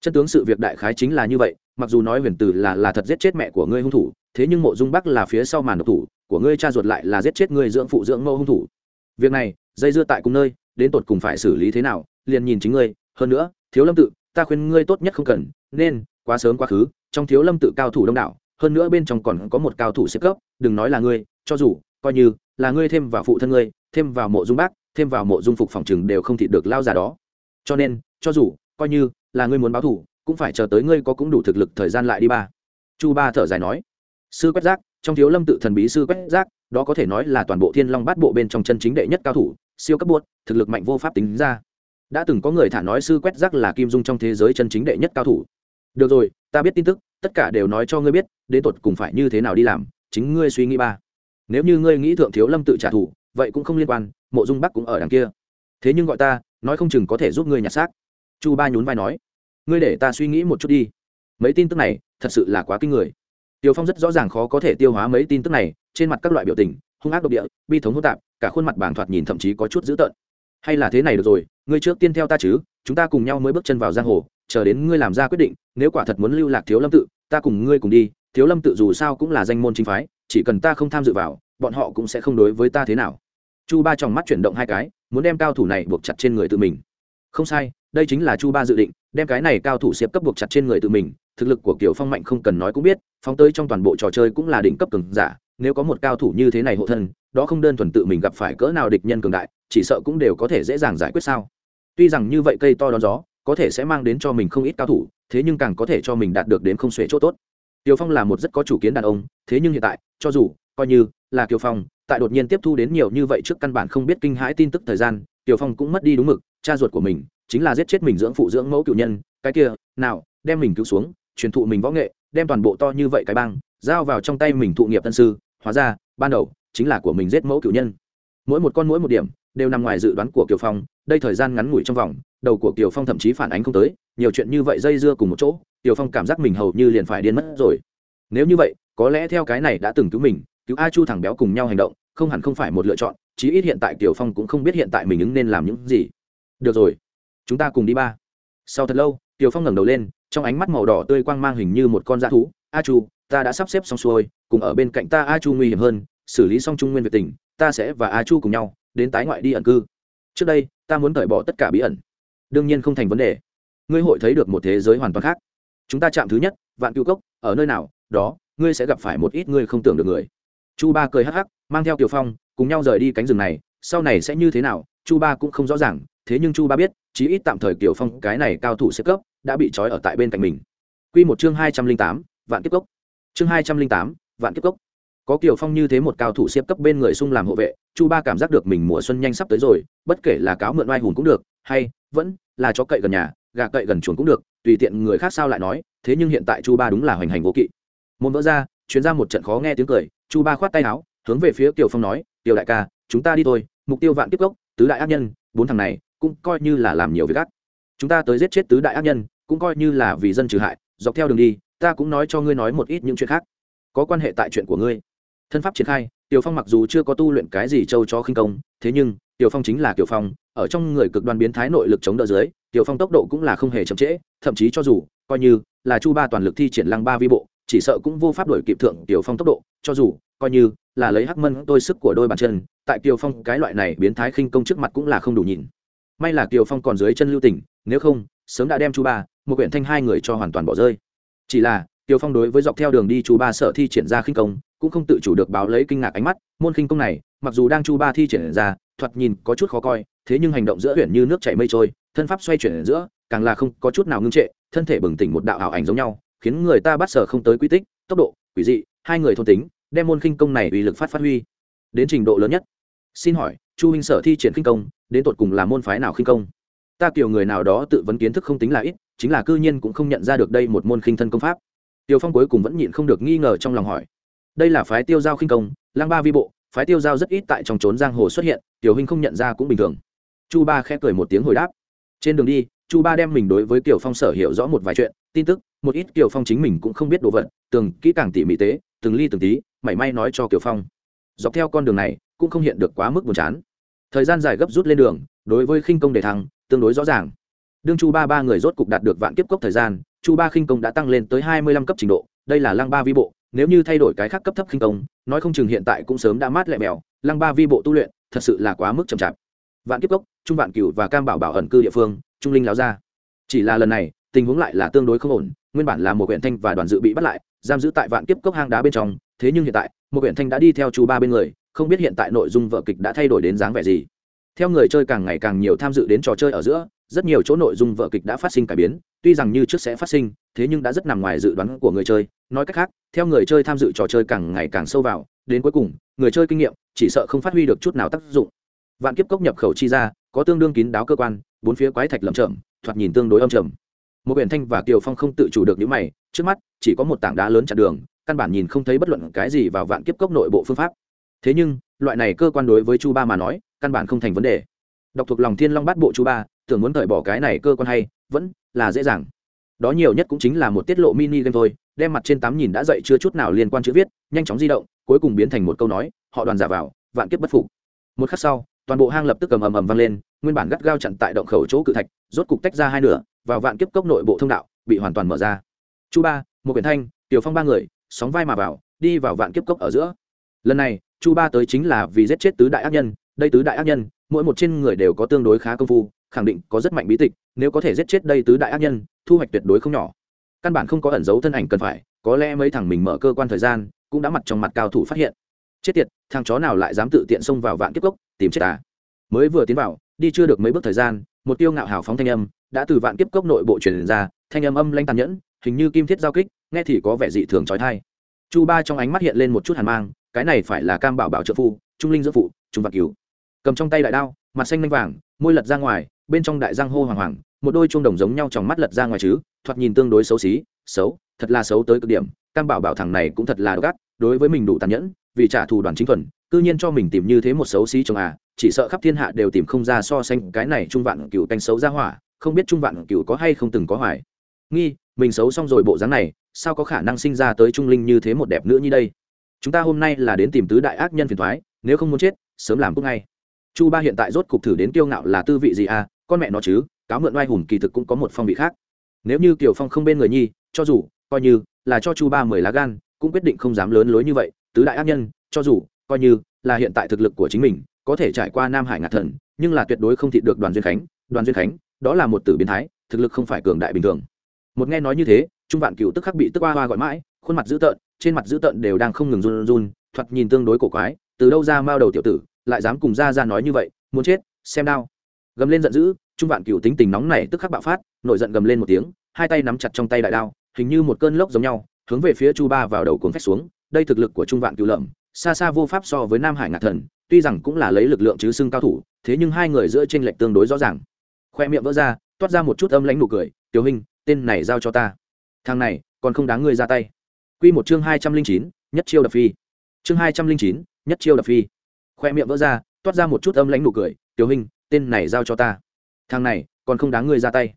chân tướng sự việc đại khái chính là như vậy, mặc dù nói huyền từ là là thật giết chết mẹ của ngươi hung thủ, thế nhưng mộ dung bắc là phía sau màn độc thủ, của ngươi cha ruột lại là giết chết ngươi dưỡng phụ dưỡng mẫu hung thủ. Việc này, dây dưa tại cùng nơi, đến tột cùng phải xử lý thế nào, liền nhìn chính ngươi, hơn nữa, thiếu lâm tự, ta khuyên ngươi tốt nhất không cần, nên, quá sớm quá khứ, trong thiếu lâm tự cao thủ đông đảo, hơn nữa bên trong còn có một cao thủ xếp cấp, đừng nói là ngươi, cho dù, coi như, là ngươi thêm vào phụ thân ngươi, thêm vào mộ dung bác thêm vào mộ dung phục phòng chừng đều không thị được lao già đó. Cho nên, cho dù, coi như là ngươi muốn báo thủ cũng phải chờ tới ngươi có cũng đủ thực lực thời gian lại đi ba. Chu ba thở dài nói. Sư quét giác, trong thiếu lâm tự thần bí sư quét giác, đó có thể nói là toàn bộ thiên long bát bộ bên trong chân chính đệ nhất cao thủ, siêu cấp buốt, thực lực mạnh vô pháp tính ra. Đã từng có người thả nói sư quét giác là kim dung trong thế giới chân chính đệ nhất cao thủ. Được rồi, ta biết tin tức, tất cả đều nói cho ngươi biết, đến tột cùng phải như thế nào đi làm, chính ngươi suy nghĩ ba. Nếu như ngươi nghĩ thượng thiếu lâm tự trả thù, vậy cũng không liên quan, mộ dung bắc cũng ở đằng kia. Thế nhưng gọi ta, nói không chừng có thể giúp ngươi nhặt xác chu ba nhún vai nói, ngươi để ta suy nghĩ một chút đi. Mấy tin tức này thật sự là quá kinh người. Tiều phong rất rõ ràng khó có thể tiêu hóa mấy tin tức này, trên mặt các loại biểu tình, hung ác độc địa, bi thống hỗn tạp, cả khuôn mặt bàng thoạt nhìn thậm chí có chút dữ tợn. Hay là thế này được rồi, ngươi trước tiên theo ta chứ, chúng ta cùng nhau mới bước chân vào giang hồ, chờ đến ngươi làm ra quyết định, nếu quả thật muốn lưu lạc thiếu lâm tự, ta cùng ngươi cùng đi, thiếu lâm tự dù sao cũng là danh môn chính phái, chỉ cần ta không tham dự vào, bọn họ cũng sẽ không đối với ta thế nào. Chu ba trong mắt chuyển động hai cái, muốn đem cao thủ này buộc chặt trên người tự mình. Không sai đây chính là chu ba dự định đem cái này cao thủ xếp cấp buộc chặt trên người tự mình thực lực của kiều phong mạnh không cần nói cũng biết phóng tới trong toàn bộ trò chơi cũng là đỉnh cấp cường giả nếu có một cao thủ như thế này hộ thân đó không đơn thuần tự mình gặp phải cỡ nào địch nhân cường đại chỉ sợ cũng đều có thể dễ dàng giải quyết sao. Tuy rằng như vậy cây to đón gió có thể sẽ mang đến cho mình không ít cao thủ thế nhưng càng có thể cho mình đạt được đến không xuể chỗ tốt. Tiêu Phong là một rất có chủ kiến đàn ông, thế nhưng hiện tại, cho dù coi như là Kiều Phong, tại đột nhiên tiếp thu đến nhiều như vậy trước căn bản không biết kinh hãi tin tức thời gian, Tiêu Phong cũng mất đi đúng mực, cha ruột của mình chính là giết chết mình dưỡng phụ dưỡng mẫu cựu nhân, cái kia, nào, đem mình cứu xuống, truyền thụ mình võ nghệ, đem toàn bộ to như vậy cái băng, giao vào trong tay mình thụ nghiệp tân sư, hóa ra, ban đầu chính là của mình giết mẫu cựu nhân. Mỗi một con mỗi một điểm đều nằm ngoài dự đoán của Kiều Phong, đây thời gian ngắn ngủi trong vòng, đầu của Kiều Phong thậm chí phản ánh không tới, nhiều chuyện như vậy dây dưa cùng một chỗ, Kiều Phong cảm giác mình hầu như liền phải điên mất rồi. Nếu như vậy có lẽ theo cái này đã từng cứu mình cứu a chu thằng béo cùng nhau hành động không hẳn không phải một lựa chọn chí ít hiện tại kiều phong cũng không biết hiện tại mình ứng nên làm những gì. Được rồi chúng ta cùng đi ba. Sau thật lâu, Tiểu phong ngẩng đầu lên, trong ánh mắt màu đỏ tươi quang mang hình như một con dã thú. A chu, ta đã sắp xếp xong xuôi, cùng ở bên cạnh ta a chu nguy hiểm hơn, xử lý xong trung nguyên việt tình, ta sẽ và a chu cùng nhau, đến tái ngoại đi ẩn cư. Trước đây, ta muốn cởi bỏ tất cả bí ẩn. Đương nhiên không thành vấn đề. Ngươi hội thấy được một thế giới hoàn toàn khác. Chúng ta chạm thứ nhất, vạn cựu cốc, ở nơi nào, đó, ngươi sẽ gặp phải một ít ngươi không tưởng được người. Chu ba cười hắc hắc, mang theo kiều phong, cùng nhau rời đi cánh rừng này, sau này sẽ như thế nào, chu ba cũng không rõ ràng thế nhưng chu ba biết, chí ít tạm thời kiều phong cái này cao thủ xếp cấp, đã bị trói ở tại bên cạnh mình. Q một chương hai trăm linh tám, vạn kiếp cốc. Chương hai trăm linh tám, vạn kiếp cốc. Có kiều phong như thế một cao thủ xếp cấp bên người sung làm hộ vệ, chu ba cảm giác được mình mùa xuân nhanh sắp tới rồi, bất kể là cáo mượn oai hùng cũng được, hay vẫn là chó cậy gần nhà, gà cậy gần chuồng cũng được, tùy tiện người khác sao lại nói, thế nhưng hiện tại chu ba đúng là hoành hành vô kỵ. Môn vỡ ra chuyến ra một trận khó nghe tiếng cười, chu ba khoát tay áo, hướng về phía kiều phong nói tiểu đại ca, chúng ta đi thôi, mục tiêu vạn kiếp gốc tứ đại ác nhân, bốn thằng này cũng coi như là làm nhiều việc ác. Chúng ta tới giết chết tứ đại ác nhân, cũng coi như là vì dân trừ hại, dọc theo đường đi, ta cũng nói cho ngươi nói một ít những chuyện khác. Có quan hệ tại chuyện của ngươi. Thân pháp triển khai, tiểu phong mặc dù chưa có tu luyện cái gì châu cho khinh công, thế nhưng, tiểu phong chính là tiểu phong, ở trong người cực đoan biến thái nội lực chống đỡ dưới, tiểu phong tốc độ cũng là không hề chậm trễ, thậm chí cho dù, coi như là chu ba toàn lực thi triển lăng ba vi bộ, chỉ sợ cũng vô pháp đổi kịp thượng tiểu phong tốc độ, cho dù, coi như là lấy hắc mân tôi sức của đôi bàn chân, tại tiểu phong cái loại này biến thái khinh công trước mặt cũng là không đủ nhìn may là kiều phong còn dưới chân lưu tỉnh nếu không sớm đã đem chu ba một quyển thanh hai người cho hoàn toàn bỏ rơi chỉ là kiều Phong đối với dọc theo đường đi Chu Ba sợ thi triển ra khinh công, cũng không tự chủ được báo lấy kinh ngạc ánh mắt, môn khinh công này, mặc dù đang Chu Ba thi triển ra, thoạt nhìn có chút khó coi, thế nhưng hành động giữa huyền như nước chảy mây trôi, thân pháp xoay chuyển ở giữa, càng là không có chút nào ngưng trệ, thân thể bừng tỉnh một đạo ảo ảnh giống nhau, khiến người ta bắt sở không tới quy tích, tốc độ, quỷ dị, hai người thôn tính, đem môn khinh công này uy lực phát phát huy đến trình độ lớn nhất. Xin hỏi, Chu huynh sở thi triển khinh công, đến tột cùng là môn phái nào khinh công? Ta kiểu người nào đó tự vấn kiến thức không tính là ít, chính là cư nhiên cũng không nhận ra được đây một môn khinh thân công pháp. Tiêu phong cuối cùng vẫn nhịn không được nghi ngờ trong lòng hỏi. Đây là phái tiêu giao khinh công lang ba vi bộ phái tiêu giao rất ít tại trong trốn giang hồ xuất hiện tiểu huynh không nhận ra cũng bình thường. Chu ba khẽ cười một tiếng hồi đáp. Trên đường đi chu ba đem mình đối với Tiểu phong sở hiểu rõ một vài chuyện tin tức một ít Tiểu phong chính mình cũng không biết đồ vật từng kỹ càng tỉ mỉ tế từng ly từng tí mảy may nói cho Tiểu phong. Dọc theo con đường này cũng không hiện được quá mức buồn chán thời gian dài gấp rút lên đường, đối với khinh công đề thăng, tương đối rõ ràng. Đương chu ba ba người rốt cục đạt được vạn kiếp cốc thời gian, chu ba khinh công đã tăng lên tới hai mươi lăm cấp trình độ, đây là lăng ba vi bộ, nếu như thay đổi cái khác cấp thấp khinh công, nói không chừng hiện tại cũng sớm đã mát lẹ mèo, lăng ba vi bộ tu luyện thật sự là quá mức chậm chạp. Vạn kiếp cốc, trung vạn cửu và cam bảo bảo ẩn cư địa phương, trung linh láo ra. Chỉ là lần này, tình huống lại là tương đối không ổn, nguyên bản là một huyện thanh và đoàn dự bị bắt lại, giam giữ tại vạn kiếp cốc hang đá bên trong, thế nhưng hiện tại, một huyện thanh đã đi theo chu ba bên người không biết hiện tại nội dung vở kịch đã thay đổi đến dáng vẻ gì. Theo người chơi càng ngày càng nhiều tham dự đến trò chơi ở giữa, rất nhiều chỗ nội dung vở kịch đã phát sinh cải biến, tuy rằng như trước sẽ phát sinh, thế nhưng đã rất nằm ngoài dự đoán của người chơi. Nói cách khác, theo người chơi tham dự trò chơi càng ngày càng sâu vào, đến cuối cùng, người chơi kinh nghiệm chỉ sợ không phát huy được chút nào tác dụng. Vạn kiếp cốc nhập khẩu chi ra, có tương đương kín đáo cơ quan, bốn phía quái thạch lầm chậm thoạt nhìn tương đối âm trầm. Một biển thanh và kiều phong không tự chủ được những mày, trước mắt chỉ có một tảng đá lớn chặn đường, căn bản nhìn không thấy bất luận cái gì vào vạn kiếp cốc nội bộ phương pháp thế nhưng, loại này cơ quan đối với chu ba mà nói, căn bản không thành vấn đề. Đọc thuộc lòng thiên long bát bộ chu ba, tưởng muốn cởi bỏ cái này cơ quan hay, vẫn là dễ dàng. Đó nhiều nhất cũng chính là một tiết lộ mini game thôi, đem mặt trên tám nhìn đã dậy chưa chút nào liên quan chữ viết, nhanh chóng di động, cuối cùng biến thành một câu nói, họ đoàn giả vào, vạn kiếp bất phục. Một khắc sau, toàn bộ hang lập tức cầm ầm ầm vang lên, nguyên bản gắt gao chặn tại động khẩu chỗ cự thạch, rốt cục tách ra hai nửa, vào vạn kiếp cốc nội bộ thông đạo, bị hoàn toàn mở ra. Chu ba, một quyển thanh, tiểu phong ba người, sóng vai mà vào, đi vào vạn kiếp cốc ở giữa. Lần này chu ba tới chính là vì giết chết tứ đại ác nhân, đây tứ đại ác nhân, mỗi một trên người đều có tương đối khá công phu, khẳng định có rất mạnh bí tịch, nếu có thể giết chết đây tứ đại ác nhân, thu hoạch tuyệt đối không nhỏ. Căn bản không có ẩn dấu thân ảnh cần phải, có lẽ mấy thằng mình mở cơ quan thời gian, cũng đã mặt trong mặt cao thủ phát hiện. Chết tiệt, thằng chó nào lại dám tự tiện xông vào vạn kiếp cốc, tìm chết à mới vừa tiến vào, đi chưa được mấy bước thời gian, một tiêu ngạo hào phóng thanh âm đã từ vạn kiếp cốc nội bộ truyền ra, thanh âm âm lanh tàn nhẫn, hình như kim thiết giao kích, nghe thì có vẻ dị thường trói thai chu ba trong ánh mắt hiện lên một chút hàn mang cái này phải là cam bảo bảo trợ phu, trung linh giữa phụ, trung vạn cứu cầm trong tay đại đao, mặt xanh lanh vàng, môi lật ra ngoài, bên trong đại giang hô hoàng hoàng, một đôi chuông đồng giống nhau trong mắt lật ra ngoài chứ, thoạt nhìn tương đối xấu xí, xấu, thật là xấu tới cực điểm, cam bảo bảo thằng này cũng thật là gắt đối với mình đủ tàn nhẫn, vì trả thù đoàn chính thuần, cư nhiên cho mình tìm như thế một xấu xí chồng à chỉ sợ khắp thiên hạ đều tìm không ra so sánh cái này trung vạn cựu canh xấu ra hỏa, không biết trung vạn cựu có hay không từng có hoài. Nghi, mình xấu xong rồi bộ dáng này, sao có khả năng sinh ra tới trung linh như thế một đẹp nữa như đây? Chúng ta hôm nay là đến tìm tứ đại ác nhân phiền thoái, nếu không muốn chết, sớm làm cũng ngay. Chu ba hiện tại rốt cục thử đến kiêu ngạo là tư vị gì à? Con mẹ nó chứ, cáo mượn oai hùng kỳ thực cũng có một phong vị khác. Nếu như kiều phong không bên người nhi, cho dù, coi như là cho chu ba mười lá gan, cũng quyết định không dám lớn lối như vậy. Tứ đại ác nhân, cho dù, coi như là hiện tại thực lực của chính mình, có thể trải qua nam hải ngạt thần, nhưng là tuyệt đối không thị được đoàn duyên khánh. Đoàn duyên khánh, đó là một tử biến thái, thực lực không phải cường đại bình thường. Một nghe nói như thế, trung vạn cựu tức khắc bị tức oa hoa gọi mãi, khuôn mặt dữ tợn trên mặt dữ tợn đều đang không ngừng run run thoạt nhìn tương đối cổ quái, từ đâu ra mao đầu tiểu tử, lại dám cùng ra ra nói như vậy, muốn chết, xem đau gầm lên giận dữ, trung vạn cựu tính tình nóng này tức khắc bạo phát, nổi giận gầm lên một tiếng, hai tay nắm chặt trong tay đại đao, hình như một cơn lốc giống nhau, hướng về phía chu ba vào đầu cuốn phách xuống. Đây thực lực của trung vạn cựu lợm xa xa vô pháp so với nam hải ngạc thần, tuy rằng cũng là lấy lực lượng chứ xưng cao thủ, thế nhưng hai người giữa tranh lệch tương đối rõ ràng. Khoe miệng vỡ ra, toát ra một chút âm lãnh nụ cười, tiểu hình tên này giao cho ta. Thằng này, còn không đáng ngươi ra tay. Quy một chương hai trăm linh chín nhất chiêu đập phi. Chương hai trăm linh chín nhất chiêu đập phi. Khoe miệng vỡ ra toát ra một chút âm lãnh nụ cười tiểu huynh, tên này giao cho ta. Thằng này còn không đáng ngươi ra tay.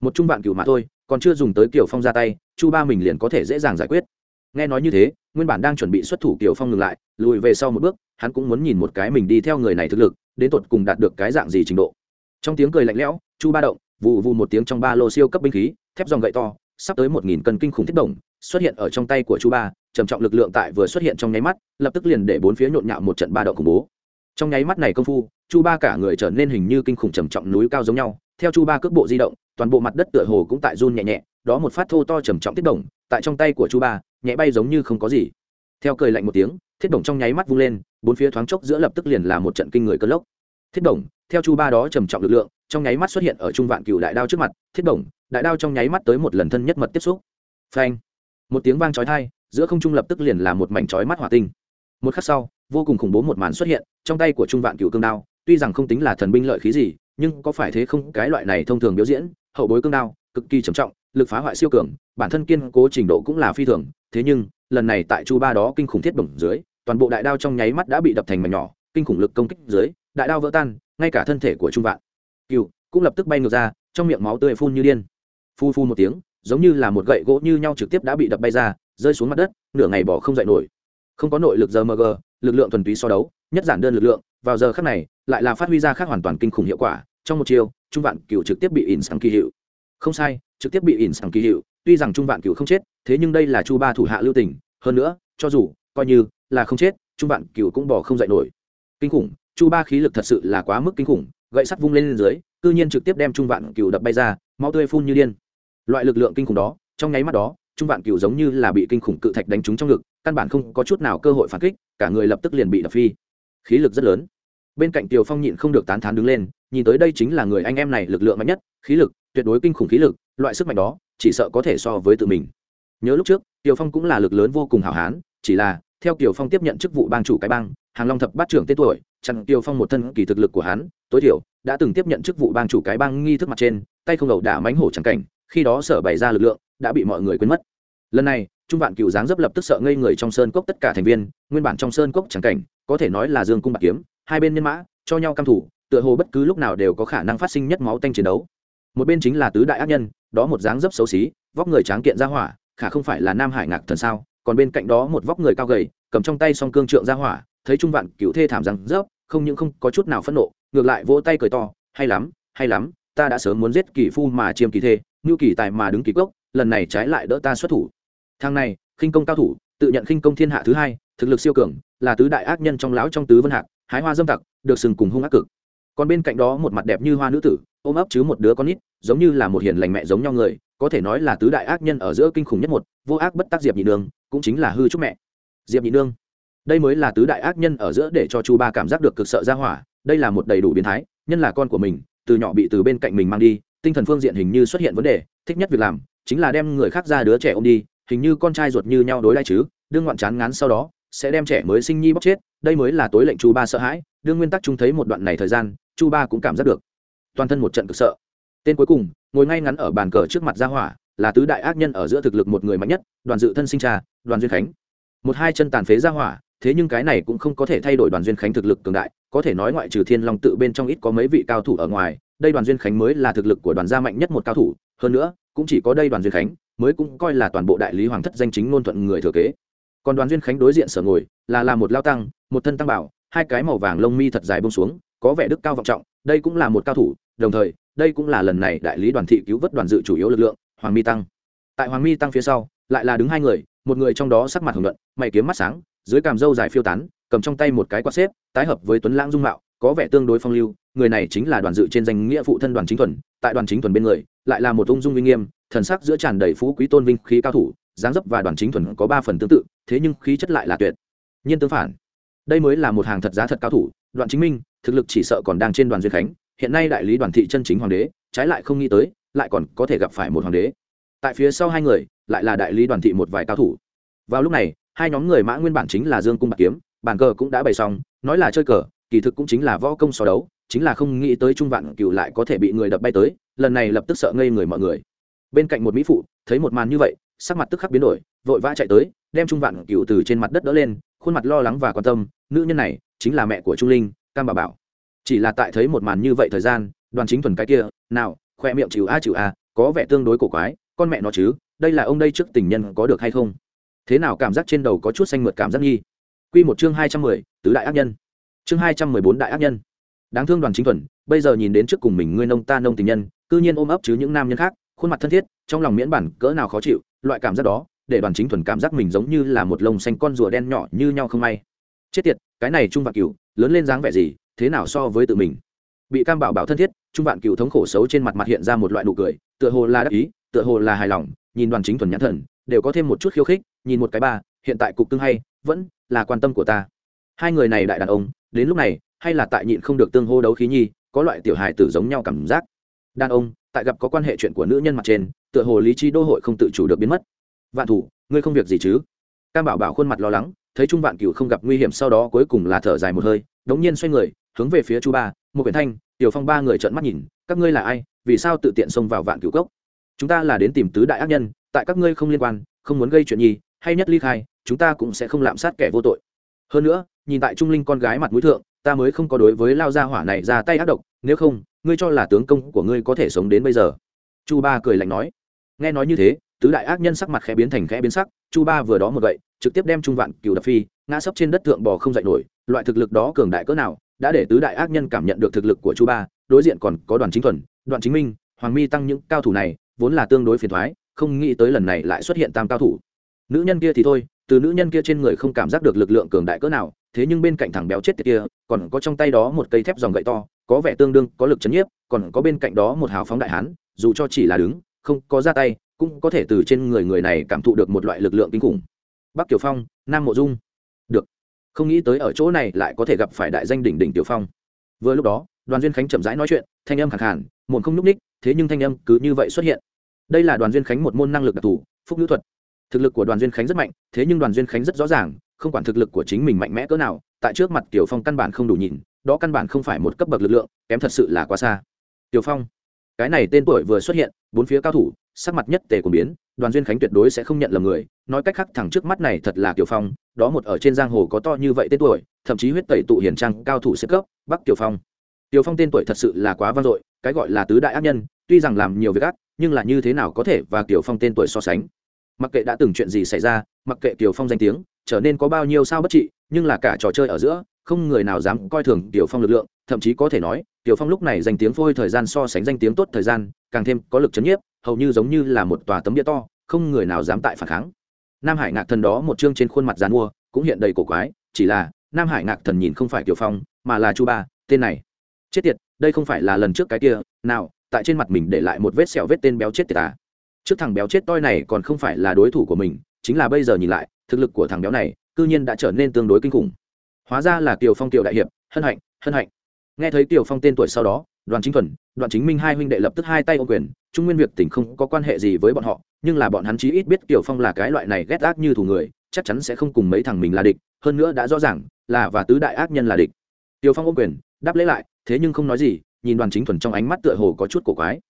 Một trung vạn cửu mà thôi còn chưa dùng tới Kiều phong ra tay chu ba mình liền có thể dễ dàng giải quyết. Nghe nói như thế nguyên bản đang chuẩn bị xuất thủ Kiều phong ngừng lại lùi về sau một bước hắn cũng muốn nhìn một cái mình đi theo người này thực lực đến tột cùng đạt được cái dạng gì trình độ. Trong tiếng cười lạnh lẽo chu ba động vụ vụ một tiếng trong ba lô siêu cấp binh khí thép dòng gậy to sắp tới một nghìn cân kinh khủng thiết động xuất hiện ở trong tay của chu ba trầm trọng lực lượng tại vừa xuất hiện trong nháy mắt lập tức liền để bốn phía nhộn nhạo một trận ba động khủng bố. Trong nháy mắt này công phu chu ba cả người trở nên hình như kinh khủng trầm trọng núi cao giống nhau. Theo chu ba cước bộ di động toàn bộ mặt đất tựa hồ cũng tại run nhẹ nhẹ đó một phát thô to trầm trọng tiết động tại trong tay của chu ba nhẹ bay giống như không có gì. Theo cười lạnh một tiếng thiết động trong nháy mắt vung lên bốn phía thoáng chốc giữa lập tức liền là một trận kinh người cơn lốc. Thiết động, theo chu ba đó trầm trọng lực lượng trong nháy mắt xuất hiện ở trung vạn cựu đại đao trước mặt thiết động, đại đao trong nháy mắt tới một lần thân nhất mật tiếp xúc. Phanh một tiếng vang chói tai, giữa không trung lập tức liền là một mảnh chói mắt hỏa tinh. Một khắc sau, vô cùng khủng bố một màn xuất hiện, trong tay của trung vạn cựu cương đao, tuy rằng không tính là thần binh lợi khí gì, nhưng có phải thế không, cái loại này thông thường biểu diễn, hậu bối cương đao, cực kỳ trầm trọng, lực phá hoại siêu cường, bản thân kiên cố trình độ cũng là phi thường, thế nhưng, lần này tại chu ba đó kinh khủng thiết bổng dưới, toàn bộ đại đao trong nháy mắt đã bị đập thành mảnh nhỏ, kinh khủng lực công kích dưới, đại đao vỡ tan, ngay cả thân thể của trung vạn cựu cũng lập tức bay ngược ra, trong miệng máu tươi phun như điên. Phu phu một tiếng giống như là một gậy gỗ như nhau trực tiếp đã bị đập bay ra, rơi xuống mặt đất, nửa ngày bỏ không dậy nổi. Không có nội lực giờ mg lực lượng thuần túy so đấu, nhất giản đơn lực lượng, vào giờ khác này, lại là phát huy ra khác hoàn toàn kinh khủng hiệu quả, trong một chiều trung vạn cựu trực tiếp bị ỉn sang kỳ hiệu. Không sai, trực tiếp bị ỉn sang kỳ hiệu, tuy rằng trung vạn cựu không chết, thế nhưng đây là chu ba thủ hạ lưu tình, hơn nữa, cho dù, coi như là không chết, trung vạn cựu cũng bỏ không dậy nổi. Kinh khủng, chu ba khí lực thật sự là quá mức kinh khủng, gậy sắt vung lên dưới, cư nhiên trực tiếp đem trung vạn cựu đập bay ra, máu tươi phun như điên loại lực lượng kinh khủng đó, trong nháy mắt đó, trung vạn cựu giống như là bị kinh khủng cự thạch đánh trúng trong ngực, căn bản không có chút nào cơ hội phản kích, cả người lập tức liền bị đập phi. Khí lực rất lớn. Bên cạnh tiều phong nhịn không được tán thán đứng lên, nhìn tới đây chính là người anh em này lực lượng mạnh nhất, khí lực, tuyệt đối kinh khủng khí lực, loại sức mạnh đó, chỉ sợ có thể so với tự mình. Nhớ lúc trước tiều phong cũng là lực lớn vô cùng hảo hán, chỉ là, theo tiều phong tiếp nhận chức vụ bang chủ cái bang, hàng long thập bát trưởng tên tuổi, chặn tiều phong một thân kỳ thực lực của hán tối thiểu, đã từng tiếp nhận chức vụ bang chủ cái bang nghi thức mặt trên, tay không đầu đả mánh hổ chẳng cảnh khi đó sở bày ra lực lượng, đã bị mọi người quên mất. Lần này, trung vạn cựu giáng dấp lập tức sợ ngây người trong sơn cốc tất cả thành viên, nguyên bản trong sơn cốc chẳng cảnh, có thể nói là dương cung bạc kiếm, hai bên nhân mã, cho nhau căm thủ, tựa hồ bất cứ lúc nào đều có khả năng phát sinh nhất máu tanh chiến đấu. Một bên chính là tứ đại ác nhân, đó một dáng dấp xấu xí, vóc người tráng kiện ra hỏa, khả không phải là nam hải ngạc thần sao, còn bên cạnh đó một vóc người cao gầy, cầm trong tay song cương trượng ra hỏa, thấy trung vạn cựu thê thảm rằng dấp, không những không có chút nào phẫn nộ, ngược lại vỗ tay cười to, hay lắm hay lắm, ta đã sớm muốn giết kỳ phu mà chiêm kỳ thê ngưu kỳ tài mà đứng kỳ cốc, lần này trái lại đỡ ta xuất thủ. Thang này, khinh công cao thủ, tự nhận khinh công thiên hạ thứ hai, thực lực siêu cường, là tứ đại ác nhân trong lão trong tứ vân hạc, hái hoa dâm tặc, được sừng cùng hung ác cực. Còn bên cạnh đó một mặt đẹp như hoa nữ tử, ôm ấp chứ một đứa con nít, giống như là một hiền lành mẹ giống nhau người, có thể nói là tứ đại ác nhân ở giữa kinh khủng nhất một, vô ác bất tác diệp nhị nương cũng chính là hư trúc mẹ. Diệp nhị nương đây mới là tứ đại ác nhân ở giữa để cho chu ba cảm giác được cực sợ ra hỏa, đây là một đầy đủ biến thái, nhân là con của mình, từ nhỏ bị từ bên cạnh mình mang đi tinh thần phương diện hình như xuất hiện vấn đề, thích nhất việc làm, chính là đem người khác ra đứa trẻ ôm đi, hình như con trai ruột như nhau đối đãi chứ, đương ngoạn chán ngán sau đó, sẽ đem trẻ mới sinh nhi bóc chết, đây mới là tối lệnh chu ba sợ hãi, đương nguyên tắc chúng thấy một đoạn này thời gian, chu ba cũng cảm giác được. Toàn thân một trận cực sợ. Tên cuối cùng, ngồi ngay ngắn ở bàn cờ trước mặt gia hỏa, là tứ đại ác nhân ở giữa thực lực một người mạnh nhất, đoàn dự thân sinh trà đoàn duyên khánh. Một hai chân tàn phế gia hỏa, thế nhưng cái này cũng không có thể thay đổi đoàn duyên khánh thực lực cường đại, có thể nói ngoại trừ thiên long tự bên trong ít có mấy vị cao thủ ở ngoài đây đoàn duyên khánh mới là thực lực của đoàn gia mạnh nhất một cao thủ, hơn nữa, cũng chỉ có đây đoàn duyên khánh mới cũng coi là toàn bộ đại lý hoàng thất danh chính ngôn thuận người thừa kế. Còn đoàn duyên khánh đối diện sở ngồi, là là một lao tăng, một thân tăng bảo, hai cái màu vàng lông mi thật dài bông xuống, có vẻ đức cao vọng trọng, đây cũng là một cao thủ, đồng thời, đây cũng là lần này đại lý đoàn thị cứu vớt đoàn dự chủ yếu lực lượng, hoàng mi tăng. Tại hoàng mi tăng phía sau, lại là đứng hai người, một người trong đó sắc mặt hồng luận mày kiếm mắt sáng, dưới càm râu dài phiêu tán, cầm trong tay một cái quạt xếp, tái hợp với tuấn lãng dung mạo có vẻ tương đối phong lưu, người này chính là đoàn dự trên danh nghĩa phụ thân đoàn chính thuần, tại đoàn chính thuần bên người, lại là một ung dung uy nghiêm, thần sắc giữa tràn đầy phú quý tôn vinh khí cao thủ, dáng dấp và đoàn chính thuần có ba phần tương tự, thế nhưng khí chất lại là tuyệt. Nhiên tương phản. Đây mới là một hàng thật giá thật cao thủ, đoàn chính minh, thực lực chỉ sợ còn đang trên đoàn duyên khánh, hiện nay đại lý đoàn thị chân chính hoàng đế, trái lại không nghĩ tới, lại còn có thể gặp phải một hoàng đế. Tại phía sau hai người, lại là đại lý đoàn thị một vài cao thủ. Vào lúc này, hai nhóm người mã nguyên bản chính là dương cung bạc kiếm, bàn cờ cũng đã bày xong, nói là chơi cờ kỳ thực cũng chính là võ công so đấu, chính là không nghĩ tới trung vạn cựu lại có thể bị người đập bay tới, lần này lập tức sợ ngây người mọi người. Bên cạnh một mỹ phụ, thấy một màn như vậy, sắc mặt tức khắc biến đổi, vội vã chạy tới, đem trung vạn cựu từ trên mặt đất đỡ lên, khuôn mặt lo lắng và quan tâm, nữ nhân này chính là mẹ của trung linh, cam bà bảo. Chỉ là tại thấy một màn như vậy thời gian, đoàn chính thuần cái kia, nào, khoe miệng chịu a chịu a, có vẻ tương đối cổ quái, con mẹ nó chứ, đây là ông đây trước tình nhân có được hay không? Thế nào cảm giác trên đầu có chút xanh mượt cảm giác nghi? Q một chương hai trăm mười, tứ đại ác nhân chương hai trăm mười bốn đại ác nhân. Đáng thương đoàn chính thuần, bây giờ nhìn đến trước cùng mình ngươi nông ta nông tình nhân, cư nhiên ôm ấp chứ những nam nhân khác, khuôn mặt thân thiết, trong lòng miễn bản cỡ nào khó chịu, loại cảm giác đó, để đoàn chính thuần cảm giác mình giống như là một lông xanh con rùa đen nhỏ như nhau không may. Chết tiệt, cái này trung vạn cửu, lớn lên dáng vẻ gì, thế nào so với tự mình? Bị cam bảo bảo thân thiết, trung vạn cửu thống khổ xấu trên mặt mặt hiện ra một loại nụ cười, tựa hồ là đắc ý, tựa hồ là hài lòng, nhìn đoàn chính thuần nhãn thần, đều có thêm một chút khiêu khích, nhìn một cái ba, hiện tại cục cưng hay, vẫn là quan tâm của ta hai người này đại đàn ông, đến lúc này, hay là tại nhịn không được tương hô đấu khí nhi, có loại tiểu hài tử giống nhau cảm giác. Đàn ông, tại gặp có quan hệ chuyện của nữ nhân mặt trên, tựa hồ lý trí đô hội không tự chủ được biến mất. Vạn thủ, ngươi không việc gì chứ? Cam bảo bảo khuôn mặt lo lắng, thấy trung vạn cửu không gặp nguy hiểm sau đó cuối cùng là thở dài một hơi, đống nhiên xoay người, hướng về phía chu ba, một quyển thanh, tiểu phong ba người trợn mắt nhìn, các ngươi là ai, vì sao tự tiện xông vào vạn cửu cốc? Chúng ta là đến tìm tứ đại ác nhân, tại các ngươi không liên quan, không muốn gây chuyện nhi, hay nhất ly khai, chúng ta cũng sẽ không lạm sát kẻ vô tội hơn nữa, nhìn tại trung linh con gái mặt mũi thượng, ta mới không có đối với lao gia hỏa này ra tay ác độc, nếu không, ngươi cho là tướng công của ngươi có thể sống đến bây giờ. Chu ba cười lạnh nói. Nghe nói như thế, tứ đại ác nhân sắc mặt khẽ biến thành khẽ biến sắc, chu ba vừa đó một vậy trực tiếp đem trung vạn cựu đập phi, ngã sấp trên đất thượng bò không dậy nổi, loại thực lực đó cường đại cỡ nào, đã để tứ đại ác nhân cảm nhận được thực lực của chu ba, đối diện còn có đoàn chính thuần, đoàn chính minh, hoàng mi tăng những cao thủ này, vốn là tương đối phiền thoái, không nghĩ tới lần này lại xuất hiện tam cao thủ. Nữ nhân kia thì thôi từ nữ nhân kia trên người không cảm giác được lực lượng cường đại cỡ nào thế nhưng bên cạnh thằng béo chết tiệt kia còn có trong tay đó một cây thép dòng gậy to có vẻ tương đương có lực chấn nhiếp còn có bên cạnh đó một hào phóng đại hán dù cho chỉ là đứng không có ra tay cũng có thể từ trên người người này cảm thụ được một loại lực lượng kinh khủng. Bắc kiều phong nam mộ dung. Được. Không nghĩ tới ở chỗ này lại có thể gặp phải đại danh đỉnh đỉnh tiểu phong. Vừa lúc đó đoàn duyên khánh chậm rãi nói chuyện thanh âm khẳng hẳn, muộn không n ú c ních thế nhưng thanh âm cứ như vậy xuất hiện. Đây là đoàn duyên khánh một môn năng lực đặc thù phúc ngữ thuật thực lực của đoàn duyên khánh rất mạnh, thế nhưng đoàn duyên khánh rất rõ ràng, không quản thực lực của chính mình mạnh mẽ cỡ nào, tại trước mặt tiểu phong căn bản không đủ nhìn, đó căn bản không phải một cấp bậc lực lượng, kém thật sự là quá xa. Tiểu phong, cái này tên tuổi vừa xuất hiện, bốn phía cao thủ, sắc mặt nhất tề của biến, đoàn duyên khánh tuyệt đối sẽ không nhận lầm người, nói cách khác thẳng trước mắt này thật là Tiểu phong, đó một ở trên giang hồ có to như vậy tên tuổi, thậm chí huyết tẩy tụ hiển trang cao thủ xếp cấp, bắc Tiểu phong. Tiểu phong tên tuổi thật sự là quá vang dội, cái gọi là tứ đại ác nhân, tuy rằng làm nhiều việc ác, nhưng là như thế nào có thể và Tiểu phong tên tuổi so sánh? Mặc kệ đã từng chuyện gì xảy ra, mặc kệ kiều phong danh tiếng, trở nên có bao nhiêu sao bất trị, nhưng là cả trò chơi ở giữa, không người nào dám coi thường kiều phong lực lượng, thậm chí có thể nói, kiều phong lúc này danh tiếng phôi thời gian so sánh danh tiếng tốt thời gian, càng thêm có lực chấn nhiếp, hầu như giống như là một tòa tấm địa to, không người nào dám tại phản kháng. Nam hải ngạc thần đó một chương trên khuôn mặt dàn mua, cũng hiện đầy cổ quái, chỉ là, nam hải ngạc thần nhìn không phải kiều phong, mà là chu ba, tên này. Chết tiệt, đây không phải là lần trước cái kia, nào, tại trên mặt mình để lại một vết sẹo vết tên béo chết tiệt à trước thằng béo chết toi này còn không phải là đối thủ của mình, chính là bây giờ nhìn lại, thực lực của thằng béo này, cư nhiên đã trở nên tương đối kinh khủng. Hóa ra là kiều phong kiều đại hiệp, hân hạnh hân hạnh. Nghe thấy kiều phong tên tuổi sau đó, đoàn chính thuần, đoàn chính minh hai huynh đệ lập tức hai tay ô quyền, trung nguyên việc tỉnh không có quan hệ gì với bọn họ, nhưng là bọn hắn chí ít biết kiều phong là cái loại này ghét ác như thủ người, chắc chắn sẽ không cùng mấy thằng mình là địch, hơn nữa đã rõ ràng là và tứ đại ác nhân là địch. Kiều phong ô quyền, đáp lễ lại, thế nhưng không nói gì, nhìn đoàn chính thuần trong ánh mắt tựa hồ có chút cổ quái.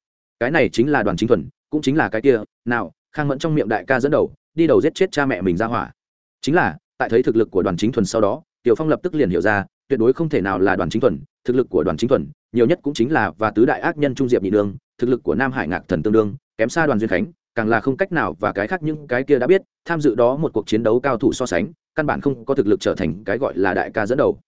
Cái này chính là đoàn chính thuần cũng chính là cái kia, nào, khang mẫn trong miệng đại ca dẫn đầu, đi đầu giết chết cha mẹ mình ra hỏa. Chính là, tại thấy thực lực của đoàn chính thuần sau đó, tiểu phong lập tức liền hiểu ra, tuyệt đối không thể nào là đoàn chính thuần, thực lực của đoàn chính thuần, nhiều nhất cũng chính là và tứ đại ác nhân trung diệp nhị đương thực lực của nam hải ngạc thần tương đương, kém xa đoàn duyên khánh, càng là không cách nào và cái khác những cái kia đã biết, tham dự đó một cuộc chiến đấu cao thủ so sánh, căn bản không có thực lực trở thành cái gọi là đại ca dẫn đầu.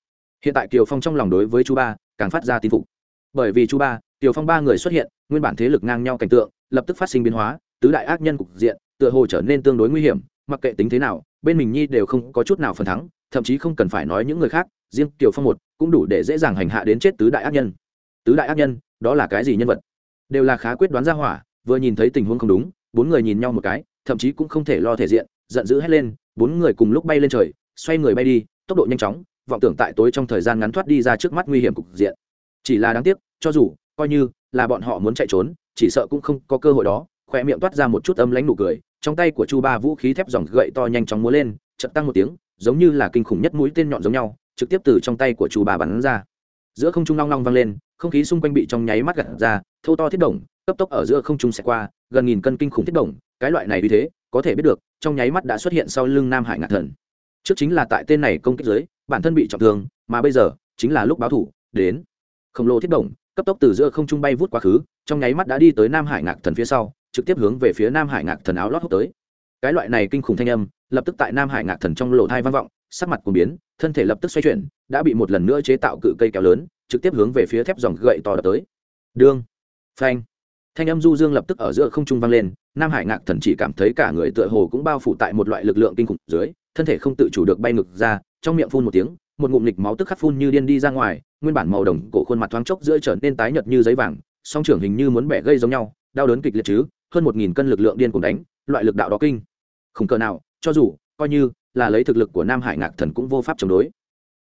Hiện tại kiều phong trong lòng đối với chú ba, càng phát ra tin phục. Bởi vì chú ba Tiểu phong ba người xuất hiện, nguyên bản thế lực ngang nhau cảnh tượng, lập tức phát sinh biến hóa, tứ đại ác nhân cục diện, tựa hồ trở nên tương đối nguy hiểm, mặc kệ tính thế nào, bên mình nhi đều không có chút nào phần thắng, thậm chí không cần phải nói những người khác, riêng Tiểu phong một, cũng đủ để dễ dàng hành hạ đến chết tứ đại ác nhân. Tứ đại ác nhân, đó là cái gì nhân vật? Đều là khá quyết đoán ra hỏa, vừa nhìn thấy tình huống không đúng, bốn người nhìn nhau một cái, thậm chí cũng không thể lo thể diện, giận dữ hét lên, bốn người cùng lúc bay lên trời, xoay người bay đi, tốc độ nhanh chóng, vọng tưởng tại tối trong thời gian ngắn thoát đi ra trước mắt nguy hiểm cục diện. Chỉ là đáng tiếc, cho dù coi như là bọn họ muốn chạy trốn, chỉ sợ cũng không có cơ hội đó. Khoe miệng toát ra một chút âm lãnh nụ cười, trong tay của chu ba vũ khí thép dòng gậy to nhanh chóng múa lên chật tăng một tiếng, giống như là kinh khủng nhất mũi tên nhọn giống nhau, trực tiếp từ trong tay của chu ba bắn ra. Giữa không trung long long vang lên, không khí xung quanh bị trong nháy mắt gặt ra thâu to thiết đồng cấp tốc ở giữa không trung xẹt qua, gần nghìn cân kinh khủng thiết đồng cái loại này vì thế, có thể biết được, trong nháy mắt đã xuất hiện sau lưng nam hải ngạc thần. Trước chính là tại tên này công kích dưới, bản thân bị trọng thương, mà bây giờ chính là lúc báo thủ, đến. Khổng lồ thiết đồng cấp tốc từ giữa không trung bay vút quá khứ, trong nháy mắt đã đi tới nam hải ngạc thần phía sau, trực tiếp hướng về phía nam hải ngạc thần áo lót hút tới. Cái loại này kinh khủng thanh âm, lập tức tại nam hải ngạc thần trong lộ thai vang vọng, sắc mặt của biến, thân thể lập tức xoay chuyển, đã bị một lần nữa chế tạo cự cây kéo lớn, trực tiếp hướng về phía thép dòng gậy to đập tới. Đương, phanh, thanh âm du dương lập tức ở giữa không trung vang lên, nam hải ngạc thần chỉ cảm thấy cả người tựa hồ cũng bao phủ tại một loại lực lượng kinh khủng dưới, thân thể không tự chủ được bay ngực ra, trong miệng phun một tiếng một ngụm nghịch máu tức khắc phun như điên đi ra ngoài, nguyên bản màu đồng cổ khuôn mặt thoáng chốc giữa trở nên tái nhợt như giấy vàng, song trưởng hình như muốn bẻ gây giống nhau, đau đớn kịch liệt chứ, hơn một nghìn cân lực lượng điên cùng đánh, loại lực đạo đó kinh. Không cờ nào, cho dù, coi như là lấy thực lực của nam hải ngạc thần cũng vô pháp chống đối.